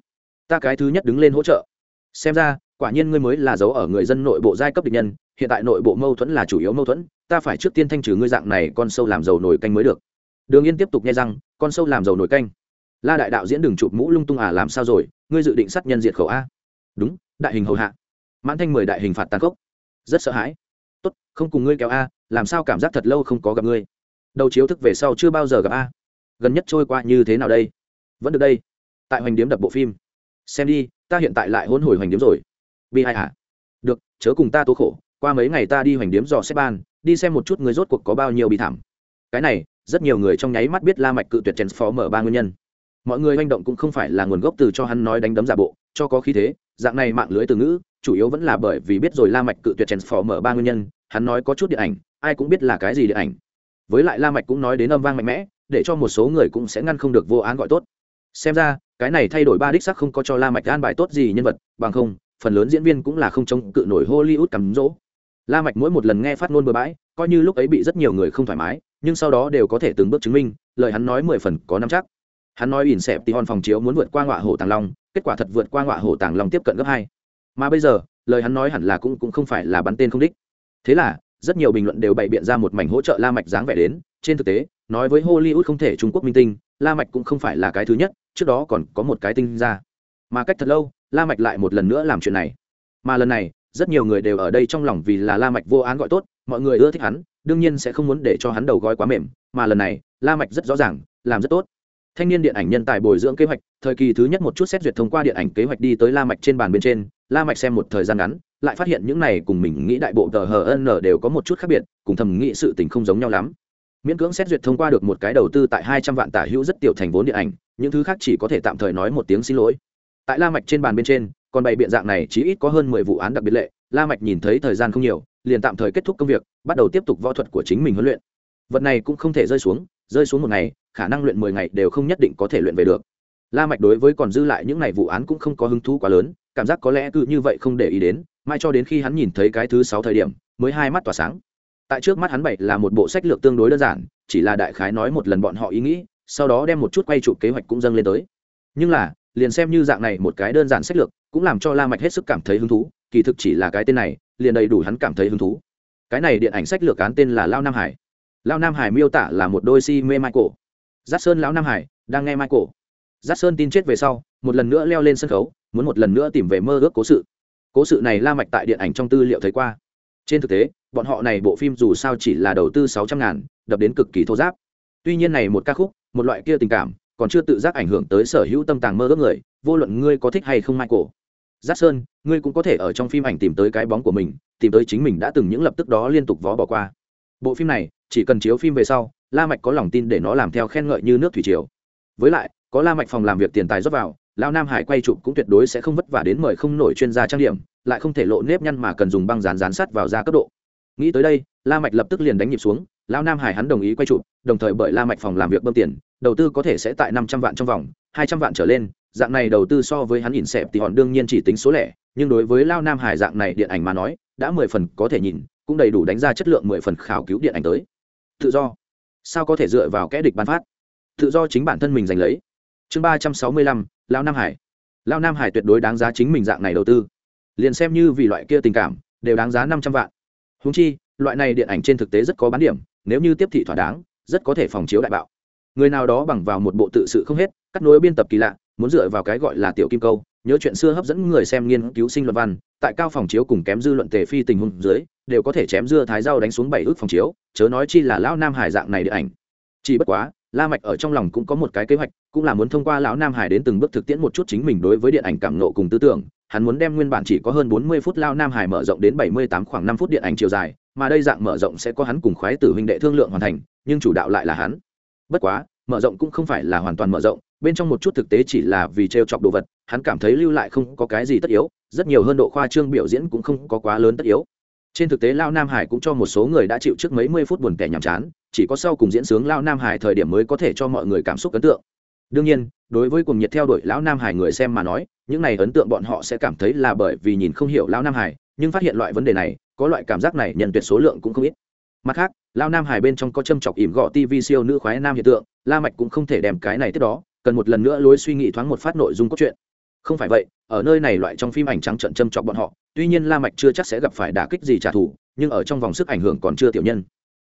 Ta cái thứ nhất đứng lên hỗ trợ. Xem ra quả nhiên ngươi mới là giấu ở người dân nội bộ giai cấp địch nhân, hiện tại nội bộ mâu thuẫn là chủ yếu mâu thuẫn, ta phải trước tiên thanh trừ ngươi dạng này con sâu làm dầu nổi canh mới được. Đường yên tiếp tục nghe rằng, con sâu làm dầu nổi canh. La đại đạo diễn đừng chụp mũ lung tung à làm sao rồi? Ngươi dự định sát nhân diệt khẩu a? Đúng, đại hình hầu hạ. Mãn thanh mười đại hình phạt tàn khốc. Rất sợ hãi. Tốt, không cùng ngươi kéo a, làm sao cảm giác thật lâu không có gặp ngươi? Đầu chiếu thức về sau chưa bao giờ gặp a. Gần nhất trôi qua như thế nào đây? Vẫn được đây. Tại hoành điếm đập bộ phim. Xem đi, ta hiện tại lại hôn hồi hoành điếm rồi bi hai hả? Được, chớ cùng ta tố khổ, qua mấy ngày ta đi hoành điếm dò xếp ban, đi xem một chút người rốt cuộc có bao nhiêu bị thảm. Cái này, rất nhiều người trong nháy mắt biết la mạch cự tuyệt chèn phó mở ba nguyên nhân. Mọi người hành động cũng không phải là nguồn gốc từ cho hắn nói đánh đấm giả bộ, cho có khí thế, dạng này mạng lưới từ ngữ, chủ yếu vẫn là bởi vì biết rồi la mạch cự tuyệt chèn phó mở ba nguyên nhân, hắn nói có chút điện ảnh, ai cũng biết là cái gì điện ảnh. Với lại la mạch cũng nói đến âm vang mạnh mẽ, để cho một số người cũng sẽ ngăn không được vô án gọi tốt. Xem ra, cái này thay đổi ba đích sắc không có cho la mạch an bài tốt gì nhân vật, bằng không phần lớn diễn viên cũng là không chống cự nổi hollywood cắm dỗ la mạch mỗi một lần nghe phát ngôn bừa bãi, coi như lúc ấy bị rất nhiều người không thoải mái, nhưng sau đó đều có thể từng bước chứng minh, lời hắn nói mười phần có nắm chắc. Hắn nói ỉn xẹp tí hòn phòng chiếu muốn vượt qua ngọa hổ tàng long, kết quả thật vượt qua ngọa hổ tàng long tiếp cận gấp hai. Mà bây giờ, lời hắn nói hẳn là cũng cũng không phải là bắn tên không đích. Thế là, rất nhiều bình luận đều bày biện ra một mảnh hỗ trợ la mạch dáng vẻ đến. Trên thực tế, nói với hollywood không thể trung quốc minh tinh, la mạch cũng không phải là cái thứ nhất, trước đó còn có một cái tinh ra. Mà cách thật lâu la mạch lại một lần nữa làm chuyện này. Mà lần này, rất nhiều người đều ở đây trong lòng vì là la mạch vô án gọi tốt, mọi người ưa thích hắn, đương nhiên sẽ không muốn để cho hắn đầu gói quá mềm, mà lần này, la mạch rất rõ ràng, làm rất tốt. Thanh niên điện ảnh nhân tài bồi dưỡng kế hoạch, thời kỳ thứ nhất một chút xét duyệt thông qua điện ảnh kế hoạch đi tới la mạch trên bàn bên trên, la mạch xem một thời gian ngắn, lại phát hiện những này cùng mình nghĩ đại bộ tờ hn đều có một chút khác biệt, cùng thầm nghĩ sự tình không giống nhau lắm. Miễn cưỡng xét duyệt thông qua được một cái đầu tư tại hai trăm vạn tả hữu rất tiểu thành vốn điện ảnh, những thứ khác chỉ có thể tạm thời nói một tiếng xin lỗi tại la mạch trên bàn bên trên, còn bày biện dạng này chỉ ít có hơn mười vụ án đặc biệt lệ. La mạch nhìn thấy thời gian không nhiều, liền tạm thời kết thúc công việc, bắt đầu tiếp tục võ thuật của chính mình huấn luyện. Vật này cũng không thể rơi xuống rơi xuống một ngày, khả năng luyện mười ngày đều không nhất định có thể luyện về được. La mạch đối với còn dư lại những này vụ án cũng không có hứng thú quá lớn, cảm giác có lẽ cứ như vậy không để ý đến mai cho đến khi hắn nhìn thấy cái thứ sáu thời điểm, mới hai mắt tỏa sáng. Tại trước mắt hắn bảy là một bộ sách lược tương đối đơn giản, chỉ là đại khái nói một lần bọn họ ý nghĩ, sau đó đem một chút quay chụp kế hoạch cũng dâng lên tới. Nhưng là liền xem như dạng này một cái đơn giản sách lược, cũng làm cho la mạch hết sức cảm thấy hứng thú, kỳ thực chỉ là cái tên này, liền đầy đủ hắn cảm thấy hứng thú. Cái này điện ảnh sách lược án tên là lao nam hải. Lao nam hải miêu tả là một đôi si mê michael. Giác sơn lão nam hải đang nghe michael. Giác sơn tin chết về sau, một lần nữa leo lên sân khấu, muốn một lần nữa tìm về mơ ước cố sự. Cố sự này la mạch tại điện ảnh trong tư liệu thấy qua. Trên thực tế, bọn họ này bộ phim dù sao chỉ là đầu tư sáu trăm ngàn, đập đến cực kỳ thô giáp. Tuy nhiên này một ca khúc, một loại kia tình cảm còn chưa tự giác ảnh hưởng tới sở hữu tâm tàng mơ ước người, vô luận ngươi có thích hay không michael. Giác sơn, ngươi cũng có thể ở trong phim ảnh tìm tới cái bóng của mình, tìm tới chính mình đã từng những lập tức đó liên tục vó bỏ qua. Bộ phim này, chỉ cần chiếu phim về sau, la mạch có lòng tin để nó làm theo khen ngợi như nước thủy triều. Với lại, có la mạch phòng làm việc tiền tài rót vào, lão nam hải quay chụp cũng tuyệt đối sẽ không vất vả đến mời không nổi chuyên gia trang điểm, lại không thể lộ nếp nhăn mà cần dùng băng dán dán sắt vào da cấp độ. Nghĩ tới đây la mạch lập tức liền đánh nhịp xuống, lão nam hải hắn đồng ý quay chụp, đồng thời bởi la mạch phòng làm việc bơm tiền, đầu tư có thể sẽ tại năm trăm vạn trong vòng, hai trăm vạn trở lên, dạng này đầu tư so với hắn nhìn xẹp thì hòn đương nhiên chỉ tính số lẻ, nhưng đối với lao nam hải dạng này điện ảnh mà nói, đã mười phần có thể nhìn, cũng đầy đủ đánh ra chất lượng mười phần khảo cứu điện ảnh tới. Tự do. Sao có thể dựa vào kẽ địch ban phát? Tự do chính bản thân mình giành lấy. Chương ba trăm sáu mươi lăm lao nam hải. Lao nam hải tuyệt đối đáng giá chính mình dạng này đầu tư. Liền xem như vì loại kia tình cảm, đều đáng giá năm trăm vạn. Húng chi loại này điện ảnh trên thực tế rất có bán điểm, nếu như tiếp thị thỏa đáng, rất có thể phòng chiếu đại bạo. Người nào đó bằng vào một bộ tự sự không hết, cắt nối biên tập kỳ lạ, muốn dựa vào cái gọi là tiểu kim câu, nhớ chuyện xưa hấp dẫn người xem nghiên cứu sinh luận văn, tại cao phòng chiếu cùng kém dư luận tề phi tình huống dưới, đều có thể chém dưa thái dao đánh xuống bảy ước phòng chiếu, chớ nói chi là lão nam hải dạng này điện ảnh. Chỉ bất quá, la mạch ở trong lòng cũng có một cái kế hoạch, cũng là muốn thông qua lão nam hải đến từng bước thực tiễn một chút chính mình đối với điện ảnh cảm nộ cùng tư tưởng hắn muốn đem nguyên bản chỉ có hơn 40 phút lao nam hải mở rộng đến 78 khoảng 5 phút điện ảnh chiều dài, mà đây dạng mở rộng sẽ có hắn cùng khoái tử huynh đệ thương lượng hoàn thành, nhưng chủ đạo lại là hắn. Bất quá, mở rộng cũng không phải là hoàn toàn mở rộng, bên trong một chút thực tế chỉ là vì treo chọc đồ vật, hắn cảm thấy lưu lại không có cái gì tất yếu, rất nhiều hơn độ khoa trương biểu diễn cũng không có quá lớn tất yếu. Trên thực tế lao nam hải cũng cho một số người đã chịu trước mấy mươi phút buồn tẻ nhàm chán, chỉ có sau cùng diễn sướng lao nam hải thời điểm mới có thể cho mọi người cảm xúc ấn tượng đương nhiên, đối với cùng nhiệt theo đuổi lão nam hải người xem mà nói, những này ấn tượng bọn họ sẽ cảm thấy là bởi vì nhìn không hiểu lão nam hải, nhưng phát hiện loại vấn đề này, có loại cảm giác này nhận tuyệt số lượng cũng không ít. Mặt khác, lão nam hải bên trong có châm chọc ỉm gọ tv siêu nữ khoái nam hiện tượng, la mạch cũng không thể đem cái này tiếp đó, cần một lần nữa lối suy nghĩ thoáng một phát nội dung cốt truyện. Không phải vậy, ở nơi này loại trong phim ảnh trắng trận châm chọc bọn họ, tuy nhiên la mạch chưa chắc sẽ gặp phải đả kích gì trả thù, nhưng ở trong vòng sức ảnh hưởng còn chưa tiểu nhân.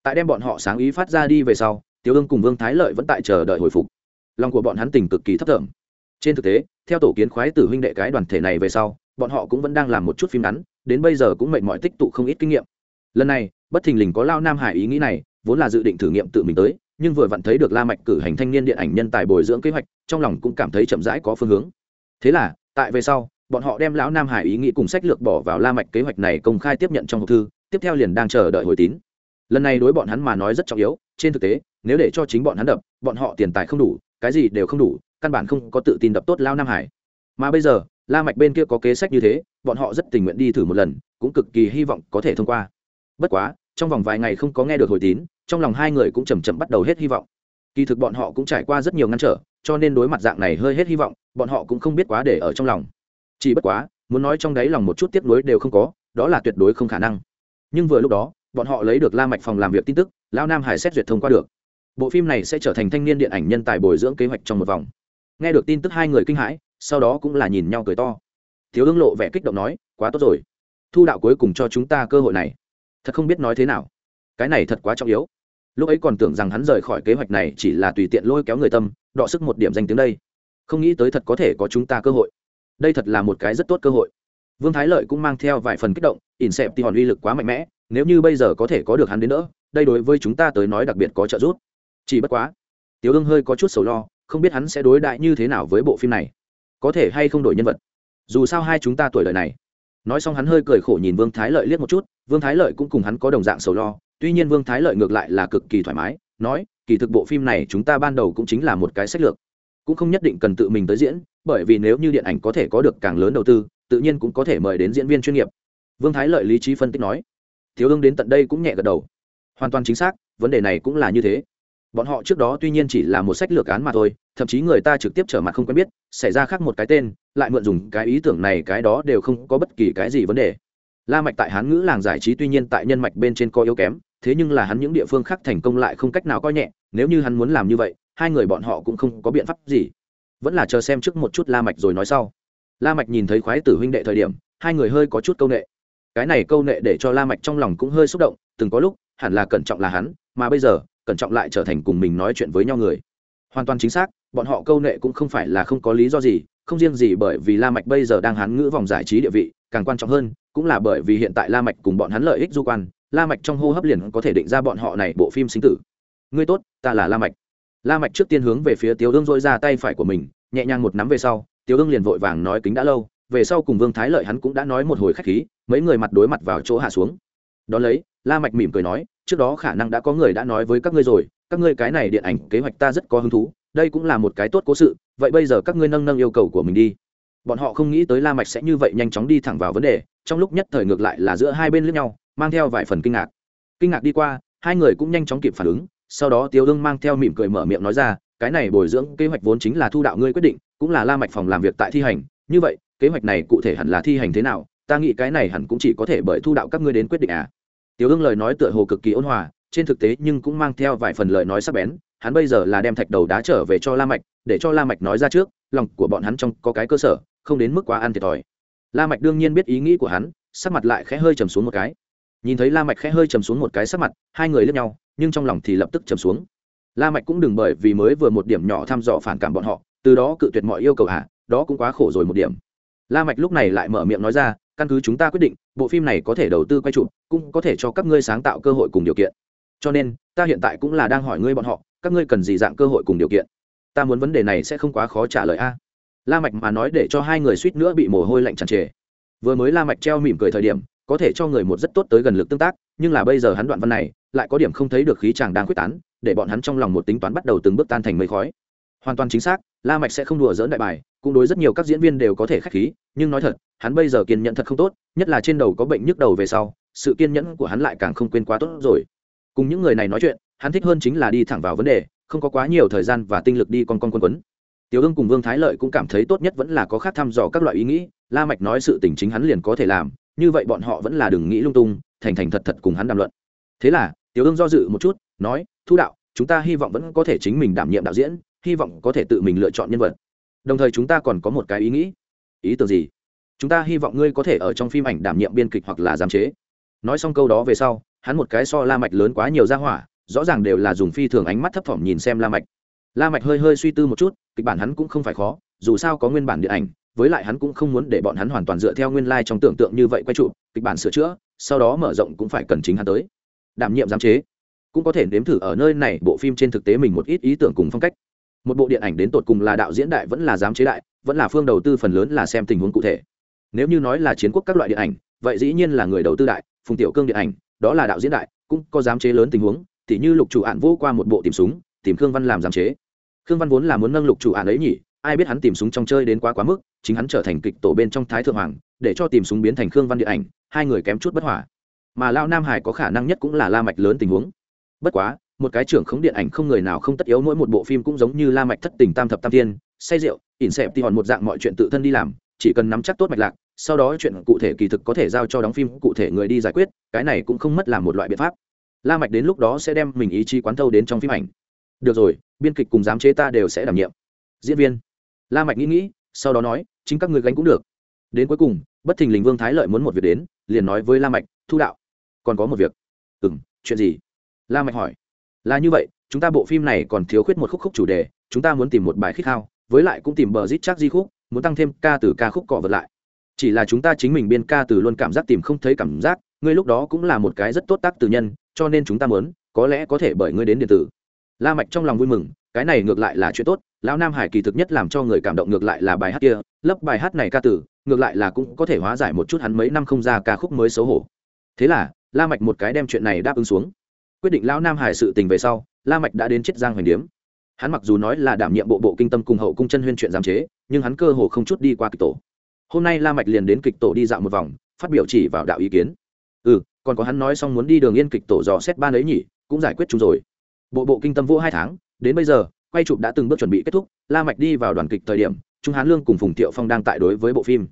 Tại đem bọn họ sáng ý phát ra đi về sau, tiểu ương cùng vương thái lợi vẫn tại chờ đợi hồi phục lòng của bọn hắn tình cực kỳ thấp thỏm trên thực tế, theo tổ kiến khoái tử huynh đệ cái đoàn thể này về sau, bọn họ cũng vẫn đang làm một chút phim ngắn, đến bây giờ cũng mệt mỏi tích tụ không ít kinh nghiệm. Lần này, bất thình lình có lao nam hải ý nghĩ này, vốn là dự định thử nghiệm tự mình tới, nhưng vừa vặn thấy được la mạch cử hành thanh niên điện ảnh nhân tài bồi dưỡng kế hoạch, trong lòng cũng cảm thấy chậm rãi có phương hướng. Thế là, tại về sau, bọn họ đem lão nam hải ý nghĩ cùng sách lược bỏ vào la mạch kế hoạch này công khai tiếp nhận trong hộp thư, tiếp theo liền đang chờ đợi hồi tín. Lần này đối bọn hắn mà nói rất trọng yếu, trên thực tế, nếu để cho chính bọn hắn đập, bọn họ tiền tài không đủ cái gì đều không đủ, căn bản không có tự tin đập tốt Lao nam hải. Mà bây giờ, la mạch bên kia có kế sách như thế, bọn họ rất tình nguyện đi thử một lần, cũng cực kỳ hy vọng có thể thông qua. Bất quá, trong vòng vài ngày không có nghe được hồi tín, trong lòng hai người cũng chầm chậm bắt đầu hết hy vọng. Kỳ thực bọn họ cũng trải qua rất nhiều ngăn trở, cho nên đối mặt dạng này hơi hết hy vọng, bọn họ cũng không biết quá để ở trong lòng. Chỉ bất quá, muốn nói trong đáy lòng một chút tiếp nối đều không có, đó là tuyệt đối không khả năng. Nhưng vừa lúc đó, bọn họ lấy được la mạch phòng làm việc tin tức lão nam hải xét duyệt thông qua được bộ phim này sẽ trở thành thanh niên điện ảnh nhân tài bồi dưỡng kế hoạch trong một vòng. Nghe được tin tức hai người kinh hãi, sau đó cũng là nhìn nhau cười to. Thiếu ương lộ vẻ kích động nói, quá tốt rồi. Thu đạo cuối cùng cho chúng ta cơ hội này. Thật không biết nói thế nào. Cái này thật quá trọng yếu. Lúc ấy còn tưởng rằng hắn rời khỏi kế hoạch này chỉ là tùy tiện lôi kéo người tâm, đọ sức một điểm danh tiếng đây. Không nghĩ tới thật có thể có chúng ta cơ hội. Đây thật là một cái rất tốt cơ hội. Vương thái lợi cũng mang theo vài phần kích động, ỉn xẹp thì hòn uy lực quá mạnh mẽ, nếu như bây giờ có thể có được hắn đến nữa đây đối với chúng ta tới nói đặc biệt có trợ giúp chỉ bất quá, tiểu ương hơi có chút sầu lo, không biết hắn sẽ đối đại như thế nào với bộ phim này. Có thể hay không đổi nhân vật? Dù sao hai chúng ta tuổi đời này. Nói xong hắn hơi cười khổ nhìn vương thái lợi liếc một chút, vương thái lợi cũng cùng hắn có đồng dạng sầu lo, tuy nhiên vương thái lợi ngược lại là cực kỳ thoải mái, nói, kỳ thực bộ phim này chúng ta ban đầu cũng chính là một cái sách lược. Cũng không nhất định cần tự mình tới diễn, bởi vì nếu như điện ảnh có thể có được càng lớn đầu tư, tự nhiên cũng có thể mời đến diễn viên chuyên nghiệp. Vương thái lợi lý trí phân tích nói. Thiếu ương đến tận đây cũng nhẹ gật đầu. Hoàn toàn chính xác, vấn đề này cũng là như thế bọn họ trước đó tuy nhiên chỉ là một sách lược án mà thôi, thậm chí người ta trực tiếp trở mặt không quen biết, xảy ra khác một cái tên, lại mượn dùng cái ý tưởng này cái đó đều không có bất kỳ cái gì vấn đề. La mạch tại hán ngữ làng giải trí tuy nhiên tại nhân mạch bên trên có yếu kém, thế nhưng là hắn những địa phương khác thành công lại không cách nào coi nhẹ, nếu như hắn muốn làm như vậy, hai người bọn họ cũng không có biện pháp gì. Vẫn là chờ xem trước một chút la mạch rồi nói sau. La mạch nhìn thấy khoái tử huynh đệ thời điểm, hai người hơi có chút câu nệ. Cái này câu nệ để cho la mạch trong lòng cũng hơi xúc động, từng có lúc, hẳn là cẩn trọng là hắn, mà bây giờ cẩn trọng lại trở thành cùng mình nói chuyện với nhau người. Hoàn toàn chính xác, bọn họ câu nệ cũng không phải là không có lý do gì, không riêng gì bởi vì la mạch bây giờ đang hán ngữ vòng giải trí địa vị, càng quan trọng hơn, cũng là bởi vì hiện tại la mạch cùng bọn hắn lợi ích du quan, la mạch trong hô hấp liền có thể định ra bọn họ này bộ phim sinh tử. Ngươi tốt, ta là la mạch. La mạch trước tiên hướng về phía Tiểu ương dội ra tay phải của mình, nhẹ nhàng một nắm về sau Tiểu ương liền vội vàng nói kính đã lâu, về sau cùng vương thái lợi hắn cũng đã nói một hồi khách khí, mấy người mặt đối mặt vào chỗ hạ xuống. Đón lấy, la mạch mỉm cười nói trước đó khả năng đã có người đã nói với các ngươi rồi, các ngươi cái này điện ảnh kế hoạch ta rất có hứng thú, đây cũng là một cái tốt cố sự, vậy bây giờ các ngươi nâng nâng yêu cầu của mình đi. Bọn họ không nghĩ tới la mạch sẽ như vậy nhanh chóng đi thẳng vào vấn đề, trong lúc nhất thời ngược lại là giữa hai bên lẫn nhau, mang theo vài phần kinh ngạc. Kinh ngạc đi qua, hai người cũng nhanh chóng kịp phản ứng, sau đó tiêu ương mang theo mỉm cười mở miệng nói ra, cái này bồi dưỡng kế hoạch vốn chính là thu đạo ngươi quyết định, cũng là la mạch phòng làm việc tại thi hành, như vậy, kế hoạch này cụ thể hẳn là thi hành thế nào, ta nghĩ cái này hẳn cũng chỉ có thể bởi thu đạo các ngươi đến quyết định à. Tiểu ương lời nói tựa hồ cực kỳ ôn hòa, trên thực tế nhưng cũng mang theo vài phần lời nói sắc bén, hắn bây giờ là đem thạch đầu đá trở về cho la mạch, để cho la mạch nói ra trước, lòng của bọn hắn trong có cái cơ sở, không đến mức quá ăn thiệt thòi. La mạch đương nhiên biết ý nghĩ của hắn, sắc mặt lại khẽ hơi trầm xuống một cái. Nhìn thấy la mạch khẽ hơi trầm xuống một cái sắc mặt, hai người liếc nhau, nhưng trong lòng thì lập tức trầm xuống. La mạch cũng đừng bởi vì mới vừa một điểm nhỏ thăm dò phản cảm bọn họ, từ đó cự tuyệt mọi yêu cầu hạ, đó cũng quá khổ rồi một điểm. La mạch lúc này lại mở miệng nói ra căn cứ chúng ta quyết định, bộ phim này có thể đầu tư quay chụp, cũng có thể cho các ngươi sáng tạo cơ hội cùng điều kiện. Cho nên, ta hiện tại cũng là đang hỏi ngươi bọn họ, các ngươi cần gì dạng cơ hội cùng điều kiện? Ta muốn vấn đề này sẽ không quá khó trả lời a. La mạch mà nói để cho hai người suýt nữa bị mồ hôi lạnh tràn trề. Vừa mới la mạch treo mỉm cười thời điểm, có thể cho người một rất tốt tới gần lực tương tác, nhưng là bây giờ hắn đoạn văn này, lại có điểm không thấy được khí chàng đang quyết tán, để bọn hắn trong lòng một tính toán bắt đầu từng bước tan thành mây khói. Hoàn toàn chính xác, la mạch sẽ không đùa dỡn đại bài cũng đối rất nhiều các diễn viên đều có thể khách khí, nhưng nói thật, hắn bây giờ kiên nhẫn thật không tốt, nhất là trên đầu có bệnh nhức đầu về sau, sự kiên nhẫn của hắn lại càng không quên quá tốt rồi. Cùng những người này nói chuyện, hắn thích hơn chính là đi thẳng vào vấn đề, không có quá nhiều thời gian và tinh lực đi con con quân quấn. Tiểu ương cùng vương thái lợi cũng cảm thấy tốt nhất vẫn là có khác thăm dò các loại ý nghĩ, la mạch nói sự tình chính hắn liền có thể làm, như vậy bọn họ vẫn là đừng nghĩ lung tung, thành thành thật thật cùng hắn đàm luận. Thế là, tiểu ương do dự một chút, nói, thu đạo, chúng ta hy vọng vẫn có thể chính mình đảm nhiệm đạo diễn, hy vọng có thể tự mình lựa chọn nhân vật đồng thời chúng ta còn có một cái ý nghĩ. Ý tưởng gì? Chúng ta hy vọng ngươi có thể ở trong phim ảnh đảm nhiệm biên kịch hoặc là giám chế. Nói xong câu đó về sau, hắn một cái so la mạch lớn quá nhiều ra hỏa, rõ ràng đều là dùng phi thường ánh mắt thấp thỏm nhìn xem la mạch. La mạch hơi hơi suy tư một chút, kịch bản hắn cũng không phải khó, dù sao có nguyên bản điện ảnh, với lại hắn cũng không muốn để bọn hắn hoàn toàn dựa theo nguyên lai like trong tưởng tượng như vậy quay trụ, kịch bản sửa chữa, sau đó mở rộng cũng phải cần chính hắn tới. Đảm nhiệm giám chế, cũng có thể nếm thử ở nơi này bộ phim trên thực tế mình một ít ý tưởng cùng phong cách một bộ điện ảnh đến tột cùng là đạo diễn đại vẫn là giám chế đại, vẫn là phương đầu tư phần lớn là xem tình huống cụ thể. Nếu như nói là chiến quốc các loại điện ảnh, vậy dĩ nhiên là người đầu tư đại, phùng tiểu cương điện ảnh, đó là đạo diễn đại, cũng có giám chế lớn tình huống, thì như lục chủ ạn vô qua một bộ tìm súng, tìm khương văn làm giám chế. Khương văn vốn là muốn nâng lục chủ ạn ấy nhỉ, ai biết hắn tìm súng trong chơi đến quá quá mức, chính hắn trở thành kịch tổ bên trong thái thượng hoàng, để cho tìm súng biến thành khương văn điện ảnh, hai người kém chút bất hòa. Mà lao nam hải có khả năng nhất cũng là la mạch lớn tình huống. Bất quá một cái trưởng khống điện ảnh không người nào không tất yếu, mỗi một bộ phim cũng giống như la mạch thất tình tam thập tam thiên, say rượu, ỉn xẹp thì hòn một dạng mọi chuyện tự thân đi làm, chỉ cần nắm chắc tốt mạch lạc, sau đó chuyện cụ thể kỳ thực có thể giao cho đóng phim cụ thể người đi giải quyết, cái này cũng không mất làm một loại biện pháp. La mạch đến lúc đó sẽ đem mình ý chí quán thâu đến trong phim ảnh. Được rồi, biên kịch cùng giám chế ta đều sẽ đảm nhiệm. Diễn viên. La mạch nghĩ nghĩ, sau đó nói, chính các người gánh cũng được. Đến cuối cùng, bất thình lình vương thái lợi muốn một việc đến, liền nói với la mạch, thu đạo, còn có một việc. Ừm, chuyện gì? La mạch hỏi là như vậy, chúng ta bộ phim này còn thiếu khuyết một khúc khúc chủ đề, chúng ta muốn tìm một bài khích hao với lại cũng tìm bờ rít chắc di khúc, muốn tăng thêm ca từ ca khúc cọ vật lại. Chỉ là chúng ta chính mình biên ca từ luôn cảm giác tìm không thấy cảm giác, ngươi lúc đó cũng là một cái rất tốt tác từ nhân, cho nên chúng ta muốn, có lẽ có thể bởi ngươi đến điện tử. La mạch trong lòng vui mừng, cái này ngược lại là chuyện tốt, lão nam hải kỳ thực nhất làm cho người cảm động ngược lại là bài hát kia lấp bài hát này ca từ, ngược lại là cũng có thể hóa giải một chút hắn mấy năm không ra ca khúc mới xấu hổ. Thế là, la mạch một cái đem chuyện này đáp ứng xuống quyết định lão nam hải sự tình về sau, la mạch đã đến chiết giang hoành điếm. Hắn mặc dù nói là đảm nhiệm bộ bộ kinh tâm cùng hậu cung chân huyên chuyện giám chế, nhưng hắn cơ hồ không chút đi qua kịch tổ. Hôm nay la mạch liền đến kịch tổ đi dạo một vòng, phát biểu chỉ vào đạo ý kiến. Ừ còn có hắn nói xong muốn đi đường yên kịch tổ dò xét ban ấy nhỉ, cũng giải quyết chúng rồi. Bộ bộ kinh tâm vô hai tháng, đến bây giờ, quay chụp đã từng bước chuẩn bị kết thúc, la mạch đi vào đoàn kịch thời điểm, trung hán lương cùng phùng thiệu phong đang tại đối với bộ phim.